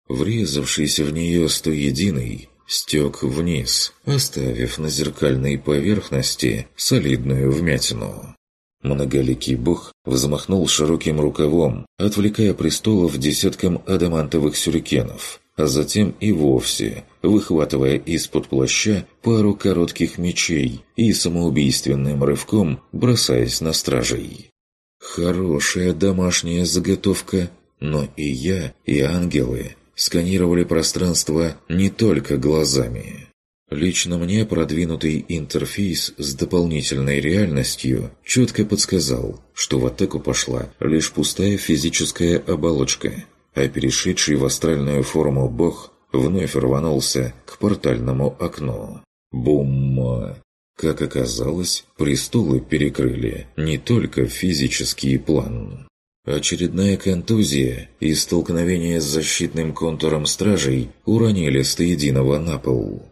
Speaker 1: Врезавшийся в нее сто стоединый стек вниз, оставив на зеркальной поверхности солидную вмятину. Многоликий бог взмахнул широким рукавом, отвлекая престолов десятком адамантовых сюрикенов, а затем и вовсе, выхватывая из-под плаща пару коротких мечей и самоубийственным рывком бросаясь на стражей. Хорошая домашняя заготовка, но и я, и ангелы сканировали пространство не только глазами. Лично мне продвинутый интерфейс с дополнительной реальностью четко подсказал, что в атаку пошла лишь пустая физическая оболочка, а перешедший в астральную форму бог вновь рванулся к портальному окну. Бум! Как оказалось, престолы перекрыли не только физический план. Очередная контузия и столкновение с защитным контуром стражей уронили стоединого на пол.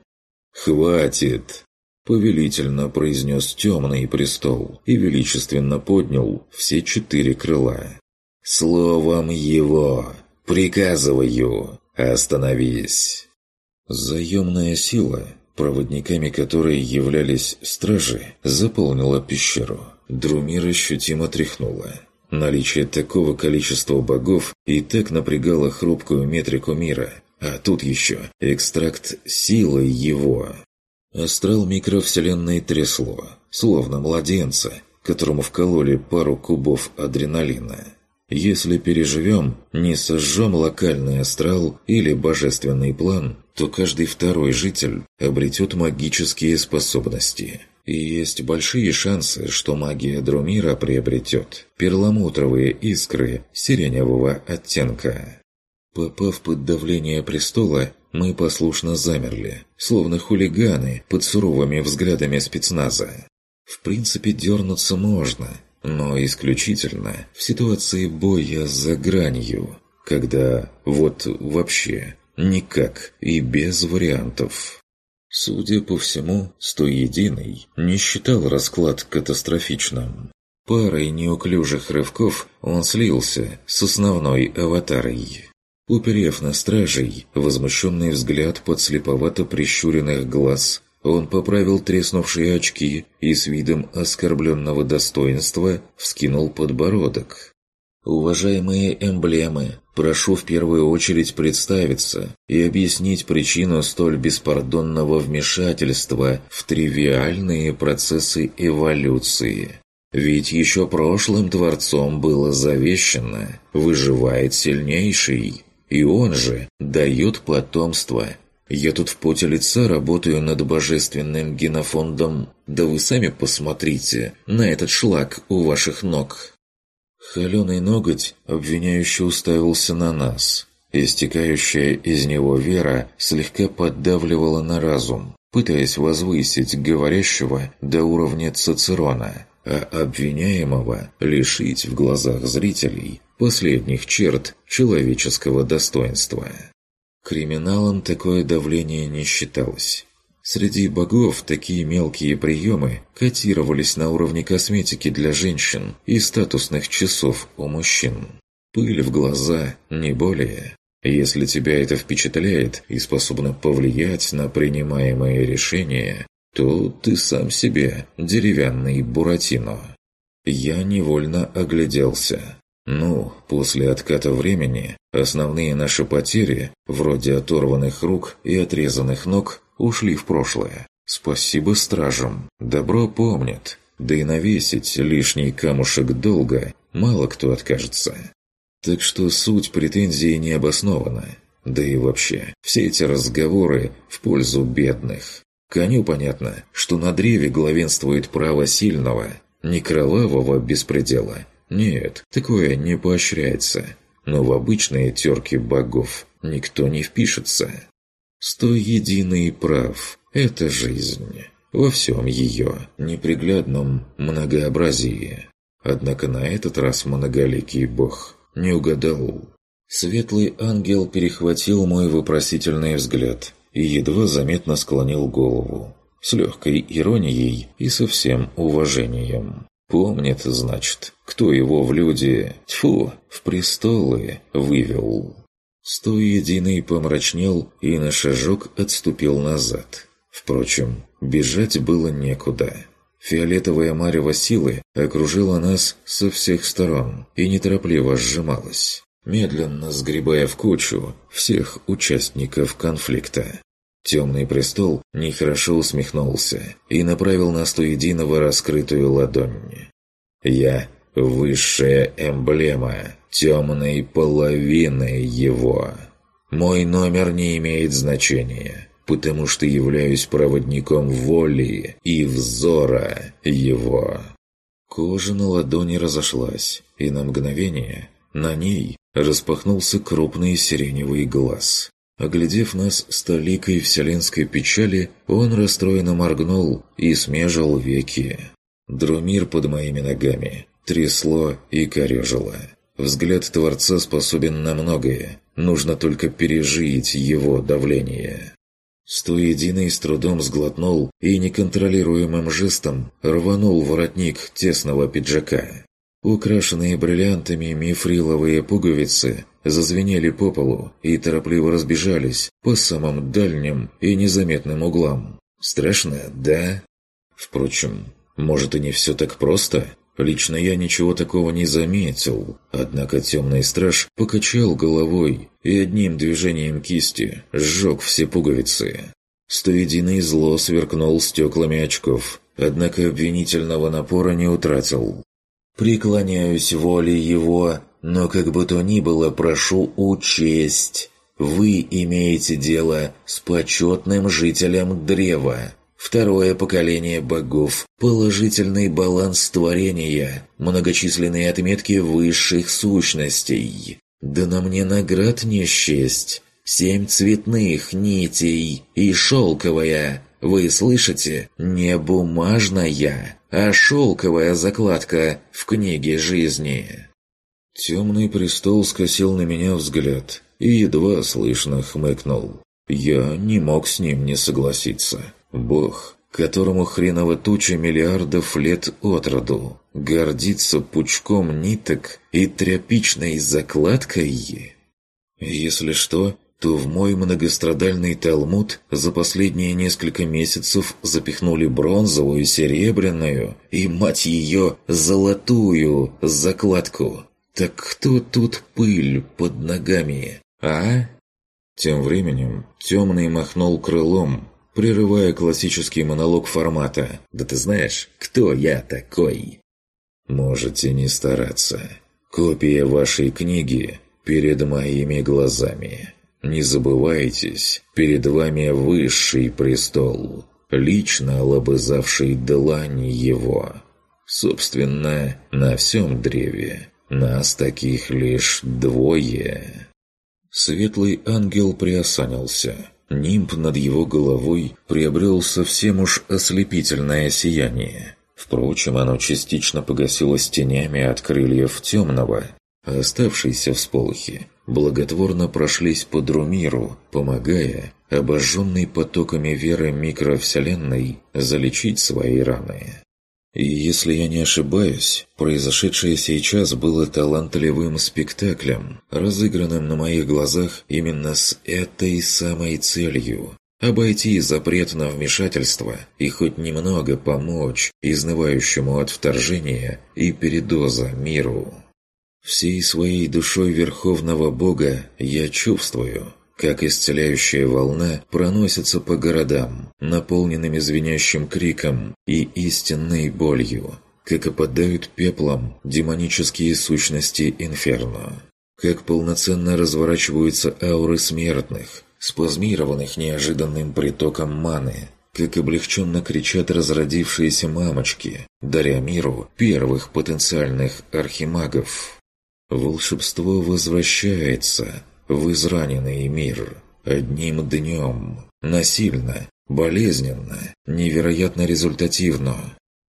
Speaker 1: «Хватит!» – повелительно произнес темный престол и величественно поднял все четыре крыла. «Словом его! Приказываю! Остановись!» Заемная сила, проводниками которой являлись стражи, заполнила пещеру. Друмир ощутимо тряхнула. Наличие такого количества богов и так напрягало хрупкую метрику мира, а тут еще экстракт силы его. Астрал микровселенной трясло, словно младенца, которому вкололи пару кубов адреналина. Если переживем, не сожжем локальный астрал или божественный план, то каждый второй житель обретет магические способности – и есть большие шансы, что магия Друмира приобретет перламутровые искры сиреневого оттенка. Попав под давление престола, мы послушно замерли, словно хулиганы под суровыми взглядами спецназа. В принципе, дернуться можно, но исключительно в ситуации боя за гранью, когда вот вообще никак и без вариантов. Судя по всему, стоединый не считал расклад катастрофичным. Парой неуклюжих рывков он слился с основной аватарой. Уперев на стражей возмущенный взгляд под слеповато прищуренных глаз, он поправил треснувшие очки и с видом оскорбленного достоинства вскинул подбородок. «Уважаемые эмблемы, Прошу в первую очередь представиться и объяснить причину столь беспардонного вмешательства в тривиальные процессы эволюции. Ведь еще прошлым Творцом было завещено «выживает сильнейший», и он же дает потомство. Я тут в поте лица работаю над божественным генофондом, да вы сами посмотрите на этот шлак у ваших ног». Холеный ноготь обвиняюще уставился на нас. Истекающая из него вера слегка поддавливала на разум, пытаясь возвысить говорящего до уровня Цицерона, а обвиняемого лишить в глазах зрителей последних черт человеческого достоинства. Криминалом такое давление не считалось. Среди богов такие мелкие приемы котировались на уровне косметики для женщин и статусных часов у мужчин. Пыль в глаза не более. Если тебя это впечатляет и способно повлиять на принимаемые решения, то ты сам себе деревянный Буратино. Я невольно огляделся. Ну, после отката времени, основные наши потери, вроде оторванных рук и отрезанных ног, ушли в прошлое. Спасибо стражам, добро помнят, да и навесить лишний камушек долго мало кто откажется. Так что суть претензии не обоснована. Да и вообще, все эти разговоры в пользу бедных. Коню понятно, что на древе главенствует право сильного, не кровавого беспредела. Нет, такое не поощряется. Но в обычные терки богов никто не впишется. Сто единый прав – это жизнь. Во всем ее неприглядном многообразии. Однако на этот раз многоликий бог не угадал. Светлый ангел перехватил мой вопросительный взгляд и едва заметно склонил голову. С легкой иронией и со всем уважением. Помнит, значит, кто его в люди, тьфу, в престолы вывел. Стоединый помрачнел и на шажок отступил назад. Впрочем, бежать было некуда. Фиолетовая марево силы окружила нас со всех сторон и неторопливо сжималась, медленно сгребая в кучу всех участников конфликта. Темный престол нехорошо усмехнулся и направил на сто единого раскрытую ладонь. «Я – высшая эмблема темной половины его. Мой номер не имеет значения, потому что являюсь проводником воли и взора его». Кожа на ладони разошлась, и на мгновение на ней распахнулся крупный сиреневый глаз. Оглядев нас с толикой вселенской печали, он расстроенно моргнул и смежил веки. Друмир под моими ногами трясло и корежило. Взгляд Творца способен на многое, нужно только пережить его давление. Сто единый с трудом сглотнул и неконтролируемым жестом рванул воротник тесного пиджака. Украшенные бриллиантами мифриловые пуговицы зазвенели по полу и торопливо разбежались по самым дальним и незаметным углам. Страшно, да? Впрочем, может и не все так просто? Лично я ничего такого не заметил, однако темный страж покачал головой и одним движением кисти сжег все пуговицы. Стоединый зло сверкнул стеклами очков, однако обвинительного напора не утратил. «Преклоняюсь воле его, но как бы то ни было прошу учесть. Вы имеете дело с почетным жителем древа, Второе поколение богов – положительный баланс творения, многочисленные отметки высших сущностей. Да на мне наград не счесть. Семь цветных нитей и шелковая. Вы слышите? Не бумажная, а шелковая закладка в книге жизни. Темный престол скосил на меня взгляд и едва слышно хмыкнул. Я не мог с ним не согласиться. Бог, которому хреново туча миллиардов лет от роду, гордится пучком ниток и тряпичной закладкой? Если что, то в мой многострадальный Талмуд за последние несколько месяцев запихнули бронзовую, серебряную и, мать ее, золотую закладку. Так кто тут пыль под ногами, а? Тем временем темный махнул крылом, прерывая классический монолог формата «Да ты знаешь, кто я такой?» Можете не стараться. Копия вашей книги перед моими глазами. Не забывайтесь, перед вами высший престол, лично лобызавший длань его. Собственно, на всем древе нас таких лишь двое. Светлый ангел приосанился – Нимб над его головой приобрел совсем уж ослепительное сияние. Впрочем, оно частично погасилось тенями от крыльев темного, а оставшиеся всполохи благотворно прошлись по Друмиру, помогая, обожженный потоками веры микровселенной, залечить свои раны. И если я не ошибаюсь, произошедшее сейчас было талантливым спектаклем, разыгранным на моих глазах именно с этой самой целью – обойти запрет на вмешательство и хоть немного помочь изнывающему от вторжения и передоза миру. Всей своей душой Верховного Бога я чувствую – как исцеляющая волна проносится по городам, наполненными звенящим криком и истинной болью, как опадают пеплом демонические сущности инферно, как полноценно разворачиваются ауры смертных, спазмированных неожиданным притоком маны, как облегченно кричат разродившиеся мамочки, даря миру первых потенциальных архимагов. Волшебство возвращается, в израненный мир. Одним днем. Насильно, болезненно, невероятно результативно.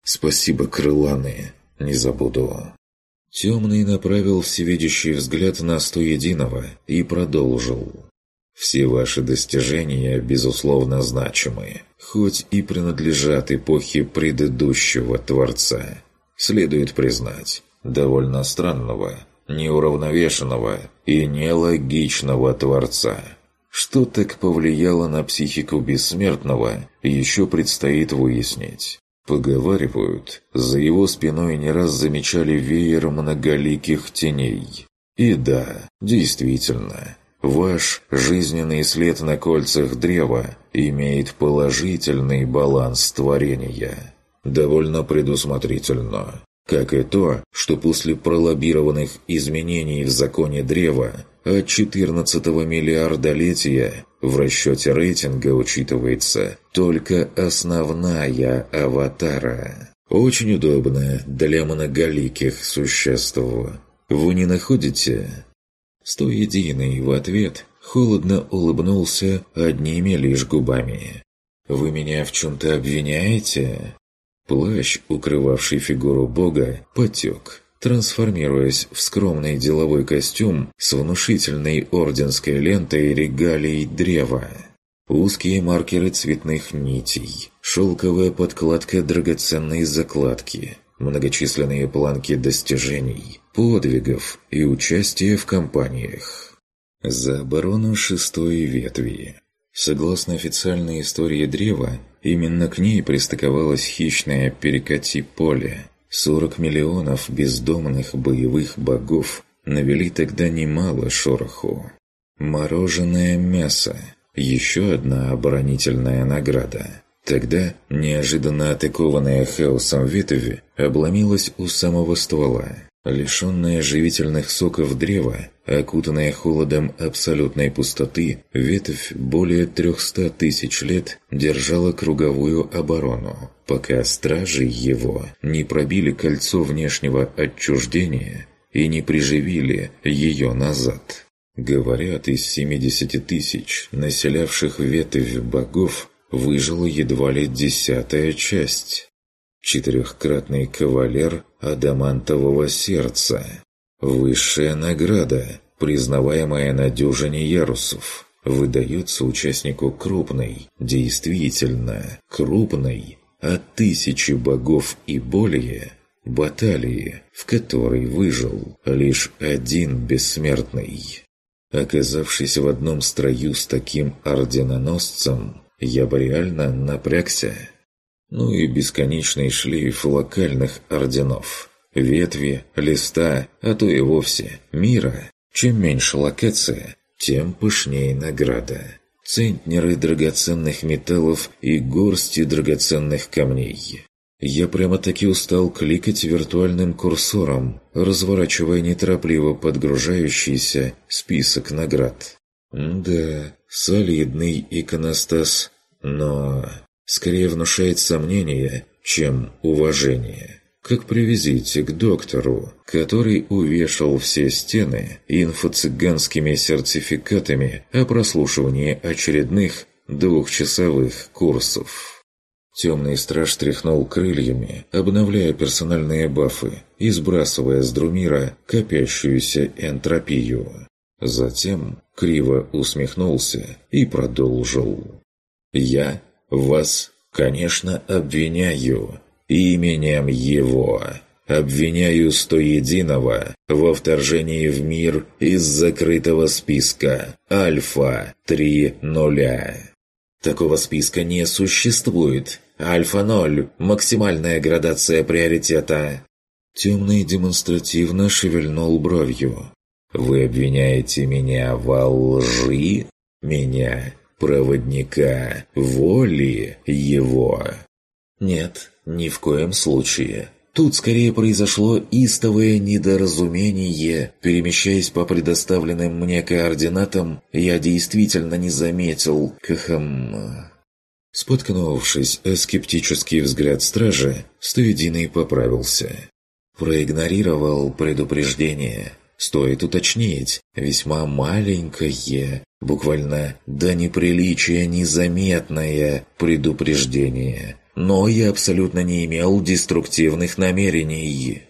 Speaker 1: Спасибо, крыланы, не забуду. Темный направил всевидящий взгляд на сто единого и продолжил. Все ваши достижения, безусловно, значимы, хоть и принадлежат эпохе предыдущего Творца. Следует признать, довольно странного, неуравновешенного и нелогичного Творца. Что так повлияло на психику бессмертного, еще предстоит выяснить. Поговаривают, за его спиной не раз замечали веер многоликих теней.
Speaker 2: И да,
Speaker 1: действительно, ваш жизненный след на кольцах древа имеет положительный баланс творения. Довольно предусмотрительно. Как и то, что после пролоббированных изменений в законе древа от 14 миллиардолетия в расчете рейтинга учитывается только основная аватара. Очень удобно для многоликих существ. Вы не находите? Сто единый в ответ холодно улыбнулся одними лишь губами. «Вы меня в чем-то обвиняете?» Плащ, укрывавший фигуру бога, потек, трансформируясь в скромный деловой костюм с внушительной орденской лентой регалий древа. Узкие маркеры цветных нитей, шелковая подкладка драгоценной закладки, многочисленные планки достижений, подвигов и участия в кампаниях. За оборону шестой ветви. Согласно официальной истории древа, Именно к ней пристыковалось хищное перекати-поле. 40 миллионов бездомных боевых богов навели тогда немало шороху. Мороженое мясо – еще одна оборонительная награда. Тогда неожиданно атакованная хаосом ветви обломилась у самого ствола. Лишенное живительных соков древа, окутанное холодом абсолютной пустоты, ветвь более 300 тысяч лет держала круговую оборону, пока стражи его не пробили кольцо внешнего отчуждения и не приживили ее назад. Говорят, из 70 тысяч населявших ветвь богов выжила едва ли десятая часть. Четырехкратный кавалер адамантового сердца. Высшая награда, признаваемая на дюжине ярусов, выдается участнику крупной, действительно крупной, от тысячи богов и более – баталии, в которой выжил лишь один бессмертный. Оказавшись в одном строю с таким орденоносцем, я бы реально напрягся ну и бесконечный шлейф локальных орденов. Ветви, листа, а то и вовсе мира. Чем меньше локация, тем пышнее награда. Центнеры драгоценных металлов и горсти драгоценных камней. Я прямо-таки устал кликать виртуальным курсором, разворачивая неторопливо подгружающийся список наград. Да, солидный иконостас, но скорее внушает сомнение, чем уважение. Как привезите к доктору, который увешал все стены инфо-цыганскими сертификатами о прослушивании очередных двухчасовых курсов. Темный страж тряхнул крыльями, обновляя персональные бафы и сбрасывая с Друмира копящуюся энтропию. Затем криво усмехнулся и продолжил. «Я вас, конечно, обвиняю именем его. Обвиняю сто единого во вторжении в мир из закрытого списка Альфа-3-0. Такого списка не существует. Альфа-0 – максимальная градация приоритета. Темный демонстративно шевельнул бровью. «Вы обвиняете меня во лжи? Меня, проводника, воли его. Нет, ни в коем случае. Тут скорее произошло истовое недоразумение. Перемещаясь по предоставленным мне координатам, я действительно не заметил кхм... Споткнувшись скептический взгляд стражи, Стоединый поправился. Проигнорировал предупреждение. Стоит уточнить, весьма маленькое, буквально до неприличия незаметное предупреждение. Но я абсолютно не имел деструктивных намерений.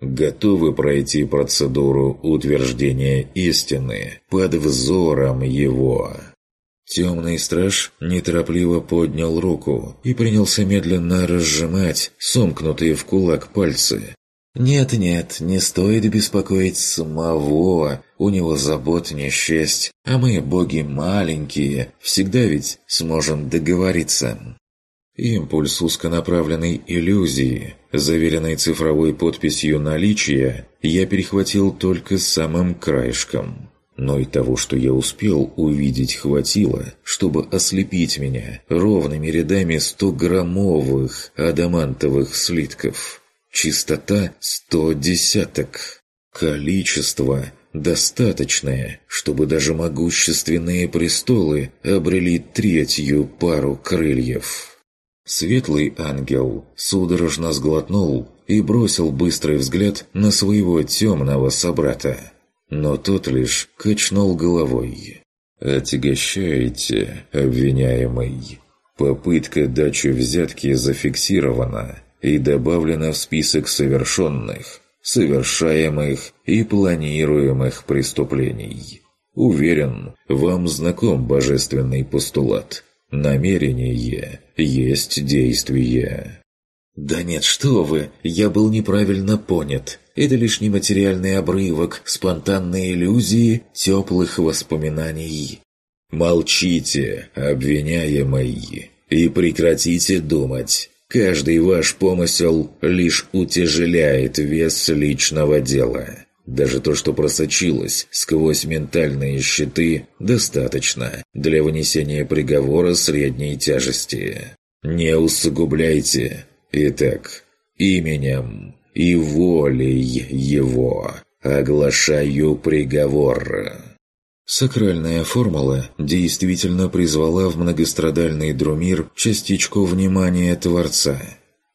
Speaker 1: Готовы пройти процедуру утверждения истины под взором его. Темный страж неторопливо поднял руку и принялся медленно разжимать сомкнутые в кулак пальцы, нет-нет, не стоит беспокоить самого, у него забот не счесть, а мы, боги маленькие, всегда ведь сможем договориться. Импульс узконаправленной иллюзии, заверенной цифровой подписью наличия, я перехватил только самым краешком. Но и того, что я успел увидеть, хватило, чтобы ослепить меня ровными рядами стограммовых адамантовых слитков. Чистота сто десяток. Количество достаточное, чтобы даже могущественные престолы обрели третью пару крыльев. Светлый ангел судорожно сглотнул и бросил быстрый взгляд на своего темного собрата. Но тот лишь качнул головой. «Отягощаете, обвиняемый. Попытка дачи взятки зафиксирована и добавлено в список совершенных, совершаемых и планируемых преступлений. Уверен, вам знаком божественный постулат. Намерение есть действие. «Да нет, что вы! Я был неправильно понят. Это лишь нематериальный обрывок, спонтанные иллюзии теплых воспоминаний». «Молчите, обвиняемый, и прекратите думать. Каждый ваш помысел лишь утяжеляет вес личного дела. Даже то, что просочилось сквозь ментальные щиты, достаточно для вынесения приговора средней тяжести. Не усугубляйте. Итак, именем и волей его оглашаю приговор». Сакральная формула действительно призвала в многострадальный Друмир частичку внимания Творца.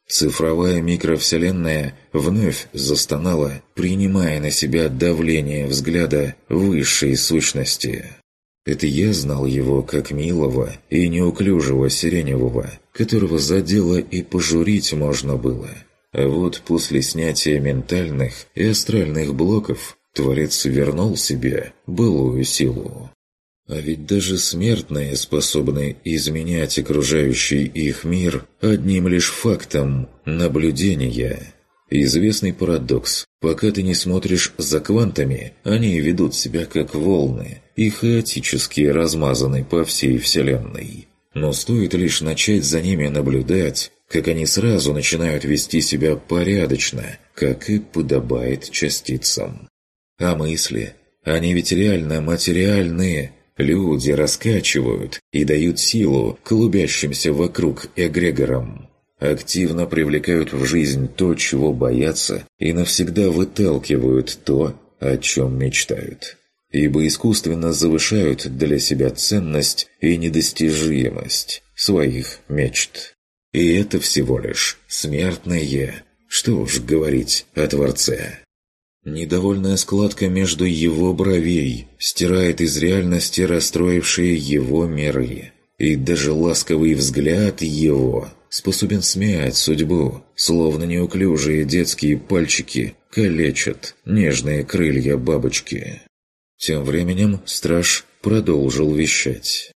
Speaker 1: Цифровая микровселенная вновь застонала, принимая на себя давление взгляда высшей сущности. Это я знал его как милого и неуклюжего сиреневого, которого задело и пожурить можно было. А вот после снятия ментальных и астральных блоков Творец вернул себе былую силу. А ведь даже смертные способны изменять окружающий их мир одним лишь фактом наблюдения. Известный парадокс. Пока ты не смотришь за квантами, они ведут себя как волны и хаотически размазаны по всей Вселенной. Но стоит лишь начать за ними наблюдать, как они сразу начинают вести себя порядочно, как и подобает частицам. А мысли? Они ведь реально материальные. Люди раскачивают и дают силу клубящимся вокруг эгрегорам. Активно привлекают в жизнь то, чего боятся, и навсегда выталкивают то, о чем мечтают. Ибо искусственно завышают для себя ценность и недостижимость своих мечт. И это всего лишь смертное, что уж говорить о Творце. Недовольная складка между его бровей стирает из реальности расстроившие его миры. И даже ласковый взгляд его способен смять судьбу, словно неуклюжие детские пальчики калечат нежные крылья бабочки. Тем временем страж продолжил вещать.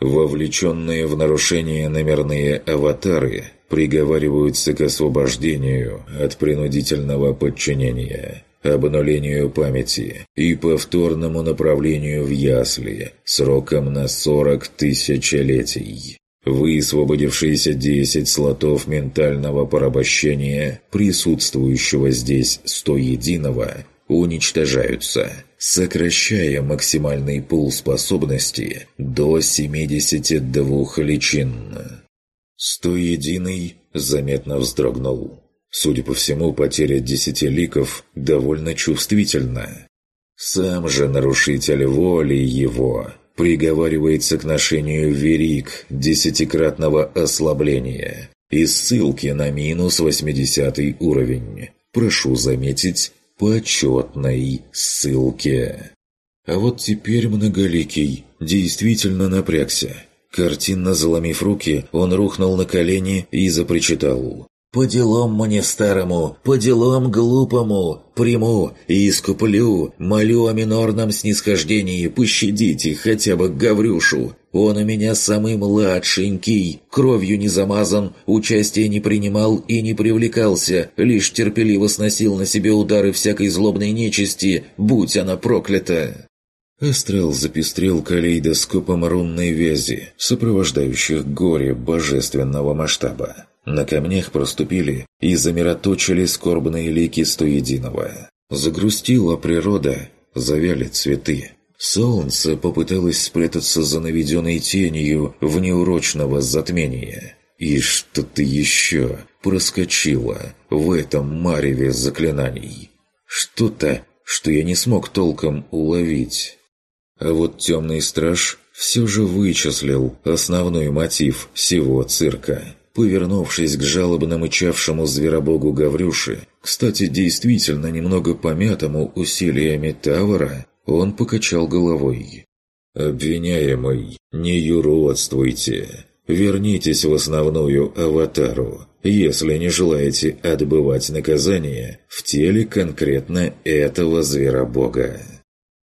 Speaker 1: Вовлеченные в нарушение номерные аватары приговариваются к освобождению от принудительного подчинения – обнулению памяти и повторному направлению в ясли сроком на 40 тысячелетий. Высвободившиеся 10 слотов ментального порабощения, присутствующего здесь 101 единого уничтожаются, сокращая максимальный пул способности до 72 личин. 101 единый заметно вздрогнул. Судя по всему, потеря десяти ликов довольно чувствительна. Сам же нарушитель воли его приговаривается к ношению верик десятикратного ослабления и ссылки на минус 80 уровень. Прошу заметить, почетной ссылке. А вот теперь многоликий действительно напрягся. Картинно заломив руки, он рухнул на колени и запричитал. По делом мне старому, по делом глупому, приму и искуплю, молю о минорном снисхождении, пощадите хотя бы Гаврюшу. Он у меня самый младшенький, кровью не замазан, участия не принимал и не привлекался, лишь терпеливо сносил на себе удары всякой злобной нечисти, будь она проклята». Астрал запестрел калейдоскопом рунной вязи, сопровождающих горе божественного масштаба. На камнях проступили и замироточили скорбные лики стоединого. Загрустила природа, завяли цветы. Солнце попыталось спрятаться за наведенной тенью в неурочного затмения. И что-то еще проскочило в этом мареве заклинаний. Что-то, что я не смог толком уловить. А вот темный страж все же вычислил основной мотив всего цирка. Повернувшись к жалобно мычавшему зверобогу Гаврюше, кстати, действительно немного помятому усилиями Тавара, он покачал головой. «Обвиняемый, не юродствуйте. Вернитесь в основную аватару, если не желаете отбывать наказание в теле конкретно этого зверобога».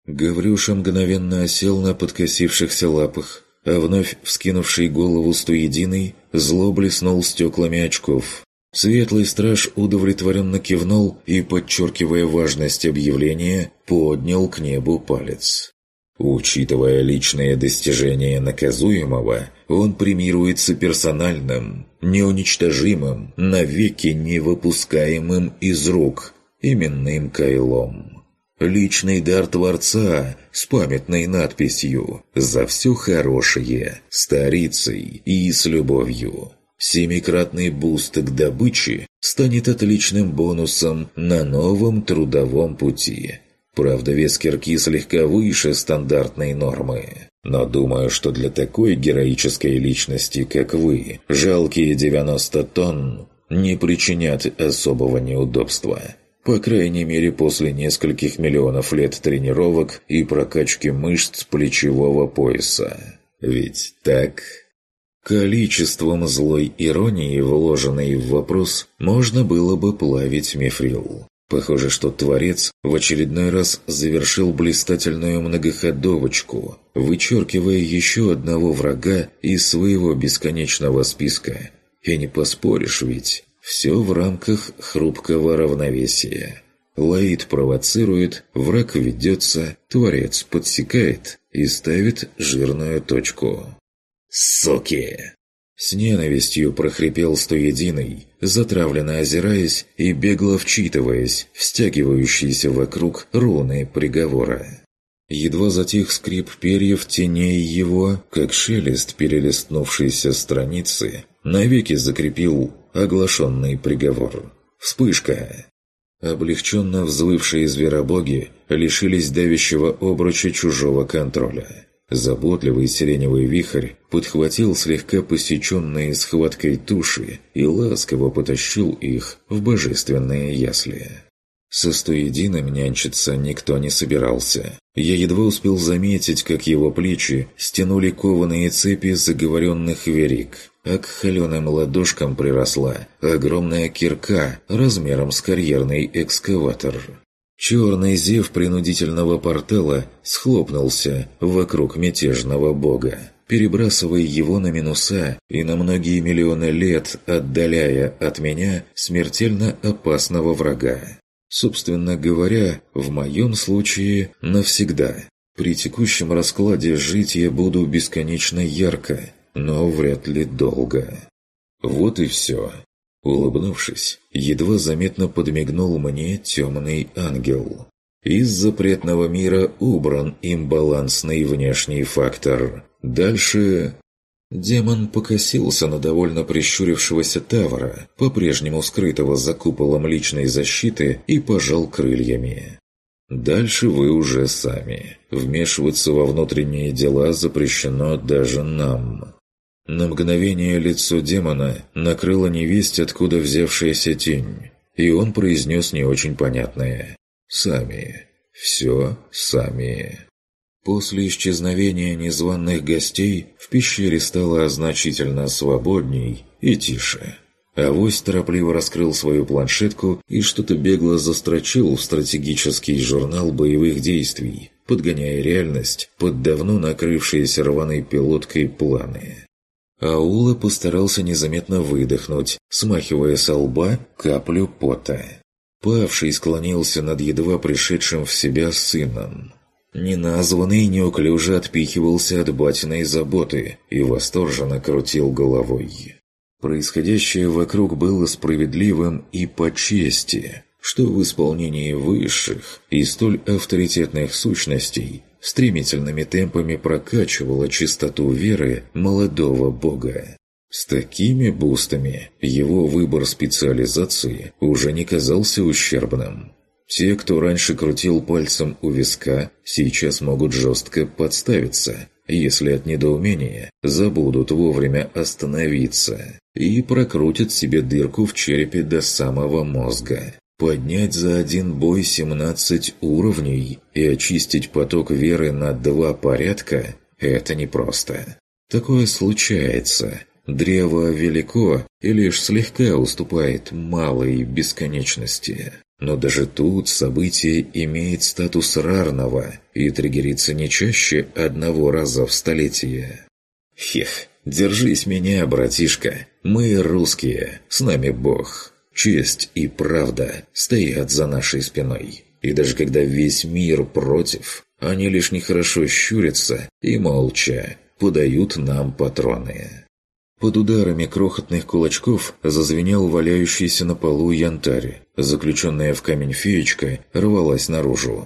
Speaker 1: Гаврюша мгновенно осел на подкосившихся лапах, а вновь вскинувший голову стоединый Зло блеснул стеклами очков. Светлый страж удовлетворенно кивнул и, подчеркивая важность объявления, поднял к небу палец. Учитывая личные достижения наказуемого, он премируется персональным, неуничтожимым, навеки не выпускаемым из рук, именным кайлом. Личный дар Творца с памятной надписью «За все хорошее», «Старицей» и «С любовью». Семикратный буст к добыче станет отличным бонусом на новом трудовом пути. Правда, вес кирки слегка выше стандартной нормы. Но думаю, что для такой героической личности, как вы, жалкие 90 тонн не причинят особого неудобства по крайней мере после нескольких миллионов лет тренировок и прокачки мышц плечевого пояса. Ведь так? Количеством злой иронии, вложенной в вопрос, можно было бы плавить мифрил. Похоже, что Творец в очередной раз завершил блистательную многоходовочку, вычеркивая еще одного врага из своего бесконечного списка. И не поспоришь ведь. Все в рамках хрупкого равновесия. Лаид провоцирует, враг ведется, творец подсекает и ставит жирную точку. Соки. С ненавистью прохрипел стоединый, затравленно озираясь и бегло вчитываясь в стягивающиеся вокруг руны приговора. Едва затих скрип перьев теней его, как шелест перелистнувшейся страницы, навеки закрепил оглашенный приговор. Вспышка! Облегченно взвывшие зверобоги лишились давящего обруча чужого контроля. Заботливый сиреневый вихрь подхватил слегка посеченные схваткой туши и ласково потащил их в божественные ясли. Со стоедином нянчиться никто не собирался. Я едва успел заметить, как его плечи стянули кованые цепи заговоренных верик, а к холеным ладошкам приросла огромная кирка размером с карьерный экскаватор. Черный зев принудительного портала схлопнулся вокруг мятежного бога, перебрасывая его на минуса и на многие миллионы лет отдаляя от меня смертельно опасного врага. Собственно говоря, в моем случае навсегда. При текущем раскладе жить я буду бесконечно ярко, но вряд ли долго. Вот и все. Улыбнувшись, едва заметно подмигнул мне темный ангел. Из запретного мира убран им балансный внешний фактор. Дальше Демон покосился на довольно прищурившегося Тавара, по-прежнему скрытого за куполом личной защиты, и пожал крыльями. «Дальше вы уже сами. Вмешиваться во внутренние дела запрещено даже нам». На мгновение лицо демона накрыло невесть, откуда взявшаяся тень, и он произнес не очень понятное. «Сами. Все сами». После исчезновения незваных гостей в пещере стало значительно свободней и тише. Авось торопливо раскрыл свою планшетку и что-то бегло застрочил в стратегический журнал боевых действий, подгоняя реальность под давно накрывшиеся рваной пилоткой планы. Аула постарался незаметно выдохнуть, смахивая со лба каплю пота. Павший склонился над едва пришедшим в себя сыном – Неназванный неуклюже отпихивался от батиной заботы и восторженно крутил головой. Происходящее вокруг было справедливым и по чести, что в исполнении высших и столь авторитетных сущностей стремительными темпами прокачивало чистоту веры молодого бога. С такими бустами его выбор специализации уже не казался ущербным. Те, кто раньше крутил пальцем у виска, сейчас могут жестко подставиться, если от недоумения забудут вовремя остановиться и прокрутят себе дырку в черепе до самого мозга. Поднять за один бой 17 уровней и очистить поток веры на два порядка – это непросто. Такое случается. Древо велико и лишь слегка уступает малой бесконечности. Но даже тут событие имеет статус рарного и триггерится не чаще одного раза в столетие. Хех, держись меня, братишка. Мы русские, с нами Бог. Честь и правда стоят за нашей спиной. И даже когда весь мир против, они лишь нехорошо щурятся и молча подают нам патроны. Под ударами крохотных кулачков зазвенел валяющийся на полу янтарь. Заключенная в камень феечка рвалась наружу.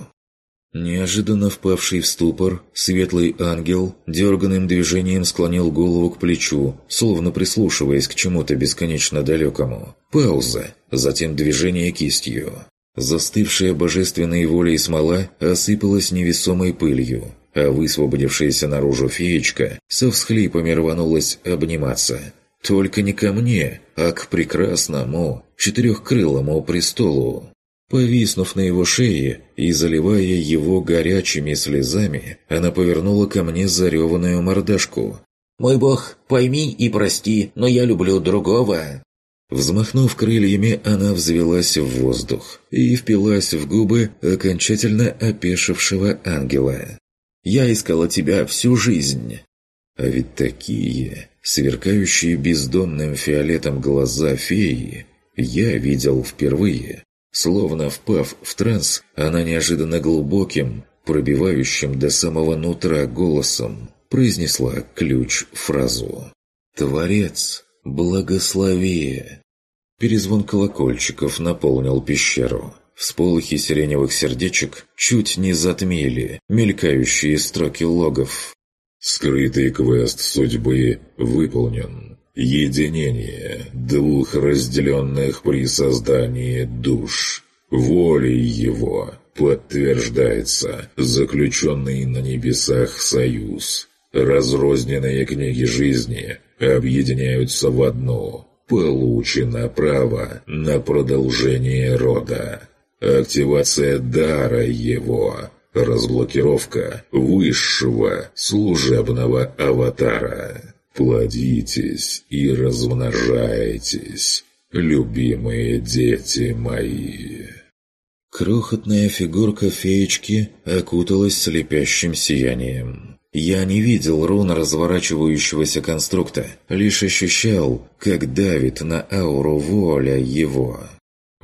Speaker 1: Неожиданно впавший в ступор, светлый ангел дерганным движением склонил голову к плечу, словно прислушиваясь к чему-то бесконечно далекому. Пауза, затем движение кистью. Застывшая божественной волей смола осыпалась невесомой пылью а высвободившаяся наружу феечка со всхлипами рванулась обниматься. «Только не ко мне, а к прекрасному, четырехкрылому престолу». Повиснув на его шее и заливая его горячими слезами, она повернула ко мне зареванную мордашку. «Мой бог, пойми и прости, но я люблю другого!» Взмахнув крыльями, она взвелась в воздух и впилась в губы окончательно опешившего ангела. Я искала тебя всю жизнь». А ведь такие, сверкающие бездонным фиолетом глаза феи, я видел впервые. Словно впав в транс, она неожиданно глубоким, пробивающим до самого нутра голосом, произнесла ключ-фразу. «Творец, благослови!» Перезвон колокольчиков наполнил пещеру. Всполохи сиреневых сердечек чуть не затмили мелькающие строки логов. Скрытый квест судьбы выполнен. Единение двух разделенных при создании душ. Волей его подтверждается заключенный на небесах союз. Разрозненные книги жизни объединяются в одну. Получено право на продолжение рода. Активация дара его. Разблокировка высшего служебного аватара. Плодитесь и
Speaker 2: размножайтесь, любимые дети мои.
Speaker 1: Крохотная фигурка феечки окуталась слепящим сиянием. Я не видел руна разворачивающегося конструкта, лишь ощущал, как давит на ауру воля его.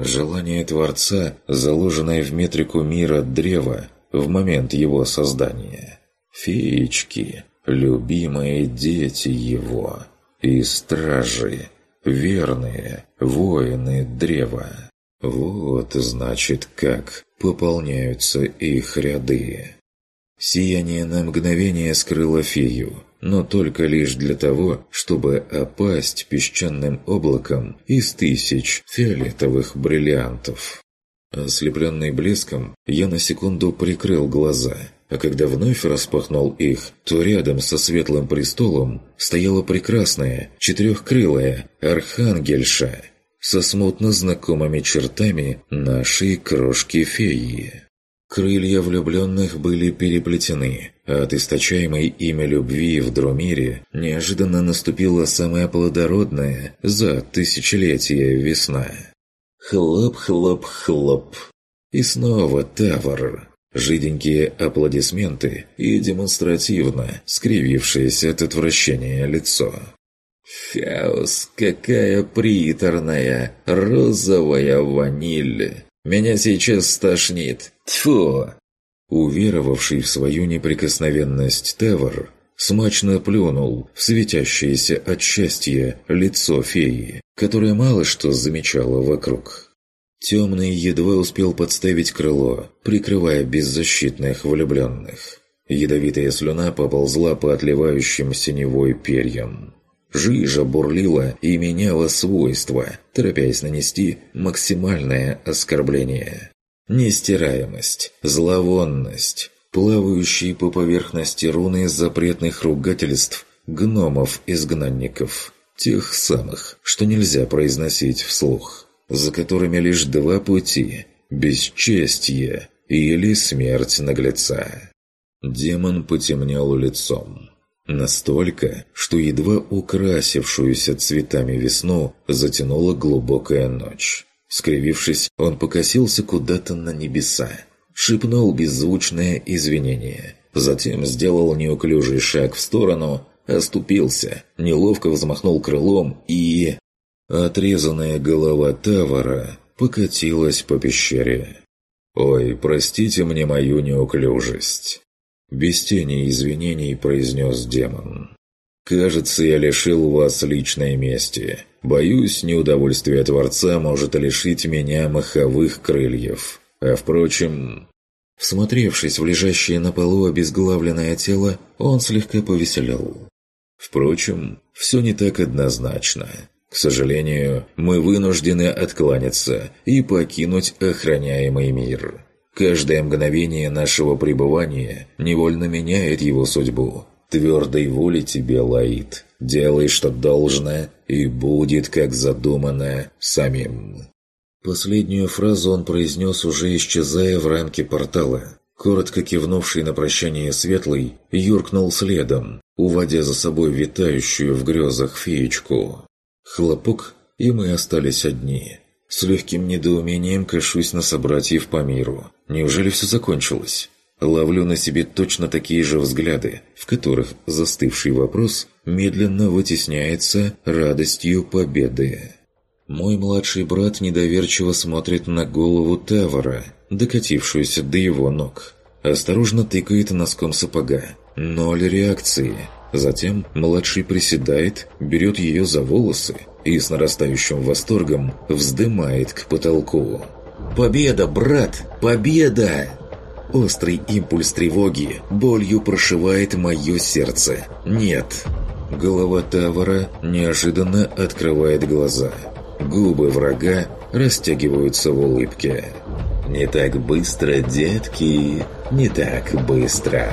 Speaker 1: Желание Творца, заложенное в метрику мира древа в момент его создания. Феечки, любимые дети его. И стражи, верные воины древа. Вот, значит, как пополняются их ряды. Сияние на мгновение скрыло фею, но только лишь для того, чтобы опасть песчаным облаком из тысяч фиолетовых бриллиантов. Ослепленный блеском, я на секунду прикрыл глаза, а когда вновь распахнул их, то рядом со светлым престолом стояла прекрасная, четырехкрылая архангельша со смутно знакомыми чертами нашей крошки-феи. Крылья влюбленных были переплетены, а от источаемой ими любви в Друмире неожиданно наступила самая плодородная за тысячелетия весна. Хлоп-хлоп-хлоп. И снова Тавр. Жиденькие аплодисменты и демонстративно скривившееся от отвращения лицо. «Фяус, какая приторная розовая ваниль!» Меня сейчас стошнит. Тьфу!» Уверовавший в свою неприкосновенность Тевор смачно плюнул в светящееся от счастья лицо феи, которое мало что замечало вокруг. Темный едва успел подставить крыло, прикрывая беззащитных влюбленных. Ядовитая слюна поползла по отливающим синевой перьям. Жижа бурлила и меняла свойства, торопясь нанести максимальное оскорбление. Нестираемость, зловонность, плавающие по поверхности руны запретных ругательств гномов-изгнанников. Тех самых, что нельзя произносить вслух, за которыми лишь два пути – бесчестье или смерть наглеца. Демон потемнел лицом. Настолько, что едва украсившуюся цветами весну затянула глубокая ночь. Скривившись, он покосился куда-то на небеса. Шепнул беззвучное извинение. Затем сделал неуклюжий шаг в сторону, оступился, неловко взмахнул крылом и... Отрезанная голова Тавара покатилась по пещере. «Ой, простите мне мою неуклюжесть». Без тени извинений произнес демон. «Кажется, я лишил вас личной мести. Боюсь, неудовольствие Творца может лишить меня маховых крыльев. А впрочем...» Всмотревшись в лежащее на полу обезглавленное тело, он слегка повеселел. «Впрочем, все не так однозначно. К сожалению, мы вынуждены откланяться и покинуть охраняемый мир. Каждое мгновение нашего пребывания невольно меняет его судьбу. Твердой воли тебе, Лаид. Делай, что должно, и будет, как задумано, самим». Последнюю фразу он произнес, уже исчезая в рамке портала. Коротко кивнувший на прощание Светлый, юркнул следом, уводя за собой витающую в грезах феечку. Хлопок, и мы остались одни. С легким недоумением кашусь на собратьев по миру. Неужели все закончилось? Ловлю на себе точно такие же взгляды, в которых застывший вопрос медленно вытесняется радостью победы. Мой младший брат недоверчиво смотрит на голову Тавара, докатившуюся до его ног. Осторожно тыкает носком сапога. Ноль реакции. Затем младший приседает, берет ее за волосы и с нарастающим восторгом вздымает к потолку. «Победа, брат! Победа!» Острый импульс тревоги болью прошивает мое сердце. «Нет!» Голова Тавара неожиданно открывает глаза. Губы врага растягиваются в улыбке. «Не так быстро, детки, не так быстро!»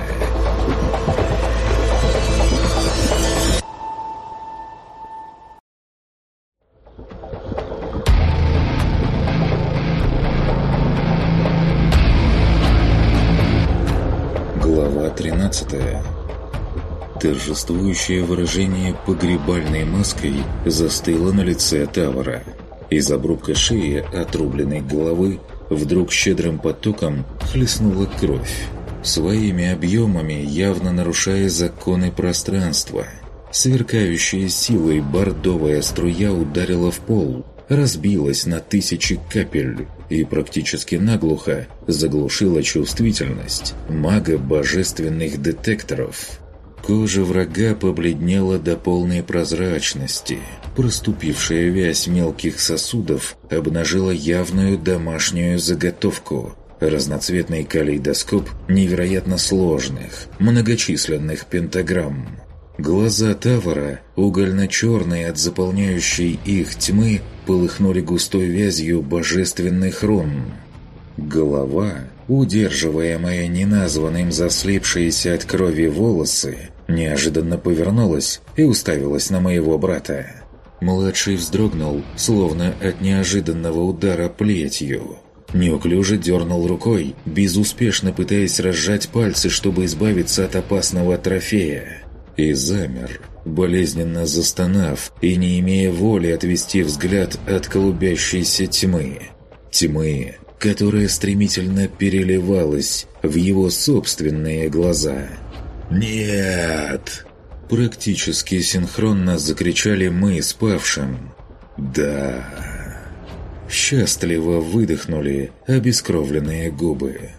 Speaker 1: Торжествующее выражение погребальной маской застыло на лице Тавара. Из обрубка шеи отрубленной головы вдруг щедрым потоком хлестнула кровь, своими объемами явно нарушая законы пространства. Сверкающая силой бордовая струя ударила в пол, разбилась на тысячи капель и практически наглухо заглушила чувствительность мага божественных детекторов. Кожа врага побледнела до полной прозрачности. Проступившая вязь мелких сосудов обнажила явную домашнюю заготовку – разноцветный калейдоскоп невероятно сложных, многочисленных пентаграмм. Глаза Тавара, угольно-черные от заполняющей их тьмы, полыхнули густой вязью божественных рун. Голова, удерживаемая неназванным заслепшиеся от крови волосы, неожиданно повернулась и уставилась на моего брата. Младший вздрогнул, словно от неожиданного удара плетью. Неуклюже дернул рукой, безуспешно пытаясь разжать пальцы, чтобы избавиться от опасного трофея. И замер, болезненно застонав и не имея воли отвести взгляд от колубящейся тьмы. Тьмы, которая стремительно переливалась в его собственные глаза – «Нет!» Практически синхронно закричали мы спавшим. «Да!» Счастливо выдохнули обескровленные губы.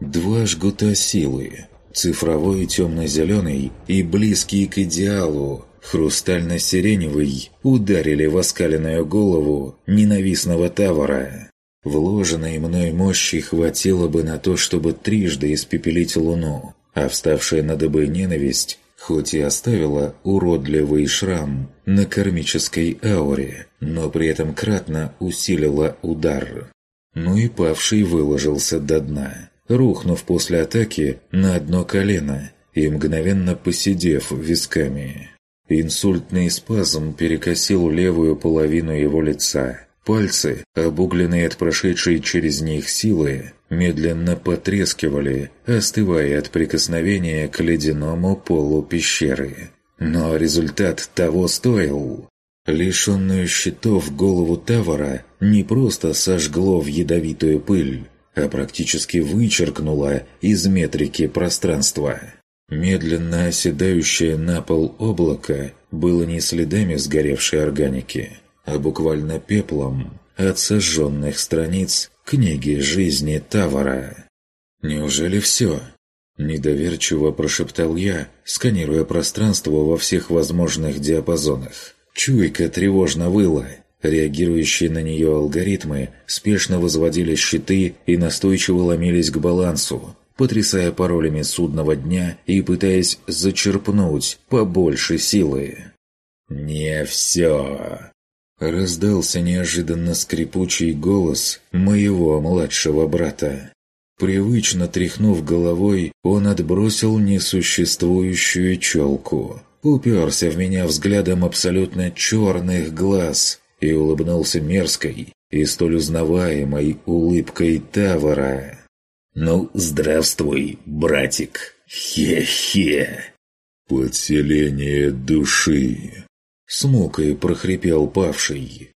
Speaker 1: Два жгута силы, цифровой темно-зеленый и близкий к идеалу, хрустально-сиреневый, ударили в оскаленную голову ненавистного тавара. Вложенной мной мощи хватило бы на то, чтобы трижды испепелить луну, а вставшая на дыбы ненависть, хоть и оставила уродливый шрам на кармической ауре, но при этом кратно усилила удар. Ну и павший выложился до дна, рухнув после атаки на одно колено и мгновенно посидев висками. Инсультный спазм перекосил левую половину его лица. Пальцы, обугленные от прошедшей через них силы, медленно потрескивали, остывая от прикосновения к ледяному полу пещеры. Но результат того стоил. Лишенную щитов голову Тавара не просто сожгло в ядовитую пыль, а практически вычеркнуло из метрики пространства. Медленно оседающее на пол облако было не следами сгоревшей органики, а буквально пеплом от сожженных страниц Книги жизни Тавара. Неужели все? Недоверчиво прошептал я, сканируя пространство во всех возможных диапазонах. Чуйка тревожно выла. Реагирующие на нее алгоритмы спешно возводили щиты и настойчиво ломились к балансу, потрясая паролями судного дня и пытаясь зачерпнуть побольше силы. «Не все!» Раздался неожиданно скрипучий голос моего младшего брата. Привычно тряхнув головой, он отбросил несуществующую челку, уперся в меня взглядом абсолютно черных глаз и улыбнулся мерзкой и столь узнаваемой улыбкой Тавара. «Ну, здравствуй, братик! Хе-хе!» «Подселение души!» С мукой прохрипел павший.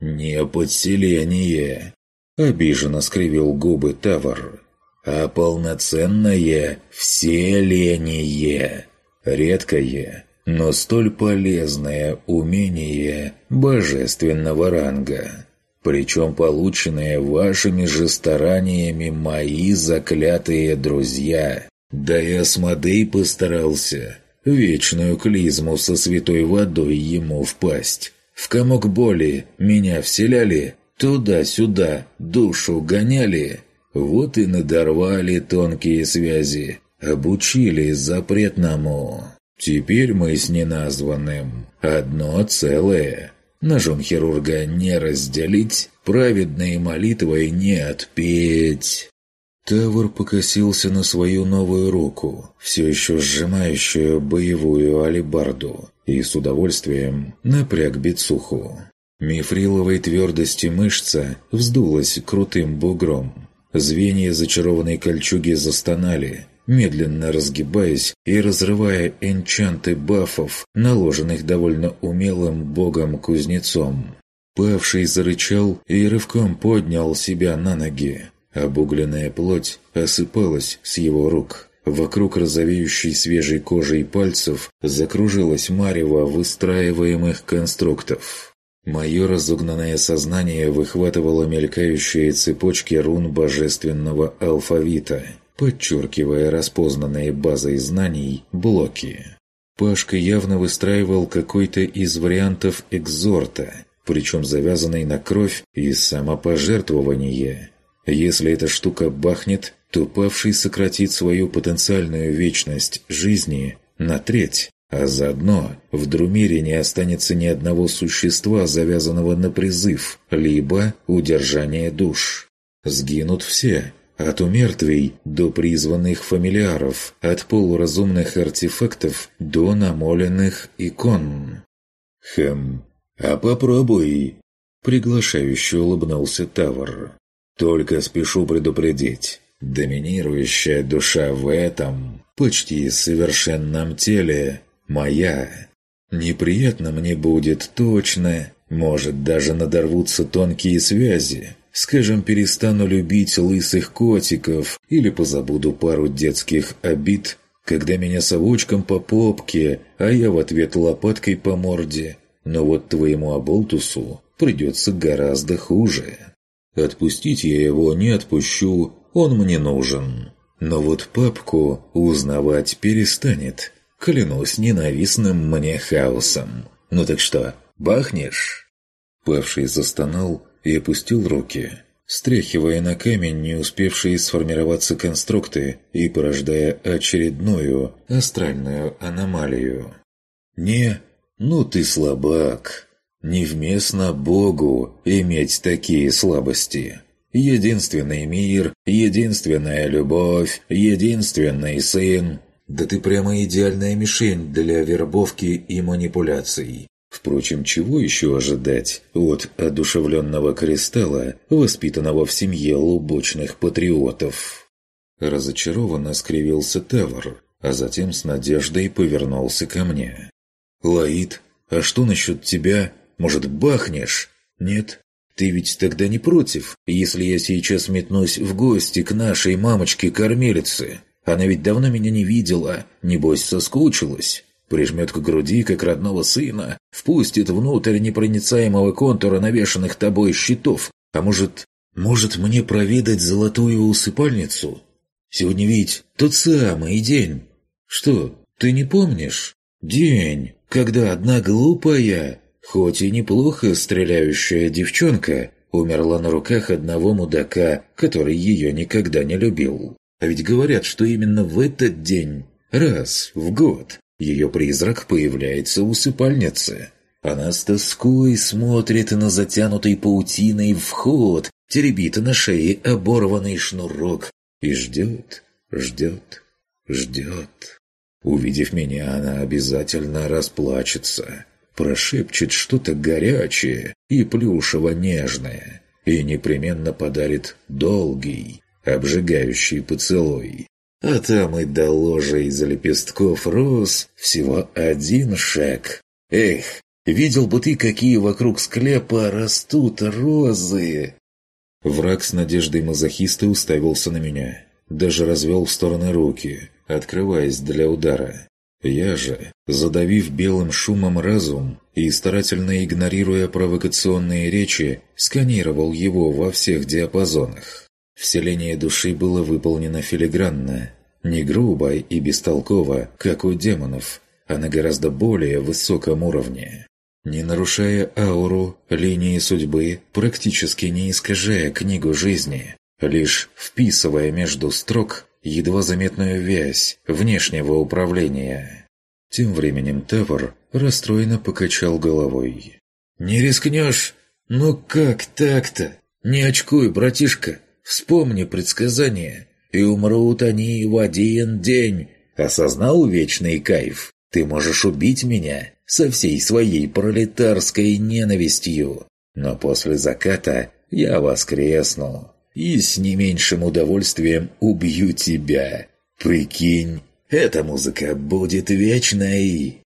Speaker 1: «Не подселение!» Обиженно скривил губы Тавр. «А полноценное вселение! Редкое, но столь полезное умение божественного ранга!» причем полученное вашими же стараниями мои заклятые друзья. Да и Асмодей постарался, Вечную клизму со святой водой ему в пасть, В комок боли меня вселяли, туда-сюда душу гоняли. Вот и надорвали тонкие связи, обучили запретному. Теперь мы с неназванным одно целое. Ножом хирурга не разделить, праведной молитвой не отпеть. Тавр покосился на свою новую руку, все еще сжимающую боевую алебарду, и с удовольствием напряг бицуху. Мифриловой твердости мышца вздулась крутым бугром. Звенья зачарованной кольчуги застонали, медленно разгибаясь и разрывая энчанты бафов, наложенных довольно умелым богом-кузнецом. Павший зарычал и рывком поднял себя на ноги, Обугленная плоть осыпалась с его рук. Вокруг розовеющей свежей кожи и пальцев закружилась марево выстраиваемых конструктов. Мое разогнанное сознание выхватывало мелькающие цепочки рун божественного алфавита, подчеркивая распознанные базой знаний блоки. Пашка явно выстраивал какой-то из вариантов экзорта, причем завязанный на кровь и самопожертвование – если эта штука бахнет, то павший сократит свою потенциальную вечность жизни на треть, а заодно в Друмире не останется ни одного существа, завязанного на призыв, либо удержание душ. Сгинут все, от умертвей до призванных фамилиаров, от полуразумных артефактов до намоленных икон. «Хм, а попробуй!» – приглашающе улыбнулся Тавр. Только спешу предупредить, доминирующая душа в этом, почти совершенном теле, моя. Неприятно мне будет точно, может, даже надорвутся тонкие связи. Скажем, перестану любить лысых котиков или позабуду пару детских обид, когда меня совочком по попке, а я в ответ лопаткой по морде. Но вот твоему оболтусу придется гораздо хуже». Отпустить я его не отпущу, он мне нужен. Но вот папку узнавать перестанет. Клянусь ненавистным мне хаосом. Ну так что, бахнешь?» Павший застонал и опустил руки, стряхивая на камень не успевшие сформироваться конструкты и порождая очередную астральную аномалию. «Не, ну ты слабак!» Невместно Богу иметь такие слабости. Единственный мир, единственная любовь, единственный сын. Да ты прямо идеальная мишень для вербовки и манипуляций. Впрочем, чего еще ожидать от одушевленного кристалла, воспитанного в семье лубочных патриотов? Разочарованно скривился Тавр, а затем с надеждой повернулся ко мне. «Лаид, а что насчет тебя?» Может, бахнешь? Нет? Ты ведь тогда не против, если я сейчас метнусь в гости к нашей мамочке-кормилице? Она ведь давно меня не видела, небось соскучилась. Прижмет к груди, как родного сына, впустит внутрь непроницаемого контура навешанных тобой щитов. А может, может мне проведать золотую усыпальницу? Сегодня ведь тот самый день. Что, ты не помнишь? День, когда одна глупая Хоть и неплохо стреляющая девчонка умерла на руках одного мудака, который ее никогда не любил. А ведь говорят, что именно в этот день, раз в год, ее призрак появляется у сыпальницы. Она с тоской смотрит на затянутый паутиной вход, теребит на шее оборванный шнурок и ждет, ждет, ждет. Увидев меня, она обязательно расплачется прошепчет что-то горячее и плюшево-нежное и непременно подарит долгий, обжигающий поцелуй. А там и до ложа из лепестков роз всего один шаг. Эх, видел бы ты, какие вокруг склепа растут розы! Враг с надеждой мазохиста уставился на меня. Даже развел в стороны руки, открываясь для удара. Я же Задавив белым шумом разум и старательно игнорируя провокационные речи, сканировал его во всех диапазонах. Вселение души было выполнено филигранно, не грубо и бестолково, как у демонов, а на гораздо более высоком уровне. Не нарушая ауру, линии судьбы, практически не искажая книгу жизни, лишь вписывая между строк едва заметную вязь внешнего управления. Тем временем Тавр расстроенно покачал головой. «Не рискнешь? Ну как так-то? Не очкуй, братишка! Вспомни предсказание, и умрут они в один день!» Осознал вечный кайф? Ты можешь убить меня со всей своей пролетарской ненавистью, но после заката я воскресну и с не меньшим удовольствием убью тебя. Прикинь, эта музыка будет вечной!»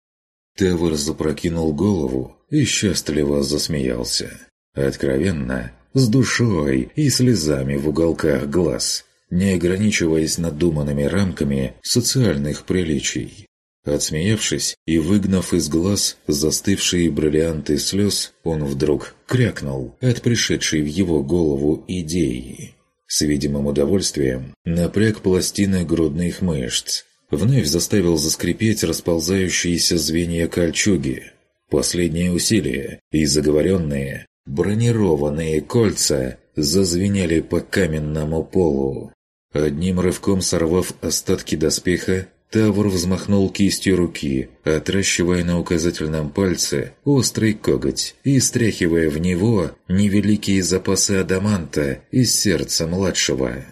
Speaker 1: Тевор запрокинул голову и счастливо засмеялся. Откровенно, с душой и слезами в уголках глаз, не ограничиваясь надуманными рамками социальных приличий. Отсмеявшись и выгнав из глаз застывшие бриллианты слез, он вдруг крякнул от пришедшей в его голову идеи. С видимым удовольствием напряг пластины грудных мышц, Вновь заставил заскрипеть расползающиеся звенья кольчуги. Последние усилия и заговоренные, бронированные кольца зазвенели по каменному полу. Одним рывком сорвав остатки доспеха, Тавр взмахнул кистью руки, отращивая на указательном пальце острый коготь и стряхивая в него невеликие запасы адаманта из сердца младшего.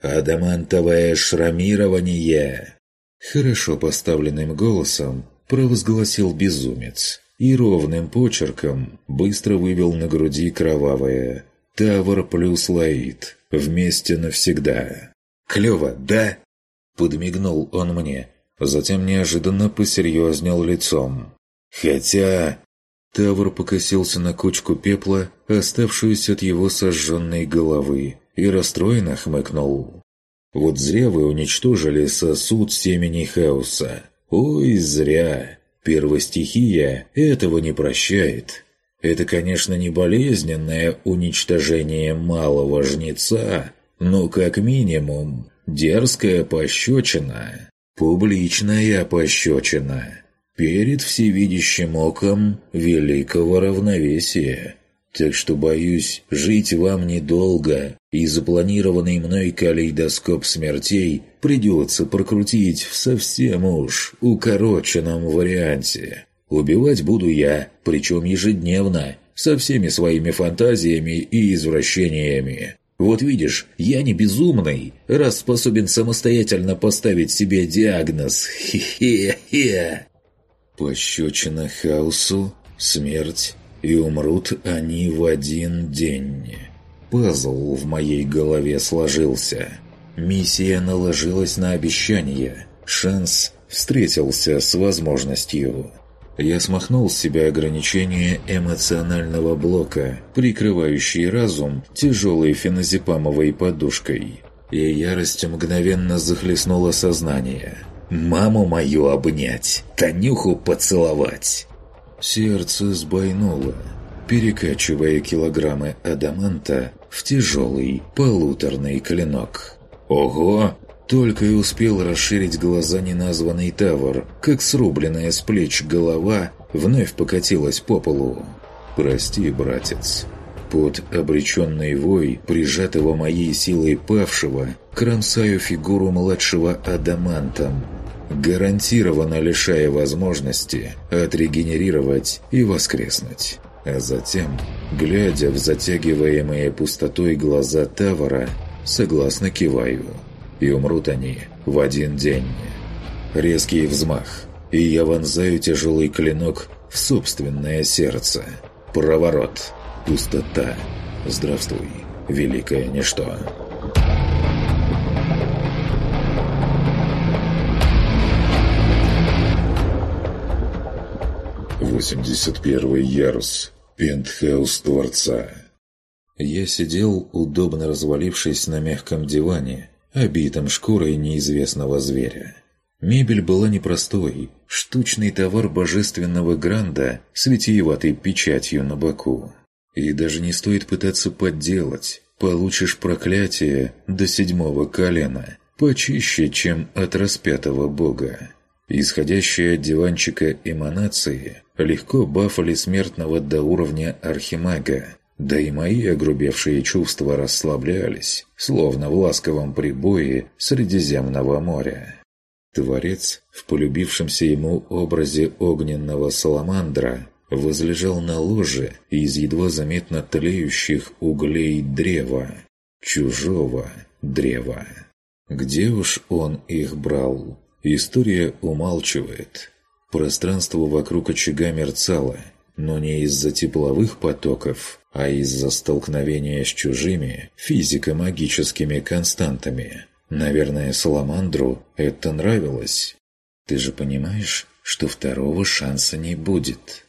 Speaker 1: «Адамантовое шрамирование!» Хорошо поставленным голосом провозгласил безумец и ровным почерком быстро вывел на груди кровавое «Тавр плюс Лаид. Вместе навсегда». «Клёво, да?» Подмигнул он мне, затем неожиданно посерьезнел лицом. «Хотя...» Тавр покосился на кучку пепла, оставшуюся от его сожженной головы, и расстроенно хмыкнул. Вот зря вы уничтожили сосуд семени хаоса. Ой, зря. Первая стихия этого не прощает. Это, конечно, не болезненное уничтожение малого жнеца, но как минимум дерзкая пощечина, публичная пощечина перед всевидящим оком великого равновесия. Так что, боюсь, жить вам недолго, и запланированный мной калейдоскоп смертей придется прокрутить в совсем уж укороченном варианте. Убивать буду я, причем ежедневно, со всеми своими фантазиями и извращениями. Вот видишь, я не безумный, раз способен самостоятельно поставить себе диагноз. Хе-хе-хе. Пощечина хаосу, смерть и умрут они в один день. Пазл в моей голове сложился. Миссия наложилась на обещание. Шанс встретился с возможностью. Я смахнул с себя ограничения эмоционального блока, прикрывающий разум тяжелой феназепамовой подушкой. И ярость мгновенно захлестнула сознание. «Маму мою обнять! Танюху поцеловать!» Сердце сбойнуло, перекачивая килограммы адаманта в тяжелый полуторный клинок. «Ого!» Только и успел расширить глаза неназванный Тавр, как срубленная с плеч голова вновь покатилась по полу. «Прости, братец». Под обреченный вой, прижатого моей силой павшего, кромсаю фигуру младшего адамантом – гарантированно лишая возможности отрегенерировать и воскреснуть. А затем, глядя в затягиваемые пустотой глаза Тавара, согласно киваю. И умрут они в один день. Резкий взмах, и я вонзаю тяжелый клинок в собственное сердце. Проворот. Пустота. Здравствуй, великое ничто.
Speaker 2: 81 ярус. Пентхаус
Speaker 1: дворца. Я сидел, удобно развалившись на мягком диване, обитом шкурой неизвестного зверя. Мебель была непростой, штучный товар божественного гранда с витиеватой печатью на боку. И даже не стоит пытаться подделать, получишь проклятие до седьмого колена, почище, чем от распятого бога. Исходящие от диванчика эманации легко бафали смертного до уровня архимага. Да и мои огрубевшие чувства расслаблялись, словно в ласковом прибое Средиземного моря. Творец, в полюбившемся ему образе огненного саламандра, возлежал на ложе из едва заметно тлеющих углей древа, чужого древа. Где уж он их брал, история умалчивает. Пространство вокруг очага мерцало, но не из-за тепловых потоков, а из-за столкновения с чужими физико-магическими константами. Наверное, Саламандру это нравилось. Ты же понимаешь, что второго шанса не будет.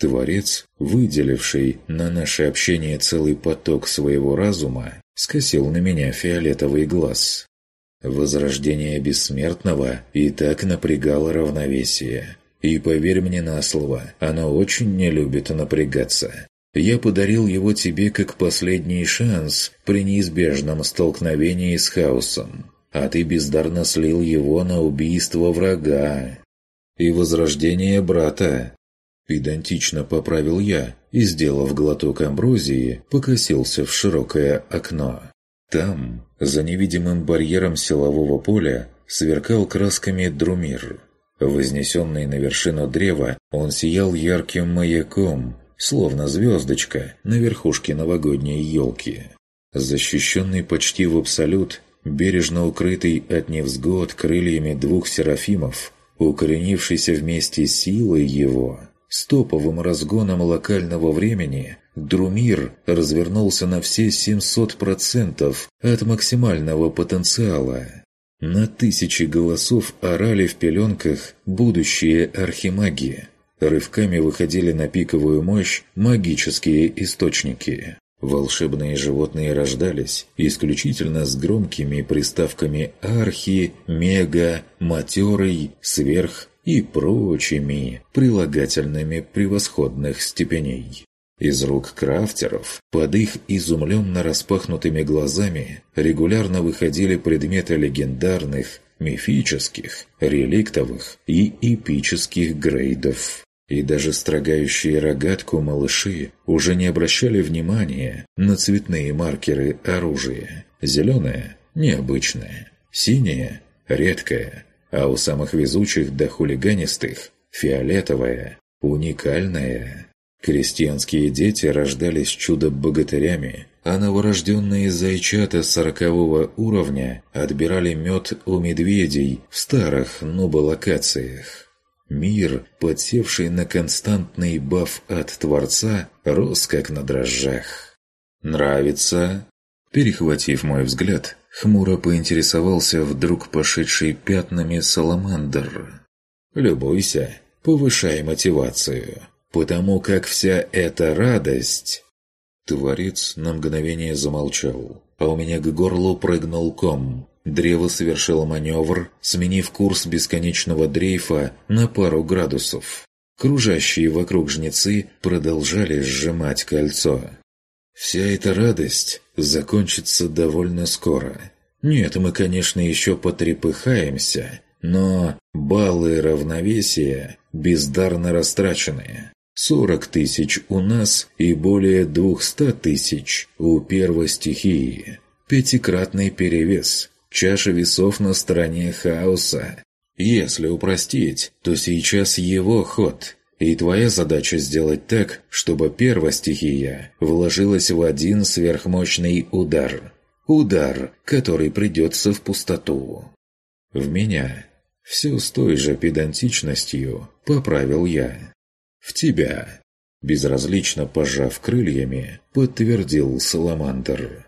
Speaker 1: Творец, выделивший на наше общение целый поток своего разума, скосил на меня фиолетовый глаз. Возрождение бессмертного и так напрягало равновесие. И поверь мне на слово, она очень не любит напрягаться. Я подарил его тебе как последний шанс при неизбежном столкновении с хаосом, а ты бездарно слил его на убийство врага и возрождение брата. Идентично поправил я и, сделав глоток амброзии, покосился в широкое окно. Там, за невидимым барьером силового поля, сверкал красками Друмир – Вознесенный на вершину древа, он сиял ярким маяком, словно звездочка на верхушке новогодней елки. Защищенный почти в абсолют, бережно укрытый от невзгод крыльями двух серафимов, укоренившийся вместе силой его, стоповым разгоном локального времени, Друмир развернулся на все 700% от максимального потенциала – на тысячи голосов орали в пеленках будущие архимаги. Рывками выходили на пиковую мощь магические источники. Волшебные животные рождались исключительно с громкими приставками «архи», «мега», «матерый», «сверх» и прочими прилагательными превосходных степеней. Из рук крафтеров, под их изумленно распахнутыми глазами, регулярно выходили предметы легендарных, мифических, реликтовых и эпических грейдов. И даже строгающие рогатку малыши уже не обращали внимания на цветные маркеры оружия. Зеленое – необычное, синее – редкое, а у самых везучих до хулиганистых – фиолетовое – уникальное. Крестьянские дети рождались чудо-богатырями, а новорожденные зайчата сорокового уровня отбирали мед у медведей в старых нуболокациях. Мир, подсевший на константный баф от Творца, рос как на дрожжах. «Нравится?» Перехватив мой взгляд, хмуро поинтересовался вдруг пошедший пятнами саламандр. «Любуйся, повышай мотивацию» потому как вся эта радость...» Творец на мгновение замолчал, а у меня к горлу прыгнул ком. Древо совершило маневр, сменив курс бесконечного дрейфа на пару градусов. Кружащие вокруг жнецы продолжали сжимать кольцо. Вся эта радость закончится довольно скоро. Нет, мы, конечно, еще потрепыхаемся, но баллы равновесия бездарно растрачены. Сорок тысяч у нас и более 200 тысяч у первой стихии. Пятикратный перевес. Чаша весов на стороне хаоса. Если упростить, то сейчас его ход. И твоя задача сделать так, чтобы первая стихия вложилась в один сверхмощный удар. Удар, который придется в пустоту. В меня. Все с той же педантичностью поправил я в тебя!» Безразлично пожав крыльями, подтвердил Саламандр.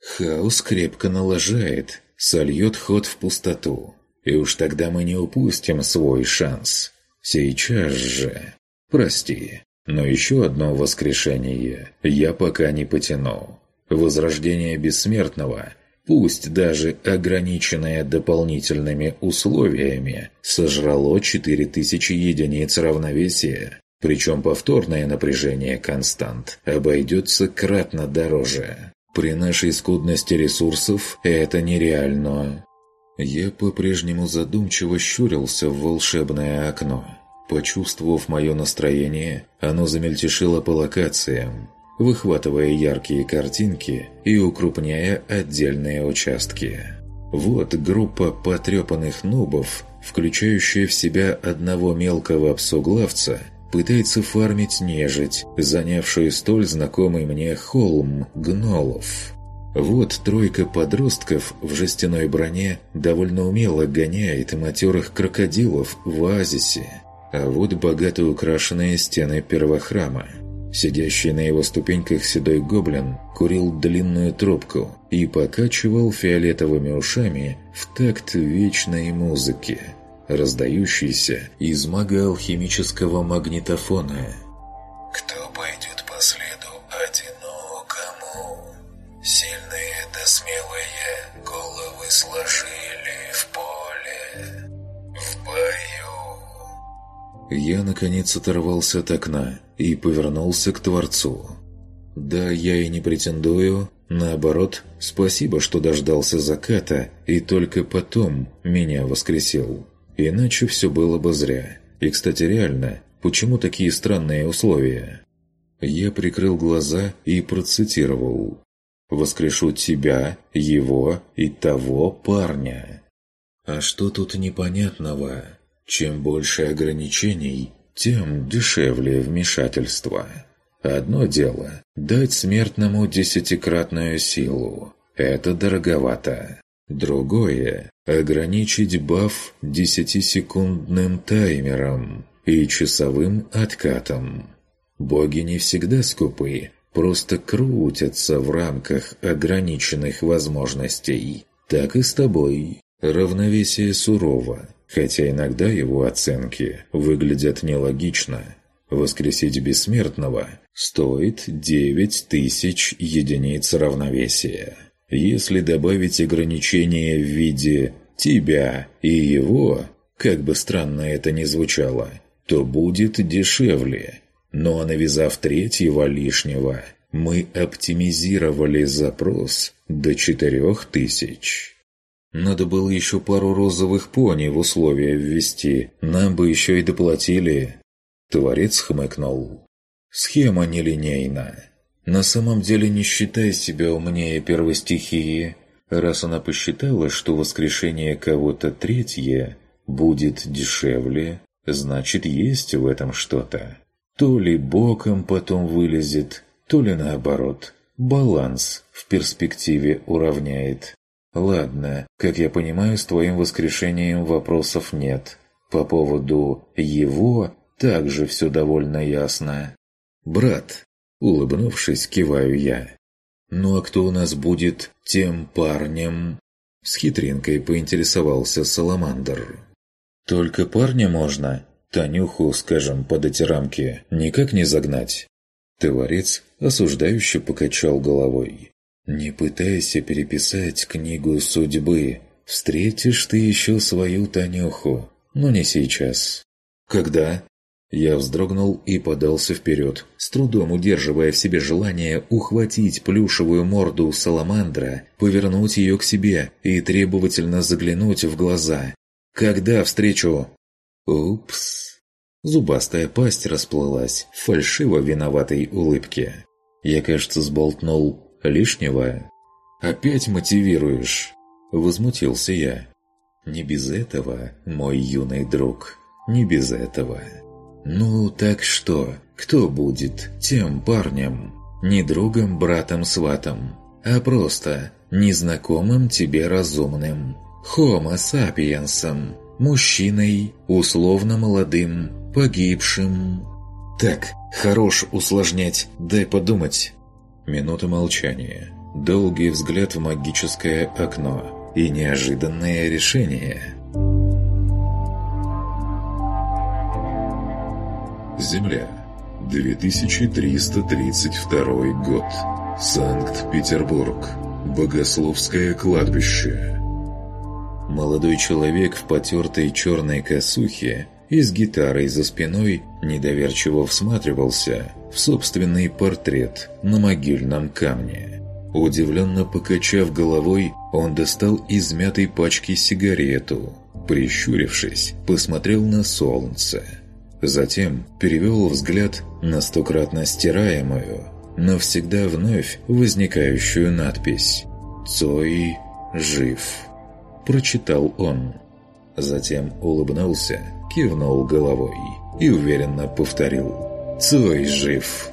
Speaker 1: «Хаос крепко налажает, сольет ход в пустоту. И уж тогда мы не упустим свой шанс. Сейчас же... Прости, но еще одно воскрешение я пока не потяну. Возрождение бессмертного, пусть даже ограниченное дополнительными условиями, сожрало 4000 единиц равновесия причем повторное напряжение констант обойдется кратно дороже. При нашей скудности ресурсов это нереально. Я по-прежнему задумчиво щурился в волшебное окно. Почувствовав мое настроение, оно замельтешило по локациям, выхватывая яркие картинки и укрупняя отдельные участки. Вот группа потрепанных нубов, включающая в себя одного мелкого псоглавца – пытается фармить нежить, занявшую столь знакомый мне холм гнолов. Вот тройка подростков в жестяной броне довольно умело гоняет матерых крокодилов в оазисе. А вот богато украшенные стены первохрама. Сидящий на его ступеньках седой гоблин курил длинную трубку и покачивал фиолетовыми ушами в такт вечной музыки раздающийся из магоалхимического магнитофона. «Кто пойдет по следу одинокому? Сильные да смелые головы
Speaker 3: сложили в поле,
Speaker 1: в бою». Я, наконец, оторвался от окна и повернулся к Творцу. «Да, я и не претендую, Наоборот, спасибо, что дождался заката и только потом меня воскресил. Иначе все было бы зря. И, кстати, реально, почему такие странные условия? Я прикрыл глаза и процитировал. «Воскрешу тебя, его и того парня». А что тут непонятного? Чем больше ограничений, тем дешевле вмешательство. Одно дело – дать смертному десятикратную силу. Это дороговато. Другое – ограничить баф 10-секундным таймером и часовым откатом. Боги не всегда скупы, просто крутятся в рамках ограниченных возможностей. Так и с тобой. Равновесие сурово, хотя иногда его оценки выглядят нелогично. Воскресить бессмертного стоит 9000 единиц равновесия если добавить ограничение в виде «тебя» и «его», как бы странно это ни звучало, то будет дешевле. Но навязав третьего лишнего, мы оптимизировали запрос до четырех тысяч. Надо было еще пару розовых пони в условия ввести, нам бы еще и доплатили. Творец хмыкнул. Схема нелинейная на самом деле не считая себя умнее первой стихии, раз она посчитала, что воскрешение кого-то третье будет дешевле, значит есть в этом что-то. То ли боком потом вылезет, то ли наоборот. Баланс в перспективе уравняет. Ладно, как я понимаю, с твоим воскрешением вопросов нет. По поводу «его» также все довольно ясно. «Брат, Улыбнувшись, киваю я. «Ну а кто у нас будет тем парнем?» С хитринкой поинтересовался Саламандр. «Только парня можно. Танюху, скажем, под эти рамки никак не загнать». Творец осуждающе покачал головой. «Не пытайся переписать книгу судьбы. Встретишь ты еще свою Танюху, но не сейчас». «Когда?» Я вздрогнул и подался вперед, с трудом удерживая в себе желание ухватить плюшевую морду саламандра, повернуть ее к себе и требовательно заглянуть в глаза. «Когда встречу?» «Упс!» Зубастая пасть расплылась в фальшиво-виноватой улыбке. «Я, кажется, сболтнул лишнего». «Опять мотивируешь?» Возмутился я. «Не без этого, мой юный друг, не без этого». «Ну, так что? Кто будет тем парнем? Не другом, братом, сватом, а просто незнакомым тебе разумным, хомо сапиенсом, мужчиной, условно молодым, погибшим». «Так, хорош усложнять, дай подумать». Минута молчания, долгий взгляд в магическое окно и неожиданное решение – Земля. 2332 год. Санкт-Петербург. Богословское кладбище. Молодой человек в потертой черной косухе и с гитарой за спиной недоверчиво всматривался в собственный портрет на могильном камне. Удивленно покачав головой, он достал из мятой пачки сигарету. Прищурившись, посмотрел на солнце – Затем перевел взгляд на стократно стираемую, но всегда вновь возникающую надпись «Цой жив», прочитал он. Затем улыбнулся, кивнул головой и уверенно повторил «Цой жив».